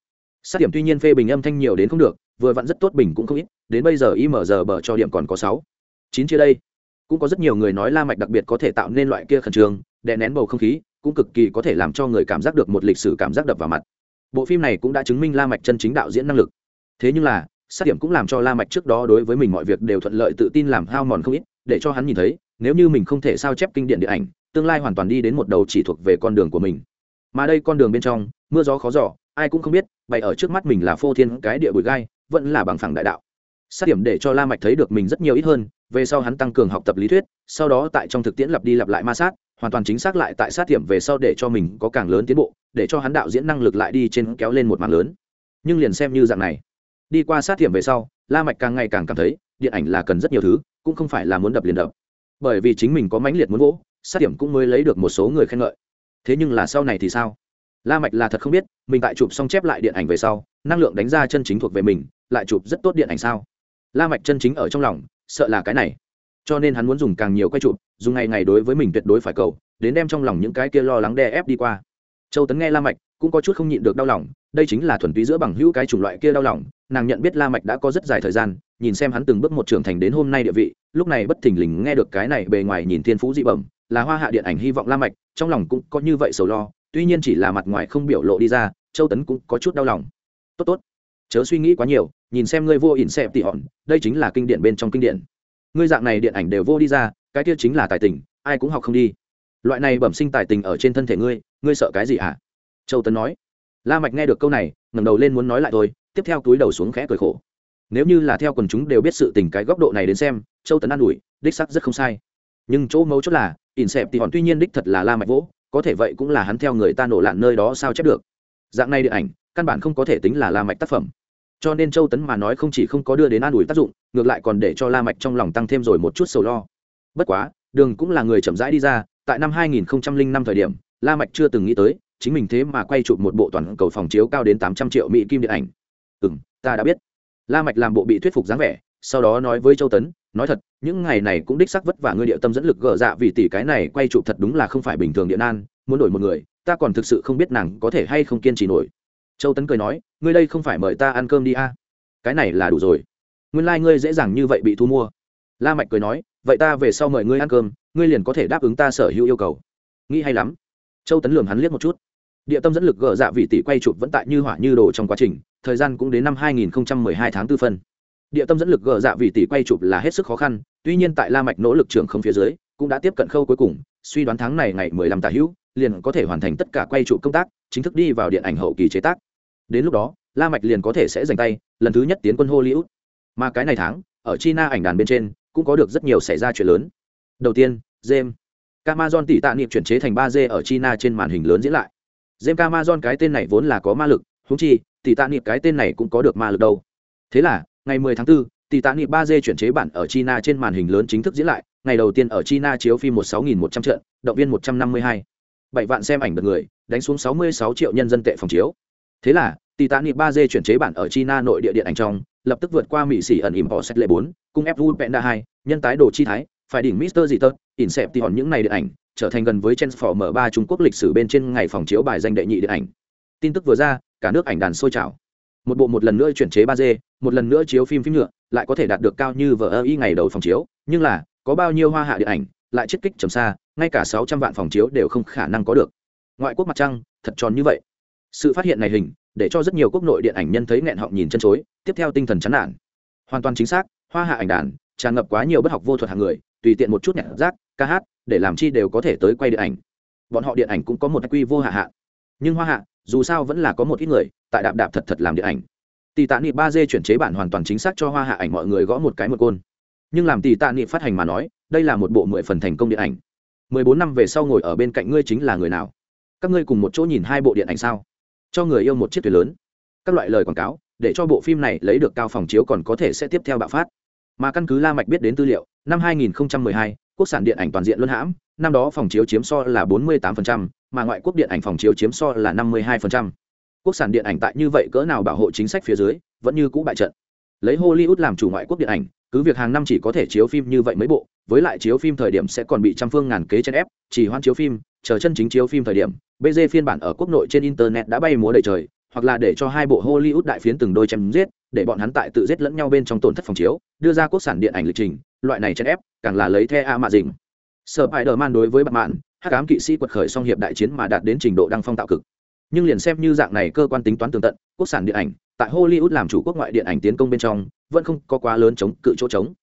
Sát điểm tuy nhiên phê bình âm thanh nhiều đến không được, vừa vặn rất tốt bình cũng không ít, đến bây giờ img bờ cho điểm còn có sáu. Chín chia đây. Cũng có rất nhiều người nói la mạch đặc biệt có thể tạo nên loại kia khẩn trương, đè nén bầu không khí, cũng cực kỳ có thể làm cho người cảm giác được một lịch sử cảm giác đập vào mặt. Bộ phim này cũng đã chứng minh la mạch chân chính đạo diễn năng lực. Thế nhưng là sát điểm cũng làm cho la mạch trước đó đối với mình mọi việc đều thuận lợi tự tin làm hao mòn không ít, để cho hắn nhìn thấy, nếu như mình không thể sao chép kinh điển điện ảnh, tương lai hoàn toàn đi đến một đầu chỉ thuộc về con đường của mình. Mà đây con đường bên trong, mưa gió khó giỏ ai cũng không biết, bày ở trước mắt mình là phô thiên cái địa bụi gai, vẫn là bằng phẳng đại đạo. Sát điểm để cho la mạch thấy được mình rất nhiều ít hơn, về sau hắn tăng cường học tập lý thuyết, sau đó tại trong thực tiễn lặp đi lặp lại ma sát, hoàn toàn chính xác lại tại sát điểm về sau để cho mình có càng lớn tiến bộ, để cho hắn đạo diễn năng lực lại đi trên kéo lên một màn lớn. Nhưng liền xem như dạng này đi qua sát thiểm về sau, la mạch càng ngày càng cảm thấy, điện ảnh là cần rất nhiều thứ, cũng không phải là muốn đập liền đập. Bởi vì chính mình có mãnh liệt muốn vỗ, sát thiểm cũng mới lấy được một số người khen ngợi. Thế nhưng là sau này thì sao? La mạch là thật không biết, mình tại chụp xong chép lại điện ảnh về sau, năng lượng đánh ra chân chính thuộc về mình, lại chụp rất tốt điện ảnh sao? La mạch chân chính ở trong lòng, sợ là cái này. Cho nên hắn muốn dùng càng nhiều quay chụp, dùng ngày ngày đối với mình tuyệt đối phải cầu, đến đem trong lòng những cái kia lo lắng đè ép đi qua. Châu tấn nghe la mạch, cũng có chút không nhịn được đau lòng đây chính là thuần túy giữa bằng hữu cái chủng loại kia đau lòng, nàng nhận biết la mạch đã có rất dài thời gian, nhìn xem hắn từng bước một trưởng thành đến hôm nay địa vị, lúc này bất thình lình nghe được cái này bề ngoài nhìn thiên phú dị bẩm, là hoa hạ điện ảnh hy vọng la mạch, trong lòng cũng có như vậy sầu lo, tuy nhiên chỉ là mặt ngoài không biểu lộ đi ra, châu tấn cũng có chút đau lòng. Tốt tốt. Chớ suy nghĩ quá nhiều, nhìn xem ngươi vô ỉn xẹp tỉ hòn, đây chính là kinh điển bên trong kinh điển. Ngươi dạng này điện ảnh đều vô đi ra, cái kia chính là tài tình, ai cũng học không đi. Loại này bẩm sinh tài tình ở trên thân thể ngươi ngươi sợ cái gì hả? Châu tấn nói la mạch nghe được câu này, ngẩng đầu lên muốn nói lại thôi, tiếp theo túi đầu xuống khẽ cười khổ. Nếu như là theo quần chúng đều biết sự tình cái góc độ này đến xem, châu tấn an ủi, đích sắc rất không sai. Nhưng chỗ mấu chốt là, ỉn xẹp thì hòn tuy nhiên đích thật là la mạch vỗ, có thể vậy cũng là hắn theo người ta nổ lạn nơi đó sao chép được. Dạng này điện ảnh, căn bản không có thể tính là la mạch tác phẩm. Cho nên châu tấn mà nói không chỉ không có đưa đến an ủi tác dụng, ngược lại còn để cho la mạch trong lòng tăng thêm rồi một chút sầu lo. Bất quá, đường cũng là người chậm rãi đi ra, tại năm 2005 thời điểm, la mạch chưa từng nghĩ tới chính mình thế mà quay chụp một bộ toàn cầu phòng chiếu cao đến 800 triệu mỹ kim điện ảnh. Ừm, ta đã biết. La mạch làm bộ bị thuyết phục dáng vẻ, sau đó nói với châu tấn, nói thật, những ngày này cũng đích xác vất vả ngươi địa tâm dẫn lực gỡ dạ vì tỷ cái này quay chụp thật đúng là không phải bình thường điện an, muốn đổi một người, ta còn thực sự không biết nàng có thể hay không kiên trì nổi. Châu tấn cười nói, ngươi đây không phải mời ta ăn cơm đi a? À? cái này là đủ rồi. Nguyên lai、like、ngươi dễ dàng như vậy bị thu mua. La mạch cười nói, vậy ta về sau mời ngươi ăn cơm, ngươi liền có thể đáp ứng ta sở hữu yêu cầu. Nghĩ hay lắm. Châu tấn lường hắn liếc một chút địa tâm dẫn lực gỡ dạ vị tỷ quay chụp vẫn tại như hỏa như đồ trong quá trình, thời gian cũng đến năm 2012 tháng tư phân. Địa tâm dẫn lực gỡ dạ vị tỷ quay chụp là hết sức khó khăn, tuy nhiên tại la mạch nỗ lực trưởng không phía dưới, cũng đã tiếp cận khâu cuối cùng, suy đoán tháng này ngày 15 tả hữu, liền có thể hoàn thành tất cả quay trụ công tác, chính thức đi vào điện ảnh hậu kỳ chế tác. Đến lúc đó, la mạch liền có thể sẽ giành tay, lần thứ nhất tiến quân hollywood. Mà cái này tháng, ở china ảnh đàn bên trên, cũng có được rất nhiều xảy ra chuyện lớn. Đầu tiên, james. Amazon tỷ tạ niệm chuyển chế thành 3D ở China trên màn hình lớn diễn lại. James Amazon cái tên này vốn là có ma lực, huống chi, tỷ tạ niệm cái tên này cũng có được ma lực đâu. Thế là, ngày 10 tháng 4, tỷ tạ niệm 3D chuyển chế bản ở China trên màn hình lớn chính thức diễn lại, ngày đầu tiên ở China chiếu phim 16100 trận, động viên 152 7 vạn xem ảnh được người đánh xuống sáu mươi sáu triệu nhân dân tệ phòng chiếu thế là tỷ tạ niệm ba d chuyển chế bản ở china nội địa điện ảnh trong lập tức vượt qua mỹ sĩ ẩn ỉm bỏ sách lệ bốn cung fu penda hai nhân tái đồ chi thái phải đỉnh mister gì tớt insep thì hòn những này điện ảnh trở thành gần với transformer ba trung quốc lịch sử bên trên ngày phòng chiếu bài danh đệ nhị điện ảnh. Tin tức vừa ra, cả nước ảnh đàn sôi trào. Một bộ một lần nữa chuyển chế ba d, một lần nữa chiếu phim phim nhựa, lại có thể đạt được cao như vở ơ y ngày đầu phòng chiếu. Nhưng là, có bao nhiêu hoa hạ điện ảnh lại chiết kích trầm xa, ngay cả sáu trăm vạn phòng chiếu đều không khả năng có được. Ngoại quốc mặt trăng, thật tròn như vậy. Sự phát hiện này hình, để cho rất nhiều quốc nội điện ảnh nhân thấy nghẹn họng nhìn chân chối, tiếp theo tinh thần chán nản. Hoàn toàn chính xác, hoa hạ ảnh đàn tràn ngập quá nhiều bất học vô thuật hàng người tùy tiện một chút nhạc rác, ca hát, để làm chi đều có thể tới quay điện ảnh. Bọn họ điện ảnh cũng có một quy vô hạ hạ. Nhưng hoa hạ, dù sao vẫn là có một ít người, tại đạp đạp thật thật làm điện ảnh. Tỷ tạ nị ba d chuyển chế bản hoàn toàn chính xác cho hoa hạ ảnh mọi người gõ một cái một côn. Nhưng làm tỷ tạ nị phát hành mà nói, đây là một bộ mười phần thành công điện ảnh. Mười bốn năm về sau ngồi ở bên cạnh ngươi chính là người nào? Các ngươi cùng một chỗ nhìn hai bộ điện ảnh sao? Cho người yêu một chiếc thuyền lớn. Các loại lời quảng cáo, để cho bộ phim này lấy được cao phòng chiếu còn có thể sẽ tiếp theo bạo phát mà căn cứ la mạch biết đến tư liệu năm 2012, quốc sản điện ảnh toàn diện luân hãm năm đó phòng chiếu chiếm so là 48%, mà ngoại quốc điện ảnh phòng chiếu chiếm so là 52%. quốc sản điện ảnh tại như vậy cỡ nào bảo hộ chính sách phía dưới vẫn như cũ bại trận lấy hollywood làm chủ ngoại quốc điện ảnh cứ việc hàng năm chỉ có thể chiếu phim như vậy mấy bộ với lại chiếu phim thời điểm sẽ còn bị trăm phương ngàn kế chen ép chỉ hoan chiếu phim chờ chân chính chiếu phim thời điểm bg phiên bản ở quốc nội trên internet đã bay múa đầy trời hoặc là để cho hai bộ hollywood đại phiến từng đôi chém giết, để bọn hắn tại tự giết lẫn nhau bên trong tổn thất phòng chiếu, đưa ra quốc sản điện ảnh lịch trình, loại này chen ép, càng là lấy the a mạ dình. Sợ hãi đờ man đối với bạn mạn hát cám kỵ sĩ quật khởi song hiệp đại chiến mà đạt đến trình độ đăng phong tạo cực. Nhưng liền xem như dạng này cơ quan tính toán tường tận quốc sản điện ảnh, tại hollywood làm chủ quốc ngoại điện ảnh tiến công bên trong, vẫn không có quá lớn chống, cự chỗ trống.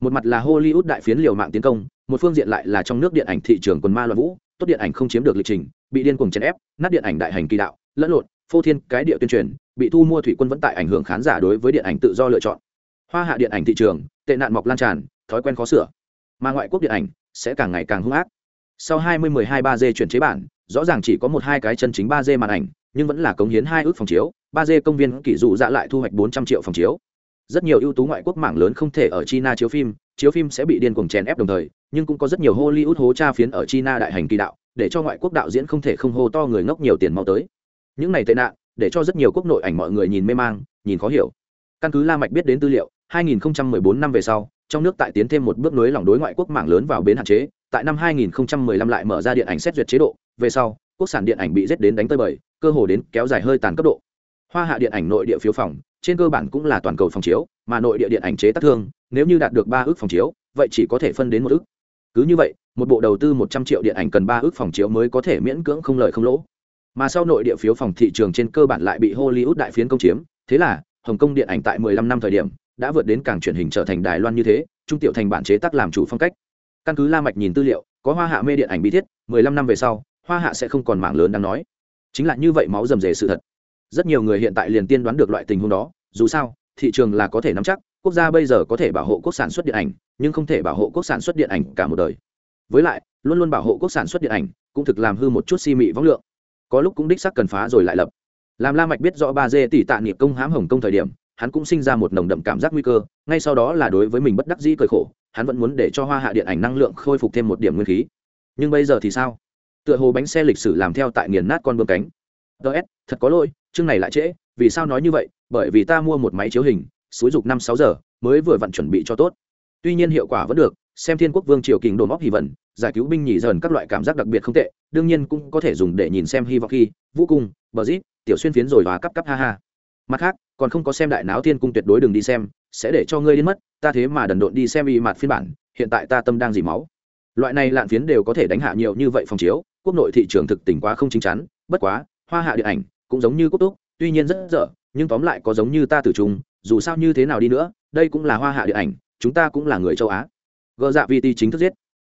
Một mặt là hollywood đại phiến liều mạng tiến công, một phương diện lại là trong nước điện ảnh thị trường quần ma loạn vũ, tốt điện ảnh không chiếm được lịch trình, bị điên cuồng chèn ép, nát điện ảnh đại hành kỳ đạo, lẫn lộn phô thiên cái địa tuyên truyền, bị thu mua thủy quân vẫn tại ảnh hưởng khán giả đối với điện ảnh tự do lựa chọn. Hoa hạ điện ảnh thị trường, tệ nạn mọc lan tràn, thói quen khó sửa. Mà ngoại quốc điện ảnh sẽ càng ngày càng hung ác. Sau 20 12 3 d chuyển chế bản, rõ ràng chỉ có một hai cái chân chính 3 d màn ảnh, nhưng vẫn là cống hiến hai ước phòng chiếu, ba d công viên kỷ dụ dạ lại thu hoạch 400 triệu phòng chiếu. Rất nhiều ưu tú ngoại quốc mảng lớn không thể ở china chiếu phim chiếu phim sẽ bị điên cuồng chèn ép đồng thời, nhưng cũng có rất nhiều hollywood hố tra phiến ở china đại hành kỳ đạo, để cho ngoại quốc đạo diễn không thể không hô to người ngốc nhiều tiền mau tới những này tệ nạn, để cho rất nhiều quốc nội ảnh mọi người nhìn mê mang, nhìn khó hiểu. Căn cứ la mạch biết đến tư liệu 2014 năm về sau, trong nước tại tiến thêm một bước nối lỏng đối ngoại quốc mảng lớn vào bến hạn chế, tại năm 2015 lại mở ra điện ảnh xét duyệt chế độ, về sau, quốc sản điện ảnh bị giết đến đánh tơi bời, cơ hồ đến kéo dài hơi tàn cấp độ. Hoa hạ điện ảnh nội địa phiếu phòng, trên cơ bản cũng là toàn cầu phòng chiếu, mà nội địa điện ảnh chế tác thương, nếu như đạt được ba ước phòng chiếu, vậy chỉ có thể phân đến một ước. Cứ như vậy, một bộ đầu tư một trăm triệu điện ảnh cần ba ước phòng chiếu mới có thể miễn cưỡng không lợi không lỗ mà sau nội địa phiếu phòng thị trường trên cơ bản lại bị hollywood đại phiến công chiếm. Thế là, hồng kông điện ảnh tại 15 năm thời điểm, đã vượt đến cảng truyền hình trở thành đài loan như thế, trung tiểu thành bản chế tác làm chủ phong cách. Căn cứ la mạch nhìn tư liệu, có hoa hạ mê điện ảnh bí thiết 15 năm về sau, hoa hạ sẽ không còn mảng lớn đang nói. Chính là như vậy máu rầm rề sự thật. Rất nhiều người hiện tại liền tiên đoán được loại tình huống đó, dù sao, thị trường là có thể nắm chắc, quốc gia bây giờ có thể bảo hộ quốc sản xuất điện ảnh, nhưng không thể bảo hộ quốc sản xuất điện ảnh cả một đời. Với lại, luôn luôn bảo hộ quốc sản xuất điện ảnh, cũng thực làm hư một chút si mị võng lượng có lúc cũng đích sắc cần phá rồi lại lập. Làm la mạch biết rõ ba dê tỷ tạ nghiệp công hãm hồng công thời điểm, hắn cũng sinh ra một nồng đậm cảm giác nguy cơ, ngay sau đó là đối với mình bất đắc dĩ cười khổ, hắn vẫn muốn để cho hoa hạ điện ảnh năng lượng khôi phục thêm một điểm nguyên khí. Nhưng bây giờ thì sao? Tựa hồ bánh xe lịch sử làm theo tại nghiền nát con bướm cánh. Ts thật có lỗi, chương này lại trễ, vì sao nói như vậy? Bởi vì ta mua một máy chiếu hình, xúi dục năm sáu giờ, mới vừa vặn chuẩn bị cho tốt tuy nhiên hiệu quả vẫn được, xem thiên quốc vương triều kình đồn óc hy vẩn giải cứu binh nhì dần các loại cảm giác đặc biệt không tệ, đương nhiên cũng có thể dùng để nhìn xem hy vọng khi, vũ cung, bờ rít tiểu xuyên phiến rồi và cắp cắp ha ha. Mặt khác, còn không có xem đại náo thiên cung tuyệt đối đừng đi xem, sẽ để cho ngươi đến mất, ta thế mà đần độn đi xem y mặt phiên bản, hiện tại ta tâm đang dì máu. Loại này lạn phiến đều có thể đánh hạ nhiều như vậy phòng chiếu, quốc nội thị trường thực tình quá không chính chắn, bất quá, hoa hạ điện ảnh cũng giống như quốc túc, tuy nhiên rất dở, nhưng tóm lại có giống như ta tử trung dù sao như thế nào đi nữa, đây cũng là hoa hạ điện ảnh chúng ta cũng là người châu á. Gờ dạ vt chính thức giết.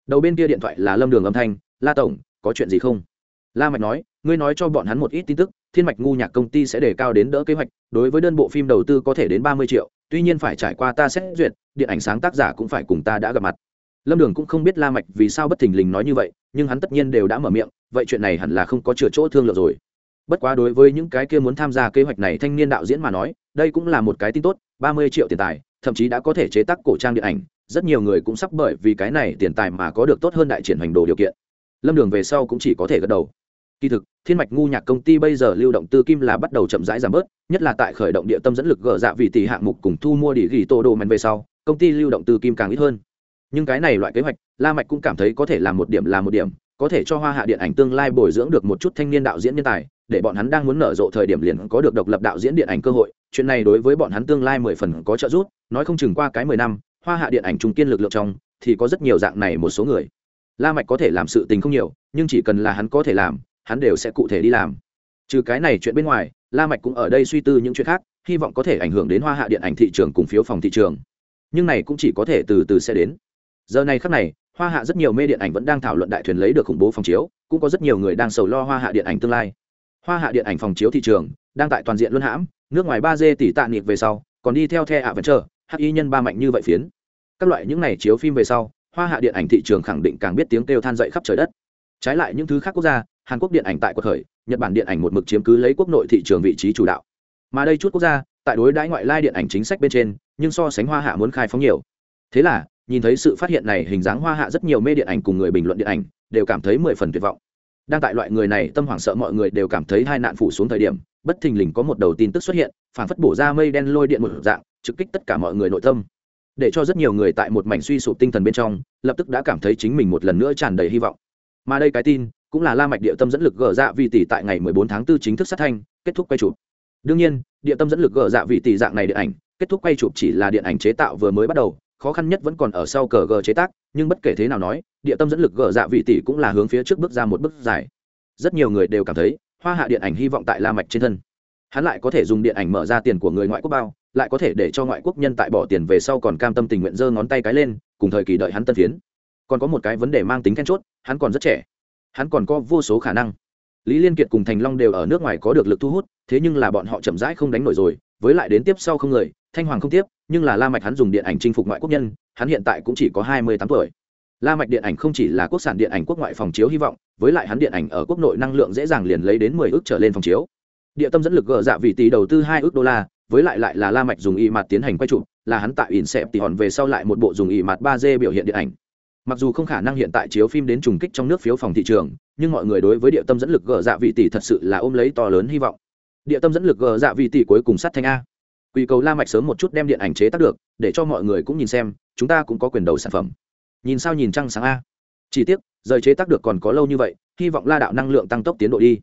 Đầu bên kia điện thoại là lâm đường âm thanh, la tổng, có chuyện gì không? La mạch nói, ngươi nói cho bọn hắn một ít tin tức, thiên mạch ngu nhạc công ty sẽ đề cao đến đỡ kế hoạch, đối với đơn bộ phim đầu tư có thể đến ba mươi triệu, tuy nhiên phải trải qua ta xét duyệt, điện ảnh sáng tác giả cũng phải cùng ta đã gặp mặt. Lâm đường cũng không biết la mạch vì sao bất thình lình nói như vậy, nhưng hắn tất nhiên đều đã mở miệng, vậy chuyện này hẳn là không có chừa chỗ thương lượng rồi. Bất quá đối với những cái kia muốn tham gia kế hoạch này thanh niên đạo diễn mà nói, đây cũng là một cái tin tốt, ba mươi triệu tiền tài thậm chí đã có thể chế tác cổ trang điện ảnh, rất nhiều người cũng sắp bởi vì cái này tiền tài mà có được tốt hơn đại triển hoành đồ điều kiện. Lâm đường về sau cũng chỉ có thể gật đầu. Kỳ thực, thiên mạch ngu nhạc công ty bây giờ lưu động tư kim là bắt đầu chậm rãi giảm bớt, nhất là tại khởi động địa tâm dẫn lực gỡ dạ vì tỷ hạng mục cùng thu mua địa ghi tô đồ men về sau, công ty lưu động tư kim càng ít hơn. Nhưng cái này loại kế hoạch, la mạch cũng cảm thấy có thể làm một điểm là một điểm có thể cho hoa hạ điện ảnh tương lai bồi dưỡng được một chút thanh niên đạo diễn nhân tài, để bọn hắn đang muốn nở rộ thời điểm liền có được độc lập đạo diễn điện ảnh cơ hội. Chuyện này đối với bọn hắn tương lai mười phần có trợ giúp, nói không chừng qua cái mười năm, hoa hạ điện ảnh trung kiên lực lượng trong, thì có rất nhiều dạng này một số người. La mạch có thể làm sự tình không nhiều, nhưng chỉ cần là hắn có thể làm, hắn đều sẽ cụ thể đi làm. Trừ cái này chuyện bên ngoài, la mạch cũng ở đây suy tư những chuyện khác, hy vọng có thể ảnh hưởng đến hoa hạ điện ảnh thị trường cùng phiếu phòng thị trường. Nhưng này cũng chỉ có thể từ từ sẽ đến giờ này khắc này, hoa hạ rất nhiều mê điện ảnh vẫn đang thảo luận đại thuyền lấy được khủng bố phòng chiếu, cũng có rất nhiều người đang sầu lo hoa hạ điện ảnh tương lai. Hoa hạ điện ảnh phòng chiếu thị trường đang tại toàn diện luân hãm, nước ngoài ba d tỷ tạ nịp về sau, còn đi theo the ạ vẫn chờ hắc y nhân ba mạnh như vậy phiến. Các loại những này chiếu phim về sau, hoa hạ điện ảnh thị trường khẳng định càng biết tiếng kêu than dậy khắp trời đất. Trái lại những thứ khác quốc gia, hàn quốc điện ảnh tại cuộc khởi, nhật bản điện ảnh một mực chiếm cứ lấy quốc nội thị trường vị trí chủ đạo. Mà đây chút quốc gia, tại đối đãi ngoại lai điện ảnh chính sách bên trên, nhưng so sánh hoa hạ muốn khai phóng nhiều. Thế là nhìn thấy sự phát hiện này, hình dáng hoa hạ rất nhiều mê điện ảnh cùng người bình luận điện ảnh đều cảm thấy mười phần tuyệt vọng. Đang tại loại người này, tâm hoảng sợ mọi người đều cảm thấy hai nạn phủ xuống thời điểm, bất thình lình có một đầu tin tức xuất hiện, phản phất bổ ra mây đen lôi điện một dạng, trực kích tất cả mọi người nội tâm. Để cho rất nhiều người tại một mảnh suy sụp tinh thần bên trong, lập tức đã cảm thấy chính mình một lần nữa tràn đầy hy vọng. Mà đây cái tin, cũng là la mạch địa tâm dẫn lực gỡ dạ vì tỷ tại ngày 14 tháng 4 chính thức sát thanh, kết thúc quay chụp. Đương nhiên, địa tâm dẫn lực gỡ dạ vì tỷ dạng này điện ảnh, kết thúc quay chụp chỉ là điện ảnh chế tạo vừa mới bắt đầu khó khăn nhất vẫn còn ở sau cờ gờ chế tác, nhưng bất kể thế nào nói, địa tâm dẫn lực g dạ vị tỷ cũng là hướng phía trước bước ra một bước dài. Rất nhiều người đều cảm thấy, hoa hạ điện ảnh hy vọng tại la mạch trên thân. Hắn lại có thể dùng điện ảnh mở ra tiền của người ngoại quốc bao, lại có thể để cho ngoại quốc nhân tại bỏ tiền về sau còn cam tâm tình nguyện giơ ngón tay cái lên, cùng thời kỳ đợi hắn tân phiến. Còn có một cái vấn đề mang tính then chốt, hắn còn rất trẻ. Hắn còn có vô số khả năng. Lý liên kiệt cùng thành long đều ở nước ngoài có được lực thu hút, thế nhưng là bọn họ chậm rãi không đánh nổi rồi với lại đến tiếp sau không người, thanh hoàng không tiếp, nhưng là la mạch hắn dùng điện ảnh chinh phục ngoại quốc nhân, hắn hiện tại cũng chỉ có hai mươi tám tuổi. La mạch điện ảnh không chỉ là quốc sản điện ảnh quốc ngoại phòng chiếu hy vọng, với lại hắn điện ảnh ở quốc nội năng lượng dễ dàng liền lấy đến mười ước trở lên phòng chiếu. Địa tâm dẫn lực gỡ dạ vị tỷ đầu tư hai ước đô la, với lại lại là la mạch dùng y mặt tiến hành quay chụp, là hắn tại ỉn xẹp tỷ hòn về sau lại một bộ dùng y mặt ba d biểu hiện điện ảnh. Mặc dù không khả năng hiện tại chiếu phim đến trùng kích trong nước phiếu phòng thị trường, nhưng mọi người đối với địa tâm dẫn lực gỡ dạ vị tỷ thật sự là ôm lấy to lớn hy vọng địa tâm dẫn lực gờ dạ vị tỷ cuối cùng sát thanh a. Quy cầu la mạch sớm một chút đem điện ảnh chế tác được, để cho mọi người cũng nhìn xem, chúng ta cũng có quyền đầu sản phẩm. Nhìn sao nhìn trăng sáng a. Chỉ tiếc, rời chế tác được còn có lâu như vậy, hy vọng la đạo năng lượng tăng tốc tiến độ đi.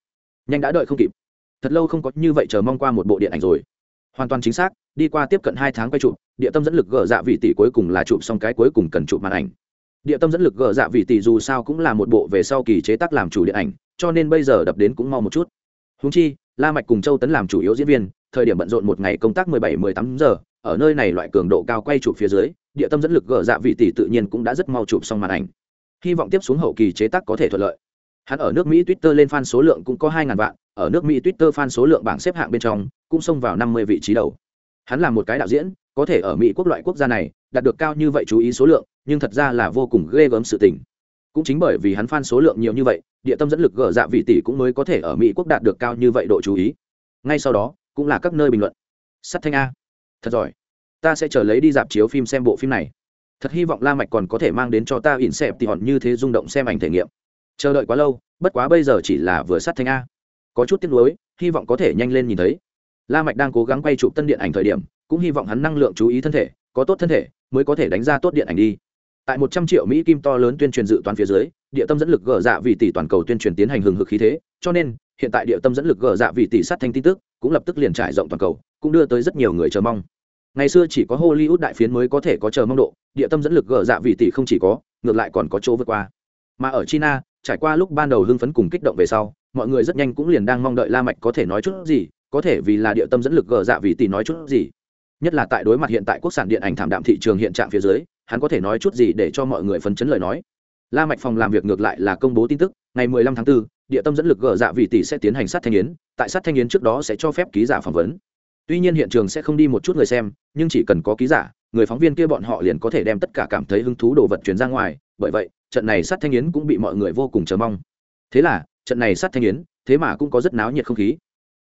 Nhanh đã đợi không kịp. Thật lâu không có như vậy chờ mong qua một bộ điện ảnh rồi. Hoàn toàn chính xác, đi qua tiếp cận hai tháng quay chụp, địa tâm dẫn lực gờ dạ vị tỷ cuối cùng là chụp xong cái cuối cùng cần chụp màn ảnh. Địa tâm dẫn lực gờ dạ vị tỷ dù sao cũng là một bộ về sau kỳ chế tác làm chủ điện ảnh, cho nên bây giờ đập đến cũng mau một chút. Húng chi la mạch cùng châu tấn làm chủ yếu diễn viên, thời điểm bận rộn một ngày công tác mười bảy, mười tám giờ, ở nơi này loại cường độ cao quay chụp phía dưới, địa tâm dẫn lực gỡ dạ vị tỷ tự nhiên cũng đã rất mau chụp xong màn ảnh. Hy vọng tiếp xuống hậu kỳ chế tác có thể thuận lợi. Hắn ở nước mỹ twitter lên fan số lượng cũng có 2.000 vạn, ở nước mỹ twitter fan số lượng bảng xếp hạng bên trong, cũng xông vào năm mươi vị trí đầu. Hắn là một cái đạo diễn, có thể ở mỹ quốc loại quốc gia này, đạt được cao như vậy chú ý số lượng, nhưng thật ra là vô cùng ghê gớm sự tình. Cũng chính bởi vì hắn fan số lượng nhiều như vậy địa tâm dẫn lực gỡ dạ vị tỷ cũng mới có thể ở mỹ quốc đạt được cao như vậy độ chú ý. Ngay sau đó, cũng là các nơi bình luận. Sắt thanh a. Thật giỏi. Ta sẽ chờ lấy đi dạp chiếu phim xem bộ phim này. Thật hy vọng la mạch còn có thể mang đến cho ta ỉn xẹp thì hòn như thế rung động xem ảnh thể nghiệm. Chờ đợi quá lâu, bất quá bây giờ chỉ là vừa sát thanh a. Có chút tiếc nuối, hy vọng có thể nhanh lên nhìn thấy. La mạch đang cố gắng quay chụp tân điện ảnh thời điểm, cũng hy vọng hắn năng lượng chú ý thân thể, có tốt thân thể, mới có thể đánh ra tốt điện ảnh đi. Tại một trăm triệu mỹ kim to lớn tuyên truyền dự toán phía dưới địa tâm dẫn lực gỡ dạ vị tỷ toàn cầu tuyên truyền tiến hành hừng hực khí thế, cho nên, hiện tại địa tâm dẫn lực gỡ dạ vị tỷ sát thanh tin tức, cũng lập tức liền trải rộng toàn cầu, cũng đưa tới rất nhiều người chờ mong. Ngày xưa chỉ có hollywood đại phiến mới có thể có chờ mong độ, địa tâm dẫn lực gỡ dạ vị tỷ không chỉ có, ngược lại còn có chỗ vượt qua. Mà ở china, trải qua lúc ban đầu hưng phấn cùng kích động về sau, mọi người rất nhanh cũng liền đang mong đợi la mạch có thể nói chút gì, có thể vì là địa tâm dẫn lực gỡ dạ vị tỷ nói chút gì. Nhất là tại đối mặt hiện tại quốc sản điện ảnh thảm đạm thị trường hiện trạng phía dưới, hắn có thể nói chút gì để cho mọi người phấn chấn lời nói la mạch phòng làm việc ngược lại là công bố tin tức ngày 15 tháng 4, địa tâm dẫn lực gỡ dạ vị tỷ sẽ tiến hành sát thanh yến tại sát thanh yến trước đó sẽ cho phép ký giả phỏng vấn. Tuy nhiên hiện trường sẽ không đi một chút người xem nhưng chỉ cần có ký giả người phóng viên kia bọn họ liền có thể đem tất cả cảm thấy hứng thú đồ vật truyền ra ngoài bởi vậy trận này sát thanh yến cũng bị mọi người vô cùng chờ mong. Thế là trận này sát thanh yến thế mà cũng có rất náo nhiệt không khí.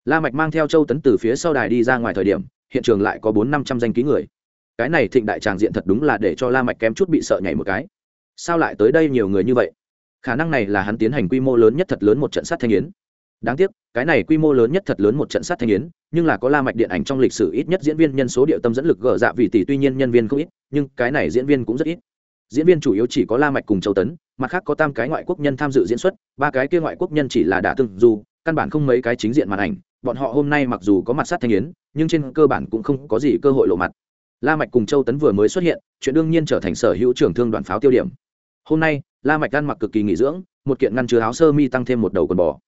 La mạch mang theo châu tấn từ phía sau đài đi ra ngoài thời điểm hiện trường lại có bốn năm trăm danh ký người. Cái này thịnh đại tràng diện thật đúng là để cho la mạch kém chút bị sợ nhảy một cái sao lại tới đây nhiều người như vậy? Khả năng này là hắn tiến hành quy mô lớn nhất thật lớn một trận sát thanh yến. Đáng tiếc, cái này quy mô lớn nhất thật lớn một trận sát thanh yến, nhưng là có la mạch điện ảnh trong lịch sử ít nhất diễn viên nhân số địa tâm dẫn lực gỡ dạ vì tỷ tuy nhiên nhân viên không ít, nhưng cái này diễn viên cũng rất ít. Diễn viên chủ yếu chỉ có la mạch cùng châu tấn, mặt khác có tam cái ngoại quốc nhân tham dự diễn xuất, ba cái kia ngoại quốc nhân chỉ là đã từng dù căn bản không mấy cái chính diện màn ảnh. Bọn họ hôm nay mặc dù có mặt sát thanh yến, nhưng trên cơ bản cũng không có gì cơ hội lộ mặt. La mạch cùng châu tấn vừa mới xuất hiện, chuyện đương nhiên trở thành sở hữu trưởng thương đoàn pháo tiêu điểm hôm nay, la mạch ăn mặc cực kỳ nghỉ dưỡng, một kiện ngăn chứa áo sơ mi tăng thêm một đầu quần bò.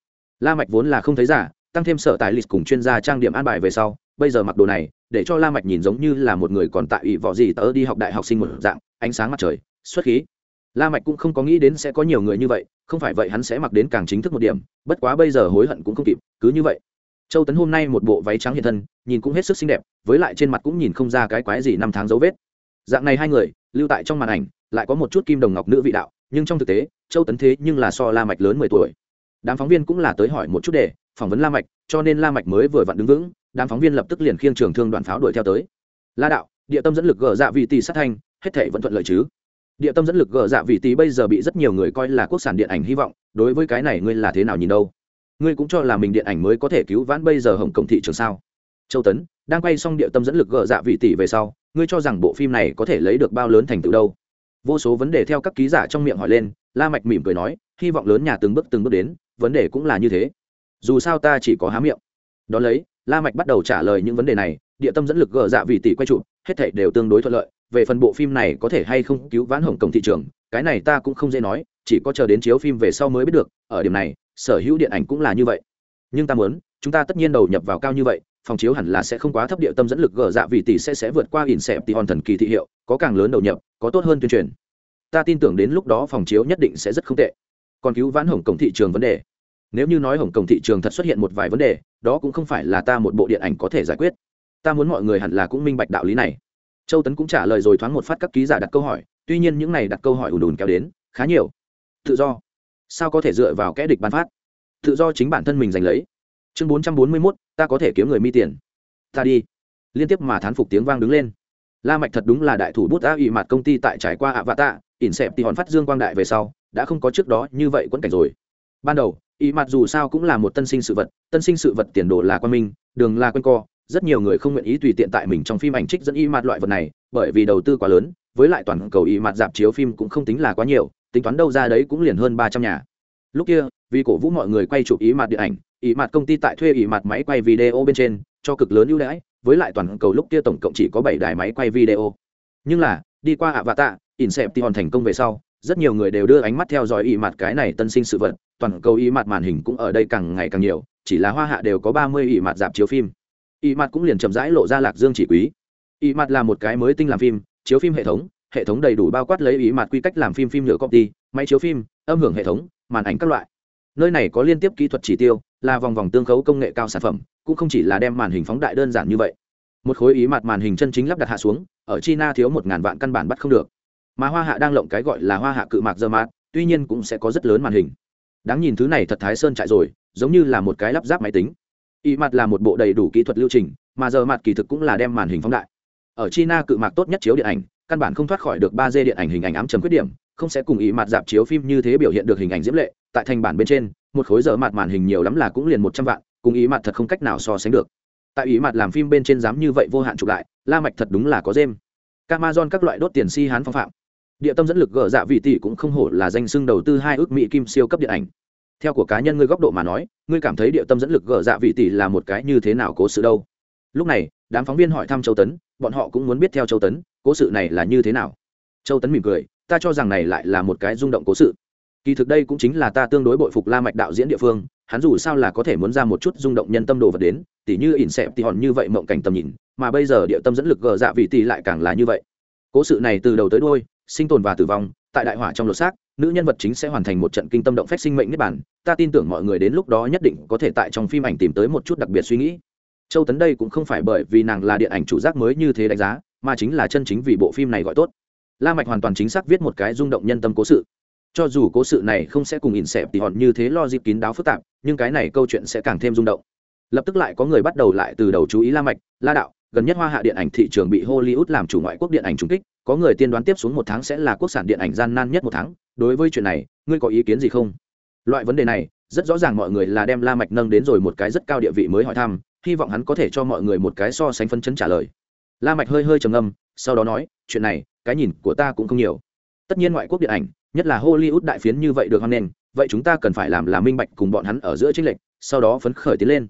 La mạch vốn là không thấy giả, tăng thêm sở tài lịch cùng chuyên gia trang điểm an bài về sau, bây giờ mặc đồ này, để cho la mạch nhìn giống như là một người còn tại ủy võ gì tớ đi học đại học sinh một dạng, ánh sáng mặt trời, xuất khí. La mạch cũng không có nghĩ đến sẽ có nhiều người như vậy, không phải vậy hắn sẽ mặc đến càng chính thức một điểm, bất quá bây giờ hối hận cũng không kịp, cứ như vậy. Châu tấn hôm nay một bộ váy trắng hiện thân, nhìn cũng hết sức xinh đẹp, với lại trên mặt cũng nhìn không ra cái quái gì năm tháng dấu vết. Dạng này hai người, lưu tại trong màn ảnh lại có một chút kim đồng ngọc nữ vị đạo, nhưng trong thực tế, châu tấn thế nhưng là so la mạch lớn mười tuổi. Đám phóng viên cũng là tới hỏi một chút để, phỏng vấn la mạch, cho nên la mạch mới vừa vặn đứng vững, đám phóng viên lập tức liền khiêng trường thương đoàn pháo đuổi theo tới. La đạo, địa tâm dẫn lực gờ dạ vị tỷ sát thanh, hết thể vẫn thuận lợi chứ? Địa tâm dẫn lực gờ dạ vị tỷ bây giờ bị rất nhiều người coi là quốc sản điện ảnh hy vọng, đối với cái này ngươi là thế nào nhìn đâu? Ngươi cũng cho là mình điện ảnh mới có thể cứu vãn bây giờ hồng cộng thị trường sao? Châu tấn, đang quay xong địa tâm dẫn lực gờ dạ vị tỷ về sau, ngươi cho rằng bộ phim này có thể lấy được bao lớn thành tựu đâu? Vô số vấn đề theo các ký giả trong miệng hỏi lên, la mạch mỉm cười nói, hy vọng lớn nhà từng bước từng bước đến, vấn đề cũng là như thế. Dù sao ta chỉ có há miệng. Đó lấy, la mạch bắt đầu trả lời những vấn đề này, địa tâm dẫn lực gờ dạ vì tỷ quay trụ hết thảy đều tương đối thuận lợi, về phần bộ phim này có thể hay không cứu vãn hồng cổng thị trường, cái này ta cũng không dễ nói, chỉ có chờ đến chiếu phim về sau mới biết được, ở điểm này, sở hữu điện ảnh cũng là như vậy. Nhưng ta muốn, chúng ta tất nhiên đầu nhập vào cao như vậy phòng chiếu hẳn là sẽ không quá thấp địa tâm dẫn lực gờ dạ vì tỷ sẽ sẽ vượt qua ỉn xẹp tỷ hòn thần kỳ thị hiệu, có càng lớn đầu nhập, có tốt hơn tuyên truyền. Ta tin tưởng đến lúc đó phòng chiếu nhất định sẽ rất không tệ. Còn cứu vãn hồng cổng thị trường vấn đề. Nếu như nói hồng cổng thị trường thật xuất hiện một vài vấn đề, đó cũng không phải là ta một bộ điện ảnh có thể giải quyết. Ta muốn mọi người hẳn là cũng minh bạch đạo lý này. Châu tấn cũng trả lời rồi thoáng một phát các ký giả đặt câu hỏi, tuy nhiên những này đặt câu hỏi ùn ùn kéo đến, khá nhiều. Tự do. Sao có thể dựa vào kẽ địch ban phát? Tự do chính bản thân mình giành lấy. Chương bốn trăm bốn mươi mốt ta có thể kiếm người mi tiền. Ta đi. Liên tiếp mà thán phục tiếng vang đứng lên. La mạch thật đúng là đại thủ bút a ủy mặt công ty tại trải qua ạ vạ tạ, ỉn xẹp thì hòn phát dương quang đại về sau, đã không có trước đó như vậy quẫn cảnh rồi. Ban đầu ý mặt dù sao cũng là một tân sinh sự vật, tân sinh sự vật tiền đồ là quan minh, đường là quanh co, rất nhiều người không nguyện ý tùy tiện tại mình trong phim ảnh trích dẫn y mặt loại vật này, bởi vì đầu tư quá lớn, với lại toàn cầu y mặt dạp chiếu phim cũng không tính là quá nhiều, tính toán đâu ra đấy cũng liền hơn ba trăm nhà. Lúc kia vì cổ vũ mọi người quay chụp ý mặt điện ảnh ý mặt công ty tại thuê ý mặt máy quay video bên trên cho cực lớn ưu đãi với lại toàn cầu lúc kia tổng cộng chỉ có bảy đài máy quay video. Nhưng là đi qua ạ vạ tạ ỉn xẹp thì hòn thành công về sau rất nhiều người đều đưa ánh mắt theo dõi ý mặt cái này tân sinh sự vật toàn cầu ý mặt màn hình cũng ở đây càng ngày càng nhiều chỉ là hoa hạ đều có ba mươi ý mặt dạp chiếu phim. Ý mặt cũng liền chậm rãi lộ ra lạc dương chỉ quý. Ý mặt là một cái mới tinh làm phim chiếu phim hệ thống hệ thống đầy đủ bao quát lấy ý mặt quy cách làm phim phim nhựa ty, máy chiếu phim âm hưởng hệ thống màn ảnh các loại nơi này có liên tiếp kỹ thuật chỉ tiêu, là vòng vòng tương khấu công nghệ cao sản phẩm, cũng không chỉ là đem màn hình phóng đại đơn giản như vậy. Một khối ý mặt màn hình chân chính lắp đặt hạ xuống, ở china thiếu một ngàn vạn căn bản bắt không được. Mà hoa hạ đang lộng cái gọi là hoa hạ cự mạc dơ mát tuy nhiên cũng sẽ có rất lớn màn hình. Đáng nhìn thứ này thật thái sơn chạy rồi, giống như là một cái lắp ráp máy tính. Ý mặt là một bộ đầy đủ kỹ thuật lưu trình, mà giờ mặt kỳ thực cũng là đem màn hình phóng đại. Ở china cự mạc tốt nhất chiếu điện ảnh, căn bản không thoát khỏi được ba d điện ảnh hình ảnh ám chấm khuyết điểm không sẽ cùng ý mặt dạp chiếu phim như thế biểu hiện được hình ảnh diễm lệ, tại thành bản bên trên, một khối giờ mặt màn hình nhiều lắm là cũng liền một trăm vạn, cùng ý mặt thật không cách nào so sánh được. Tại ý mặt làm phim bên trên dám như vậy vô hạn chụp lại, la mạch thật đúng là có dêm. Camazon các loại đốt tiền si hán phong phạm. Địa tâm dẫn lực gỡ dạ vị tỷ cũng không hổ là danh xưng đầu tư hai ước mỹ kim siêu cấp điện ảnh. Theo của cá nhân ngươi góc độ mà nói, ngươi cảm thấy địa tâm dẫn lực gỡ dạ vị tỷ là một cái như thế nào cố sự đâu? Lúc này, đám phóng viên hỏi thăm châu tấn, bọn họ cũng muốn biết theo châu tấn, cố sự này là như thế nào. Châu tấn mỉm cười ta cho rằng này lại là một cái rung động cố sự. Kỳ thực đây cũng chính là ta tương đối bội phục la mạch đạo diễn địa phương, hắn dù sao là có thể muốn ra một chút rung động nhân tâm đồ vật đến, tỉ như ỉn xẹp tỉ hòn như vậy mộng cảnh tầm nhìn, mà bây giờ địa tâm dẫn lực gờ dạ vị tỷ lại càng là như vậy. Cố sự này từ đầu tới đuôi, sinh tồn và tử vong, tại đại hỏa trong lột xác, nữ nhân vật chính sẽ hoàn thành một trận kinh tâm động phách sinh mệnh niết bản ta tin tưởng mọi người đến lúc đó nhất định có thể tại trong phim ảnh tìm tới một chút đặc biệt suy nghĩ. Châu tấn đây cũng không phải bởi vì nàng là điện ảnh chủ giác mới như thế đánh giá, mà chính là chân chính vì bộ phim này gọi tốt la mạch hoàn toàn chính xác viết một cái rung động nhân tâm cố sự. Cho dù cố sự này không sẽ cùng ỉn xẹp thì hòn như thế lo dịp kín đáo phức tạp, nhưng cái này câu chuyện sẽ càng thêm rung động. Lập tức lại có người bắt đầu lại từ đầu chú ý la mạch, la đạo, gần nhất hoa hạ điện ảnh thị trường bị hollywood làm chủ ngoại quốc điện ảnh trúng kích, có người tiên đoán tiếp xuống một tháng sẽ là quốc sản điện ảnh gian nan nhất một tháng. Đối với chuyện này, ngươi có ý kiến gì không? Loại vấn đề này, rất rõ ràng mọi người là đem la mạch nâng đến rồi một cái rất cao địa vị mới hỏi thăm, hy vọng hắn có thể cho mọi người một cái so sánh phân chấn trả lời la mạch hơi hơi trầm ngâm, sau đó nói, chuyện này, cái nhìn của ta cũng không nhiều. Tất nhiên ngoại quốc điện ảnh, nhất là hollywood đại phiến như vậy được hoan nghênh, vậy chúng ta cần phải làm là minh bạch cùng bọn hắn ở giữa chính lệnh sau đó phấn khởi tiến lên.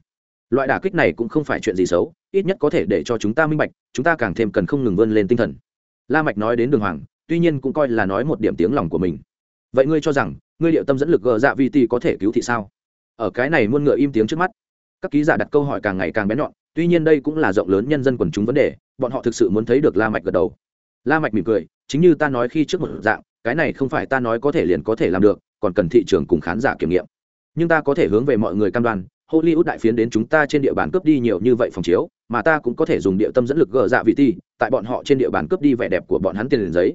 Loại đả kích này cũng không phải chuyện gì xấu, ít nhất có thể để cho chúng ta minh bạch, chúng ta càng thêm cần không ngừng vươn lên tinh thần. La mạch nói đến đường hoàng, tuy nhiên cũng coi là nói một điểm tiếng lòng của mình. Vậy ngươi cho rằng, ngươi liệu tâm dẫn lực gờ dạ vi ti có thể cứu thị sao? Ở cái này muôn ngựa im tiếng trước mắt, các ký giả đặt câu hỏi càng ngày càng bén nhọn tuy nhiên đây cũng là rộng lớn nhân dân quần chúng vấn đề, bọn họ thực sự muốn thấy được la mạch gật đầu. La mạch mỉm cười, chính như ta nói khi trước một dạng, cái này không phải ta nói có thể liền có thể làm được, còn cần thị trường cùng khán giả kiểm nghiệm. Nhưng ta có thể hướng về mọi người cam đoan, hollywood đại phiến đến chúng ta trên địa bàn cướp đi nhiều như vậy phòng chiếu, mà ta cũng có thể dùng địa tâm dẫn lực gỡ dạ vị ti, tại bọn họ trên địa bàn cướp đi vẻ đẹp của bọn hắn tiền liền giấy.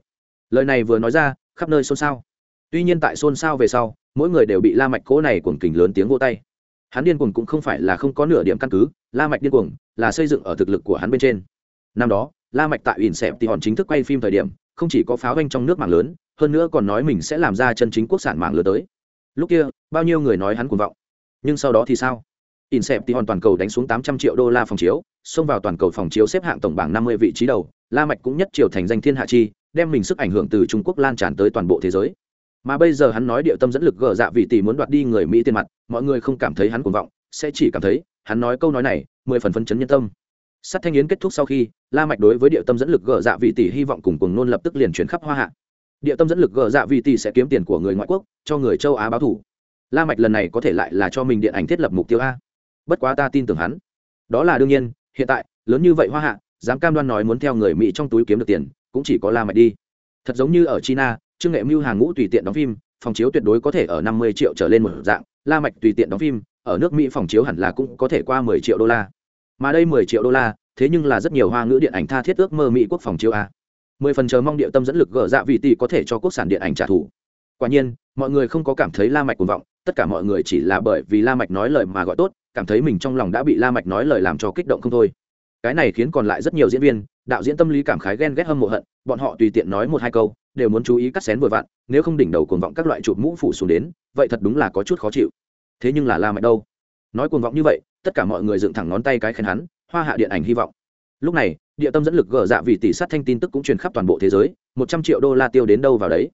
Lời này vừa nói ra, khắp nơi xôn xao. Tuy nhiên tại xôn xao về sau, mỗi người đều bị la mạch cố này cuồng kình lớn tiếng vô tay hắn điên cuồng cũng không phải là không có nửa điểm căn cứ, la mạch điên cuồng là xây dựng ở thực lực của hắn bên trên. Năm đó, la mạch tại ỉn xẹp thì hòn chính thức quay phim thời điểm, không chỉ có pháo anh trong nước mạng lớn, hơn nữa còn nói mình sẽ làm ra chân chính quốc sản mạng lừa tới. Lúc kia, bao nhiêu người nói hắn cuồng vọng. Nhưng sau đó thì sao? Ỉn xẹp thì hòn toàn cầu đánh xuống 800 triệu đô la phòng chiếu, xông vào toàn cầu phòng chiếu xếp hạng tổng bảng 50 vị trí đầu, la mạch cũng nhất triều thành danh thiên hạ chi, đem mình sức ảnh hưởng từ trung quốc lan tràn tới toàn bộ thế giới mà bây giờ hắn nói điệu tâm dẫn lực gờ dạ vì tỷ muốn đoạt đi người mỹ tiền mặt, mọi người không cảm thấy hắn cuồng vọng, sẽ chỉ cảm thấy, hắn nói câu nói này, mười phần phân chấn nhân tâm. Sắt thanh yến kết thúc sau khi, la mạch đối với điệu tâm dẫn lực gờ dạ vị tỷ hy vọng cùng cuồng nôn lập tức liền chuyển khắp hoa hạ. Điệu tâm dẫn lực gờ dạ vị tỷ sẽ kiếm tiền của người ngoại quốc, cho người châu á báo thủ. La mạch lần này có thể lại là cho mình điện ảnh thiết lập mục tiêu a. Bất quá ta tin tưởng hắn. Đó là đương nhiên, hiện tại, lớn như vậy hoa hạ, dám cam đoan nói muốn theo người mỹ trong túi kiếm được tiền, cũng chỉ có la mạch đi. Thật giống như ở china trương nghệ mưu hàng ngũ tùy tiện đóng phim, phòng chiếu tuyệt đối có thể ở năm mươi triệu trở lên một dạng, la mạch tùy tiện đóng phim, ở nước mỹ phòng chiếu hẳn là cũng có thể qua mười triệu đô la. Mà đây mười triệu đô la, thế nhưng là rất nhiều hoa ngữ điện ảnh tha thiết ước mơ mỹ quốc phòng chiếu a. Mười phần chờ mong địa tâm dẫn lực gỡ dạ vị tỷ có thể cho quốc sản điện ảnh trả thù. Quả nhiên, mọi người không có cảm thấy la mạch cuồng vọng, tất cả mọi người chỉ là bởi vì la mạch nói lời mà gọi tốt, cảm thấy mình trong lòng đã bị la mạch nói lời làm cho kích động không thôi. Cái này khiến còn lại rất nhiều diễn viên, đạo diễn tâm lý cảm khái ghen ghét hâm mộ hận, bọn họ tùy tiện nói một hai câu đều muốn chú ý cắt xén vội vặn, nếu không đỉnh đầu cuồng vọng các loại chụp mũ phủ xuống đến, vậy thật đúng là có chút khó chịu. Thế nhưng là la mạch đâu? Nói cuồng vọng như vậy, tất cả mọi người dựng thẳng ngón tay cái khen hắn, hoa hạ điện ảnh hy vọng. Lúc này, địa tâm dẫn lực gỡ dạ vì tỷ sát thanh tin tức cũng truyền khắp toàn bộ thế giới, một trăm triệu đô la tiêu đến đâu vào đấy.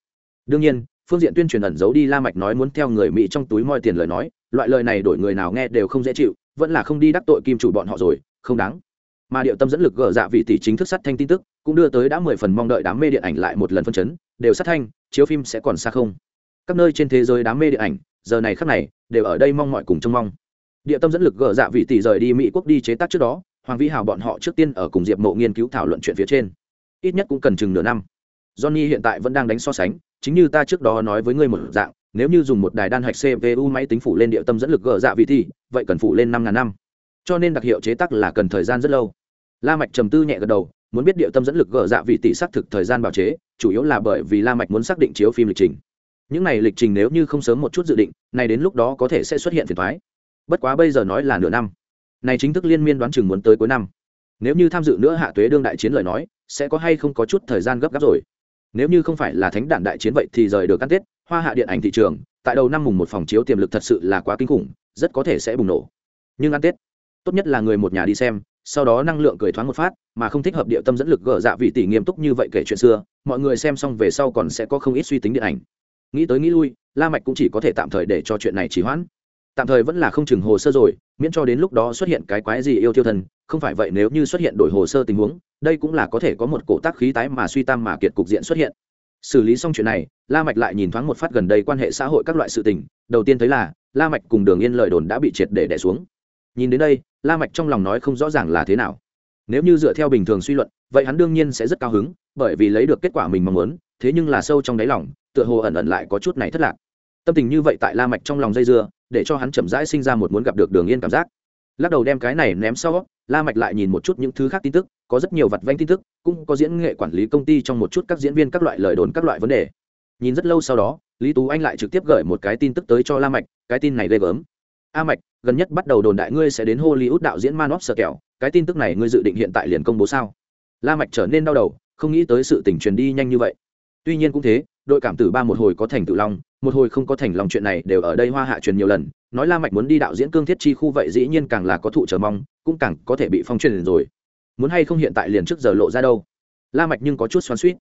Đương nhiên, phương diện tuyên truyền ẩn giấu đi la mạch nói muốn theo người mỹ trong túi moi tiền lời nói, loại lời này đổi người nào nghe đều không dễ chịu, vẫn là không đi đắc tội kim chủ bọn họ rồi, không đáng mà điệu tâm dẫn lực gỡ dạ vị tỷ chính thức sát thanh tin tức, cũng đưa tới đã mười phần mong đợi đám mê điện ảnh lại một lần phân chấn, đều sát thanh, chiếu phim sẽ còn xa không. Các nơi trên thế giới đám mê điện ảnh, giờ này khắc này, đều ở đây mong mọi cùng trông mong. Địa tâm dẫn lực gỡ dạ vị tỷ rời đi mỹ quốc đi chế tác trước đó, hoàng vĩ hào bọn họ trước tiên ở cùng diệp mộ nghiên cứu thảo luận chuyện phía trên. Ít nhất cũng cần chừng nửa năm. Johnny hiện tại vẫn đang đánh so sánh, chính như ta trước đó nói với ngươi một dạng, nếu như dùng một đài đan hạch cpu máy tính phủ lên địa tâm dẫn lực gỡ dạ vị tỷ, vậy cần phủ lên năm ngàn năm. Cho nên đặc hiệu chế tác là cần thời gian rất lâu la mạch trầm tư nhẹ gật đầu, muốn biết địa tâm dẫn lực gỡ dạ vị tỷ xác thực thời gian bảo chế, chủ yếu là bởi vì la mạch muốn xác định chiếu phim lịch trình. Những này lịch trình nếu như không sớm một chút dự định, này đến lúc đó có thể sẽ xuất hiện phiền toái. Bất quá bây giờ nói là nửa năm. Này chính thức liên miên đoán chừng muốn tới cuối năm. Nếu như tham dự nữa hạ tuế đương đại chiến lời nói, sẽ có hay không có chút thời gian gấp gáp rồi. Nếu như không phải là thánh đản đại chiến vậy thì rời được căn tết, hoa hạ điện ảnh thị trường, tại đầu năm mùng một phòng chiếu tiềm lực thật sự là quá kinh khủng, rất có thể sẽ bùng nổ. Nhưng ăn tết, tốt nhất là người một nhà đi xem sau đó năng lượng cười thoáng một phát, mà không thích hợp địa tâm dẫn lực gỡ dạ vị tỷ nghiêm túc như vậy kể chuyện xưa, mọi người xem xong về sau còn sẽ có không ít suy tính điện ảnh. Nghĩ tới nghĩ lui, la mạch cũng chỉ có thể tạm thời để cho chuyện này trì hoãn. Tạm thời vẫn là không chừng hồ sơ rồi, miễn cho đến lúc đó xuất hiện cái quái gì yêu tiêu thần, không phải vậy nếu như xuất hiện đổi hồ sơ tình huống, đây cũng là có thể có một cổ tác khí tái mà suy tam mà kiệt cục diện xuất hiện. Xử lý xong chuyện này, la mạch lại nhìn thoáng một phát gần đây quan hệ xã hội các loại sự tình, đầu tiên thấy là la mạch cùng đường yên lợi đồn đã bị triệt để đè xuống nhìn đến đây, la mạch trong lòng nói không rõ ràng là thế nào. Nếu như dựa theo bình thường suy luận, vậy hắn đương nhiên sẽ rất cao hứng, bởi vì lấy được kết quả mình mong muốn, thế nhưng là sâu trong đáy lòng, tựa hồ ẩn ẩn lại có chút này thất lạc. Tâm tình như vậy tại la mạch trong lòng dây dưa, để cho hắn chậm rãi sinh ra một muốn gặp được đường yên cảm giác. Lắc đầu đem cái này ném sau, la mạch lại nhìn một chút những thứ khác tin tức, có rất nhiều vật vanh tin tức, cũng có diễn nghệ quản lý công ty trong một chút các diễn viên các loại lời đồn các loại vấn đề. Nhìn rất lâu sau đó, lý tú anh lại trực tiếp gửi một cái tin tức tới cho la mạch, cái tin này ghê gớm a mạch, gần nhất bắt đầu đồn đại ngươi sẽ đến hollywood đạo diễn manop sờ kẹo cái tin tức này ngươi dự định hiện tại liền công bố sao? La mạch trở nên đau đầu, không nghĩ tới sự tình truyền đi nhanh như vậy. Tuy nhiên cũng thế, đội cảm tử ba một hồi có thành tự long, một hồi không có thành lòng chuyện này đều ở đây hoa hạ truyền nhiều lần. Nói la mạch muốn đi đạo diễn cương thiết chi khu vậy dĩ nhiên càng là có thụ chờ mong, cũng càng có thể bị phong truyền rồi. Muốn hay không hiện tại liền trước giờ lộ ra đâu? La mạch nhưng có chút xoắn xuýt.